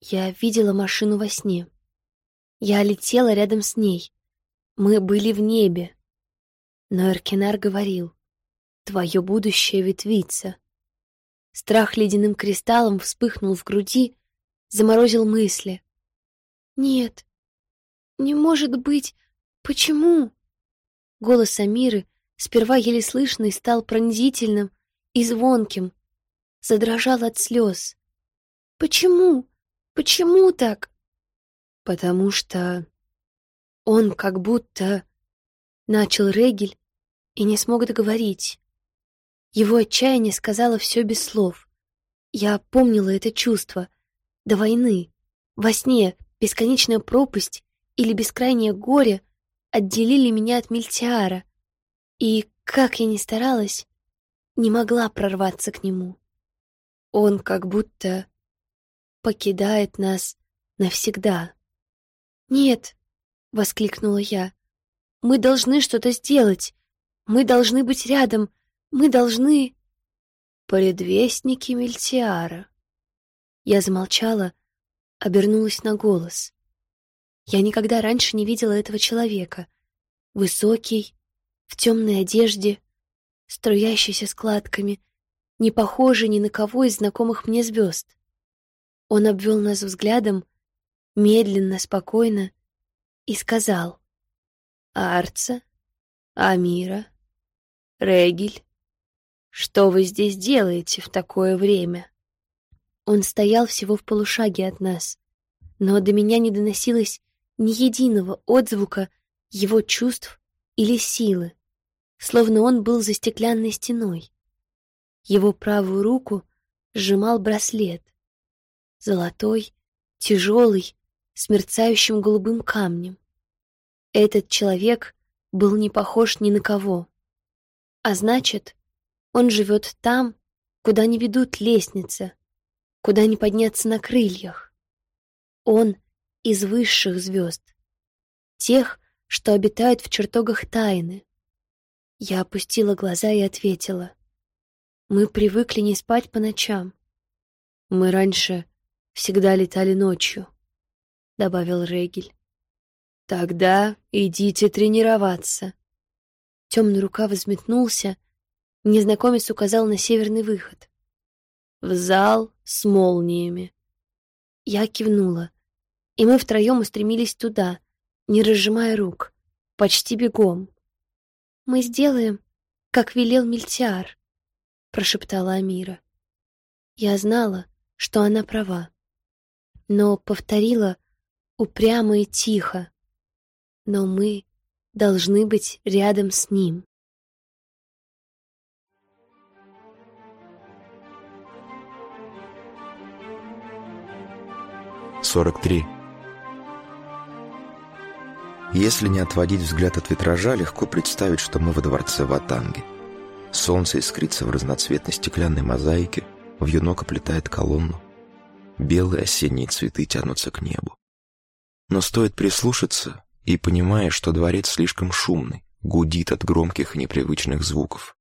Я видела машину во сне. Я летела рядом с ней. Мы были в небе. Но Эркинар говорил, «Твое будущее ветвится». Страх ледяным кристаллом вспыхнул в груди, заморозил мысли. «Нет, не может быть. Почему?» Голос Амиры, сперва еле слышный, стал пронзительным и звонким, задрожал от слез. «Почему? Почему так?» «Потому что он как будто...» Начал Регель и не смог договорить. Его отчаяние сказала все без слов. Я помнила это чувство. До войны. Во сне бесконечная пропасть или бескрайнее горе отделили меня от Мильтиара. И, как я ни старалась, не могла прорваться к нему. Он как будто покидает нас навсегда. «Нет!» — воскликнула я. «Мы должны что-то сделать. Мы должны быть рядом. Мы должны...» «Предвестники Мельтиара». Я замолчала, обернулась на голос. Я никогда раньше не видела этого человека. Высокий, в темной одежде, струящийся складками, не похожий ни на кого из знакомых мне звезд. Он обвел нас взглядом, медленно, спокойно, и сказал «Арца, Амира, Регель, что вы здесь делаете в такое время?» Он стоял всего в полушаге от нас, но до меня не доносилось ни единого отзвука его чувств или силы, словно он был за стеклянной стеной. Его правую руку сжимал браслет, золотой, тяжелый, с мерцающим голубым камнем. Этот человек был не похож ни на кого. А значит, он живет там, куда не ведут лестницы, куда не подняться на крыльях. Он из высших звезд, тех, что обитают в чертогах тайны. Я опустила глаза и ответила. Мы привыкли не спать по ночам. Мы раньше всегда летали ночью, — добавил Регель. Тогда идите тренироваться. Темный рука взметнулся, незнакомец указал на северный выход. В зал с молниями. Я кивнула, и мы втроем устремились туда, не разжимая рук, почти бегом. «Мы сделаем, как велел Мильтиар», — прошептала Амира. Я знала, что она права, но повторила упрямо и тихо. Но мы должны быть рядом с ним. 43. Если не отводить взгляд от витража, легко представить, что мы во дворце Ватанги. Солнце искрится в разноцветной стеклянной мозаике, вьюнок оплетает колонну. Белые осенние цветы тянутся к небу. Но стоит прислушаться, и понимаешь, что дворец слишком шумный, гудит от громких и непривычных звуков.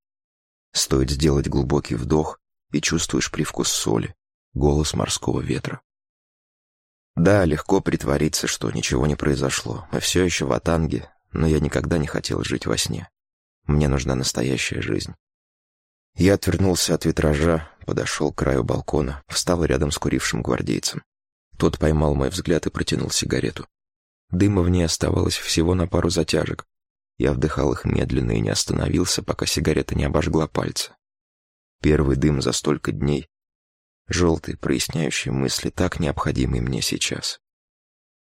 Стоит сделать глубокий вдох, и чувствуешь привкус соли, голос морского ветра. Да, легко притвориться, что ничего не произошло. Мы все еще в Атанге, но я никогда не хотел жить во сне. Мне нужна настоящая жизнь. Я отвернулся от витража, подошел к краю балкона, встал рядом с курившим гвардейцем. Тот поймал мой взгляд и протянул сигарету. Дыма в ней оставалось всего на пару затяжек. Я вдыхал их медленно и не остановился, пока сигарета не обожгла пальцы. Первый дым за столько дней, Желтый, проясняющий мысли, так необходимый мне сейчас.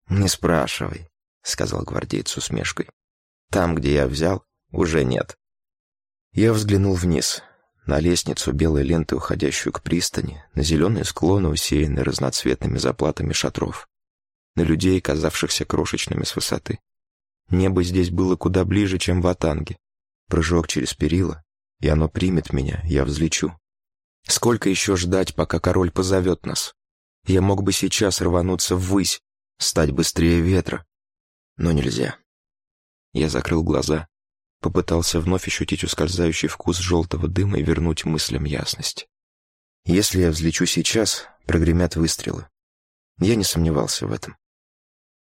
«Не спрашивай», — сказал гвардеец с усмешкой. «Там, где я взял, уже нет». Я взглянул вниз, на лестницу белой ленты, уходящую к пристани, на зеленые склоны, усеянные разноцветными заплатами шатров, на людей, казавшихся крошечными с высоты. Небо здесь было куда ближе, чем в Атанге. Прыжок через перила, и оно примет меня, я взлечу. Сколько еще ждать, пока король позовет нас? Я мог бы сейчас рвануться ввысь, стать быстрее ветра. Но нельзя. Я закрыл глаза, попытался вновь ощутить ускользающий вкус желтого дыма и вернуть мыслям ясность. Если я взлечу сейчас, прогремят выстрелы. Я не сомневался в этом.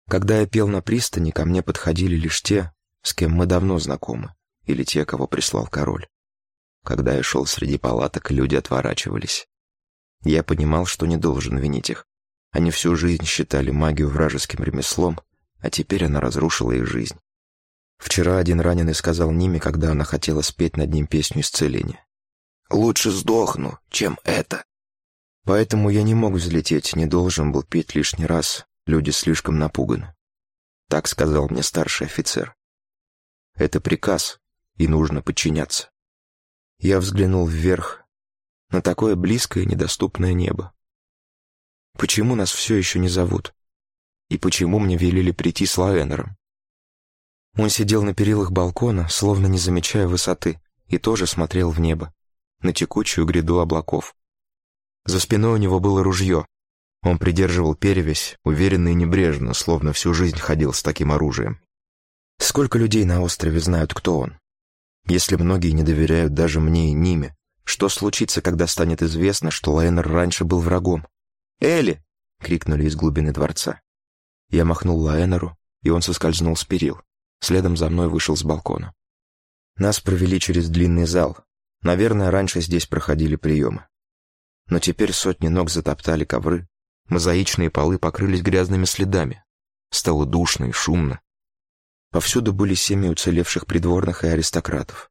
Когда я пел на пристани, ко мне подходили лишь те, с кем мы давно знакомы, или те, кого прислал король. Когда я шел среди палаток, люди отворачивались. Я понимал, что не должен винить их. Они всю жизнь считали магию вражеским ремеслом, а теперь она разрушила их жизнь. Вчера один раненый сказал Ниме, когда она хотела спеть над ним песню исцеления. «Лучше сдохну, чем это». Поэтому я не мог взлететь, не должен был петь лишний раз, люди слишком напуганы. Так сказал мне старший офицер. Это приказ, и нужно подчиняться. Я взглянул вверх, на такое близкое недоступное небо. Почему нас все еще не зовут? И почему мне велели прийти с Лаэнером? Он сидел на перилах балкона, словно не замечая высоты, и тоже смотрел в небо, на текучую гряду облаков. За спиной у него было ружье. Он придерживал перевязь, уверенно и небрежно, словно всю жизнь ходил с таким оружием. Сколько людей на острове знают, кто он? Если многие не доверяют даже мне и Ниме, что случится, когда станет известно, что Лайнер раньше был врагом? «Элли!» — крикнули из глубины дворца. Я махнул Лайнеру, и он соскользнул с перил. Следом за мной вышел с балкона. Нас провели через длинный зал. Наверное, раньше здесь проходили приемы. Но теперь сотни ног затоптали ковры, мозаичные полы покрылись грязными следами. Стало душно и шумно. Повсюду были семьи уцелевших придворных и аристократов.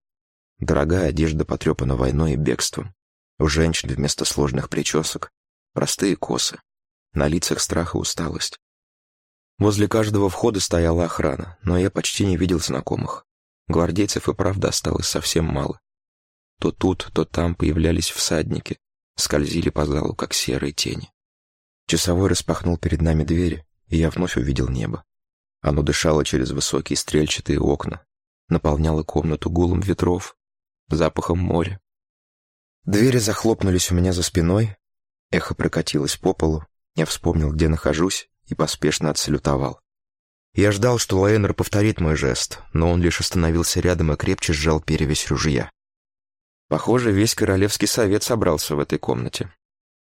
Дорогая одежда потрепана войной и бегством. У женщин вместо сложных причесок простые косы. На лицах страх и усталость. Возле каждого входа стояла охрана, но я почти не видел знакомых. Гвардейцев и правда осталось совсем мало. То тут, то там появлялись всадники, скользили по залу, как серые тени. Часовой распахнул перед нами двери, и я вновь увидел небо. Оно дышало через высокие стрельчатые окна, наполняло комнату гулом ветров, запахом моря. Двери захлопнулись у меня за спиной, эхо прокатилось по полу, я вспомнил, где нахожусь, и поспешно отсалютовал. Я ждал, что Лаэнер повторит мой жест, но он лишь остановился рядом и крепче сжал перевязь ружья. Похоже, весь Королевский совет собрался в этой комнате.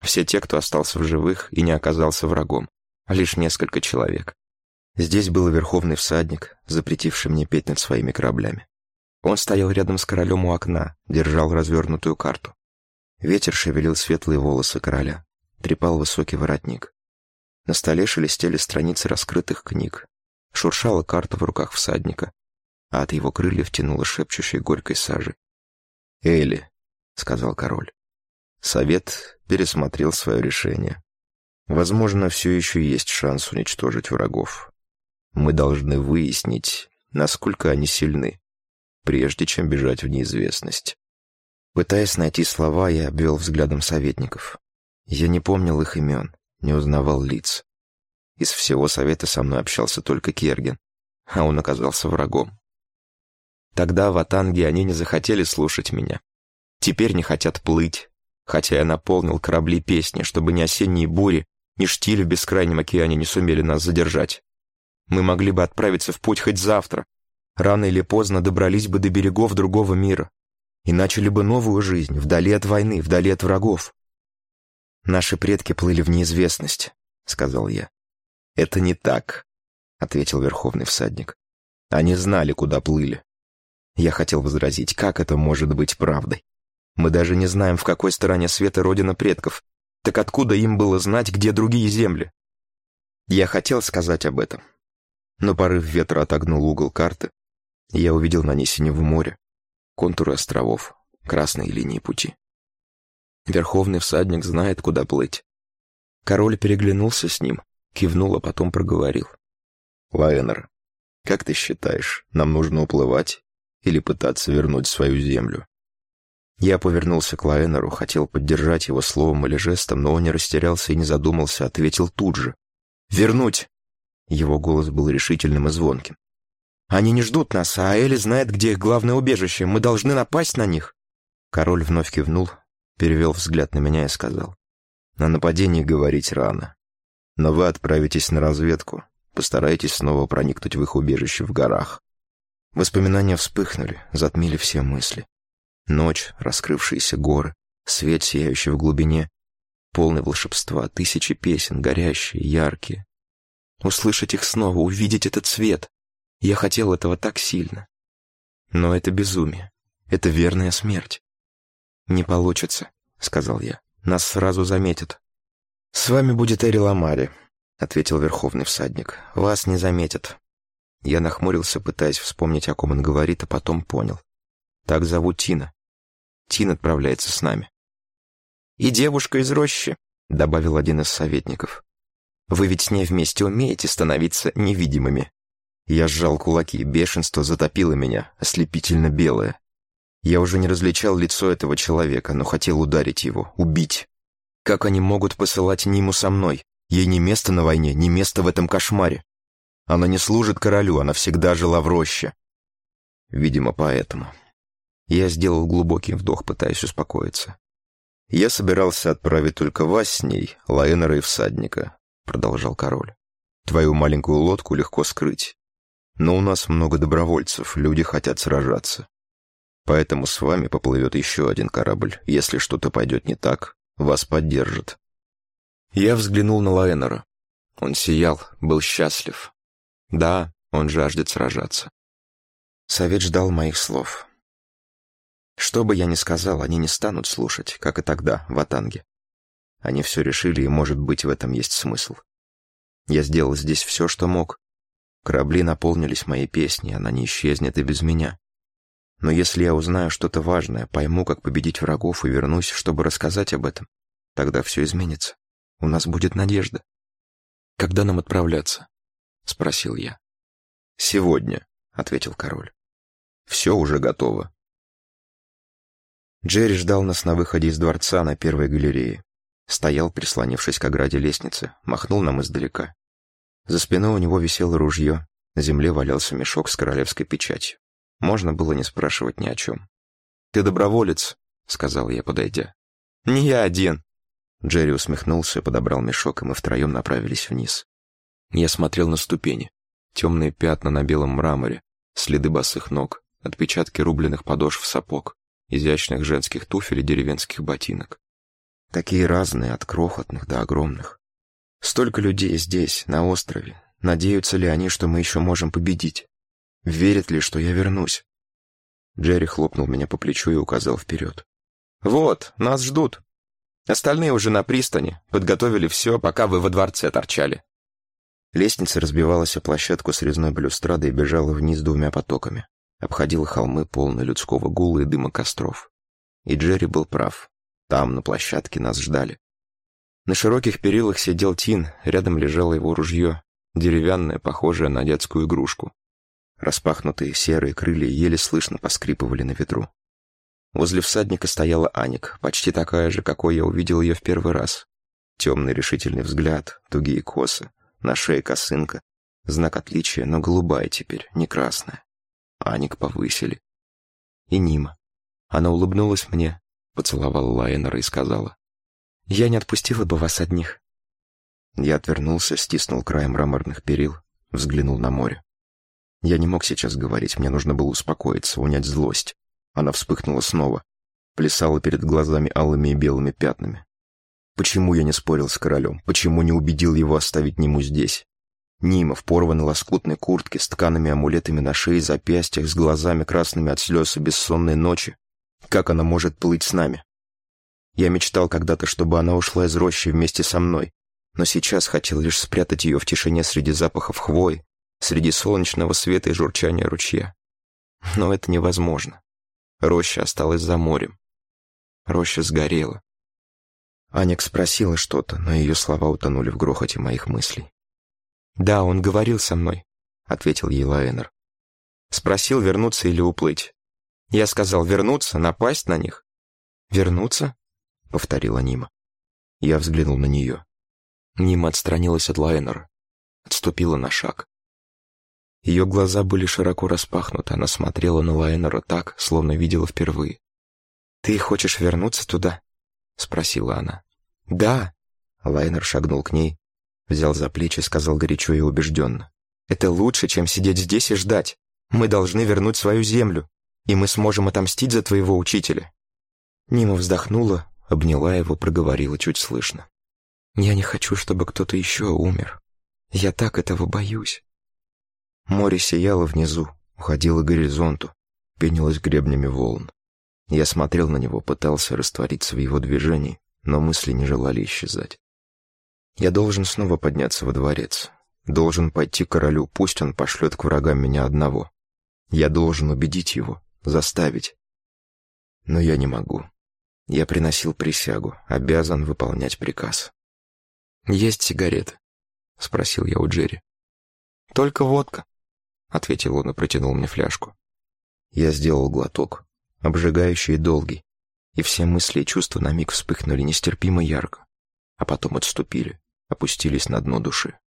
Все те, кто остался в живых и не оказался врагом, а лишь несколько человек. Здесь был верховный всадник, запретивший мне петь над своими кораблями. Он стоял рядом с королем у окна, держал развернутую карту. Ветер шевелил светлые волосы короля, трепал высокий воротник. На столе шелестели страницы раскрытых книг. Шуршала карта в руках всадника, а от его крыльев тянуло шепчущей горькой сажи. «Эйли», — сказал король. Совет пересмотрел свое решение. Возможно, все еще есть шанс уничтожить врагов. Мы должны выяснить, насколько они сильны, прежде чем бежать в неизвестность. Пытаясь найти слова, я обвел взглядом советников. Я не помнил их имен, не узнавал лиц. Из всего совета со мной общался только Керген, а он оказался врагом. Тогда в Атанге они не захотели слушать меня. Теперь не хотят плыть, хотя я наполнил корабли песни, чтобы ни осенние бури, ни штиль в бескрайнем океане не сумели нас задержать. Мы могли бы отправиться в путь хоть завтра. Рано или поздно добрались бы до берегов другого мира и начали бы новую жизнь, вдали от войны, вдали от врагов. «Наши предки плыли в неизвестность», — сказал я. «Это не так», — ответил верховный всадник. «Они знали, куда плыли». Я хотел возразить, как это может быть правдой? Мы даже не знаем, в какой стороне света родина предков. Так откуда им было знать, где другие земли? Я хотел сказать об этом. Но порыв ветра отогнул угол карты, и я увидел на ней синеву море, контуры островов, красные линии пути. Верховный всадник знает, куда плыть. Король переглянулся с ним, кивнул, а потом проговорил. «Лайнер, как ты считаешь, нам нужно уплывать или пытаться вернуть свою землю?» Я повернулся к Лайнеру, хотел поддержать его словом или жестом, но он не растерялся и не задумался, ответил тут же. «Вернуть!» Его голос был решительным и звонким. Они не ждут нас, а Элли знает, где их главное убежище. Мы должны напасть на них». Король вновь кивнул, перевел взгляд на меня и сказал. «На нападении говорить рано. Но вы отправитесь на разведку. Постарайтесь снова проникнуть в их убежище в горах». Воспоминания вспыхнули, затмили все мысли. Ночь, раскрывшиеся горы, свет, сияющий в глубине, полный волшебства, тысячи песен, горящие, яркие. Услышать их снова, увидеть этот свет. Я хотел этого так сильно. Но это безумие. Это верная смерть. «Не получится», — сказал я. «Нас сразу заметят». «С вами будет Эри Ламари», — ответил верховный всадник. «Вас не заметят». Я нахмурился, пытаясь вспомнить, о ком он говорит, а потом понял. «Так зовут Тина. Тин отправляется с нами». «И девушка из рощи», — добавил один из советников. «Вы ведь с ней вместе умеете становиться невидимыми». Я сжал кулаки, бешенство затопило меня, ослепительно белое. Я уже не различал лицо этого человека, но хотел ударить его, убить. Как они могут посылать Ниму со мной? Ей не место на войне, не место в этом кошмаре. Она не служит королю, она всегда жила в роще. Видимо, поэтому. Я сделал глубокий вдох, пытаясь успокоиться. «Я собирался отправить только вас с ней, Лаэнера и всадника», — продолжал король. «Твою маленькую лодку легко скрыть. Но у нас много добровольцев, люди хотят сражаться. Поэтому с вами поплывет еще один корабль. Если что-то пойдет не так, вас поддержат». Я взглянул на Лаэнера. Он сиял, был счастлив. Да, он жаждет сражаться. Совет ждал моих слов. Что бы я ни сказал, они не станут слушать, как и тогда, в Атанге. Они все решили, и, может быть, в этом есть смысл. Я сделал здесь все, что мог. Корабли наполнились моей песней, она не исчезнет и без меня. Но если я узнаю что-то важное, пойму, как победить врагов и вернусь, чтобы рассказать об этом, тогда все изменится. У нас будет надежда. «Когда нам отправляться?» — спросил я. «Сегодня», — ответил король. «Все уже готово. Джерри ждал нас на выходе из дворца на первой галерее. Стоял, прислонившись к ограде лестницы, махнул нам издалека. За спиной у него висело ружье, на земле валялся мешок с королевской печатью. Можно было не спрашивать ни о чем. «Ты доброволец», — сказал я, подойдя. «Не я один». Джерри усмехнулся, подобрал мешок, и мы втроем направились вниз. Я смотрел на ступени. Темные пятна на белом мраморе, следы босых ног, отпечатки рубленых подошв сапог изящных женских туфель и деревенских ботинок. Такие разные, от крохотных до огромных. Столько людей здесь, на острове. Надеются ли они, что мы еще можем победить? Верят ли, что я вернусь? Джерри хлопнул меня по плечу и указал вперед. «Вот, нас ждут. Остальные уже на пристани, подготовили все, пока вы во дворце торчали». Лестница разбивалась о площадку с резной балюстрадой и бежала вниз двумя потоками обходила холмы, полные людского гула и дыма костров. И Джерри был прав. Там, на площадке, нас ждали. На широких перилах сидел Тин, рядом лежало его ружье, деревянное, похожее на детскую игрушку. Распахнутые серые крылья еле слышно поскрипывали на ветру. Возле всадника стояла Аник, почти такая же, какой я увидел ее в первый раз. Темный решительный взгляд, тугие косы, на шее косынка. Знак отличия, но голубая теперь, не красная. Аник повысили. И Нима. Она улыбнулась мне, поцеловала Лайнера и сказала, «Я не отпустила бы вас одних». Я отвернулся, стиснул край мраморных перил, взглянул на море. Я не мог сейчас говорить, мне нужно было успокоиться, унять злость. Она вспыхнула снова, плясала перед глазами алыми и белыми пятнами. Почему я не спорил с королем? Почему не убедил его оставить Ниму здесь? Нима в порванной лоскутной куртке с ткаными амулетами на шее и запястьях, с глазами красными от слез и бессонной ночи. Как она может плыть с нами? Я мечтал когда-то, чтобы она ушла из рощи вместе со мной, но сейчас хотел лишь спрятать ее в тишине среди запахов хвои, среди солнечного света и журчания ручья. Но это невозможно. Роща осталась за морем. Роща сгорела. Аник спросила что-то, но ее слова утонули в грохоте моих мыслей. «Да, он говорил со мной», — ответил ей Лаэнер. Спросил, вернуться или уплыть. Я сказал, вернуться, напасть на них. «Вернуться?» — повторила Нима. Я взглянул на нее. Нима отстранилась от Лайнера, отступила на шаг. Ее глаза были широко распахнуты, она смотрела на Лайнера так, словно видела впервые. «Ты хочешь вернуться туда?» — спросила она. «Да!» — Лайнер шагнул к ней, Взял за плечи, сказал горячо и убежденно. «Это лучше, чем сидеть здесь и ждать. Мы должны вернуть свою землю, и мы сможем отомстить за твоего учителя». Нима вздохнула, обняла его, проговорила чуть слышно. «Я не хочу, чтобы кто-то еще умер. Я так этого боюсь». Море сияло внизу, уходило к горизонту, пенилось гребнями волн. Я смотрел на него, пытался раствориться в его движении, но мысли не желали исчезать. Я должен снова подняться во дворец. Должен пойти к королю, пусть он пошлет к врагам меня одного. Я должен убедить его, заставить. Но я не могу. Я приносил присягу, обязан выполнять приказ. «Есть сигареты?» — спросил я у Джерри. «Только водка», — ответил он и протянул мне фляжку. Я сделал глоток, обжигающий и долгий, и все мысли и чувства на миг вспыхнули нестерпимо ярко, а потом отступили опустились на дно души.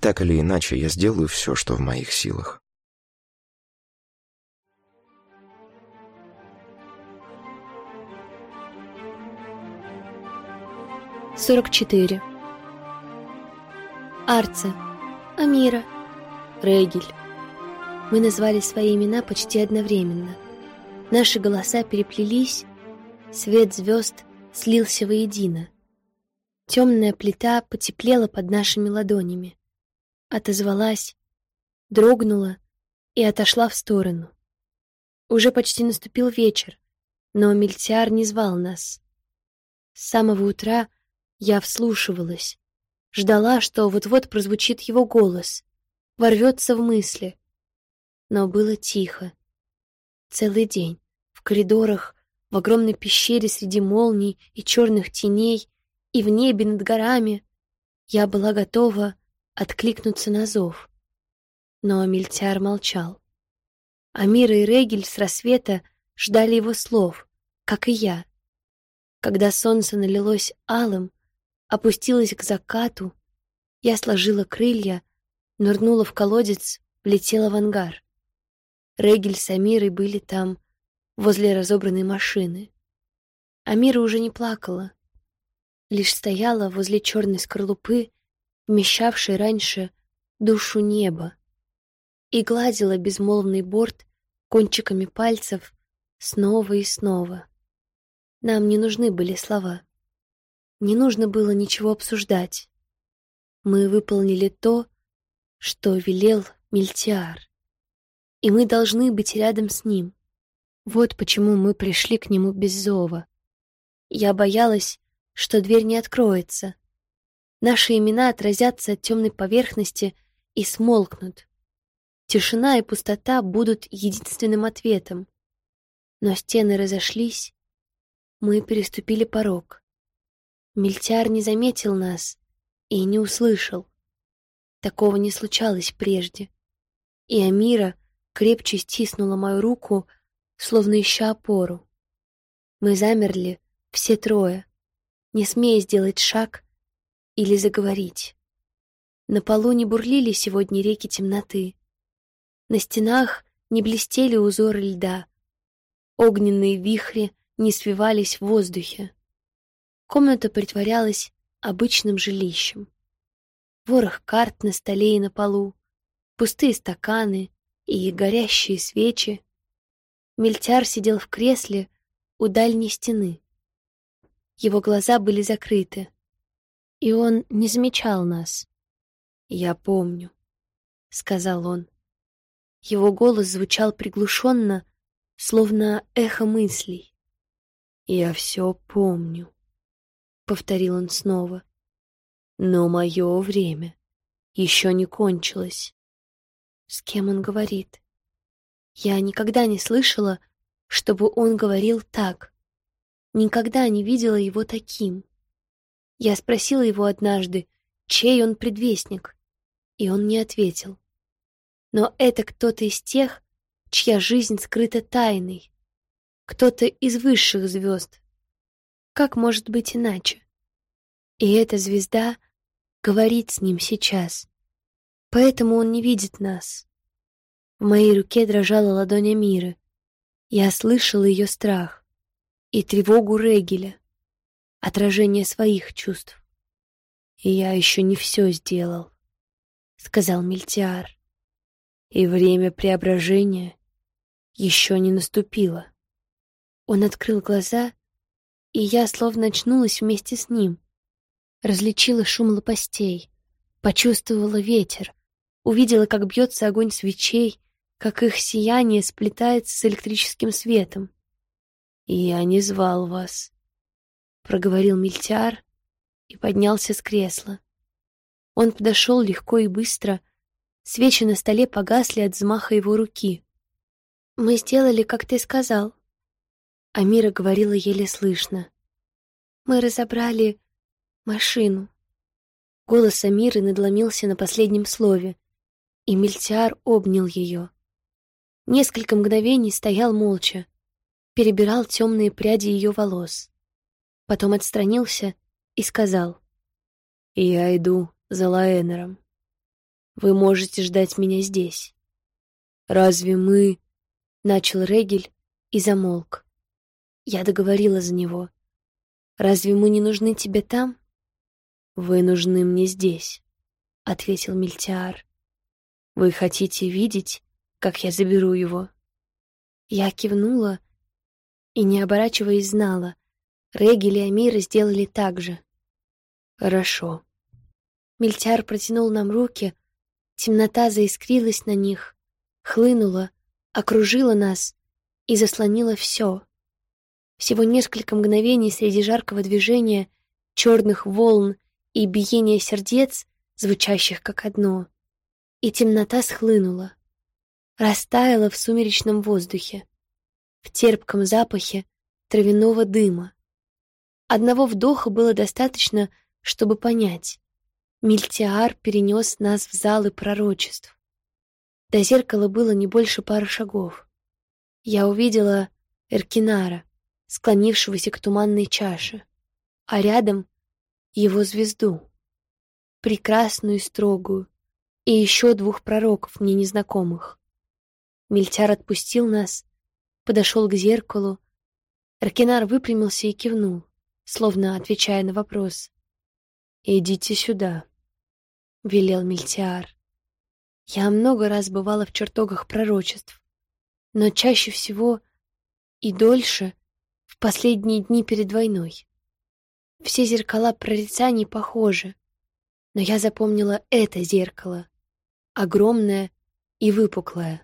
Так или иначе, я сделаю все, что в моих силах. 44. Арца, Амира, Регель. Мы назвали свои имена почти одновременно. Наши голоса переплелись, свет звезд слился воедино. Темная плита потеплела под нашими ладонями, отозвалась, дрогнула и отошла в сторону. Уже почти наступил вечер, но Мильтиар не звал нас. С самого утра я вслушивалась, ждала, что вот-вот прозвучит его голос, ворвется в мысли. Но было тихо. Целый день в коридорах, в огромной пещере среди молний и черных теней, и в небе над горами я была готова откликнуться на зов. Но Мильтяр молчал. Амира и Регель с рассвета ждали его слов, как и я. Когда солнце налилось алым, опустилась к закату, я сложила крылья, нырнула в колодец, влетела в ангар. Регель с Амирой были там, возле разобранной машины. Амира уже не плакала, лишь стояла возле черной скорлупы, вмещавшей раньше душу неба, и гладила безмолвный борт кончиками пальцев снова и снова. Нам не нужны были слова. Не нужно было ничего обсуждать. Мы выполнили то, что велел Мильтиар. И мы должны быть рядом с ним. Вот почему мы пришли к нему без зова. Я боялась, что дверь не откроется. Наши имена отразятся от темной поверхности и смолкнут. Тишина и пустота будут единственным ответом. Но стены разошлись, мы переступили порог. Мильтяр не заметил нас и не услышал. Такого не случалось прежде. И Амира крепче стиснула мою руку, словно ища опору. Мы замерли, все трое, не смея сделать шаг или заговорить. На полу не бурлили сегодня реки темноты. На стенах не блестели узоры льда. Огненные вихри не свивались в воздухе. Комната притворялась обычным жилищем. Ворох карт на столе и на полу, пустые стаканы и горящие свечи. Мельтяр сидел в кресле у дальней стены. Его глаза были закрыты, и он не замечал нас. «Я помню», — сказал он. Его голос звучал приглушенно, словно эхо мыслей. «Я все помню», — повторил он снова. «Но мое время еще не кончилось». С кем он говорит? Я никогда не слышала, чтобы он говорил так. Никогда не видела его таким. Я спросила его однажды, чей он предвестник, и он не ответил. Но это кто-то из тех, чья жизнь скрыта тайной, кто-то из высших звезд. Как может быть иначе? И эта звезда говорит с ним сейчас. Поэтому он не видит нас. В моей руке дрожала ладонь Амиры. Я слышала ее страх и тревогу Регеля, отражение своих чувств. «И я еще не все сделал», — сказал Мильтиар. «И время преображения еще не наступило». Он открыл глаза, и я словно очнулась вместе с ним. Различила шум лопастей, почувствовала ветер, увидела, как бьется огонь свечей, как их сияние сплетается с электрическим светом. «И я не звал вас», — проговорил Мильтяр и поднялся с кресла. Он подошел легко и быстро, свечи на столе погасли от взмаха его руки. «Мы сделали, как ты сказал», Амира говорила еле слышно. «Мы разобрали машину». Голос Амиры надломился на последнем слове, и Мильтиар обнял ее. Несколько мгновений стоял молча, перебирал темные пряди ее волос. Потом отстранился и сказал. «Я иду за Лаэнером. Вы можете ждать меня здесь. Разве мы...» — начал Регель и замолк. Я договорила за него. Разве мы не нужны тебе там? «Вы нужны мне здесь», — ответил Мильтиар. «Вы хотите видеть, как я заберу его?» Я кивнула и, не оборачиваясь, знала, Регель и Амира сделали так же. «Хорошо». Мильтяр протянул нам руки, темнота заискрилась на них, хлынула, окружила нас и заслонила все. Всего несколько мгновений среди жаркого движения, черных волн и биения сердец, звучащих как одно, и темнота схлынула, растаяла в сумеречном воздухе, в терпком запахе травяного дыма. Одного вдоха было достаточно, чтобы понять. Мильтиар перенес нас в залы пророчеств. До зеркала было не больше пары шагов. Я увидела Эркинара, склонившегося к туманной чаше, а рядом его звезду, прекрасную и строгую, и еще двух пророков, мне незнакомых. Мильтяр отпустил нас, подошел к зеркалу. Эркинар выпрямился и кивнул словно отвечая на вопрос. «Идите сюда», — велел Мильтиар. Я много раз бывала в чертогах пророчеств, но чаще всего и дольше последние дни перед войной. Все зеркала прорицаний похожи, но я запомнила это зеркало, огромное и выпуклое.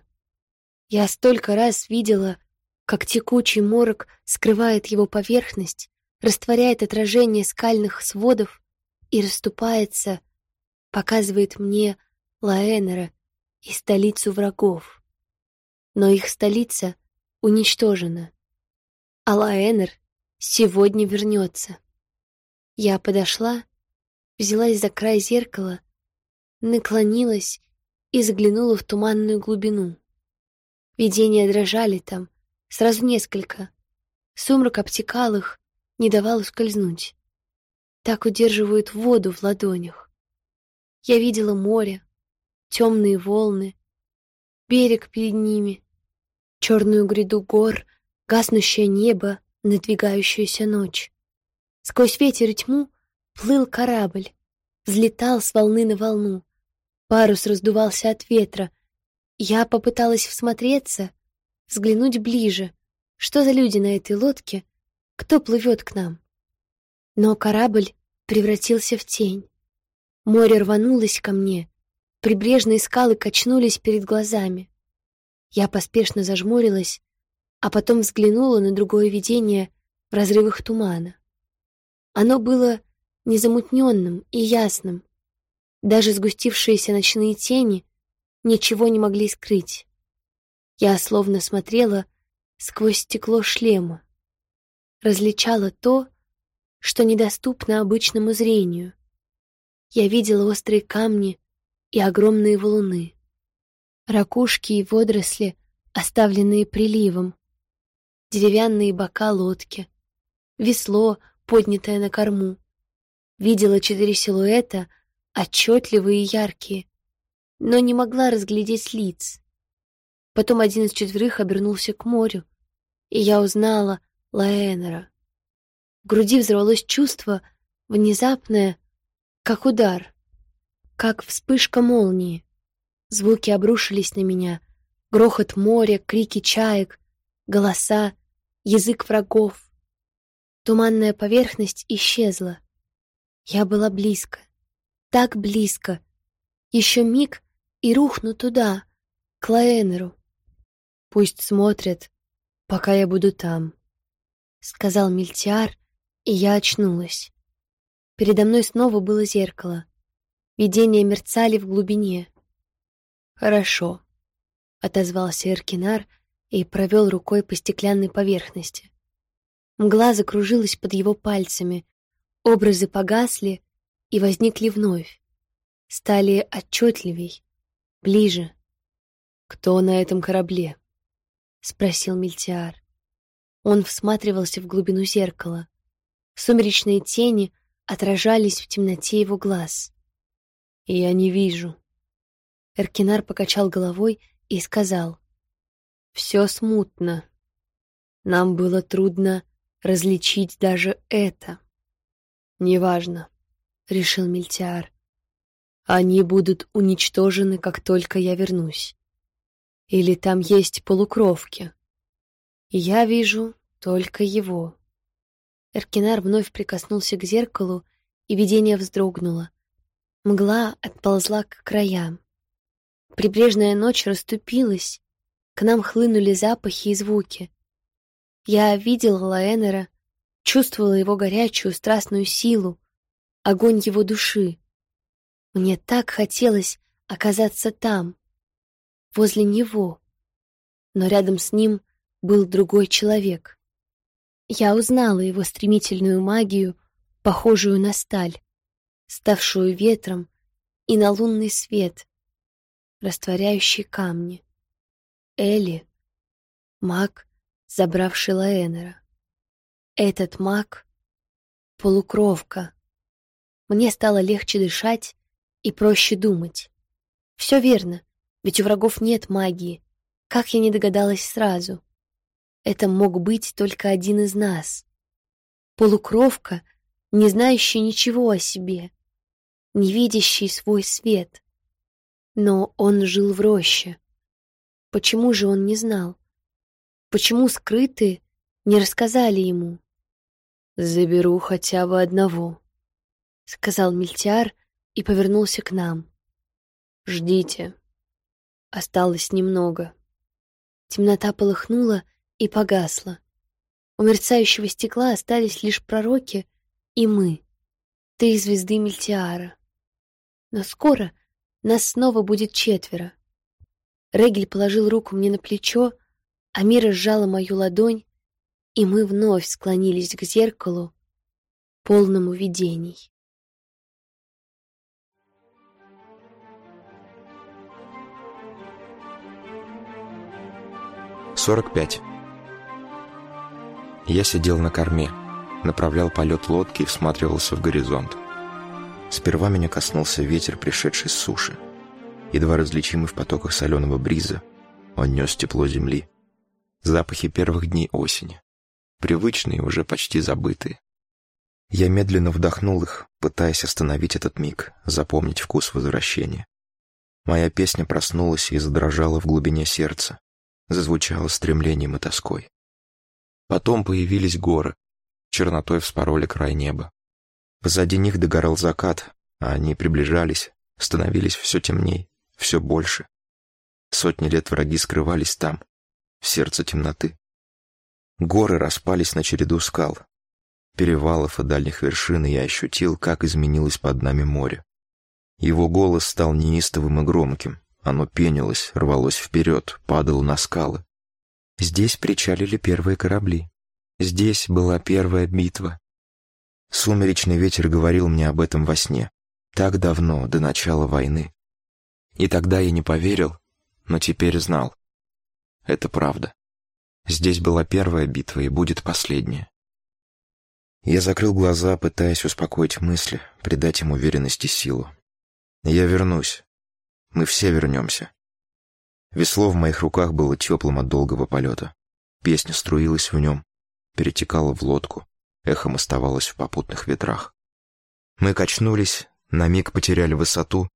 Я столько раз видела, как текучий морок скрывает его поверхность, растворяет отражение скальных сводов и расступается, показывает мне Лаэнера и столицу врагов. Но их столица уничтожена, а Лаэнер сегодня вернется. Я подошла, взялась за край зеркала, наклонилась и заглянула в туманную глубину. Видения дрожали там, сразу несколько. Сумрак обтекал их, не давал ускользнуть. Так удерживают воду в ладонях. Я видела море, темные волны, берег перед ними, черную гряду гор, гаснущее небо, надвигающуюся ночь. Сквозь ветер и тьму плыл корабль, взлетал с волны на волну. Парус раздувался от ветра. Я попыталась всмотреться, взглянуть ближе. Что за люди на этой лодке кто плывет к нам? Но корабль превратился в тень. Море рванулось ко мне, прибрежные скалы качнулись перед глазами. Я поспешно зажмурилась, а потом взглянула на другое видение в разрывах тумана. Оно было незамутненным и ясным. Даже сгустившиеся ночные тени ничего не могли скрыть. Я словно смотрела сквозь стекло шлема различала то, что недоступно обычному зрению. Я видела острые камни и огромные валуны, ракушки и водоросли, оставленные приливом, деревянные бока лодки, весло, поднятое на корму. Видела четыре силуэта, отчетливые и яркие, но не могла разглядеть лиц. Потом один из четверых обернулся к морю, и я узнала, Лаэнера. В груди взорвалось чувство, внезапное, как удар, как вспышка молнии. Звуки обрушились на меня. Грохот моря, крики чаек, голоса, язык врагов. Туманная поверхность исчезла. Я была близко, так близко. Еще миг и рухну туда, к Лаэнеру. Пусть смотрят, пока я буду там сказал Мильтиар, и я очнулась. Передо мной снова было зеркало. Видения мерцали в глубине. «Хорошо», — отозвался Эркинар и провел рукой по стеклянной поверхности. Мгла закружилась под его пальцами, образы погасли и возникли вновь. Стали отчетливей, ближе. «Кто на этом корабле?» — спросил Мильтиар. Он всматривался в глубину зеркала. Сумеречные тени отражались в темноте его глаз. «Я не вижу». Эркинар покачал головой и сказал. «Все смутно. Нам было трудно различить даже это. Неважно. — решил Мильтиар. «Они будут уничтожены, как только я вернусь. Или там есть полукровки. Я вижу только его». Эркинар вновь прикоснулся к зеркалу, и видение вздрогнуло. Мгла отползла к краям. Прибрежная ночь расступилась, к нам хлынули запахи и звуки. Я видела Лаэнера, чувствовала его горячую, страстную силу, огонь его души. Мне так хотелось оказаться там, возле него. Но рядом с ним был другой человек. Я узнала его стремительную магию, похожую на сталь, ставшую ветром и на лунный свет, растворяющий камни. Элли — маг, забравший Лаэнера. Этот маг — полукровка. Мне стало легче дышать и проще думать. Все верно, ведь у врагов нет магии. Как я не догадалась сразу? Это мог быть только один из нас. Полукровка, не знающий ничего о себе, не видящий свой свет. Но он жил в роще. Почему же он не знал? Почему скрытые не рассказали ему? «Заберу хотя бы одного», — сказал Мильтяр и повернулся к нам. «Ждите. Осталось немного». Темнота полыхнула и погасла. У мерцающего стекла остались лишь пророки и мы, три звезды Мильтиара. Но скоро нас снова будет четверо. Регель положил руку мне на плечо, а Мира сжала мою ладонь, и мы вновь склонились к зеркалу, полному видений. Сорок пять. Я сидел на корме, направлял полет лодки и всматривался в горизонт. Сперва меня коснулся ветер, пришедший с суши. Едва различимый в потоках соленого бриза, он нес тепло земли. Запахи первых дней осени привычные, уже почти забытые. Я медленно вдохнул их, пытаясь остановить этот миг, запомнить вкус возвращения. Моя песня проснулась и задрожала в глубине сердца, зазвучала стремлением и тоской. Потом появились горы, чернотой вспороли край неба. Позади них догорал закат, а они приближались, становились все темней, все больше. Сотни лет враги скрывались там, в сердце темноты. Горы распались на череду скал. Перевалов и дальних вершин я ощутил, как изменилось под нами море. Его голос стал неистовым и громким. Оно пенилось, рвалось вперед, падало на скалы. Здесь причалили первые корабли. Здесь была первая битва. Сумеречный ветер говорил мне об этом во сне. Так давно, до начала войны. И тогда я не поверил, но теперь знал. Это правда. Здесь была первая битва и будет последняя. Я закрыл глаза, пытаясь успокоить мысли, придать им уверенность и силу. Я вернусь. Мы все вернемся. Весло в моих руках было теплым от долгого полета. Песня струилась в нем, перетекала в лодку, эхом оставалась в попутных ветрах. Мы качнулись, на миг потеряли высоту,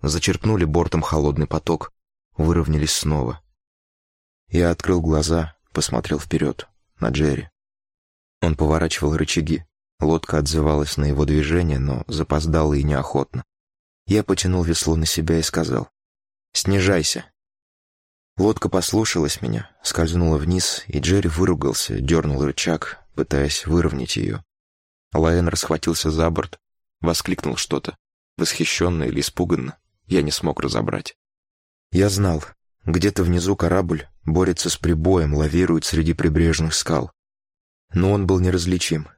зачерпнули бортом холодный поток, выровнялись снова. Я открыл глаза, посмотрел вперед, на Джерри. Он поворачивал рычаги. Лодка отзывалась на его движение, но запоздала и неохотно. Я потянул весло на себя и сказал «Снижайся». Лодка послушалась меня, скользнула вниз, и Джерри выругался, дернул рычаг, пытаясь выровнять ее. Лаэн расхватился за борт, воскликнул что-то, восхищенно или испуганно, я не смог разобрать. Я знал, где-то внизу корабль борется с прибоем, лавирует среди прибрежных скал. Но он был неразличим.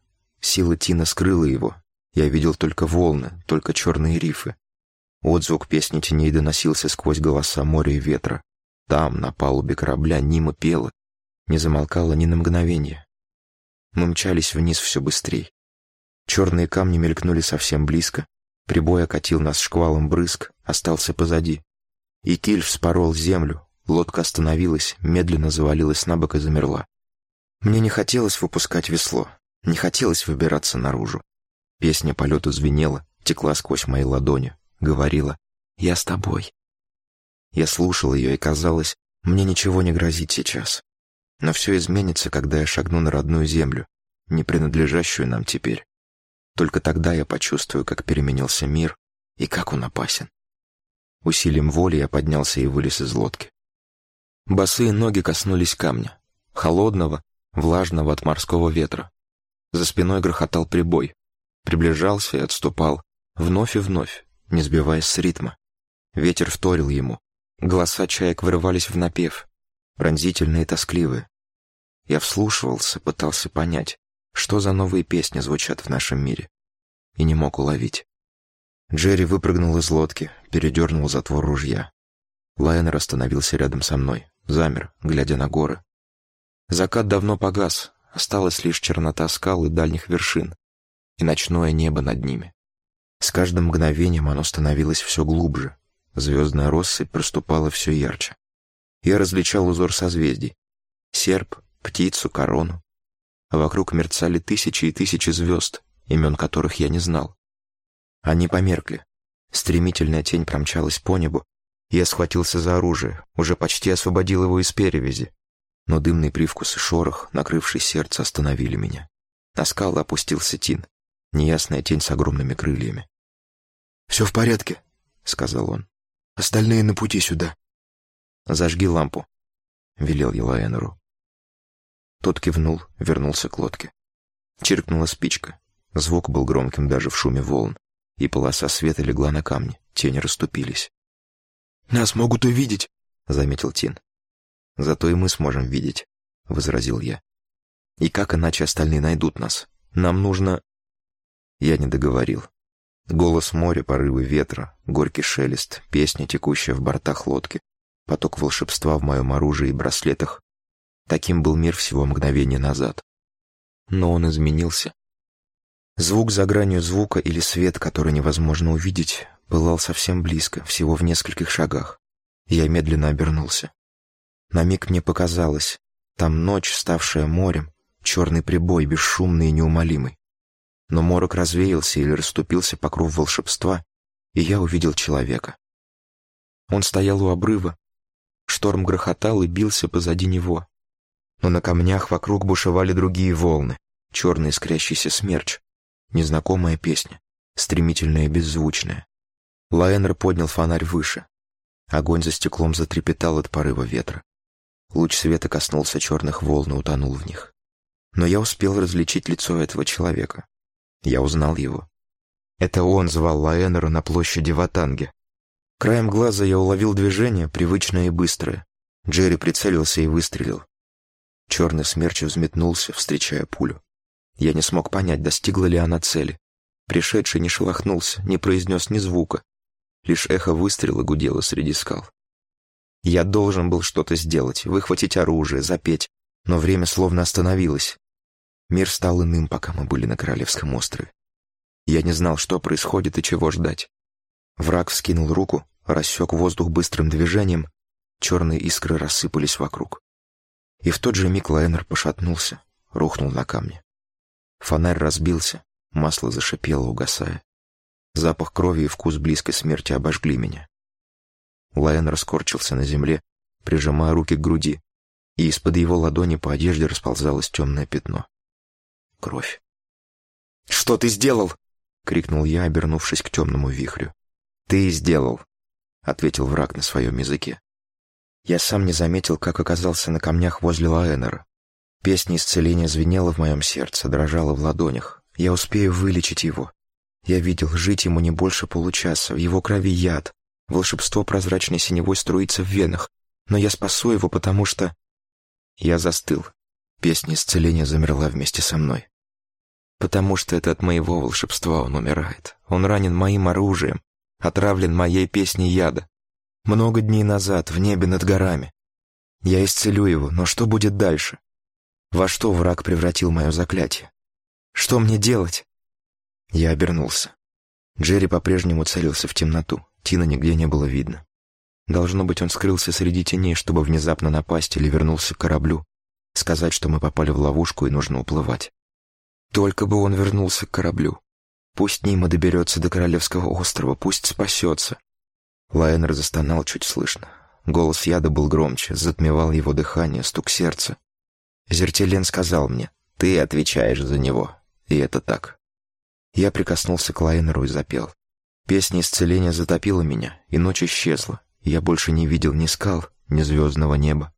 Сила Тина скрыла его. Я видел только волны, только черные рифы. Отзвук песни теней доносился сквозь голоса моря и ветра. Там, на палубе корабля, Нима пела, не замолкала ни на мгновение. Мы мчались вниз все быстрее. Черные камни мелькнули совсем близко. Прибой окатил нас шквалом брызг, остался позади. И киль вспорол землю, лодка остановилась, медленно завалилась на бок и замерла. Мне не хотелось выпускать весло, не хотелось выбираться наружу. Песня полета звенела, текла сквозь мои ладони, говорила «Я с тобой». Я слушал ее, и казалось, мне ничего не грозит сейчас. Но все изменится, когда я шагну на родную землю, не принадлежащую нам теперь. Только тогда я почувствую, как переменился мир и как он опасен. Усилием воли я поднялся и вылез из лодки. Босые ноги коснулись камня, холодного, влажного от морского ветра. За спиной грохотал прибой. Приближался и отступал, вновь и вновь, не сбиваясь с ритма. Ветер вторил ему. Голоса чаек вырывались в напев, пронзительные и тоскливые. Я вслушивался, пытался понять, что за новые песни звучат в нашем мире, и не мог уловить. Джерри выпрыгнул из лодки, передернул затвор ружья. Лайнер остановился рядом со мной, замер, глядя на горы. Закат давно погас, осталась лишь чернота скал и дальних вершин, и ночное небо над ними. С каждым мгновением оно становилось все глубже, звездная россыпь проступала все ярче. Я различал узор созвездий. Серп, птицу, корону. А вокруг мерцали тысячи и тысячи звезд, имен которых я не знал. Они померкли. Стремительная тень промчалась по небу. Я схватился за оружие, уже почти освободил его из перевязи. Но дымный привкус и шорох, накрывший сердце, остановили меня. На скалы опустился Тин, неясная тень с огромными крыльями. «Все в порядке», — сказал он. «Остальные на пути сюда». «Зажги лампу», — велел я Лаэнеру. Тот кивнул, вернулся к лодке. Чиркнула спичка. Звук был громким даже в шуме волн, и полоса света легла на камни, тени расступились. «Нас могут увидеть», — заметил Тин. «Зато и мы сможем видеть», — возразил я. «И как иначе остальные найдут нас? Нам нужно...» Я не договорил. Голос моря, порывы ветра, горький шелест, песня, текущая в бортах лодки, поток волшебства в моем оружии и браслетах. Таким был мир всего мгновения назад. Но он изменился. Звук за гранью звука или свет, который невозможно увидеть, пылал совсем близко, всего в нескольких шагах. Я медленно обернулся. На миг мне показалось, там ночь, ставшая морем, черный прибой, бесшумный и неумолимый. Но морок развеялся или расступился покров волшебства, и я увидел человека. Он стоял у обрыва, шторм грохотал и бился позади него. Но на камнях вокруг бушевали другие волны, черный искрящийся смерч, незнакомая песня, стремительная и беззвучная. Лаэнер поднял фонарь выше. Огонь за стеклом затрепетал от порыва ветра. Луч света коснулся черных волн и утонул в них. Но я успел различить лицо этого человека. Я узнал его. Это он звал Лаэнера на площади в Атанге. Краем глаза я уловил движение, привычное и быстрое. Джерри прицелился и выстрелил. Черный смерч взметнулся, встречая пулю. Я не смог понять, достигла ли она цели. Пришедший не шелохнулся, не произнес ни звука. Лишь эхо выстрела гудело среди скал. Я должен был что-то сделать, выхватить оружие, запеть, но время словно остановилось. Мир стал иным, пока мы были на Королевском острове. Я не знал, что происходит и чего ждать. Враг вскинул руку, рассек воздух быстрым движением, черные искры рассыпались вокруг. И в тот же миг лайнер пошатнулся, рухнул на камни. Фонарь разбился, масло зашипело, угасая. Запах крови и вкус близкой смерти обожгли меня. Лайнер скорчился на земле, прижимая руки к груди, и из-под его ладони по одежде расползалось темное пятно. Кровь. «Что ты сделал?» — крикнул я, обернувшись к темному вихрю. «Ты сделал», — ответил враг на своем языке. Я сам не заметил, как оказался на камнях возле Лаэнера. Песня исцеления звенела в моем сердце, дрожала в ладонях. Я успею вылечить его. Я видел, жить ему не больше получаса, в его крови яд. Волшебство прозрачной синевой струится в венах. Но я спасу его, потому что... Я застыл. Песня исцеления замерла вместе со мной. Потому что это от моего волшебства он умирает. Он ранен моим оружием, отравлен моей песней яда. Много дней назад, в небе над горами. Я исцелю его, но что будет дальше? Во что враг превратил мое заклятие? Что мне делать? Я обернулся. Джерри по-прежнему целился в темноту. Тина нигде не было видно. Должно быть, он скрылся среди теней, чтобы внезапно напасть или вернулся к кораблю, сказать, что мы попали в ловушку и нужно уплывать. Только бы он вернулся к кораблю. Пусть Нима доберется до Королевского острова, пусть спасется. Лайнер застонал чуть слышно. Голос яда был громче, затмевал его дыхание, стук сердца. Зертелен сказал мне, «Ты отвечаешь за него». И это так. Я прикоснулся к Лайнеру и запел. Песня исцеления затопила меня, и ночь исчезла. Я больше не видел ни скал, ни звездного неба.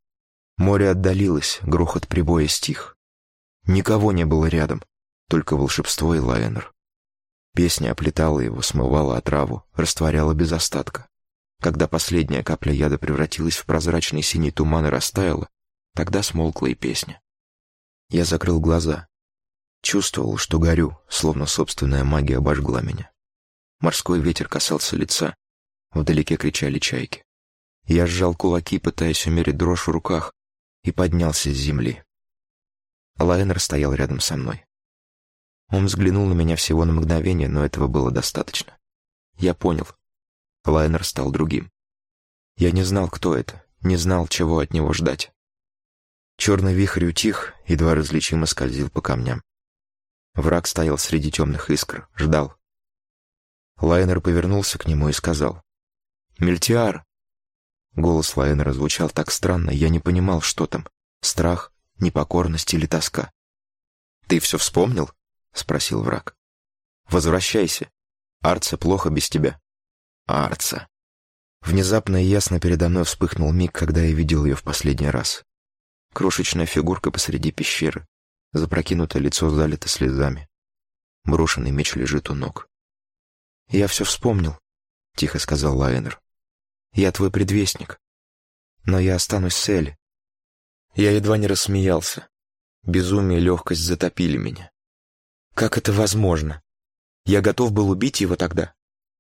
Море отдалилось, грохот прибоя стих. Никого не было рядом, только волшебство и Лайнер. Песня оплетала его, смывала отраву, растворяла без остатка. Когда последняя капля яда превратилась в прозрачный синий туман и растаяла, тогда смолкла и песня. Я закрыл глаза. Чувствовал, что горю, словно собственная магия обожгла меня. Морской ветер касался лица, вдалеке кричали чайки. Я сжал кулаки, пытаясь умерить дрожь в руках, и поднялся с земли. Лайнер стоял рядом со мной. Он взглянул на меня всего на мгновение, но этого было достаточно. Я понял, Лайнер стал другим. Я не знал, кто это, не знал, чего от него ждать. Черный вихрь утих, едва различимо скользил по камням. Враг стоял среди темных искр, ждал. Лайнер повернулся к нему и сказал. «Мельтиар!» Голос Лайнера звучал так странно, я не понимал, что там. Страх, непокорность или тоска. «Ты все вспомнил?» — спросил враг. «Возвращайся. Арца плохо без тебя». Арца. Внезапно и ясно передо мной вспыхнул миг, когда я видел ее в последний раз. Крошечная фигурка посреди пещеры, запрокинутое лицо залито слезами. Брошенный меч лежит у ног. «Я все вспомнил», — тихо сказал Лайнер. «Я твой предвестник. Но я останусь с Элли». Я едва не рассмеялся. Безумие и легкость затопили меня. Как это возможно? Я готов был убить его тогда.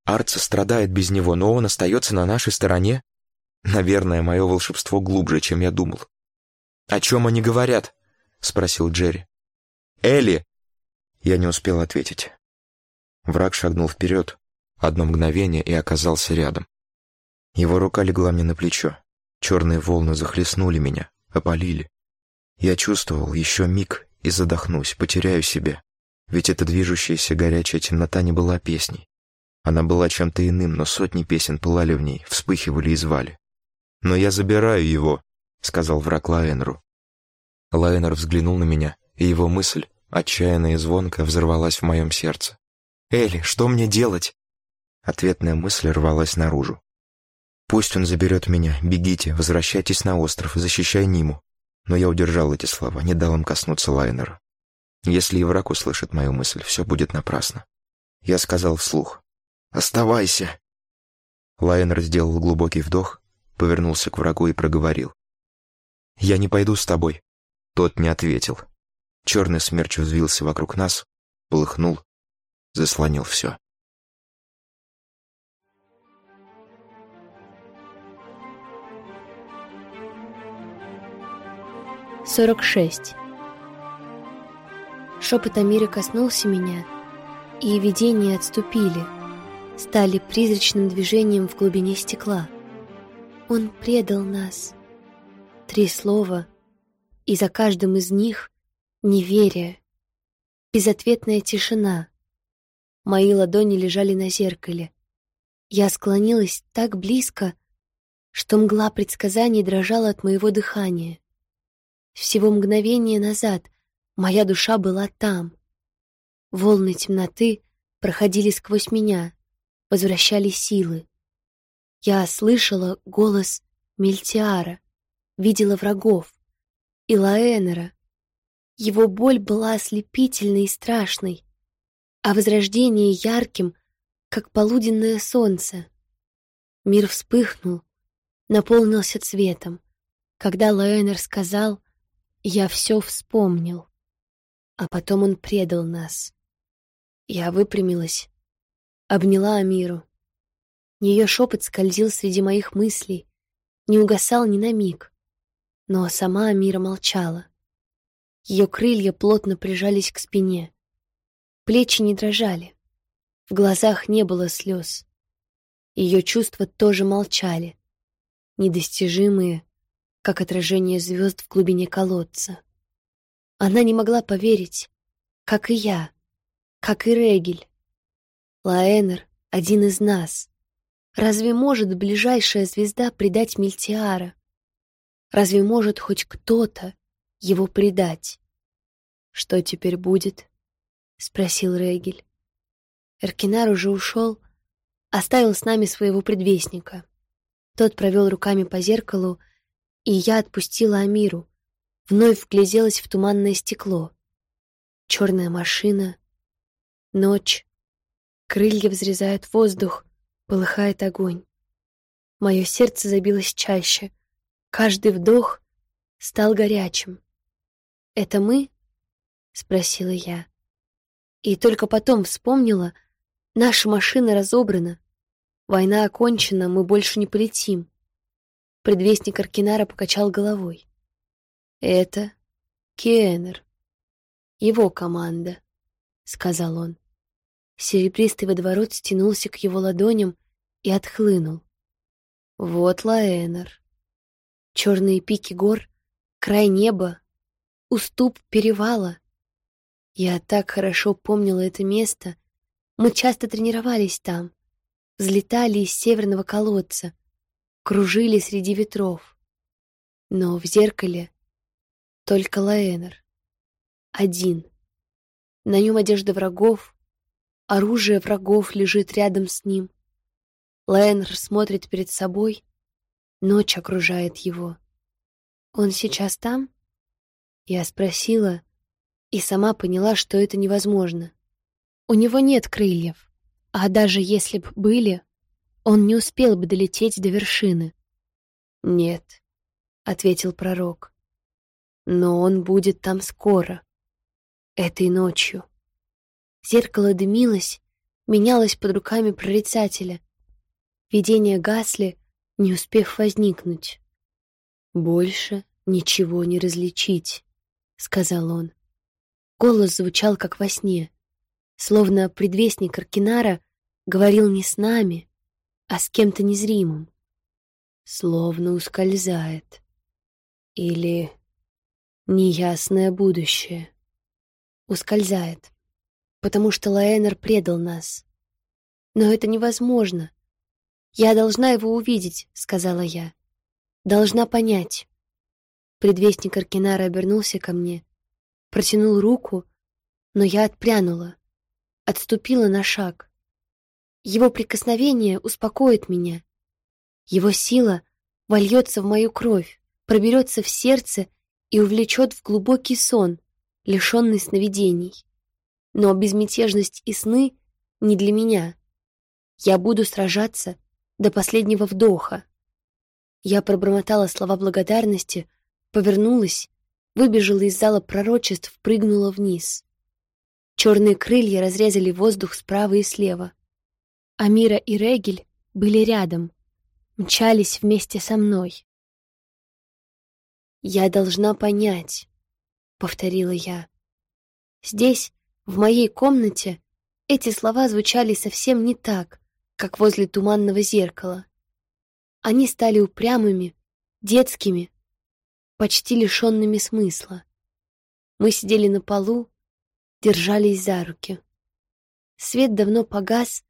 Арца страдает без него, но он остается на нашей стороне. Наверное, мое волшебство глубже, чем я думал. «О чем они говорят?» — спросил Джерри. «Элли!» Я не успел ответить. Враг шагнул вперед, одно мгновение и оказался рядом. Его рука легла мне на плечо. Черные волны захлестнули меня, опалили. Я чувствовал еще миг и задохнусь, потеряю себя. Ведь эта движущаяся горячая темнота не была песней. Она была чем-то иным, но сотни песен пылали в ней, вспыхивали и звали. «Но я забираю его», — сказал враг Лайенру. Лайнер взглянул на меня, и его мысль, отчаянная и звонкая, взорвалась в моем сердце. «Элли, что мне делать?» Ответная мысль рвалась наружу. «Пусть он заберет меня, бегите, возвращайтесь на остров, защищай Ниму». Но я удержал эти слова, не дал им коснуться Лайнера. Если и враг услышит мою мысль, все будет напрасно. Я сказал вслух. Оставайся!» Лайнер сделал глубокий вдох, повернулся к врагу и проговорил. «Я не пойду с тобой». Тот не ответил. Черный смерч взвился вокруг нас, полыхнул, заслонил все. Сорок шесть. Шепот Амира коснулся меня, и видения отступили — стали призрачным движением в глубине стекла. Он предал нас. Три слова, и за каждым из них неверие, безответная тишина. Мои ладони лежали на зеркале. Я склонилась так близко, что мгла предсказаний дрожала от моего дыхания. Всего мгновение назад моя душа была там. Волны темноты проходили сквозь меня, возвращали силы. Я слышала голос Мельтиара, видела врагов, и Лаэнера. Его боль была ослепительной и страшной, а возрождение ярким, как полуденное солнце. Мир вспыхнул, наполнился цветом, когда Лаэнер сказал «Я все вспомнил», а потом он предал нас. Я выпрямилась, обняла Амиру. Ее шепот скользил среди моих мыслей, не угасал ни на миг. Но сама Амира молчала. Ее крылья плотно прижались к спине. Плечи не дрожали. В глазах не было слез. Ее чувства тоже молчали, недостижимые, как отражение звезд в глубине колодца. Она не могла поверить, как и я, как и Регель, Лаэнер — один из нас. Разве может ближайшая звезда предать Мильтиара? Разве может хоть кто-то его предать? Что теперь будет? Спросил Регель. Эркинар уже ушел, оставил с нами своего предвестника. Тот провел руками по зеркалу, и я отпустила Амиру, вновь вгляделась в туманное стекло. Черная машина, ночь, крылья взрезают воздух, полыхает огонь. Мое сердце забилось чаще, каждый вдох стал горячим. «Это мы?» — спросила я. И только потом вспомнила, наша машина разобрана, война окончена, мы больше не полетим. Предвестник Аркинара покачал головой. «Это Кеннер, его команда», — сказал он. Серебристый водоворот стянулся к его ладоням и отхлынул. Вот Лаэнер. Черные пики гор, край неба, уступ перевала. Я так хорошо помнила это место. Мы часто тренировались там, взлетали из северного колодца, кружили среди ветров. Но в зеркале только Лаэнер. Один. На нем одежда врагов, оружие врагов лежит рядом с ним. Лайнер смотрит перед собой, ночь окружает его. «Он сейчас там?» Я спросила и сама поняла, что это невозможно. У него нет крыльев, а даже если б были, он не успел бы долететь до вершины. «Нет», — ответил пророк, — «но он будет там скоро, этой ночью». Зеркало дымилось, менялось под руками прорицателя. Видения гасли, не успев возникнуть. «Больше ничего не различить», — сказал он. Голос звучал, как во сне, словно предвестник Аркинара говорил не с нами, а с кем-то незримым. Словно ускользает. Или неясное будущее. Ускользает потому что Лаэнер предал нас. Но это невозможно. Я должна его увидеть, сказала я. Должна понять. Предвестник Аркинара обернулся ко мне, протянул руку, но я отпрянула, отступила на шаг. Его прикосновение успокоит меня. Его сила вольется в мою кровь, проберется в сердце и увлечет в глубокий сон, лишенный сновидений. Но безмятежность и сны не для меня. Я буду сражаться до последнего вдоха. Я пробормотала слова благодарности, повернулась, выбежала из зала пророчеств, прыгнула вниз. Черные крылья разрезали воздух справа и слева. Амира и Регель были рядом, мчались вместе со мной. «Я должна понять», — повторила я. Здесь в моей комнате эти слова звучали совсем не так, как возле туманного зеркала. Они стали упрямыми, детскими, почти лишенными смысла. Мы сидели на полу, держались за руки. Свет давно погас,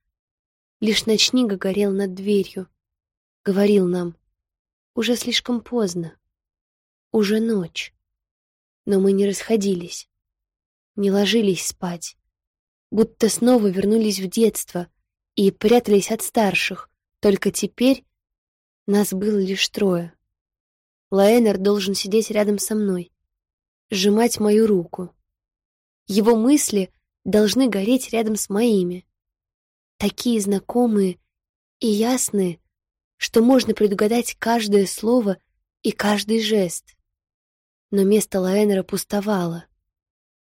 лишь ночник горел над дверью. Говорил нам, уже слишком поздно, уже ночь. Но мы не расходились не ложились спать, будто снова вернулись в детство и прятались от старших, только теперь нас было лишь трое. Лаэнер должен сидеть рядом со мной, сжимать мою руку. Его мысли должны гореть рядом с моими. Такие знакомые и ясные, что можно предугадать каждое слово и каждый жест. Но место Лаэнера пустовало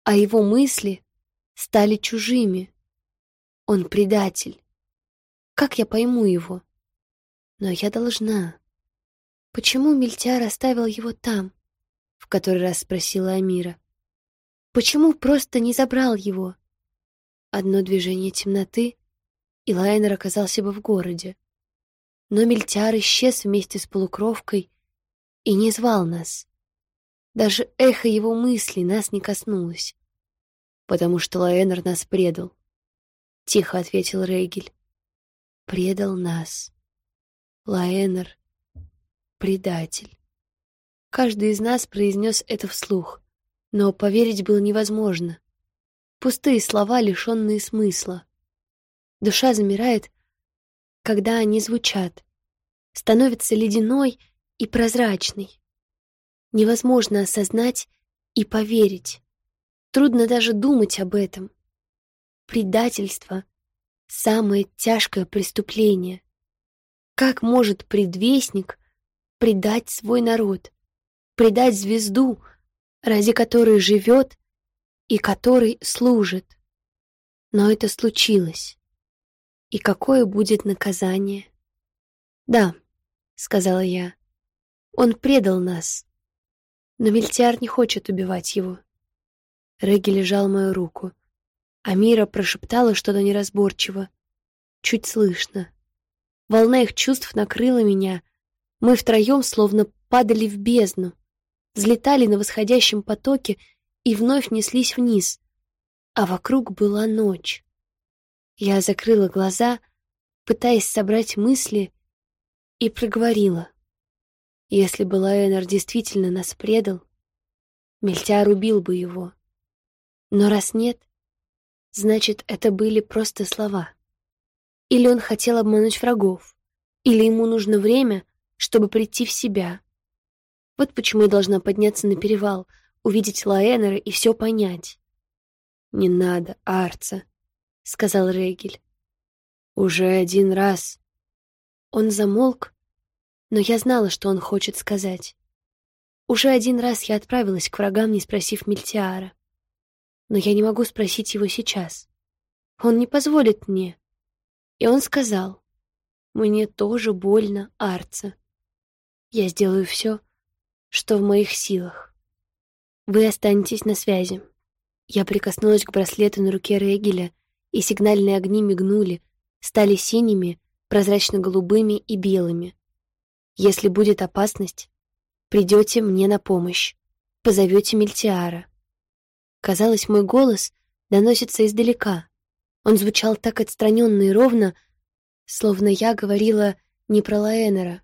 а его мысли стали чужими. Он предатель. Как я пойму его? Но я должна. Почему Мильтяр оставил его там? В который раз спросила Амира. Почему просто не забрал его? Одно движение темноты, и Лайнер оказался бы в городе. Но Мильтяр исчез вместе с полукровкой и не звал нас. Даже эхо его мыслей нас не коснулось, потому что Лаэнер нас предал. тихо ответил Рейгель. Предал нас. Лаэнер — предатель. Каждый из нас произнес это вслух, но поверить было невозможно. Пустые слова, лишенные смысла. Душа замирает, когда они звучат, становится ледяной и прозрачной. Невозможно осознать и поверить. Трудно даже думать об этом. Предательство — самое тяжкое преступление. Как может предвестник предать свой народ, предать звезду, ради которой живет и которой служит? Но это случилось. И какое будет наказание? Да, сказала я, он предал нас. Но Мельтиар не хочет убивать его. Реги лежал мою руку. Амира прошептала что-то неразборчиво. Чуть слышно. Волна их чувств накрыла меня. Мы втроем словно падали в бездну, взлетали на восходящем потоке и вновь неслись вниз. А вокруг была ночь. Я закрыла глаза, пытаясь собрать мысли, и проговорила. Если бы Лаэнер действительно нас предал, Мельтяр убил бы его. Но раз нет, значит, это были просто слова. Или он хотел обмануть врагов, или ему нужно время, чтобы прийти в себя. Вот почему я должна подняться на перевал, увидеть Лаэнера и все понять. «Не надо, Арца», — сказал Регель. «Уже один раз». Он замолк, но я знала, что он хочет сказать. Уже один раз я отправилась к врагам, не спросив Мильтиара но я не могу спросить его сейчас. Он не позволит мне. И он сказал, мне тоже больно, Арца. Я сделаю все, что в моих силах. Вы останетесь на связи. Я прикоснулась к браслету на руке Регеля, и сигнальные огни мигнули, стали синими, прозрачно-голубыми и белыми. Если будет опасность, придете мне на помощь, позовете Мельтиара. Казалось, мой голос доносится издалека. Он звучал так отстраненно и ровно, словно я говорила не про Лаэнера,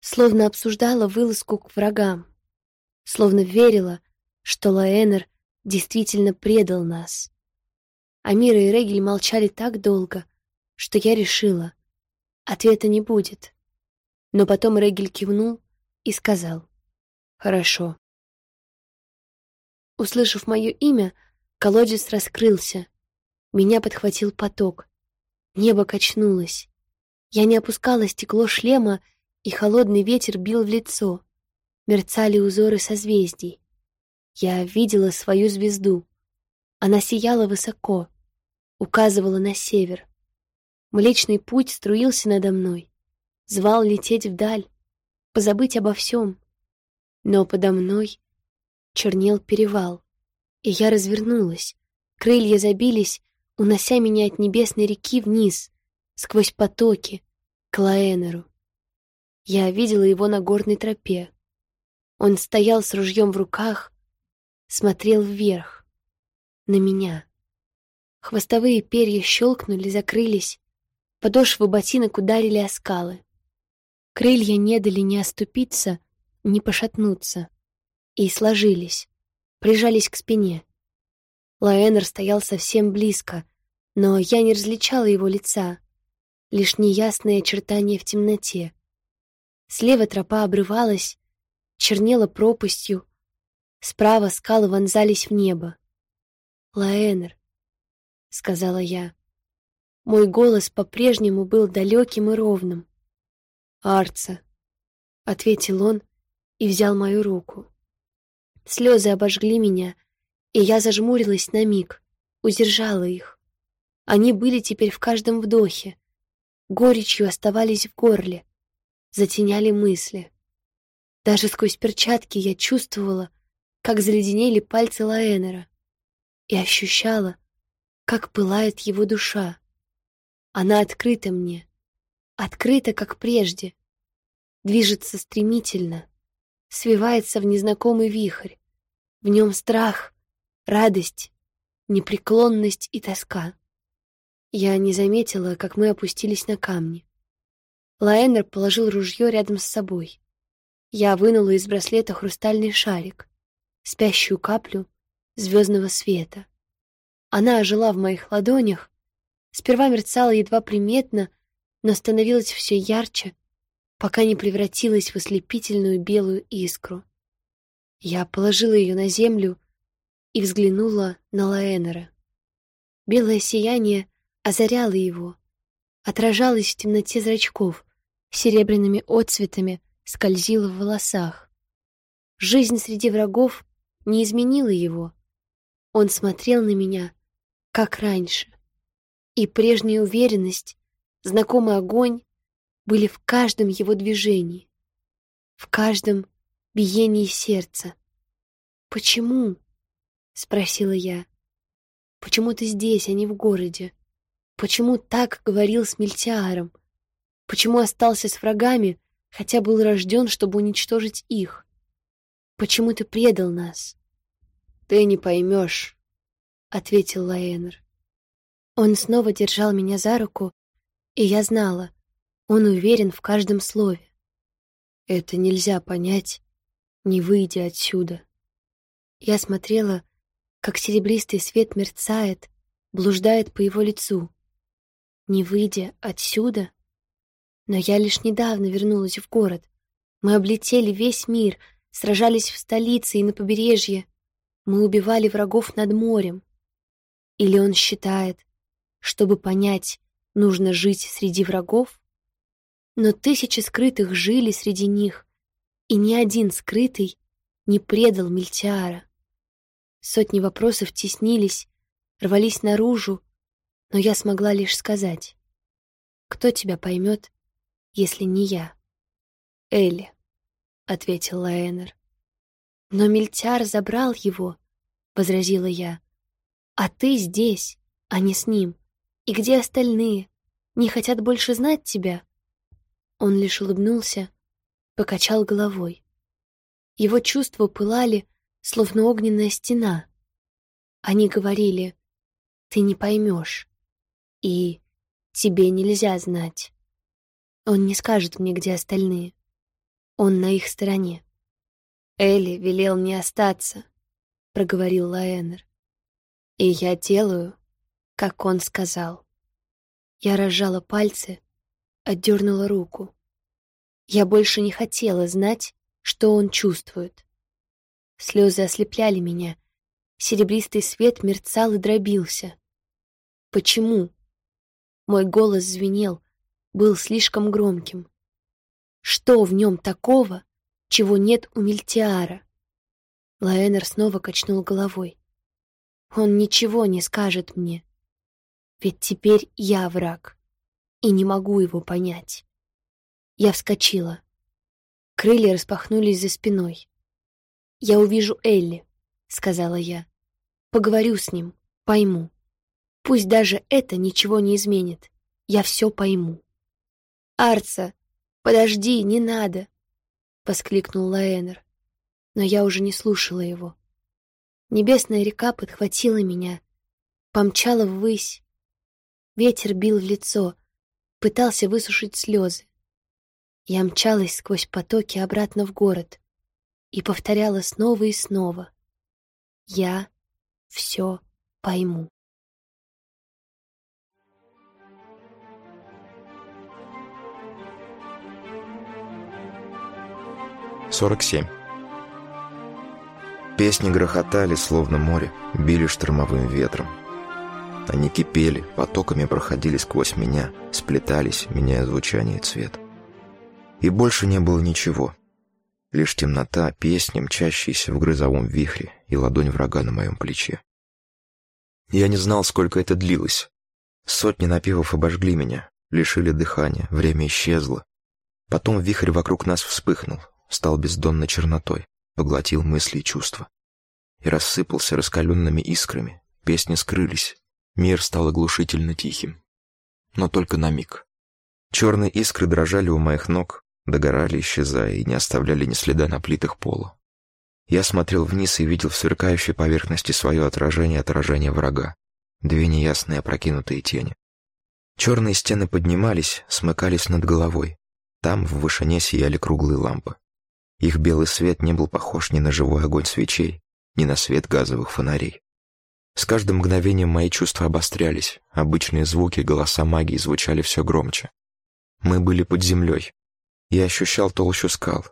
словно обсуждала вылазку к врагам, словно верила, что Лаэнер действительно предал нас. Амира и Регель молчали так долго, что я решила, ответа не будет. Но потом Регель кивнул и сказал, «Хорошо, Услышав мое имя, колодец раскрылся. Меня подхватил поток. Небо качнулось. Я не опускала стекло шлема, и холодный ветер бил в лицо. Мерцали узоры созвездий. Я видела свою звезду. Она сияла высоко, указывала на север. Млечный путь струился надо мной, звал лететь вдаль, позабыть обо всем. Но подо мной чернел перевал, и я развернулась. Крылья забились, унося меня от небесной реки вниз, сквозь потоки, к Лаэнеру. Я видела его на горной тропе. Он стоял с ружьем в руках, смотрел вверх, на меня. Хвостовые перья щелкнули, закрылись, подошвы ботинок ударили о скалы. Крылья не дали ни оступиться, ни пошатнуться и сложились, прижались к спине. Лаэнер стоял совсем близко, но я не различала его лица, лишь неясные очертания в темноте. Слева тропа обрывалась, чернела пропастью, справа скалы вонзались в небо. «Лаэнер», — сказала я. Мой голос по-прежнему был далеким и ровным. «Арца», — ответил он и взял мою руку. Слезы обожгли меня, и я зажмурилась на миг, удержала их. Они были теперь в каждом вдохе, горечью оставались в горле, затеняли мысли. Даже сквозь перчатки я чувствовала, как заледенели пальцы Лаэнера, и ощущала, как пылает его душа. Она открыта мне, открыта, как прежде, движется стремительно, свивается в незнакомый вихрь. В нем страх, радость, непреклонность и тоска. Я не заметила, как мы опустились на камни. Лаэнер положил ружье рядом с собой. Я вынула из браслета хрустальный шарик, спящую каплю звездного света. Она ожила в моих ладонях, сперва мерцала едва приметно, но становилась все ярче, пока не превратилась в ослепительную белую искру. Я положила ее на землю и взглянула на Лаэнера. Белое сияние озаряло его, отражалось в темноте зрачков, серебряными отцветами скользило в волосах. Жизнь среди врагов не изменила его. Он смотрел на меня, как раньше. И прежняя уверенность, знакомый огонь были в каждом его движении, в каждом биении сердца. «Почему?» — спросила я. «Почему ты здесь, а не в городе? Почему так говорил с Мельтиаром? Почему остался с врагами, хотя был рожден, чтобы уничтожить их? Почему ты предал нас?» «Ты не поймешь», — ответил Лаэнер. Он снова держал меня за руку, и я знала, он уверен в каждом слове. Это нельзя понять, не выйдя отсюда. Я смотрела, как серебристый свет мерцает, блуждает по его лицу. Не выйдя отсюда? Но я лишь недавно вернулась в город. Мы облетели весь мир, сражались в столице и на побережье. Мы убивали врагов над морем. Или он считает, чтобы понять, нужно жить среди врагов? Но тысячи скрытых жили среди них, и ни один скрытый не предал Мильтиара. Сотни вопросов теснились, рвались наружу, но я смогла лишь сказать. «Кто тебя поймет, если не я?» «Элли», — ответил Лаэнер. «Но Мильтиар забрал его», — возразила я. «А ты здесь, а не с ним. И где остальные? Не хотят больше знать тебя?» Он лишь улыбнулся, покачал головой. Его чувства пылали, словно огненная стена. Они говорили «ты не поймешь» и «тебе нельзя знать». Он не скажет мне, где остальные. Он на их стороне. «Элли велел мне остаться», — проговорил Лаэнер. «И я делаю, как он сказал». Я разжала пальцы, отдернула руку. Я больше не хотела знать, что он чувствует. Слезы ослепляли меня. Серебристый свет мерцал и дробился. Почему? Мой голос звенел, был слишком громким. Что в нем такого, чего нет у Мильтиара? Лаэнер снова качнул головой. Он ничего не скажет мне. Ведь теперь я враг и не могу его понять. Я вскочила. Крылья распахнулись за спиной. «Я увижу Элли», — сказала я. «Поговорю с ним, пойму. Пусть даже это ничего не изменит. Я все пойму». «Арца, подожди, не надо!» — воскликнул Лаэнер. Но я уже не слушала его. Небесная река подхватила меня, помчала ввысь. Ветер бил в лицо, пытался высушить слезы. Я мчалась сквозь потоки обратно в город и повторяла снова и снова. Я все пойму. Сорок семь. Песни грохотали, словно море, били штормовым ветром. Они кипели, потоками проходили сквозь меня, сплетались, меняя звучание и цвет. И больше не было ничего. Лишь темнота, песни, мчащиеся в грозовом вихре и ладонь врага на моем плече. Я не знал, сколько это длилось. Сотни напевов обожгли меня, лишили дыхания, время исчезло. Потом вихрь вокруг нас вспыхнул, стал бездонной чернотой, поглотил мысли и чувства. И рассыпался раскаленными искрами, песни скрылись, Мир стал оглушительно тихим. Но только на миг. Черные искры дрожали у моих ног, догорали, исчезая, и не оставляли ни следа на плитах пола. Я смотрел вниз и видел в сверкающей поверхности свое отражение отражение врага. Две неясные опрокинутые тени. Черные стены поднимались, смыкались над головой. Там в вышине сияли круглые лампы. Их белый свет не был похож ни на живой огонь свечей, ни на свет газовых фонарей. С каждым мгновением мои чувства обострялись, обычные звуки, голоса магии звучали все громче. Мы были под землей. Я ощущал толщу скал.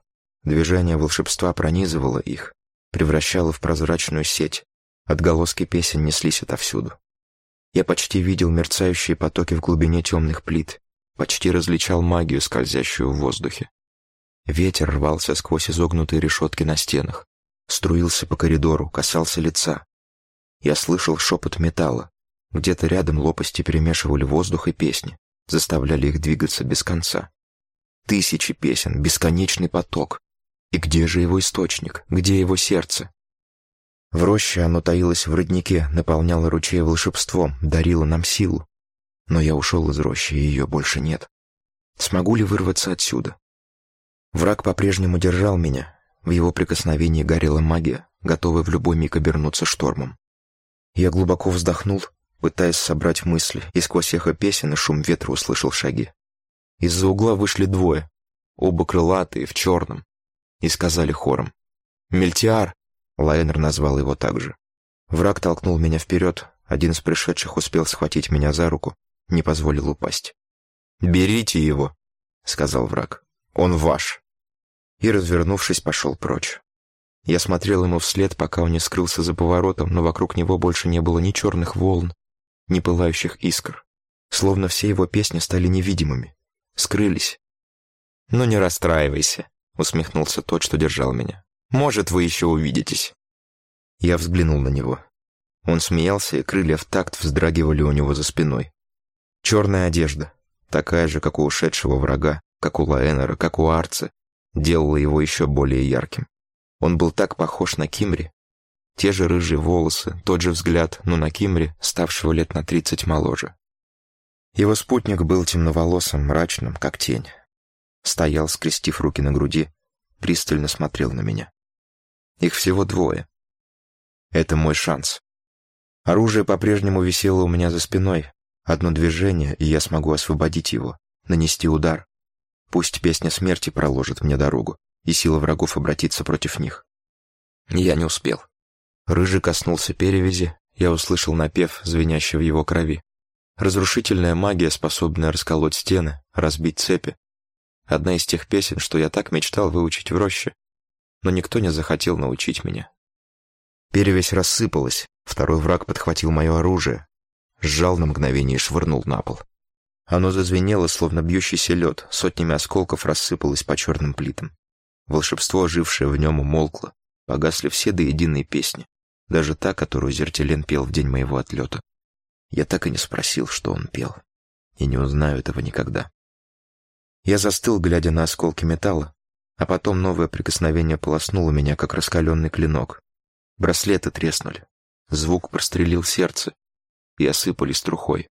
Движение волшебства пронизывало их, превращало в прозрачную сеть. Отголоски песен неслись отовсюду. Я почти видел мерцающие потоки в глубине темных плит, почти различал магию, скользящую в воздухе. Ветер рвался сквозь изогнутые решетки на стенах, струился по коридору, касался лица. Я слышал шепот металла. Где-то рядом лопасти перемешивали воздух и песни, заставляли их двигаться без конца. Тысячи песен, бесконечный поток. И где же его источник? Где его сердце? В роще оно таилось в роднике, наполняло ручей волшебством, дарило нам силу. Но я ушел из рощи, и ее больше нет. Смогу ли вырваться отсюда? Враг по-прежнему держал меня. В его прикосновении горела магия, готовая в любой миг обернуться штормом. Я глубоко вздохнул, пытаясь собрать мысли, и сквозь эхо песен и шум ветра услышал шаги. Из-за угла вышли двое, оба крылатые, в черном, и сказали хором. «Мельтиар!» Лайнер назвал его так же. Враг толкнул меня вперед, один из пришедших успел схватить меня за руку, не позволил упасть. «Берите его», — сказал враг. «Он ваш». И, развернувшись, пошел прочь. Я смотрел ему вслед, пока он не скрылся за поворотом, но вокруг него больше не было ни черных волн, ни пылающих искр. Словно все его песни стали невидимыми, скрылись. «Ну не расстраивайся», — усмехнулся тот, что держал меня. Может, вы еще увидитесь». Я взглянул на него. Он смеялся, и крылья в такт вздрагивали у него за спиной. Черная одежда, такая же, как у ушедшего врага, как у Лаэнера, как у Арца, делала его еще более ярким. Он был так похож на Кимри. Те же рыжие волосы, тот же взгляд, но на Кимри, ставшего лет на тридцать моложе. Его спутник был темноволосым, мрачным, как тень. Стоял, скрестив руки на груди, пристально смотрел на меня. Их всего двое. Это мой шанс. Оружие по-прежнему висело у меня за спиной. Одно движение, и я смогу освободить его, нанести удар. Пусть песня смерти проложит мне дорогу, и сила врагов обратится против них. Я не успел. Рыжий коснулся перевязи, я услышал напев, звенящий в его крови. Разрушительная магия, способная расколоть стены, разбить цепи. Одна из тех песен, что я так мечтал выучить в роще, но никто не захотел научить меня. Перевесь рассыпалась, второй враг подхватил мое оружие, сжал на мгновение и швырнул на пол. Оно зазвенело, словно бьющийся лед, сотнями осколков рассыпалось по черным плитам. Волшебство, жившее в нем, умолкло, погасли все до единой песни, даже та, которую Зертелен пел в день моего отлета. Я так и не спросил, что он пел, и не узнаю этого никогда. Я застыл, глядя на осколки металла, а потом новое прикосновение полоснуло меня, как раскаленный клинок. Браслеты треснули. Звук прострелил сердце и осыпались трухой.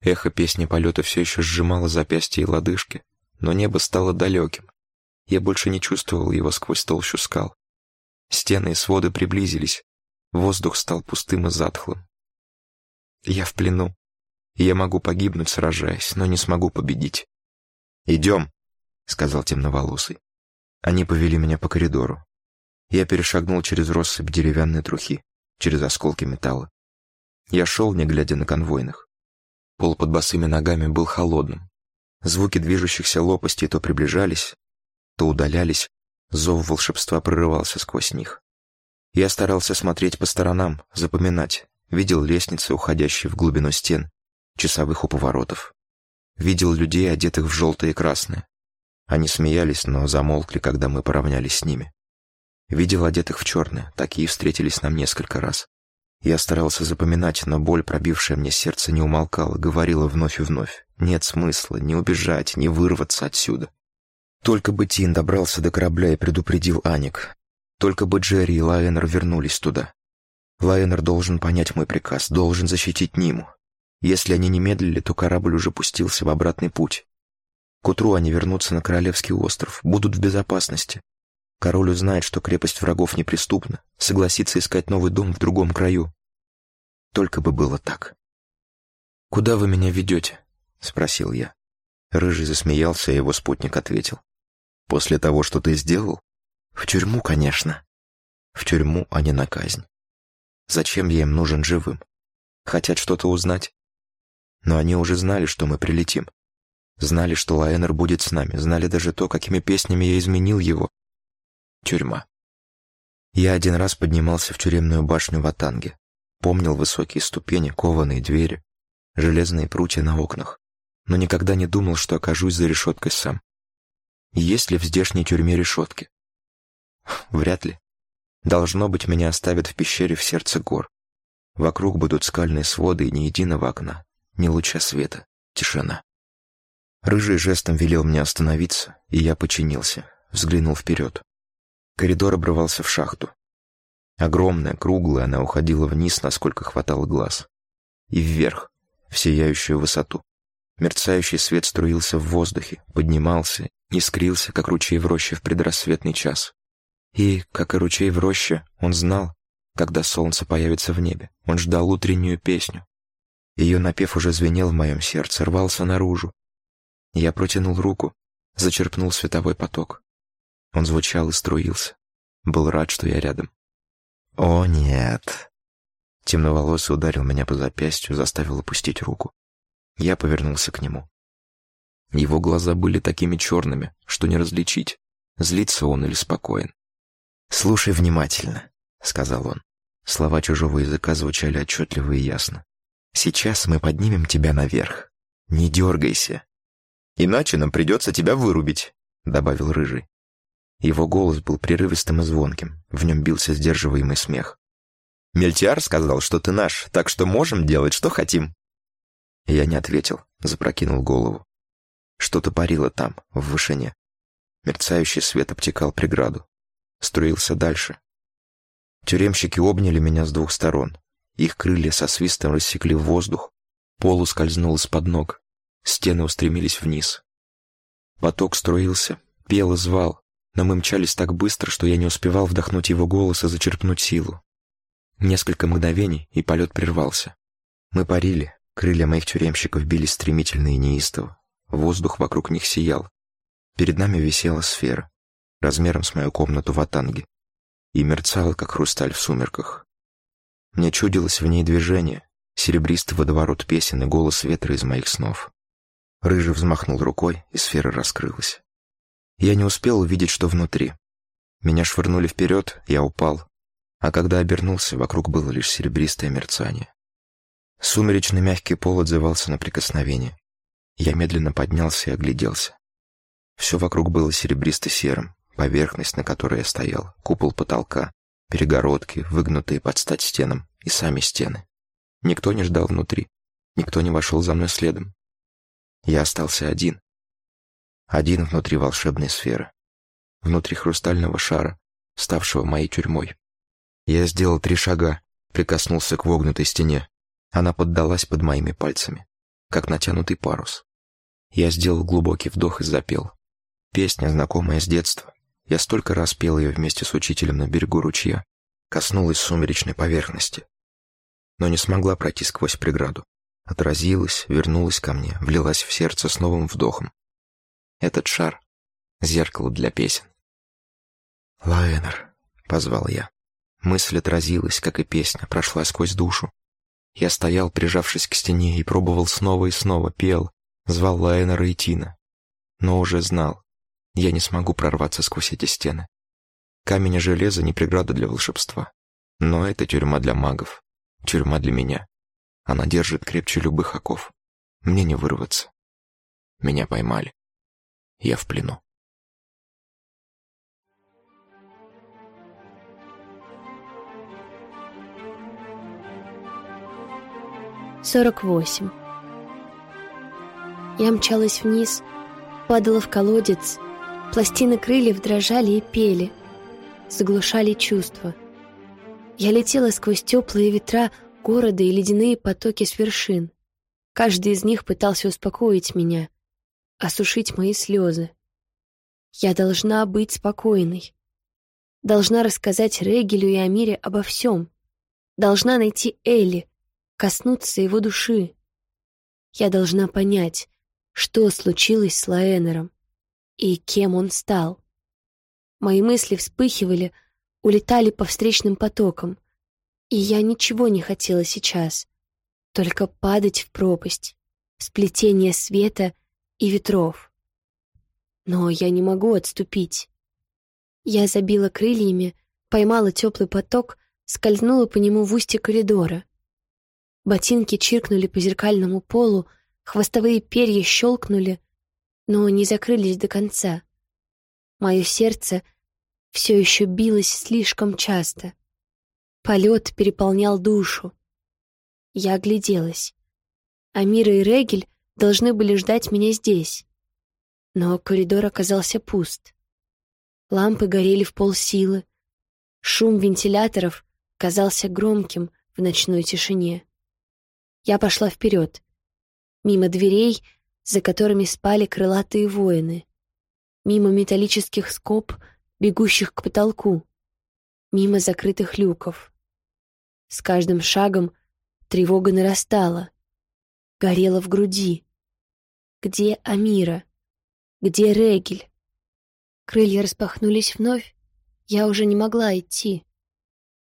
Эхо песни полета все еще сжимало запястья и лодыжки, но небо стало далеким. Я больше не чувствовал его сквозь толщу скал. Стены и своды приблизились, воздух стал пустым и затхлым. Я в плену. Я могу погибнуть, сражаясь, но не смогу победить. «Идем», — сказал темноволосый. Они повели меня по коридору. Я перешагнул через россыпь деревянной трухи, через осколки металла. Я шел, не глядя на конвойных. Пол под босыми ногами был холодным. Звуки движущихся лопастей то приближались, то удалялись, зов волшебства прорывался сквозь них. Я старался смотреть по сторонам, запоминать, видел лестницы, уходящие в глубину стен, часовых у поворотов. Видел людей, одетых в желтое и красное, они смеялись, но замолкли, когда мы поравнялись с ними. Видел одетых в черное, такие встретились нам несколько раз. Я старался запоминать, но боль, пробившая мне сердце, не умолкала, говорила вновь и вновь. Нет смысла ни убежать, ни вырваться отсюда. Только бы Тин добрался до корабля и предупредил Аник. Только бы Джерри и Лайенер вернулись туда. Лайенер должен понять мой приказ, должен защитить Ниму. Если они не медлили, то корабль уже пустился в обратный путь. К утру они вернутся на Королевский остров, будут в безопасности. Король узнает, что крепость врагов неприступна, согласится искать новый дом в другом краю. Только бы было так. «Куда вы меня ведете?» — спросил я. Рыжий засмеялся, и его спутник ответил. «После того, что ты сделал? В тюрьму, конечно. В тюрьму, а не на казнь. Зачем я им нужен живым? Хотят что-то узнать? Но они уже знали, что мы прилетим. Знали, что Лайнер будет с нами, знали даже то, какими песнями я изменил его. Тюрьма. Я один раз поднимался в тюремную башню в Атанге. Помнил высокие ступени, кованые двери, железные прутья на окнах, но никогда не думал, что окажусь за решеткой сам. Есть ли в здешней тюрьме решетки? Вряд ли. Должно быть, меня оставят в пещере в сердце гор. Вокруг будут скальные своды и ни единого окна, ни луча света, тишина. Рыжий жестом велел мне остановиться, и я подчинился, взглянул вперед. Коридор обрывался в шахту. Огромная, круглая, она уходила вниз, насколько хватало глаз. И вверх, в сияющую высоту. Мерцающий свет струился в воздухе, поднимался, искрился, как ручей в роще в предрассветный час. И, как и ручей в роще, он знал, когда солнце появится в небе. Он ждал утреннюю песню. Ее напев уже звенел в моем сердце, рвался наружу. Я протянул руку, зачерпнул световой поток. Он звучал и струился. Был рад, что я рядом. «О, нет!» Темноволосый ударил меня по запястью, заставил опустить руку. Я повернулся к нему. Его глаза были такими черными, что не различить, злится он или спокоен. «Слушай внимательно», — сказал он. Слова чужого языка звучали отчетливо и ясно. «Сейчас мы поднимем тебя наверх. Не дергайся. Иначе нам придется тебя вырубить», — добавил Рыжий. Его голос был прерывистым и звонким, в нем бился сдерживаемый смех. «Мельтиар сказал, что ты наш, так что можем делать, что хотим». Я не ответил, запрокинул голову. Что-то парило там, в вышине. Мерцающий свет обтекал преграду. Струился дальше. Тюремщики обняли меня с двух сторон. Их крылья со свистом рассекли воздух. Пол ускользнул из-под ног. Стены устремились вниз. Поток струился, пел и звал, но мы мчались так быстро, что я не успевал вдохнуть его голос и зачерпнуть силу. Несколько мгновений, и полет прервался. Мы парили, крылья моих тюремщиков бились стремительно и неистово. Воздух вокруг них сиял. Перед нами висела сфера, размером с мою комнату в Атанге, и мерцала, как хрусталь в сумерках. Мне чудилось в ней движение, серебристый водоворот песен и голос ветра из моих снов. Рыжий взмахнул рукой, и сфера раскрылась. Я не успел увидеть, что внутри. Меня швырнули вперед, я упал. А когда обернулся, вокруг было лишь серебристое мерцание. Сумеречный мягкий пол отзывался на прикосновение. Я медленно поднялся и огляделся. Все вокруг было серебристо-серым, поверхность, на которой я стоял, купол потолка, перегородки, выгнутые под стать стенам, и сами стены. Никто не ждал внутри, никто не вошел за мной следом. Я остался один, один внутри волшебной сферы. Внутри хрустального шара, ставшего моей тюрьмой. Я сделал три шага, прикоснулся к вогнутой стене. Она поддалась под моими пальцами, как натянутый парус. Я сделал глубокий вдох и запел. Песня, знакомая с детства. Я столько раз пел ее вместе с учителем на берегу ручья. Коснулась сумеречной поверхности. Но не смогла пройти сквозь преграду. Отразилась, вернулась ко мне, влилась в сердце с новым вдохом. Этот шар — зеркало для песен. «Лайнер», — позвал я. Мысль отразилась, как и песня, прошла сквозь душу. Я стоял, прижавшись к стене, и пробовал снова и снова, пел, звал Лайнера и Тина. Но уже знал, я не смогу прорваться сквозь эти стены. Камень и железо — не преграда для волшебства. Но это тюрьма для магов, тюрьма для меня. Она держит крепче любых оков. Мне не вырваться. Меня поймали. Я в плену. Сорок восемь. Я мчалась вниз, падала в колодец, пластины крыльев дрожали и пели, заглушали чувства. Я летела сквозь теплые ветра города и ледяные потоки с вершин. Каждый из них пытался успокоить меня, осушить мои слезы. Я должна быть спокойной. Должна рассказать Регелю и Амире обо всем. Должна найти Элли, коснуться его души. Я должна понять, что случилось с Лаэнером и кем он стал. Мои мысли вспыхивали, улетали по встречным потокам, и я ничего не хотела сейчас, только падать в пропасть, в сплетение света и ветров. Но я не могу отступить. Я забила крыльями, поймала теплый поток, скользнула по нему в устье коридора. Ботинки чиркнули по зеркальному полу, хвостовые перья щелкнули, но не закрылись до конца. Мое сердце все еще билось слишком часто. Полет переполнял душу. Я огляделась. Амира и Регель должны были ждать меня здесь. Но коридор оказался пуст. Лампы горели в полсилы. Шум вентиляторов казался громким в ночной тишине. Я пошла вперед, мимо дверей, за которыми спали крылатые воины, мимо металлических скоб, бегущих к потолку, мимо закрытых люков. С каждым шагом тревога нарастала, горела в груди. Где Амира? Где Регель? Крылья распахнулись вновь. Я уже не могла идти.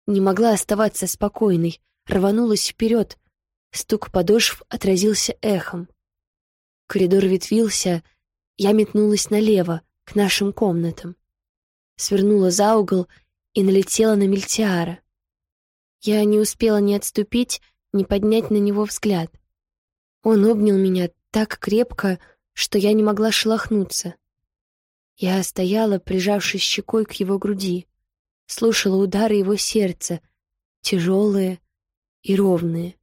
Не могла оставаться спокойной. Рванулась вперед. Стук подошв отразился эхом. Коридор ветвился. Я метнулась налево, к нашим комнатам. Свернула за угол и налетела на Мельтиара. Я не успела ни отступить, ни поднять на него взгляд. Он обнял меня так крепко, что я не могла шелохнуться. Я стояла, прижавшись щекой к его груди, слушала удары его сердца, тяжелые и ровные.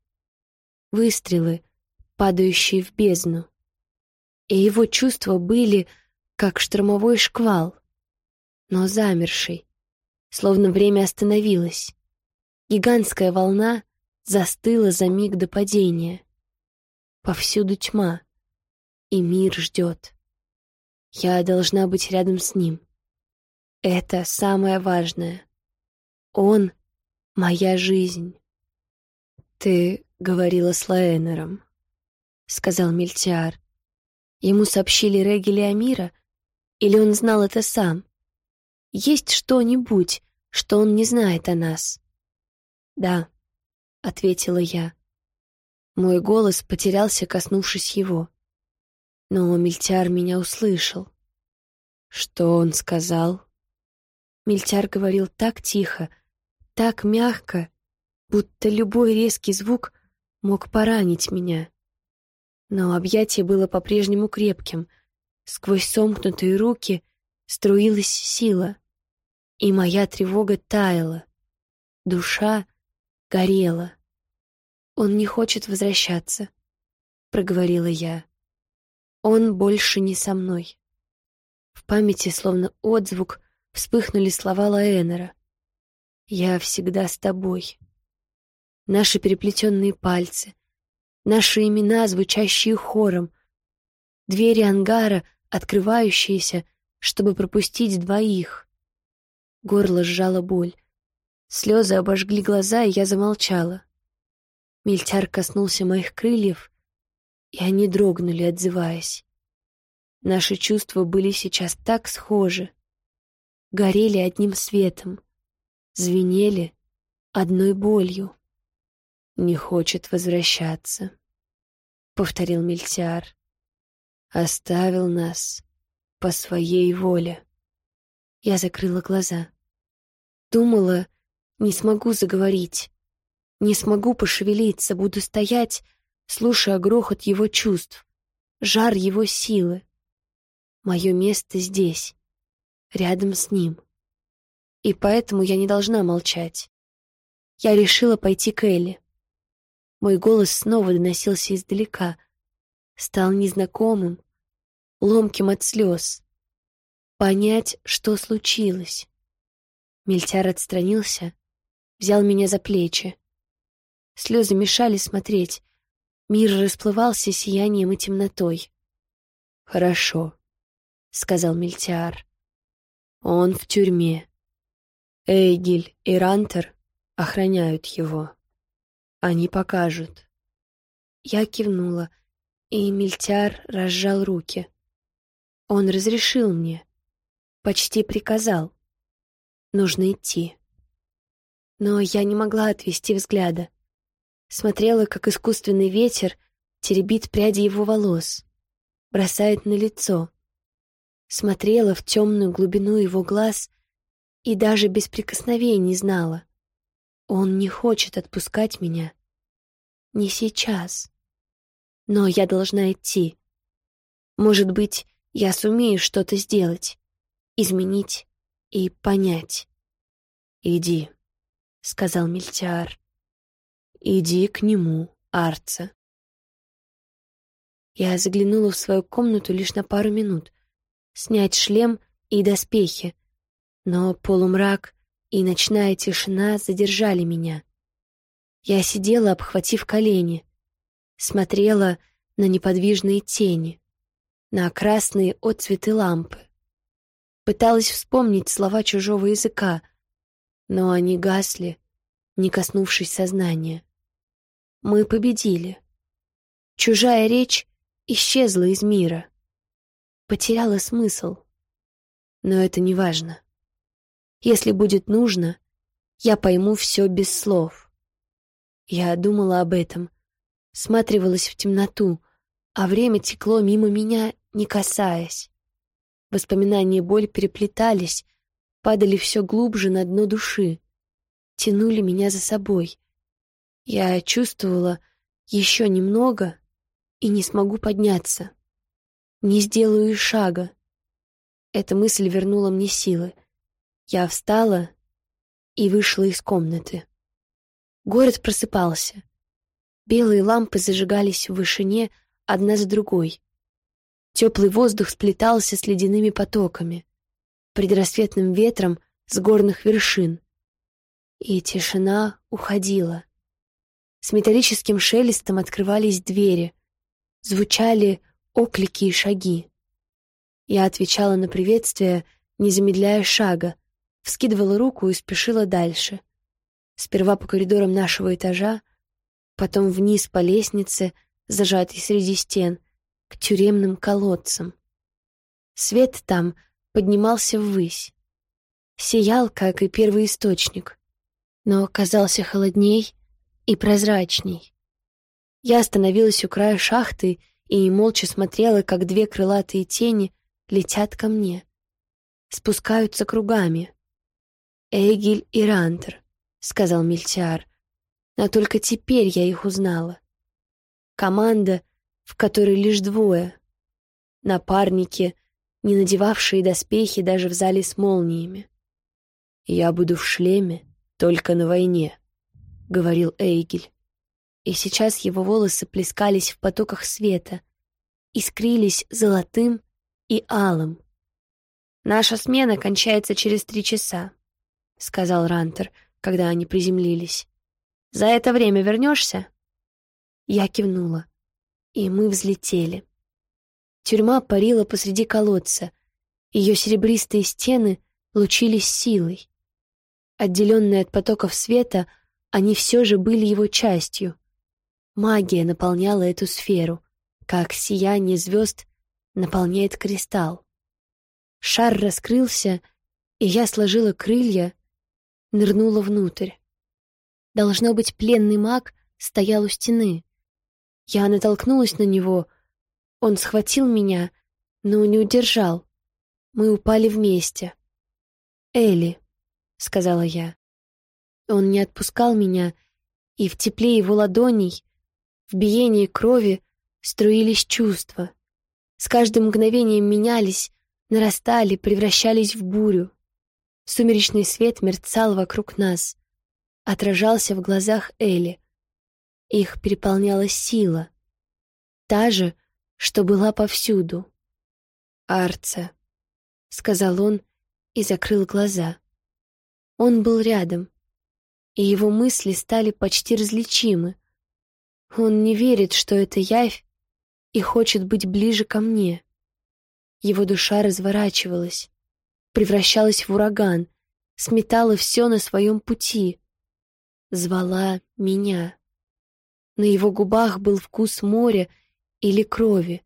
Выстрелы, падающие в бездну. И его чувства были, как штормовой шквал, но замерший, словно время остановилось. Гигантская волна застыла за миг до падения. Повсюду тьма, и мир ждет. Я должна быть рядом с ним. Это самое важное. Он — моя жизнь. Ты говорила с Лаэнером, — сказал Мельтиар. Ему сообщили Регели Амира, или он знал это сам? Есть что-нибудь, что он не знает о нас? Да, — ответила я. Мой голос потерялся, коснувшись его. Но Мильтяр меня услышал. Что он сказал? Мильтяр говорил так тихо, так мягко, будто любой резкий звук мог поранить меня. Но объятие было по-прежнему крепким. Сквозь сомкнутые руки струилась сила, и моя тревога таяла. Душа горела. «Он не хочет возвращаться», — проговорила я. Он больше не со мной. В памяти, словно отзвук, вспыхнули слова Лаэнера. «Я всегда с тобой». Наши переплетенные пальцы, наши имена, звучащие хором, двери ангара, открывающиеся, чтобы пропустить двоих. Горло сжало боль. Слезы обожгли глаза, и я замолчала. Мильтяр коснулся моих крыльев, и они дрогнули, отзываясь. Наши чувства были сейчас так схожи, горели одним светом, звенели одной болью. «Не хочет возвращаться», — повторил Мильтиар. «Оставил нас по своей воле». Я закрыла глаза. Думала, не смогу заговорить, не смогу пошевелиться, буду стоять, слушая грохот его чувств, жар его силы. Мое место здесь, рядом с ним. И поэтому я не должна молчать. Я решила пойти к Элли. Мой голос снова доносился издалека, стал незнакомым, ломким от слез. Понять, что случилось. Мельтяр отстранился, взял меня за плечи. Слезы мешали смотреть, Мир расплывался сиянием и темнотой. «Хорошо», — сказал Мильтиар. «Он в тюрьме. Эйгель и Рантер охраняют его. Они покажут». Я кивнула, И Мильтяр разжал руки. Он разрешил мне, почти приказал. Нужно идти. Но я не могла отвести взгляда. Смотрела, как искусственный ветер теребит пряди его волос, бросает на лицо. Смотрела в темную глубину его глаз и даже без прикосновений знала. Он не хочет отпускать меня. Не сейчас. Но я должна идти. Может быть, я сумею что-то сделать, изменить и понять. «Иди», — сказал Мильтиар. «Иди к нему, Арца». Я заглянула в свою комнату лишь на пару минут. Снять шлем и доспехи. Но полумрак и ночная тишина задержали меня. Я сидела, обхватив колени, смотрела на неподвижные тени, на красные отцветы лампы. Пыталась вспомнить слова чужого языка, но они гасли, не коснувшись сознания. Мы победили. Чужая речь исчезла из мира. Потеряла смысл. Но это не важно. Если будет нужно, я пойму все без слов. Я думала об этом, сматривалась в темноту, а время текло мимо меня, не касаясь. Воспоминания и боль переплетались, падали все глубже на дно души, тянули меня за собой. Я чувствовала еще немного и не смогу подняться. Не сделаю и шага. Эта мысль вернула мне силы. Я встала и вышла из комнаты. Город просыпался. Белые лампы зажигались в вышине одна за другой. Теплый воздух сплетался с ледяными потоками, предрассветным ветром с горных вершин. И тишина уходила. С металлическим шелестом открывались двери, звучали оклики и шаги. Я отвечала на приветствие, не замедляя шага, вскидывала руку и спешила дальше. Сперва по коридорам нашего этажа, потом вниз по лестнице, зажатой среди стен, к тюремным колодцам. Свет там поднимался ввысь. Сиял, как и первый источник, но казался холодней и прозрачней. Я остановилась у края шахты и молча смотрела, как две крылатые тени летят ко мне. Спускаются кругами, «Эгиль и Рантер», — сказал Мильтиар. «Но только теперь я их узнала. Команда, в которой лишь двое. Напарники, не надевавшие доспехи даже в зале с молниями. «Я буду в шлеме только на войне», — говорил Эйгель. И сейчас его волосы плескались в потоках света, искрились золотым и алым. «Наша смена кончается через три часа. — сказал Рантер, когда они приземлились. «За это время вернешься?» Я кивнула, и мы взлетели. Тюрьма парила посреди колодца, ее серебристые стены лучились силой. Отделенные от потоков света, они все же были его частью. Магия наполняла эту сферу, как сияние звезд наполняет кристалл. Шар раскрылся, и я сложила крылья нырнула внутрь. Должно быть, пленный маг стоял у стены. Я натолкнулась на него. Он схватил меня, но не удержал. Мы упали вместе. «Элли», — сказала я. Он не отпускал меня, и в тепле его ладоней, в биении крови струились чувства. С каждым мгновением менялись, нарастали, превращались в бурю. Сумеречный свет мерцал вокруг нас, отражался в глазах Элли. Их переполняла сила, та же, что была повсюду. «Арца», — сказал он и закрыл глаза. Он был рядом, и его мысли стали почти различимы. Он не верит, что это явь, и хочет быть ближе ко мне. Его душа разворачивалась, превращалась в ураган, сметала все на своем пути. Звала меня. На его губах был вкус моря или крови,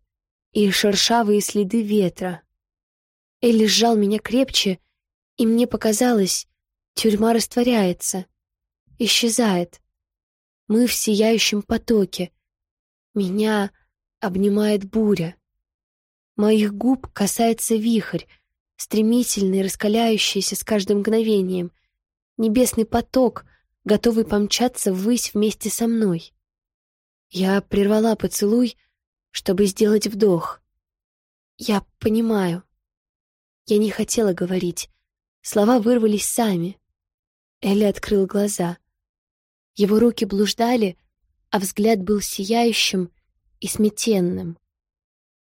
и шершавые следы ветра. Элли сжал меня крепче, и мне показалось, тюрьма растворяется, исчезает. Мы в сияющем потоке. Меня обнимает буря. Моих губ касается вихрь, стремительный, раскаляющийся с каждым мгновением. Небесный поток, готовый помчаться ввысь вместе со мной. Я прервала поцелуй, чтобы сделать вдох. Я понимаю. Я не хотела говорить. Слова вырвались сами. Элли открыл глаза. Его руки блуждали, а взгляд был сияющим и сметенным.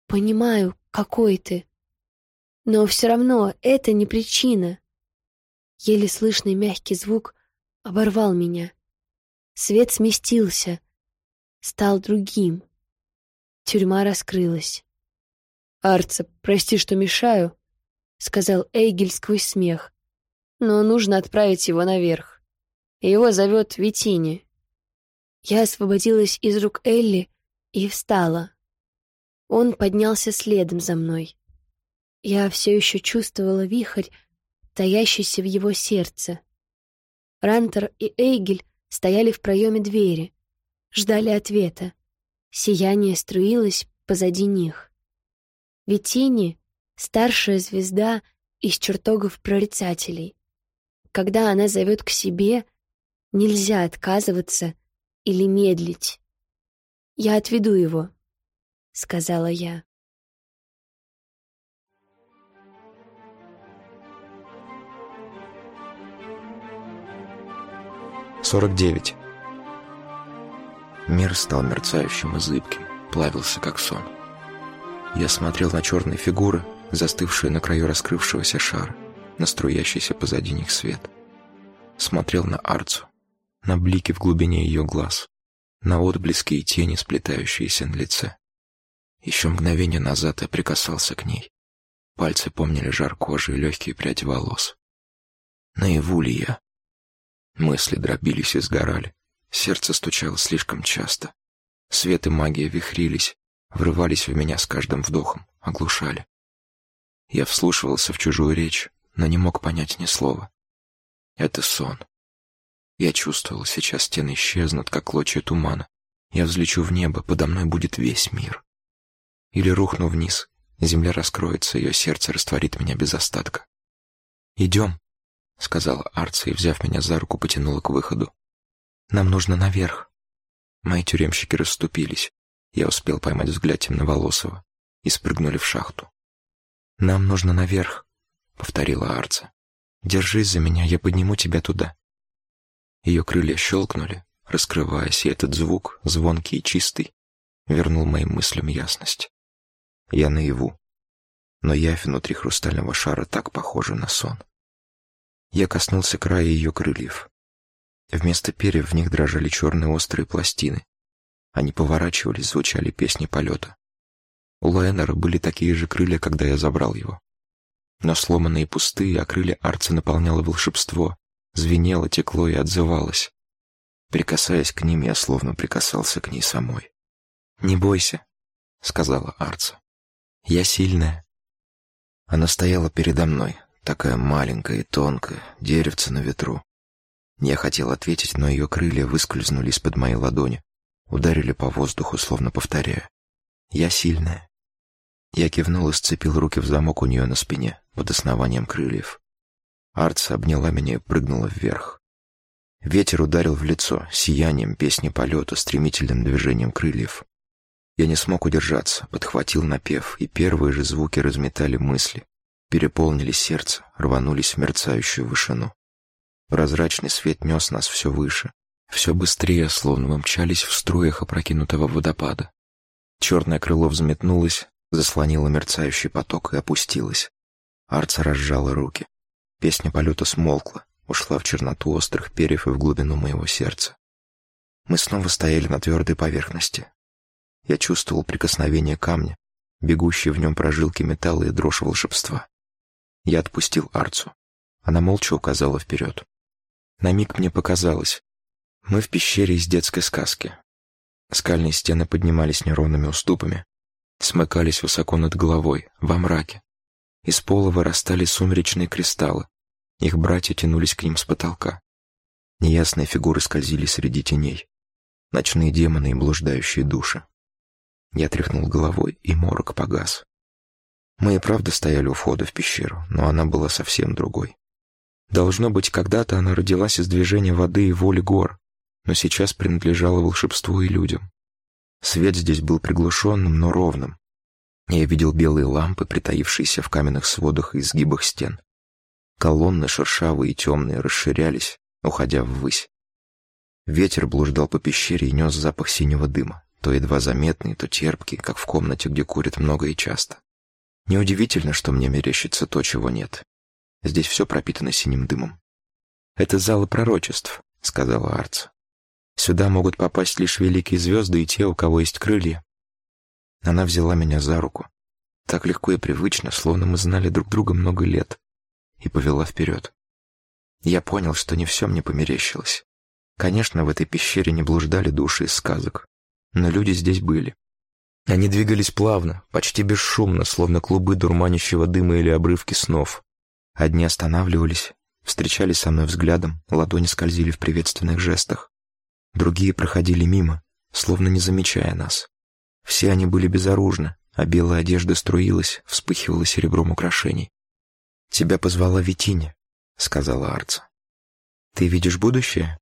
«Понимаю, какой ты. Но все равно это не причина». Еле слышный мягкий звук оборвал меня. Свет сместился, стал другим. Тюрьма раскрылась. «Арца, прости, что мешаю», — сказал Эйгель сквозь смех. «Но нужно отправить его наверх. Его зовет Витини. Я освободилась из рук Элли и встала. Он поднялся следом за мной. Я все еще чувствовала вихрь, таящийся в его сердце. Рантер и Эйгель стояли в проеме двери, ждали ответа. Сияние струилось позади них. Витини — старшая звезда из чертогов прорицателей. Когда она зовет к себе — Нельзя отказываться или медлить. «Я отведу его», — сказала я. Сорок девять. Мир стал мерцающим и зыбким, плавился как сон. Я смотрел на черные фигуры, застывшие на краю раскрывшегося шара, на струящийся позади них свет. Смотрел на Арцу, на блики в глубине ее глаз, на отблески и тени, сплетающиеся на лице. Еще мгновение назад я прикасался к ней. Пальцы помнили жар кожи и легкие пряди волос. Наяву ли я? Мысли дробились и сгорали. Сердце стучало слишком часто. Свет и магия вихрились, врывались в меня с каждым вдохом, оглушали. Я вслушивался в чужую речь, но не мог понять ни слова. Это сон. Я чувствовал, сейчас стены исчезнут, как клочья тумана. Я взлечу в небо, подо мной будет весь мир. Или рухну вниз, земля раскроется, ее сердце растворит меня без остатка. «Идем», — сказала Арца и, взяв меня за руку, потянула к выходу. «Нам нужно наверх». Мои тюремщики расступились. Я успел поймать взгляд темноволосого и спрыгнули в шахту. «Нам нужно наверх», — повторила Арца. «Держись за меня, я подниму тебя туда». Ее крылья щелкнули, раскрываясь, и этот звук, звонкий и чистый, вернул моим мыслям ясность. Я наяву, но явь внутри хрустального шара так похожа на сон. Я коснулся края ее крыльев. Вместо перьев в них дрожали черные острые пластины. Они поворачивались, звучали песни полета. У Лайнера были такие же крылья, когда я забрал его. Но сломанные и пустые, а крылья Арца наполняло волшебство, звенело, текло и отзывалось. Прикасаясь к ним, я словно прикасался к ней самой. «Не бойся», — сказала Арца. «Я сильная». Она стояла передо мной, такая маленькая и тонкая, деревце на ветру. Я хотел ответить, но ее крылья выскользнули из-под моей ладони, ударили по воздуху, словно повторяя. «Я сильная». Я кивнул и сцепил руки в замок у нее на спине, под основанием крыльев. Арца обняла меня и прыгнула вверх. Ветер ударил в лицо, сиянием песни полета, стремительным движением крыльев. Я не смог удержаться, подхватил напев, и первые же звуки разметали мысли, переполнили сердце, рванулись в мерцающую вышину. Прозрачный свет нес нас все выше, все быстрее, словно мы мчались в струях опрокинутого водопада. Черное крыло взметнулось, заслонило мерцающий поток и опустилось. Арца разжала руки. Песня полета смолкла, ушла в черноту острых перьев и в глубину моего сердца. Мы снова стояли на твердой поверхности. Я чувствовал прикосновение камня, бегущие в нем прожилки металла и дрожь волшебства. Я отпустил Арцу. Она молча указала вперед. На миг мне показалось, мы в пещере из детской сказки. Скальные стены поднимались неровными уступами, смыкались высоко над головой, во мраке. Из пола вырастали сумеречные кристаллы. Их братья тянулись к ним с потолка. Неясные фигуры скользили среди теней. Ночные демоны и блуждающие души. Я тряхнул головой, и морок погас. Мы и правда стояли у входа в пещеру, но она была совсем другой. Должно быть, когда-то она родилась из движения воды и воли гор, но сейчас принадлежала волшебству и людям. Свет здесь был приглушенным, но ровным. Я видел белые лампы, притаившиеся в каменных сводах и изгибах стен. Колонны, шершавые и темные, расширялись, уходя ввысь. Ветер блуждал по пещере и нес запах синего дыма, то едва заметный, то терпкий, как в комнате, где курят много и часто. Неудивительно, что мне мерещится то, чего нет. Здесь все пропитано синим дымом. «Это залы пророчеств», — сказала Арца. «Сюда могут попасть лишь великие звезды и те, у кого есть крылья». Она взяла меня за руку. Так легко и привычно, словно мы знали друг друга много лет, и повела вперед. Я понял, что не все мне померещилось. Конечно, в этой пещере не блуждали души из сказок, но люди здесь были. Они двигались плавно, почти бесшумно, словно клубы дурманящего дыма или обрывки снов. Одни останавливались, встречались со мной взглядом, ладони скользили в приветственных жестах. Другие проходили мимо, словно не замечая нас. Все они были безоружны, а белая одежда струилась, вспыхивала серебром украшений. «Тебя позвала Витине», — сказала Арца. «Ты видишь будущее?»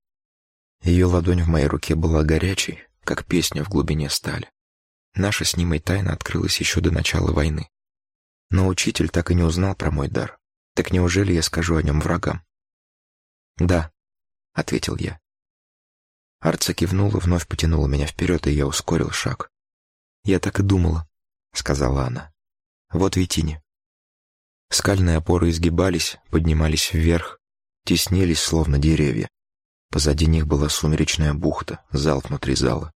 Ее ладонь в моей руке была горячей, как песня в глубине стали. Наша с Нимой тайна открылась еще до начала войны. Но учитель так и не узнал про мой дар. Так неужели я скажу о нем врагам? «Да», — ответил я. Арца кивнула, вновь потянула меня вперед, и я ускорил шаг. «Я так и думала», — сказала она. «Вот Витине». Скальные опоры изгибались, поднимались вверх, теснились, словно деревья. Позади них была сумеречная бухта, зал внутри зала.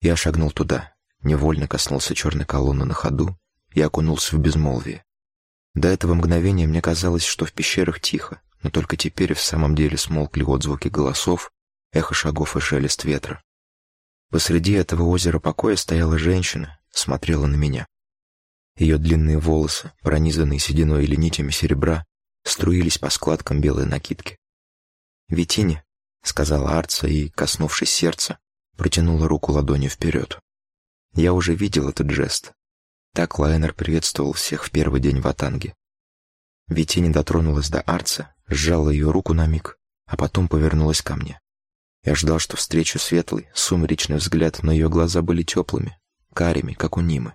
Я шагнул туда, невольно коснулся черной колонны на ходу и окунулся в безмолвие. До этого мгновения мне казалось, что в пещерах тихо, но только теперь в самом деле смолкли отзвуки голосов, эхо шагов и шелест ветра. Посреди этого озера покоя стояла женщина, смотрела на меня. Ее длинные волосы, пронизанные сединой или нитями серебра, струились по складкам белой накидки. «Витине», — сказала Арца и, коснувшись сердца, протянула руку ладонью вперед. Я уже видел этот жест, так Лайнер приветствовал всех в первый день в Атанге. Витини дотронулась до Арца, сжала ее руку на миг, а потом повернулась ко мне. Я ждал, что встречу светлый, сумеречный взгляд, но ее глаза были теплыми, карими, как у Нимы.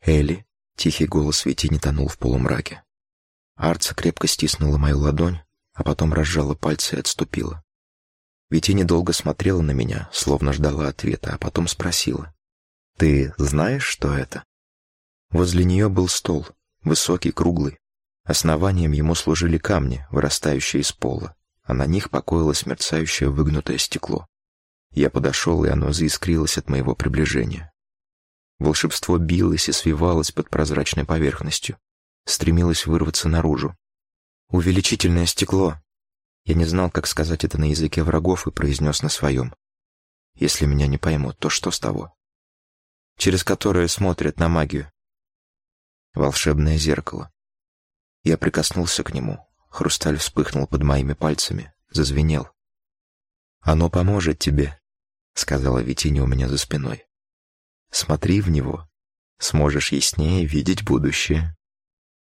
«Элли», — тихий голос Витини тонул в полумраке. Арца крепко стиснула мою ладонь, а потом разжала пальцы и отступила. Витини долго смотрела на меня, словно ждала ответа, а потом спросила. «Ты знаешь, что это?» Возле нее был стол, высокий, круглый. Основанием ему служили камни, вырастающие из пола, а на них покоилось мерцающее выгнутое стекло. Я подошел, и оно заискрилось от моего приближения. Волшебство билось и свивалось под прозрачной поверхностью, стремилось вырваться наружу. «Увеличительное стекло!» Я не знал, как сказать это на языке врагов, и произнес на своем. «Если меня не поймут, то что с того?» «Через которое смотрят на магию волшебное зеркало. Я прикоснулся к нему, хрусталь вспыхнул под моими пальцами, зазвенел. «Оно поможет тебе», — сказала Витиня у меня за спиной. «Смотри в него, сможешь яснее видеть будущее».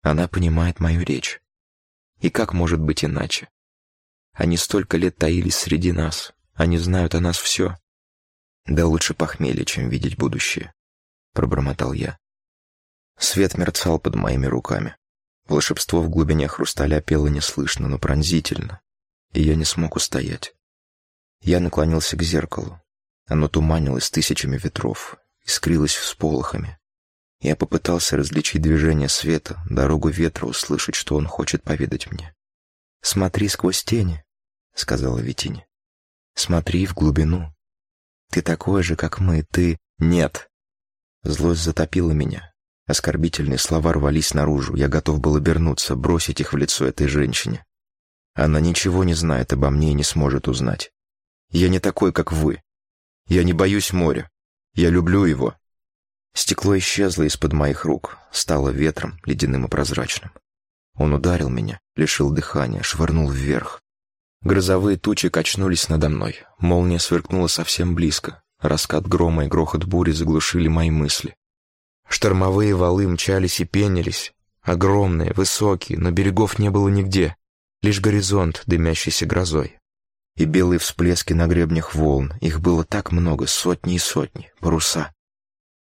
Она понимает мою речь. И как может быть иначе? Они столько лет таились среди нас, они знают о нас все. Да лучше похмелье, чем видеть будущее, пробормотал я. Свет мерцал под моими руками. Волшебство в глубине хрусталя пело неслышно, но пронзительно, и я не смог устоять. Я наклонился к зеркалу. Оно туманилось тысячами ветров, искрилось всполохами. Я попытался различить движение света, дорогу ветра, услышать, что он хочет поведать мне. «Смотри сквозь тени», — сказала Витине. «Смотри в глубину. Ты такой же, как мы, ты...» «Нет!» Злость затопила меня. Оскорбительные слова рвались наружу. Я готов был обернуться, бросить их в лицо этой женщине. Она ничего не знает обо мне и не сможет узнать. Я не такой, как вы. Я не боюсь моря. Я люблю его. Стекло исчезло из-под моих рук, стало ветром, ледяным и прозрачным. Он ударил меня, лишил дыхания, швырнул вверх. Грозовые тучи качнулись надо мной, молния сверкнула совсем близко, раскат грома и грохот бури заглушили мои мысли. Штормовые валы мчались и пенились, огромные, высокие, но берегов не было нигде, лишь горизонт, дымящийся грозой. И белые всплески на гребнях волн, их было так много, сотни и сотни, паруса.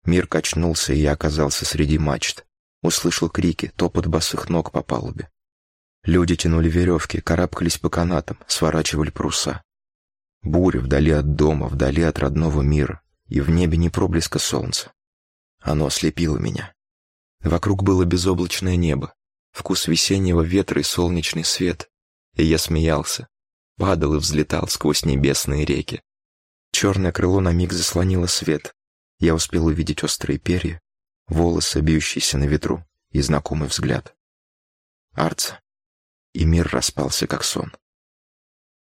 Мир качнулся, и я оказался среди мачт. Услышал крики, топот босых ног по палубе. Люди тянули веревки, карабкались по канатам, сворачивали паруса. Буря вдали от дома, вдали от родного мира, и в небе не проблеска солнца. Оно ослепило меня. Вокруг было безоблачное небо, вкус весеннего ветра и солнечный свет, и я смеялся, падал и взлетал сквозь небесные реки. Черное крыло на миг заслонило свет. Я успел увидеть острые перья, волосы, бьющиеся на ветру, и знакомый взгляд. Арца. И мир распался, как сон.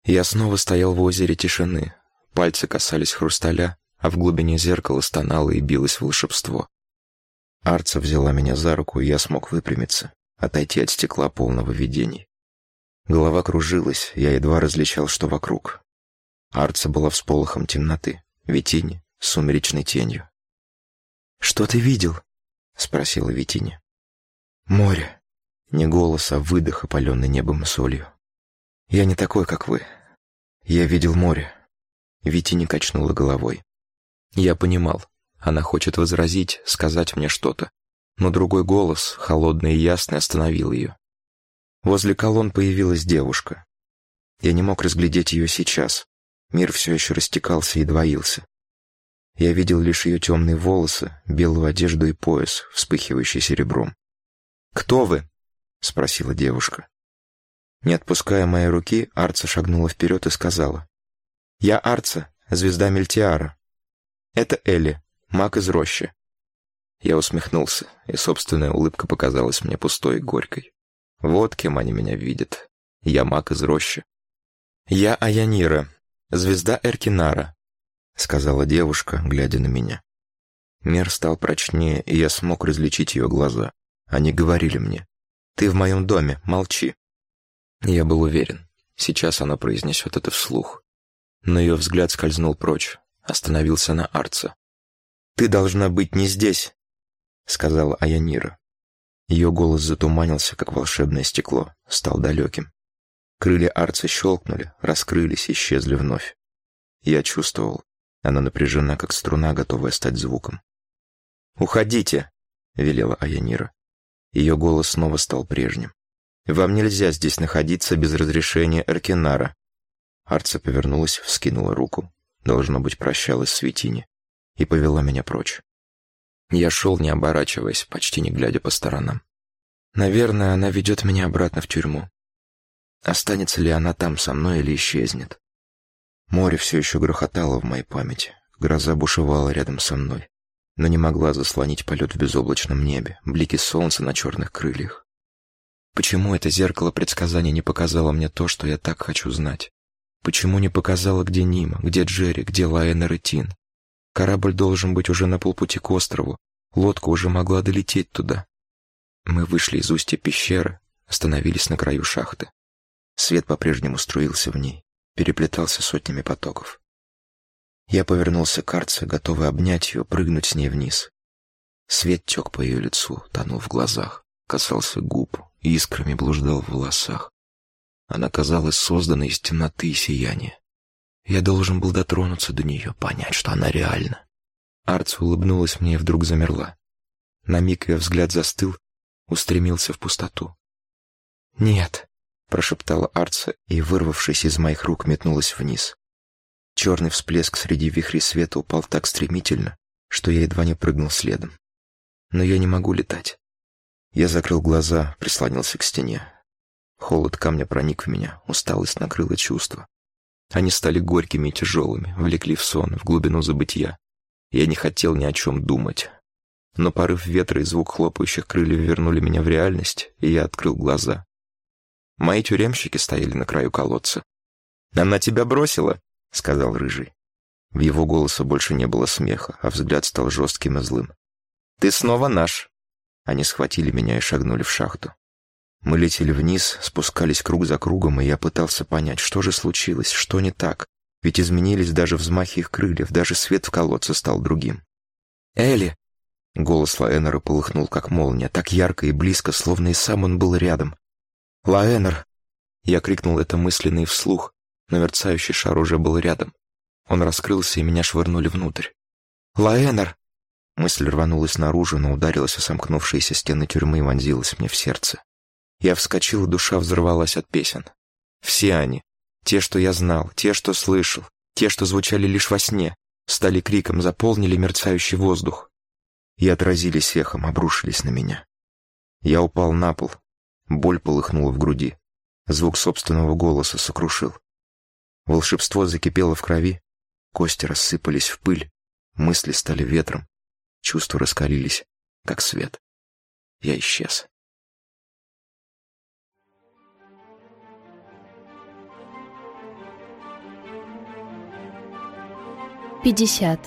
Я снова стоял в озере тишины. Пальцы касались хрусталя, а в глубине зеркала стонало и билось волшебство. Арца взяла меня за руку, и я смог выпрямиться, отойти от стекла полного видений. Голова кружилась, я едва различал, что вокруг. Арца была всполохом темноты, Витини — сумеречной тенью. «Что ты видел?» — спросила Витиня. «Море». Не голос, а выдох, опаленный небом и солью. «Я не такой, как вы. Я видел море». Витиня качнула головой. Я понимал, она хочет возразить, сказать мне что-то, но другой голос, холодный и ясный, остановил ее. Возле колонн появилась девушка. Я не мог разглядеть ее сейчас. Мир все еще растекался и двоился. Я видел лишь ее темные волосы, белую одежду и пояс, вспыхивающий серебром. «Кто вы?» — спросила девушка. Не отпуская моей руки, Арца шагнула вперед и сказала. «Я Арца, звезда Мельтиара. Это Элли, маг из рощи». Я усмехнулся, и собственная улыбка показалась мне пустой и горькой. Вот кем они меня видят. Я маг из рощи. «Я Аянира, звезда Эркинара», — сказала девушка, глядя на меня. Мир стал прочнее, и я смог различить ее глаза. Они говорили мне, «Ты в моем доме, молчи». Я был уверен, сейчас она произнесет это вслух. Но ее взгляд скользнул прочь, остановился на Арце. «Ты должна быть не здесь», — сказала Аянира. Ее голос затуманился, как волшебное стекло, стал далеким. Крылья Арца щелкнули, раскрылись, исчезли вновь. Я чувствовал, она напряжена, как струна, готовая стать звуком. «Уходите!» — велела Аянира. Ее голос снова стал прежним. «Вам нельзя здесь находиться без разрешения Эркинара». Арца повернулась, вскинула руку должно быть, прощалась с Витини и повела меня прочь. Я шел, не оборачиваясь, почти не глядя по сторонам. Наверное, она ведет меня обратно в тюрьму. Останется ли она там со мной или исчезнет? Море все еще грохотало в моей памяти. Гроза бушевала рядом со мной, но не могла заслонить полет в безоблачном небе, блики солнца на черных крыльях. Почему это зеркало предсказаний не показало мне то, что я так хочу знать? Почему не показала, где Нима, где Джерри, где Лайенер и Тин? Корабль должен быть уже на полпути к острову. Лодка уже могла долететь туда. Мы вышли из устья пещеры, остановились на краю шахты. Свет по-прежнему струился в ней, переплетался сотнями потоков. Я повернулся к Арце, готовый обнять ее, прыгнуть с ней вниз. Свет тек по ее лицу, тонул в глазах, касался губ, искрами блуждал в волосах. Она казалась созданной из темноты и сияния. Я должен был дотронуться до нее, понять, что она реальна. Арц улыбнулась мне и вдруг замерла. На миг ее взгляд застыл, устремился в пустоту. «Нет», — прошептала Арца и, вырвавшись из моих рук, метнулась вниз. Черный всплеск среди вихрей света упал так стремительно, что я едва не прыгнул следом. Но я не могу летать. Я закрыл глаза, прислонился к стене. Холод камня проник в меня, усталость накрыла чувства. Они стали горькими и тяжелыми, влекли в сон, в глубину забытия. Я не хотел ни о чем думать. Но порыв ветра и звук хлопающих крыльев вернули меня в реальность, и я открыл глаза. Мои тюремщики стояли на краю колодца. «Она тебя бросила», — сказал Рыжий. В его голоса больше не было смеха, а взгляд стал жестким и злым. «Ты снова наш!» Они схватили меня и шагнули в шахту. Мы летели вниз, спускались круг за кругом, и я пытался понять, что же случилось, что не так. Ведь изменились даже взмахи их крыльев, даже свет в колодце стал другим. «Элли!» Голос Лаэнера полыхнул, как молния, так ярко и близко, словно и сам он был рядом. «Лаэнер!» Я крикнул это мысленно и вслух, но мерцающий шар уже был рядом. Он раскрылся, и меня швырнули внутрь. «Лаэнер!» Мысль рванулась наружу, но ударилась о сомкнувшиеся стены тюрьмы и вонзилась мне в сердце. Я вскочил, и душа взорвалась от песен. Все они, те, что я знал, те, что слышал, те, что звучали лишь во сне, стали криком, заполнили мерцающий воздух и отразились эхом, обрушились на меня. Я упал на пол, боль полыхнула в груди, звук собственного голоса сокрушил. Волшебство закипело в крови, кости рассыпались в пыль, мысли стали ветром, чувства раскалились, как свет. Я исчез. Пятьдесят.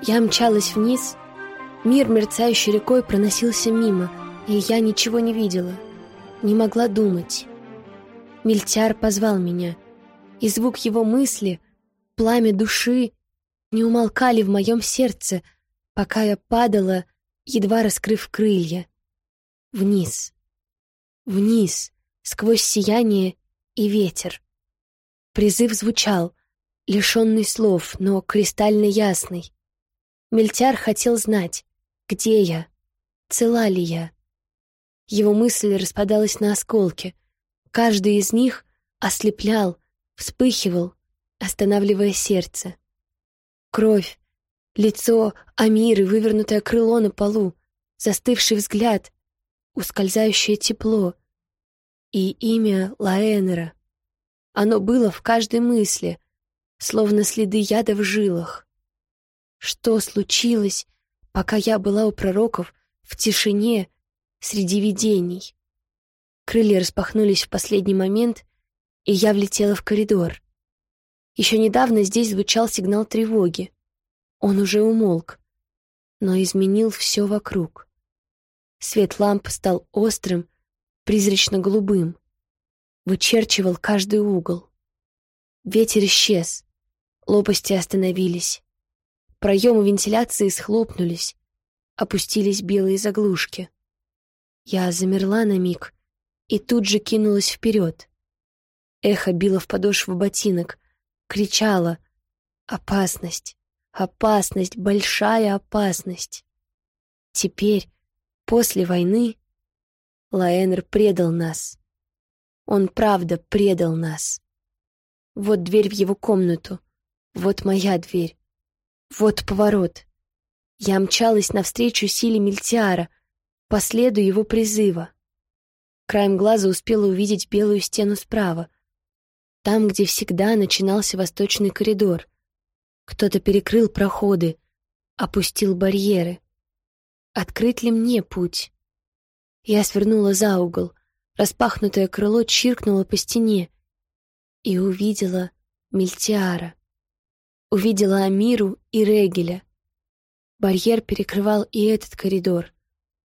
Я мчалась вниз. Мир, мерцающий рекой, проносился мимо, и я ничего не видела. Не могла думать. Мильтяр позвал меня, и звук его мысли, пламя души, не умолкали в моем сердце, пока я падала, едва раскрыв крылья. Вниз. Вниз, сквозь сияние и ветер. Призыв звучал, лишенный слов, но кристально ясный. Мельтяр хотел знать, где я, цела ли я. Его мысль распадалась на осколки. Каждый из них ослеплял, вспыхивал, останавливая сердце. Кровь, лицо Амиры, вывернутое крыло на полу, застывший взгляд, ускользающее тепло и имя Лаэнера. Оно было в каждой мысли, словно следы яда в жилах. Что случилось, пока я была у пророков в тишине среди видений? Крылья распахнулись в последний момент, и я влетела в коридор. Еще недавно здесь звучал сигнал тревоги. Он уже умолк, но изменил все вокруг. Свет ламп стал острым, призрачно-голубым, вычерчивал каждый угол. Ветер исчез, лопасти остановились. Проемы вентиляции схлопнулись, опустились белые заглушки. Я замерла на миг и тут же кинулась вперед. Эхо било в подошву ботинок, кричало «Опасность! Опасность! Большая опасность!» Теперь, после войны, Лаэнер предал нас. Он правда предал нас. Вот дверь в его комнату, вот моя дверь. Вот поворот. Я мчалась навстречу силе Мильтиара, по следу его призыва. Краем глаза успела увидеть белую стену справа, там, где всегда начинался восточный коридор. Кто-то перекрыл проходы, опустил барьеры. Открыть ли мне путь? Я свернула за угол, распахнутое крыло чиркнуло по стене и увидела Мильтиара увидела Амиру и Регеля. Барьер перекрывал и этот коридор.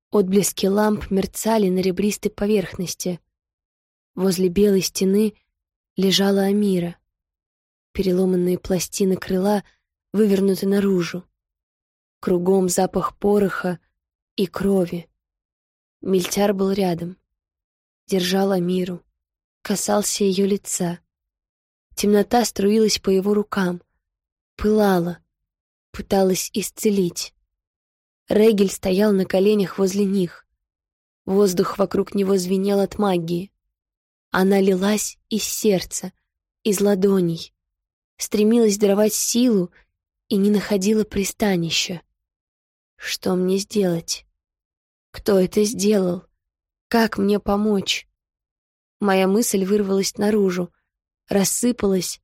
Отблески ламп мерцали на ребристой поверхности. Возле белой стены лежала Амира. Переломанные пластины крыла вывернуты наружу. Кругом запах пороха и крови. Мильтяр был рядом. Держал Амиру. Касался ее лица. Темнота струилась по его рукам пылала, пыталась исцелить. Регель стоял на коленях возле них. Воздух вокруг него звенел от магии. Она лилась из сердца, из ладоней, стремилась даровать силу и не находила пристанища. Что мне сделать? Кто это сделал? Как мне помочь? Моя мысль вырвалась наружу, рассыпалась,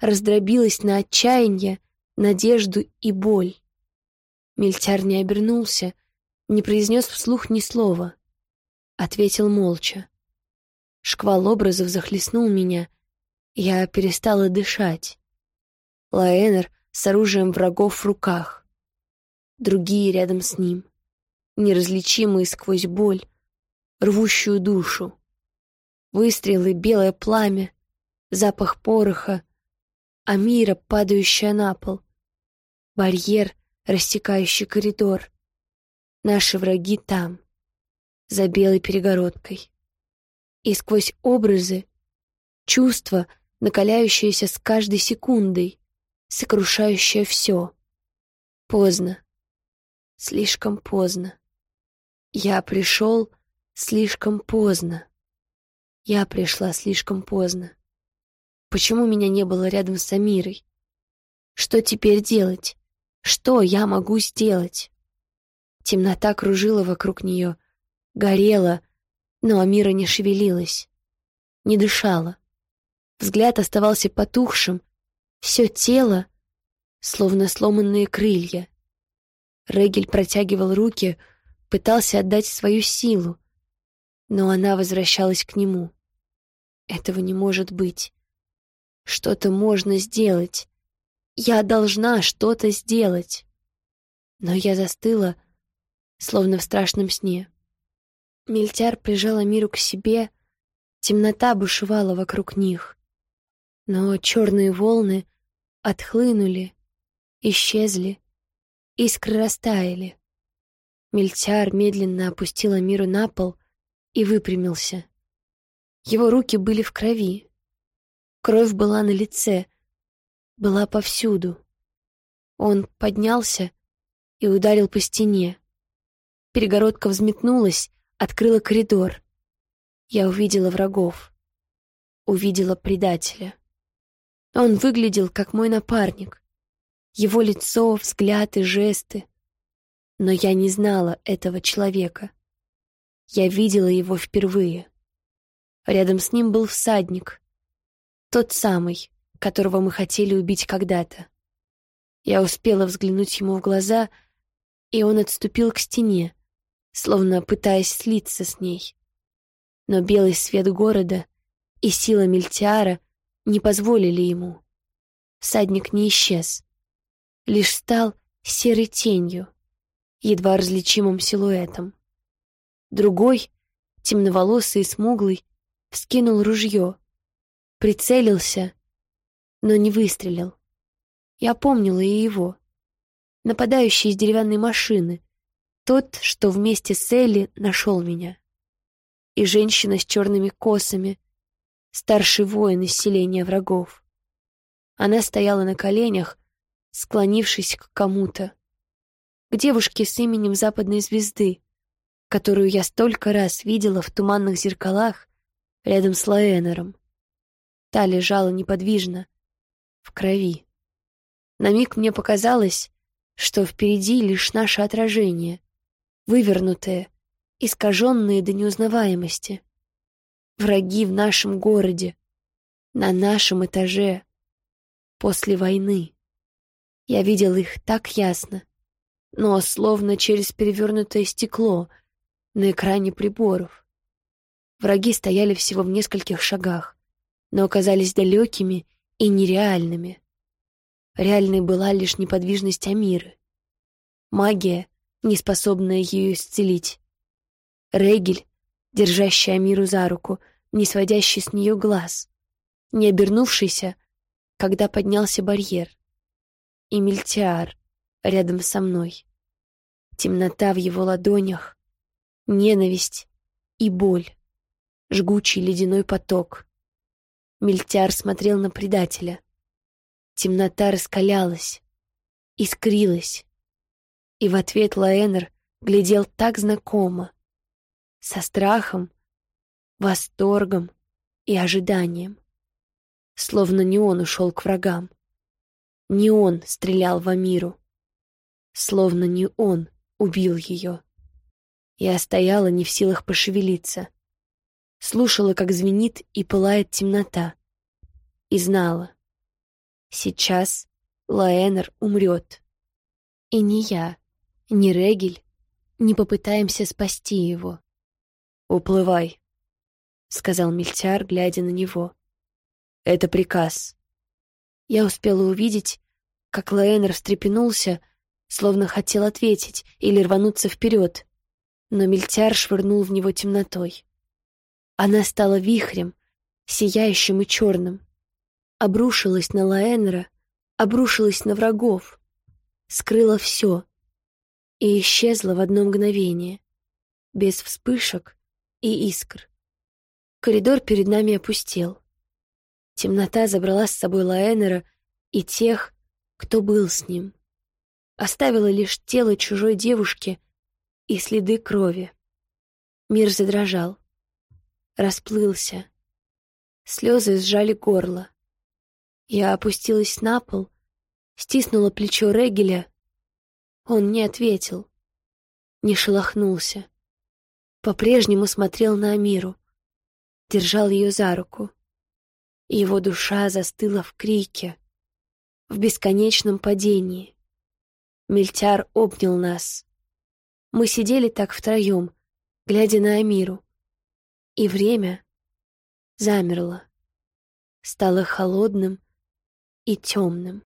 раздробилась на отчаяние, надежду и боль. Мельтяр не обернулся, не произнес вслух ни слова. Ответил молча. Шквал образов захлестнул меня, я перестала дышать. Лаэнер с оружием врагов в руках. Другие рядом с ним, неразличимые сквозь боль, рвущую душу. Выстрелы, белое пламя, запах пороха, Амира, падающая на пол. Барьер, растекающий коридор. Наши враги там, за белой перегородкой. И сквозь образы чувство, накаляющееся с каждой секундой, сокрушающее все. Поздно. Слишком поздно. Я пришел слишком поздно. Я пришла слишком поздно. Почему меня не было рядом с Амирой? Что теперь делать? Что я могу сделать? Темнота кружила вокруг нее, горела, но Амира не шевелилась, не дышала. Взгляд оставался потухшим, все тело, словно сломанные крылья. Регель протягивал руки, пытался отдать свою силу, но она возвращалась к нему. Этого не может быть. Что-то можно сделать. Я должна что-то сделать. Но я застыла, словно в страшном сне. Мельтяр прижала миру к себе, темнота бушевала вокруг них. Но черные волны отхлынули, исчезли, искры растаяли. Мельтяр медленно опустила миру на пол и выпрямился. Его руки были в крови. Кровь была на лице, была повсюду. Он поднялся и ударил по стене. Перегородка взметнулась, открыла коридор. Я увидела врагов. Увидела предателя. Он выглядел как мой напарник. Его лицо, взгляд и жесты. Но я не знала этого человека. Я видела его впервые. Рядом с ним был всадник, тот самый, которого мы хотели убить когда-то. Я успела взглянуть ему в глаза, и он отступил к стене, словно пытаясь слиться с ней. Но белый свет города и сила Мельтиара не позволили ему. Всадник не исчез, лишь стал серой тенью, едва различимым силуэтом. Другой, темноволосый и смуглый, вскинул ружье, Прицелился, но не выстрелил. Я помнила и его. Нападающий из деревянной машины. Тот, что вместе с Элли нашел меня. И женщина с черными косами. Старший воин из селения врагов. Она стояла на коленях, склонившись к кому-то. К девушке с именем западной звезды, которую я столько раз видела в туманных зеркалах рядом с Лаэнером. Та лежала неподвижно, в крови. На миг мне показалось, что впереди лишь наше отражение, вывернутое, искаженное до неузнаваемости. Враги в нашем городе, на нашем этаже, после войны. Я видел их так ясно, но словно через перевернутое стекло на экране приборов. Враги стояли всего в нескольких шагах но оказались далекими и нереальными. Реальной была лишь неподвижность Амиры. Магия, не способная ее исцелить. Регель, держащий Амиру за руку, не сводящий с нее глаз, не обернувшийся, когда поднялся барьер. И Мельтиар рядом со мной. Темнота в его ладонях, ненависть и боль, жгучий ледяной поток — Мельтяр смотрел на предателя. Темнота раскалялась, искрилась. И в ответ Лаэнер глядел так знакомо, со страхом, восторгом и ожиданием. Словно не он ушел к врагам. Не он стрелял в Амиру. Словно не он убил ее. Я стояла не в силах пошевелиться — слушала, как звенит и пылает темнота. И знала. Сейчас Лаэнер умрет. И ни я, ни Регель не попытаемся спасти его. «Уплывай», — сказал Мельтяр, глядя на него. «Это приказ». Я успела увидеть, как Лаэнер встрепенулся, словно хотел ответить или рвануться вперед, но Мельтяр швырнул в него темнотой. Она стала вихрем, сияющим и черным, обрушилась на Лаэнера, обрушилась на врагов, скрыла все и исчезла в одно мгновение, без вспышек и искр. Коридор перед нами опустел. Темнота забрала с собой Лаэнера и тех, кто был с ним. Оставила лишь тело чужой девушки и следы крови. Мир задрожал, расплылся. Слезы сжали горло. Я опустилась на пол, стиснула плечо Регеля. Он не ответил, не шелохнулся. По-прежнему смотрел на Амиру, держал ее за руку. Его душа застыла в крике, в бесконечном падении. Мельтяр обнял нас. Мы сидели так втроем, глядя на Амиру. И время замерло, стало холодным и темным.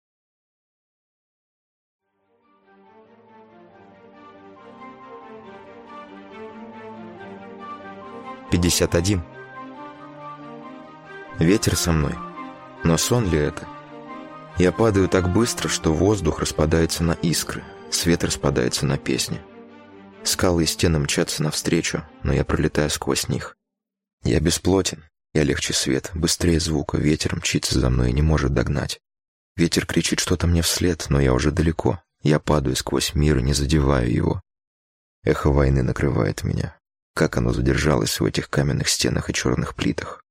Пятьдесят один. Ветер со мной. Но сон ли это? Я падаю так быстро, что воздух распадается на искры, свет распадается на песни. Скалы и стены мчатся навстречу, но я пролетаю сквозь них. Я бесплотен, я легче свет, быстрее звука, ветер мчится за мной и не может догнать. Ветер кричит что-то мне вслед, но я уже далеко. Я падаю сквозь мир и не задеваю его. Эхо войны накрывает меня. Как оно задержалось в этих каменных стенах и черных плитах.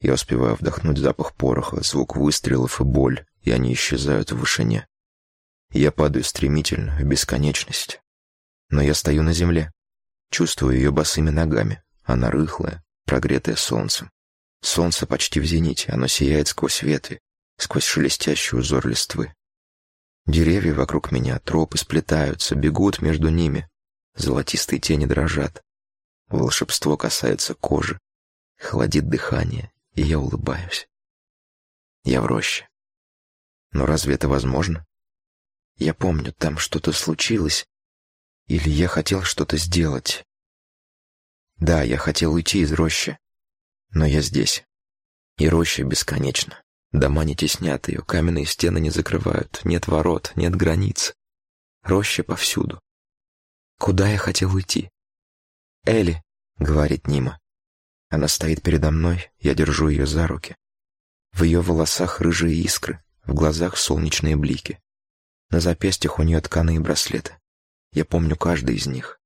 Я успеваю вдохнуть запах пороха, звук выстрелов и боль, и они исчезают в вышине. Я падаю стремительно, в бесконечность. Но я стою на земле, чувствую ее босыми ногами. Она рыхлая, прогретая солнцем. Солнце почти в зените, оно сияет сквозь ветви, сквозь шелестящий узор листвы. Деревья вокруг меня, тропы сплетаются, бегут между ними. Золотистые тени дрожат. Волшебство касается кожи, холодит дыхание, и я улыбаюсь. Я в роще. Но разве это возможно? Я помню, там что-то случилось, или я хотел что-то сделать. Да, я хотел уйти из рощи, но я здесь. И роща бесконечна. Дома не теснят ее, каменные стены не закрывают, нет ворот, нет границ. Роща повсюду. Куда я хотел уйти? «Элли», — говорит Нима. Она стоит передо мной, я держу ее за руки. В ее волосах рыжие искры, в глазах солнечные блики. На запястьях у нее тканые браслеты. Я помню каждый из них.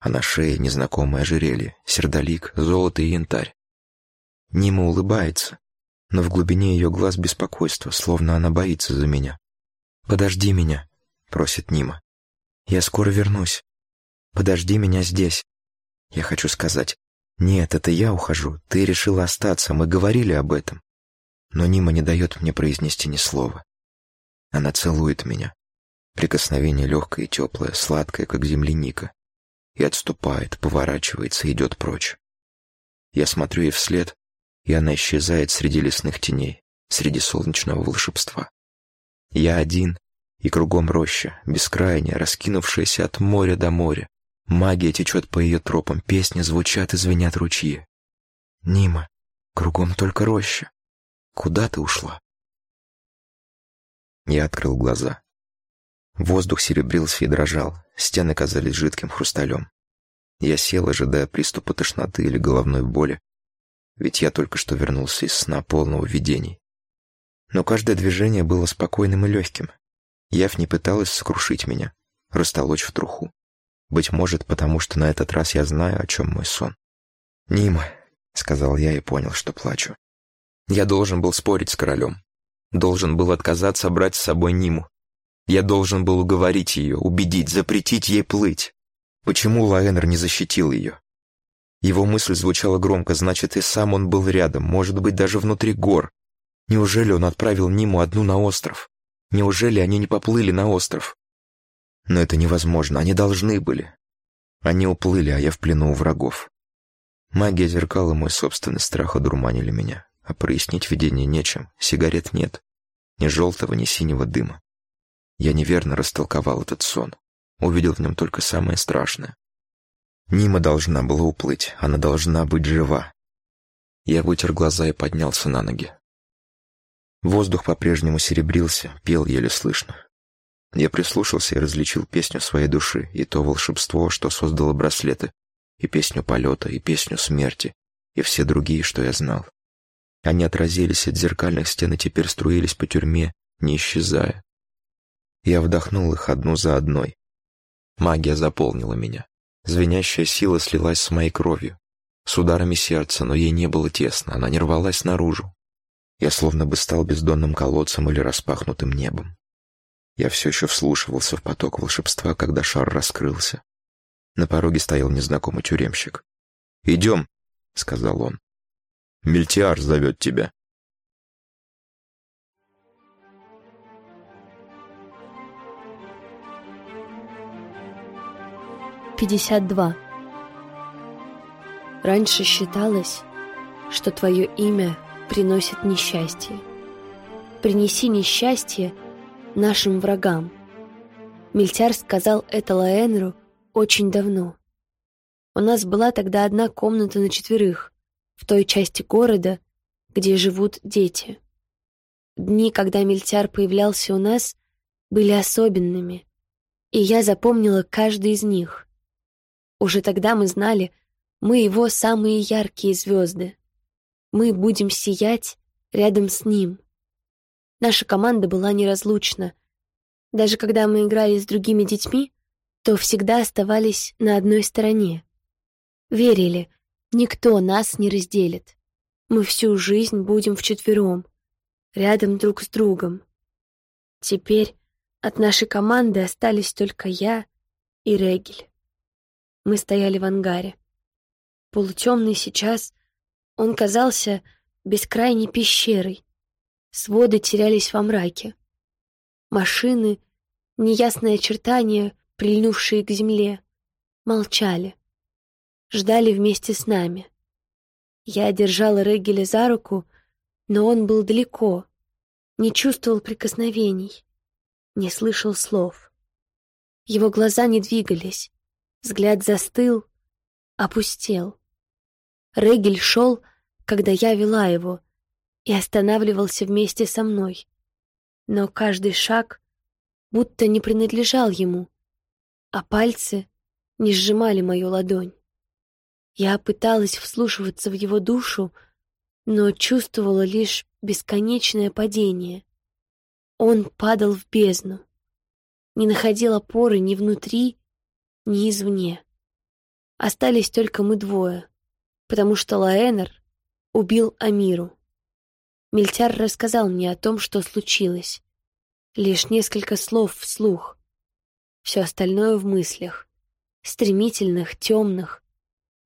А на шее незнакомое ожерелье, сердолик, золото и янтарь. Нима улыбается, но в глубине ее глаз беспокойство, словно она боится за меня. «Подожди меня», — просит Нима. «Я скоро вернусь. Подожди меня здесь». Я хочу сказать, «Нет, это я ухожу. Ты решила остаться, мы говорили об этом». Но Нима не дает мне произнести ни слова. Она целует меня. Прикосновение легкое и теплое, сладкое, как земляника. И отступает, поворачивается, идет прочь. Я смотрю ей вслед, и она исчезает среди лесных теней, среди солнечного волшебства. Я один, и кругом роща, бескрайняя, раскинувшаяся от моря до моря. Магия течет по ее тропам, песни звучат и звенят ручьи. Нима, кругом только роща. Куда ты ушла? Я открыл глаза. Воздух серебрился и дрожал, стены казались жидким хрусталем. Я сел, ожидая приступа тошноты или головной боли, ведь я только что вернулся из сна полного видений. Но каждое движение было спокойным и легким. Яв не пыталась скрушить меня, растолочь в труху. Быть может, потому что на этот раз я знаю, о чем мой сон. «Нима», — сказал я и понял, что плачу. Я должен был спорить с королем. Должен был отказаться брать с собой Ниму. Я должен был уговорить ее, убедить, запретить ей плыть. Почему Лаэнер не защитил ее? Его мысль звучала громко, значит, и сам он был рядом, может быть, даже внутри гор. Неужели он отправил Ниму одну на остров? Неужели они не поплыли на остров? Но это невозможно, они должны были. Они уплыли, а я в плену у врагов. Магия зеркала мой собственный страх одурманили меня, а прояснить видение нечем, сигарет нет. Ни желтого, ни синего дыма. Я неверно растолковал этот сон. Увидел в нем только самое страшное. Нима должна была уплыть, она должна быть жива. Я вытер глаза и поднялся на ноги. Воздух по-прежнему серебрился, пел еле слышно. Я прислушался и различил песню своей души, и то волшебство, что создало браслеты, и песню полета, и песню смерти, и все другие, что я знал. Они отразились от зеркальных стен и теперь струились по тюрьме, не исчезая. Я вдохнул их одну за одной. Магия заполнила меня. Звенящая сила слилась с моей кровью. С ударами сердца, но ей не было тесно, она не рвалась наружу. Я словно бы стал бездонным колодцем или распахнутым небом. Я все еще вслушивался в поток волшебства, когда шар раскрылся. На пороге стоял незнакомый тюремщик. «Идем», — сказал он. «Мельтиар зовет тебя». Пятьдесят два. Раньше считалось, что твое имя приносит несчастье. Принеси несчастье нашим врагам. Мильтяр сказал это Лаэнру очень давно. У нас была тогда одна комната на четверых, в той части города, где живут дети. Дни, когда Мильтяр появлялся у нас, были особенными, и я запомнила каждый из них. Уже тогда мы знали, мы его самые яркие звезды. Мы будем сиять рядом с ним. Наша команда была неразлучна. Даже когда мы играли с другими детьми, то всегда оставались на одной стороне. Верили, никто нас не разделит. Мы всю жизнь будем вчетвером, рядом друг с другом. Теперь от нашей команды остались только я и Регель. Мы стояли в ангаре. Полутемный сейчас, он казался бескрайней пещерой, Своды терялись во мраке. Машины, неясные очертания, прильнувшие к земле, молчали. Ждали вместе с нами. Я держала Регеля за руку, но он был далеко, не чувствовал прикосновений, не слышал слов. Его глаза не двигались, взгляд застыл, опустел. Регель шел, когда я вела его, и останавливался вместе со мной. Но каждый шаг будто не принадлежал ему, а пальцы не сжимали мою ладонь. Я пыталась вслушиваться в его душу, но чувствовала лишь бесконечное падение. Он падал в бездну, не находил опоры ни внутри, ни извне. Остались только мы двое, потому что Лаэнер убил Амиру. Мильтяр рассказал мне о том, что случилось. Лишь несколько слов вслух. Все остальное в мыслях. Стремительных, темных,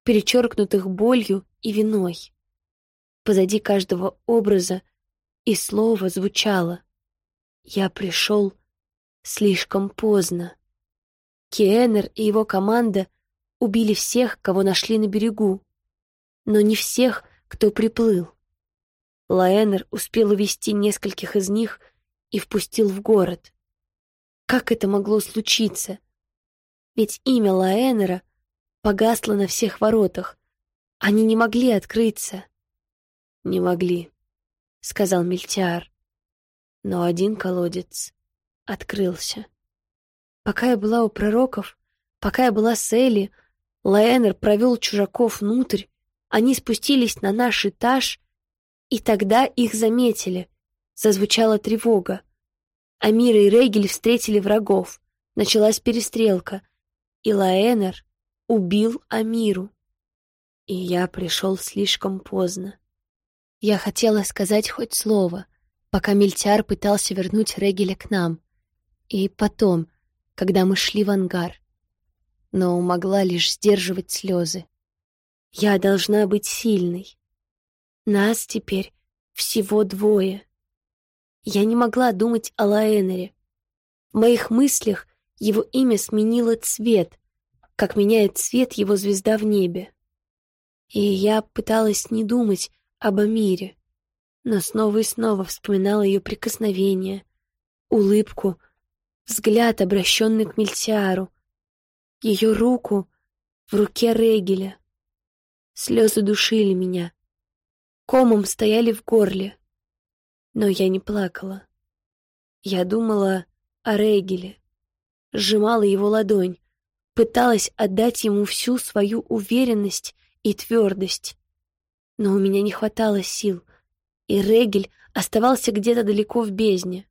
перечеркнутых болью и виной. Позади каждого образа и слова звучало «Я пришел слишком поздно». Киэнер и его команда убили всех, кого нашли на берегу, но не всех, кто приплыл. Лаэнер успел увести нескольких из них и впустил в город. Как это могло случиться? Ведь имя Лаэнера погасло на всех воротах. Они не могли открыться. «Не могли», — сказал Мельтиар. Но один колодец открылся. Пока я была у пророков, пока я была с Элли, Лаэнер провел чужаков внутрь, они спустились на наш этаж и тогда их заметили. Зазвучала тревога. Амира и Рейгель встретили врагов. Началась перестрелка. И Лаэнер убил Амиру. И я пришел слишком поздно. Я хотела сказать хоть слово, пока Мильтяр пытался вернуть Регеля к нам. И потом, когда мы шли в ангар. Но могла лишь сдерживать слезы. Я должна быть сильной. Нас теперь всего двое. Я не могла думать о Лаэнере. В моих мыслях его имя сменило цвет, как меняет цвет его звезда в небе. И я пыталась не думать об Амире, но снова и снова вспоминала ее прикосновение, улыбку, взгляд, обращенный к Мельтиару, ее руку в руке Регеля. Слезы душили меня, комом стояли в горле, но я не плакала. Я думала о Регеле, сжимала его ладонь, пыталась отдать ему всю свою уверенность и твердость. Но у меня не хватало сил, и Регель оставался где-то далеко в бездне,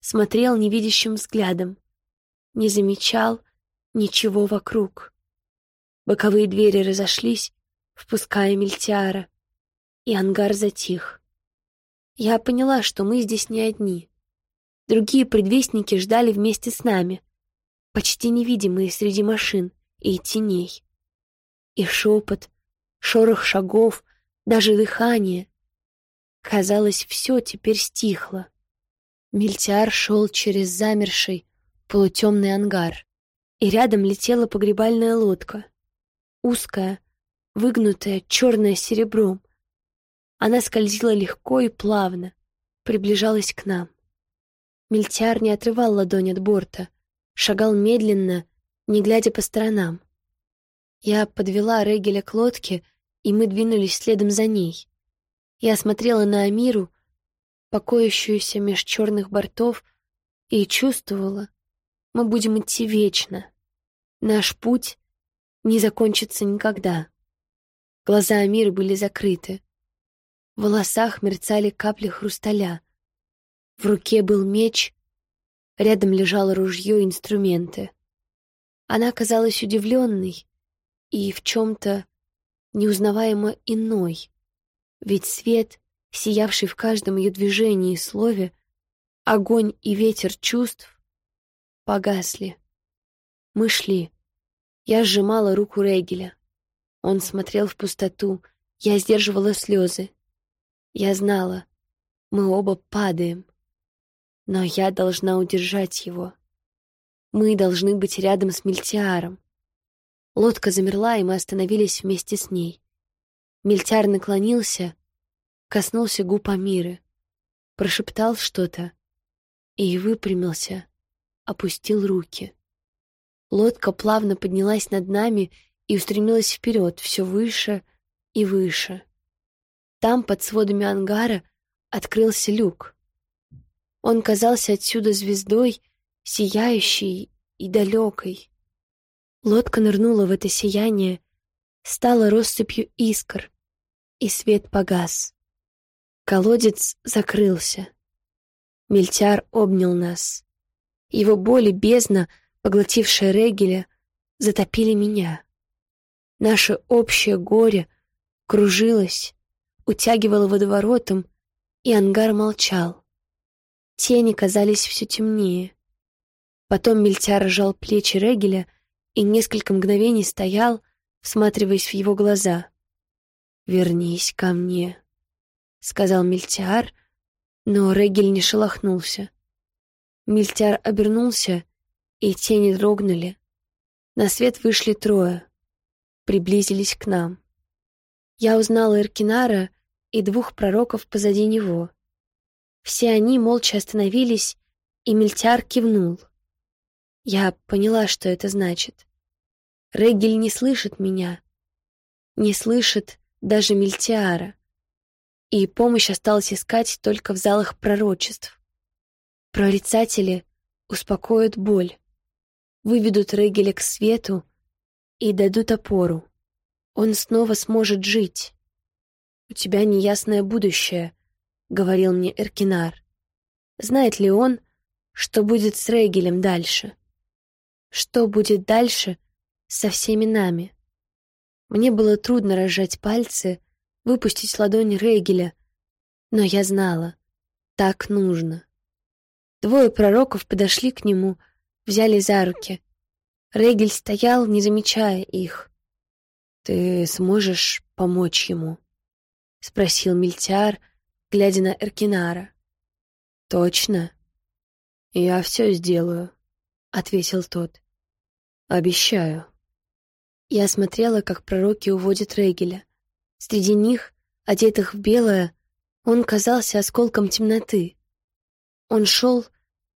смотрел невидящим взглядом, не замечал ничего вокруг. Боковые двери разошлись, впуская Мельтиара, и ангар затих. Я поняла, что мы здесь не одни. Другие предвестники ждали вместе с нами, почти невидимые среди машин и теней. И шепот, шорох шагов, даже дыхание. Казалось, все теперь стихло. Мильтиар шел через замерший, полутемный ангар, и рядом летела погребальная лодка. Узкая, выгнутая, черная серебром. Она скользила легко и плавно, приближалась к нам. Мильтиар не отрывал ладонь от борта — шагал медленно, не глядя по сторонам. Я подвела Регеля к лодке, и мы двинулись следом за ней. Я смотрела на Амиру, покоящуюся меж черных бортов, и чувствовала, мы будем идти вечно. Наш путь не закончится никогда. Глаза Амиры были закрыты. В волосах мерцали капли хрусталя. В руке был меч, Рядом лежало ружье и инструменты. Она казалась удивленной и в чем-то неузнаваемо иной, ведь свет, сиявший в каждом ее движении и слове, огонь и ветер чувств погасли. Мы шли. Я сжимала руку Регеля. Он смотрел в пустоту. Я сдерживала слезы. Я знала, мы оба падаем. Но я должна удержать его. Мы должны быть рядом с Мельтиаром. Лодка замерла, и мы остановились вместе с ней. Мельтиар наклонился, коснулся губ Амиры, прошептал что-то и выпрямился, опустил руки. Лодка плавно поднялась над нами и устремилась вперед, все выше и выше. Там, под сводами ангара, открылся люк. Он казался отсюда звездой, сияющей и далекой. Лодка нырнула в это сияние, стала россыпью искр, и свет погас. Колодец закрылся. Мельтяр обнял нас. Его боли бездна, поглотившая Регеля, затопили меня. Наше общее горе кружилось, утягивало водоворотом, и ангар молчал. Тени казались все темнее. Потом Мельтяр сжал плечи Регеля и несколько мгновений стоял, всматриваясь в его глаза. «Вернись ко мне», — сказал Мельтяр, но Регель не шелохнулся. Мельтяр обернулся, и тени дрогнули. На свет вышли трое, приблизились к нам. Я узнала Эркинара и двух пророков позади него. Все они молча остановились, и Мельтяр кивнул. Я поняла, что это значит. Регель не слышит меня, не слышит даже Мельтиара, и помощь осталось искать только в залах пророчеств. Прорицатели успокоят боль, выведут Регеля к свету и дадут опору. Он снова сможет жить. У тебя неясное будущее, говорил мне Эркинар. Знает ли он, что будет с Рейгелем дальше? Что будет дальше со всеми нами? Мне было трудно разжать пальцы, выпустить ладонь Рейгеля, но я знала, так нужно. Двое пророков подошли к нему, взяли за руки. Рейгель стоял, не замечая их. «Ты сможешь помочь ему?» — спросил Мильтяр, глядя на Эркинара. «Точно?» «Я все сделаю», — ответил тот. «Обещаю». Я смотрела, как пророки уводят Регеля. Среди них, одетых в белое, он казался осколком темноты. Он шел,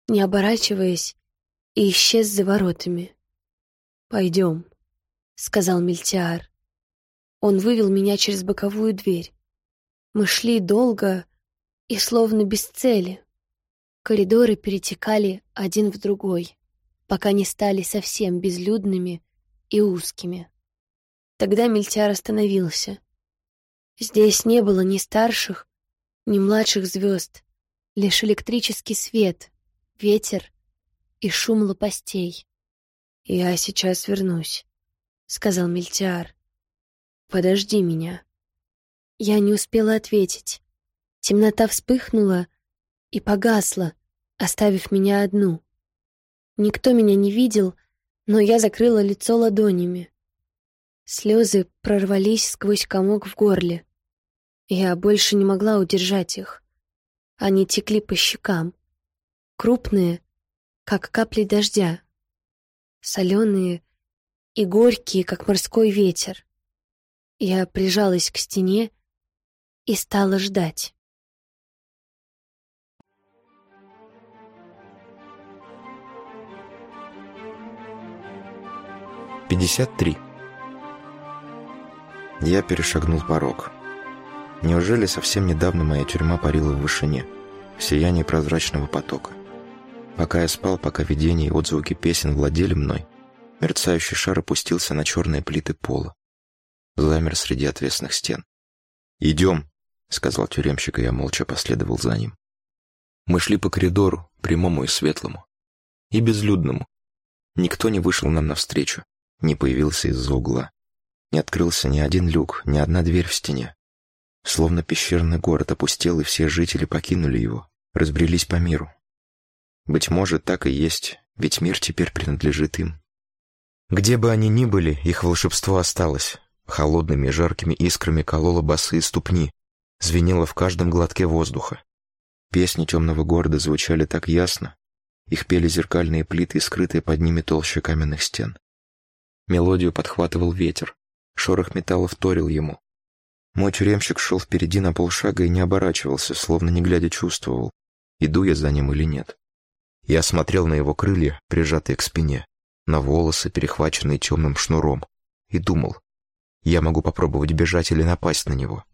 не оборачиваясь, и исчез за воротами. «Пойдем», — сказал Мильтиар. Он вывел меня через боковую дверь. Мы шли долго и словно без цели. Коридоры перетекали один в другой, пока не стали совсем безлюдными и узкими. Тогда Мильтяр остановился. Здесь не было ни старших, ни младших звезд, лишь электрический свет, ветер и шум лопастей. «Я сейчас вернусь», — сказал Мильтяр. «Подожди меня». Я не успела ответить. Темнота вспыхнула и погасла, оставив меня одну. Никто меня не видел, но я закрыла лицо ладонями. Слезы прорвались сквозь комок в горле. Я больше не могла удержать их. Они текли по щекам. Крупные, как капли дождя. Соленые и горькие, как морской ветер. Я прижалась к стене и стала ждать. Пятьдесят три. Я перешагнул порог. Неужели совсем недавно моя тюрьма парила в вышине, в сиянии прозрачного потока? Пока я спал, пока видения и отзвуки песен владели мной, мерцающий шар опустился на черные плиты пола. Замер среди отвесных стен. «Идем», — сказал тюремщик, и я молча последовал за ним. Мы шли по коридору, прямому и светлому, и безлюдному. Никто не вышел нам навстречу, не появился из-за угла. Не открылся ни один люк, ни одна дверь в стене. Словно пещерный город опустел, и все жители покинули его, разбрелись по миру. Быть может, так и есть, ведь мир теперь принадлежит им. Где бы они ни были, их волшебство осталось. Холодными и жаркими искрами кололо босые ступни, звенело в каждом глотке воздуха. Песни темного города звучали так ясно, их пели зеркальные плиты, скрытые под ними толща каменных стен. Мелодию подхватывал ветер, шорох металла вторил ему, мой тюремщик шел впереди на полшага и не оборачивался, словно не глядя чувствовал, иду я за ним или нет. Я смотрел на его крылья, прижатые к спине, на волосы, перехваченные темным шнуром, и думал, я могу попробовать бежать или напасть на него.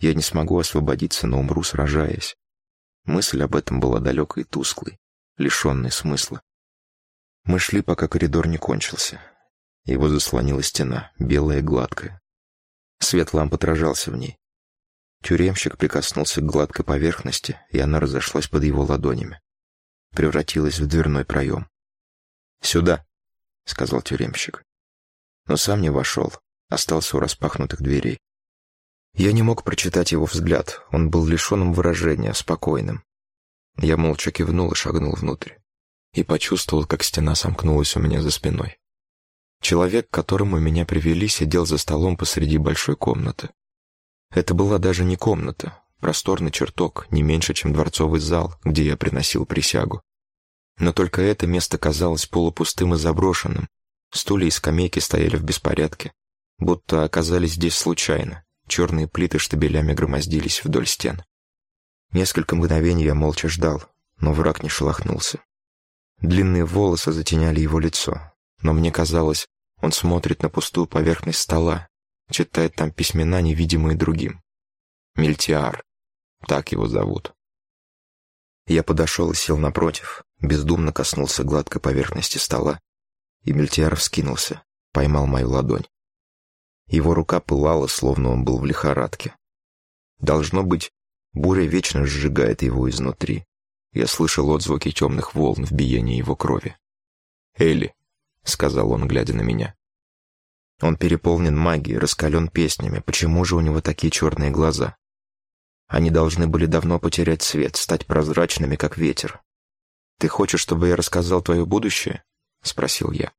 Я не смогу освободиться, но умру, сражаясь. Мысль об этом была далекой и тусклой, лишенной смысла. Мы шли, пока коридор не кончился. Его заслонила стена, белая и гладкая. Свет ламп отражался в ней. Тюремщик прикоснулся к гладкой поверхности, и она разошлась под его ладонями. Превратилась в дверной проем. «Сюда», — сказал тюремщик. Но сам не вошел, остался у распахнутых дверей. Я не мог прочитать его взгляд, он был лишенным выражения, спокойным. Я молча кивнул и шагнул внутрь. И почувствовал, как стена сомкнулась у меня за спиной. Человек, к которому меня привели, сидел за столом посреди большой комнаты. Это была даже не комната, просторный чертог, не меньше, чем дворцовый зал, где я приносил присягу. Но только это место казалось полупустым и заброшенным. Стулья и скамейки стояли в беспорядке, будто оказались здесь случайно. Черные плиты штабелями громоздились вдоль стен. Несколько мгновений я молча ждал, но враг не шелохнулся. Длинные волосы затеняли его лицо, но мне казалось, он смотрит на пустую поверхность стола, читает там письмена, невидимые другим. Мильтиар. Так его зовут. Я подошел и сел напротив, бездумно коснулся гладкой поверхности стола, и Мильтиар вскинулся, поймал мою ладонь. Его рука пылала, словно он был в лихорадке. Должно быть, буря вечно сжигает его изнутри. Я слышал отзвуки темных волн в биении его крови. «Элли», — сказал он, глядя на меня. Он переполнен магией, раскален песнями. Почему же у него такие черные глаза? Они должны были давно потерять цвет, стать прозрачными, как ветер. «Ты хочешь, чтобы я рассказал твое будущее?» — спросил я.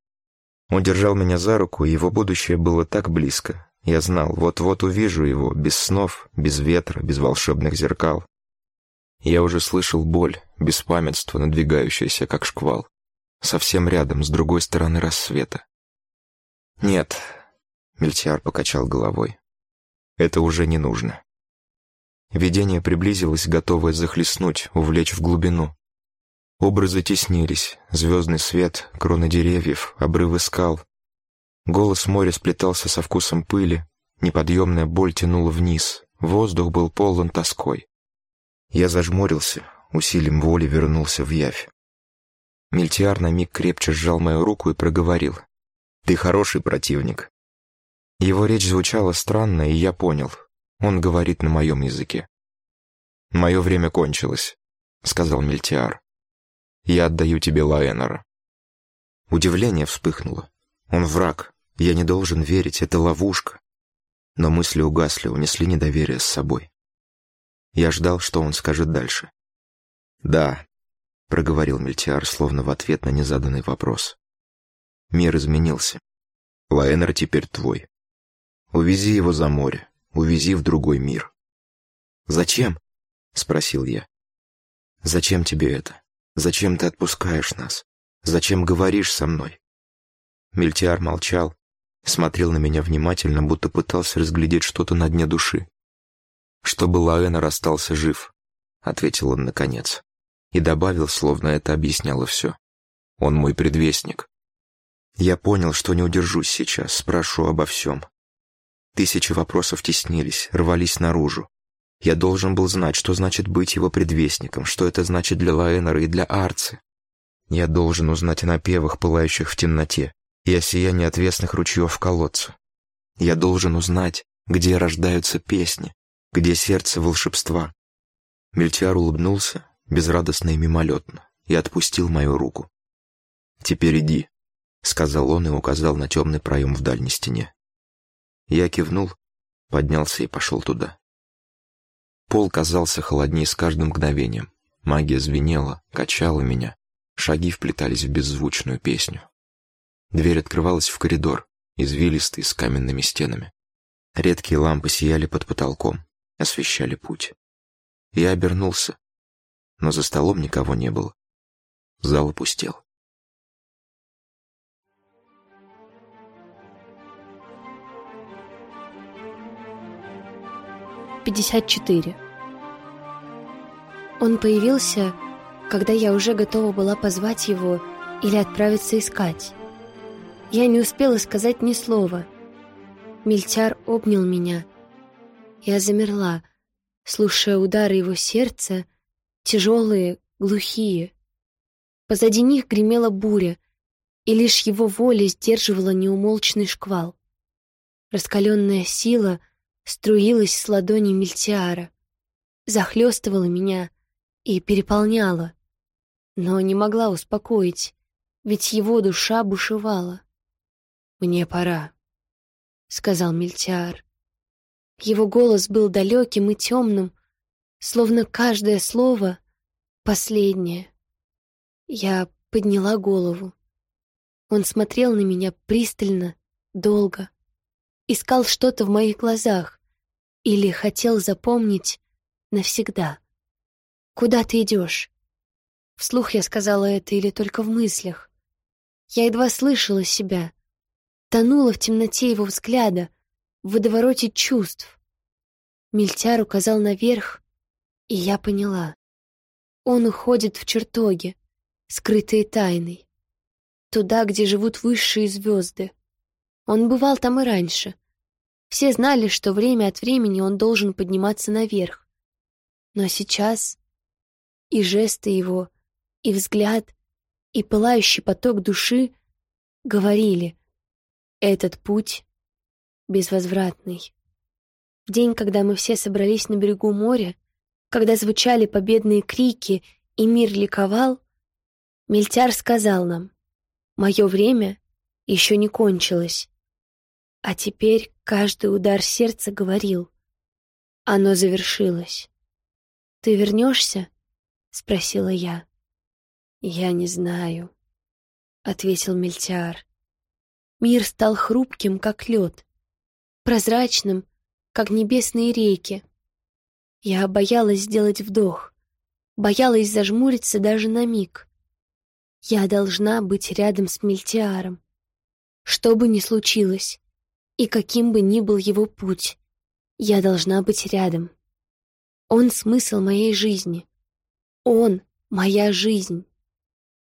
Он держал меня за руку, и его будущее было так близко. Я знал, вот-вот увижу его, без снов, без ветра, без волшебных зеркал. Я уже слышал боль, беспамятство, надвигающееся, как шквал совсем рядом, с другой стороны рассвета. «Нет», — Мельтиар покачал головой, — «это уже не нужно». Видение приблизилось, готовое захлестнуть, увлечь в глубину. Образы теснились, звездный свет, кроны деревьев, обрывы скал. Голос моря сплетался со вкусом пыли, неподъемная боль тянула вниз, воздух был полон тоской. Я зажмурился, усилием воли вернулся в явь. Мельтиар на миг крепче сжал мою руку и проговорил. «Ты хороший противник». Его речь звучала странно, и я понял. Он говорит на моем языке. «Мое время кончилось», — сказал Мельтиар. «Я отдаю тебе Лаэнора». Удивление вспыхнуло. Он враг. Я не должен верить, это ловушка. Но мысли угасли, унесли недоверие с собой. Я ждал, что он скажет дальше. «Да», — проговорил Мельтиар, словно в ответ на незаданный вопрос. «Мир изменился. Лаэнер теперь твой. Увези его за море, увези в другой мир». «Зачем?» — спросил я. «Зачем тебе это? Зачем ты отпускаешь нас? Зачем говоришь со мной?» Мельтиар молчал, смотрел на меня внимательно, будто пытался разглядеть что-то на дне души. «Чтобы Лаэнер остался жив», — ответил он наконец и добавил, словно это объясняло все. «Он мой предвестник». Я понял, что не удержусь сейчас, спрошу обо всем. Тысячи вопросов теснились, рвались наружу. Я должен был знать, что значит быть его предвестником, что это значит для Лаэнера и для Арцы. Я должен узнать о напевах, пылающих в темноте, и о сиянии отвесных ручьев в колодце. Я должен узнать, где рождаются песни, где сердце волшебства. Мельтиар улыбнулся, безрадостно и мимолетно, и отпустил мою руку. «Теперь иди», — сказал он и указал на темный проем в дальней стене. Я кивнул, поднялся и пошел туда. Пол казался холоднее с каждым мгновением. Магия звенела, качала меня. Шаги вплетались в беззвучную песню. Дверь открывалась в коридор, извилистый, с каменными стенами. Редкие лампы сияли под потолком, освещали путь. Я обернулся, но за столом никого не было. Зал опустел. Пятьдесят четыре. Он появился, когда я уже готова была позвать его или отправиться искать. Я не успела сказать ни слова. Мильтяр обнял меня. Я замерла, слушая удары его сердца, тяжелые, глухие. Позади них гремела буря, и лишь его воля сдерживала неумолчный шквал. Раскаленная сила струилась с ладони Мильтиара, захлестывала меня и переполняла, но не могла успокоить, ведь его душа бушевала. «Мне пора», — сказал Мильтиар. Его голос был далеким и темным, словно каждое слово — последнее. Я подняла голову. Он смотрел на меня пристально, долго. Искал что-то в моих глазах или хотел запомнить навсегда. «Куда ты идешь?» Вслух я сказала это или только в мыслях. Я едва слышала себя, тонула в темноте его взгляда, в водовороте чувств. Мильтяр указал наверх, и я поняла. Он уходит в чертоги, скрытые тайной. Туда, где живут высшие звезды. Он бывал там и раньше. Все знали, что время от времени он должен подниматься наверх. Но сейчас и жесты его, и взгляд, и пылающий поток души говорили, этот путь безвозвратный. В день, когда мы все собрались на берегу моря, когда звучали победные крики и мир ликовал, Мельтяр сказал нам, «Мое время еще не кончилось». А теперь каждый удар сердца говорил, «Оно завершилось». «Ты вернешься?» — спросила я. «Я не знаю», — ответил Мельтяр. Мир стал хрупким, как лед, прозрачным, как небесные реки, я боялась сделать вдох, боялась зажмуриться даже на миг. Я должна быть рядом с Мельтиаром. Что бы ни случилось, и каким бы ни был его путь, я должна быть рядом. Он — смысл моей жизни. Он — моя жизнь.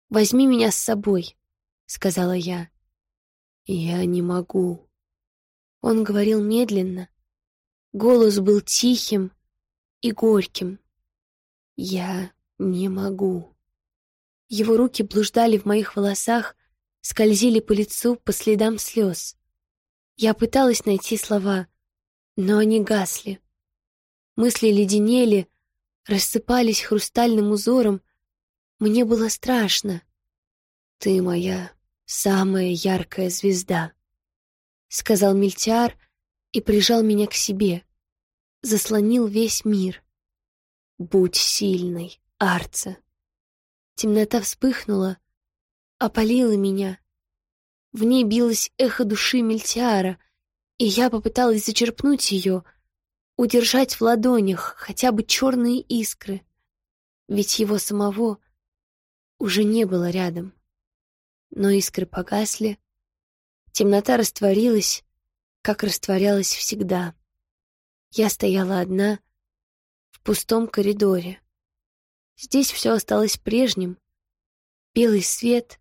«Возьми меня с собой», — сказала я. «Я не могу». Он говорил медленно. Голос был тихим и горьким. «Я не могу». Его руки блуждали в моих волосах, скользили по лицу по следам слез. Я пыталась найти слова, но они гасли. Мысли леденели, рассыпались хрустальным узором. Мне было страшно. «Ты моя самая яркая звезда», — сказал Мильтиар и прижал меня к себе. Заслонил весь мир. «Будь сильной, Арца». Темнота вспыхнула, опалила меня. В ней билось эхо души Мильтиара, и я попыталась зачерпнуть ее, удержать в ладонях хотя бы черные искры, ведь его самого уже не было рядом. Но искры погасли, темнота растворилась, как растворялась всегда. Я стояла одна в пустом коридоре. Здесь все осталось прежним. Белый свет,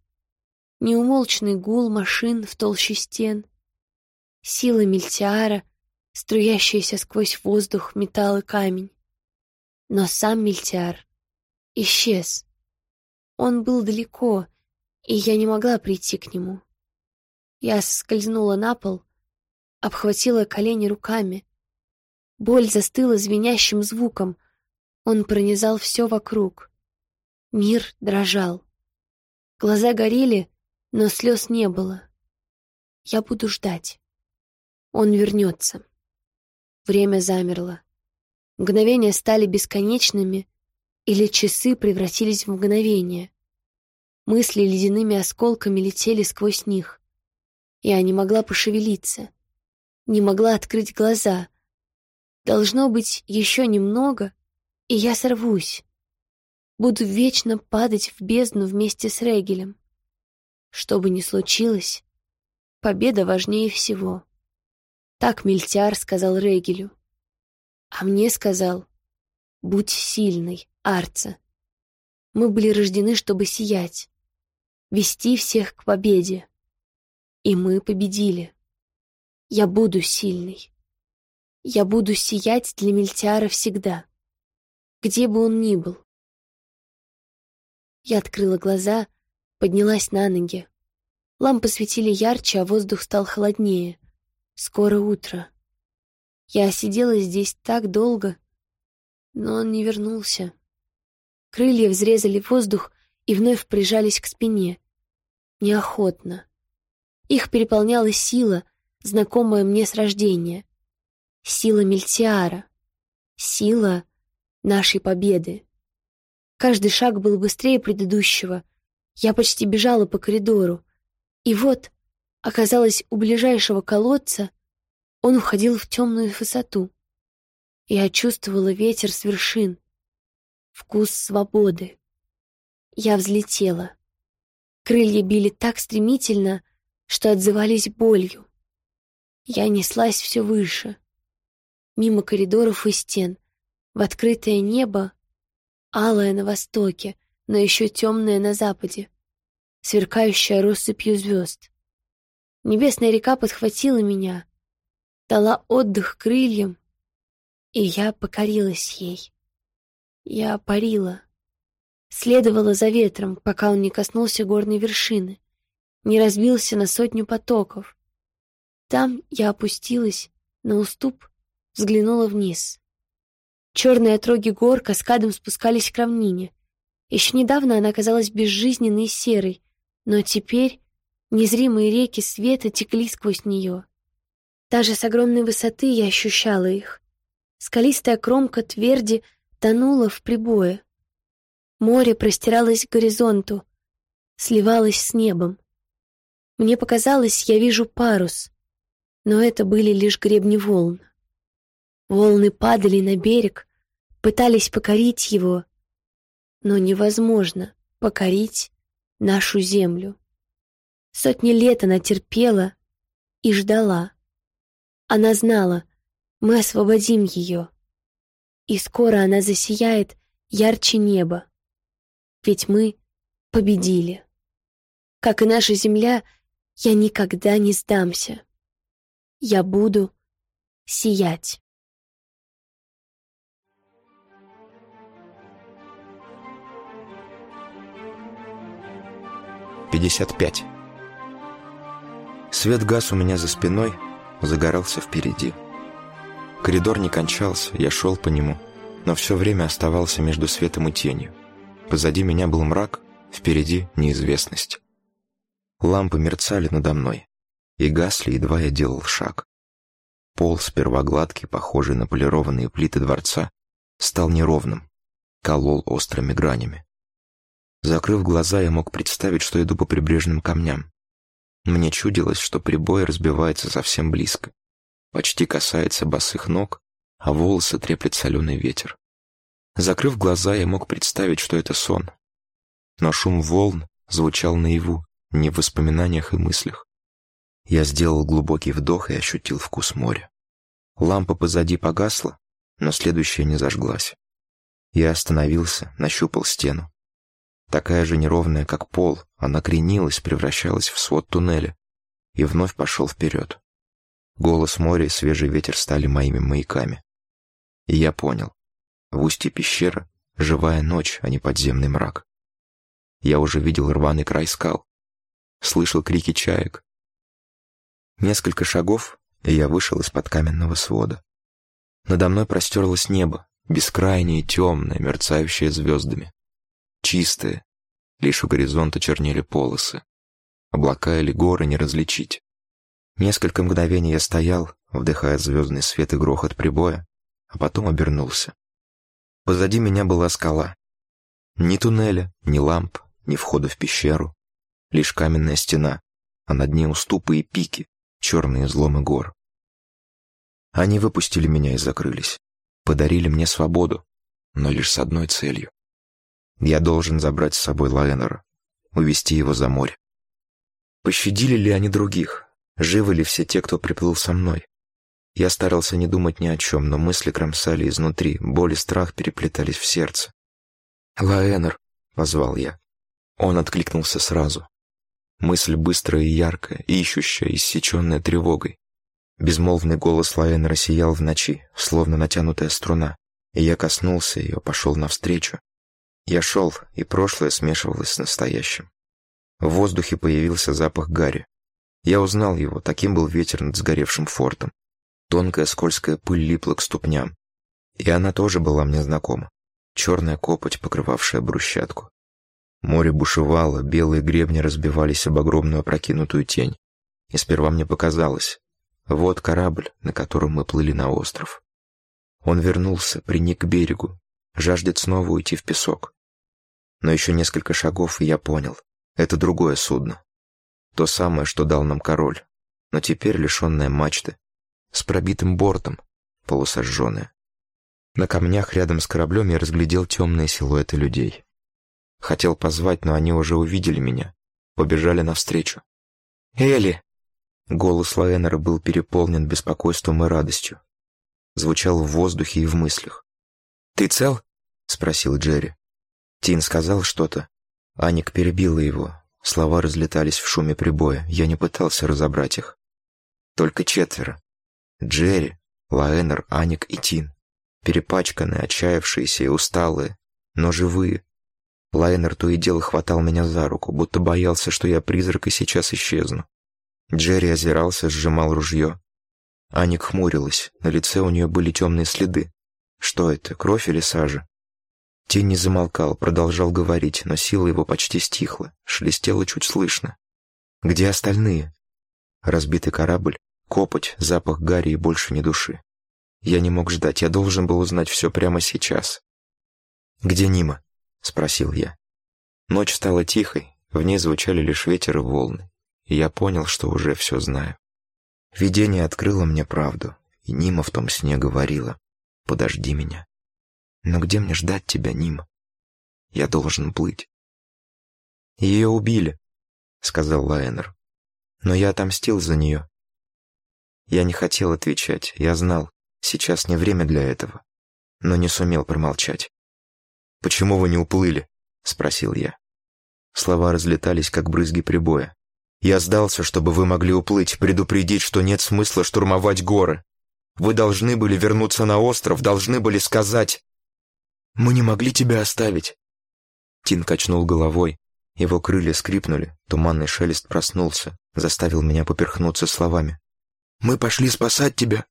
неумолчный гул машин в толще стен, сила мельтиара, струящаяся сквозь воздух, металл и камень. Но сам мельтиар исчез. Он был далеко, и я не могла прийти к нему. Я скользнула на пол, обхватила колени руками. Боль застыла звенящим звуком. Он пронизал все вокруг. Мир дрожал. Глаза горели, но слез не было. Я буду ждать. Он вернется. Время замерло. Мгновения стали бесконечными, или часы превратились в мгновения. Мысли ледяными осколками летели сквозь них. Я не могла пошевелиться, не могла открыть глаза. Должно быть еще немного, и я сорвусь. Буду вечно падать в бездну вместе с Регелем. Что бы ни случилось, победа важнее всего. Так Мильтяр сказал Регелю. А мне сказал, будь сильной, Арца. Мы были рождены, чтобы сиять, вести всех к победе. И мы победили. Я буду сильной. Я буду сиять для Мильтяра всегда, где бы он ни был. Я открыла глаза, поднялась на ноги. Лампы светили ярче, а воздух стал холоднее. Скоро утро. Я сидела здесь так долго, но он не вернулся. Крылья взрезали воздух и вновь прижались к спине. Неохотно. Их переполняла сила, знакомая мне с рождения. Сила Мельтиара. Сила нашей победы. Каждый шаг был быстрее предыдущего. Я почти бежала по коридору. И вот, оказалась у ближайшего колодца, он уходил в темную высоту. Я чувствовала ветер с вершин, вкус свободы. Я взлетела. Крылья били так стремительно, что отзывались болью. Я неслась все выше, мимо коридоров и стен, в открытое небо, алое на востоке, но еще темное на западе, сверкающее россыпью звезд. Небесная река подхватила меня, дала отдых крыльям, и я покорилась ей. Я парила, следовала за ветром, пока он не коснулся горной вершины, не разбился на сотню потоков. Там я опустилась на уступ, взглянула вниз. Черные отроги гор каскадом спускались к равнине. Еще недавно она казалась безжизненной и серой, но теперь незримые реки света текли сквозь нее. Даже с огромной высоты я ощущала их. Скалистая кромка тверди тонула в прибое. Море простиралось к горизонту, сливалось с небом. Мне показалось, я вижу парус, но это были лишь гребни волн. Волны падали на берег, пытались покорить его, но невозможно покорить нашу землю. Сотни лет она терпела и ждала. Она знала, мы освободим ее, и скоро она засияет ярче неба, ведь мы победили. Как и наша земля, я никогда не сдамся. Я буду сиять. Пятьдесят пять. Свет газ у меня за спиной, загорался впереди. Коридор не кончался, я шел по нему, но все время оставался между светом и тенью. Позади меня был мрак, впереди неизвестность. Лампы мерцали надо мной, и гасли, едва я делал шаг. Пол, сперва гладкий, похожий на полированные плиты дворца, стал неровным, колол острыми гранями. Закрыв глаза, я мог представить, что иду по прибрежным камням. Мне чудилось, что прибой разбивается совсем близко, почти касается босых ног, а волосы треплет соленый ветер. Закрыв глаза, я мог представить, что это сон. Но шум волн звучал наяву, не в воспоминаниях и мыслях. Я сделал глубокий вдох и ощутил вкус моря. Лампа позади погасла, но следующая не зажглась. Я остановился, нащупал стену. Такая же неровная, как пол, она кренилась, превращалась в свод туннеля, и вновь пошел вперед. Голос моря и свежий ветер стали моими маяками. И я понял. В устье пещеры живая ночь, а не подземный мрак. Я уже видел рваный край скал, слышал крики чаек. Несколько шагов, и я вышел из-под каменного свода. Надо мной простерлось небо, бескрайнее, темное, мерцающее звездами чистые, лишь у горизонта чернели полосы. Облака или горы не различить. Несколько мгновений я стоял, вдыхая звездный свет и грохот прибоя, а потом обернулся. Позади меня была скала. Ни туннеля, ни ламп, ни входа в пещеру. Лишь каменная стена, а над ней уступы и пики, черные зломы гор. Они выпустили меня и закрылись. Подарили мне свободу, но лишь с одной целью я должен забрать с собой Лайнера, увести его за море. Пощадили ли они других? Живы ли все те, кто приплыл со мной? Я старался не думать ни о чем, но мысли кромсали изнутри, боль и страх переплетались в сердце. «Лаэнер!» — позвал я. Он откликнулся сразу. Мысль быстрая и яркая, ищущая, иссеченная тревогой. Безмолвный голос Лаэнера сиял в ночи, словно натянутая струна, и я коснулся ее, пошел навстречу, я шел, и прошлое смешивалось с настоящим. В воздухе появился запах гари. Я узнал его, таким был ветер над сгоревшим фортом. Тонкая скользкая пыль липла к ступням. И она тоже была мне знакома. Черная копоть, покрывавшая брусчатку. Море бушевало, белые гребни разбивались об огромную опрокинутую тень. И сперва мне показалось, вот корабль, на котором мы плыли на остров. Он вернулся, приник к берегу, жаждет снова уйти в песок. Но еще несколько шагов, и я понял. Это другое судно. То самое, что дал нам король. Но теперь лишенное мачты. С пробитым бортом, полусожженное. На камнях рядом с кораблем я разглядел темные силуэты людей. Хотел позвать, но они уже увидели меня. Побежали навстречу. «Элли!» Голос Лаэнера был переполнен беспокойством и радостью. Звучал в воздухе и в мыслях. «Ты цел?» — спросил Джерри. Тин сказал что-то. Аник перебила его. Слова разлетались в шуме прибоя. Я не пытался разобрать их. Только четверо. Джерри, Лаэнер, Аник и Тин. Перепачканные, отчаявшиеся и усталые, но живые. Лайнер то и дело хватал меня за руку, будто боялся, что я призрак и сейчас исчезну. Джерри озирался, сжимал ружье. Аник хмурилась, на лице у нее были темные следы. Что это, кровь или сажа? Тень не замолкал, продолжал говорить, но сила его почти стихла, шелестела чуть слышно. «Где остальные?» Разбитый корабль, копоть, запах гари и больше ни души. Я не мог ждать, я должен был узнать все прямо сейчас. «Где Нима?» — спросил я. Ночь стала тихой, в ней звучали лишь ветер и волны, и я понял, что уже все знаю. Видение открыло мне правду, и Нима в том сне говорила «Подожди меня». Но где мне ждать тебя, Нима? Я должен плыть. Ее убили, сказал Лайнер. Но я отомстил за нее. Я не хотел отвечать, я знал, сейчас не время для этого, но не сумел промолчать. «Почему вы не уплыли?» — спросил я. Слова разлетались, как брызги прибоя. «Я сдался, чтобы вы могли уплыть, предупредить, что нет смысла штурмовать горы. Вы должны были вернуться на остров, должны были сказать...» «Мы не могли тебя оставить». Тин качнул головой. Его крылья скрипнули, туманный шелест проснулся, заставил меня поперхнуться словами. «Мы пошли спасать тебя!»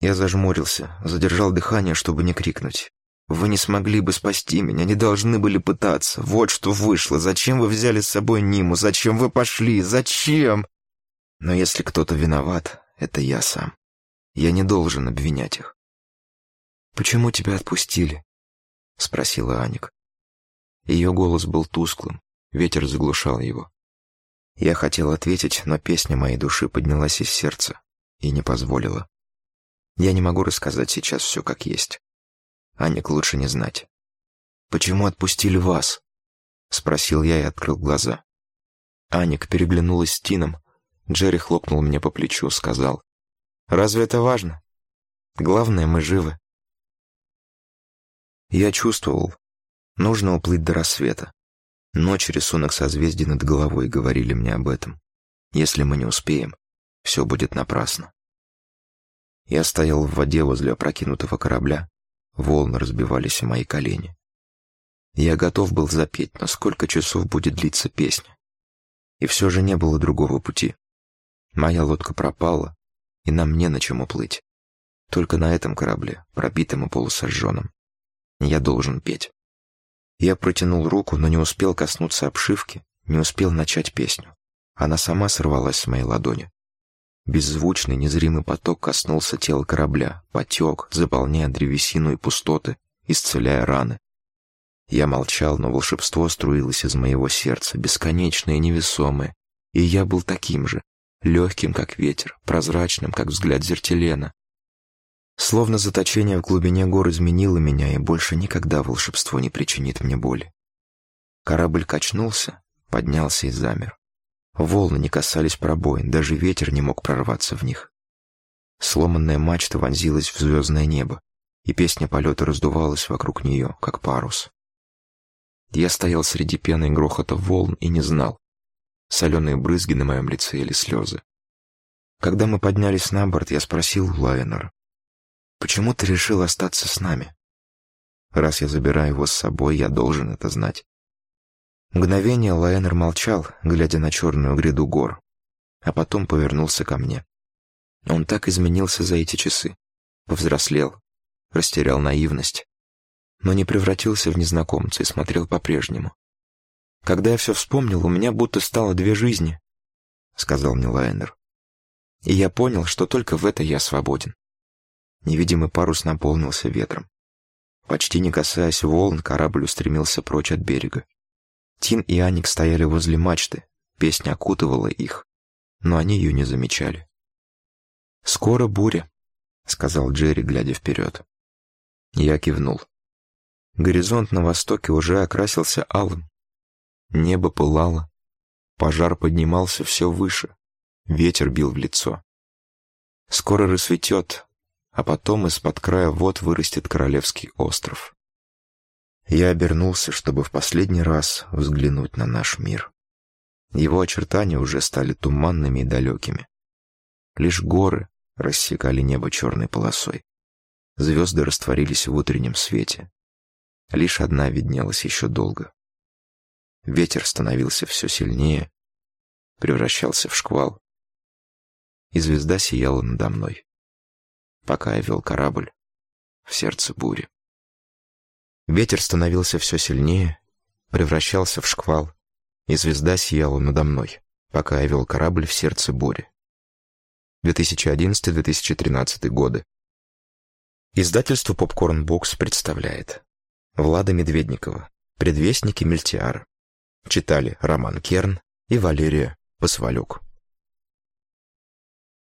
Я зажмурился, задержал дыхание, чтобы не крикнуть. Вы не смогли бы спасти меня, не должны были пытаться. Вот что вышло. Зачем вы взяли с собой Ниму? Зачем вы пошли? Зачем? Но если кто-то виноват, это я сам. Я не должен обвинять их. «Почему тебя отпустили?» — спросила Аник. Ее голос был тусклым, ветер заглушал его. Я хотел ответить, но песня моей души поднялась из сердца и не позволила. Я не могу рассказать сейчас все как есть. Аник лучше не знать. «Почему отпустили вас?» — спросил я и открыл глаза. Аник переглянулась с Тином. Джерри хлопнул мне по плечу, сказал. «Разве это важно? Главное, мы живы». Я чувствовал. Нужно уплыть до рассвета. Ночь рисунок созвездий над головой говорили мне об этом. Если мы не успеем, все будет напрасно. Я стоял в воде возле опрокинутого корабля, Волны разбивались о мои колени. Я готов был запеть, но сколько часов будет длиться песня. И все же не было другого пути. Моя лодка пропала, и нам не на чем уплыть. Только на этом корабле, пробитом и полусожженном. Я должен петь. Я протянул руку, но не успел коснуться обшивки, не успел начать песню. Она сама сорвалась с моей ладони. Беззвучный, незримый поток коснулся тела корабля, потек, заполняя древесину и пустоты, исцеляя раны. Я молчал, но волшебство струилось из моего сердца, бесконечное и невесомое, и я был таким же, легким, как ветер, прозрачным, как взгляд зертелена. Словно заточение в глубине гор изменило меня, и больше никогда волшебство не причинит мне боли. Корабль качнулся, поднялся и замер. Волны не касались пробоин, даже ветер не мог прорваться в них. Сломанная мачта вонзилась в звездное небо, и песня полета раздувалась вокруг нее, как парус. Я стоял среди пены и грохота волн и не знал, соленые брызги на моем лице или слезы. Когда мы поднялись на борт, я спросил Лайнера, «Почему ты решил остаться с нами? Раз я забираю его с собой, я должен это знать». Мгновение Лайнер молчал, глядя на черную гряду гор, а потом повернулся ко мне. Он так изменился за эти часы, повзрослел, растерял наивность, но не превратился в незнакомца и смотрел по-прежнему. «Когда я все вспомнил, у меня будто стало две жизни», — сказал мне Лайнер. И я понял, что только в это я свободен. Невидимый парус наполнился ветром. Почти не касаясь волн, корабль устремился прочь от берега. Тин и Аник стояли возле мачты, песня окутывала их, но они ее не замечали. «Скоро буря», — сказал Джерри, глядя вперед. Я кивнул. Горизонт на востоке уже окрасился алым. Небо пылало. Пожар поднимался все выше. Ветер бил в лицо. Скоро рассветет, а потом из-под края вод вырастет королевский остров. Я обернулся, чтобы в последний раз взглянуть на наш мир. Его очертания уже стали туманными и далекими. Лишь горы рассекали небо черной полосой. Звезды растворились в утреннем свете. Лишь одна виднелась еще долго. Ветер становился все сильнее, превращался в шквал. И звезда сияла надо мной, пока я вел корабль в сердце бури. Ветер становился все сильнее, превращался в шквал, и звезда сияла надо мной, пока я вел корабль в сердце бури. 2011-2013 годы. Издательство Popcorn Box представляет Влада Медведникова «Предвестники Мельтиара». Читали Роман Керн и Валерия Посвалюк.